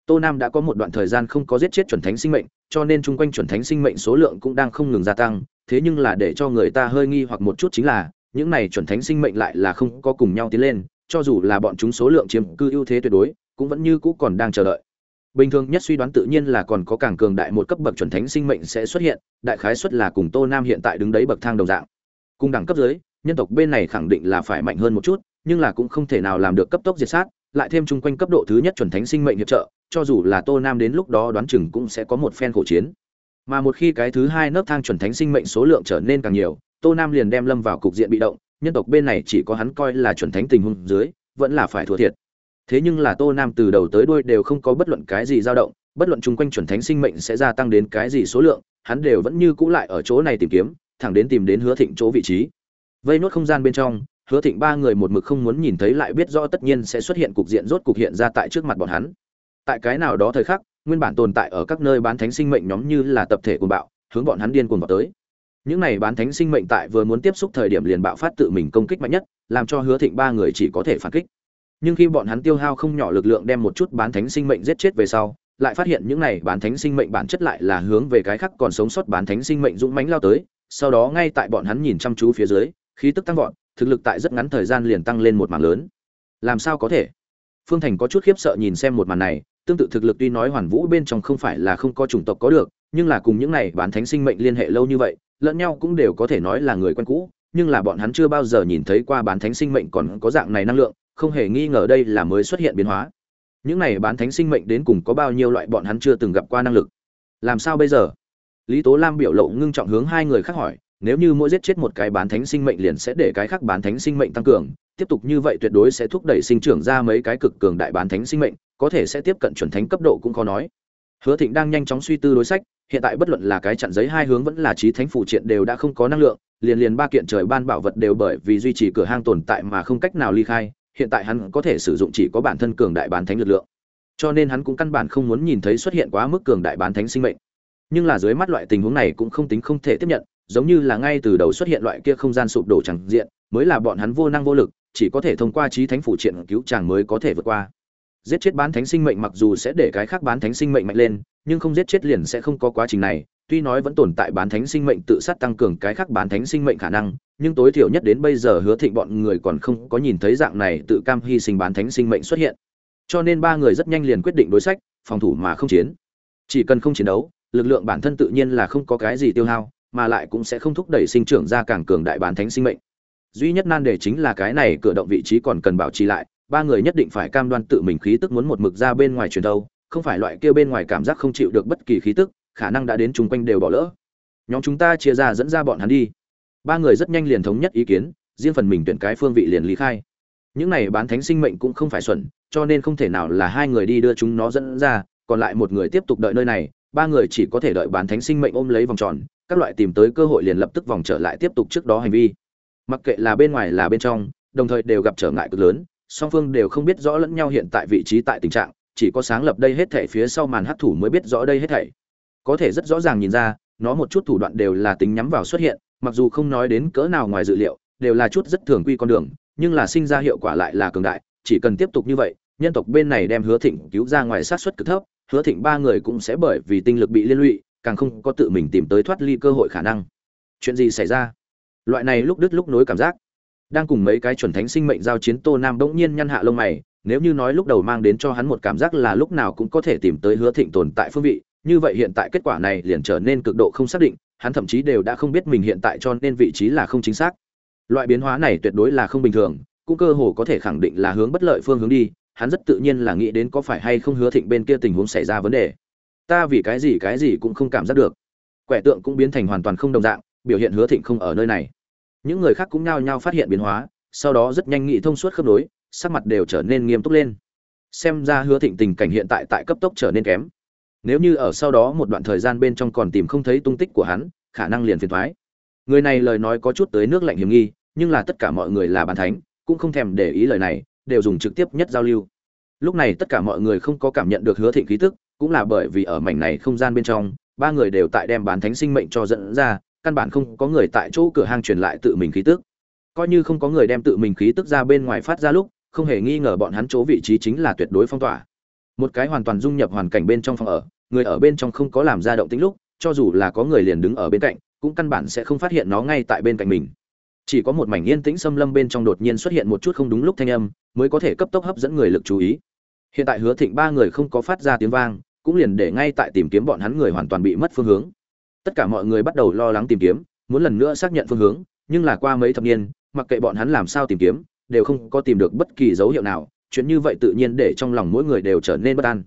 Tô nam đã có một đoạn thời gian không có giết chết chuẩn thánh sinh mệnh, cho nên chung quanh chuẩn thánh sinh mệnh số lượng cũng đang không ngừng gia tăng, thế nhưng là để cho người ta hơi nghi hoặc một chút chính là, những này chuẩn thánh sinh mệnh lại là không có cùng nhau tiến lên, cho dù là bọn chúng số lượng chiếm cư ưu thế tuyệt đối, cũng vẫn như cũ còn đang chờ đợi. Bình thường nhất suy đoán tự nhiên là còn có càng cường đại một cấp bậc chuẩn thánh sinh mệnh sẽ xuất hiện, đại khái xuất là cùng tô nam hiện tại đứng đấy bậc thang đồng dạng. Cùng đẳng cấp dưới nhân tộc bên này khẳng định là phải mạnh hơn một chút, nhưng là cũng không thể nào làm được cấp tốc diệt sát lại thêm chung quanh cấp độ thứ nhất chuẩn thánh sinh mệnh hiệp trợ, cho dù là tô nam đến lúc đó đoán chừng cũng sẽ có một phen khổ chiến. Mà một khi cái thứ hai nấc thang chuẩn thánh sinh mệnh số lượng trở nên càng nhiều, tô nam liền đem lâm vào cục diện bị động, nhân tộc bên này chỉ có hắn coi là chuẩn thánh tình huống dưới, vẫn là phải thua thiệt. Thế nhưng là tô nam từ đầu tới đuôi đều không có bất luận cái gì dao động, bất luận chung quanh chuẩn thánh sinh mệnh sẽ gia tăng đến cái gì số lượng, hắn đều vẫn như cũ lại ở chỗ này tìm kiếm, thẳng đến tìm đến hứa thịnh chỗ vị trí. Vây nốt không gian bên trong hứa thịnh ba người một mực không muốn nhìn thấy lại biết rõ tất nhiên sẽ xuất hiện cục diện rốt cục hiện ra tại trước mặt bọn hắn. Tại cái nào đó thời khắc, nguyên bản tồn tại ở các nơi bán thánh sinh mệnh nhóm như là tập thể cuồng bạo, hướng bọn hắn điên cuồng vào tới. Những này bán thánh sinh mệnh tại vừa muốn tiếp xúc thời điểm liền bạo phát tự mình công kích mạnh nhất, làm cho hứa thịnh ba người chỉ có thể phản kích. Nhưng khi bọn hắn tiêu hao không nhỏ lực lượng đem một chút bán thánh sinh mệnh giết chết về sau, lại phát hiện những này bán thánh sinh mệnh bản chất lại là hướng về cái khác còn sống sót bán thánh sinh mệnh dũng mãnh lao tới, sau đó ngay tại bọn hắn nhìn chăm chú phía dưới, khí tức tăng vọt thực lực tại rất ngắn thời gian liền tăng lên một mảng lớn. Làm sao có thể? Phương thành có chút khiếp sợ nhìn xem một màn này, tương tự thực lực tuy nói hoàn vũ bên trong không phải là không có chủng tộc có được, nhưng là cùng những này bán thánh sinh mệnh liên hệ lâu như vậy, lẫn nhau cũng đều có thể nói là người quen cũ, nhưng là bọn hắn chưa bao giờ nhìn thấy qua bán thánh sinh mệnh còn có dạng này năng lượng, không hề nghi ngờ đây là mới xuất hiện biến hóa. Những này bán thánh sinh mệnh đến cùng có bao nhiêu loại bọn hắn chưa từng gặp qua năng lực? Làm sao bây giờ? Lý tố lam biểu lộ ngưng trọng hướng hai người khác hỏi nếu như mỗi giết chết một cái bán thánh sinh mệnh liền sẽ để cái khác bán thánh sinh mệnh tăng cường, tiếp tục như vậy tuyệt đối sẽ thúc đẩy sinh trưởng ra mấy cái cực cường đại bán thánh sinh mệnh, có thể sẽ tiếp cận chuẩn thánh cấp độ cũng khó nói. Hứa thịnh đang nhanh chóng suy tư đối sách, hiện tại bất luận là cái chặn giấy hai hướng vẫn là trí thánh phụ triện đều đã không có năng lượng, liền liền ba kiện trời ban bảo vật đều bởi vì duy trì cửa hang tồn tại mà không cách nào ly khai, hiện tại hắn có thể sử dụng chỉ có bản thân cường đại bán thánh lực lượng. Cho nên hắn cũng căn bản không muốn nhìn thấy xuất hiện quá mức cường đại bán thánh sinh mệnh. Nhưng là dưới mắt loại tình huống này cũng không tính không thể tiếp nhận giống như là ngay từ đầu xuất hiện loại kia không gian sụp đổ chẳng diện, mới là bọn hắn vô năng vô lực, chỉ có thể thông qua trí thánh phủ triện cứu chàng mới có thể vượt qua. Giết chết bán thánh sinh mệnh mặc dù sẽ để cái khác bán thánh sinh mệnh mạnh lên, nhưng không giết chết liền sẽ không có quá trình này, tuy nói vẫn tồn tại bán thánh sinh mệnh tự sát tăng cường cái khác bán thánh sinh mệnh khả năng, nhưng tối thiểu nhất đến bây giờ hứa thịnh bọn người còn không có nhìn thấy dạng này tự cam hy sinh bán thánh sinh mệnh xuất hiện. Cho nên ba người rất nhanh liền quyết định đối sách, phòng thủ mà không chiến. Chỉ cần không chiến đấu, lực lượng bản thân tự nhiên là không có cái gì tiêu hao mà lại cũng sẽ không thúc đẩy sinh trưởng ra càng cường đại bán thánh sinh mệnh. Duy nhất nan đề chính là cái này cửa động vị trí còn cần bảo trì lại, ba người nhất định phải cam đoan tự mình khí tức muốn một mực ra bên ngoài truyền đâu không phải loại kia bên ngoài cảm giác không chịu được bất kỳ khí tức, khả năng đã đến chung quanh đều bỏ lỡ. Nhóm chúng ta chia ra dẫn ra bọn hắn đi. Ba người rất nhanh liền thống nhất ý kiến, riêng phần mình tuyển cái phương vị liền lý khai. Những này bán thánh sinh mệnh cũng không phải xuẩn, cho nên không thể nào là hai người đi đưa chúng nó dẫn ra, còn lại một người tiếp tục đợi nơi này, ba người chỉ có thể đợi bán thánh sinh mệnh ôm lấy vòng tròn các loại tìm tới cơ hội liền lập tức vòng trở lại tiếp tục trước đó hành vi. Mặc kệ là bên ngoài là bên trong, đồng thời đều gặp trở ngại cực lớn, song phương đều không biết rõ lẫn nhau hiện tại vị trí tại tình trạng, chỉ có sáng lập đây hết thảy phía sau màn hấp thủ mới biết rõ đây hết thảy. Có thể rất rõ ràng nhìn ra, nó một chút thủ đoạn đều là tính nhắm vào xuất hiện, mặc dù không nói đến cỡ nào ngoài dự liệu, đều là chút rất thường quy con đường, nhưng là sinh ra hiệu quả lại là cường đại, chỉ cần tiếp tục như vậy, nhân tộc bên này đem hứa thịnh cứu ra ngoài sát xuất cực thấp, hứa thịnh ba người cũng sẽ bởi vì tinh lực bị liên lụy càng không có tự mình tìm tới thoát ly cơ hội khả năng. Chuyện gì xảy ra? Loại này lúc đứt lúc nối cảm giác. Đang cùng mấy cái chuẩn thánh sinh mệnh giao chiến, tô nam bỗng nhiên nhăn hạ lông mày, nếu như nói lúc đầu mang đến cho hắn một cảm giác là lúc nào cũng có thể tìm tới hứa thịnh tồn tại phương vị, như vậy hiện tại kết quả này liền trở nên cực độ không xác định, hắn thậm chí đều đã không biết mình hiện tại cho nên vị trí là không chính xác. Loại biến hóa này tuyệt đối là không bình thường, cũng cơ hồ có thể khẳng định là hướng bất lợi phương hướng đi, hắn rất tự nhiên là nghĩ đến có phải hay không hứa thịnh bên kia tình huống xảy ra vấn đề ta vì cái gì cái gì cũng không cảm giác được. Quẻ tượng cũng biến thành hoàn toàn không đồng dạng, biểu hiện hứa thịnh không ở nơi này. Những người khác cũng nhao nhao phát hiện biến hóa, sau đó rất nhanh nghị thông suốt khớp nối, sắc mặt đều trở nên nghiêm túc lên. Xem ra hứa thịnh tình cảnh hiện tại tại cấp tốc trở nên kém. Nếu như ở sau đó một đoạn thời gian bên trong còn tìm không thấy tung tích của hắn, khả năng liền phiền thoái người này lời nói có chút tới nước lạnh hiểm nghi, nhưng là tất cả mọi người là bàn thánh, cũng không thèm để ý lời này, đều dùng trực tiếp nhất giao lưu. Lúc này tất cả mọi người không có cảm nhận được hứa thịnh khí tức cũng là bởi vì ở mảnh này không gian bên trong, ba người đều tại đem bán thánh sinh mệnh cho dẫn ra, căn bản không có người tại chỗ cửa hàng truyền lại tự mình khí tức. Coi như không có người đem tự mình khí tức ra bên ngoài phát ra lúc, không hề nghi ngờ bọn hắn chỗ vị trí chính là tuyệt đối phong tỏa. Một cái hoàn toàn dung nhập hoàn cảnh bên trong phòng ở, người ở bên trong không có làm ra động tĩnh lúc, cho dù là có người liền đứng ở bên cạnh, cũng căn bản sẽ không phát hiện nó ngay tại bên cạnh mình. Chỉ có một mảnh yên tĩnh xâm lâm bên trong đột nhiên xuất hiện một chút không đúng lúc thanh âm, mới có thể cấp tốc hấp dẫn người lực chú ý. Hiện tại hứa thịnh ba người không có phát ra tiếng vang cũng liền để ngay tại tìm kiếm bọn hắn người hoàn toàn bị mất phương hướng. Tất cả mọi người bắt đầu lo lắng tìm kiếm, muốn lần nữa xác nhận phương hướng, nhưng là qua mấy thập niên, mặc kệ bọn hắn làm sao tìm kiếm, đều không có tìm được bất kỳ dấu hiệu nào, chuyện như vậy tự nhiên để trong lòng mỗi người đều trở nên bất an.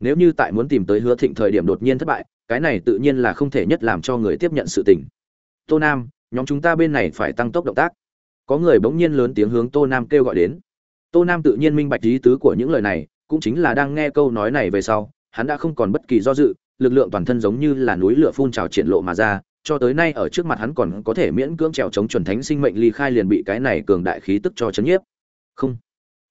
Nếu như tại muốn tìm tới hứa thịnh thời điểm đột nhiên thất bại, cái này tự nhiên là không thể nhất làm cho người tiếp nhận sự tình. Tô nam, nhóm chúng ta bên này phải tăng tốc động tác. Có người bỗng nhiên lớn tiếng hướng tô nam kêu gọi đến. Tô nam tự nhiên minh bạch ý tứ của những lời này, cũng chính là đang nghe câu nói này về sau hắn đã không còn bất kỳ do dự, lực lượng toàn thân giống như là núi lửa phun trào triển lộ mà ra, cho tới nay ở trước mặt hắn còn có thể miễn cưỡng trèo chống chuẩn thánh sinh mệnh ly khai liền bị cái này cường đại khí tức cho chấn nhiếp. Không.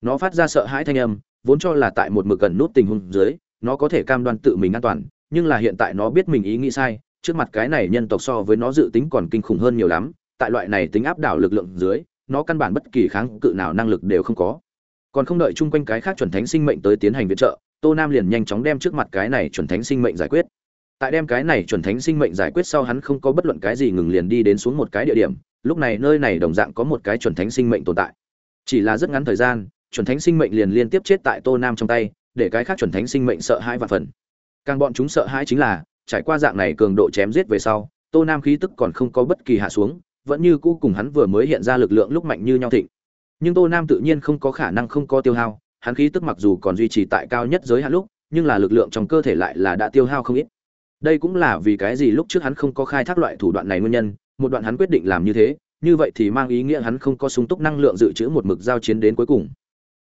Nó phát ra sợ hãi thanh âm, vốn cho là tại một mực gần nút tình huống dưới, nó có thể cam đoan tự mình an toàn, nhưng là hiện tại nó biết mình ý nghĩ sai, trước mặt cái này nhân tộc so với nó dự tính còn kinh khủng hơn nhiều lắm, tại loại này tính áp đảo lực lượng dưới, nó căn bản bất kỳ kháng cự nào năng lực đều không có. Còn không đợi chung quanh cái khác chuẩn thánh sinh mệnh tới tiến hành viện trợ tô nam liền nhanh chóng đem trước mặt cái này chuẩn thánh sinh mệnh giải quyết. Tại đem cái này chuẩn thánh sinh mệnh giải quyết sau hắn không có bất luận cái gì ngừng liền đi đến xuống một cái địa điểm, lúc này nơi này đồng dạng có một cái chuẩn thánh sinh mệnh tồn tại. Chỉ là rất ngắn thời gian, chuẩn thánh sinh mệnh liền liên tiếp chết tại tô nam trong tay, để cái khác chuẩn thánh sinh mệnh sợ hãi và phần. Càng bọn chúng sợ hãi chính là, trải qua dạng này cường độ chém giết về sau, tô nam khí tức còn không có bất kỳ hạ xuống, vẫn như cũ cùng hắn vừa mới hiện ra lực lượng lúc mạnh như nhau thịnh. Nhưng tô nam tự nhiên không có khả năng không có tiêu hao hắn khí tức mặc dù còn duy trì tại cao nhất giới hạn lúc, nhưng là lực lượng trong cơ thể lại là đã tiêu hao không ít. Đây cũng là vì cái gì lúc trước hắn không có khai thác loại thủ đoạn này nguyên nhân, một đoạn hắn quyết định làm như thế, như vậy thì mang ý nghĩa hắn không có sung túc năng lượng dự trữ một mực giao chiến đến cuối cùng.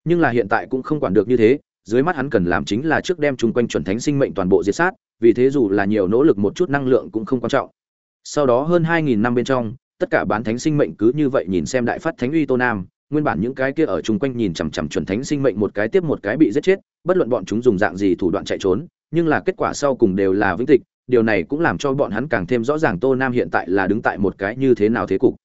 Nhưng là hiện tại cũng không quản được như thế, dưới mắt hắn cần làm chính là trước đem chung quanh chuẩn thánh sinh mệnh toàn bộ diệt sát, vì thế dù là nhiều nỗ lực một chút năng lượng cũng không quan trọng. Sau đó hơn hai nghìn năm bên trong, tất cả bán thánh sinh mệnh cứ như vậy nhìn xem đại phát thánh uy tô nam nguyên bản những cái kia ở chung quanh nhìn chằm chằm chuẩn thánh sinh mệnh một cái tiếp một cái bị giết chết, bất luận bọn chúng dùng dạng gì thủ đoạn chạy trốn, nhưng là kết quả sau cùng đều là vĩnh tịch, điều này cũng làm cho bọn hắn càng thêm rõ ràng tô nam hiện tại là đứng tại một cái như thế nào thế cục.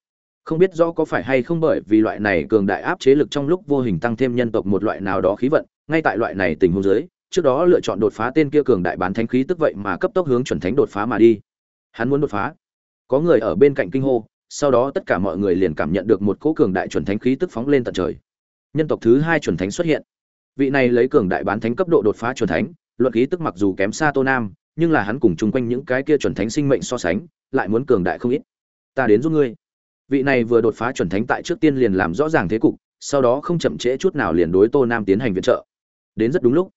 Không biết rõ có phải hay không bởi vì loại này cường đại áp chế lực trong lúc vô hình tăng thêm nhân tộc một loại nào đó khí vận, ngay tại loại này tình huống dưới, trước đó lựa chọn đột phá tên kia cường đại bán thánh khí tức vậy mà cấp tốc hướng chuẩn thánh đột phá mà đi. Hắn muốn đột phá. Có người ở bên cạnh kinh hô sau đó tất cả mọi người liền cảm nhận được một cỗ cường đại chuẩn thánh khí tức phóng lên tận trời. Nhân tộc thứ hai chuẩn thánh xuất hiện. Vị này lấy cường đại bán thánh cấp độ đột phá chuẩn thánh, luận khí tức mặc dù kém xa tô nam, nhưng là hắn cùng chung quanh những cái kia chuẩn thánh sinh mệnh so sánh, lại muốn cường đại không ít. Ta đến giúp ngươi. Vị này vừa đột phá chuẩn thánh tại trước tiên liền làm rõ ràng thế cục, sau đó không chậm trễ chút nào liền đối tô nam tiến hành viện trợ. Đến rất đúng lúc.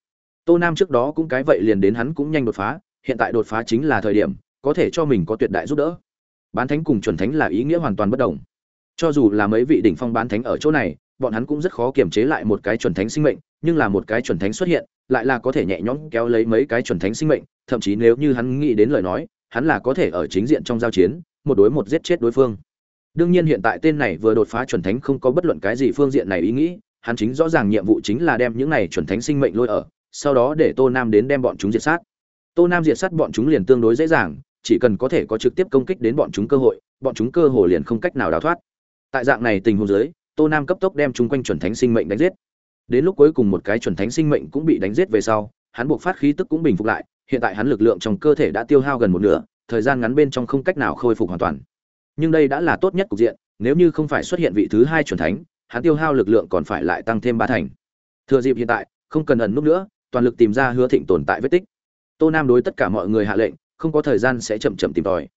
Tô nam trước đó cũng cái vậy liền đến hắn cũng nhanh đột phá, hiện tại đột phá chính là thời điểm, có thể cho mình có tuyệt đại giúp đỡ bán thánh cùng chuẩn thánh là ý nghĩa hoàn toàn bất đồng. Cho dù là mấy vị đỉnh phong bán thánh ở chỗ này, bọn hắn cũng rất khó kiềm chế lại một cái chuẩn thánh sinh mệnh, nhưng là một cái chuẩn thánh xuất hiện, lại là có thể nhẹ nhõm kéo lấy mấy cái chuẩn thánh sinh mệnh, thậm chí nếu như hắn nghĩ đến lời nói, hắn là có thể ở chính diện trong giao chiến, một đối một giết chết đối phương. Đương nhiên hiện tại tên này vừa đột phá chuẩn thánh không có bất luận cái gì phương diện này ý nghĩ, hắn chính rõ ràng nhiệm vụ chính là đem những này chuẩn thánh sinh mệnh lôi ở, sau đó để tô nam đến đem bọn chúng diệt sát. Tô nam diệt sát bọn chúng liền tương đối dễ dàng chỉ cần có thể có trực tiếp công kích đến bọn chúng cơ hội, bọn chúng cơ hội liền không cách nào đào thoát. Tại dạng này tình huống dưới, tô nam cấp tốc đem chúng quanh chuẩn thánh sinh mệnh đánh giết. Đến lúc cuối cùng một cái chuẩn thánh sinh mệnh cũng bị đánh giết về sau, hắn buộc phát khí tức cũng bình phục lại, hiện tại hắn lực lượng trong cơ thể đã tiêu hao gần một nửa, thời gian ngắn bên trong không cách nào khôi phục hoàn toàn. Nhưng đây đã là tốt nhất cục diện, nếu như không phải xuất hiện vị thứ hai chuẩn thánh, hắn tiêu hao lực lượng còn phải lại tăng thêm ba thành. Thừa dịp hiện tại, không cần ẩn nút nữa, toàn lực tìm ra hứa thịnh tồn tại vết tích. Tô nam đối tất cả mọi người hạ lệnh không có thời gian sẽ chậm chậm tìm tòi.